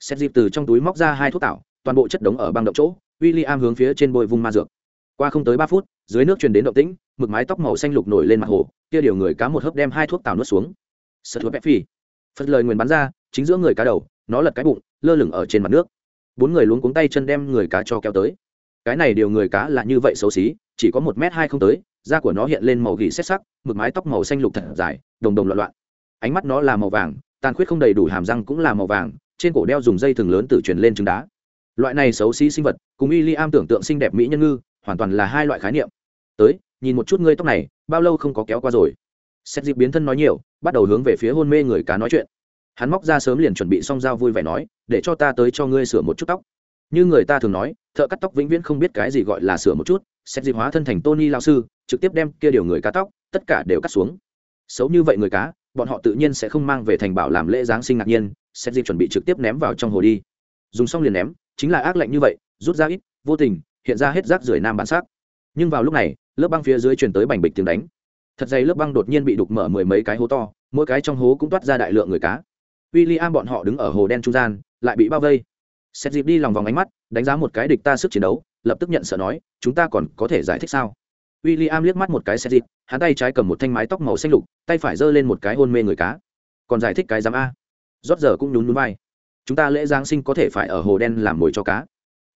Xét dịp từ trong túi móc ra hai thuốc tạo, toàn bộ chất đống ở băng động chỗ w i l l i am hướng phía trên bôi vung ma dược. Qua không tới ba phút, dưới nước truyền đến động tĩnh, mực mái tóc màu xanh lục nổi lên mặt hồ, kia điều người cá một hớp đem hai thuốc tảo nuốt xuống. Sợ thuốc bẹp phi phật lời nguyền bắn ra, chính giữa người cá đầu, nó lật cái bụng, lơ lửng ở trên mặt nước. Bốn người luống cuống tay chân đem người cá cho kéo tới. Cái này điều người cá là như vậy xấu xí chỉ có một m hai không tới, da của nó hiện lên màu gỉ xét sắc, mực mái tóc màu xanh lục thật dài, đồng đồng loạn loạn. Ánh mắt nó là màu vàng, tàn khuyết không đầy đủ hàm răng cũng là màu vàng, trên cổ đeo dùng dây thừng lớn từ truyền lên trứng đá. Loại này xấu xí sinh vật, cùng y li am tưởng tượng xinh đẹp mỹ nhân ngư, hoàn toàn là hai loại khái niệm. Tới, nhìn một chút ngươi tóc này, bao lâu không có kéo qua rồi? Xét dịp biến thân nói nhiều, bắt đầu hướng về phía hôn mê người cá nói chuyện. Hắn móc ra sớm liền chuẩn bị xong dao vui vẻ nói, để cho ta tới cho ngươi sửa một chút tóc như người ta thường nói, thợ cắt tóc vĩnh viễn không biết cái gì gọi là sửa một chút, xét dịp hóa thân thành tony lao sư, trực tiếp đem kia điều người cá tóc, tất cả đều cắt xuống. Xấu như vậy người cá, bọn họ tự nhiên sẽ không mang về thành bảo làm lễ giáng sinh ngạc nhiên, xét dịp chuẩn bị trực tiếp ném vào trong hồ đi. Dùng xong liền ném, chính là ác lạnh như vậy, rút ra ít, vô tình, hiện ra hết rác rưởi nam bản sắc. Nhưng vào lúc này, lớp băng phía dưới truyền tới bành bịch tiếng đánh. Thật dày lớp băng đột nhiên bị đục mở mười mấy cái hố to, mỗi cái trong hố cũng toát ra đại lượng người cá. W i l l i am bọn họ đứng ở hồ đen trung gian, lại bị bao vây xét dịp đi lòng vòng ánh mắt, đánh giá một cái địch ta sức chiến đấu, lập tức nhận sợ nói, chúng ta còn có thể giải thích sao? W i l l i am liếc mắt một cái xét dịp hắn tay trái cầm một thanh mái tóc màu xanh lục, tay phải giơ lên một cái hôn mê người cá. Còn giải thích cái giám a. Rót giờ cũng nhún nhún vai. Chúng ta lễ giáng sinh có thể phải ở hồ đen làm mồi cho cá.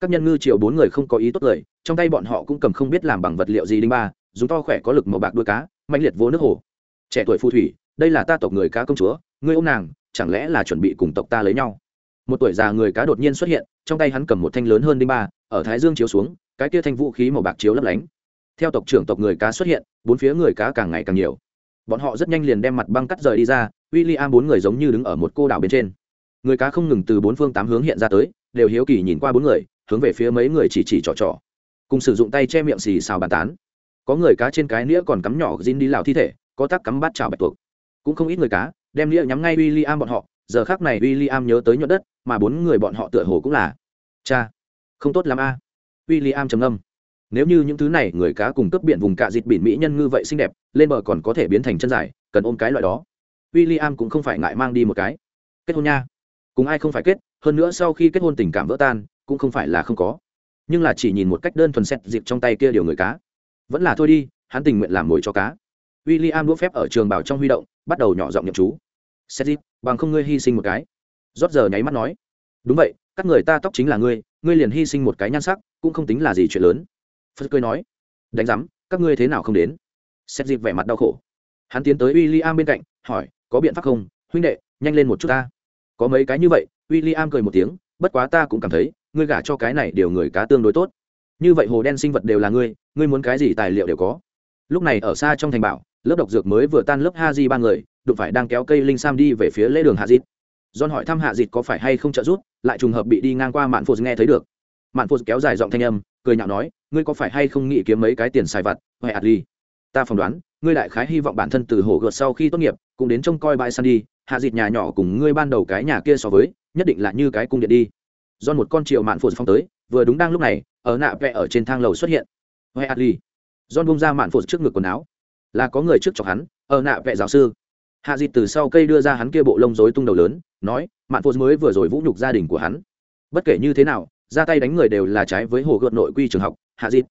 Các nhân ngư triệu bốn người không có ý tốt lời, trong tay bọn họ cũng cầm không biết làm bằng vật liệu gì đinh ba, dùng to khỏe có lực màu bạc đuôi cá mạnh liệt vô nước hồ. Trẻ tuổi phù thủy, đây là ta tộc người cá công chúa, ngươi ô nàng, chẳng lẽ là chuẩn bị cùng tộc ta lấy nhau? Một tuổi già người cá đột nhiên xuất hiện, trong tay hắn cầm một thanh lớn hơn đinh ba, ở thái dương chiếu xuống, cái kia thanh vũ khí màu bạc chiếu lấp lánh. Theo tộc trưởng tộc người cá xuất hiện, bốn phía người cá càng ngày càng nhiều. Bọn họ rất nhanh liền đem mặt băng cắt rời đi ra w i l l i am bốn người giống như đứng ở một cô đảo bên trên. Người cá không ngừng từ bốn phương tám hướng hiện ra tới, đều hiếu kỳ nhìn qua bốn người, hướng về phía mấy người chỉ chỉ trò trò. Cùng sử dụng tay che miệng xì xào bàn tán. Có người cá trên cái nĩa còn cắm nhỏ xin đi lào thi thể, có tắc cắm bát chảo bạch tuộc. Cũng không ít người cá, đem nĩa nhắm ngay w i l l i am bọn họ giờ khác này w i l l i am nhớ tới nhuận đất, mà bốn người bọn họ tựa hồ cũng là, cha, không tốt lắm a. À. w i l l i am trầm âm nếu như những thứ này người cá cùng cấp biển vùng cạ dịt biển mỹ nhân ngư vậy xinh đẹp, lên bờ còn có thể biến thành chân dài, cần ôm cái loại đó. W i l l i am cũng không phải ngại mang đi một cái. Kết hôn nha. Cùng ai không phải kết, hơn nữa sau khi kết hôn tình cảm vỡ tan, cũng không phải là không có. Nhưng là chỉ nhìn một cách đơn thuần xét dịp trong tay kia điều người cá. Vẫn là thôi đi, hắn tình nguyện làm mồi cho cá. W i l l i am đũa phép ở trường bảo trong huy động, bắt đầu nhỏ giọng nhậm chú. Xét dịp bằng không ngươi hy sinh một cái. Rót giờ nháy mắt nói, đúng vậy, các người ta tóc chính là ngươi ngươi liền hy sinh một cái nhan sắc, cũng không tính là gì chuyện lớn. Phật cười nói, đánh giám, các ngươi thế nào không đến? Xét dịp vẻ mặt đau khổ. Hắn tiến tới w i l l i am bên cạnh, hỏi, có biện pháp không? Huynh đệ, nhanh lên một chút ta. Có mấy cái như vậy w i l l i am cười một tiếng, bất quá ta cũng cảm thấy, ngươi gả cho cái này đều người cá tương đối tốt. Như vậy hồ đen sinh vật đều là ngươi ngươi muốn cái gì tài liệu đều có. Lúc này ở xa trong thành bảo, lớp độc dược mới vừa tan lớp ha di ba người đụng phải đang kéo cây linh sam đi về phía lễ đường hạ dịt. John hỏi thăm hạ dịt có phải hay không trợ giúp, lại trùng hợp bị đi ngang qua mạn phô nghe thấy được. Mạn phô kéo dài giọng thanh âm, cười nhạo nói, ngươi có phải hay không nghĩ kiếm mấy cái tiền xài vặt, hoài ạt ta phỏng đoán, ngươi đại khái hy vọng bản thân từ hổ gợt sau khi tốt nghiệp, cũng đến trông coi bãi săn đi. Hạ dịt nhà nhỏ cùng ngươi ban đầu cái nhà kia so với, nhất định là như cái cung điện đi. Do một con triệu mạn phụt phong tới, vừa đúng đang lúc này, ở nạ vẽ ở trên thang lầu xuất hiện. Huệ adli john bung ra mạn phụt trước ngực quần áo. Là có người trước chọc hắn, ở nạ vẽ giáo sư hạ dịt từ sau cây đưa ra hắn kia bộ lông rối tung đầu lớn, nói, mạn phụt mới vừa rồi vũ nhục gia đình của hắn. Bất kể như thế nào, ra tay đánh người đều là trái với hồ gợt nội quy trường học, hạ dịt.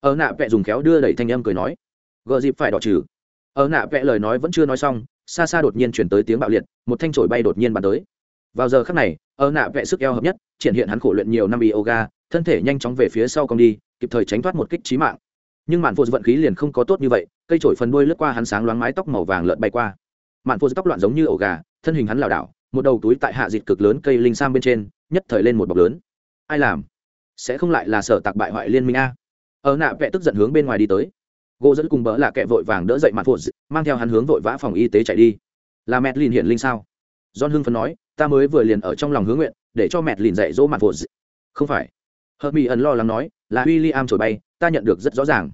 Ở nạ vẹ dùng khéo đưa đẩy thanh âm cười nói gợ dịp phải đỏ trừ. Ở nạ vẽ lời nói vẫn chưa nói xong, xa xa đột nhiên chuyển tới tiếng bạo liệt, một thanh trổi bay đột nhiên bắn tới. Vào giờ khắc này, ở nạ vẽ sức eo hợp nhất, triển hiện hắn khổ luyện nhiều năm yoga, thân thể nhanh chóng về phía sau cong đi, kịp thời tránh thoát một kích trí mạng. Nhưng mạn phụ vận khí liền không có tốt như vậy, cây trổi phần đuôi lướt qua hắn sáng loáng mái tóc màu vàng lợn bay qua mạn phô tóc loạn giống như ổ gà, thân hình hắn lảo đảo, một đầu túi tại hạ dịt cực lớn cây linh sam bên trên, nhất thời lên một bọc lớn. Ai làm? Sẽ không lại là sở tạc bại hoại liên minh a. Ở nạ vẽ tức giận hướng bên ngoài đi tới. Gỗ dẫn cùng bỡ là kẹ vội vàng đỡ dậy mạn phô, mang theo hắn hướng vội vã phòng y tế chạy đi. Là mẹt lìn hiển linh sao? John hưng phấn nói, ta mới vừa liền ở trong lòng hướng nguyện, để cho mẹ lìn dạy dỗ mặt vột không phải. Hợp mỹ ẩn lo lắng nói, là w i l l i am trổi bay, ta nhận được rất rõ ràng.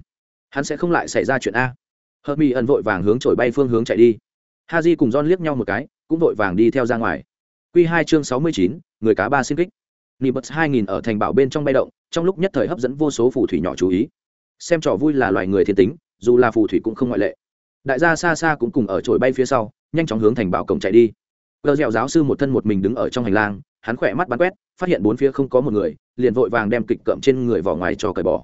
Hắn sẽ không lại xảy ra chuyện a. Hợp mỹ ẩn vội vàng hướng trổi bay phương hướng chạy đi ha j cùng john liếc nhau một cái, cũng vội vàng đi theo ra ngoài. Q hai chương sáu mươi chín, người cá ba xin kích. Nimbus hai nghìn ở thành bảo bên trong bay động, trong lúc nhất thời hấp dẫn vô số phù thủy nhỏ chú ý. Xem trò vui là loài người thiên tính, dù là phù thủy cũng không ngoại lệ. Đại gia xa xa cũng cùng ở trổi bay phía sau, nhanh chóng hướng thành bảo cổng chạy đi. Gờ dẻo giáo sư một thân một mình đứng ở trong hành lang, hắn khỏe mắt bắn quét, phát hiện bốn phía không có một người, liền vội vàng đem kịch cậm trên người vỏ ngoài cho cởi bỏ.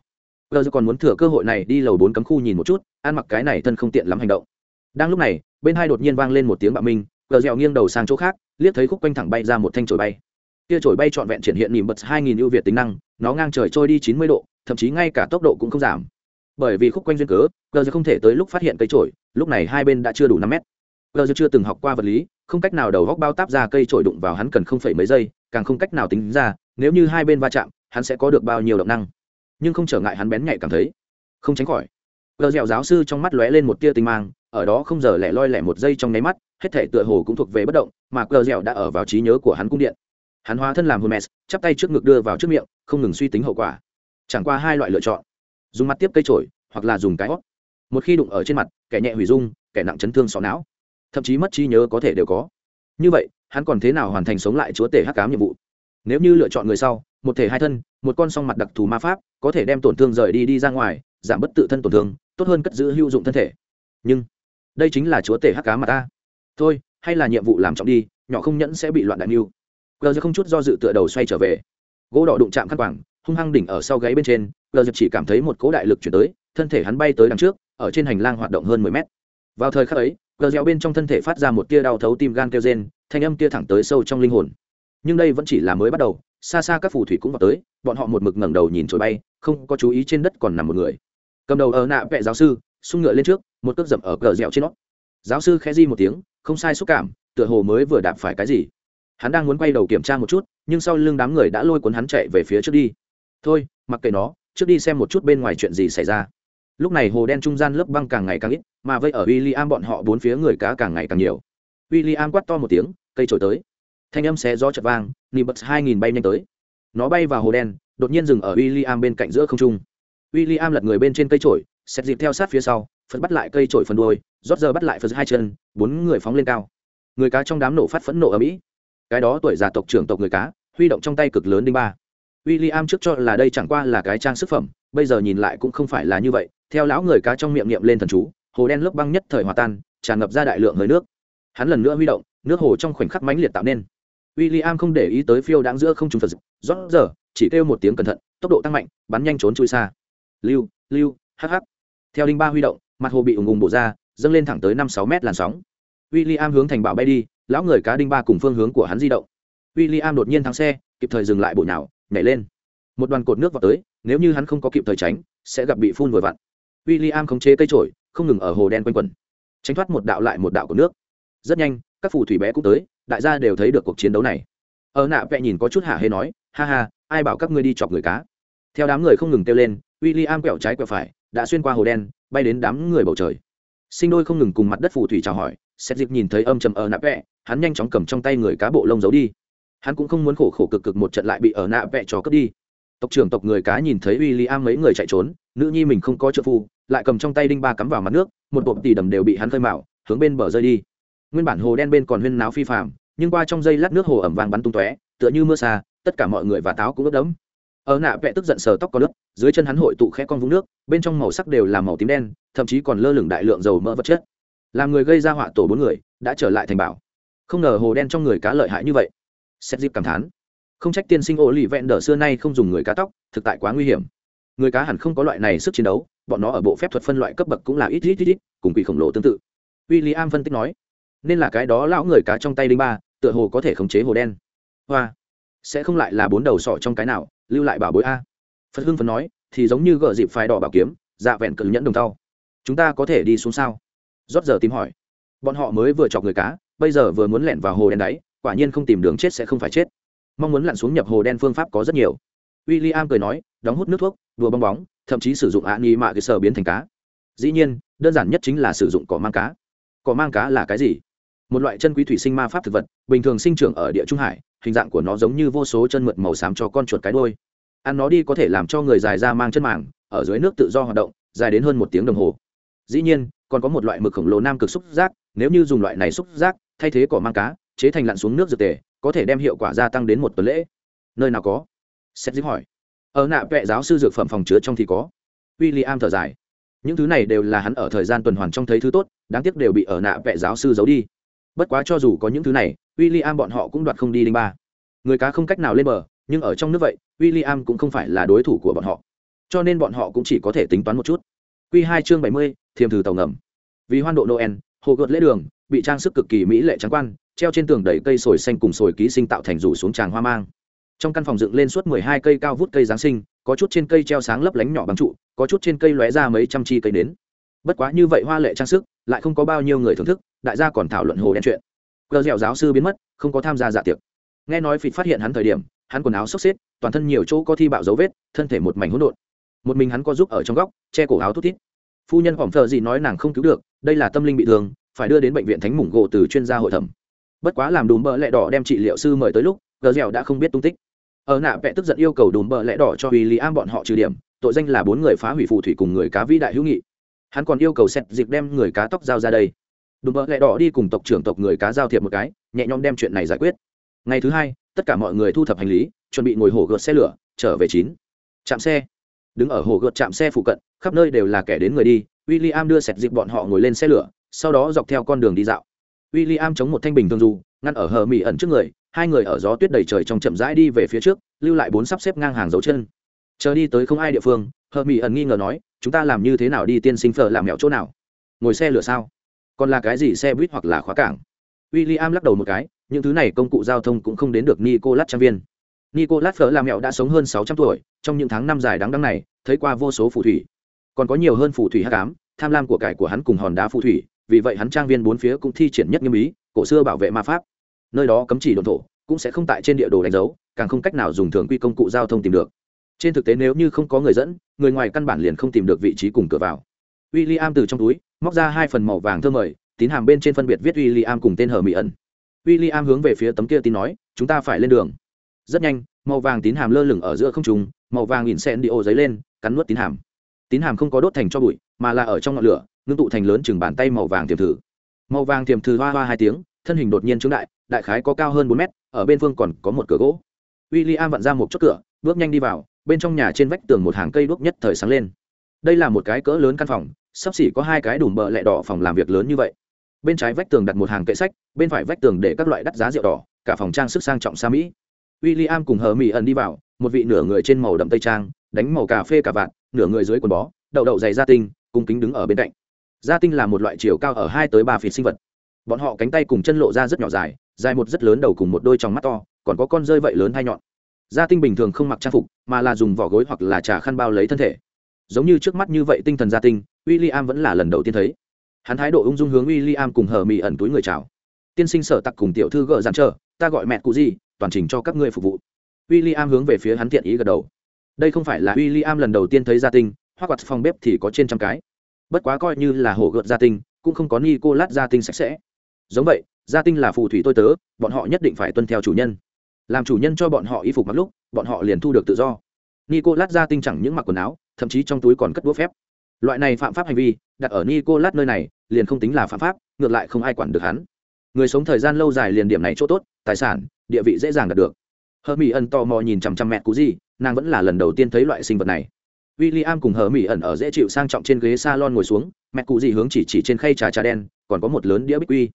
Gờ còn muốn thừa cơ hội này đi lầu bốn cấm khu nhìn một chút, ăn mặc cái này thân không tiện lắm hành động đang lúc này, bên hai đột nhiên vang lên một tiếng bạo minh, gờ dẻo nghiêng đầu sang chỗ khác, liếc thấy khúc quanh thẳng bay ra một thanh trổi bay. Kia trổi bay trọn vẹn triển hiện nỉm bật hai nghìn ưu việt tính năng, nó ngang trời trôi đi chín mươi độ, thậm chí ngay cả tốc độ cũng không giảm. Bởi vì khúc quanh duyên cớ, gờ không thể tới lúc phát hiện cây trổi lúc này hai bên đã chưa đủ năm mét. Gờ chưa từng học qua vật lý, không cách nào đầu góc bao táp ra cây trổi đụng vào hắn cần không phải mấy giây, càng không cách nào tính ra, nếu như hai bên va chạm, hắn sẽ có được bao nhiêu động năng. Nhưng không trở ngại hắn bén nhạy cảm thấy, không tránh khỏi. Gờ dẻo giáo sư trong mắt lóe lên một tia tinh mang ở đó không giờ lẻ loi lẻ một giây trong nháy mắt, hết thể tựa hồ cũng thuộc về bất động, mà cờ dẻo đã ở vào trí nhớ của hắn cung điện. Hắn hóa thân làm hermes, chắp tay trước ngực đưa vào trước miệng, không ngừng suy tính hậu quả. Chẳng qua hai loại lựa chọn, dùng mặt tiếp cây trổi hoặc là dùng cái hót. Một khi đụng ở trên mặt, kẻ nhẹ hủy dung, kẻ nặng chấn thương sọ não. Thậm chí mất trí nhớ có thể đều có. Như vậy, hắn còn thế nào hoàn thành sống lại chúa tể hắc cám nhiệm vụ? Nếu như lựa chọn người sau, một thể hai thân, một con song mặt đặc thù ma pháp, có thể đem tổn thương rời đi đi ra ngoài, giảm bất tự thân tổn thương, tốt hơn cất giữ hữu dụng thân thể. Nhưng đây chính là chúa tể hắc cá mà ta. Thôi, hay là nhiệm vụ làm trọng đi, nhỏ không nhẫn sẽ bị loạn đại mưu. Gờ không chút do dự tựa đầu xoay trở về. Gỗ đỏ đụng chạm khăn quảng hung hăng đỉnh ở sau gáy bên trên gờ chỉ cảm thấy một cỗ đại lực chuyển tới, thân thể hắn bay tới đằng trước, ở trên hành lang hoạt động hơn mười mét. Vào thời khắc ấy gờ dẻo bên trong thân thể phát ra một tia đau thấu tim gan kêu rên, thanh âm tia thẳng tới sâu trong linh hồn. Nhưng đây vẫn chỉ là mới bắt đầu, xa xa các phù thủy cũng vào tới, bọn họ một mực ngẩng đầu nhìn trồi bay, không có chú ý trên đất còn nằm một người. Cầm đầu ở nạ vệ giáo sư xung ngựa lên trước, một cước dậm ở cờ dẻo trên nó. Giáo sư khẽ di một tiếng, không sai xúc cảm, tựa hồ mới vừa đạp phải cái gì. Hắn đang muốn quay đầu kiểm tra một chút, nhưng sau lưng đám người đã lôi cuốn hắn chạy về phía trước đi. Thôi, mặc kệ nó, trước đi xem một chút bên ngoài chuyện gì xảy ra. Lúc này hồ đen trung gian lớp băng càng ngày càng ít, mà vây ở w i l l i am bọn họ bốn phía người cá càng ngày càng nhiều. W i l l i am quát to một tiếng, cây trổi tới. Thanh âm xé gió chật vang nỉ bật hai nghìn bay nhanh tới. Nó bay vào hồ đen, đột nhiên dừng ở w i l l i am bên cạnh giữa không trung. W i l l i am lật người bên trên cây trổi xét dịp theo sát phía sau, phật bắt lại cây trổi phần đôi rót giờ bắt lại phật hai chân, bốn người phóng lên cao. Người cá trong đám nổ phát phẫn nộ ở mỹ. Cái đó tuổi già tộc trưởng tộc người cá, huy động trong tay cực lớn đinh ba. W i l l i am trước cho là đây chẳng qua là cái trang sức phẩm, bây giờ nhìn lại cũng không phải là như vậy. Theo lão người cá trong miệng niệm lên thần chú, hồ đen lớp băng nhất thời hòa tan, tràn ngập ra đại lượng hơi nước. Hắn lần nữa huy động, nước hồ trong khoảnh khắc mãnh liệt tạo nên. W i l l i am không để ý tới phiêu đáng giữa không trùng phật rót giờ, chỉ kêu một tiếng cẩn thận, tốc độ tăng mạnh, bắn nhanh trốn chui xa. Lưu lưu hh theo đinh ba huy động, mặt hồ bị ùng ùng bổ ra, dâng lên thẳng tới năm sáu mét làn sóng. W i l l i am hướng thành bảo bay đi, lão người cá đinh ba cùng phương hướng của hắn di động. W i l l i am đột nhiên thắng xe, kịp thời dừng lại bộ nhào, nhảy lên. Một đoàn cột nước vào tới, nếu như hắn không có kịp thời tránh, sẽ gặp bị phun vội vặn. W i l l i am khống chế cây trổi không ngừng ở hồ đen quanh quẩn. Tránh thoát một đạo lại một đạo của nước. Rất nhanh, các phù thủy bé cũng tới, đại gia đều thấy được cuộc chiến đấu này. Ở nạ vẹ nhìn có chút hả hê nói, ha ha, ai bảo các ngươi đi chọc người cá? Theo đám người không ngừng kêu lên w i l l i am quẹo trái quẹo phải đã xuyên qua hồ đen, bay đến đám người bầu trời. Sinh đôi không ngừng cùng mặt đất phù thủy chào hỏi xét dịp nhìn thấy âm trầm ở nạ vẹ, hắn nhanh chóng cầm trong tay người cá bộ lông giấu đi. Hắn cũng không muốn khổ khổ cực cực một trận lại bị ở nạ vẹ cho cướp đi. Tộc trưởng tộc người cá nhìn thấy w i l l i am mấy người chạy trốn, nữ nhi mình không có trợ phu, lại cầm trong tay đinh ba cắm vào mặt nước, một bộp tỉ đầm đều bị hắn khơi mạo hướng bên bờ rơi đi. Nguyên bản hồ đen bên còn huyên náo phi phạm nhưng qua trong dây lát nước hồ ẩm vàng bắn tung tóe, tựa như mưa xa, tất cả mọi người và táo cũng ướt đẫm. Ở nạ vẽ tức giận sờ tóc có nước dưới chân hắn hội tụ khẽ con vũng nước, bên trong màu sắc đều là màu tím đen, thậm chí còn lơ lửng đại lượng dầu mỡ vật chất. Làm người gây ra họa tổ bốn người, đã trở lại thành bảo. Không ngờ hồ đen trong người cá lợi hại như vậy. Xét dịp cảm thán. Không trách tiên sinh ô lì vẹn đờ xưa nay không dùng người cá tóc, thực tại quá nguy hiểm. Người cá hẳn không có loại này sức chiến đấu, bọn nó ở bộ phép thuật phân loại cấp bậc cũng là ít ít ít ít, cùng quỷ khổng lồ tương tự. W i l l i am phân tích nói, nên là cái đó lão người cá trong tay đinh ba, tựa hồ có thể khống chế hồ đen. Hoa, sẽ không lại là bốn đầu sọ trong cái nào, lưu lại bảo bối a phật hưng phấn nói, thì giống như gợ dịp phai đỏ bảo kiếm dạ vẹn cự nhẫn đồng tao chúng ta có thể đi xuống sao? Rót giờ tìm hỏi. Bọn họ mới vừa chọc người cá, bây giờ vừa muốn lẻn vào hồ đen đáy, quả nhiên không tìm đường chết sẽ không phải chết. Mong muốn lặn xuống nhập hồ đen phương pháp có rất nhiều. W i l l i am cười nói, đóng hút nước thuốc, đùa bong bóng, thậm chí sử dụng ạ ni mạ cái sở biến thành cá. Dĩ nhiên, đơn giản nhất chính là sử dụng cỏ mang cá. Cỏ mang cá là cái gì? Một loại chân quý thủy sinh ma pháp thực vật, bình thường sinh trưởng ở địa trung hải, hình dạng của nó giống như vô số chân mượt màu xám cho con chuột cái đôi ăn nó đi có thể làm cho người dài ra mang chân màng, ở dưới nước tự do hoạt động, dài đến hơn một tiếng đồng hồ. Dĩ nhiên, còn có một loại mực khổng lồ nam cực xúc giác, nếu như dùng loại này xúc giác, thay thế cỏ mang cá, chế thành lặn xuống nước dược tề, có thể đem hiệu quả gia tăng đến một tuần lễ. Nơi nào có? Xét dính hỏi. Ở nạ vệ giáo sư dược phẩm phòng chứa trong thì có. W i l l i am thở dài. Những thứ này đều là hắn ở thời gian tuần hoàn trong thấy thứ tốt, đáng tiếc đều bị ở nạ vệ giáo sư giấu đi. Bất quá cho dù có những thứ này w i l l i am bọn họ cũng đoạt không đi đinh ba. Người cá không cách nào lên bờ, nhưng ở trong nước vậy w i l l i am cũng không phải là đối thủ của bọn họ, cho nên bọn họ cũng chỉ có thể tính toán một chút. Q hai chương bảy mươi, thiềm thử tàu ngầm. Vì hoan độ noel, hồ gợt lễ đường, bị trang sức cực kỳ mỹ lệ trắng quan, treo trên tường đầy cây sồi xanh cùng sồi ký sinh tạo thành rủ xuống tràng hoa mang. Trong căn phòng dựng lên suốt mười hai cây cao vút cây giáng sinh, có chút trên cây treo sáng lấp lánh nhỏ bằng trụ, có chút trên cây lóe ra mấy trăm chi cây nến. bất quá như vậy hoa lệ trang sức, lại không có bao nhiêu người thưởng thức, đại gia còn thảo luận hồ đen chuyện. Cờ dẻo giáo sư biến mất, không có tham gia dạ tiệc. Nghe nói phịt phát hiện hắn thời điểm hắn quần áo xốc xếp, toàn thân nhiều chỗ có thi bạo dấu vết, thân thể một mảnh hỗn độn. Một mình hắn có giúp ở trong góc, che cổ áo thút thít. Phu nhân phỏng thợ gì nói nàng không cứu được, đây là tâm linh bị thương, phải đưa đến bệnh viện thánh mủng gỗ từ chuyên gia hội thẩm. Bất quá làm đùm bợ lẹ đỏ đem trị liệu sư mời tới lúc, gờ dẻo đã không biết tung tích. Ở nạ vẽ tức giận yêu cầu đùm bợ lẹ đỏ cho w i am bọn họ trừ điểm, tội danh là bốn người phá hủy phù thủy cùng người cá vĩ đại hữu nghị. Hắn còn yêu cầu xét dịp đem người cá tóc giao ra đây. Đùm bợ lẹ đỏ đi cùng tộc trưởng tộc người cá giao thiệp một cái, nhẹ nhõm đem chuyện này giải quyết. Ngày thứ hai tất cả mọi người thu thập hành lý, chuẩn bị ngồi hổ gợt xe lửa, trở về chín. Trạm xe. Đứng ở hồ gợt trạm xe phụ cận, khắp nơi đều là kẻ đến người đi w i l l i am đưa sẹt dịp bọn họ ngồi lên xe lửa, sau đó dọc theo con đường đi dạo. W i l l i am chống một thanh bình thường dù, ngăn ở hờ mỹ ẩn trước người, hai người ở gió tuyết đầy trời trong chậm rãi đi về phía trước, lưu lại bốn sắp xếp ngang hàng dấu chân. Chờ đi tới không ai địa phương, hờ mỹ ẩn nghi ngờ nói, chúng ta làm như thế nào đi tiên sinh phở làm mẹo chỗ nào? Ngồi xe lửa sao? Còn là cái gì xe buýt hoặc là khóa cảng? W i l l i am lắc đầu một cái những thứ này công cụ giao thông cũng không đến được nicolas trang viên. Nicolas phở làm mẹo đã sống hơn sáu trăm tuổi, trong những tháng năm dài đáng đắng này, thấy qua vô số phù thủy. Còn có nhiều hơn phù thủy hát cám tham lam của cải của hắn cùng hòn đá phù thủy, vì vậy hắn trang viên bốn phía cũng thi triển nhất nghiêm ý cổ xưa bảo vệ ma pháp. Nơi đó cấm chỉ đồn thổ, cũng sẽ không tại trên địa đồ đánh dấu, càng không cách nào dùng thường quy công cụ giao thông tìm được. Trên thực tế nếu như không có người dẫn, người ngoài căn bản liền không tìm được vị trí cùng cửa vào. W i l l i am từ trong túi, móc ra hai phần màu vàng thơ mời, tín hàm bên trên phân biệt viết w i l l i am cùng tên hờ mỹ ẩn w i l l i am hướng về phía tấm kia tin nói, chúng ta phải lên đường. Rất nhanh, màu vàng tín hàm lơ lửng ở giữa không trùng màu vàng ỉn sen đi ô giấy lên, cắn nuốt tín hàm. Tín hàm không có đốt thành cho bụi, mà là ở trong ngọn lửa, ngưng tụ thành lớn chừng bàn tay màu vàng tiềm thử. Màu vàng tiềm thử hoa hoa hai tiếng, thân hình đột nhiên trứng đại đại khái có cao hơn bốn mét, ở bên phương còn có một cửa gỗ. W i l l i am vặn ra một chốt cửa, bước nhanh đi vào, bên trong nhà trên vách tường một hàng cây đuốc nhất thời sáng lên. Đây là một cái cỡ lớn căn phòng, sắp xỉ có hai cái đủ bợ lẹ đỏ phòng làm việc lớn như vậy bên trái vách tường đặt một hàng kệ sách bên phải vách tường để các loại đắt giá rượu đỏ cả phòng trang sức sang trọng xa mỹ. W i l l i am cùng hờ mỹ ẩn đi vào một vị nửa người trên màu đậm tây trang đánh màu cà phê cả vạt, nửa người dưới quần bó đậu đậu dày gia tinh cung kính đứng ở bên cạnh. Gia tinh là một loại chiều cao ở hai tới ba feet sinh vật. Bọn họ cánh tay cùng chân lộ ra rất nhỏ dài dài một rất lớn đầu cùng một đôi trong mắt to còn có con rơi vậy lớn hay nhọn. Gia tinh bình thường không mặc trang phục mà là dùng vỏ gối hoặc là trà khăn bao lấy thân thể. Giống như trước mắt như vậy tinh thần gia tinh w i l l i am vẫn là lần đầu tiên thấy hắn thái độ ung dung hướng w i l l i am cùng hờ mỹ ẩn túi người chào. Tiên sinh sở tặc cùng tiểu thư gợ dàn trở ta gọi mẹ cụ gì, toàn trình cho các ngươi phục vụ. W i l l i am hướng về phía hắn thiện ý gật đầu. Đây không phải là w i l l i am lần đầu tiên thấy gia tinh hoặc quạt phòng bếp thì có trên trăm cái. Bất quá coi như là hổ gợt gia tinh, cũng không có ni cô lát gia tinh sạch sẽ. Giống vậy, gia tinh là phù thủy tôi tớ, bọn họ nhất định phải tuân theo chủ nhân. Làm chủ nhân cho bọn họ y phục mặc lúc, bọn họ liền thu được tự do. Nicolas gia tinh chẳng những mặc quần áo, thậm chí trong túi còn cất đũa phép. Loại này phạm pháp hành vi, đặt ở nicolas nơi này liền không tính là phạm pháp, ngược lại không ai quản được hắn. Người sống thời gian lâu dài liền điểm này chỗ tốt, tài sản, địa vị dễ dàng đạt được. Hờ mỹ ẩn tò mò nhìn chằm chằm mẹ cú gì, nàng vẫn là lần đầu tiên thấy loại sinh vật này. W i l l i am cùng hờ mỹ ẩn ở dễ chịu sang trọng trên ghế s a lon ngồi xuống, mẹ cụ gì hướng chỉ chỉ trên khay trà trà đen, còn có một lớn đĩa bích quy.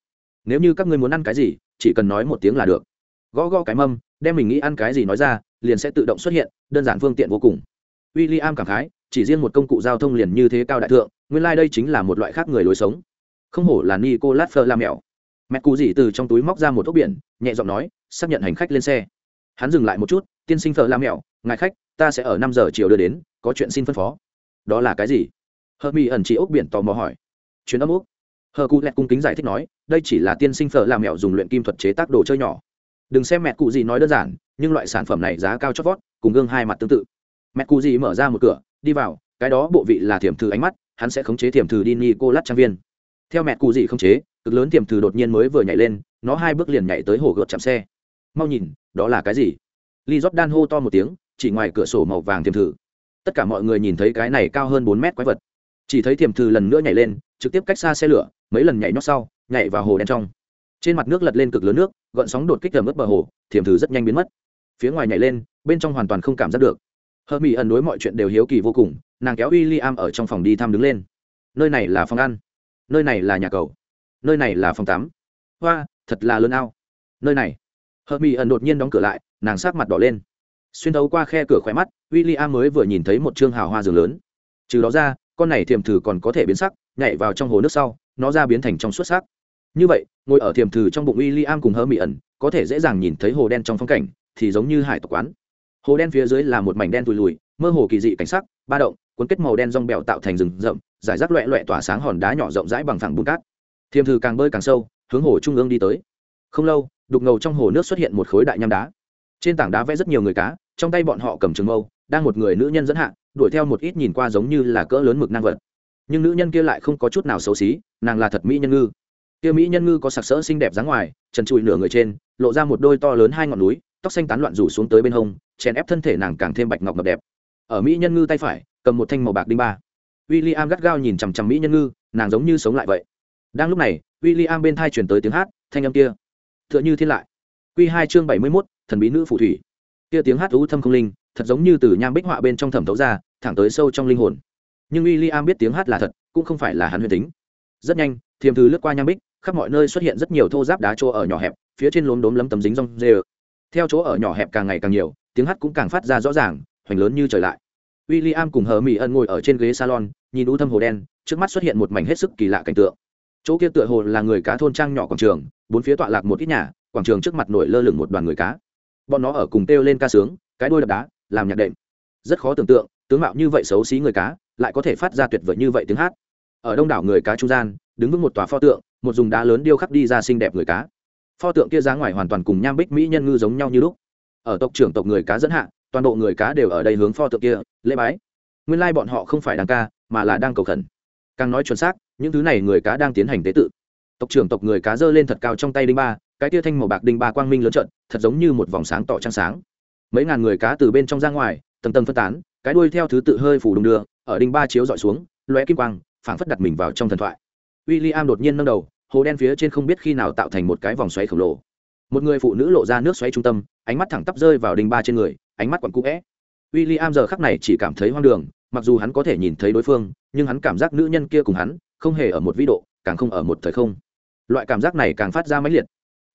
Nếu như các ngươi muốn ăn cái gì, chỉ cần nói một tiếng là được. Gõ gõ cái mâm, đem mình nghĩ ăn cái gì nói ra, liền sẽ tự động xuất hiện, đơn giản phương tiện vô cùng. W i l l i am cảm khái chỉ riêng một công cụ giao thông liền như thế cao đại thượng, nguyên lai、like、đây chính là một loại khác người lối sống. Không hổ là nico lát phơ la mèo mẹ cụ gì từ trong túi móc ra một ốc biển, nhẹ giọng nói, xác nhận hành khách lên xe. Hắn dừng lại một chút, tiên sinh phở la mèo ngài khách, ta sẽ ở năm giờ chiều đưa đến, có chuyện xin phân phó. Đó là cái gì? Hờ mi ẩn chị ốc biển tò mò hỏi. Chuyến âm úc hờ cụ lẹt cung kính giải thích nói, đây chỉ là tiên sinh phở làm mẹo dùng luyện kim thuật chế tác đồ chơi nhỏ. Đừng xem mẹ cụ gì nói đơn giản, nhưng loại sản phẩm này giá cao chót vót, cùng gương hai mặt tương tự. Mẹ cụ gì mở ra một cửa đi vào, cái đó bộ vị là thiểm thư ánh mắt, hắn sẽ khống chế thiểm thư đi ni cô lát trang viên. Theo mẹ cụ dị khống chế, cực lớn thiểm thử đột nhiên mới vừa nhảy lên, nó hai bước liền nhảy tới hồ gợt chạm xe. Mau nhìn, đó là cái gì? Li rót đan hô to một tiếng, chỉ ngoài cửa sổ màu vàng thiểm thử. Tất cả mọi người nhìn thấy cái này cao hơn bốn mét quái vật. Chỉ thấy thiểm thử lần nữa nhảy lên, trực tiếp cách xa xe lửa, mấy lần nhảy nhót sau, nhảy vào hồ đen trong. Trên mặt nước lật lên cực lớn nước, gợn sóng đột kích tầm mức bờ hồ, thiểm thử rất nhanh biến mất. Phía ngoài nhảy lên, bên trong hoàn toàn không cảm giác được hơ mỹ ẩn đối mọi chuyện đều hiếu kỳ vô cùng, nàng kéo w i l l i am ở trong phòng đi thăm đứng lên. Nơi này là phòng ăn. Nơi này là nhà cầu. Nơi này là phòng tắm. Hoa, thật là lớn ao. Nơi này. Hơ mỹ ẩn đột nhiên đóng cửa lại, nàng sát mặt đỏ lên. Xuyên thấu qua khe cửa khỏe mắt w i l l i am mới vừa nhìn thấy một chương hào hoa giường lớn. Trừ đó ra, con này thiềm thử còn có thể biến sắc, nhảy vào trong hồ nước sau, nó ra biến thành trong suốt sắc. Như vậy, ngồi ở thiềm thử trong bụng w i l l i am cùng hơ mỹ ẩn, có thể dễ dàng nhìn thấy hồ đen trong phong cảnh, thì giống như hải tộc quán hồ đen phía dưới là một mảnh đen tùi lùi, mơ hồ kỳ dị cảnh sắc, ba động, cuốn kết màu đen rong bèo tạo thành rừng rậm, giải rác loẹ loẹ tỏa sáng hòn đá nhỏ rộng rãi bằng phẳng bùn cát. Thiềm thử càng bơi càng sâu, hướng hồ trung ương đi tới. Không lâu, đục ngầu trong hồ nước xuất hiện một khối đại nham đá. Trên tảng đá vẽ rất nhiều người cá, trong tay bọn họ cầm trường mâu, đang một người nữ nhân dẫn hạ, đuổi theo một ít nhìn qua giống như là cỡ lớn mực năng vật. Nhưng nữ nhân kia lại không có chút nào xấu xí, nàng là thật mỹ nhân ngư. Kia mỹ nhân ngư có sặc sỡ xinh đẹp dáng ngoài, trần trụi nửa người trên, lộ ra một đôi to lớn hai ngọn núi, tóc xanh tán loạn rủ xuống tới bên hông chèn ép thân thể nàng càng thêm bạch ngọc ngọc đẹp. Ở mỹ nhân ngư tay phải, cầm một thanh màu bạc đinh ba. W i l l i am gắt gao nhìn chằm chằm mỹ nhân ngư, nàng giống như sống lại vậy. Đang lúc này w i l l i am bên thai chuyển tới tiếng hát, thanh âm kia. T h ư ợ n h ư thiên lại. Q hai chương bảy mươi mốt, thần bí nữ phù thủy. Kia tiếng hát ú thâm không linh, thật giống như từ nham bích họa bên trong thẩm thấu ra, thẳng tới sâu trong linh hồn. Nhưng w i l l i am biết tiếng hát là thật, cũng không phải là hắn huyền tính. Rất nhanh, thiềm thư lướt qua nham bích, khắp mọi nơi xuất hiện rất nhiều thô giáp đá chỗ ở nhỏ hẹp, phía trên lốm đốm lấm tấm dính rong dê theo chỗ ở nhỏ hẹp càng ngày càng nhiều tiếng hát cũng càng phát ra rõ ràng, hoành lớn như trời lại. W i l l i am cùng hờ mỹ ân ngồi ở trên ghế salon, nhìn u thâm hồ đen, trước mắt xuất hiện một mảnh hết sức kỳ lạ cảnh tượng. Chỗ kia tựa hồ là người cá thôn trang nhỏ quảng trường, bốn phía tọa lạc một ít nhà, quảng trường trước mặt nổi lơ lửng một đoàn người cá. Bọn nó ở cùng kêu lên ca sướng, cái đôi đập đá, làm nhạc đệm. Rất khó tưởng tượng, tướng mạo như vậy xấu xí người cá, lại có thể phát ra tuyệt vời như vậy tiếng hát. Ở đông đảo người cá trung gian, đứng vững một tòa pho tượng, một dùng đá lớn điêu khắc đi ra xinh đẹp người cá. Pho tượng kia giá ngoài hoàn toàn cùng nham bích mỹ nhân ngư giống nhau như lúc ở tộc trưởng tộc người cá dẫn hạ, toàn bộ người cá đều ở đây hướng pho tượng kia, lễ bái. Nguyên lai bọn họ không phải đang ca, mà là đang cầu khẩn. Càng nói chuẩn xác, những thứ này người cá đang tiến hành tế tự. Tộc trưởng tộc người cá giơ lên thật cao trong tay đinh ba, cái tia thanh màu bạc đinh ba quang minh lớn trận thật giống như một vòng sáng tỏ trăng sáng. Mấy ngàn người cá từ bên trong ra ngoài, tầng tầng phân tán, cái đuôi theo thứ tự hơi phủ đùng đưa, ở đinh ba chiếu dọi xuống, lóe kim quang, phảng phất đặt mình vào trong thần thoại. W i l l i am đột nhiên nâng đầu, hồ đen phía trên không biết khi nào tạo thành một cái vòng xoáy khổng lồ một người phụ nữ lộ ra nước xoáy trung tâm, ánh mắt thẳng tắp rơi vào đinh ba trên người, ánh mắt quặn cũ vẽ. W i l l i am giờ khắc này chỉ cảm thấy hoang đường, mặc dù hắn có thể nhìn thấy đối phương, nhưng hắn cảm giác nữ nhân kia cùng hắn không hề ở một vĩ độ, càng không ở một thời không. Loại cảm giác này càng phát ra mãnh liệt.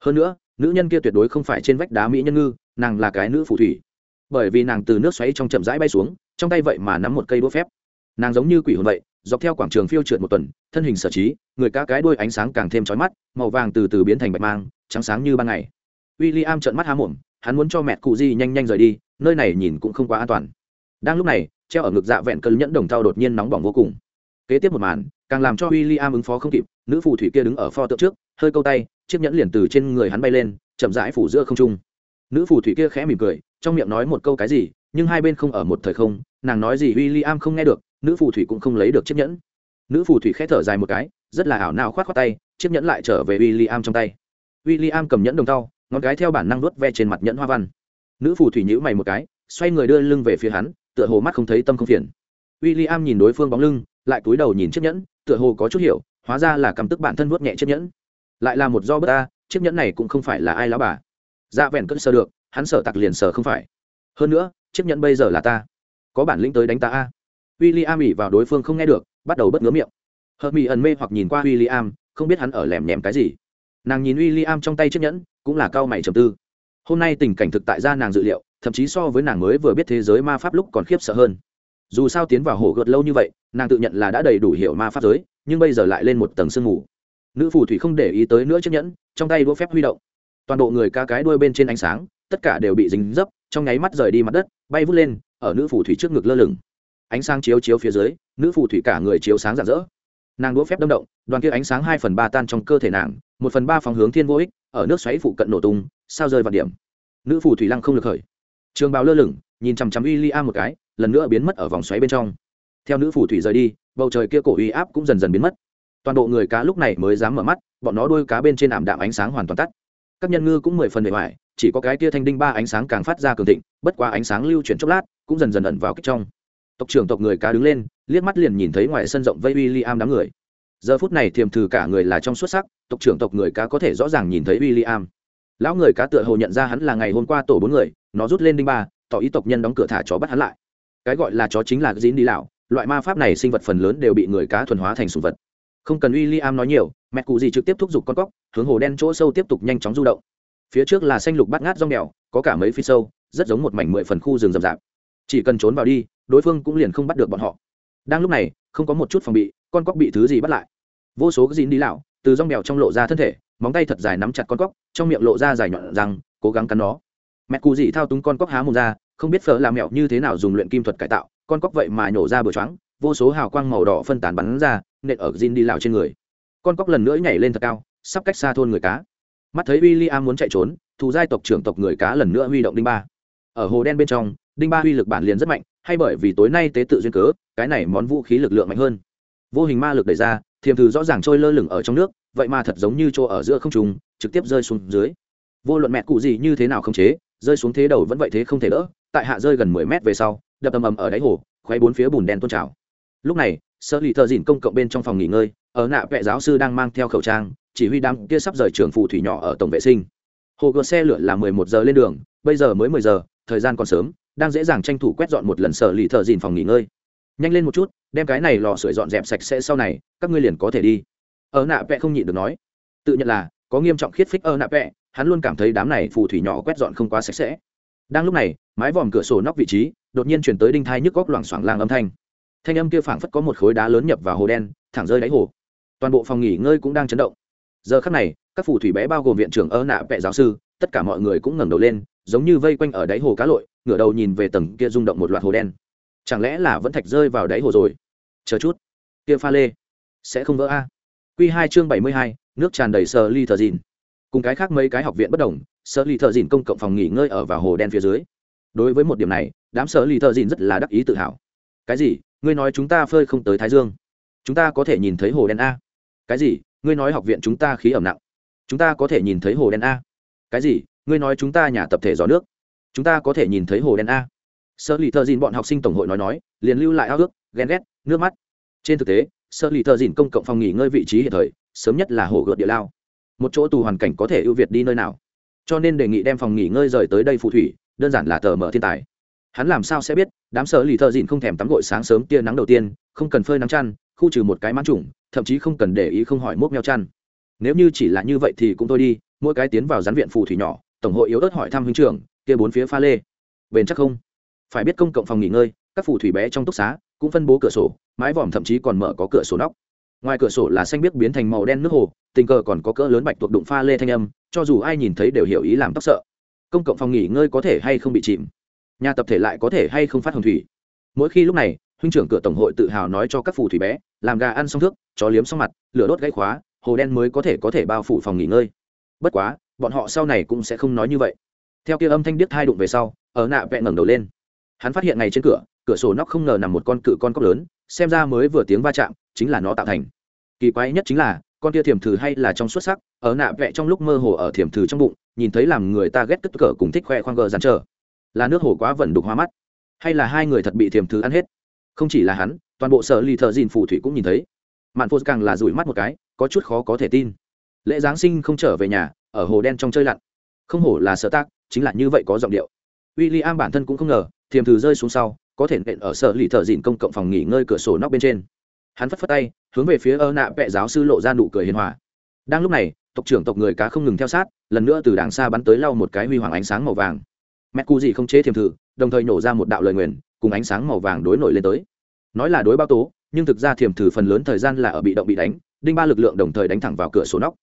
Hơn nữa, nữ nhân kia tuyệt đối không phải trên vách đá mỹ nhân ngư, nàng là cái nữ phù thủy. Bởi vì nàng từ nước xoáy trong chậm rãi bay xuống, trong tay vậy mà nắm một cây đũa phép. Nàng giống như quỷ hồn vậy dọc theo quảng trường phiêu trượt một tuần, thân hình sở trí, người cá cái đuôi ánh sáng càng thêm trói mắt, màu vàng từ từ biến thành bạch mang, trắng sáng như ban ngày. W i l l i am trợn mắt há mồm, hắn muốn cho mẹ cụ di nhanh nhanh rời đi, nơi này nhìn cũng không quá an toàn. Đang lúc này, treo ở ngực dạ vẹn cơn nhẫn đồng thau đột nhiên nóng bỏng vô cùng. Kế tiếp một màn, càng làm cho w i l l i am ứng phó không kịp, nữ phù thủy kia đứng ở pho tượng trước, hơi câu tay, chiếc nhẫn liền từ trên người hắn bay lên, chậm rãi phủ giữa không trung. Nữ phù thủy kia khẽ mỉm cười, trong miệng nói một câu cái gì, nhưng hai bên không ở một thời không, nàng nói gì w i l l i am không nghe được nữ phù thủy cũng không lấy được chiếc nhẫn. Nữ phù thủy khẽ thở dài một cái, rất là ảo nào khoát khoát tay, chiếc nhẫn lại trở về w i l l i am trong tay. W i l l i am cầm nhẫn đồng thau, ngón cái theo bản năng đốt ve trên mặt nhẫn hoa văn. Nữ phù thủy nhữ mày một cái, xoay người đưa lưng về phía hắn, tựa hồ mắt không thấy tâm không phiền. W i l l i am nhìn đối phương bóng lưng, lại cúi đầu nhìn chiếc nhẫn, tựa hồ có chút hiểu, hóa ra là cầm tức bản thân vuốt nhẹ chiếc nhẫn. Lại là một do bất ta, chiếc nhẫn này cũng không phải là ai lão bà. Dạ vẹn cất sờ được, hắn sợ tặc liền sờ không phải. Hơn nữa, chiếc nhẫn bây giờ là ta. Có bản lĩnh tới đánh ta a w i l l i am ỉ vào đối phương không nghe được, bắt đầu bất ngứa miệng. Hợp mỹ ẩn mê hoặc nhìn qua w i l l i am không biết hắn ở lèm nhèm cái gì. Nàng nhìn w i l l i am trong tay chiếc nhẫn, cũng là cao mày trầm tư. Hôm nay tình cảnh thực tại ra nàng dự liệu, thậm chí so với nàng mới vừa biết thế giới ma pháp lúc còn khiếp sợ hơn. Dù sao tiến vào hồ gợt lâu như vậy, nàng tự nhận là đã đầy đủ hiểu ma pháp giới, nhưng bây giờ lại lên một tầng sương mù. Nữ phù thủy không để ý tới nữa chiếc nhẫn, trong tay đũa phép huy động. Toàn bộ người ca cái đuôi bên trên ánh sáng, tất cả đều bị dính dấp, trong nháy mắt rời đi mặt đất, bay vút lên, ở nữ phù thủy trước ngực lơ lửng ánh sáng chiếu chiếu phía dưới, nữ phù thủy cả người chiếu sáng rạng rỡ. Nàng đũa phép đâm động, đoàn kia ánh sáng hai phần ba tan trong cơ thể nàng, một phần ba phòng hướng thiên vô ích, ở nước xoáy phụ cận nổ tung, sao rơi vào điểm. Nữ phù thủy lăng không được khởi. Trường bào lơ lửng, nhìn chằm chằm uy li a một cái, lần nữa biến mất ở vòng xoáy bên trong. Theo nữ phù thủy rời đi, bầu trời kia cổ uy áp cũng dần dần biến mất. Toàn bộ người cá lúc này mới dám mở mắt, bọn nó đôi cá bên trên ảm đạm ánh sáng hoàn toàn tắt. Các nhân ngư cũng mười phần bề ngoài chỉ có cái tia thanh đinh ba ánh sáng càng phát ra cường thịnh, bất quá ánh sáng lưu chuyển chốc lát, cũng dần dần ẩn vào kích trong tộc trưởng tộc người cá đứng lên, liếc mắt liền nhìn thấy ngoài sân rộng vây w i am đám người. Giờ phút này thiềm thử cả người là trong xuất sắc, tộc trưởng tộc người cá có thể rõ ràng nhìn thấy w i l l i am lão người cá tựa hồ nhận ra hắn là ngày hôm qua tổ bốn người, nó rút lên đinh ba, tỏ ý tộc nhân đóng cửa thả chó bắt hắn lại. Cái gọi là chó chính là dín đi lão, loại ma pháp này sinh vật phần lớn đều bị người cá thuần hóa thành sùng vật. Không cần w i l l i am nói nhiều, mẹ cụ gì trực tiếp thúc giục con cóc, hướng hồ đen chỗ sâu tiếp tục nhanh chóng du động. Phía trước là xanh lục bắt ngát rong đèo có cả mấy phi sâu, rất giống một mảnh mười phần khu rừng rậm rạp. Chỉ cần trốn vào đi đối phương cũng liền không bắt được bọn họ. Đang lúc này, không có một chút phòng bị, con cóc bị thứ gì bắt lại? Vô số cái dín đi lão, từ rong mèo trong lộ ra thân thể, móng tay thật dài nắm chặt con cóc, trong miệng lộ ra dài nhọn răng, cố gắng cắn nó. Mẹ cù gì thao túng con cóc há mồm ra, không biết phở làm mẹo như thế nào dùng luyện kim thuật cải tạo, con cóc vậy mà nhổ ra bờ choáng, vô số hào quang màu đỏ phân tán bắn ra, nện ở Jin đi lào trên người. Con cóc lần nữa nhảy lên thật cao, sắp cách xa thôn người cá. Mắt thấy w i l l i am muốn chạy trốn, thù giai tộc trưởng tộc người cá lần nữa huy động đinh ba. Ở hồ đen bên trong, đinh ba uy lực bản liền rất mạnh hay bởi vì tối nay tế tự duyên cớ, cái này món vũ khí lực lượng mạnh hơn. Vô hình ma lực đẩy ra, thiềm thử rõ ràng trôi lơ lửng ở trong nước, vậy mà thật giống như chỗ ở giữa không trùng trực tiếp rơi xuống dưới. Vô luận mẹ cụ gì như thế nào không chế, rơi xuống thế đầu vẫn vậy thế không thể đỡ, tại hạ rơi gần mười mét về sau, đập ầm ầm ở đáy hồ khoáy bốn phía bùn đen tôn trào. Lúc này sơ lì thợ dìn công cộng bên trong phòng nghỉ ngơi, ở nạ vệ giáo sư đang mang theo khẩu trang, chỉ huy đám kia sắp rời trường phù thủy nhỏ ở tổng vệ sinh. Hồ gợt xe lửa là mười một giờ lên đường, bây giờ mới mười giờ, thời gian còn sớm đang dễ dàng tranh thủ quét dọn một lần sở lì thợ dìn phòng nghỉ ngơi. Nhanh lên một chút, đem cái này lò sưởi dọn dẹp sạch sẽ sau này, các ngươi liền có thể đi. Ở nạ vẽ không nhịn được nói. Tự nhận là, có nghiêm trọng khiết phích ở nạ vẽ hắn luôn cảm thấy đám này phù thủy nhỏ quét dọn không quá sạch sẽ. Đang lúc này, mái vòm cửa sổ nóc vị trí, đột nhiên chuyển tới đinh thai nhức góc loảng xoảng lang âm thanh. Thanh âm kia phảng phất có một khối đá lớn nhập vào hồ đen, thẳng rơi đáy hồ. Toàn bộ phòng nghỉ ngơi cũng đang chấn động. Giờ khắc này, các phù thủy bé bao gồm viện trưởng ơ nạ vẽ giáo sư, tất cả mọi người cũng ngẩng đầu lên giống như vây quanh ở đáy hồ cá lội, ngửa đầu nhìn về tầng kia rung động một loạt hồ đen. Chẳng lẽ là vẫn thạch rơi vào đáy hồ rồi? Chờ chút. Kia pha lê. Sẽ không vỡ a. Q hai chương bảy mươi hai, nước tràn đầy sờ ly thờ dìn. Cùng cái khác mấy cái học viện bất đồng, sờ ly thợ dìn công cộng phòng nghỉ ngơi ở vào hồ đen phía dưới. Đối với một điểm này, đám sờ ly thợ dìn rất là đắc ý tự hào. Cái gì? Ngươi nói chúng ta phơi không tới thái dương. Chúng ta có thể nhìn thấy hồ đen a. Cái gì? Ngươi nói học viện chúng ta khí ẩm nặng. Chúng ta có thể nhìn thấy hồ đen a. Cái gì? Ngươi nói chúng ta nhà tập thể gió nước. Chúng ta có thể nhìn thấy hồ đen a. Sơ lì thợ dìn bọn học sinh tổng hội nói nói, liền lưu lại ao ước, ghen ghét, nước mắt. Trên thực tế, sơ lì thợ dìn công cộng phòng nghỉ ngơi vị trí hiện thời, sớm nhất là hồ gợt địa lao. Một chỗ tù hoàn cảnh có thể ưu việt đi nơi nào. Cho nên đề nghị đem phòng nghỉ ngơi rời tới đây phù thủy, đơn giản là tờ mở thiên tài. Hắn làm sao sẽ biết, đám sở lì thợ dìn không thèm tắm gội sáng sớm tia nắng đầu tiên, không cần phơi nắng chăn, khu trừ một cái mãn trùng, thậm chí không cần để ý không hỏi mốc meo chăn. Nếu như chỉ là như vậy thì cũng thôi đi, mỗi cái tiến vào gián viện phù thủy nhỏ tổng hội yếu ớt hỏi thăm huynh trưởng, kia bốn phía pha lê. Bền chắc không? Phải biết công cộng phòng nghỉ ngơi, các phù thủy bé trong túc xá cũng phân bố cửa sổ, mái vòm thậm chí còn mở có cửa sổ nóc. Ngoài cửa sổ là xanh biếc biến thành màu đen nước hồ, tình cờ còn có cỡ lớn bạch tuộc đụng pha lê thanh âm, cho dù ai nhìn thấy đều hiểu ý làm tóc sợ. Công cộng phòng nghỉ ngơi có thể hay không bị chìm? Nhà tập thể lại có thể hay không phát hồng thủy? Mỗi khi lúc này, huynh trưởng cửa tổng hội tự hào nói cho các phù thủy bé, làm gà ăn xong thước, chó liếm xong mặt, lửa đốt gãy khóa, hồ đen mới có thể có thể bao phủ phòng nghỉ ngơi. Bất quá bọn họ sau này cũng sẽ không nói như vậy. Theo kia âm thanh điếc thai đụng về sau, ở nạ vẹn ngẩng đầu lên. Hắn phát hiện ngay trên cửa cửa sổ nóc không ngờ nằm một con cự con cóc lớn, xem ra mới vừa tiếng va chạm, chính là nó tạo thành. Kỳ quái nhất chính là, con kia thiềm thử hay là trong xuất sắc, ở nạ vẹ trong lúc mơ hồ ở thiềm thử trong bụng, nhìn thấy làm người ta ghét cất cờ cùng thích khoe khoang gờ dàn trở là nước hồ quá vẩn đục hoa mắt. Hay là hai người thật bị thiềm thử ăn hết? Không chỉ là hắn, toàn bộ sở lì thợ dìn phù thủy cũng nhìn thấy. Mạn phô càng là rủi mắt một cái, có chút khó có thể tin. Lễ giáng sinh không trở về nhà ở hồ đen trong chơi lặn. Không hổ là sở tác, chính là như vậy có giọng điệu. W i l l i am bản thân cũng không ngờ, thiềm thử rơi xuống sau, có thể nện ở sở lì thợ dịn công cộng phòng nghỉ ngơi cửa sổ nóc bên trên. Hắn phất phất tay, hướng về phía ơ nạ vệ giáo sư lộ ra nụ cười hiền hòa. Đang lúc này, tộc trưởng tộc người cá không ngừng theo sát, lần nữa từ đàng xa bắn tới lau một cái huy hoàng ánh sáng màu vàng. Mẹ cu gì không chế thiềm thử, đồng thời nổ ra một đạo lời nguyền, cùng ánh sáng màu vàng đối nổi lên tới. Nói là đối bao tố, nhưng thực ra thiềm thử phần lớn thời gian là ở bị động bị đánh, đinh ba lực lượng đồng thời đánh thẳng vào cửa sổ nóc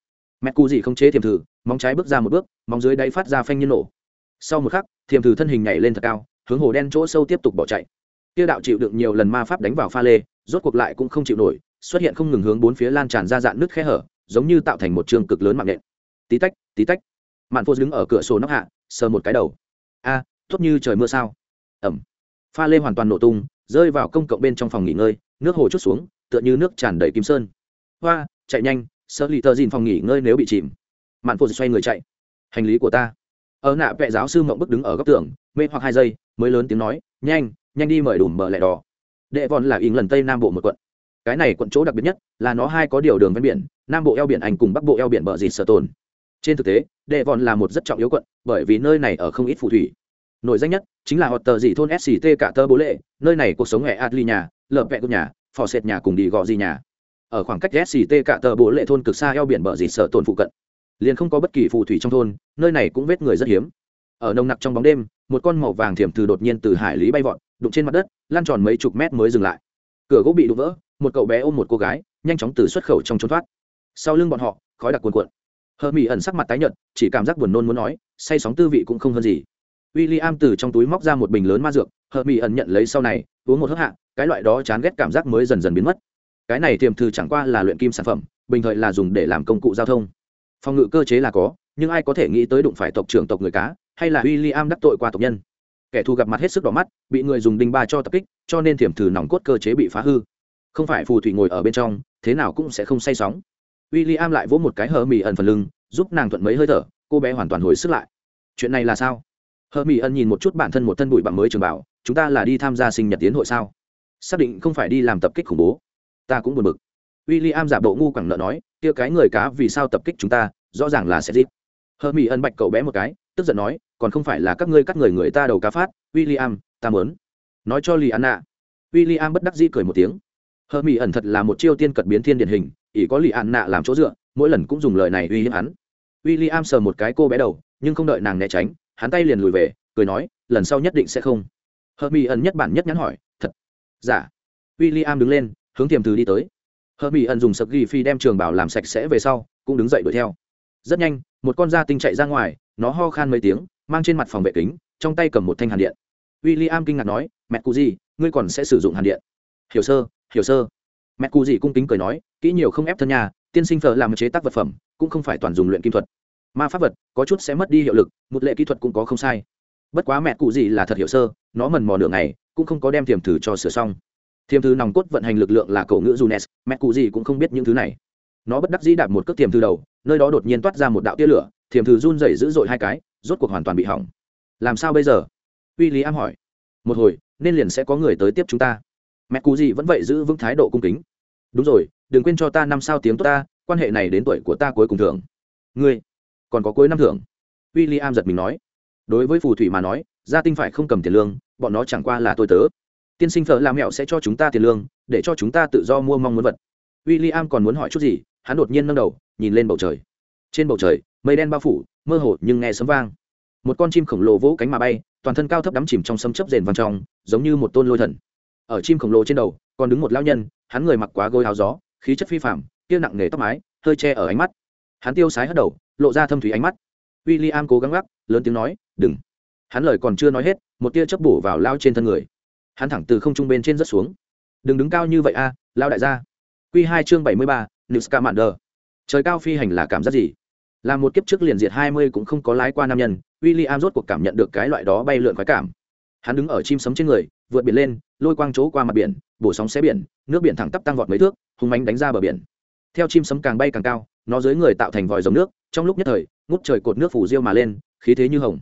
mẹ cụ gì không chế thiềm thử, móng trái bước ra một bước, móng dưới đáy phát ra phanh nhiên nổ. Sau một khắc, thiềm thử thân hình nhảy lên thật cao, hướng hồ đen chỗ sâu tiếp tục bỏ chạy. Tiêu đạo chịu đựng nhiều lần ma pháp đánh vào pha lê, rốt cuộc lại cũng không chịu nổi, xuất hiện không ngừng hướng bốn phía lan tràn ra dạn nước khe hở, giống như tạo thành một trường cực lớn mạng nện tí tách tí tách. Mạn phô đứng ở cửa sổ nóc hạ, sờ một cái đầu. A, tốt như trời mưa sao? Ẩm. Pha lê hoàn toàn nổ tung, rơi vào công cộng bên trong phòng nghỉ ngơi, nước hồ chút xuống, tựa như nước tràn đầy kim sơn. Hoa, chạy nhanh sợ lì tờ dìn phòng nghỉ ngơi nếu bị chìm. Mạn phụ xoay người chạy. Hành lý của ta. Ở nạ vệ giáo sư mộng bức đứng ở góc tường, mê hoặc hai giây, mới lớn tiếng nói, nhanh nhanh đi mời đủ mở lẹ đỏ. Đệ vòn là yến lần tây nam bộ một quận. Cái này quận chỗ đặc biệt nhất là nó hai có điều đường ven biển, nam bộ eo biển anh cùng bắc bộ eo biển bờ dịt sở tồn. Trên thực tế, đệ vòn là một rất trọng yếu quận, bởi vì nơi này ở không ít phù thủy. Nổi danh nhất chính là họt tờ dị thôn sct cả tơ bố lệ, nơi này cuộc sống hệ adli nhà, lợp vẹ của nhà, phò xẹt nhà cùng đi gò gì nhà ở khoảng cách sct cả tờ bộ lệ thôn cực xa eo biển bờ dịt sở tồn phụ cận. Liền không có bất kỳ phù thủy trong thôn, nơi này cũng vết người rất hiếm. Ở nồng nặc trong bóng đêm, một con màu vàng thiểm từ đột nhiên từ hải lý bay vọt, đụng trên mặt đất lan tròn mấy chục mét mới dừng lại. Cửa gỗ bị đụng vỡ, một cậu bé ôm một cô gái, nhanh chóng từ xuất khẩu trong trốn thoát. Sau lưng bọn họ, khói đặc cuồn cuộn. Hờ mỹ ẩn sắc mặt tái nhợt, chỉ cảm giác buồn nôn muốn nói, say sóng tư vị cũng không hơn gì. W i l l i am từ trong túi móc ra một bình lớn ma dược, hờ mỹ ẩn nhận lấy sau này, uống một hớp hạ, cái loại đó chán ghét cảm giác mới dần dần biến mất cái này tiềm thư chẳng qua là luyện kim sản phẩm, bình thời là dùng để làm công cụ giao thông. Phòng ngự cơ chế là có, nhưng ai có thể nghĩ tới đụng phải tộc trưởng tộc người cá, hay là w i l l i am đắc tội qua tộc nhân. Kẻ thù gặp mặt hết sức đỏ mắt, bị người dùng đinh ba cho tập kích, cho nên thiểm thử nòng cốt cơ chế bị phá hư. Không phải phù thủy ngồi ở bên trong, thế nào cũng sẽ không say sóng. W i l l i am lại vỗ một cái hờ mỹ ẩn phần lưng, giúp nàng thuận mấy hơi thở, cô bé hoàn toàn hồi sức lại. Chuyện này là sao? Hờ mỹ ẩn nhìn một chút bản thân một thân bụi bặm mới trường bảo, chúng ta là đi tham gia sinh nhật tiến hội sao? Xác định không phải đi làm tập kích khủng bố ta cũng buồn bực. W i l l i am giả bộ ngu quẳng nợ nói, kia cái người cá vì sao tập kích chúng ta, rõ ràng là sẽ dịp hờ mỹ ẩn bạch cậu bé một cái, tức giận nói, còn không phải là các ngươi cắt người người ta đầu cá phát w i l l i am ta mớn nói cho lì an nạ w i l l i am bất đắc dĩ cười một tiếng. Hờ mỹ ẩn thật là một chiêu tiên cật biến thiên điển hình, ỷ có lì an nạ làm chỗ dựa, mỗi lần cũng dùng lời này uy hiếp hắn. W i l l i am sờ một cái cô bé đầu, nhưng không đợi nàng né tránh, hắn tay liền lùi về, cười nói, lần sau nhất định sẽ không. Hờ mỹ ẩn nhất bản nhất nhắn hỏi, thật? Giả dạ. w i l l i am đứng lên hướng tiềm từ đi tới. Hờ mỹ ẩn dùng sập ghi phi đem trường bảo làm sạch sẽ về sau, cũng đứng dậy đuổi theo. Rất nhanh, một con da tinh chạy ra ngoài, nó ho khan mấy tiếng, mang trên mặt phòng vệ kính, trong tay cầm một thanh hàn điện. W i l l i am kinh ngạc nói, mẹ cụ gì, ngươi còn sẽ sử dụng hàn điện? Hiểu sơ hiểu sơ. Mẹ cụ gì cung kính cười nói, kỹ nhiều không ép thân nhà, tiên sinh thờ làm chế tác vật phẩm, cũng không phải toàn dùng luyện kim thuật. Ma pháp vật, có chút sẽ mất đi hiệu lực, một lệ kỹ thuật cũng có không sai. Bất quá mẹ cụ gì là thật hiểu sơ, nó mần mò nửa ngày, cũng không có đem tiềm thử cho sửa xong thiềm thư nòng cốt vận hành lực lượng là cổ ngữ junes, mẹ cụ gì cũng không biết những thứ này. Nó bất đắc dĩ đạp một cước thiềm thư đầu, nơi đó đột nhiên toát ra một đạo tia lửa, thiềm thư run dày dữ dội hai cái, rốt cuộc hoàn toàn bị hỏng. Làm sao bây giờ? Uy lý am hỏi. Một hồi, nên liền sẽ có người tới tiếp chúng ta. Mẹ cụ gì vẫn vậy giữ vững thái độ cung kính. Đúng rồi, đừng quên cho ta năm sao tiếng tốt ta, quan hệ này đến tuổi của ta cuối cùng thưởng. Ngươi, còn có cuối năm thưởng. W i l l i am giật mình nói. Đối với phù thủy mà nói, gia tinh phải không cầm tiền lương, bọn nó chẳng qua là tôi tớ tiên sinh phở làm mẹo sẽ cho chúng ta tiền lương, để cho chúng ta tự do mua mong muốn vật. W i l l i am còn muốn hỏi chút gì, hắn đột nhiên nâng đầu, nhìn lên bầu trời. Trên bầu trời, mây đen bao phủ, mơ hồ nhưng nghe sấm vang. Một con chim khổng lồ vỗ cánh mà bay, toàn thân cao thấp đắm chìm trong sấm chấp rền vàng trong, giống như một tôn lôi thần. Ở chim khổng lồ trên đầu, còn đứng một lao nhân, hắn người mặc quá gối áo gió, khí chất phi phạm kia nặng nề tóc mái, hơi che ở ánh mắt. Hắn tiêu sái hất đầu, lộ ra thâm thủy ánh mắt. W i l l i am cố gắng gác, lớn tiếng nói, đừng. Hắn lời còn chưa nói hết, một tia chớp bổ vào lao trên thân người hắn thẳng từ không trung bên trên rất xuống. Đừng đứng cao như vậy a lao đại gia. Q hai chương bảy mươi ba niska mạn đờ trời cao phi hành là cảm giác gì? Là một kiếp trước liền diệt hai mươi cũng không có lái qua nam nhân w i l l i am rốt cuộc cảm nhận được cái loại đó bay lượn khoái cảm. Hắn đứng ở chim sấm trên người, vượt biển lên, lôi quang chỗ qua mặt biển, bổ sóng xé biển, nước biển thẳng tắp tăng vọt mấy thước hùng mánh đánh ra bờ biển. Theo chim sấm càng bay càng cao, nó dưới người tạo thành vòi dòng nước, trong lúc nhất thời, ngút trời cột nước phủ riêu mà lên, khí thế như hồng.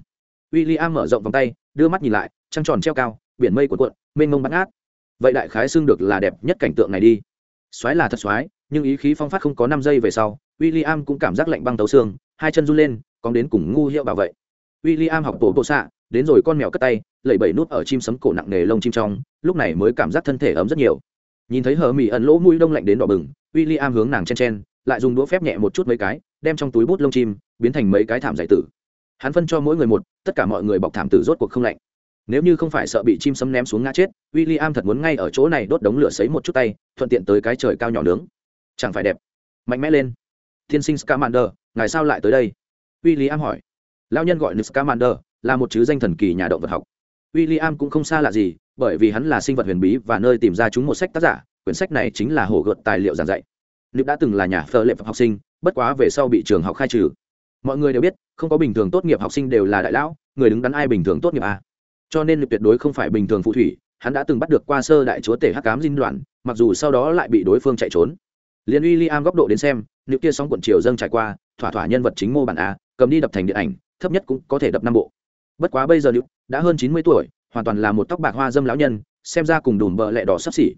W i l l i am mở rộng vòng tay, đưa mắt nhìn lại, trăng tròn treo cao, biển mây cuộn cuộn mênh mông bắn át vậy đại khái xưng được là đẹp nhất cảnh tượng này đi. Soái là thật soái nhưng ý khí phong phát không có năm giây về sau w i l l i am cũng cảm giác lạnh băng tấu xương, hai chân run lên, cóng đến cùng ngu hiệu bảo vệ w i l l i am học tổ bộ xạ, đến rồi con mèo cất tay, lẩy bẩy nút ở chim sấm cổ nặng nề lông chim trong, lúc này mới cảm giác thân thể ấm rất nhiều. Nhìn thấy hờ mỹ ẩn lỗ mũi đông lạnh đến đỏ bừng w i l l i am hướng nàng chen chen, lại dùng đũa phép nhẹ một chút mấy cái, đem trong túi bút lông chim biến thành mấy cái thảm giải tử. Hắn phân cho mỗi người một, tất cả mọi người bọc thảm tử rốt cuộc không lạnh nếu như không phải sợ bị chim sấm ném xuống ngã chết w i l l i am thật muốn ngay ở chỗ này đốt đống lửa sấy một chút tay, thuận tiện tới cái trời cao nhỏ nướng. Chẳng phải đẹp. Mạnh mẽ lên. Tiên sinh scamander, ngài sao lại tới đây? W i l l i am hỏi. Lao nhân gọi nữ scamander, là một chứ danh thần kỳ nhà động vật học. W i l l i am cũng không xa lạ gì, bởi vì hắn là sinh vật huyền bí và nơi tìm ra chúng một sách tác giả, quyển sách này chính là hổ gợt tài liệu giảng dạy. Nữ đã từng là nhà phơ lệ học sinh, bất quá về sau bị trường học khai trừ. Mọi người đều biết, không có bình thường tốt nghiệp học sinh đều là đại lão, người đứng đắn ai bình thường tốt nghiệp à? Cho nên tuyệt đối không phải bình thường phù thủy, hắn đã từng bắt được qua sơ đại chúa tể hắc cám dinh đoạn, mặc dù sau đó lại bị đối phương chạy trốn. Liền uy liam góc độ đến xem, nữ kia sóng quận triều dâng trải qua, thỏa thỏa nhân vật chính mô bản a, cầm đi đập thành điện ảnh, thấp nhất cũng có thể đập năm bộ. Bất quá bây giờ nữ đã hơn chín mươi tuổi, hoàn toàn là một tóc bạc hoa dâm lão nhân, xem ra cùng đùm bợ lẹ đỏ sắp xỉ.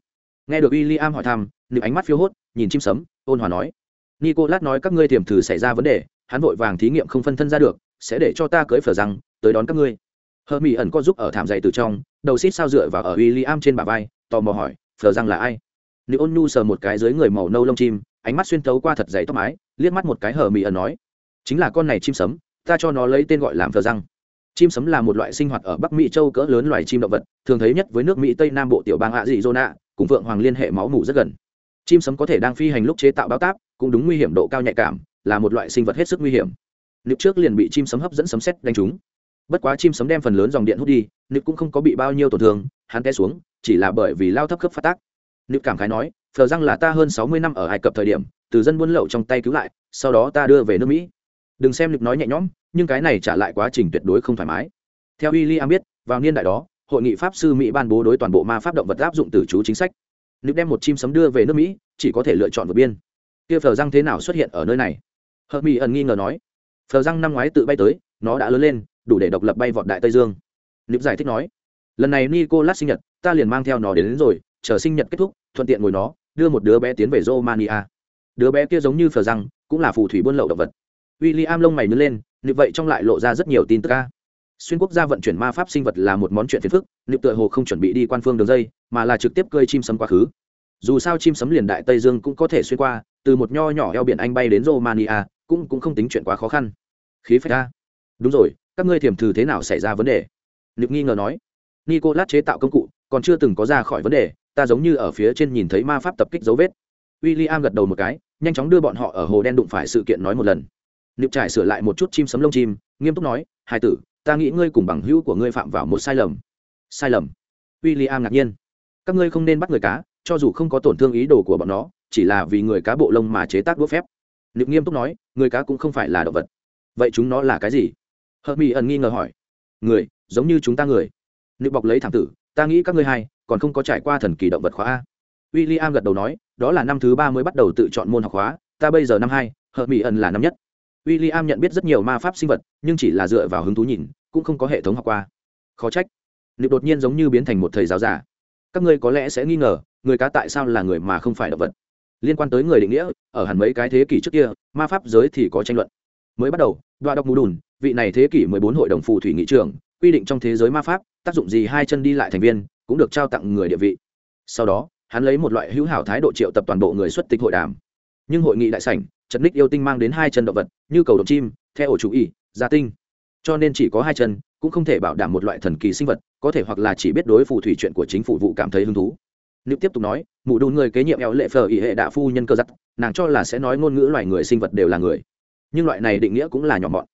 Nghe được w i am hỏi thăm, nữ ánh mắt phiêu hốt, nhìn chim sấm, ôn hòa nói, nicolas nói các ngươi tiềm thử xảy ra vấn đề, hắn vội vàng thí nghiệm không phân thân ra được, sẽ để cho ta cưới phở rằng tới đón các ngươi hờ mỹ ẩn có giúp ở thảm dày từ trong, đầu xít sao dựa vào ở w i l l i am trên bà vai, tò mò hỏi, phở rằng là ai? Nữ ôn nhu sờ một cái dưới người màu nâu lông chim, ánh mắt xuyên thấu qua thật dày tóc mái, liếc mắt một cái hờ mỹ ẩn nói, chính là con này chim sấm, ta cho nó lấy tên gọi làm phở răng. Chim sấm là một loại sinh hoạt ở bắc mỹ châu cỡ lớn loài chim động vật, thường thấy nhất với nước mỹ tây nam bộ tiểu bang hạ dị cùng phượng hoàng liên hệ máu mủ rất gần. Chim sấm có thể đang phi hành lúc chế tạo bao táp, cũng đúng nguy hiểm độ cao nhạy cảm, là một loại sinh vật hết sức nguy hiểm. Lúc trước liền bị chim sấm hấp dẫn sấm xét đánh trúng bất quá chim sấm đem phần lớn dòng điện hút đi, nực cũng không có bị bao nhiêu tổn thương, hắn té xuống, chỉ là bởi vì lao thấp cấp phát tác. Nực cảm khái nói, phờ răng là ta hơn sáu mươi năm ở ai cập thời điểm, từ dân buôn lậu trong tay cứu lại, sau đó ta đưa về nước mỹ. Đừng xem nực nói nhẹ nhõm, nhưng cái này trả lại quá trình tuyệt đối không thoải mái. Theo w i l l i am biết, vào niên đại đó, hội nghị pháp sư mỹ ban bố đối toàn bộ ma pháp động vật áp dụng từ chú chính sách. Nếu đem một chim sấm đưa về nước mỹ, chỉ có thể lựa chọn vượt biên. Kia phờ răng thế nào xuất hiện ở nơi này? Hợp mỹ ẩn nghi ngờ nói. Phờ răng năm ngoái tự bay tới, nó đã lớn lên đủ để độc lập bay vọt đại tây dương. Nếu giải thích nói lần này nico lát sinh nhật ta liền mang theo nó đến, đến rồi chờ sinh nhật kết thúc thuận tiện ngồi nó đưa một đứa bé tiến về romania. Đứa bé kia giống như phờ răng cũng là phù thủy buôn lậu động vật. W i l l i am lông mày nứt lên như vậy trong lại lộ ra rất nhiều tin tức ca xuyên quốc gia vận chuyển ma pháp sinh vật là một món chuyện phiền phức nịp tựa hồ không chuẩn bị đi quan phương đường dây mà là trực tiếp cơi chim sấm quá khứ. Dù sao chim sấm liền đại tây dương cũng có thể xuyên qua từ một nho nhỏ eo biển anh bay đến romania cũng cũng không tính chuyện quá khó khăn. Khí phách ra đúng rồi các ngươi thiềm thử thế nào xảy ra vấn đề? Nịp nghi ngờ nói. Nicolas chế tạo công cụ, còn chưa từng có ra khỏi vấn đề, ta giống như ở phía trên nhìn thấy ma pháp tập kích dấu vết. W i l l i am gật đầu một cái, nhanh chóng đưa bọn họ ở hồ đen đụng phải sự kiện nói một lần. Nịp trải sửa lại một chút chim sấm lông chim, nghiêm túc nói hai tử, ta nghĩ ngươi cùng bằng hữu của ngươi phạm vào một sai lầm. Sai lầm? W i l l i am ngạc nhiên. Các ngươi không nên bắt người cá, cho dù không có tổn thương ý đồ của bọn nó, chỉ là vì người cá bộ lông mà chế tác đũa phép. Nịp nghiêm túc nói, người cá cũng không phải là động vật. Vậy chúng nó là cái gì? Hợp mỹ ẩn nghi ngờ hỏi. Người, giống như chúng ta người. Nữ bọc lấy thảm tử, ta nghĩ các ngươi hai, còn không có trải qua thần kỳ động vật khóa a. W i l l i am gật đầu nói, đó là năm thứ ba mới bắt đầu tự chọn môn học khóa, ta bây giờ năm hai, hợp mỹ ẩn là năm nhất. W i l l i am nhận biết rất nhiều ma pháp sinh vật, nhưng chỉ là dựa vào hứng thú nhìn, cũng không có hệ thống học qua. Khó trách. Nữ đột nhiên giống như biến thành một thầy giáo giả. Các ngươi có lẽ sẽ nghi ngờ, người cá tại sao là người mà không phải động vật? Liên quan tới người định nghĩa, ở hẳn mấy cái thế kỷ trước kia, ma pháp giới thì có tranh luận. Mới bắt đầu đoạn đọc mù đùn vị này thế kỷ 14 hội đồng phù thủy nghị trưởng quy định trong thế giới ma pháp, tác dụng gì hai chân đi lại thành viên, cũng được trao tặng người địa vị. Sau đó, hắn lấy một loại hữu hảo thái độ triệu tập toàn bộ người xuất tịch hội đàm. Nhưng hội nghị đại sảnh trật ních yêu tinh mang đến hai chân động vật, như cầu động chim, theo ổ chủ ý gia tinh. Cho nên chỉ có hai chân, cũng không thể bảo đảm một loại thần kỳ sinh vật, có thể hoặc là chỉ biết đối phù thủy chuyện của chính phủ vụ cảm thấy hứng thú. Nếu tiếp tục nói, mụ đun người kế nhiệm eo lệ phờ ý hệ đạ phu nhân cơ giặc nàng cho là sẽ nói ngôn ngữ loài người sinh vật đều là người. Nhưng loại này định nghĩa cũng là nhỏ mọn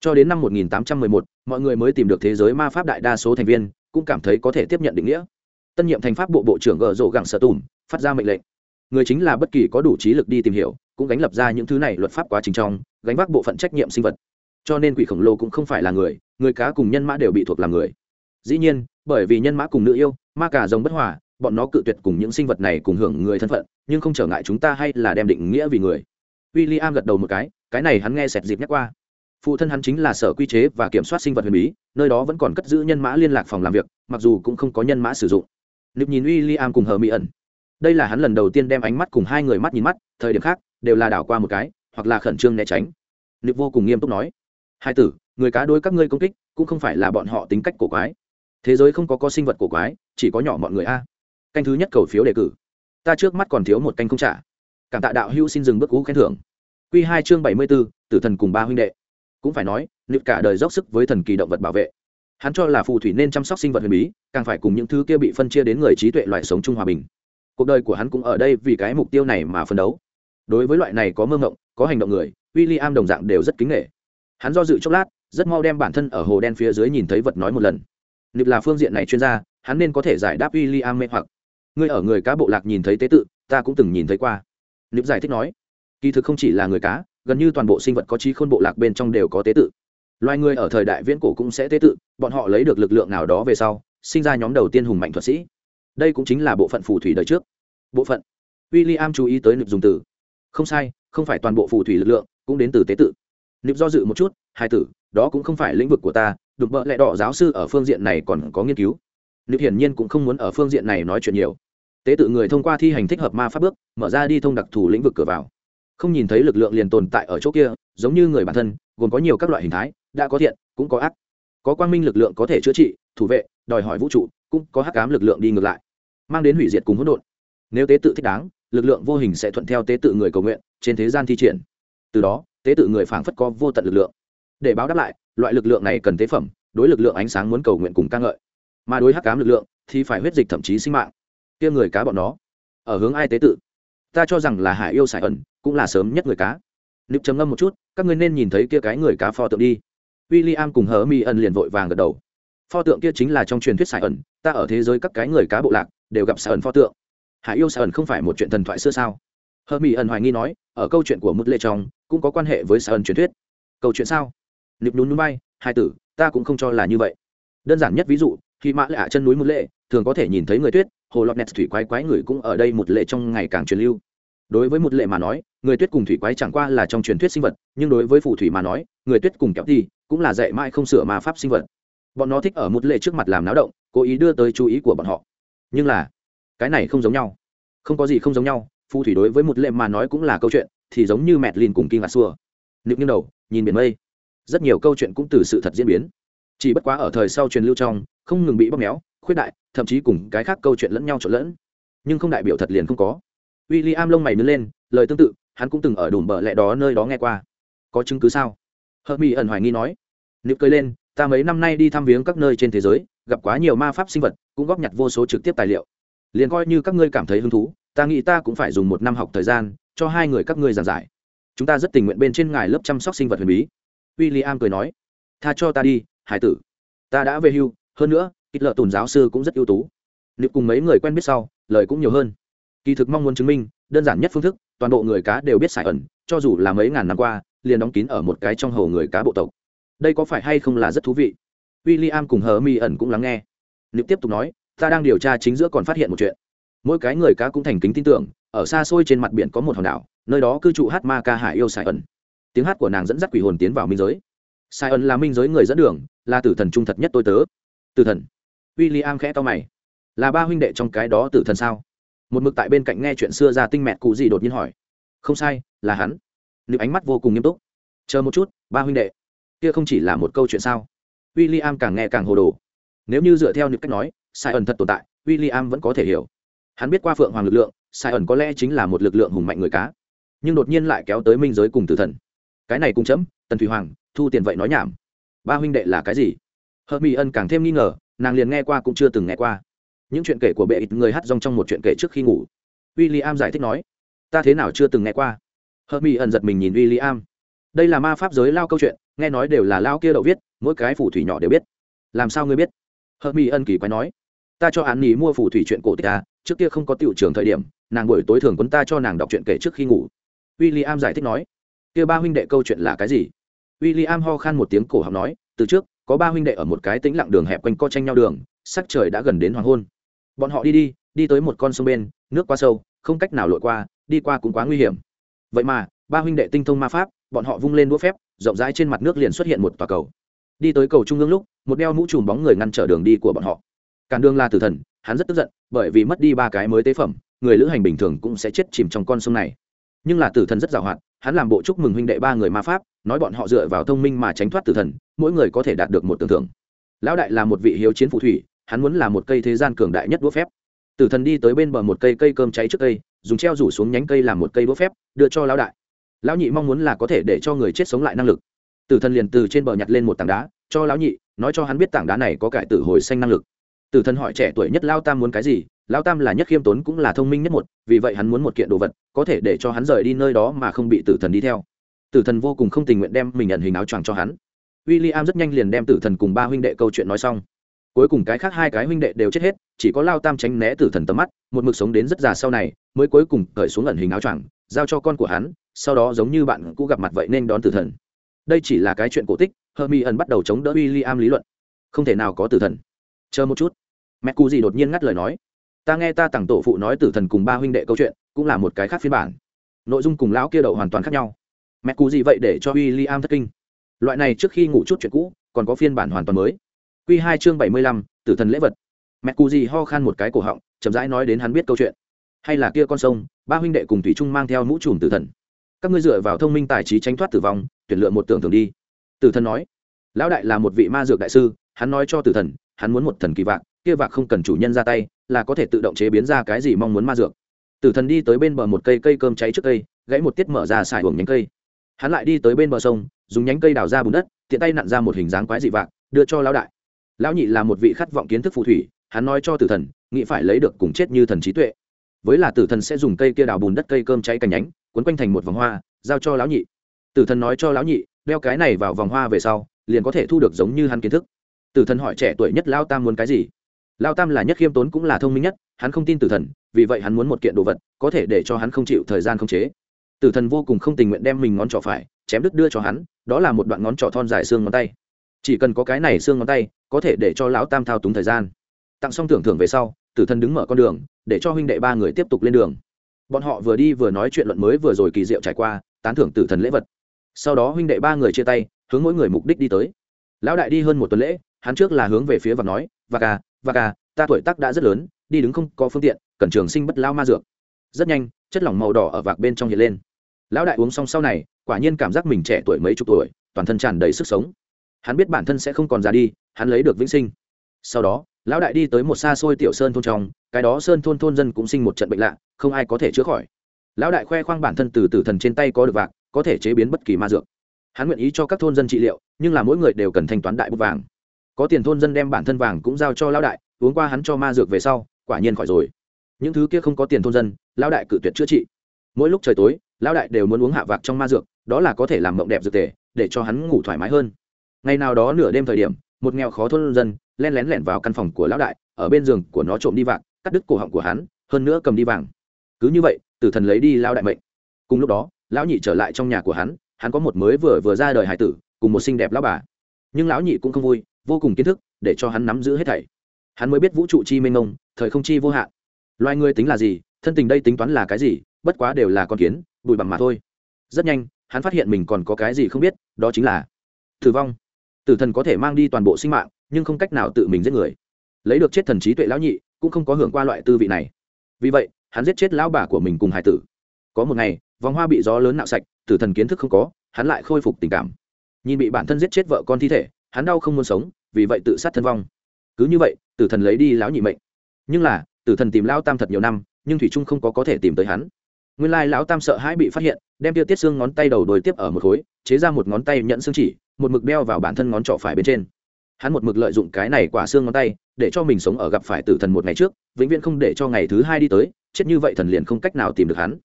cho đến năm 1811, mọi người mới tìm được thế giới ma pháp đại đa số thành viên cũng cảm thấy có thể tiếp nhận định nghĩa. Tân nhiệm thành pháp bộ bộ trưởng gờ rộ gẳng sợ tùm phát ra mệnh lệnh. Người chính là bất kỳ có đủ trí lực đi tìm hiểu cũng gánh lập ra những thứ này luật pháp quá trình trong gánh vác bộ phận trách nhiệm sinh vật. Cho nên quỷ khổng lồ cũng không phải là người người cá cùng nhân mã đều bị thuộc làm người. Dĩ nhiên bởi vì nhân mã cùng nữ yêu ma cả rồng bất hòa bọn nó cự tuyệt cùng những sinh vật này cùng hưởng người thân phận nhưng không trở ngại chúng ta hay là đem định nghĩa vì người. W i l l i am gật đầu một cái cái này hắn nghe sẹt dịp nhắc qua phụ thân hắn chính là sở quy chế và kiểm soát sinh vật huyền bí, nơi đó vẫn còn cất giữ nhân mã liên lạc phòng làm việc, mặc dù cũng không có nhân mã sử dụng. Nịp nhìn w i l l i am cùng hờ mỹ ẩn. Đây là hắn lần đầu tiên đem ánh mắt cùng hai người mắt nhìn mắt, thời điểm khác, đều là đảo qua một cái, hoặc là khẩn trương né tránh. Nịp vô cùng nghiêm túc nói, hai tử, người cá đối các ngươi công kích, cũng không phải là bọn họ tính cách cổ quái. Thế giới không có có sinh vật cổ quái, chỉ có nhỏ mọi người a. Canh thứ nhất cầu phiếu đề cử. Ta trước mắt còn thiếu một canh không trả. Cảm tạ đạo hữu xin dừng bước cũ khen thưởng. Q hai chương bảy mươi b ố tử thần cùng ba huynh đệ cũng phải nói nịp cả đời dốc sức với thần kỳ động vật bảo vệ. Hắn cho là phù thủy nên chăm sóc sinh vật huyền bí, càng phải cùng những thứ kia bị phân chia đến người trí tuệ loại sống chung hòa bình. Cuộc đời của hắn cũng ở đây vì cái mục tiêu này mà phấn đấu. Đối với loại này có mơ ngộng có hành động người w i l l i am đồng dạng đều rất kính nghệ hắn do dự chốc lát, rất mau đem bản thân ở hồ đen phía dưới nhìn thấy vật nói một lần. Nịp là phương diện này chuyên gia, hắn nên có thể giải đáp w i l l i am mê hoặc. Ngươi ở người cá bộ lạc nhìn thấy tế tự, ta cũng từng nhìn thấy qua. Nịp giải thích nói, kỳ thực không chỉ là người cá gần như toàn bộ sinh vật có trí khôn bộ lạc bên trong đều có tế tự. Loài người ở thời đại viễn cổ cũng sẽ tế tự, bọn họ lấy được lực lượng nào đó về sau, sinh ra nhóm đầu tiên hùng mạnh thuật sĩ. Đây cũng chính là bộ phận phù thủy đời trước. Bộ phận. W i l l i am chú ý tới nịp dùng từ. Không sai, không phải toàn bộ phù thủy lực lượng cũng đến từ tế tự. Nịp do dự một chút, hai tử, đó cũng không phải lĩnh vực của ta, đục bợ lẽ đỏ giáo sư ở phương diện này còn có nghiên cứu. Nịp hiển nhiên cũng không muốn ở phương diện này nói chuyện nhiều. Tế tự người thông qua thi hành thích hợp ma pháp bước, mở ra đi thông đặc thù lĩnh vực cửa vào không nhìn thấy lực lượng liền tồn tại ở chỗ kia, giống như người bản thân, gồm có nhiều các loại hình thái, đã có thiện, cũng có ác. Có quang minh lực lượng có thể chữa trị, thủ vệ, đòi hỏi vũ trụ, cũng có hắc cám lực lượng đi ngược lại, mang đến hủy diệt cùng hỗn độn. Nếu tế tự thích đáng, lực lượng vô hình sẽ thuận theo tế tự người cầu nguyện, trên thế gian thi triển. Từ đó, tế tự người phảng phất có vô tận lực lượng. Để báo đáp lại, loại lực lượng này cần tế phẩm, đối lực lượng ánh sáng muốn cầu nguyện cùng ca ngợi. Mà đối hắc cám lực lượng, thì phải huyết dịch thậm chí sinh mạng. Kia người cá bọn nó, ở hướng ai tế tự? Ta cho rằng là hải yêu sài ẩn, cũng là sớm nhất người cá. Nịp trầm ngâm một chút, các ngươi nên nhìn thấy kia cái người cá pho tượng đi. W i l l i am cùng hờ mi ẩn liền vội vàng gật đầu. Pho tượng kia chính là trong truyền thuyết sài ẩn, ta ở thế giới các cái người cá bộ lạc, đều gặp sài ẩn pho tượng. Hải yêu sài ẩn không phải một chuyện thần thoại xưa sao? Hờ mi ẩn hoài nghi nói, ở câu chuyện của mức lệ trong, cũng có quan hệ với sài ẩn truyền thuyết. Câu chuyện sao? Nịp nhún núi bay hai tử, ta cũng không cho là như vậy. Đơn giản nhất ví dụ, khi mã lạ chân núi Mứt lệ, thường có thể nhìn thấy người tuyết, hồ lọt nẹt thủy quái quái người cũng ở đây một lệ trong ngày càng truyền lưu đối với một lệ mà nói, người tuyết cùng thủy quái chẳng qua là trong truyền thuyết sinh vật, nhưng đối với phù thủy mà nói, người tuyết cùng kéo đi cũng là dạy mãi không sửa ma pháp sinh vật. Bọn nó thích ở một lệ trước mặt làm náo động, cố ý đưa tới chú ý của bọn họ. Nhưng là, cái này không giống nhau. Không có gì không giống nhau, phù thủy đối với một lệ mà nói cũng là câu chuyện, thì giống như mẹt lìn cùng kinh ngạc xua. Nịp nghiêng đầu, nhìn biển mây. Rất nhiều câu chuyện cũng từ sự thật diễn biến. Chỉ bất quá ở thời sau truyền lưu trong, không ngừng bị bóp méo, khuyết đại, thậm chí cùng cái khác câu chuyện lẫn nhau trộn lẫn. Nhưng không đại biểu thật liền không có w i l l i am lông mày nứt lên, lời tương tự, hắn cũng từng ở đùm bờ lẹ đó nơi đó nghe qua. Có chứng cứ sao? Hợp mỹ ẩn hoài nghi nói. Nữ cười lên, ta mấy năm nay đi thăm viếng các nơi trên thế giới, gặp quá nhiều ma pháp sinh vật, cũng góp nhặt vô số trực tiếp tài liệu. Liền coi như các ngươi cảm thấy hứng thú, ta nghĩ ta cũng phải dùng một năm học thời gian, cho hai người các ngươi giảng giải. Chúng ta rất tình nguyện bên trên ngài lớp chăm sóc sinh vật huyền bí. W i l l i am cười nói. Tha cho ta đi, hải tử. Ta đã về hưu, hơn nữa ít lợ tùn giáo sư cũng rất ưu tú. Nếu cùng mấy người quen biết sau, lời cũng nhiều hơn kỳ thực mong muốn chứng minh, đơn giản nhất phương thức, toàn bộ người cá đều biết xài ẩn, cho dù là mấy ngàn năm qua, liền đóng kín ở một cái trong hầu người cá bộ tộc. Đây có phải hay không là rất thú vị? W i l l i am cùng hờ mi ẩn cũng lắng nghe. Nữ tiếp tục nói, ta đang điều tra chính giữa còn phát hiện một chuyện. Mỗi cái người cá cũng thành kính tin tưởng, ở xa xôi trên mặt biển có một hòn đảo, nơi đó cư trụ hát ma ca hải yêu sài ẩn. Tiếng hát của nàng dẫn dắt quỷ hồn tiến vào minh giới. Sai ẩn là minh giới người dẫn đường, là tử thần trung thật nhất tôi tớ. Tử thần. W i l l i am khẽ to mày. Là ba huynh đệ trong cái đó tử thần sao? Một mực tại bên cạnh nghe chuyện xưa ra tinh mẹ cụ gì đột nhiên hỏi. Không sai, là hắn. Nếu ánh mắt vô cùng nghiêm túc. Chờ một chút, ba huynh đệ. Kia không chỉ là một câu chuyện sao? W i l l i am càng nghe càng hồ đồ. Nếu như dựa theo những cách nói, sai ẩn thật tồn tại w i l l i am vẫn có thể hiểu. Hắn biết qua phượng hoàng lực lượng, sai ẩn có lẽ chính là một lực lượng hùng mạnh người cá. Nhưng đột nhiên lại kéo tới minh giới cùng tử thần. Cái này cùng chấm, tần thủy hoàng, thu tiền vậy nói nhảm. Ba huynh đệ là cái gì? Hợp mỹ ân càng thêm nghi ngờ, nàng liền nghe qua cũng chưa từng nghe qua những chuyện kể của bệ ít người hát rong trong một chuyện kể trước khi ngủ. W i l l i am giải thích nói, ta thế nào chưa từng nghe qua. Hờ mỹ ẩn giật mình nhìn w i l l i am đây là ma pháp giới lao câu chuyện, nghe nói đều là lao kia đậu viết, mỗi cái phù thủy nhỏ đều biết. Làm sao ngươi biết? Hờ mỹ ẩn kỳ quái nói, ta cho án nghỉ mua phù thủy chuyện cổ tích ta trước kia không có tiểu trường thời điểm, nàng buổi tối thường quấn ta cho nàng đọc chuyện kể trước khi ngủ. W i l l i am giải thích nói, kia ba huynh đệ câu chuyện là cái gì? W i l l i am ho khan một tiếng cổ họng nói, từ trước, có ba huynh đệ ở một cái tĩnh lặng đường hẹp quanh co tranh nhau đường, sắc trời đã gần đến hoàng hôn bọn họ đi đi đi tới một con sông bên, nước quá sâu, không cách nào lội qua, đi qua cũng quá nguy hiểm. Vậy mà, ba huynh đệ tinh thông ma pháp, bọn họ vung lên đũa phép, rộng rãi trên mặt nước liền xuất hiện một tòa cầu. Đi tới cầu trung ương lúc, một đeo mũ chùm bóng người ngăn trở đường đi của bọn họ. Cản đường là tử thần, hắn rất tức giận, bởi vì mất đi ba cái mới tế phẩm, người lữ hành bình thường cũng sẽ chết chìm trong con sông này. Nhưng là tử thần rất giàu hạn, hắn làm bộ chúc mừng huynh đệ ba người ma pháp, nói bọn họ dựa vào thông minh mà tránh thoát tử thần, mỗi người có thể đạt được một tưởng thưởng lão đại là một vị hiếu chiến phù thủy hắn muốn là một cây thế gian cường đại nhất đũa phép. Tử thần đi tới bên bờ một cây cây cơm cháy trước cây, dùng treo rủ xuống nhánh cây làm một cây đũa phép, đưa cho lão đại. Lão nhị mong muốn là có thể để cho người chết sống lại năng lực. Tử thần liền từ trên bờ nhặt lên một tảng đá, cho lão nhị, nói cho hắn biết tảng đá này có cải tử hồi xanh năng lực. Tử thần hỏi trẻ tuổi nhất lao tam muốn cái gì, lao tam là nhất khiêm tốn cũng là thông minh nhất một, vì vậy hắn muốn một kiện đồ vật, có thể để cho hắn rời đi nơi đó mà không bị tử thần đi theo. Tử thần vô cùng không tình nguyện đem mình nhận hình áo choàng cho hắn. W i l l i am rất nhanh liền đem tử thần cùng ba huynh đệ câu chuyện nói xong cuối cùng cái khác hai cái huynh đệ đều chết hết, chỉ có lao tam tránh né tử thần tầm mắt, một mực sống đến rất già sau này, mới cuối cùng cởi xuống ẩn hình áo choàng, giao cho con của hắn, sau đó giống như bạn cũ gặp mặt vậy nên đón tử thần. Đây chỉ là cái chuyện cổ tích hermi ẩn bắt đầu chống đỡ w i l l i am lý luận. Không thể nào có tử thần. Chờ một chút. Mẹ cu gì đột nhiên ngắt lời nói. Ta nghe ta tặng tổ phụ nói tử thần cùng ba huynh đệ câu chuyện, cũng là một cái khác phiên bản. Nội dung cùng lão kia đậu hoàn toàn khác nhau. Mẹ cu gì vậy để cho w i l l i am thất kinh. Loại này trước khi ngủ chút chuyện cũ, còn có phiên bản hoàn toàn mới. Quy hai chương bảy mươi lăm, tử thần lễ vật. Mẹ Cù gì ho khan một cái cổ họng, chậm rãi nói đến hắn biết câu chuyện. Hay là kia con sông, ba huynh đệ cùng thủy trung mang theo mũ trùm tử thần. Các ngươi dựa vào thông minh tài trí tránh thoát tử vong, tuyển lựa một tưởng tượng đi. Tử thần nói, lão đại là một vị ma dược đại sư, hắn nói cho tử thần, hắn muốn một thần kỳ vạc, kia vạc không cần chủ nhân ra tay, là có thể tự động chế biến ra cái gì mong muốn ma dược. Tử thần đi tới bên bờ một cây cây cơm cháy trước cây, gãy một tiết mở ra xài uổng nhánh cây. Hắn lại đi tới bên bờ sông, dùng nhánh cây đào ra bùn đất, tiện tay nặn ra một hình dáng quái dị vạc, đưa cho lão đại lão nhị là một vị khát vọng kiến thức phù thủy, hắn nói cho tử thần, nghĩ phải lấy được cùng chết như thần trí tuệ. Với là tử thần sẽ dùng cây kia đào bùn đất cây cơm cháy cành nhánh quấn quanh thành một vòng hoa, giao cho lão nhị. Tử thần nói cho lão nhị, đeo cái này vào vòng hoa về sau, liền có thể thu được giống như hắn kiến thức. Tử thần hỏi trẻ tuổi nhất lao tam muốn cái gì? Lao tam là nhất khiêm tốn cũng là thông minh nhất, hắn không tin tử thần, vì vậy hắn muốn một kiện đồ vật, có thể để cho hắn không chịu thời gian không chế. Tử thần vô cùng không tình nguyện đem mình ngón trỏ phải, chém đứt đưa cho hắn, đó là một đoạn ngón trỏ thon dài xương ngón tay chỉ cần có cái này xương ngón tay, có thể để cho lão tam thao túng thời gian. Tặng xong tưởng thưởng về sau, tử thần đứng mở con đường, để cho huynh đệ ba người tiếp tục lên đường. Bọn họ vừa đi vừa nói chuyện luận mới vừa rồi kỳ diệu trải qua, tán thưởng tử thần lễ vật. Sau đó huynh đệ ba người chia tay, hướng mỗi người mục đích đi tới. Lão đại đi hơn một tuần lễ, hắn trước là hướng về phía và nói và ca và ca ta tuổi tác đã rất lớn, đi đứng không có phương tiện, cần trường sinh bất lao ma dược. Rất nhanh, chất lỏng màu đỏ ở vạc bên trong hiện lên. Lão đại uống xong sau này, quả nhiên cảm giác mình trẻ tuổi mấy chục tuổi, toàn thân tràn đầy sức sống hắn biết bản thân sẽ không còn già đi, hắn lấy được vĩnh sinh. Sau đó, lão đại đi tới một xa xôi tiểu sơn thôn trong, cái đó sơn thôn thôn dân cũng sinh một trận bệnh lạ, không ai có thể chữa khỏi. Lão đại khoe khoang bản thân từ tử thần trên tay có được vạc, có thể chế biến bất kỳ ma dược. Hắn nguyện ý cho các thôn dân trị liệu, nhưng là mỗi người đều cần thanh toán đại bút vàng. Có tiền thôn dân đem bản thân vàng cũng giao cho lão đại, uống qua hắn cho ma dược về sau, quả nhiên khỏi rồi. Những thứ kia không có tiền thôn dân, lão đại cự tuyệt chữa trị. Mỗi lúc trời tối, lão đại đều muốn uống hạ vạc trong ma dược, đó là có thể làm mộng đẹp dược tề, để cho hắn ngủ thoải mái hơn ngày nào đó nửa đêm thời điểm, một nghèo khó thôn dân len lén lẻn vào căn phòng của lão đại, ở bên giường của nó trộm đi vạc cắt đứt cổ họng của hắn, hơn nữa cầm đi vàng. Cứ như vậy, tử thần lấy đi lao đại mệnh. Cùng lúc đó, lão nhị trở lại trong nhà của hắn hắn có một mới vừa vừa ra đời hải tử, cùng một xinh đẹp lão bà. Nhưng lão nhị cũng không vui, vô cùng kiến thức, để cho hắn nắm giữ hết thảy. Hắn mới biết vũ trụ chi mênh mông, thời không chi vô hạn. Loài người tính là gì, thân tình đây tính toán là cái gì, bất quá đều là con kiến, bụi bặm mà thôi. Rất nhanh, hắn phát hiện mình còn có cái gì không biết, đó chính là tử vong tử thần có thể mang đi toàn bộ sinh mạng, nhưng không cách nào tự mình giết người. Lấy được chết thần trí tuệ lão nhị, cũng không có hưởng qua loại tư vị này. Vì vậy, hắn giết chết lão bà của mình cùng hải tử. Có một ngày, vòng hoa bị gió lớn nạo sạch, tử thần kiến thức không có, hắn lại khôi phục tình cảm. Nhìn bị bản thân giết chết vợ con thi thể, hắn đau không muốn sống, vì vậy tự sát thân vong. Cứ như vậy, tử thần lấy đi lão nhị mệnh. Nhưng là, tử thần tìm lão tam thật nhiều năm, nhưng thủy trung không có có thể tìm tới hắn nguyên lai lão tam sợ hãi bị phát hiện, đem tiêu tiết xương ngón tay đầu đồi tiếp ở một khối, chế ra một ngón tay nhận xương chỉ, một mực đeo vào bản thân ngón trỏ phải bên trên. Hắn một mực lợi dụng cái này quả xương ngón tay, để cho mình sống ở gặp phải tử thần một ngày trước, vĩnh viễn không để cho ngày thứ hai đi tới, chết như vậy thần liền không cách nào tìm được hắn.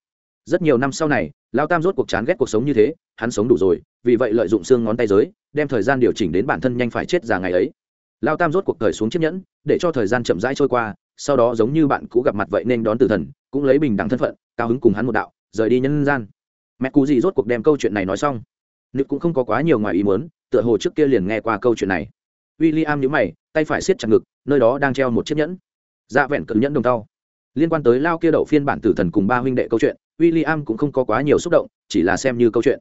Rất nhiều năm sau này lao tam rốt cuộc chán ghét cuộc sống như thế, hắn sống đủ rồi, vì vậy lợi dụng xương ngón tay giới, đem thời gian điều chỉnh đến bản thân nhanh phải chết già ngày ấy. Lao tam rốt cuộc thời xuống chiếc nhẫn, để cho thời gian chậm rãi trôi qua sau đó giống như bạn cũ gặp mặt vậy nên đón tử thần, cũng lấy bình đẳng thân phận, cao hứng cùng hắn một đạo, rời đi nhân gian. Mẹ cú gì rốt cuộc đem câu chuyện này nói xong? Nữ cũng không có quá nhiều ngoài ý muốn, tựa hồ trước kia liền nghe qua câu chuyện này. W i l l i am nhữ mày, tay phải siết chặt ngực, nơi đó đang treo một chiếc nhẫn. Dạ vẹn cực nhẫn đồng tao. Liên quan tới lao kia đậu phiên bản tử thần cùng ba huynh đệ câu chuyện w i l l i am cũng không có quá nhiều xúc động, chỉ là xem như câu chuyện.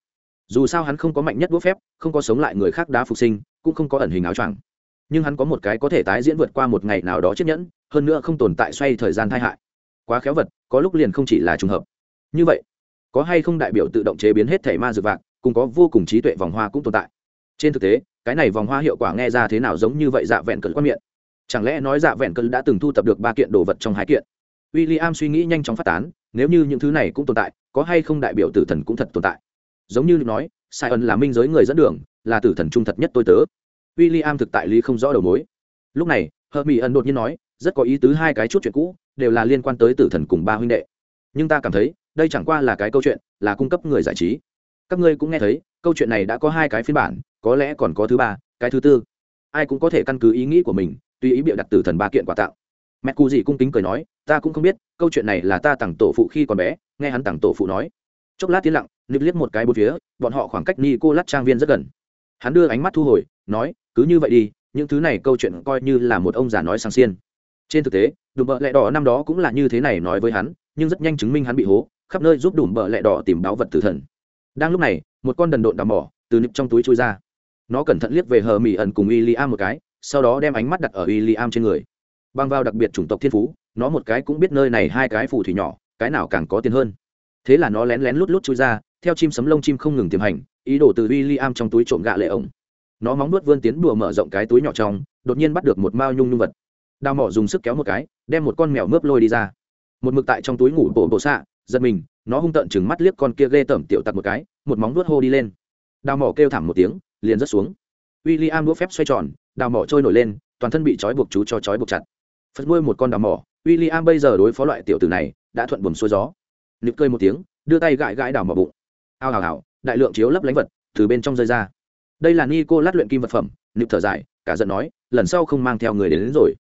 Dù sao hắn không có mạnh nhất bút phép, không có sống lại người khác đá phục sinh, cũng không có ẩn hình áo choàng. Nhưng hắn có một cái có thể tái diễn vượt qua một ngày nào đó chiếc nhẫn hơn nữa không tồn tại xoay thời gian thai hại. Quá khéo vật, có lúc liền không chỉ là trùng hợp. Như vậy, có hay không đại biểu tự động chế biến hết thẻ ma dược vạc, cùng có vô cùng trí tuệ vòng hoa cũng tồn tại. Trên thực tế, cái này vòng hoa hiệu quả nghe ra thế nào giống như vậy dạ vẹn cơn quan miệng. Chẳng lẽ nói dạ vẹn cơn đã từng thu tập được ba kiện đồ vật trong hai kiện? W i l l i am suy nghĩ nhanh chóng phát tán, nếu như những thứ này cũng tồn tại, có hay không đại biểu tử thần cũng thật tồn tại? Giống như nói, sai ân là minh giới người dẫn đường, là tử thần trung thật nhất tôi tớ. W i l l i am thực tại lý không rõ đầu mối. Lúc này hờ mỹ ẩn đột nhiên nói rất có ý tứ hai cái chút chuyện cũ, đều là liên quan tới tử thần cùng ba huynh đệ. Nhưng ta cảm thấy, đây chẳng qua là cái câu chuyện, là cung cấp người giải trí. Các ngươi cũng nghe thấy, câu chuyện này đã có hai cái phiên bản, có lẽ còn có thứ ba, cái thứ tư. Ai cũng có thể căn cứ ý nghĩ của mình, tùy ý bịa đặt tử thần ba kiện quà tặng. Mẹ cụ gì cung kính cười nói, ta cũng không biết, câu chuyện này là ta tặng tổ phụ khi còn bé, nghe hắn tặng tổ phụ nói. Chốc lát tiến lặng, nịp liếc một cái bốn phía, bọn họ khoảng cách ni cô lát trang viên rất gần. Hắn đưa ánh mắt thu hồi, nói, cứ như vậy đi, những thứ này câu chuyện coi như là một ông già nói sang xiên trên thực tế, đùm bợ lẹ đỏ năm đó cũng là như thế này nói với hắn, nhưng rất nhanh chứng minh hắn bị hố, khắp nơi giúp đùm bợ lẹ đỏ tìm báo vật tử thần. Đang lúc này, một con đần độn đào mỏ từ nịp trong túi chui ra. Nó cẩn thận liếc về hờ mỹ ẩn cùng w i l l i am một cái, sau đó đem ánh mắt đặt ở w i l l i am trên người. Băng vào đặc biệt chủng tộc thiên phú, nó một cái cũng biết nơi này hai cái phù thủy nhỏ, cái nào càng có tiền hơn. Thế là nó lén lén lút lút chui ra, theo chim sấm lông chim không ngừng tiềm hành, ý đồ từ w i l l i am trong túi trộm gạ lệ ổng. Nó móng nuốt vươn tiến đùa mở rộng cái túi nhỏ trong, đột nhiên bắt được một mao nhung nhung vật đào mỏ dùng sức kéo một cái đem một con mèo mướp lôi đi ra. Một mực tại trong túi ngủ bộ bộ xạ giật mình nó hung tợn chừng mắt liếc con kia ghê tởm tiểu tặc một cái một móng nuốt hô đi lên. Đào mỏ kêu thảm một tiếng liền rớt xuống. W i l l i am đũa phép xoay tròn đào mỏ trôi nổi lên toàn thân bị trói buộc chú cho trói buộc chặt. Phật nuôi một con đào mỏ w i l l i am bây giờ đối phó loại tiểu tử này đã thuận buồm xuôi gió. Nịp cơi một tiếng đưa tay gãi gãi đào mỏ bụng. Ao hào hào đại lượng chiếu lấp lánh vật từ bên trong rơi ra. Đây là ni cô lát luyện kim vật phẩm nịp thở dài cả giận nói lần sau không mang theo người đến, đến rồi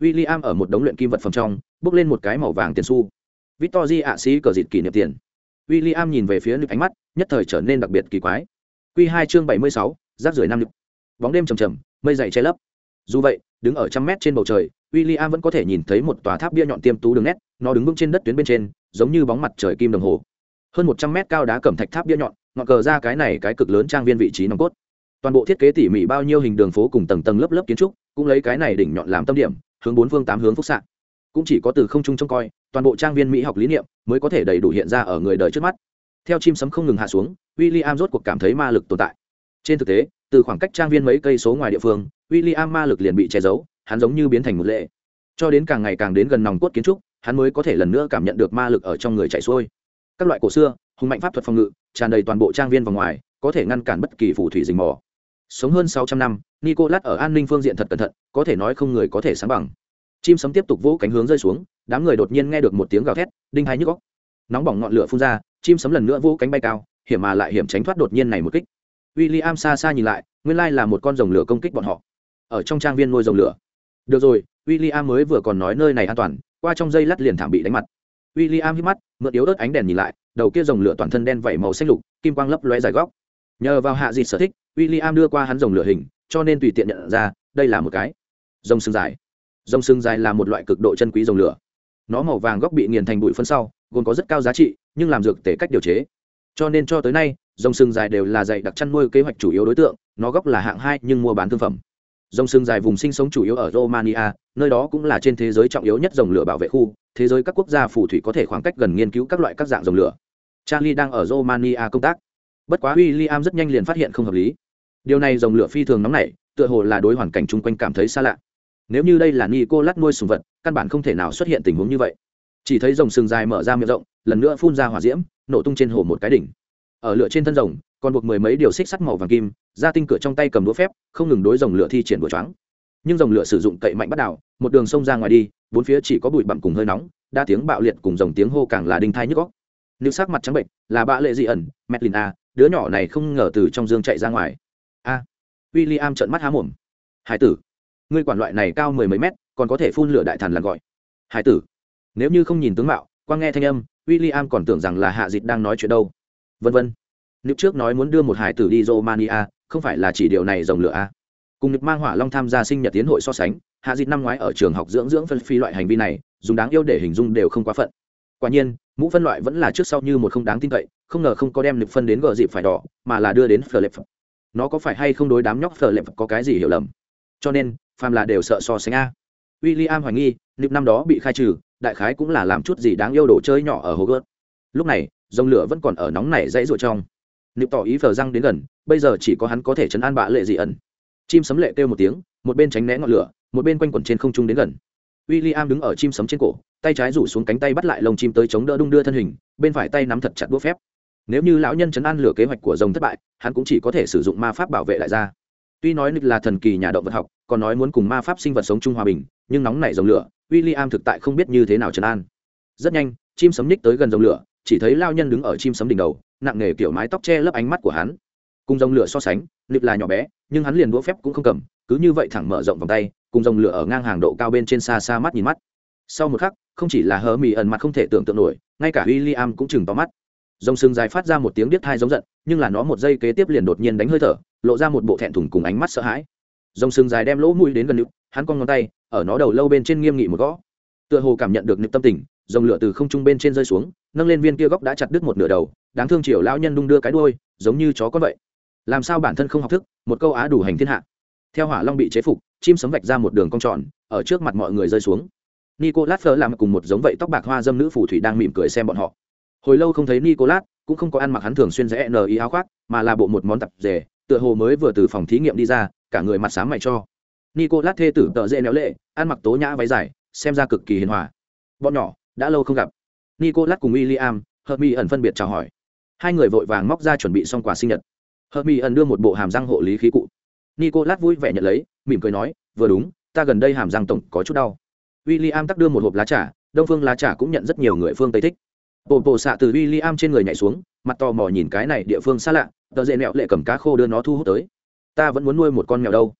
w i l l i am ở một đống luyện kim vật phẩm trong, bước lên một cái màu vàng tiền su Victory di ạ sĩ cờ dịt kỷ niệm tiền. W i l l i am nhìn về phía nịp ánh mắt, nhất thời trở nên đặc biệt kỳ quái. Q hai chương bảy mươi sáu, rác rưởi năm nịp bóng đêm trầm trầm, mây dày che lấp. Dù vậy, đứng ở trăm mét trên bầu trời w i l l i am vẫn có thể nhìn thấy một tòa tháp bia nhọn tiêm tú đường nét, nó đứng vững trên đất tuyến bên trên, giống như bóng mặt trời kim đồng hồ. Hơn một trăm mét cao đá cẩm thạch tháp bia nhọn, ngọn cờ ra cái này cái cực lớn trang viên vị trí nòng cốt. Toàn bộ thiết kế tỉ mỉ bao nhiêu hình đường phố cùng tầng tầng lớp lớp kiến trúc, cũng lấy cái này đỉnh nhọn làm tâm điểm hướng bốn phương tám hướng phúc xạ. Cũng chỉ có từ không trung trông coi, toàn bộ trang viên mỹ học lý niệm mới có thể đầy đủ hiện ra ở người đời trước mắt. Theo chim sấm không ngừng hạ xuống w i l l i am rốt cuộc cảm thấy ma lực tồn tại. Trên thực tế, từ khoảng cách trang viên mấy cây số ngoài địa phương w i l l i am ma lực liền bị che giấu, hắn giống như biến thành một lệ. Cho đến càng ngày càng đến gần nòng cốt kiến trúc, hắn mới có thể lần nữa cảm nhận được ma lực ở trong người chạy xuôi. Các loại cổ xưa, hùng mạnh pháp thuật phòng ngự, tràn đầy toàn bộ trang viên và ngoài, có thể ngăn cản bất kỳ phù thủy dình mò. Sống hơn sáu trăm năm nicolas ở an ninh phương diện thật cẩn thận, có thể nói không người có thể sáng bằng. Chim sấm tiếp tục vỗ cánh hướng rơi xuống, đám người đột nhiên nghe được một tiếng gào thét, đinh hai nhức góc nóng bỏng ngọn lửa phun ra, chim sấm lần nữa vỗ cánh bay cao, hiểm mà lại hiểm tránh thoát đột nhiên này một kích. W i l l i am xa xa nhìn lại, nguyên lai là một con rồng lửa công kích bọn họ. Ở trong trang viên nuôi rồng lửa. Được rồi w i l l i am mới vừa còn nói nơi này an toàn, qua trong dây lắt liền thảm bị đánh mặt. W i l l i am hít mắt, mượn yếu ớt ánh đèn nhìn lại, đầu kia rồng lửa toàn thân đen vẩy màu xanh lục, kim quang lấp loe dài góc. Nhờ vào hạ dịt sở thích w i l l i am đưa qua hắn rồng lửa hình cho nên tùy tiện nhận ra, đây là một cái rồng sừng dài. Rồng sừng dài là một loại cực độ chân quý rồng lửa. Nó màu vàng góc bị nghiền thành bụi phân sau, gồm có rất cao giá trị, nhưng làm dược tể cách điều chế. Cho nên cho tới nay, rồng sừng dài đều là dạy đặc chăn nuôi kế hoạch chủ yếu đối tượng, nó góc là hạng hai nhưng mua bán thương phẩm. Rồng sừng dài vùng sinh sống chủ yếu ở romania, nơi đó cũng là trên thế giới trọng yếu nhất rồng lửa bảo vệ khu, thế giới các quốc gia phù thủy có thể khoảng cách gần nghiên cứu các loại các dạng rồng lửa. Charlie đang ở romania công tác. Bất quá w i l l i am rất nhanh liền phát hiện không hợp lý điều này rồng lửa phi thường nóng nảy tựa hồ là đối hoàn cảnh chung quanh cảm thấy xa lạ. Nếu như đây là nico lát nuôi sùng vật căn bản không thể nào xuất hiện tình huống như vậy. Chỉ thấy rồng sừng dài mở ra miệng rộng lần nữa phun ra hỏa diễm nổ tung trên hồ một cái đỉnh. Ở lửa trên thân rồng còn buộc mười mấy điều xích sắt màu vàng kim ra tinh cửa trong tay cầm đũa phép không ngừng đối rồng lửa thi triển đũa choáng. Nhưng rồng lửa sử dụng cậy mạnh bắt đảo, một đường sông ra ngoài đi bốn phía chỉ có bụi bặm cùng hơi nóng đa tiếng bạo liệt cùng dòng tiếng hô càng là đinh thai nhức góc nữ sắc mặt trắng bệnh là bạ lệ dị ẩn medlin a đứa nhỏ này không ngờ từ trong dương chạy ra ngoài a. À, w i l l i am trợn mắt há mồm. Hải tử ngươi quản loại này cao mười mấy mét còn có thể phun lửa đại thần là gọi. Hải tử nếu như không nhìn tướng mạo quan nghe thanh âm w i l l i am còn tưởng rằng là hạ dịch đang nói chuyện đâu. Vân vân. Nếu trước nói muốn đưa một hải tử đi romania không phải là chỉ điều này rồng lửa a. Cùng nhật mang hỏa long tham gia sinh nhật tiến hội so sánh hạ dịch năm ngoái ở trường học dưỡng dưỡng phân phi loại hành vi này dùng đáng yêu để hình dung đều không quá phận. Quả nhiên mũ phân loại vẫn là trước sau như một không đáng tin cậy không ngờ không có đem nực phân đến gờ dịp phải đỏ mà là đưa đến phờ lệp nó có phải hay không đối đám nhóc phờ lệp có cái gì hiểu lầm? Cho nên, phàm là đều sợ so sánh a. W i l l i am hoài nghi nịp năm đó bị khai trừ, đại khái cũng là làm chút gì đáng yêu đồ chơi nhỏ ở hồ gớt lúc này, dòng lửa vẫn còn ở nóng này dãy ruột trong. Nịp tỏ ý phờ răng đến gần, bây giờ chỉ có hắn có thể chấn an bạ lệ dị ẩn. Chim sấm lệ kêu một tiếng, một bên tránh né ngọn lửa, một bên quanh quẩn trên không trung đến gần. W i l l i am đứng ở chim sấm trên cổ, tay trái rủ xuống cánh tay bắt lại lồng chim tới chống đỡ đung đưa thân hình, bên phải tay nắm thật chặt đũa phép nếu như lão nhân chấn an lửa kế hoạch của rồng thất bại, hắn cũng chỉ có thể sử dụng ma pháp bảo vệ lại ra tuy nói nick là thần kỳ nhà động vật học, còn nói muốn cùng ma pháp sinh vật sống chung hòa bình, nhưng nóng nảy dòng lửa w i l l i am thực tại không biết như thế nào trấn an. Rất nhanh, chim sấm ních tới gần dòng lửa, chỉ thấy lao nhân đứng ở chim sấm đỉnh đầu, nặng nề kiểu mái tóc che lấp ánh mắt của hắn. Cùng dòng lửa so sánh, nick là nhỏ bé, nhưng hắn liền đũa phép cũng không cầm, cứ như vậy thẳng mở rộng vòng tay, cùng dòng lửa ở ngang hàng độ cao bên trên xa xa mắt nhìn mắt. Sau một khắc, không chỉ là hờ mì ẩn mặt không thể tưởng tượng nổi, ngay cả w i l l i am cũng chừng to mắt dòng sừng dài phát ra một tiếng điếc thai giống giận, nhưng là nó một giây kế tiếp liền đột nhiên đánh hơi thở, lộ ra một bộ thẹn thùng cùng ánh mắt sợ hãi. Dòng sừng dài đem lỗ mũi đến gần nực hắn con ngón tay, ở nó đầu lâu bên trên nghiêm nghị một gõ. Tựa hồ cảm nhận được nực tâm tình, dòng lửa từ không trung bên trên rơi xuống, nâng lên viên kia góc đã chặt đứt một nửa đầu, đáng thương triều lão nhân đung đưa cái đuôi, giống như chó con vậy. Làm sao bản thân không học thức, một câu á đủ hành thiên hạ. Theo hỏa long bị chế phục, chim sấm vạch ra một đường cong tròn, ở trước mặt mọi người rơi xuống. Nicolas phở làm cùng một giống vậy tóc bạc hoa dâm nữ phù thủy đang mỉm cười xem bọn họ hồi lâu không thấy nicolas, cũng không có ăn mặc hắn thường xuyên rẽ n ý áo khoác, mà là bộ một món tập rể, tựa hồ mới vừa từ phòng thí nghiệm đi ra, cả người mặt sáng mày cho. Nicolas thê tử tợ dễ néo lệ, ăn mặc tố nhã váy dài, xem ra cực kỳ hiền hòa. Bọn nhỏ, đã lâu không gặp. Nicolas cùng william hermi ẩn phân biệt chào hỏi. Hai người vội vàng móc ra chuẩn bị xong quà sinh nhật. Hermi ẩn đưa một bộ hàm răng hộ lý khí cụ. Nicolas vui vẻ nhận lấy, mỉm cười nói, vừa đúng, ta gần đây hàm răng tổng có chút đau. William tắc đưa một hộp lá trà, đông phương lá trà cũng nhận rất nhiều người phương tây thích bộ bộ xạ từ William trên người nhảy xuống mặt to mò nhìn cái này địa phương xa lạ tờ dễ nẹo lệ cầm cá khô đưa nó thu hút tới. Ta vẫn muốn nuôi một con mèo đâu.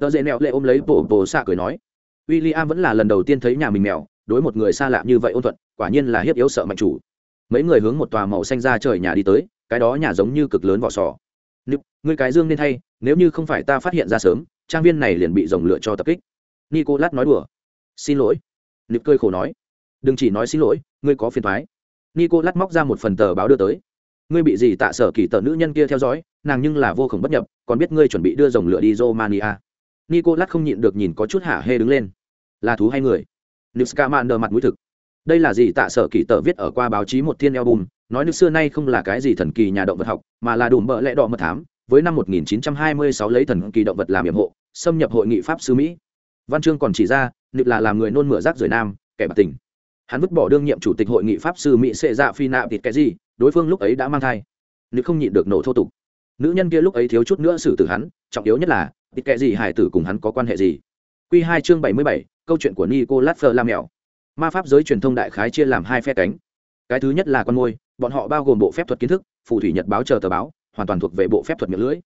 Tờ dễ nẹo lệ ôm lấy bộ bộ xạ cười nói. William vẫn là lần đầu tiên thấy nhà mình mèo đối một người xa lạ như vậy ôn thuận quả nhiên là hiếp yếu sợ mạnh chủ. Mấy người hướng một tòa màu xanh ra trời nhà đi tới cái đó nhà giống như cực lớn vỏ sò. Nịp, ngươi cái dương nên thay nếu như không phải ta phát hiện ra sớm trang viên này liền bị rồng lựa cho tập kích. Nicolas nói đùa. Xin lỗi. Nịp cơi khổ nói. Đừng chỉ nói xin lỗi ngươi có phiền thoái nicolas móc ra một phần tờ báo đưa tới. Ngươi bị gì tạ sở kỳ tờ nữ nhân kia theo dõi, nàng nhưng là vô khổng bất nhập, còn biết ngươi chuẩn bị đưa dòng lửa đi romania. Nicolas không nhịn được nhìn có chút hả hê đứng lên. Là thú hay người? Niska mạn đờ mặt mũi thực. Đây là gì tạ sở kỳ tờ viết ở qua báo chí một thiên album, nói nước xưa nay không là cái gì thần kỳ nhà động vật học, mà là đùm bợ lẽ đỏ mật thám, với năm 1926 lấy thần kỳ động vật làm nhiệm hộ, xâm nhập hội nghị pháp sư mỹ. Văn chương còn chỉ ra nịp là làm người nôn mửa rác rời nam, kẻ bạc tình hắn vứt bỏ đương nhiệm chủ tịch hội nghị pháp sư mỹ sệ dạ phi nạ thịt cái gì, đối phương lúc ấy đã mang thai. Nữ không nhịn được nổ thô tục. Nữ nhân kia lúc ấy thiếu chút nữa xử tử hắn, trọng yếu nhất là thịt kệ gì hải tử cùng hắn có quan hệ gì? Q hai chương bảy mươi bảy, câu chuyện của nico latfer la mèo ma pháp giới truyền thông đại khái chia làm hai phe cánh. Cái thứ nhất là con môi, bọn họ bao gồm bộ phép thuật kiến thức, phù thủy nhật báo chờ tờ báo, hoàn toàn thuộc về bộ phép thuật miệng lưỡi.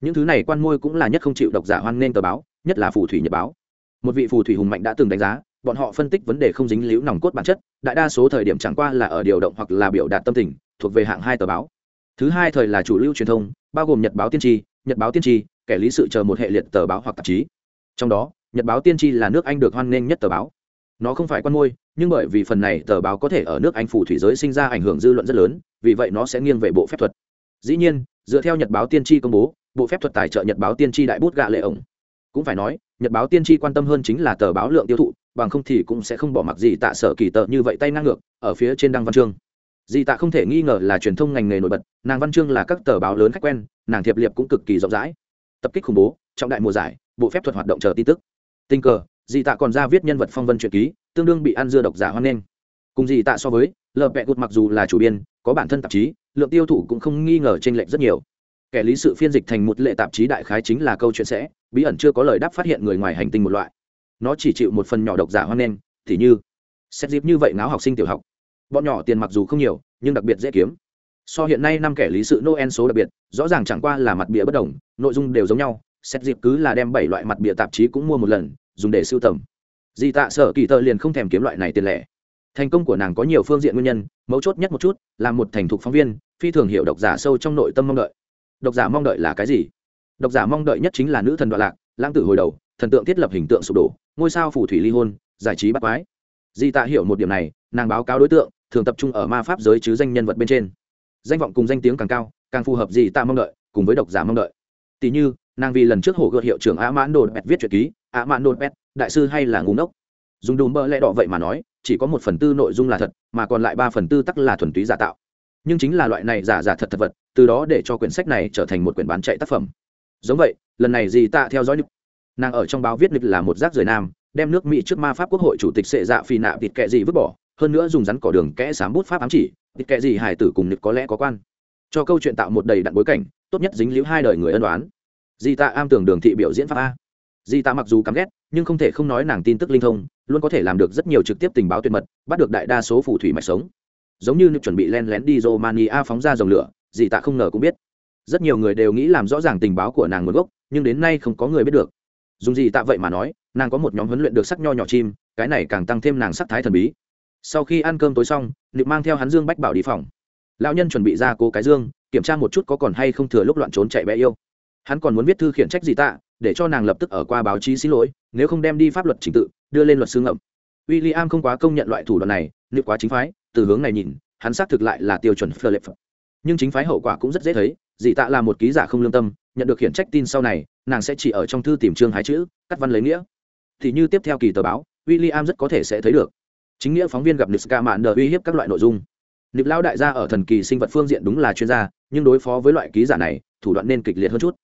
Những thứ này quan môi cũng là nhất không chịu độc giả hoan nghênh tờ báo, nhất là phù thủy nhật báo. Một vị phù thủy hùng mạnh đã từng đánh giá bọn họ phân tích vấn đề không dính líu nòng cốt bản chất, đại đa số thời điểm chẳng qua là ở điều động hoặc là biểu đạt tâm tình, thuộc về hạng hai tờ báo. Thứ hai thời là chủ lưu truyền thông, bao gồm nhật báo tiên tri, nhật báo tiên tri, kẻ lý sự chờ một hệ liệt tờ báo hoặc tạp chí. Trong đó, nhật báo tiên tri là nước anh được hoan nghênh nhất tờ báo. Nó không phải quan môi, nhưng bởi vì phần này tờ báo có thể ở nước anh phủ thủy giới sinh ra ảnh hưởng dư luận rất lớn, vì vậy nó sẽ nghiêng về bộ phép thuật. Dĩ nhiên, dựa theo nhật báo tiên tri công bố, bộ phép thuật tài trợ nhật báo tiên tri đại bút gạ lệ ổng. Cũng phải nói, nhật báo tiên tri quan tâm hơn chính là tờ báo lượng tiêu thụ bằng không thì cũng sẽ không bỏ mặc gì tạ sở kỳ tợ như vậy tay ngang ngược, ở phía trên đăng văn chương. Dì tạ không thể nghi ngờ là truyền thông ngành nghề nổi bật, nàng văn chương là các tờ báo lớn khách quen, nàng thiệp liệp cũng cực kỳ rộng rãi. Tập kích khủng bố, trọng đại mùa giải, bộ phép thuật hoạt động chờ tin tức. Tình cờ, dì tạ còn ra viết nhân vật phong vân truyện ký, tương đương bị ăn dưa độc giả hoan nghênh. Cùng dì tạ so với, lờ vẹ gột mặc dù là chủ biên, có bản thân tạp chí, lượng tiêu thụ cũng không nghi ngờ t r ê n lệch rất nhiều. Kẻ lý sự phiên dịch thành một lệ tạp chí đại khái chính là câu chuyện sẽ, bí ẩn chưa có lời đáp phát hiện người ngoài hành tinh một loại nó chỉ chịu một phần nhỏ độc giả hoan nghênh, thì như, xét dịp như vậy náo học sinh tiểu học. Bọn nhỏ tiền mặc dù không nhiều, nhưng đặc biệt dễ kiếm. So hiện nay năm kẻ lý sự noel số đặc biệt, rõ ràng chẳng qua là mặt bìa bất đồng, nội dung đều giống nhau, xét dịp cứ là đem bảy loại mặt bìa tạp chí cũng mua một lần, dùng để sưu tầm. Di tạ sở kỳ tờ liền không thèm kiếm loại này tiền lẻ. Thành công của nàng có nhiều phương diện nguyên nhân, mấu chốt nhất một chút, là một thành thục phóng viên, phi thường hiểu độc giả sâu trong nội tâm mong đợi. Độc giả mong đợi là cái gì? Độc giả mong đợi nhất chính là nữ thần đoạn lạc, lãng tử hồi đầu, thần tượng thiết lập hình tượng sụp đổ ngôi sao phù thủy ly hôn, giải trí bắt quái. Di tạ hiểu một điểm này, nàng báo cáo đối tượng, thường tập trung ở ma pháp giới chứ danh nhân vật bên trên. Danh vọng cùng danh tiếng càng cao, càng phù hợp di tạ mong đợi, cùng với độc giả mong đợi. Tỷ như, nàng vì lần trước hổ gợt hiệu trưởng a mãn đồn pet viết truyện ký, a mãn đồn pet đại sư hay là ngủ ngốc? Dùng đùm bơ lẽ đỏ vậy mà nói, chỉ có một phần tư nội dung là thật, mà còn lại ba phần tư tắc là thuần túy giả tạo. Nhưng chính là loại này giả giả thật thật vật, từ đó để cho quyển sách này trở thành một quyển bán chạy tác phẩm. Giống vậy, lần này gì tạ theo dõi nịch nàng ở trong báo viết lịch là một rác rưởi nam, đem nước mỹ trước ma pháp quốc hội chủ tịch sệ dạ phi nạ thịt kệ gì vứt bỏ, hơn nữa dùng rắn cỏ đường kẽ sám bút pháp ám chỉ thịt kệ gì hải tử cùng lịch có lẽ có quan. Cho câu chuyện tạo một đầy đặn bối cảnh, tốt nhất dính líu hai đời người ân đoán di tạ am tưởng đường thị biểu diễn pháp a. Di tạ mặc dù căm ghét, nhưng không thể không nói nàng tin tức linh thông, luôn có thể làm được rất nhiều trực tiếp tình báo tuyệt mật, bắt được đại đa số phù thủy mạch sống. Giống như chuẩn bị len lén đi romania phóng ra dòng lửa Di tạ không ngờ cũng biết. Rất nhiều người đều nghĩ làm rõ ràng tình báo của nàng nguồn gốc, nhưng đến nay không có người biết được dùng gì tạ vậy mà nói, nàng có một nhóm huấn luyện được sắc nho nhỏ chim, cái này càng tăng thêm nàng sắc thái thần bí. Sau khi ăn cơm tối xong nịp mang theo hắn dương bách bảo đi phòng. Lão nhân chuẩn bị ra cố cái dương, kiểm tra một chút có còn hay không thừa lúc loạn trốn chạy bé yêu. Hắn còn muốn viết thư khiển trách gì tạ, để cho nàng lập tức ở qua báo chí xin lỗi, nếu không đem đi pháp luật trình tự, đưa lên luật sư ngậm. William không quá công nhận loại thủ đoạn này nếu quá chính phái, từ hướng này nhìn, hắn xác thực lại là tiêu chuẩn philip. Nhưng chính phái hậu quả cũng rất dễ thấy dị tạ là một ký giả không lương tâm nhận được khiển trách tin sau này nàng sẽ chỉ ở trong thư tìm chương hái chữ cắt văn lấy nghĩa thì như tiếp theo kỳ tờ báo William rất có thể sẽ thấy được chính nghĩa phóng viên gặp Niska mạn đờ uy hiếp các loại nội dung Nịp lao đại gia ở thần kỳ sinh vật phương diện đúng là chuyên gia, nhưng đối phó với loại ký giả này, thủ đoạn nên kịch liệt hơn chút.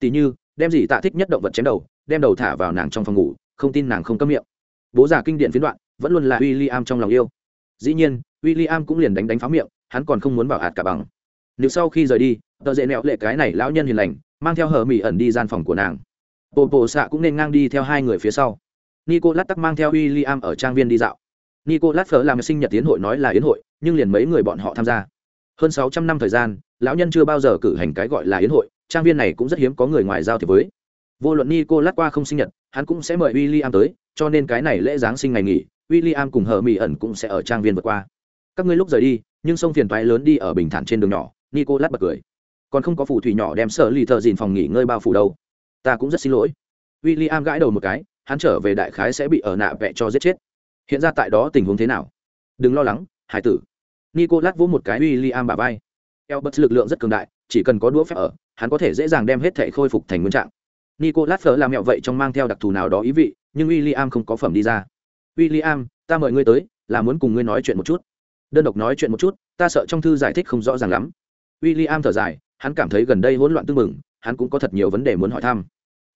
Tỷ như, đem gì tạ thích nhất động vật chém đầu, đem đầu thả vào nàng trong phòng ngủ, không tin nàng không cấm miệng. Bố già kinh điển phiến đoạn, vẫn luôn là William trong lòng yêu. Dĩ nhiên, William cũng liền đánh đánh phá miệng, hắn còn không muốn bảo ạt cả bằng. Nếu sau khi rời đi, tờ dễ nẹo lệ cái này lão nhân hiền lành, mang theo hờ mỹ ẩn đi gian phòng của nàng. Bộ bộ xạ cũng nên ngang đi theo hai người phía sau. Nicolas tắc mang theo William ở trang viên đi dạo. nico lát phở làm sinh nhật tiến hội nói là yến hội, nhưng liền mấy người bọn họ tham gia. Hơn sáu trăm năm thời gian, lão nhân chưa bao giờ cử hành cái gọi là yến hội, trang viên này cũng rất hiếm có người ngoài giao thiệp với. Vô luận Nicolas qua không sinh nhật, hắn cũng sẽ mời William tới, cho nên cái này lễ giáng sinh ngày nghỉ, William cùng Hở Mị ẩn cũng sẽ ở trang viên vượt qua. Các ngươi lúc rời đi, nhưng sông phiền toái lớn đi ở bình thản trên đường nhỏ, Nicolas bật cười. Còn không có phù thủy nhỏ đem sở lì thợ dìn phòng nghỉ ngơi bao phủ đâu. Ta cũng rất xin lỗi. William gãi đầu một cái, hắn trở về đại khái sẽ bị ở nạ vẽ cho giết chết hiện ra tại đó tình huống thế nào đừng lo lắng hải tử nicolas vỗ một cái w i am bà vai Elbert lực lượng rất cường đại, chỉ cần có đũa phép ở, hắn có thể dễ dàng đem hết thể khôi phục thành nguyên trạng. Nicolas phở làm mẹo vậy trong mang theo đặc thù nào đó ý vị, nhưng William không có phẩm đi ra. William, ta mời ngươi tới, là muốn cùng ngươi nói chuyện một chút. Đơn độc nói chuyện một chút, ta sợ trong thư giải thích không rõ ràng lắm. William thở dài, hắn cảm thấy gần đây hỗn loạn tương mừng, hắn cũng có thật nhiều vấn đề muốn hỏi thăm.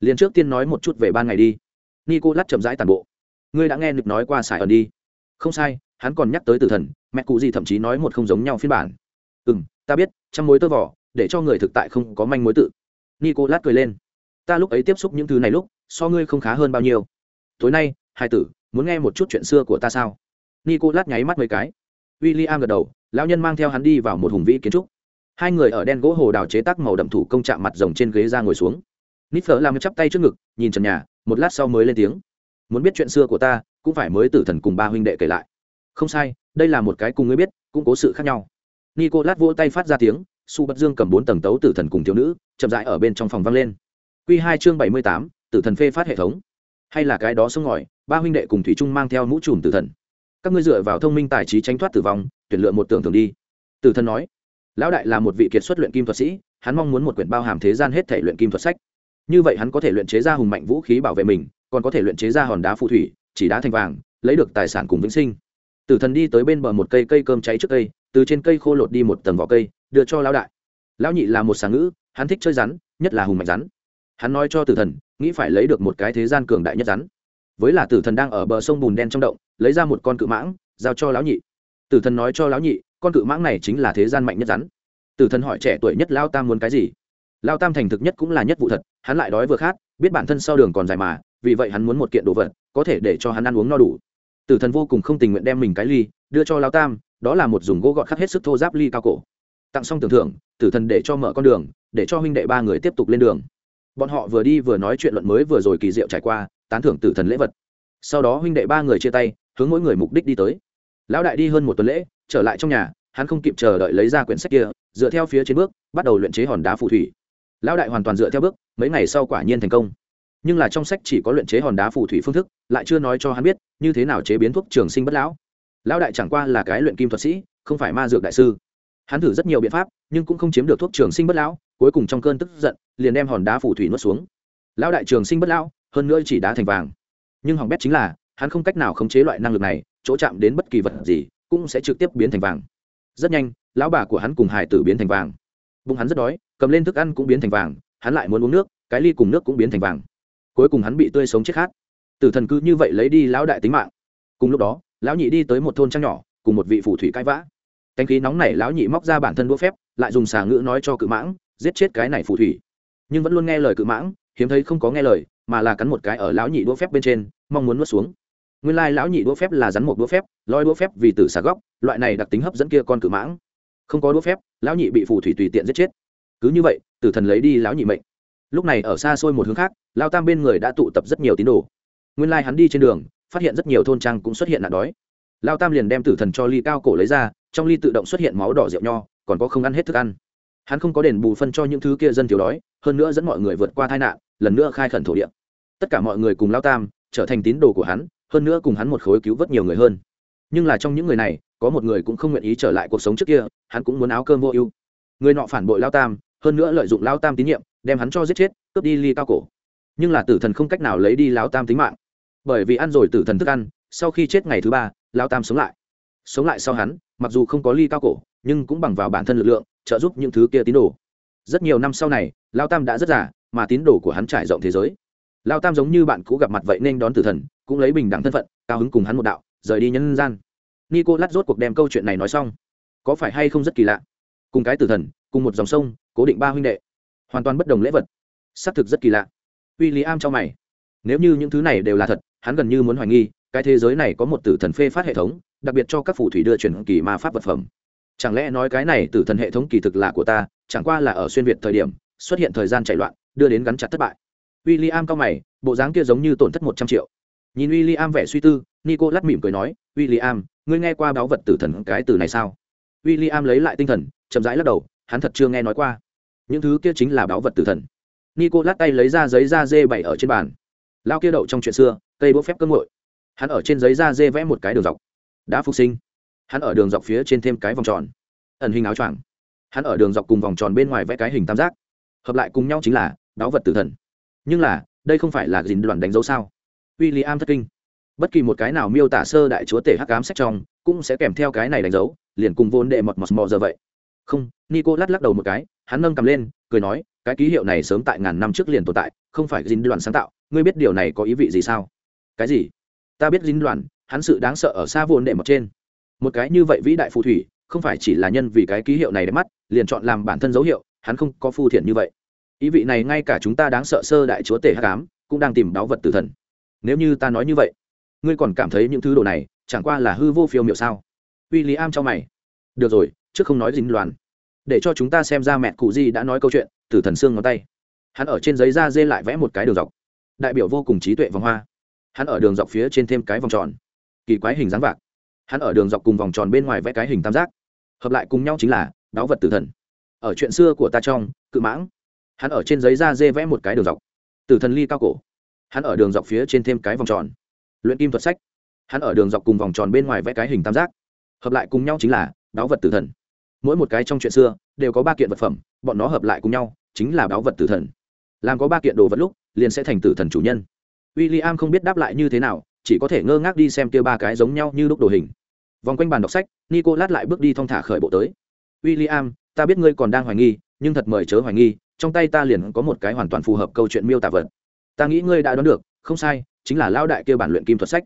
Liên trước tiên nói một chút về ban ngày đi. Nicolas chậm rãi tàn bộ. Ngươi đã nghe được nói qua sài ẩn đi. Không sai hắn còn nhắc tới tử thần mẹ cụ gì thậm chí nói một không giống nhau phiên bản. Ừ m ta biết trăm mối tơ vỏ để cho người thực tại không có manh mối tự. Nico cười lên. Ta lúc ấy tiếp xúc những thứ này lúc so ngươi không khá hơn bao nhiêu. Tối nay hai tử muốn nghe một chút chuyện xưa của ta sao? Nico nháy mắt mấy cái. W i l l i am gật đầu lão nhân mang theo hắn đi vào một hùng vĩ kiến trúc hai người ở đen gỗ hồ đào chế tác màu đậm thủ công chạm mặt rồng trên ghế ra ngồi xuống. Nít phở làm chắp tay trước ngực, nhìn trần nhà, một lát sau mới lên tiếng. Muốn biết chuyện xưa của ta, cũng phải mới tử thần cùng ba huynh đệ kể lại. Không sai, đây là một cái cùng ngươi biết, cũng cố sự khác nhau. Nico lát vỗ tay phát ra tiếng, su bất dương cầm bốn tầng tấu tử thần cùng thiếu nữ, chậm rãi ở bên trong phòng vang lên. Q hai chương bảy mươi tám, tử thần phê phát hệ thống. Hay là cái đó sông ngòi, ba huynh đệ cùng thủy trung mang theo mũ trùm tử thần. Các ngươi dựa vào thông minh tài trí tránh thoát tử vong, tuyển lựa một tưởng thường đi. Tử thần nói lão đại là một vị kiệt xuất luyện kim thuật sĩ, hắn mong muốn một quyển bao hàm thế gian hết thể luyện kim thuật sách. Như vậy hắn có thể luyện chế ra hùng mạnh vũ khí bảo vệ mình, còn có thể luyện chế ra hòn đá phù thủy, chỉ đá thành vàng, lấy được tài sản cùng vĩnh sinh. Tử thần đi tới bên bờ một cây cây cơm cháy trước cây, từ trên cây khô lột đi một tầng vỏ cây, đưa cho lão đại. Lão nhị là một sáng ngữ, hắn thích chơi rắn, nhất là hùng mạnh rắn. Hắn nói cho tử thần, nghĩ phải lấy được một cái thế gian cường đại nhất rắn. Với là tử thần đang ở bờ sông bùn đen trong động, lấy ra một con cự mãng, giao cho lão nhị. Tử thần nói cho lão nhị con cự mãng này chính là thế gian mạnh nhất rắn. Tử thần hỏi trẻ tuổi nhất lao tam muốn cái gì? Lao tam thành thực nhất cũng là nhất vụ thật, hắn lại đói vừa khát, biết bản thân sau đường còn dài mà, vì vậy hắn muốn một kiện đồ vật, có thể để cho hắn ăn uống no đủ. Tử thần vô cùng không tình nguyện đem mình cái ly, đưa cho lao tam, đó là một dùng gỗ gọt khắc hết sức thô giáp ly cao cổ. Tặng xong tưởng thưởng, tử thần để cho mở con đường, để cho huynh đệ ba người tiếp tục lên đường. Bọn họ vừa đi vừa nói chuyện luận mới vừa rồi kỳ diệu trải qua, tán thưởng tử thần lễ vật. Sau đó huynh đệ ba người chia tay, hướng mỗi người mục đích đi tới. Lão đại đi hơn một tuần lễ trở lại trong nhà, hắn không kịp chờ đợi lấy ra quyển sách kia, dựa theo phía trên bước, bắt đầu luyện chế hòn đá phù thủy. Lão đại hoàn toàn dựa theo bước, mấy ngày sau quả nhiên thành công. Nhưng là trong sách chỉ có luyện chế hòn đá phù thủy phương thức, lại chưa nói cho hắn biết, như thế nào chế biến thuốc trường sinh bất lão. Lão đại chẳng qua là cái luyện kim thuật sĩ, không phải ma dược đại sư. Hắn thử rất nhiều biện pháp, nhưng cũng không chiếm được thuốc trường sinh bất lão, cuối cùng trong cơn tức giận, liền đem hòn đá phù thủy nuốt xuống. Lão đại trường sinh bất lão, hơn nữa chỉ đá thành vàng. Nhưng hỏng bét chính là, hắn không cách nào khống chế loại năng lực này, chỗ chạm đến bất kỳ vật gì cũng sẽ trực tiếp biến thành vàng. Rất nhanh, lão bà của hắn cùng hải tử biến thành vàng. Bụng hắn rất đói, cầm lên thức ăn cũng biến thành vàng, hắn lại muốn uống nước, cái ly cùng nước cũng biến thành vàng. Cuối cùng hắn bị tươi sống chết khát. Tử thần cứ như vậy lấy đi lão đại tính mạng. Cùng lúc đó, lão nhị đi tới một thôn trang nhỏ, cùng một vị phù thủy cãi vã. Cánh khí nóng này lão nhị móc ra bản thân đũa phép, lại dùng xà ngữ nói cho cự mãng, giết chết cái này phù thủy. Nhưng vẫn luôn nghe lời cự mãng, hiếm thấy không có nghe lời, mà là cắn một cái ở lão nhị đũa phép bên trên, mong muốn nuốt xuống nguyên lai lão nhị đũa phép là rắn một đũa phép, loi đũa phép vì tử xà góc, loại này đặc tính hấp dẫn kia con cự mãng. Không có đũa phép, lão nhị bị phù thủy tùy tiện giết chết. Cứ như vậy, tử thần lấy đi lão nhị mệnh. Lúc này ở xa xôi một hướng khác, lao tam bên người đã tụ tập rất nhiều tín đồ. Nguyên Lai hắn đi trên đường, phát hiện rất nhiều thôn trang cũng xuất hiện nạn đói. Lao tam liền đem tử thần cho ly cao cổ lấy ra, trong ly tự động xuất hiện máu đỏ rượu nho, còn có không ăn hết thức ăn. Hắn không có đền bù phân cho những thứ kia dân thiếu đói, hơn nữa dẫn mọi người vượt qua tai nạn, lần nữa khai khẩn thổ địa. Tất cả mọi người cùng lao tam trở thành tín đồ của hắn hơn nữa cùng hắn một khối cứu vớt nhiều người hơn. Nhưng là trong những người này, có một người cũng không nguyện ý trở lại cuộc sống trước kia, hắn cũng muốn áo cơm vô ưu. Người nọ phản bội lao tam, hơn nữa lợi dụng lao tam tín nhiệm, đem hắn cho giết chết, cướp đi ly cao cổ. Nhưng là tử thần không cách nào lấy đi lao tam tính mạng. Bởi vì ăn rồi tử thần thức ăn, sau khi chết ngày thứ ba, lao tam sống lại. Sống lại sau hắn, mặc dù không có ly cao cổ, nhưng cũng bằng vào bản thân lực lượng, trợ giúp những thứ kia tín đồ. Rất nhiều năm sau này, lao tam đã rất già, mà tín đồ của hắn trải rộng thế giới lao tam giống như bạn cũ gặp mặt vậy nên đón tử thần, cũng lấy bình đẳng thân phận, cao hứng cùng hắn một đạo, rời đi nhân gian. Nico lát rốt cuộc đem câu chuyện này nói xong. Có phải hay không rất kỳ lạ? Cùng cái tử thần, cùng một dòng sông, cố định ba huynh đệ. Hoàn toàn bất đồng lễ vật. Xác thực rất kỳ lạ. Uy lý am cho mày. Nếu như những thứ này đều là thật, hắn gần như muốn hoài nghi, cái thế giới này có một tử thần phê phát hệ thống, đặc biệt cho các phù thủy đưa chuyển kỳ ma pháp vật phẩm. Chẳng lẽ nói cái này tử thần hệ thống kỳ thực là của ta, chẳng qua là ở xuyên việt thời điểm, xuất hiện thời gian chạy loạn, đưa đến gắn chặt thất bại w i l l i am cao mày, bộ dáng kia giống như tổn thất một trăm triệu. Nhìn w i l l i am vẻ suy tư nico lắt mỉm cười nói w i l l i am ngươi nghe qua báo vật tử thần cái từ này sao? W i l l i am lấy lại tinh thần, chậm rãi lắc đầu, hắn thật chưa nghe nói qua. Những thứ kia chính là báo vật tử thần. Nico lát tay lấy ra giấy da dê bày ở trên bàn. Lao kia đậu trong chuyện xưa, cây bốc phép cơ ngội. Hắn ở trên giấy da dê vẽ một cái đường dọc. Đã phục sinh. Hắn ở đường dọc phía trên thêm cái vòng tròn. Ẩn hình áo choàng. Hắn ở đường dọc cùng vòng tròn bên ngoài vẽ cái hình tam giác. Hợp lại cùng nhau chính là Đáo vật tử thần nhưng là, đây không phải là dính đoàn đánh dấu sao? W i l l i am thất kinh. Bất kỳ một cái nào miêu tả sơ đại chúa tể hắc ám sách trong, cũng sẽ kèm theo cái này đánh dấu, liền cùng vốn đệ mọt mọt mò giờ vậy. Không, nico lắc lắc đầu một cái, hắn nâng cầm lên, cười nói, cái ký hiệu này sớm tại ngàn năm trước liền tồn tại, không phải dính đoàn sáng tạo, ngươi biết điều này có ý vị gì sao? Cái gì? Ta biết dính đoàn, hắn sự đáng sợ ở xa vốn đệ mọt trên. Một cái như vậy vĩ đại phù thủy, không phải chỉ là nhân vì cái ký hiệu này đẹp mắt, liền chọn làm bản thân dấu hiệu, hắn không có phù thiện như vậy ý vị này ngay cả chúng ta đáng sợ sơ đại chúa tể hát cám cũng đang tìm đáo vật tử thần. Nếu như ta nói như vậy, ngươi còn cảm thấy những thứ đồ này chẳng qua là hư vô phiêu miệu sao? W i l l i am cho mày. Được rồi, trước không nói dính loạn. Để cho chúng ta xem ra mẹ cụ di đã nói câu chuyện, tử thần xương ngón tay. Hắn ở trên giấy da dê lại vẽ một cái đường dọc. Đại biểu vô cùng trí tuệ vòng hoa. Hắn ở đường dọc phía trên thêm cái vòng tròn. Kỳ quái hình dáng vạc. Hắn ở đường dọc cùng vòng tròn bên ngoài vẽ cái hình tam giác. Hợp lại cùng nhau chính là đáo vật tử thần. Ở chuyện xưa của ta trong, cự mãng hắn ở trên giấy da dê vẽ một cái đường dọc. Từ thần ly cao cổ. Hắn ở đường dọc phía trên thêm cái vòng tròn. Luyện kim thuật sách. Hắn ở đường dọc cùng vòng tròn bên ngoài vẽ cái hình tam giác. Hợp lại cùng nhau chính là đáo vật tử thần. Mỗi một cái trong chuyện xưa đều có ba kiện vật phẩm, bọn nó hợp lại cùng nhau chính là đáo vật tử thần. Làm có ba kiện đồ vật lúc, liền sẽ thành tử thần chủ nhân. W i l l i am không biết đáp lại như thế nào, chỉ có thể ngơ ngác đi xem kia ba cái giống nhau như lúc đồ hình. Vòng quanh bàn đọc sách nico lát lại bước đi thong thả khởi bộ tới. W i l l i am ta biết ngươi còn đang hoài nghi, nhưng thật mời chớ hoài nghi trong tay ta liền có một cái hoàn toàn phù hợp câu chuyện miêu tả vật. Ta nghĩ ngươi đã đoán được, không sai, chính là lao đại kêu bản luyện kim thuật sách.